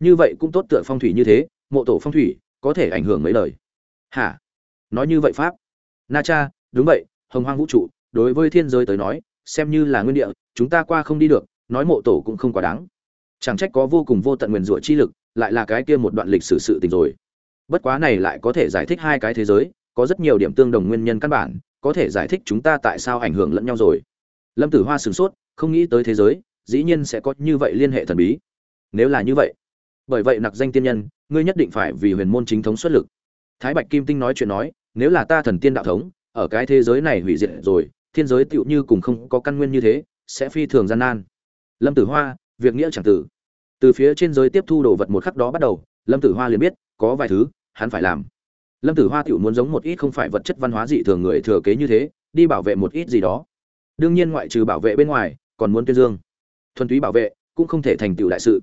A: Như vậy cũng tốt tựa phong thủy như thế, mộ tổ phong thủy có thể ảnh hưởng mấy lời. Hả? Nói như vậy pháp. Na cha, đúng vậy, hồng hoang vũ trụ đối với thiên giới tới nói, xem như là nguyên địa, chúng ta qua không đi được, nói mộ tổ cũng không quá đáng. Chẳng trách có vô cùng vô tận nguyền rủa chi lực, lại là cái kia một đoạn lịch sử sự tình rồi. Bất quá này lại có thể giải thích hai cái thế giới, có rất nhiều điểm tương đồng nguyên nhân căn bản, có thể giải thích chúng ta tại sao ảnh hưởng lẫn nhau rồi. Lâm tử hoa sửng sốt, không nghĩ tới thế giới, dĩ nhiên sẽ có như vậy liên hệ thần bí. Nếu là như vậy, bởi vậy nặc danh tiên nhân, ngươi nhất định phải vì huyền môn chính thống xuất lực. Thái bạch kim tinh nói chuyện nói, nếu là ta thần tiên đạo thống, ở cái thế giới này hủy diệt rồi thiên giới tựu như cùng không có căn nguyên như thế, sẽ phi thường gian nan. Lâm tử hoa, việc nghĩa chẳng tử. Từ phía trên giới tiếp thu đồ vật một khắc đó bắt đầu, lâm tử hoa liền biết, có vài thứ, hắn phải làm. Lâm tử hoa tựu muốn giống một ít không phải vật chất văn hóa dị thường người thừa kế như thế, đi bảo vệ một ít gì đó. Đương nhiên ngoại trừ bảo vệ bên ngoài, còn muốn tuyên dương. Thuần túy bảo vệ, cũng không thể thành tựu đại sự.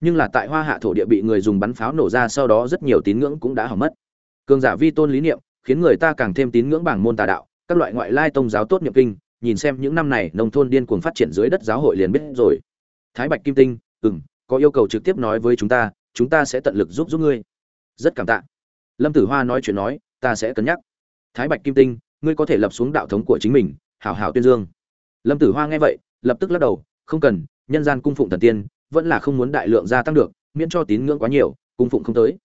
A: Nhưng là tại hoa hạ thổ địa bị người dùng bắn pháo nổ ra sau đó rất nhiều tín ngưỡng cũng đã hỏng mất. Cường giả vi tôn lý niệm, khiến người ta càng thêm tín ngưỡng bảng môn tà đạo các loại ngoại lai tông giáo tốt nghiệp kinh, nhìn xem những năm này nông thôn điên cuồng phát triển dưới đất giáo hội liền biết rồi. Thái bạch kim tinh, ừm, có yêu cầu trực tiếp nói với chúng ta chúng ta sẽ tận lực giúp giúp ngươi. Rất cảm tạ. Lâm tử hoa nói chuyện nói, ta sẽ cân nhắc. Thái bạch kim tinh, ngươi có thể lập xuống đạo thống của chính mình, hảo hảo tuyên dương. Lâm tử hoa nghe vậy, lập tức lắc đầu, không cần, nhân gian cung phụng thần tiên, vẫn là không muốn đại lượng gia tăng được, miễn cho tín ngưỡng quá nhiều, cung phụng không tới.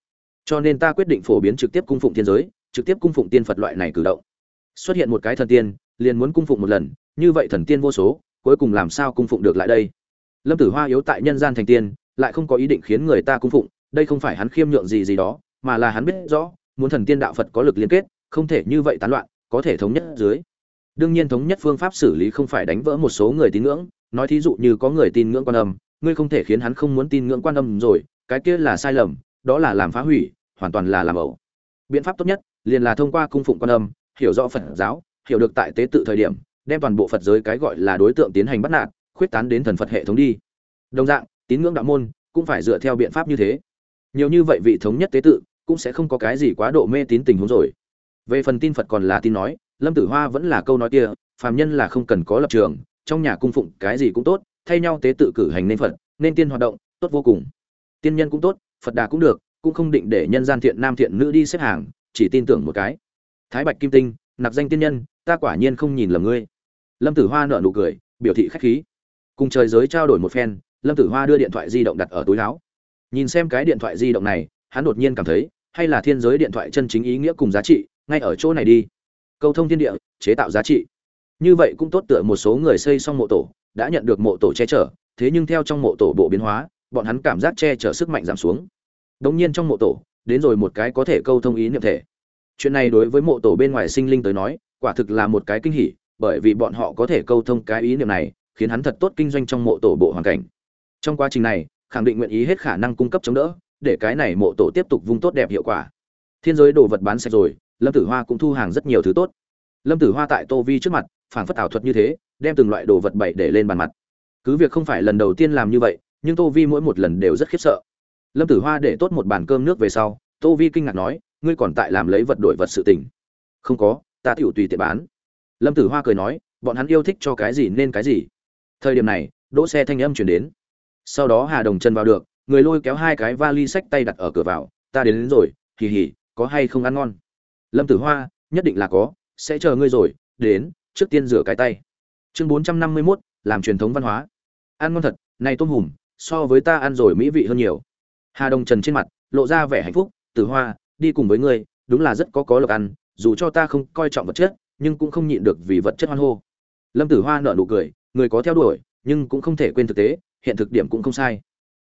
A: Cho nên ta quyết định phổ biến trực tiếp cung phụng thiên giới, trực tiếp cung phụng tiên phật loại này cử động xuất hiện một cái thần tiên, liền muốn cung phụng một lần, như vậy thần tiên vô số, cuối cùng làm sao cung phụng được lại đây? Lâm tử hoa yếu tại nhân gian thành tiên, lại không có ý định khiến người ta cung phụng, đây không phải hắn khiêm nhượng gì gì đó, mà là hắn biết rõ, muốn thần tiên đạo phật có lực liên kết, không thể như vậy tán loạn, có thể thống nhất dưới. Đương nhiên thống nhất phương pháp xử lý không phải đánh vỡ một số người tín ngưỡng, nói thí dụ như có người tin ngưỡng quan âm, ngươi không thể khiến hắn không muốn tin ngưỡng quan âm rồi, cái kia là sai lầm, đó là làm phá hủy, hoàn toàn là làm ẩu. Biện pháp tốt nhất, liền là thông qua cung phụng quan âm hiểu rõ phật giáo, hiểu được tại tế tự thời điểm, đem toàn bộ phật giới cái gọi là đối tượng tiến hành bắt nạt, khuyết tán đến thần phật hệ thống đi. Đồng dạng, tín ngưỡng đạo môn cũng phải dựa theo biện pháp như thế. Nhiều như vậy vị thống nhất tế tự cũng sẽ không có cái gì quá độ mê tín tình huống rồi. Về phần tin phật còn là tin nói, lâm tử hoa vẫn là câu nói kia, phàm nhân là không cần có lập trường, trong nhà cung phụng cái gì cũng tốt, thay nhau tế tự cử hành nên phật, nên tiên hoạt động, tốt vô cùng. Tiên nhân cũng tốt, phật đà cũng được, cũng không định để nhân gian thiện nam thiện nữ đi xếp hàng, chỉ tin tưởng một cái thái bạch kim tinh, nạp danh tiên nhân, ta quả nhiên không nhìn lầm ngươi. Lâm tử hoa nở nụ cười, biểu thị khách khí. Cùng trời giới trao đổi một phen, lâm tử hoa đưa điện thoại di động đặt ở túi láo nhìn xem cái điện thoại di động này, hắn đột nhiên cảm thấy, hay là thiên giới điện thoại chân chính ý nghĩa cùng giá trị, ngay ở chỗ này đi. Câu thông thiên địa, chế tạo giá trị. Như vậy cũng tốt tựa một số người xây xong mộ tổ, đã nhận được mộ tổ che chở, thế nhưng theo trong mộ tổ bộ biến hóa, bọn hắn cảm giác che chở sức mạnh giảm xuống. Đống nhiên trong mộ tổ, đến rồi một cái có thể câu thông ý niệm thể chuyện này đối với mộ tổ bên ngoài sinh linh tới nói, quả thực là một cái kinh hỉ, bởi vì bọn họ có thể câu thông cái ý niệm này, khiến hắn thật tốt kinh doanh trong mộ tổ bộ hoàn cảnh. Trong quá trình này, khẳng định nguyện ý hết khả năng cung cấp chống đỡ, để cái này mộ tổ tiếp tục vung tốt đẹp hiệu quả. Thiên giới đồ vật bán sạch rồi, lâm tử hoa cũng thu hàng rất nhiều thứ tốt. Lâm tử hoa tại tô vi trước mặt phản phất ảo thuật như thế, đem từng loại đồ vật bậy để lên bàn mặt. Cứ việc không phải lần đầu tiên làm như vậy, nhưng tô vi mỗi một lần đều rất khiếp sợ. Lâm tử hoa để tốt một bàn cơm nước về sau, tô vi kinh ngạc nói ngươi còn tại làm lấy vật đổi vật sự tình. Không có ta tiểu tùy tiện bán. Lâm tử hoa cười nói bọn hắn yêu thích cho cái gì nên cái gì. Thời điểm này đỗ xe thanh âm chuyển đến. Sau đó hà đồng chân vào được người lôi kéo hai cái vali sách tay đặt ở cửa vào ta đến, đến rồi hì hì có hay không ăn ngon? Lâm tử hoa nhất định là có sẽ chờ ngươi rồi đến trước tiên rửa cái tay. Chương bốn trăm năm mươi mốt làm truyền thống văn hóa. Ăn ngon thật này tôm hùm so với ta ăn rồi mỹ vị hơn nhiều. Hà đồng trần trên mặt lộ ra vẻ hạnh phúc tử hoa đi cùng với ngươi, đúng là rất có có lộc ăn, dù cho ta không coi trọng vật chất, nhưng cũng không nhịn được vì vật chất hoan hô. Lâm tử hoa nở nụ cười, người có theo đuổi, nhưng cũng không thể quên thực tế, hiện thực điểm cũng không sai.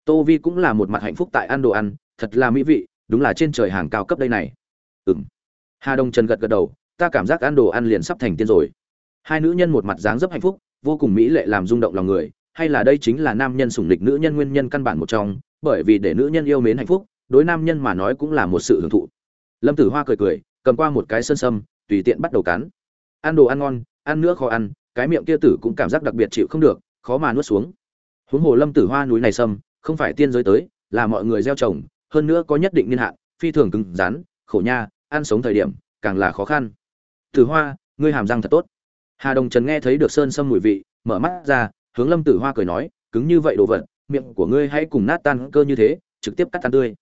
A: Tô vi cũng là một mặt hạnh phúc tại ăn đồ ăn, thật là mỹ vị, đúng là trên trời hàng cao cấp đây này. Ừm. hà đông trần gật gật đầu, ta cảm giác ăn đồ ăn liền sắp thành tiên rồi. Hai nữ nhân một mặt dáng dấp hạnh phúc, vô cùng mỹ lệ làm rung động lòng người, hay là đây chính là nam nhân sủng lịch nữ nhân nguyên nhân căn bản một trong, bởi vì để nữ nhân yêu mến hạnh phúc đối nam nhân mà nói cũng là một sự hưởng thụ. Lâm tử hoa cười cười, cầm qua một cái sơn sâm, tùy tiện bắt đầu cắn. Ăn đồ ăn ngon, ăn nữa khó ăn, cái miệng kia tử cũng cảm giác đặc biệt chịu không được, khó mà nuốt xuống. Huống hồ lâm tử hoa núi này sâm, không phải tiên giới tới, là mọi người gieo trồng, hơn nữa có nhất định niên hạn, phi thường cứng rắn, khổ nha, ăn sống thời điểm, càng là khó khăn. Tử hoa, ngươi hàm răng thật tốt. Hà đồng trần nghe thấy được sơn sâm mùi vị, mở mắt ra, hướng lâm tử hoa cười nói, cứng như vậy đồ vật, miệng của ngươi hãy cùng nát tan cơ như thế, trực tiếp cắt tan tươi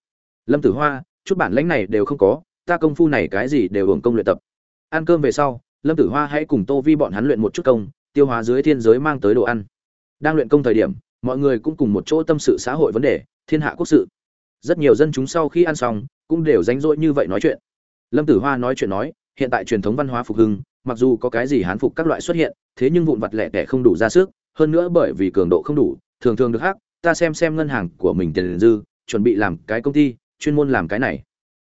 A: lâm tử hoa, chút bản lãnh này đều không có, ta công phu này cái gì đều hưởng công luyện tập. Ăn cơm về sau, lâm tử hoa hãy cùng tô vi bọn hắn luyện một chút công, tiêu hóa dưới thiên giới mang tới đồ ăn. Đang luyện công thời điểm, mọi người cũng cùng một chỗ tâm sự xã hội vấn đề, thiên hạ quốc sự. Rất nhiều dân chúng sau khi ăn xong, cũng đều ránh rỗi như vậy nói chuyện. Lâm tử hoa nói chuyện nói, hiện tại truyền thống văn hóa phục hưng, mặc dù có cái gì hán phục các loại xuất hiện, thế nhưng vụn vặt lẻ tẻ không đủ ra sức, hơn nữa bởi vì cường độ không đủ, thường thường được hắc, ta xem xem ngân hàng của mình tiền dư, chuẩn bị làm cái công ty chuyên môn làm cái này.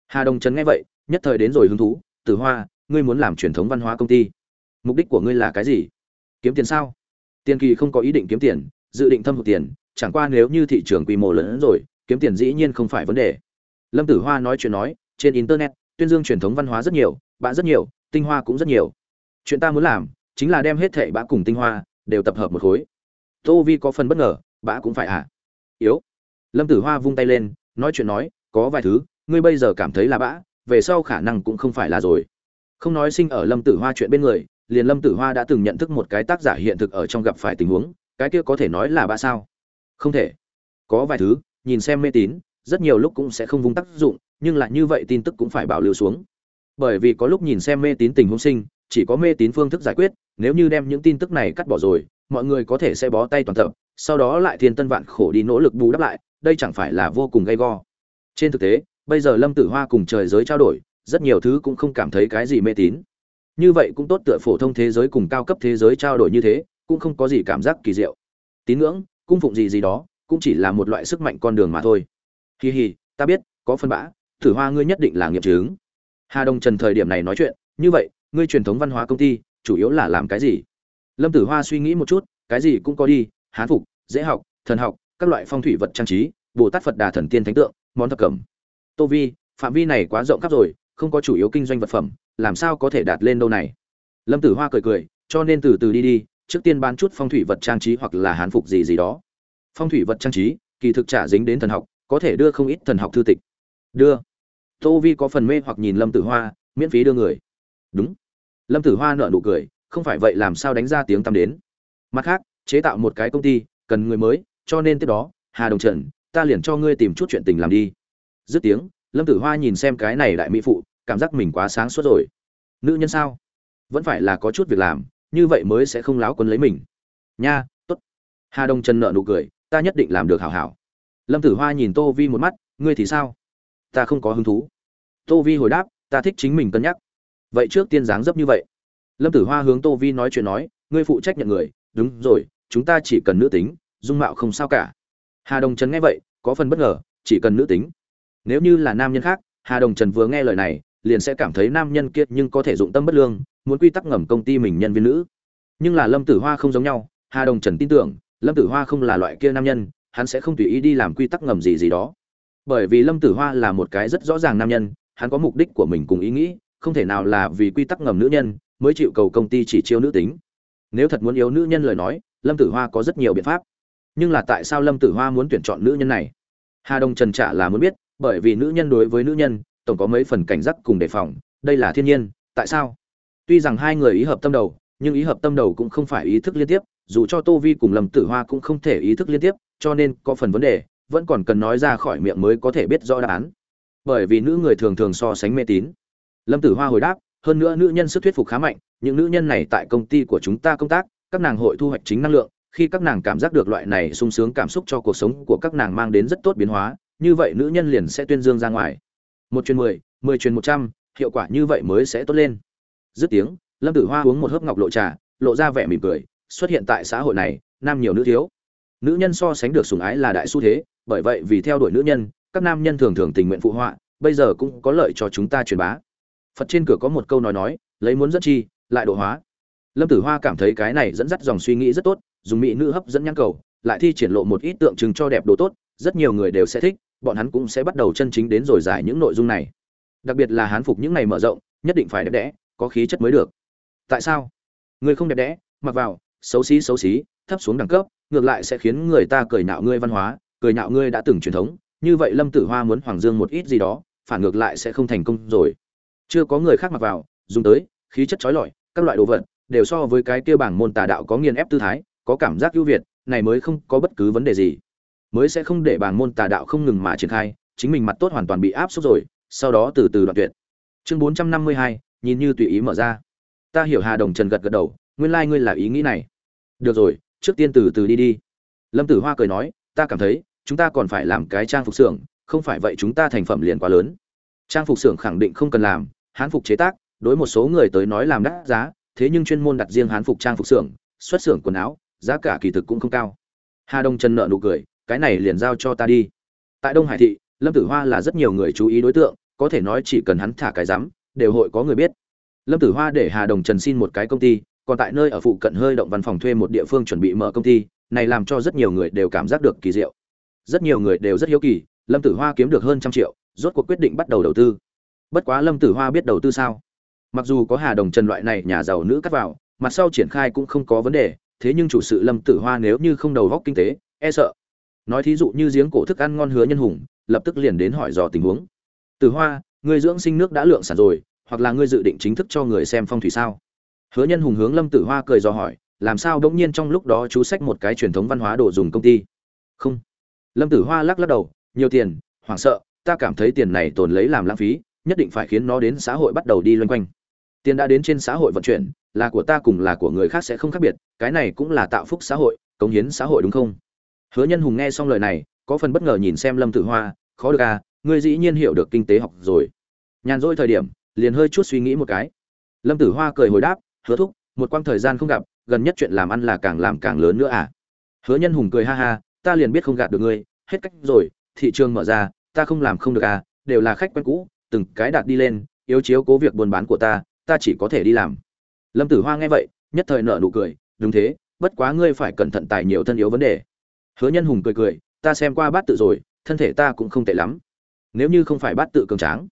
A: Hà đồng Trấn nghe vậy, nhất thời đến rồi hứng thú, tử hoa, ngươi muốn làm truyền thống văn hóa công ty? Mục đích của ngươi là cái gì? Kiếm tiền sao? Tiền kỳ không có ý định kiếm tiền, dự định thâm hụt tiền, chẳng qua nếu như thị trường quy mô lớn hơn rồi, kiếm tiền dĩ nhiên không phải vấn đề. Lâm tử hoa nói chuyện nói, trên internet, tuyên dương truyền thống văn hóa rất nhiều bạn rất nhiều, tinh hoa cũng rất nhiều. Chuyện ta muốn làm, chính là đem hết thệ bã cùng tinh hoa đều tập hợp một khối. Tô vi có phần bất ngờ bã cũng phải à? Yếu. Lâm tử hoa vung tay lên, nói chuyện nói có vài thứ, ngươi bây giờ cảm thấy là bã, về sau khả năng cũng không phải là rồi. Không nói sinh ở lâm tử hoa chuyện bên người, liền lâm tử hoa đã từng nhận thức một cái tác giả hiện thực ở trong gặp phải tình huống, cái kia có thể nói là bã sao? Không thể. Có vài thứ, nhìn xem mê tín, rất nhiều lúc cũng sẽ không vung tác dụng, nhưng lại như vậy tin tức cũng phải bảo lưu xuống. Bởi vì có lúc nhìn xem mê tín tình huống sinh, chỉ có mê tín phương thức giải quyết, nếu như đem những tin tức này cắt bỏ rồi, mọi người có thể sẽ bó tay toàn tập, sau đó lại thiên tân vạn khổ đi nỗ lực bù đắp lại, đây chẳng phải là vô cùng gay go trên thực tế, bây giờ lâm tử hoa cùng trời giới trao đổi, rất nhiều thứ cũng không cảm thấy cái gì mê tín. Như vậy cũng tốt tựa phổ thông thế giới cùng cao cấp thế giới trao đổi như thế, cũng không có gì cảm giác kỳ diệu. Tín ngưỡng, cung phụng gì gì đó, cũng chỉ là một loại sức mạnh con đường mà thôi. Hì hì ta biết, có phân bã thử hoa ngươi nhất định là nghiệm chứng. Hà đông trần thời điểm này nói chuyện, như vậy, ngươi truyền thống văn hóa công ty, chủ yếu là làm cái gì? Lâm tử hoa suy nghĩ một chút, cái gì cũng có đi, hán phục, dễ học, thần học, các loại phong thủy vật trang trí, bồ tát phật đà thần tiên thánh tượng món thập cẩm. Tô vi, phạm vi này quá rộng khắp rồi, không có chủ yếu kinh doanh vật phẩm, làm sao có thể đạt lên đâu này? Lâm tử hoa cười cười, cho nên từ từ đi đi, trước tiên bán chút phong thủy vật trang trí hoặc là hán phục gì gì đó. Phong thủy vật trang trí, kỳ thực trả dính đến thần học, có thể đưa không ít thần học thư tịch. Đưa. Tô vi có phần mê hoặc nhìn lâm tử hoa, miễn phí đưa người. Đúng. Lâm tử hoa nợ nụ cười, không phải vậy làm sao đánh ra tiếng tăm đến. Mặt khác, chế tạo một cái công ty, cần người mới, cho nên tiếp đó, hà đồng trần ta liền cho ngươi tìm chút chuyện tình làm đi. Dứt tiếng, lâm tử hoa nhìn xem cái này đại mỹ phụ, cảm giác mình quá sáng suốt rồi. Nữ nhân sao? Vẫn phải là có chút việc làm, như vậy mới sẽ không láo quấn lấy mình. Nha t ố t hà đông trần nợ nụ cười, ta nhất định làm được hảo hảo. Lâm tử hoa nhìn tô vi một mắt, ngươi thì sao? Ta không có hứng thú. Tô vi hồi đáp, ta thích chính mình cân nhắc. Vậy trước tiên dáng dấp như vậy. Lâm tử hoa hướng tô vi nói chuyện nói, ngươi phụ trách nhận người. Đúng rồi, chúng ta chỉ cần nữ tính, dung mạo không sao cả hà đồng trần nghe vậy, có phần bất ngờ, chỉ cần nữ tính. Nếu như là nam nhân khác, hà đồng trần vừa nghe lời này, liền sẽ cảm thấy nam nhân kia nhưng có thể dụng tâm bất lương, muốn quy tắc ngầm công ty mình nhân viên nữ. Nhưng là lâm tử hoa không giống nhau, hà đồng trần tin tưởng, lâm tử hoa không là loại kia nam nhân, hắn sẽ không tùy ý đi làm quy tắc ngầm gì gì đó. Bởi vì lâm tử hoa là một cái rất rõ ràng nam nhân, hắn có mục đích của mình cùng ý nghĩ, không thể nào là vì quy tắc ngầm nữ nhân, mới chịu cầu công ty chỉ chiêu nữ tính. Nếu thật muốn yếu nữ nhân lời nói, lâm tử hoa có rất nhiều biện pháp nhưng là tại sao lâm tử hoa muốn tuyển chọn nữ nhân này? Hà Đông trần trả là muốn biết, bởi vì nữ nhân đối với nữ nhân, tổng có mấy phần cảnh giác cùng đề phòng, đây là thiên nhiên, tại sao? Tuy rằng hai người ý hợp tâm đầu, nhưng ý hợp tâm đầu cũng không phải ý thức liên tiếp, dù cho tô vi cùng lâm tử hoa cũng không thể ý thức liên tiếp, cho nên có phần vấn đề, vẫn còn cần nói ra khỏi miệng mới có thể biết rõ đáp án. Bởi vì nữ người thường thường so sánh mê tín. Lâm tử hoa hồi đáp, hơn nữa nữ nhân sức thuyết phục khá mạnh, những nữ nhân này tại công ty của chúng ta công tác, các nàng hội thu hoạch chính năng lượng khi các nàng cảm giác được loại này sung sướng cảm xúc cho cuộc sống của các nàng mang đến rất tốt biến hóa, như vậy nữ nhân liền sẽ tuyên dương ra ngoài. Một chuyến mười mười chuyến một trăm, hiệu quả như vậy mới sẽ tốt lên. Dứt tiếng, lâm tử hoa uống một hớp ngọc lộ trà, lộ ra vẻ mỉm cười, xuất hiện tại xã hội này, nam nhiều nữ thiếu. Nữ nhân so sánh được sủng ái là đại xu thế, bởi vậy vì theo đuổi nữ nhân, các nam nhân thường thường tình nguyện phụ họa, bây giờ cũng có lợi cho chúng ta truyền bá. Phật trên cửa có một câu nói nói, lấy muốn dẫn chi, lại độ hóa. Lâm tử hoa cảm thấy cái này dẫn dắt dòng suy nghĩ rất tốt dùng mỹ nữ hấp dẫn nhãn cầu, lại thi triển lộ một ít tượng trưng cho đẹp đồ tốt, rất nhiều người đều sẽ thích, bọn hắn cũng sẽ bắt đầu chân chính đến rồi giải những nội dung này. Đặc biệt là hán phục những này mở rộng, nhất định phải đẹp đẽ, có khí chất mới được. Tại sao? Người không đẹp đẽ, mặc vào, xấu xí xấu xí, thấp xuống đẳng cấp, ngược lại sẽ khiến người ta cười nhạo ngươi văn hóa, cười nhạo ngươi đã từng truyền thống, như vậy lâm tử hoa muốn hoàng dương một ít gì đó, phản ngược lại sẽ không thành công rồi. Chưa có người khác mặc vào, dùng tới, khí chất chói lọi, các loại đồ vật, đều so với cái kia bảng môn tà đạo có nghiền ép tư thái có cảm giác ưu việt, này mới không có bất cứ vấn đề gì. Mới sẽ không để bàn môn tà đạo không ngừng mà triển khai, chính mình mặt tốt hoàn toàn bị áp suất rồi, sau đó từ từ đoạn tuyệt. Chương bốn trăm năm mươi hai, nhìn như tùy ý mở ra. Ta hiểu hà đồng trần gật gật đầu, nguyên lai ngươi là ý nghĩ này. Được rồi, trước tiên từ từ đi đi. Lâm tử hoa cười nói, ta cảm thấy, chúng ta còn phải làm cái trang phục xưởng, không phải vậy chúng ta thành phẩm liền quá lớn. Trang phục xưởng khẳng định không cần làm, hán phục chế tác, đối một số người tới nói làm đắt giá, thế nhưng chuyên môn đặt riêng hán phục trang phục xưởng, xuất xưởng quần áo giá cả kỳ thực cũng không cao. Hà đông trần nợ nụ cười, cái này liền giao cho ta đi. Tại đông hải thị, lâm tử hoa là rất nhiều người chú ý đối tượng, có thể nói chỉ cần hắn thả cái rắm, đều hội có người biết. Lâm tử hoa để hà đồng trần xin một cái công ty, còn tại nơi ở phụ cận hơi động văn phòng thuê một địa phương chuẩn bị mở công ty, này làm cho rất nhiều người đều cảm giác được kỳ diệu. Rất nhiều người đều rất hiếu kỳ, lâm tử hoa kiếm được hơn trăm triệu, rốt cuộc quyết định bắt đầu đầu tư. Bất quá lâm tử hoa biết đầu tư sao? Mặc dù có hà đồng trần loại này nhà giàu nữ cắt vào mặt sau triển khai cũng không có vấn đề thế nhưng chủ sự lâm tử hoa nếu như không đầu góc kinh tế e sợ. Nói thí dụ như giếng cổ thức ăn ngon hứa nhân hùng, lập tức liền đến hỏi dò tình huống. Tử hoa người dưỡng sinh nước đã lượng sản rồi, hoặc là ngươi dự định chính thức cho người xem phong thủy sao? Hứa nhân hùng hướng lâm tử hoa cười dò hỏi, làm sao bỗng nhiên trong lúc đó chú sách một cái truyền thống văn hóa đồ dùng công ty? Không. Lâm tử hoa lắc lắc đầu, nhiều tiền, hoảng sợ, ta cảm thấy tiền này tồn lấy làm lãng phí, nhất định phải khiến nó đến xã hội bắt đầu đi loanh quanh. Tiền đã đến trên xã hội vận chuyển, là của ta cùng là của người khác sẽ không khác biệt cái này cũng là tạo phúc xã hội, cống hiến xã hội đúng không? Hứa nhân hùng nghe xong lời này, có phần bất ngờ nhìn xem lâm tử hoa, khó được à ngươi dĩ nhiên hiểu được kinh tế học rồi. Nhàn rỗi thời điểm, liền hơi chút suy nghĩ một cái. Lâm tử hoa cười hồi đáp, hứa thúc, một quãng thời gian không gặp, gần nhất chuyện làm ăn là càng làm càng lớn nữa à? Hứa nhân hùng cười ha ha, ta liền biết không gạt được ngươi, hết cách rồi, thị trường mở ra, ta không làm không được à đều là khách quen cũ, từng cái đạt đi lên, yếu chiếu cố việc buôn bán của ta ta chỉ có thể đi làm. Lâm tử hoa nghe vậy, nhất thời nở nụ cười đúng thế, bất quá ngươi phải cẩn thận tài nhiều thân yếu vấn đề. Hứa nhân hùng cười cười, ta xem qua bát tự rồi, thân thể ta cũng không tệ lắm. Nếu như không phải bát tự cường tráng,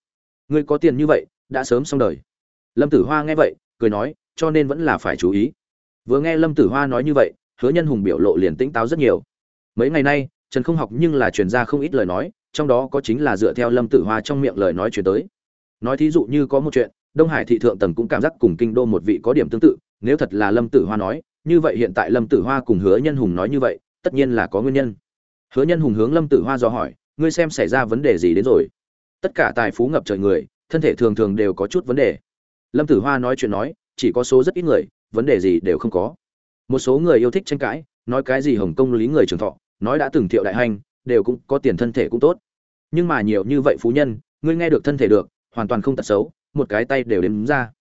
A: ngươi có tiền như vậy, đã sớm xong đời. Lâm tử hoa nghe vậy, cười nói, cho nên vẫn là phải chú ý. Vừa nghe lâm tử hoa nói như vậy, hứa nhân hùng biểu lộ liền tĩnh táo rất nhiều. Mấy ngày nay, trần không học nhưng là truyền ra không ít lời nói, trong đó có chính là dựa theo lâm tử hoa trong miệng lời nói chuyển tới. Nói thí dụ như có một chuyện, đông hải thị thượng tầng cũng cảm giác cùng kinh đô một vị có điểm tương tự, nếu thật là lâm tử hoa nói như vậy hiện tại lâm tử hoa cùng hứa nhân hùng nói như vậy, tất nhiên là có nguyên nhân. Hứa nhân hùng hướng lâm tử hoa do hỏi, ngươi xem xảy ra vấn đề gì đến rồi? Tất cả tài phú ngập trời người, thân thể thường thường đều có chút vấn đề. Lâm tử hoa nói chuyện nói, chỉ có số rất ít người, vấn đề gì đều không có. Một số người yêu thích tranh cãi, nói cái gì hồng công lý người trường thọ, nói đã từng thiệu đại hành, đều cũng có tiền thân thể cũng tốt. Nhưng mà nhiều như vậy phú nhân, ngươi nghe được thân thể được, hoàn toàn không tật xấu, một cái tay đều đếm ra.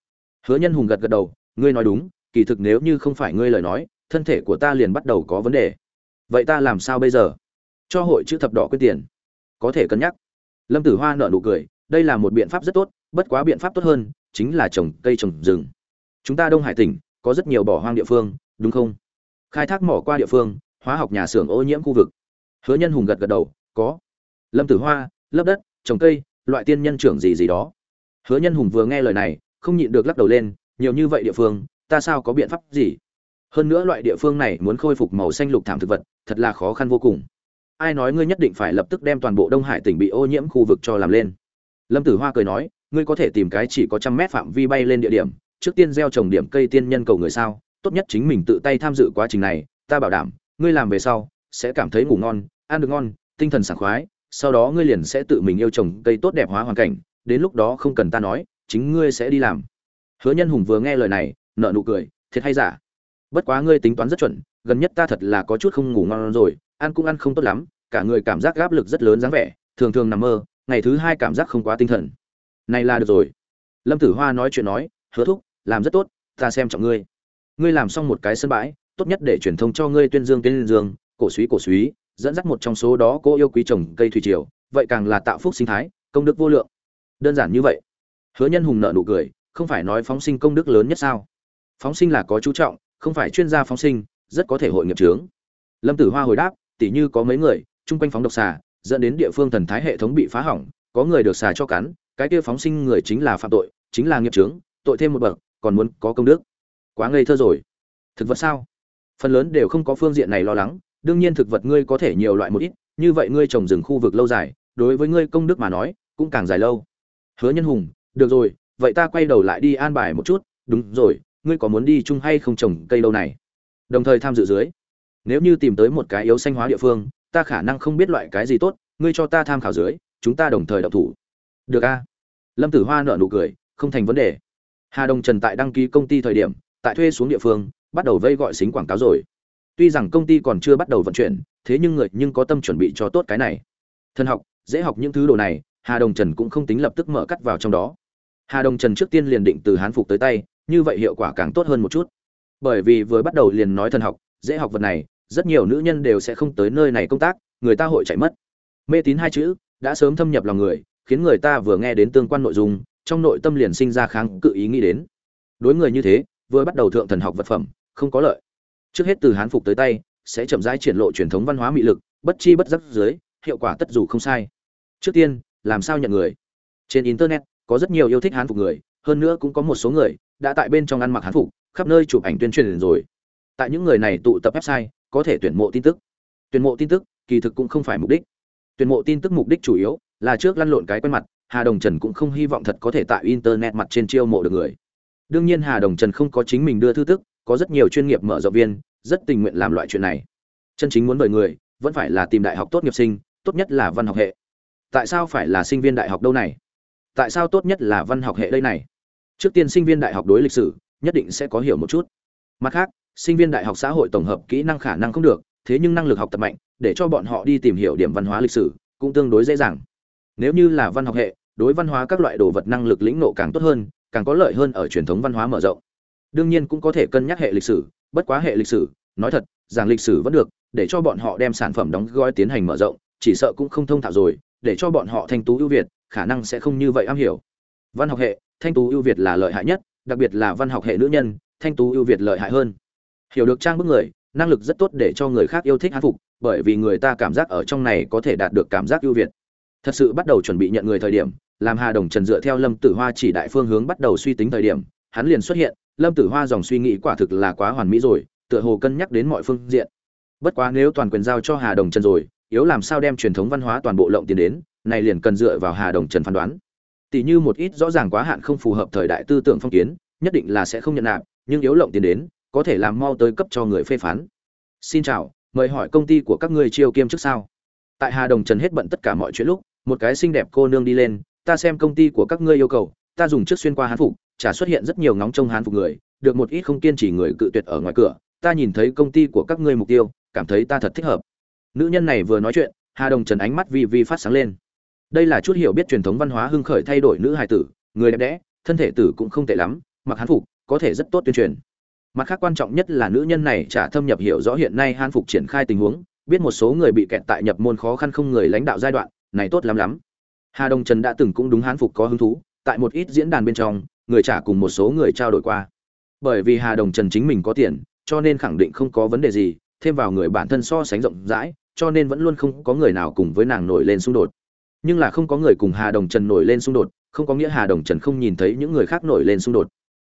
A: Hứa nhân hùng gật gật đầu, ngươi nói đúng kỳ thực nếu như không phải ngươi lời nói, thân thể của ta liền bắt đầu có vấn đề. Vậy ta làm sao bây giờ? Cho hội chữ thập đỏ quyết tiền. Có thể cân nhắc. Lâm tử hoa nợ nụ cười, đây là một biện pháp rất tốt, bất quá biện pháp tốt hơn, chính là trồng cây trồng rừng. Chúng ta đông hải tỉnh, có rất nhiều bỏ hoang địa phương, đúng không? Khai thác mỏ qua địa phương, hóa học nhà xưởng ô nhiễm khu vực. Hứa nhân hùng gật gật đầu, có. Lâm tử hoa lấp đất, trồng cây, loại tiên nhân trưởng gì gì đó. Hứa nhân hùng vừa nghe lời này, không nhịn được lắc đầu lên, nhiều như vậy địa phương ta sao có biện pháp gì? Hơn nữa loại địa phương này muốn khôi phục màu xanh lục thảm thực vật, thật là khó khăn vô cùng. Ai nói ngươi nhất định phải lập tức đem toàn bộ đông hải tỉnh bị ô nhiễm khu vực cho làm lên? Lâm tử hoa cười nói, ngươi có thể tìm cái chỉ có trăm mét phạm vi bay lên địa điểm, trước tiên gieo trồng điểm cây tiên nhân cầu người sao? Tốt nhất chính mình tự tay tham dự quá trình này, ta bảo đảm, ngươi làm về sau, sẽ cảm thấy ngủ ngon, ăn được ngon, tinh thần sảng khoái, sau đó ngươi liền sẽ tự mình yêu trồng cây tốt đẹp hóa hoàn cảnh, đến lúc đó không cần ta nói, chính ngươi sẽ đi làm. Hứa nhân hùng vừa nghe lời này nợ nụ cười, thiệt hay giả? Bất quá ngươi tính toán rất chuẩn, gần nhất ta thật là có chút không ngủ ngon rồi, ăn cũng ăn không tốt lắm, cả người cảm giác áp lực rất lớn dáng vẻ, thường thường nằm mơ, ngày thứ hai cảm giác không quá tinh thần. Này là được rồi. Lâm tử hoa nói chuyện nói, hứa thúc, làm rất tốt, ta xem trọng ngươi. Ngươi làm xong một cái sân bãi, tốt nhất để truyền thông cho ngươi tuyên dương tuyên dương, cổ suý cổ suý, dẫn dắt một trong số đó cô yêu quý trồng cây thủy triều, vậy càng là tạo phúc sinh thái, công đức vô lượng. Đơn giản như vậy. Hứa nhân hùng nợ nụ cười, không phải nói phóng sinh công đức lớn nhất sao? Phóng sinh là có chú trọng, không phải chuyên gia phóng sinh, rất có thể hội nghiệp trướng lâm tử hoa hồi đáp, tỉ như có mấy người, chung quanh phóng độc xà, dẫn đến địa phương thần thái hệ thống bị phá hỏng, có người được xà cho cắn, cái kia phóng sinh người chính là phạm tội, chính là nghiệp trướng tội thêm một bậc, còn muốn có công đức. Quá ngây thơ rồi. Thực vật sao? Phần lớn đều không có phương diện này lo lắng, đương nhiên thực vật ngươi có thể nhiều loại một ít, như vậy ngươi trồng rừng khu vực lâu dài, đối với ngươi công đức mà nói, cũng càng dài lâu. Hứa nhân hùng, được rồi, vậy ta quay đầu lại đi an bài một chút, đúng rồi ngươi có muốn đi chung hay không trồng cây lâu này? Đồng thời tham dự dưới. Nếu như tìm tới một cái yếu xanh hóa địa phương, ta khả năng không biết loại cái gì tốt, ngươi cho ta tham khảo dưới, chúng ta đồng thời đọc thủ. Được a? Lâm tử hoa nợ nụ cười, không thành vấn đề. Hà đồng trần tại đăng ký công ty thời điểm, tại thuê xuống địa phương, bắt đầu vây gọi xính quảng cáo rồi. Tuy rằng công ty còn chưa bắt đầu vận chuyển, thế nhưng người nhưng có tâm chuẩn bị cho tốt cái này. Thân học, dễ học những thứ đồ này, hà đồng trần cũng không tính lập tức mở cắt vào trong đó. Hà đồng trần trước tiên liền định từ hán phục tới tay như vậy hiệu quả càng tốt hơn một chút. Bởi vì vừa bắt đầu liền nói thần học, dễ học vật này, rất nhiều nữ nhân đều sẽ không tới nơi này công tác, người ta hội chạy mất. Mê tín hai chữ, đã sớm thâm nhập lòng người, khiến người ta vừa nghe đến tương quan nội dung, trong nội tâm liền sinh ra kháng cự ý nghĩ đến. Đối người như thế, vừa bắt đầu thượng thần học vật phẩm, không có lợi. Trước hết từ hán phục tới tay, sẽ chậm rãi triển lộ truyền thống văn hóa mị lực, bất chi bất giác dưới, hiệu quả tất dù không sai. Trước tiên, làm sao nhận người? Trên internet, có rất nhiều yêu thích hán phục người, hơn nữa cũng có một số người đã tại bên trong ăn mặc hán phục, khắp nơi chụp ảnh tuyên truyền rồi. Tại những người này tụ tập website, có thể tuyển mộ tin tức. Tuyển mộ tin tức, kỳ thực cũng không phải mục đích. Tuyển mộ tin tức mục đích chủ yếu là trước lăn lộn cái quen mặt, hà đồng trần cũng không hy vọng thật có thể tại internet mặt trên chiêu mộ được người. Đương nhiên hà đồng trần không có chính mình đưa thư tức, có rất nhiều chuyên nghiệp mở rộng viên, rất tình nguyện làm loại chuyện này. Chân chính muốn bởi người, vẫn phải là tìm đại học tốt nghiệp sinh, tốt nhất là văn học hệ. Tại sao phải là sinh viên đại học đâu này? Tại sao tốt nhất là văn học hệ đây này? Trước tiên sinh viên đại học đối lịch sử, nhất định sẽ có hiểu một chút. Mặt khác, sinh viên đại học xã hội tổng hợp kỹ năng khả năng không được, thế nhưng năng lực học tập mạnh, để cho bọn họ đi tìm hiểu điểm văn hóa lịch sử, cũng tương đối dễ dàng. Nếu như là văn học hệ, đối văn hóa các loại đồ vật năng lực lĩnh nộ càng tốt hơn, càng có lợi hơn ở truyền thống văn hóa mở rộng. Đương nhiên cũng có thể cân nhắc hệ lịch sử, bất quá hệ lịch sử, nói thật, giảng lịch sử vẫn được, để cho bọn họ đem sản phẩm đóng gói tiến hành mở rộng, chỉ sợ cũng không thông thạo rồi, để cho bọn họ thanh tú ưu việt, khả năng sẽ không như vậy am hiểu. Văn học hệ thanh tú ưu việt là lợi hại nhất, đặc biệt là văn học hệ nữ nhân, thanh tú ưu việt lợi hại hơn. Hiểu được trang bức người, năng lực rất tốt để cho người khác yêu thích hán phục, bởi vì người ta cảm giác ở trong này có thể đạt được cảm giác ưu việt. Thật sự bắt đầu chuẩn bị nhận người thời điểm, làm hà đồng trần dựa theo lâm tử hoa chỉ đại phương hướng bắt đầu suy tính thời điểm, hắn liền xuất hiện, lâm tử hoa dòng suy nghĩ quả thực là quá hoàn mỹ rồi, tựa hồ cân nhắc đến mọi phương diện. Bất quá nếu toàn quyền giao cho hà đồng trần rồi, yếu làm sao đem truyền thống văn hóa toàn bộ lộng tiền đến, này liền cần dựa vào hà đồng trần phán đoán tỷ như một ít rõ ràng quá hạn không phù hợp thời đại tư tưởng phong kiến, nhất định là sẽ không nhận nạp, nhưng yếu lộng tiền đến, có thể làm mau tới cấp cho người phê phán. Xin chào, mời hỏi công ty của các ngươi chiêu kiêm trước sao? Tại hà đồng trần hết bận tất cả mọi chuyện lúc, một cái xinh đẹp cô nương đi lên, ta xem công ty của các ngươi yêu cầu, ta dùng trước xuyên qua hán phục, chả xuất hiện rất nhiều ngóng trông hán phục người, được một ít không kiên trì người cự tuyệt ở ngoài cửa, ta nhìn thấy công ty của các ngươi mục tiêu, cảm thấy ta thật thích hợp. Nữ nhân này vừa nói chuyện, hà đồng trần ánh mắt vi vi phát sáng lên đây là chút hiểu biết truyền thống văn hóa hưng khởi thay đổi nữ hài tử, người đẹp đẽ, thân thể tử cũng không tệ lắm, mặc hán phục, có thể rất tốt tuyên truyền. Mặt khác quan trọng nhất là nữ nhân này trả thâm nhập hiểu rõ hiện nay hán phục triển khai tình huống, biết một số người bị kẹt tại nhập môn khó khăn không người lãnh đạo giai đoạn, này tốt lắm lắm. Hà đông trần đã từng cũng đúng hán phục có hứng thú, tại một ít diễn đàn bên trong, người trả cùng một số người trao đổi qua. Bởi vì hà đồng trần chính mình có tiền, cho nên khẳng định không có vấn đề gì, thêm vào người bản thân so sánh rộng rãi, cho nên vẫn luôn không có người nào cùng với nàng nổi lên xung đột nhưng là không có người cùng hà đồng trần nổi lên xung đột, không có nghĩa hà đồng trần không nhìn thấy những người khác nổi lên xung đột.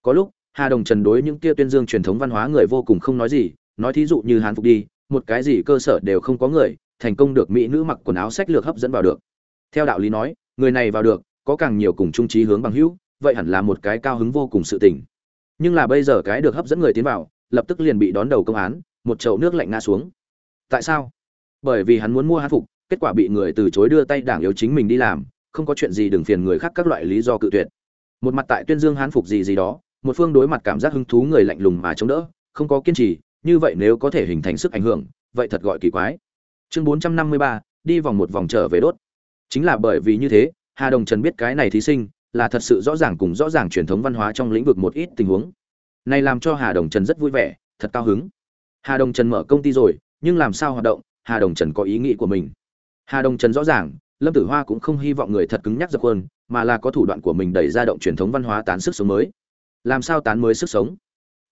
A: Có lúc, hà đồng trần đối những kia tuyên dương truyền thống văn hóa người vô cùng không nói gì, nói thí dụ như hán phục đi, một cái gì cơ sở đều không có người, thành công được mỹ nữ mặc quần áo sách lược hấp dẫn vào được. Theo đạo lý nói, người này vào được, có càng nhiều cùng trung trí hướng bằng hữu, vậy hẳn là một cái cao hứng vô cùng sự tình. Nhưng là bây giờ cái được hấp dẫn người tiến vào, lập tức liền bị đón đầu công án, một chậu nước lạnh ngã xuống. Tại sao? Bởi vì hắn muốn mua hán phục kết quả bị người từ chối đưa tay đảng yếu chính mình đi làm, không có chuyện gì đừng phiền người khác các loại lý do cự tuyệt. Một mặt tại tuyên dương hán phục gì gì đó, một phương đối mặt cảm giác hứng thú người lạnh lùng mà chống đỡ, không có kiên trì, như vậy nếu có thể hình thành sức ảnh hưởng, vậy thật gọi kỳ quái. Chương bốn trăm năm mươi ba, đi vòng một vòng trở về đốt. Chính là bởi vì như thế, hà đồng trần biết cái này thí sinh là thật sự rõ ràng cùng rõ ràng truyền thống văn hóa trong lĩnh vực một ít tình huống. Này làm cho hà đồng trần rất vui vẻ, thật cao hứng. Hà đồng trần mở công ty rồi, nhưng làm sao hoạt động, hà đồng trần có ý nghĩ của mình hà đồng trần rõ ràng, lâm tử hoa cũng không hy vọng người thật cứng nhắc dập hơn mà là có thủ đoạn của mình đẩy ra động truyền thống văn hóa tán sức sống mới. Làm sao tán mới sức sống?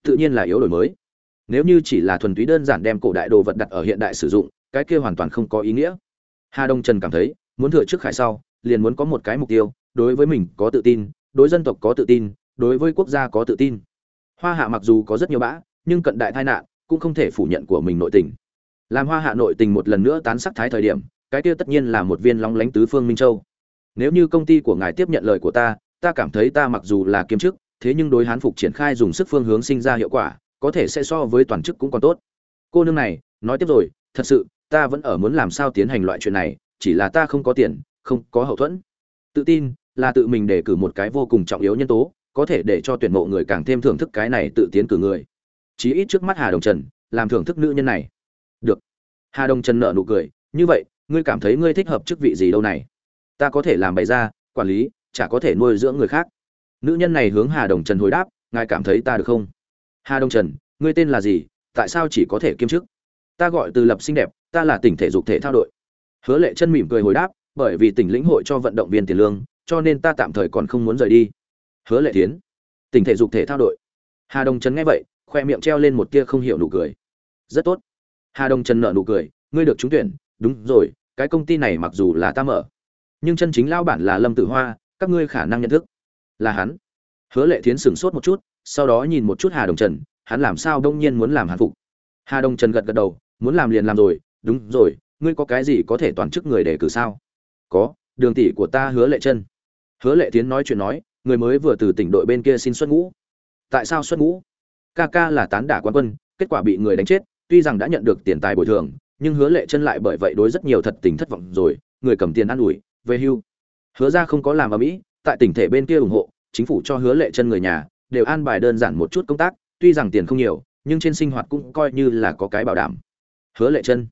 A: Tự nhiên là yếu đổi mới. Nếu như chỉ là thuần túy đơn giản đem cổ đại đồ vật đặt ở hiện đại sử dụng, cái kia hoàn toàn không có ý nghĩa. Hà đông trần cảm thấy, muốn thừa trước khải sau, liền muốn có một cái mục tiêu, đối với mình có tự tin, đối dân tộc có tự tin, đối với quốc gia có tự tin. Hoa hạ mặc dù có rất nhiều bã, nhưng cận đại tai nạn cũng không thể phủ nhận của mình nội tình. Làm hoa hạ nội tình một lần nữa tán sắc thái thời điểm cái kia tất nhiên là một viên long lánh tứ phương minh châu. Nếu như công ty của ngài tiếp nhận lời của ta ta cảm thấy ta mặc dù là kiêm chức, thế nhưng đối hán phục triển khai dùng sức phương hướng sinh ra hiệu quả, có thể sẽ so với toàn chức cũng còn tốt. Cô nương này, nói tiếp rồi, thật sự, ta vẫn ở muốn làm sao tiến hành loại chuyện này, chỉ là ta không có tiền, không có hậu thuẫn. Tự tin là tự mình để cử một cái vô cùng trọng yếu nhân tố, có thể để cho tuyển mộ người càng thêm thưởng thức cái này tự tiến cử người. Chí ít trước mắt hà đồng trần, làm thưởng thức nữ nhân này. Được. Hà đồng trần nợ nụ cười, như vậy ngươi cảm thấy ngươi thích hợp chức vị gì đâu này? Ta có thể làm bày ra, quản lý, chả có thể nuôi dưỡng người khác. Nữ nhân này hướng hà đồng trần hồi đáp, ngài cảm thấy ta được không? Hà đồng trần, ngươi tên là gì? Tại sao chỉ có thể kiêm chức? Ta gọi từ lập xinh đẹp, ta là tỉnh thể dục thể thao đội. Hứa lệ chân mỉm cười hồi đáp, bởi vì tỉnh lĩnh hội cho vận động viên tiền lương, cho nên ta tạm thời còn không muốn rời đi. Hứa lệ tiến tỉnh thể dục thể thao đội. Hà đồng trần nghe vậy, khoe miệng treo lên một tia không hiểu nụ cười. Rất tốt. Hà đồng trần nợ nụ cười, ngươi được trúng tuyển đúng rồi, cái công ty này mặc dù là ta mở, nhưng chân chính lao bản là lâm tử hoa, các ngươi khả năng nhận thức là hắn. Hứa lệ thiến sửng sốt một chút, sau đó nhìn một chút hà đồng trần, hắn làm sao đông nhiên muốn làm hàn phục? Hà đồng trần gật gật đầu, muốn làm liền làm rồi, đúng rồi, ngươi có cái gì có thể toàn chức người để cử sao? Có, đường tỷ của ta hứa lệ chân hứa lệ tiến nói chuyện nói, người mới vừa từ tỉnh đội bên kia xin xuất ngũ. Tại sao xuất ngũ? Ca ca là tán đả quan quân, kết quả bị người đánh chết, tuy rằng đã nhận được tiền tài bồi thường nhưng hứa lệ chân lại bởi vậy đối rất nhiều thật tình thất vọng rồi, người cầm tiền ăn ủi, về hưu. Hứa ra không có làm ở mỹ tại tỉnh thể bên kia ủng hộ, chính phủ cho hứa lệ chân người nhà, đều an bài đơn giản một chút công tác, tuy rằng tiền không nhiều, nhưng trên sinh hoạt cũng coi như là có cái bảo đảm. Hứa lệ chân.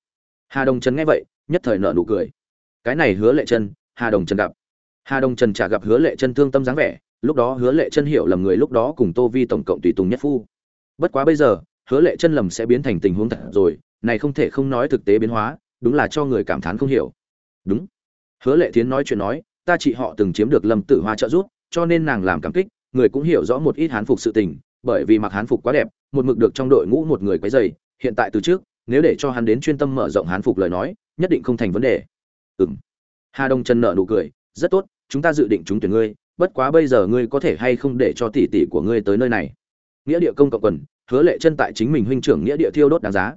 A: Hà đồng trần nghe vậy, nhất thời nợ nụ cười. Cái này hứa lệ chân, hà đồng trần gặp. Hà đồng trần chả gặp hứa lệ chân thương tâm dáng vẻ, lúc đó hứa lệ chân hiểu lầm người lúc đó cùng tô vi tổng cộng tùy tùng nhất phu. Bất quá bây giờ, hứa lệ chân lầm sẽ biến thành tình huống thật rồi này không thể không nói thực tế biến hóa, đúng là cho người cảm thán không hiểu. Đúng. Hứa lệ tiến nói chuyện nói, ta chị họ từng chiếm được lâm tử hoa trợ giúp, cho nên nàng làm cảm kích, người cũng hiểu rõ một ít hán phục sự tình, bởi vì mặc hán phục quá đẹp, một mực được trong đội ngũ một người quấy dày hiện tại từ trước, nếu để cho hắn đến chuyên tâm mở rộng hán phục lời nói, nhất định không thành vấn đề. Ừ m hà đông trần nợ nụ cười, rất tốt, chúng ta dự định trúng tuyển ngươi, bất quá bây giờ ngươi có thể hay không để cho tỷ tỷ của ngươi tới nơi này? Nghĩa địa công cộng quần, hứa lệ chân tại chính mình huynh trưởng nghĩa địa thiêu đốt đáng giá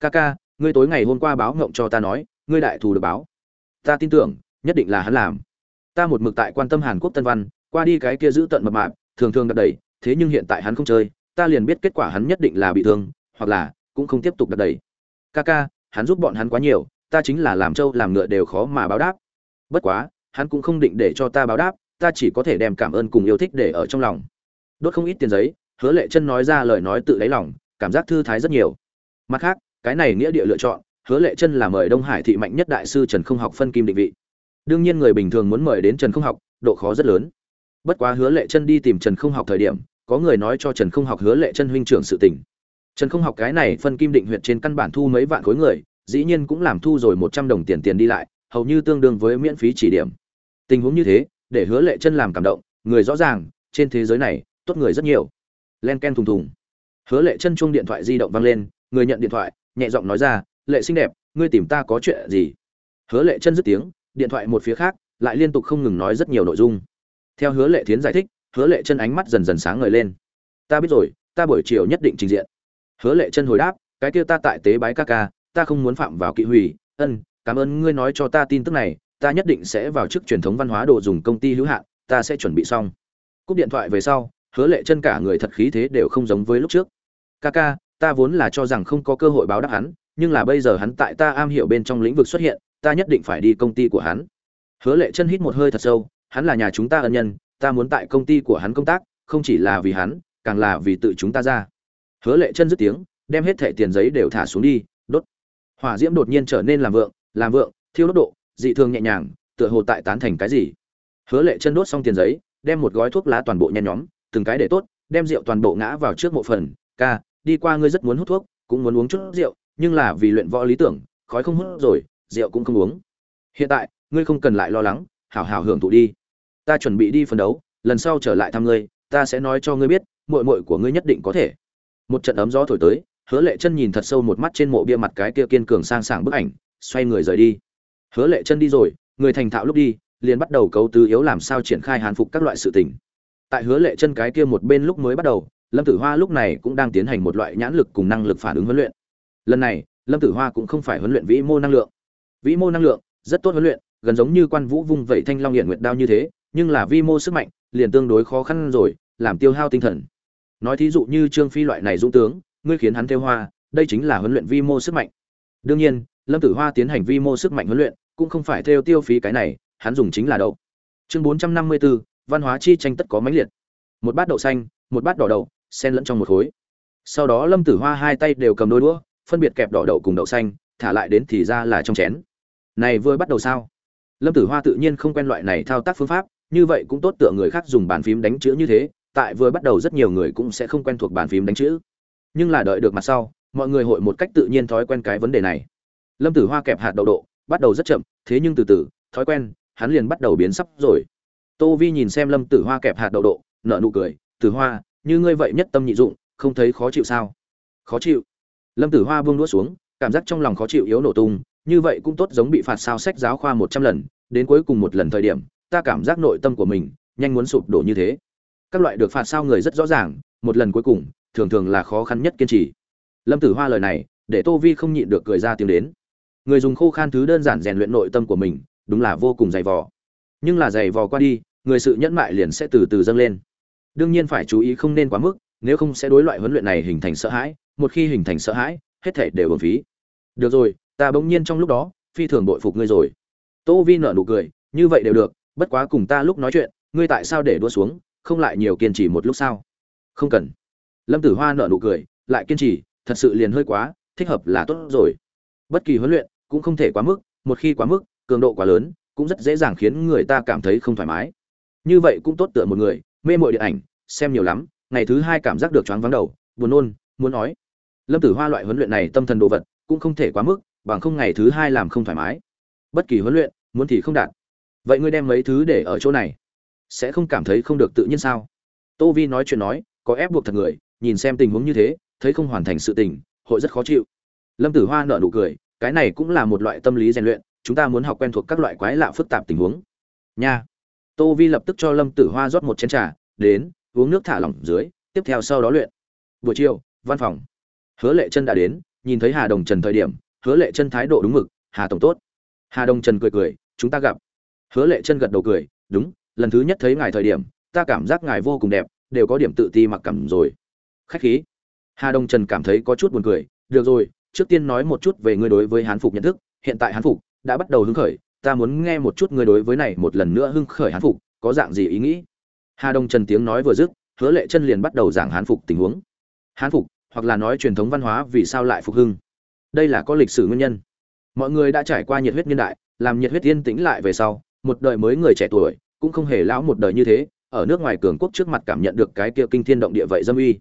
A: ca ca, ngươi tối ngày hôm qua báo ngộng cho ta nói, ngươi đại thù được báo. Ta tin tưởng, nhất định là hắn làm. Ta một mực tại quan tâm hàn quốc tân văn, qua đi cái kia giữ tận mập mạp, thường thường đặt đẩy, thế nhưng hiện tại hắn không chơi, ta liền biết kết quả hắn nhất định là bị thương, hoặc là cũng không tiếp tục đặt đẩy. Ca ca, hắn giúp bọn hắn quá nhiều, ta chính là làm trâu làm ngựa đều khó mà báo đáp. Bất quá, hắn cũng không định để cho ta báo đáp, ta chỉ có thể đem cảm ơn cùng yêu thích để ở trong lòng. Đốt không ít tiền giấy, hứa lệ chân nói ra lời nói tự đáy lòng, cảm giác thư thái rất nhiều. Mặt khác cái này nghĩa địa lựa chọn, hứa lệ chân là mời đông hải thị mạnh nhất đại sư trần không học phân kim định vị. Đương nhiên người bình thường muốn mời đến trần không học, độ khó rất lớn. Bất quá hứa lệ chân đi tìm trần không học thời điểm, có người nói cho trần không học hứa lệ chân huynh trưởng sự tình. Trần không học cái này phân kim định huyện trên căn bản thu mấy vạn khối người, dĩ nhiên cũng làm thu rồi một trăm đồng tiền tiền đi lại, hầu như tương đương với miễn phí chỉ điểm. Tình huống như thế, để hứa lệ chân làm cảm động, người rõ ràng, trên thế giới này, tốt người rất nhiều. Len ken thùng thùng. Hứa lệ chân chuông điện thoại di động vang lên, người nhận điện thoại nhẹ giọng nói ra, lệ xinh đẹp, ngươi tìm ta có chuyện gì? Hứa lệ chân dứt tiếng, điện thoại một phía khác, lại liên tục không ngừng nói rất nhiều nội dung. Theo hứa lệ thiến giải thích, hứa lệ chân ánh mắt dần dần sáng ngời lên. Ta biết rồi, ta buổi chiều nhất định trình diện. Hứa lệ chân hồi đáp, cái kia ta tại tế bái ca ca, ta không muốn phạm vào kỵ hủy, ân, cảm ơn ngươi nói cho ta tin tức này, ta nhất định sẽ vào chức truyền thống văn hóa đồ dùng công ty hữu hạn, ta sẽ chuẩn bị xong. Cúp điện thoại về sau, hứa lệ chân cả người thật khí thế đều không giống với lúc trước. Ca ca ta vốn là cho rằng không có cơ hội báo đáp hắn, nhưng là bây giờ hắn tại ta am hiểu bên trong lĩnh vực xuất hiện, ta nhất định phải đi công ty của hắn. Hứa lệ chân hít một hơi thật sâu, hắn là nhà chúng ta ân nhân, ta muốn tại công ty của hắn công tác, không chỉ là vì hắn, càng là vì tự chúng ta ra. Hứa lệ chân dứt tiếng, đem hết thẻ tiền giấy đều thả xuống đi, đốt. Hỏa diễm đột nhiên trở nên làm vượng làm vượng, thiêu đốt độ, dị thường nhẹ nhàng, tựa hồ tại tán thành cái gì. Hứa lệ chân đốt xong tiền giấy, đem một gói thuốc lá toàn bộ nhen nhóm, từng cái để tốt, đem rượu toàn bộ ngã vào trước mộ phần, ca đi qua ngươi rất muốn hút thuốc, cũng muốn uống chút rượu, nhưng là vì luyện võ lý tưởng, khói không hút rồi, rượu cũng không uống. Hiện tại, ngươi không cần lại lo lắng, hảo hảo hưởng thụ đi. Ta chuẩn bị đi phân đấu, lần sau trở lại thăm ngươi, ta sẽ nói cho ngươi biết, muội muội của ngươi nhất định có thể. Một trận ấm gió thổi tới, hứa lệ chân nhìn thật sâu một mắt trên mộ bia mặt cái kia kiên cường sang sảng bức ảnh, xoay người rời đi. Hứa lệ chân đi rồi, người thành thạo lúc đi, liền bắt đầu cấu tứ yếu làm sao triển khai hàn phục các loại sự tình. Tại hứa lệ chân cái kia một bên lúc mới bắt đầu lâm tử hoa lúc này cũng đang tiến hành một loại nhãn lực cùng năng lực phản ứng huấn luyện. Lần này, lâm tử hoa cũng không phải huấn luyện vĩ mô năng lượng. Vĩ mô năng lượng, rất tốt huấn luyện, gần giống như quan vũ vung vẩy thanh long hiện nguyệt đao như thế, nhưng là vi mô sức mạnh liền tương đối khó khăn rồi, làm tiêu hao tinh thần. Nói thí dụ như trương phi loại này dũng tướng, ngươi khiến hắn theo hoa, đây chính là huấn luyện vi mô sức mạnh. Đương nhiên, lâm tử hoa tiến hành vi mô sức mạnh huấn luyện, cũng không phải theo tiêu phí cái này, hắn dùng chính là đậu. Chương bốn trăm năm mươi bốn văn hóa chi tranh tất có mãnh liệt. Một bát đậu xanh, một bát đỏ đậu xen lẫn trong một khối. Sau đó lâm tử hoa hai tay đều cầm đôi đũa, phân biệt kẹp đỏ đậu cùng đậu xanh, thả lại đến thì ra là trong chén. Này vừa bắt đầu sao? Lâm tử hoa tự nhiên không quen loại này thao tác phương pháp, như vậy cũng tốt tựa người khác dùng bàn phím đánh chữ như thế, tại vừa bắt đầu rất nhiều người cũng sẽ không quen thuộc bàn phím đánh chữ. Nhưng là đợi được mặt sau, mọi người hội một cách tự nhiên thói quen cái vấn đề này. Lâm tử hoa kẹp hạt đậu độ, bắt đầu rất chậm, thế nhưng từ từ, thói quen, hắn liền bắt đầu biến sắp rồi. Tô vi nhìn xem lâm tử hoa kẹp hạt đậu độ, nở nụ cười, tử hoa như ngươi vậy nhất tâm nhị dụng, không thấy khó chịu sao? Khó chịu. Lâm tử hoa buông đũa xuống, cảm giác trong lòng khó chịu yếu nổ tung, như vậy cũng tốt giống bị phạt sao sách giáo khoa một trăm lần, đến cuối cùng một lần thời điểm, ta cảm giác nội tâm của mình nhanh muốn sụp đổ như thế. Các loại được phạt sao người rất rõ ràng, một lần cuối cùng, thường thường là khó khăn nhất kiên trì. Lâm tử hoa lời này, để tô vi không nhịn được cười ra tiếng đến. Người dùng khô khan thứ đơn giản rèn luyện nội tâm của mình, đúng là vô cùng dày vò. Nhưng là dày vò qua đi, người sự nhẫn mại liền sẽ từ từ dâng lên đương nhiên phải chú ý không nên quá mức, nếu không sẽ đối loại huấn luyện này hình thành sợ hãi, một khi hình thành sợ hãi, hết thể đều bổng phí. Được rồi, ta bỗng nhiên trong lúc đó, phi thường bội phục ngươi rồi. Tô vi nở nụ cười, như vậy đều được, bất quá cùng ta lúc nói chuyện, ngươi tại sao để đua xuống, không lại nhiều kiên trì một lúc sao? Không cần. Lâm tử hoa nở nụ cười, lại kiên trì, thật sự liền hơi quá, thích hợp là tốt rồi. Bất kỳ huấn luyện cũng không thể quá mức, một khi quá mức, cường độ quá lớn, cũng rất dễ dàng khiến người ta cảm thấy không thoải mái. Như vậy cũng tốt tựa một người mê mội điện ảnh, xem nhiều lắm, ngày thứ hai cảm giác được choáng vắng đầu, buồn nôn, muốn nói. Lâm tử hoa loại huấn luyện này tâm thần đồ vật cũng không thể quá mức, bằng không ngày thứ hai làm không thoải mái. Bất kỳ huấn luyện, muốn thì không đạt. Vậy ngươi đem mấy thứ để ở chỗ này? Sẽ không cảm thấy không được tự nhiên sao? Tô vi nói chuyện nói, có ép buộc thật người, nhìn xem tình huống như thế, thấy không hoàn thành sự tình, hội rất khó chịu. Lâm tử hoa nở nụ cười, cái này cũng là một loại tâm lý rèn luyện, chúng ta muốn học quen thuộc các loại quái lạ phức tạp tình huống. Nha! Tô vi lập tức cho lâm tử hoa rót một chén trà, đến, uống nước thả lỏng dưới, tiếp theo sau đó luyện. Buổi chiều, văn phòng. Hứa lệ chân đã đến, nhìn thấy hà đồng trần thời điểm, hứa lệ chân thái độ đúng mực, hà tổng tốt. Hà đồng trần cười cười, chúng ta gặp. Hứa lệ chân gật đầu cười, đúng, lần thứ nhất thấy ngài thời điểm, ta cảm giác ngài vô cùng đẹp, đều có điểm tự ti mặc cảm rồi. Khách khí. Hà đồng trần cảm thấy có chút buồn cười, được rồi, trước tiên nói một chút về ngươi đối với hán phục nhận thức, hiện tại hán phục đã bắt đầu hứng khởi ta muốn nghe một chút ngươi đối với này một lần nữa hưng khởi hán phục, có dạng gì ý nghĩ? Hà đông trần tiếng nói vừa dứt, hứa lệ chân liền bắt đầu giảng hán phục tình huống. Hán phục, hoặc là nói truyền thống văn hóa vì sao lại phục hưng? Đây là có lịch sử nguyên nhân. Mọi người đã trải qua nhiệt huyết niên đại, làm nhiệt huyết yên tĩnh lại về sau, một đời mới người trẻ tuổi, cũng không hề lão một đời như thế, ở nước ngoài cường quốc trước mặt cảm nhận được cái kia kinh thiên động địa vậy dâm uy.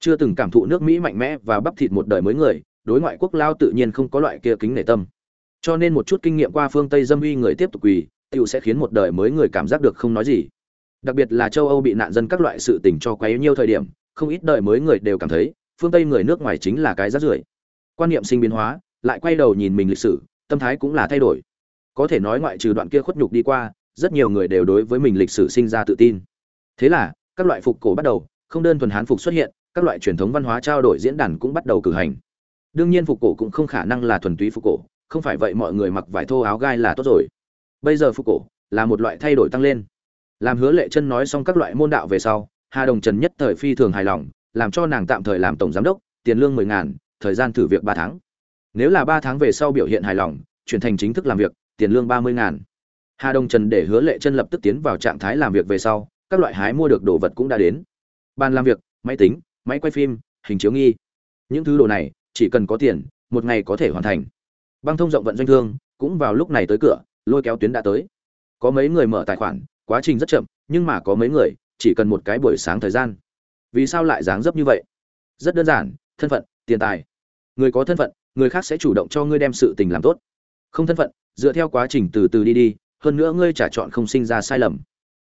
A: Chưa từng cảm thụ nước mỹ mạnh mẽ và bắp thịt một đời mới người, đối ngoại quốc lao tự nhiên không có loại kia kính nể tâm cho nên một chút kinh nghiệm qua phương tây dâm uy người tiếp tục quỳ tựu sẽ khiến một đời mới người cảm giác được không nói gì. Đặc biệt là châu âu bị nạn dân các loại sự tình cho quấy nhiều thời điểm, không ít đời mới người đều cảm thấy, phương tây người nước ngoài chính là cái rác rưởi. Quan niệm sinh biến hóa, lại quay đầu nhìn mình lịch sử, tâm thái cũng là thay đổi. Có thể nói ngoại trừ đoạn kia khuất nhục đi qua, rất nhiều người đều đối với mình lịch sử sinh ra tự tin. Thế là, các loại phục cổ bắt đầu, không đơn thuần hán phục xuất hiện, các loại truyền thống văn hóa trao đổi diễn đàn cũng bắt đầu cử hành. Đương nhiên phục cổ cũng không khả năng là thuần túy phục cổ không phải vậy mọi người mặc vải thô áo gai là tốt rồi. Bây giờ phục cổ là một loại thay đổi tăng lên. Làm hứa lệ chân nói xong các loại môn đạo về sau, hà đồng trần nhất thời phi thường hài lòng, làm cho nàng tạm thời làm tổng giám đốc, tiền lương mười ngàn, thời gian thử việc ba tháng. Nếu là ba tháng về sau biểu hiện hài lòng, chuyển thành chính thức làm việc, tiền lương ba mươi ngàn. Hà đồng trần để hứa lệ chân lập tức tiến vào trạng thái làm việc về sau, các loại hái mua được đồ vật cũng đã đến. Bàn làm việc, máy tính, máy quay phim, hình chiếu nghi. Những thứ đồ này, chỉ cần có tiền, một ngày có thể hoàn thành băng thông rộng vận doanh thương, cũng vào lúc này tới cửa, lôi kéo tuyến đã tới. Có mấy người mở tài khoản, quá trình rất chậm, nhưng mà có mấy người, chỉ cần một cái buổi sáng thời gian. Vì sao lại dáng dấp như vậy? Rất đơn giản, thân phận, tiền tài. Người có thân phận, người khác sẽ chủ động cho ngươi đem sự tình làm tốt. Không thân phận, dựa theo quá trình từ từ đi đi, hơn nữa ngươi trả chọn không sinh ra sai lầm.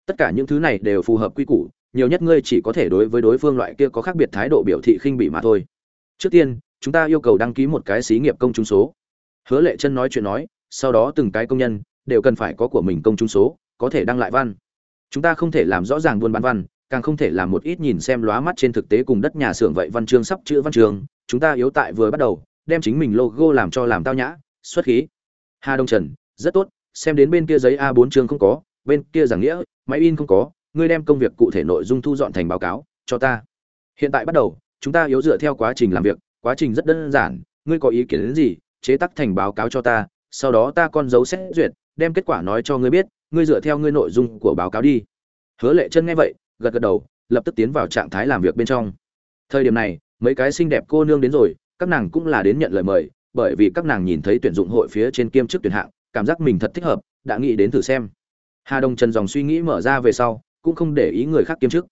A: Tất cả những thứ này đều phù hợp quy củ, nhiều nhất ngươi chỉ có thể đối với đối phương loại kia có khác biệt thái độ biểu thị khinh bỉ mà thôi. Trước tiên, chúng ta yêu cầu đăng ký một cái xí nghiệp công chúng số hứa lệ chân nói chuyện nói, sau đó từng cái công nhân, đều cần phải có của mình công chúng số, có thể đăng lại văn. Chúng ta không thể làm rõ ràng buôn bán văn, càng không thể làm một ít nhìn xem lóa mắt trên thực tế cùng đất nhà xưởng vậy văn chương sắp chữ văn trường chúng ta yếu tại vừa bắt đầu, đem chính mình logo làm cho làm tao nhã, xuất khí. Hà đông trần, rất tốt, xem đến bên kia giấy a 4 chương không có, bên kia giảng nghĩa, máy in không có, ngươi đem công việc cụ thể nội dung thu dọn thành báo cáo, cho ta. Hiện tại bắt đầu, chúng ta yếu dựa theo quá trình làm việc, quá trình rất đơn giản, ngươi có ý kiến đến gì chế tác thành báo cáo cho ta, sau đó ta con dấu xét duyệt, đem kết quả nói cho ngươi biết, ngươi dựa theo ngươi nội dung của báo cáo đi. Hứa lệ chân nghe vậy, gật gật đầu, lập tức tiến vào trạng thái làm việc bên trong. Thời điểm này, mấy cái xinh đẹp cô nương đến rồi, các nàng cũng là đến nhận lời mời, bởi vì các nàng nhìn thấy tuyển dụng hội phía trên kiêm chức tuyển hạng, cảm giác mình thật thích hợp, đã nghĩ đến thử xem. Hà đông trần dòng suy nghĩ mở ra về sau, cũng không để ý người khác kiêm chức.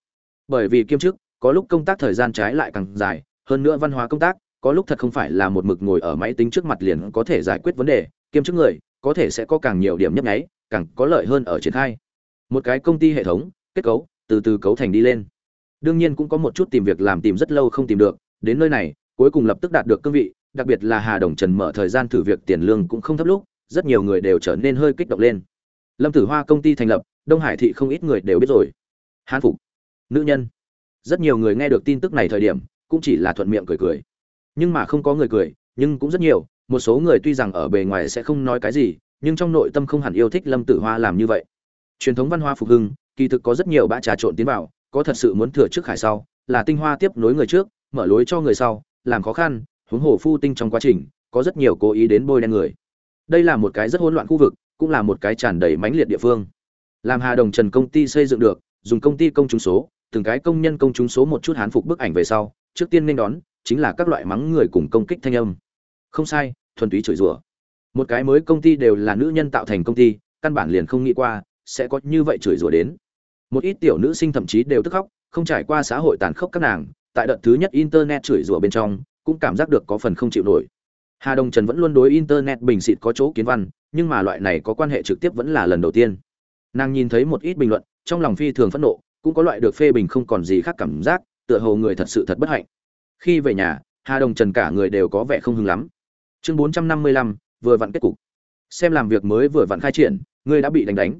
A: Bởi vì kiêm chức, có lúc công tác thời gian trái lại càng dài, hơn nữa văn hóa công tác có lúc thật không phải là một mực ngồi ở máy tính trước mặt liền có thể giải quyết vấn đề, kiêm chức người có thể sẽ có càng nhiều điểm nhấp nháy, càng có lợi hơn ở triển khai. Một cái công ty hệ thống, kết cấu, từ từ cấu thành đi lên. Đương nhiên cũng có một chút tìm việc làm tìm rất lâu không tìm được, đến nơi này, cuối cùng lập tức đạt được cương vị, đặc biệt là hà đồng trần mở thời gian thử việc tiền lương cũng không thấp lúc, rất nhiều người đều trở nên hơi kích động lên. Lâm tử hoa công ty thành lập, đông hải thị không ít người đều biết rồi. Hán phục. Nữ nhân. Rất nhiều người nghe được tin tức này thời điểm, cũng chỉ là thuận miệng cười cười nhưng mà không có người cười, nhưng cũng rất nhiều. Một số người tuy rằng ở bề ngoài sẽ không nói cái gì, nhưng trong nội tâm không hẳn yêu thích lâm tử hoa làm như vậy. Truyền thống văn hóa phục hưng, kỳ thực có rất nhiều bã trà trộn tiến vào, có thật sự muốn thừa trước khải sau, là tinh hoa tiếp nối người trước, mở lối cho người sau, làm khó khăn, huống hồ phu tinh trong quá trình, có rất nhiều cố ý đến bôi đen người. Đây là một cái rất hỗn loạn khu vực, cũng là một cái tràn đầy mãnh liệt địa phương. Làm hà đồng trần công ty xây dựng được, dùng công ty công chúng số, từng cái công nhân công chúng số một chút hán phục bức ảnh về sau, trước tiên nên đón chính là các loại mắng người cùng công kích thanh âm. Không sai, thuần túy chửi rủa. Một cái mới công ty đều là nữ nhân tạo thành công ty, căn bản liền không nghĩ qua sẽ có như vậy chửi rủa đến. Một ít tiểu nữ sinh thậm chí đều tức khóc, không trải qua xã hội tàn khốc các nàng, tại đợt thứ nhất internet chửi rủa bên trong, cũng cảm giác được có phần không chịu nổi. Hà đồng trần vẫn luôn đối internet bình xịt có chỗ kiến văn, nhưng mà loại này có quan hệ trực tiếp vẫn là lần đầu tiên. Nàng nhìn thấy một ít bình luận, trong lòng phi thường phẫn nộ, cũng có loại được phê bình không còn gì khác cảm giác, tựa hồ người thật sự thật bất hạnh khi về nhà, hà đồng trần cả người đều có vẻ không hứng lắm. Chương bốn trăm năm mươi lăm, vừa vặn kết cục. Xem làm việc mới vừa vặn khai triển, ngươi đã bị đánh đánh.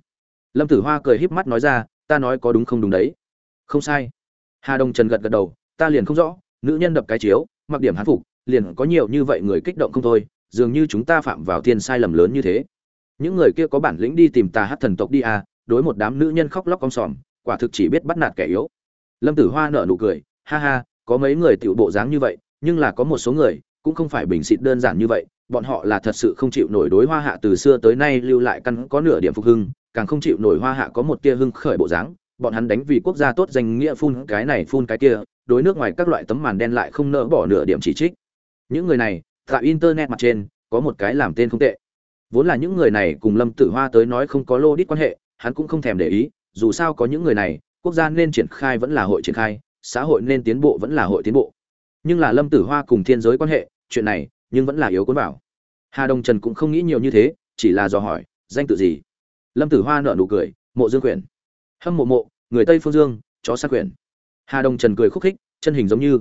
A: Lâm tử hoa cười híp mắt nói ra, ta nói có đúng không đúng đấy. Không sai. Hà đồng trần gật gật đầu, ta liền không rõ, nữ nhân đập cái chiếu, mặc điểm hán phục, liền có nhiều như vậy người kích động không thôi, dường như chúng ta phạm vào thiên sai lầm lớn như thế. Những người kia có bản lĩnh đi tìm tà hát thần tộc đi à đối một đám nữ nhân khóc lóc con sòm, quả thực chỉ biết bắt nạt kẻ yếu. Lâm tử hoa nở nụ cười, ha ha có mấy người tiểu bộ dáng như vậy, nhưng là có một số người cũng không phải bình xịt đơn giản như vậy, bọn họ là thật sự không chịu nổi đối hoa hạ từ xưa tới nay lưu lại căn có nửa điểm phục hưng, càng không chịu nổi hoa hạ có một tia hưng khởi bộ dáng, bọn hắn đánh vì quốc gia tốt danh nghĩa phun cái này phun cái kia, đối nước ngoài các loại tấm màn đen lại không nỡ bỏ nửa điểm chỉ trích. Những người này, tại internet mặt trên, có một cái làm tên không tệ. Vốn là những người này cùng lâm tử hoa tới nói không có lô đít quan hệ, hắn cũng không thèm để ý, dù sao có những người này, quốc gia nên triển khai vẫn là hội triển khai xã hội nên tiến bộ vẫn là hội tiến bộ. Nhưng là lâm tử hoa cùng thiên giới quan hệ, chuyện này, nhưng vẫn là yếu cuốn vào. Hà đông trần cũng không nghĩ nhiều như thế, chỉ là dò hỏi, danh tự gì? Lâm tử hoa nợ nụ cười, mộ dương quyển. Hâm mộ mộ, người tây phương dương, chó sát quyển. Hà đông trần cười khúc khích, chân hình giống như.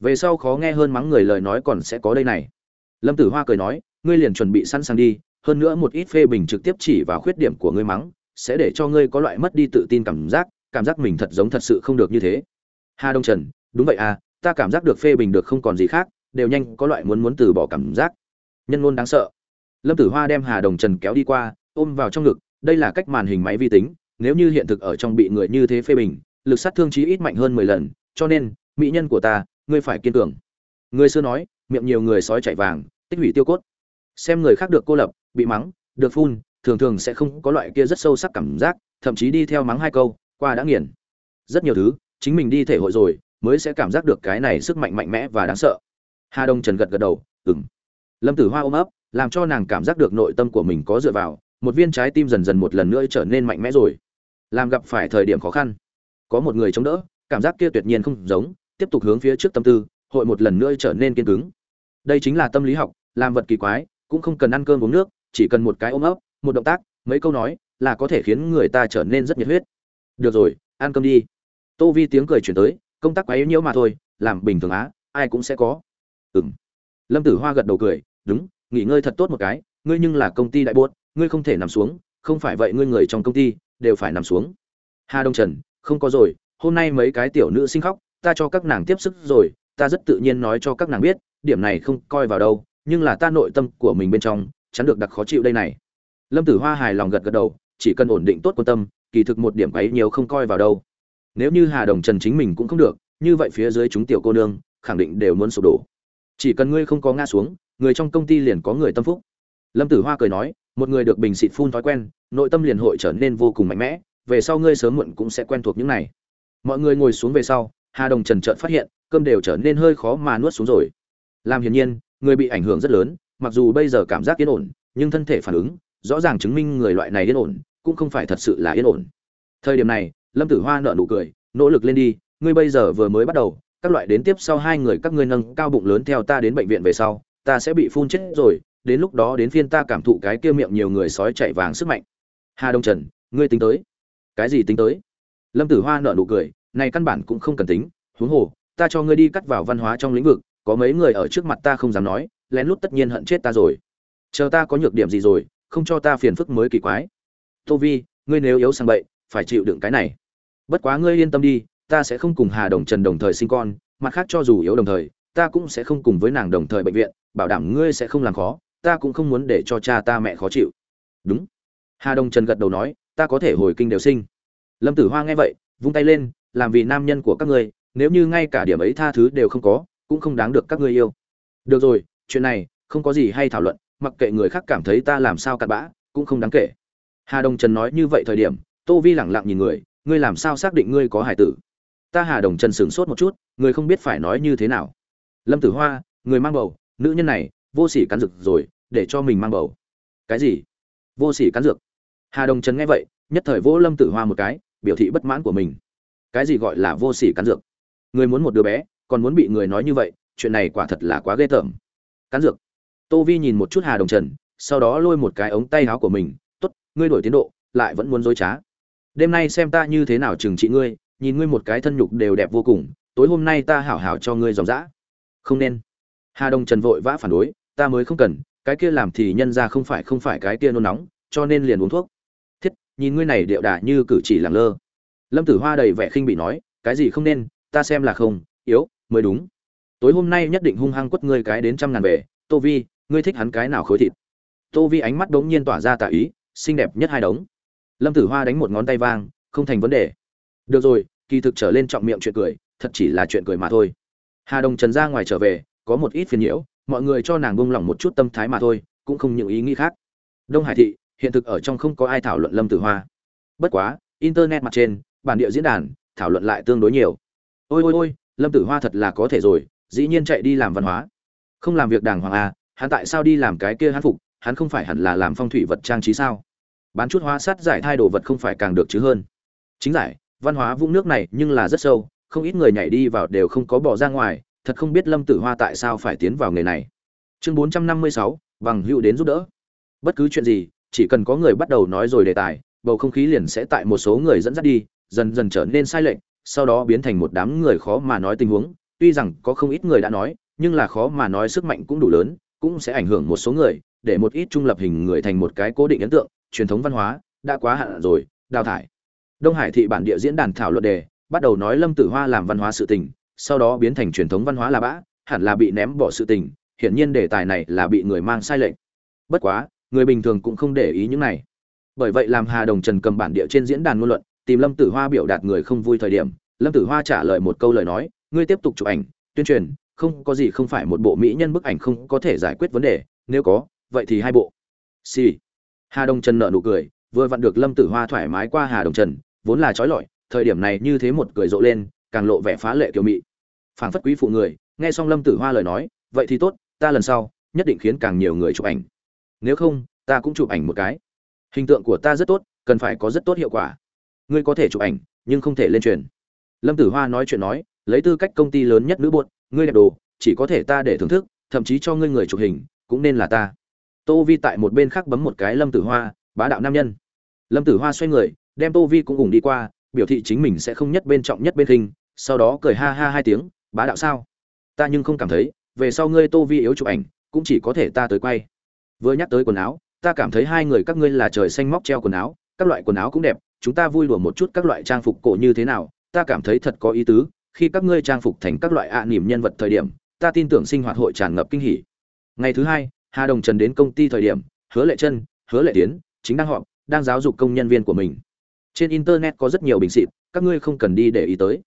A: Về sau khó nghe hơn mắng người lời nói còn sẽ có đây này. Lâm tử hoa cười nói, ngươi liền chuẩn bị sẵn sàng đi, hơn nữa một ít phê bình trực tiếp chỉ vào khuyết điểm của ngươi mắng, sẽ để cho ngươi có loại mất đi tự tin cảm giác cảm giác mình thật giống thật sự không được như thế hà đông trần, đúng vậy à ta cảm giác được phê bình được không còn gì khác, đều nhanh có loại muốn muốn từ bỏ cảm giác. Nhân ngôn đáng sợ. Lâm tử hoa đem hà đồng trần kéo đi qua, ôm vào trong ngực, đây là cách màn hình máy vi tính, nếu như hiện thực ở trong bị người như thế phê bình, lực sát thương chí ít mạnh hơn mười lần, cho nên, mỹ nhân của ta, ngươi phải kiên cường. Người xưa nói, miệng nhiều người sói chạy vàng, tích hủy tiêu cốt. Xem người khác được cô lập, bị mắng, được phun, thường thường sẽ không có loại kia rất sâu sắc cảm giác, thậm chí đi theo mắng hai câu, qua đã nghiền. Rất nhiều thứ chính mình đi thể hội rồi, mới sẽ cảm giác được cái này sức mạnh mạnh mẽ và đáng sợ. Hà đông trần gật gật đầu ừng lâm tử hoa ôm ấp, làm cho nàng cảm giác được nội tâm của mình có dựa vào, một viên trái tim dần dần một lần nữa trở nên mạnh mẽ rồi. Làm gặp phải thời điểm khó khăn, có một người chống đỡ, cảm giác kia tuyệt nhiên không giống, tiếp tục hướng phía trước tâm tư, hội một lần nữa trở nên kiên cứng. Đây chính là tâm lý học, làm vật kỳ quái, cũng không cần ăn cơm uống nước, chỉ cần một cái ôm ấp, một động tác, mấy câu nói là có thể khiến người ta trở nên rất nhiệt huyết. Được rồi, ăn cơm đi tô vi tiếng cười chuyển tới, công tác quá yếu nhiễu mà thôi, làm bình thường á, ai cũng sẽ có. Ừng lâm tử hoa gật đầu cười, đúng, nghỉ ngơi thật tốt một cái, ngươi nhưng là công ty đại buốt, ngươi không thể nằm xuống, không phải vậy ngươi người trong công ty đều phải nằm xuống. Hà đông trần, không có rồi, hôm nay mấy cái tiểu nữ sinh khóc, ta cho các nàng tiếp sức rồi, ta rất tự nhiên nói cho các nàng biết, điểm này không coi vào đâu, nhưng là ta nội tâm của mình bên trong chắn được đặc khó chịu đây này. Lâm tử hoa hài lòng gật gật đầu, chỉ cần ổn định tốt quan tâm, kỳ thực một điểm ấy nhiều không coi vào đâu nếu như hà đồng trần chính mình cũng không được, như vậy phía dưới chúng tiểu cô nương khẳng định đều muốn sụp đổ. Chỉ cần ngươi không có ngã xuống, người trong công ty liền có người tâm phúc. Lâm tử hoa cười nói, một người được bình xịt phun thói quen, nội tâm liền hội trở nên vô cùng mạnh mẽ, về sau ngươi sớm muộn cũng sẽ quen thuộc những này. Mọi người ngồi xuống về sau, hà đồng trần trợn phát hiện, cơm đều trở nên hơi khó mà nuốt xuống rồi. Làm hiển nhiên, người bị ảnh hưởng rất lớn, mặc dù bây giờ cảm giác yên ổn, nhưng thân thể phản ứng, rõ ràng chứng minh người loại này yên ổn, cũng không phải thật sự là yên ổn. Thời điểm này lâm tử hoa nợ nụ cười, nỗ lực lên đi, ngươi bây giờ vừa mới bắt đầu, các loại đến tiếp sau hai người các ngươi nâng cao bụng lớn theo ta đến bệnh viện về sau, ta sẽ bị phun chết rồi, đến lúc đó đến phiên ta cảm thụ cái kia miệng nhiều người sói chạy vàng sức mạnh. Hà đông trần, ngươi tính tới. Cái gì tính tới? Lâm tử hoa nợ nụ cười, này căn bản cũng không cần tính, huống hồ, ta cho ngươi đi cắt vào văn hóa trong lĩnh vực, có mấy người ở trước mặt ta không dám nói, lén lút tất nhiên hận chết ta rồi. Chờ ta có nhược điểm gì rồi, không cho ta phiền phức mới kỳ quái. Tô vi, ngươi nếu yếu sang bậy, phải chịu đựng cái này bất quá ngươi yên tâm đi, ta sẽ không cùng hà đồng trần đồng thời sinh con, mặt khác cho dù yếu đồng thời, ta cũng sẽ không cùng với nàng đồng thời bệnh viện, bảo đảm ngươi sẽ không làm khó, ta cũng không muốn để cho cha ta mẹ khó chịu. Đúng. Hà đồng trần gật đầu nói, ta có thể hồi kinh đều sinh. Lâm tử hoa nghe vậy, vung tay lên, làm vì nam nhân của các ngươi, nếu như ngay cả điểm ấy tha thứ đều không có, cũng không đáng được các ngươi yêu. Được rồi, chuyện này, không có gì hay thảo luận, mặc kệ người khác cảm thấy ta làm sao cặn bã, cũng không đáng kể. Hà đồng trần nói như vậy thời điểm, tô vi lẳng lặng nhìn người ngươi làm sao xác định ngươi có hải tử? Ta hà đồng trần sửng sốt một chút người không biết phải nói như thế nào. Lâm tử hoa, người mang bầu, nữ nhân này, vô sỉ cắn rực rồi, để cho mình mang bầu. Cái gì? Vô sỉ cắn dược hà đồng trần nghe vậy, nhất thời vỗ lâm tử hoa một cái, biểu thị bất mãn của mình. Cái gì gọi là vô sỉ cắn dược người muốn một đứa bé, còn muốn bị người nói như vậy, chuyện này quả thật là quá ghê tởm. Cắn dược tô vi nhìn một chút hà đồng trần, sau đó lôi một cái ống tay áo của mình t ố t ngươi đổi tiến độ, lại vẫn muốn dối trá đêm nay xem ta như thế nào trừng trị ngươi, nhìn ngươi một cái thân nhục đều đẹp vô cùng, tối hôm nay ta hảo hảo cho ngươi dòng dã. Không nên. Hà Đông trần vội vã phản đối, ta mới không cần, cái kia làm thì nhân ra không phải không phải cái kia nôn nóng, cho nên liền uống thuốc. Thiết, nhìn ngươi này điệu đà như cử chỉ lẳng lơ. Lâm tử hoa đầy vẻ khinh bị nói, cái gì không nên, ta xem là không, yếu, mới đúng. Tối hôm nay nhất định hung hăng quất ngươi cái đến trăm ngàn về tô vi, ngươi thích hắn cái nào khối thịt? Tô vi ánh mắt đống nhiên tỏa ra tà ý, xinh đẹp nhất hai đống lâm tử hoa đánh một ngón tay vang, không thành vấn đề. Được rồi, kỳ thực trở lên trọng miệng chuyện cười, thật chỉ là chuyện cười mà thôi. Hà đồng trần ra ngoài trở về, có một ít phiền nhiễu, mọi người cho nàng buông lỏng một chút tâm thái mà thôi, cũng không những ý nghĩ khác. Đông hải thị, hiện thực ở trong không có ai thảo luận lâm tử hoa. Bất quá, internet mặt trên, bản địa diễn đàn, thảo luận lại tương đối nhiều. Ôi ôi ôi, lâm tử hoa thật là có thể rồi, dĩ nhiên chạy đi làm văn hóa. Không làm việc đàng hoàng à hắn tại sao đi làm cái kia hắn phục, hắn không phải hẳn là làm phong thủy vật trang trí sao? Bán chút hóa sát giải thai đồ vật không phải càng được chứ hơn. Chính giải, văn hóa vũng nước này nhưng là rất sâu, không ít người nhảy đi vào đều không có bỏ ra ngoài, thật không biết lâm tử hoa tại sao phải tiến vào nghề này. Chương bốn trăm năm mươi sáu, bằng hữu đến giúp đỡ. Bất cứ chuyện gì, chỉ cần có người bắt đầu nói rồi đề tài, bầu không khí liền sẽ tại một số người dẫn dắt đi, dần dần trở nên sai lệch, sau đó biến thành một đám người khó mà nói tình huống. Tuy rằng có không ít người đã nói, nhưng là khó mà nói sức mạnh cũng đủ lớn, cũng sẽ ảnh hưởng một số người, để một ít trung lập hình người thành một cái cố định ấn tượng truyền thống văn hóa, đã quá hạn rồi, đào thải. Đông hải thị bản địa diễn đàn thảo luận đề, bắt đầu nói lâm tử hoa làm văn hóa sự tình, sau đó biến thành truyền thống văn hóa là bã, hẳn là bị ném bỏ sự tình, hiển nhiên đề tài này là bị người mang sai lệch. Bất quá, người bình thường cũng không để ý những này. Bởi vậy làm hà đồng trần cầm bản địa trên diễn đàn ngôn luận, tìm lâm tử hoa biểu đạt người không vui thời điểm, lâm tử hoa trả lời một câu lời nói, ngươi tiếp tục chụp ảnh, tuyên truyền, không có gì không phải một bộ mỹ nhân bức ảnh không có thể giải quyết vấn đề, nếu có, vậy thì hai bộ. Xì、sì hà Đồng trần nở nụ cười, vừa vặn được lâm tử hoa thoải mái qua hà đồng trần, vốn là trói lọi, thời điểm này như thế một cười rộ lên, càng lộ vẻ phá lệ kiều mị. Phảng phất quý phụ người, nghe xong lâm tử hoa lời nói, vậy thì tốt, ta lần sau nhất định khiến càng nhiều người chụp ảnh. Nếu không, ta cũng chụp ảnh một cái. Hình tượng của ta rất tốt, cần phải có rất tốt hiệu quả. Ngươi có thể chụp ảnh, nhưng không thể lên truyền. Lâm tử hoa nói chuyện nói, lấy tư cách công ty lớn nhất nữ buột ngươi đẹp đồ, chỉ có thể ta để thưởng thức, thậm chí cho ngươi người chụp hình, cũng nên là ta tô vi tại một bên khác bấm một cái lâm tử hoa, bá đạo nam nhân. Lâm tử hoa xoay người, đem tô vi cũng cùng đi qua, biểu thị chính mình sẽ không nhất bên trọng nhất bên khinh sau đó cười ha ha hai tiếng, bá đạo sao? Ta nhưng không cảm thấy, về sau ngươi tô vi yếu chụp ảnh, cũng chỉ có thể ta tới quay. Vừa nhắc tới quần áo, ta cảm thấy hai người các ngươi là trời xanh móc treo quần áo, các loại quần áo cũng đẹp, chúng ta vui đùa một chút các loại trang phục cổ như thế nào, ta cảm thấy thật có ý tứ, khi các ngươi trang phục thành các loại ạ à niềm nhân vật thời điểm, ta tin tưởng sinh hoạt hội tràn ngập kinh hỉ. Ngày thứ hai hà đồng trần đến công ty thời điểm, hứa lệ chân, hứa lệ tiến, chính đang họp, đang giáo dục công nhân viên của mình. Trên internet có rất nhiều bình xịt, các ngươi không cần đi để ý tới.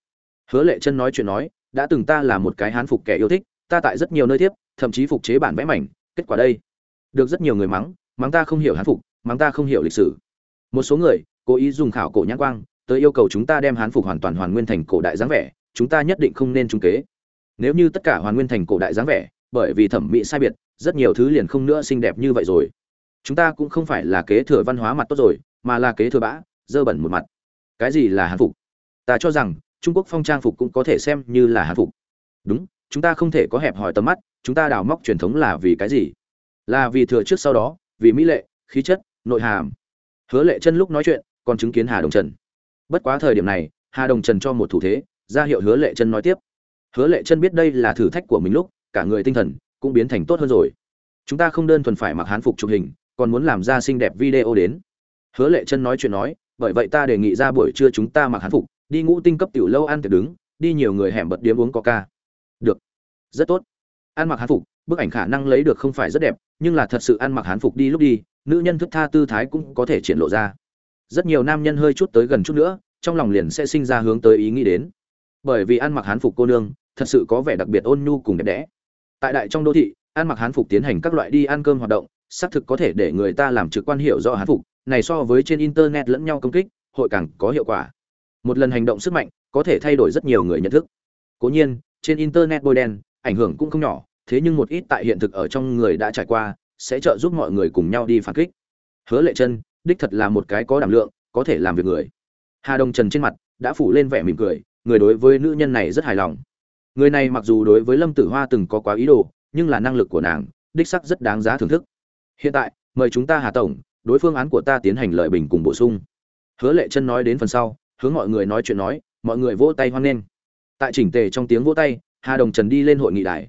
A: Hứa lệ chân nói chuyện nói, đã từng ta là một cái hán phục kẻ yêu thích, ta tại rất nhiều nơi tiếp, thậm chí phục chế bản vẽ mảnh, kết quả đây, được rất nhiều người mắng mắng ta không hiểu hán phục, mắng ta không hiểu lịch sử. Một số người, cố ý dùng khảo cổ nhãn quang, tới yêu cầu chúng ta đem hán phục hoàn toàn hoàn nguyên thành cổ đại dáng vẻ, chúng ta nhất định không nên trung kế. Nếu như tất cả hoàn nguyên thành cổ đại dáng vẻ, bởi vì thẩm mỹ sai biệt rất nhiều thứ liền không nữa xinh đẹp như vậy rồi. Chúng ta cũng không phải là kế thừa văn hóa mặt tốt rồi, mà là kế thừa bã, dơ bẩn một mặt. Cái gì là hán phục? Ta cho rằng, trung quốc phong trang phục cũng có thể xem như là hán phục. Đúng, chúng ta không thể có hẹp hòi tầm mắt, chúng ta đào móc truyền thống là vì cái gì? Là vì thừa trước sau đó, vì mỹ lệ, khí chất, nội hàm. Hứa lệ chân lúc nói chuyện, còn chứng kiến hà đồng trần. Bất quá thời điểm này, hà đồng trần cho một thủ thế, ra hiệu hứa lệ chân nói tiếp. Hứa lệ chân biết đây là thử thách của mình lúc, cả người tinh thần cũng biến thành tốt hơn rồi. Chúng ta không đơn thuần phải mặc hán phục chụp hình, còn muốn làm ra xinh đẹp video đến. Hứa lệ chân nói chuyện nói, bởi vậy ta đề nghị ra buổi trưa chúng ta mặc hán phục, đi ngũ tinh cấp tiểu lâu ăn tiệc đứng, đi nhiều người hẻm bật điếm uống coca. Được. Rất tốt. Ăn mặc hán phục, bức ảnh khả năng lấy được không phải rất đẹp, nhưng là thật sự ăn mặc hán phục đi lúc đi, nữ nhân thức tha tư thái cũng có thể triển lộ ra. Rất nhiều nam nhân hơi chút tới gần chút nữa, trong lòng liền sẽ sinh ra hướng tới ý nghĩ đến. Bởi vì ăn mặc hán phục cô nương, thật sự có vẻ đặc biệt ôn nhu cùng đẹp đẽ tại đại trong đô thị, ăn mặc hán phục tiến hành các loại đi ăn cơm hoạt động, xác thực có thể để người ta làm trực quan hiệu rõ hán phục, này so với trên internet lẫn nhau công kích, hội càng có hiệu quả. Một lần hành động sức mạnh, có thể thay đổi rất nhiều người nhận thức. Cố nhiên, trên internet bôi đen, ảnh hưởng cũng không nhỏ, thế nhưng một ít tại hiện thực ở trong người đã trải qua, sẽ trợ giúp mọi người cùng nhau đi phản kích. Hứa lệ chân đích thật là một cái có đảm lượng, có thể làm việc người. Hà đông trần trên mặt, đã phủ lên vẻ mỉm cười, người đối với nữ nhân này rất hài lòng người này mặc dù đối với lâm tử hoa từng có quá ý đồ, nhưng là năng lực của nàng, đích sắc rất đáng giá thưởng thức. Hiện tại, mời chúng ta hà tổng, đối phương án của ta tiến hành lợi bình cùng bổ sung. Hứa lệ chân nói đến phần sau, hướng mọi người nói chuyện nói, mọi người vỗ tay hoan nghênh. Tại chỉnh tề trong tiếng vỗ tay, hà đồng trần đi lên hội nghị đài.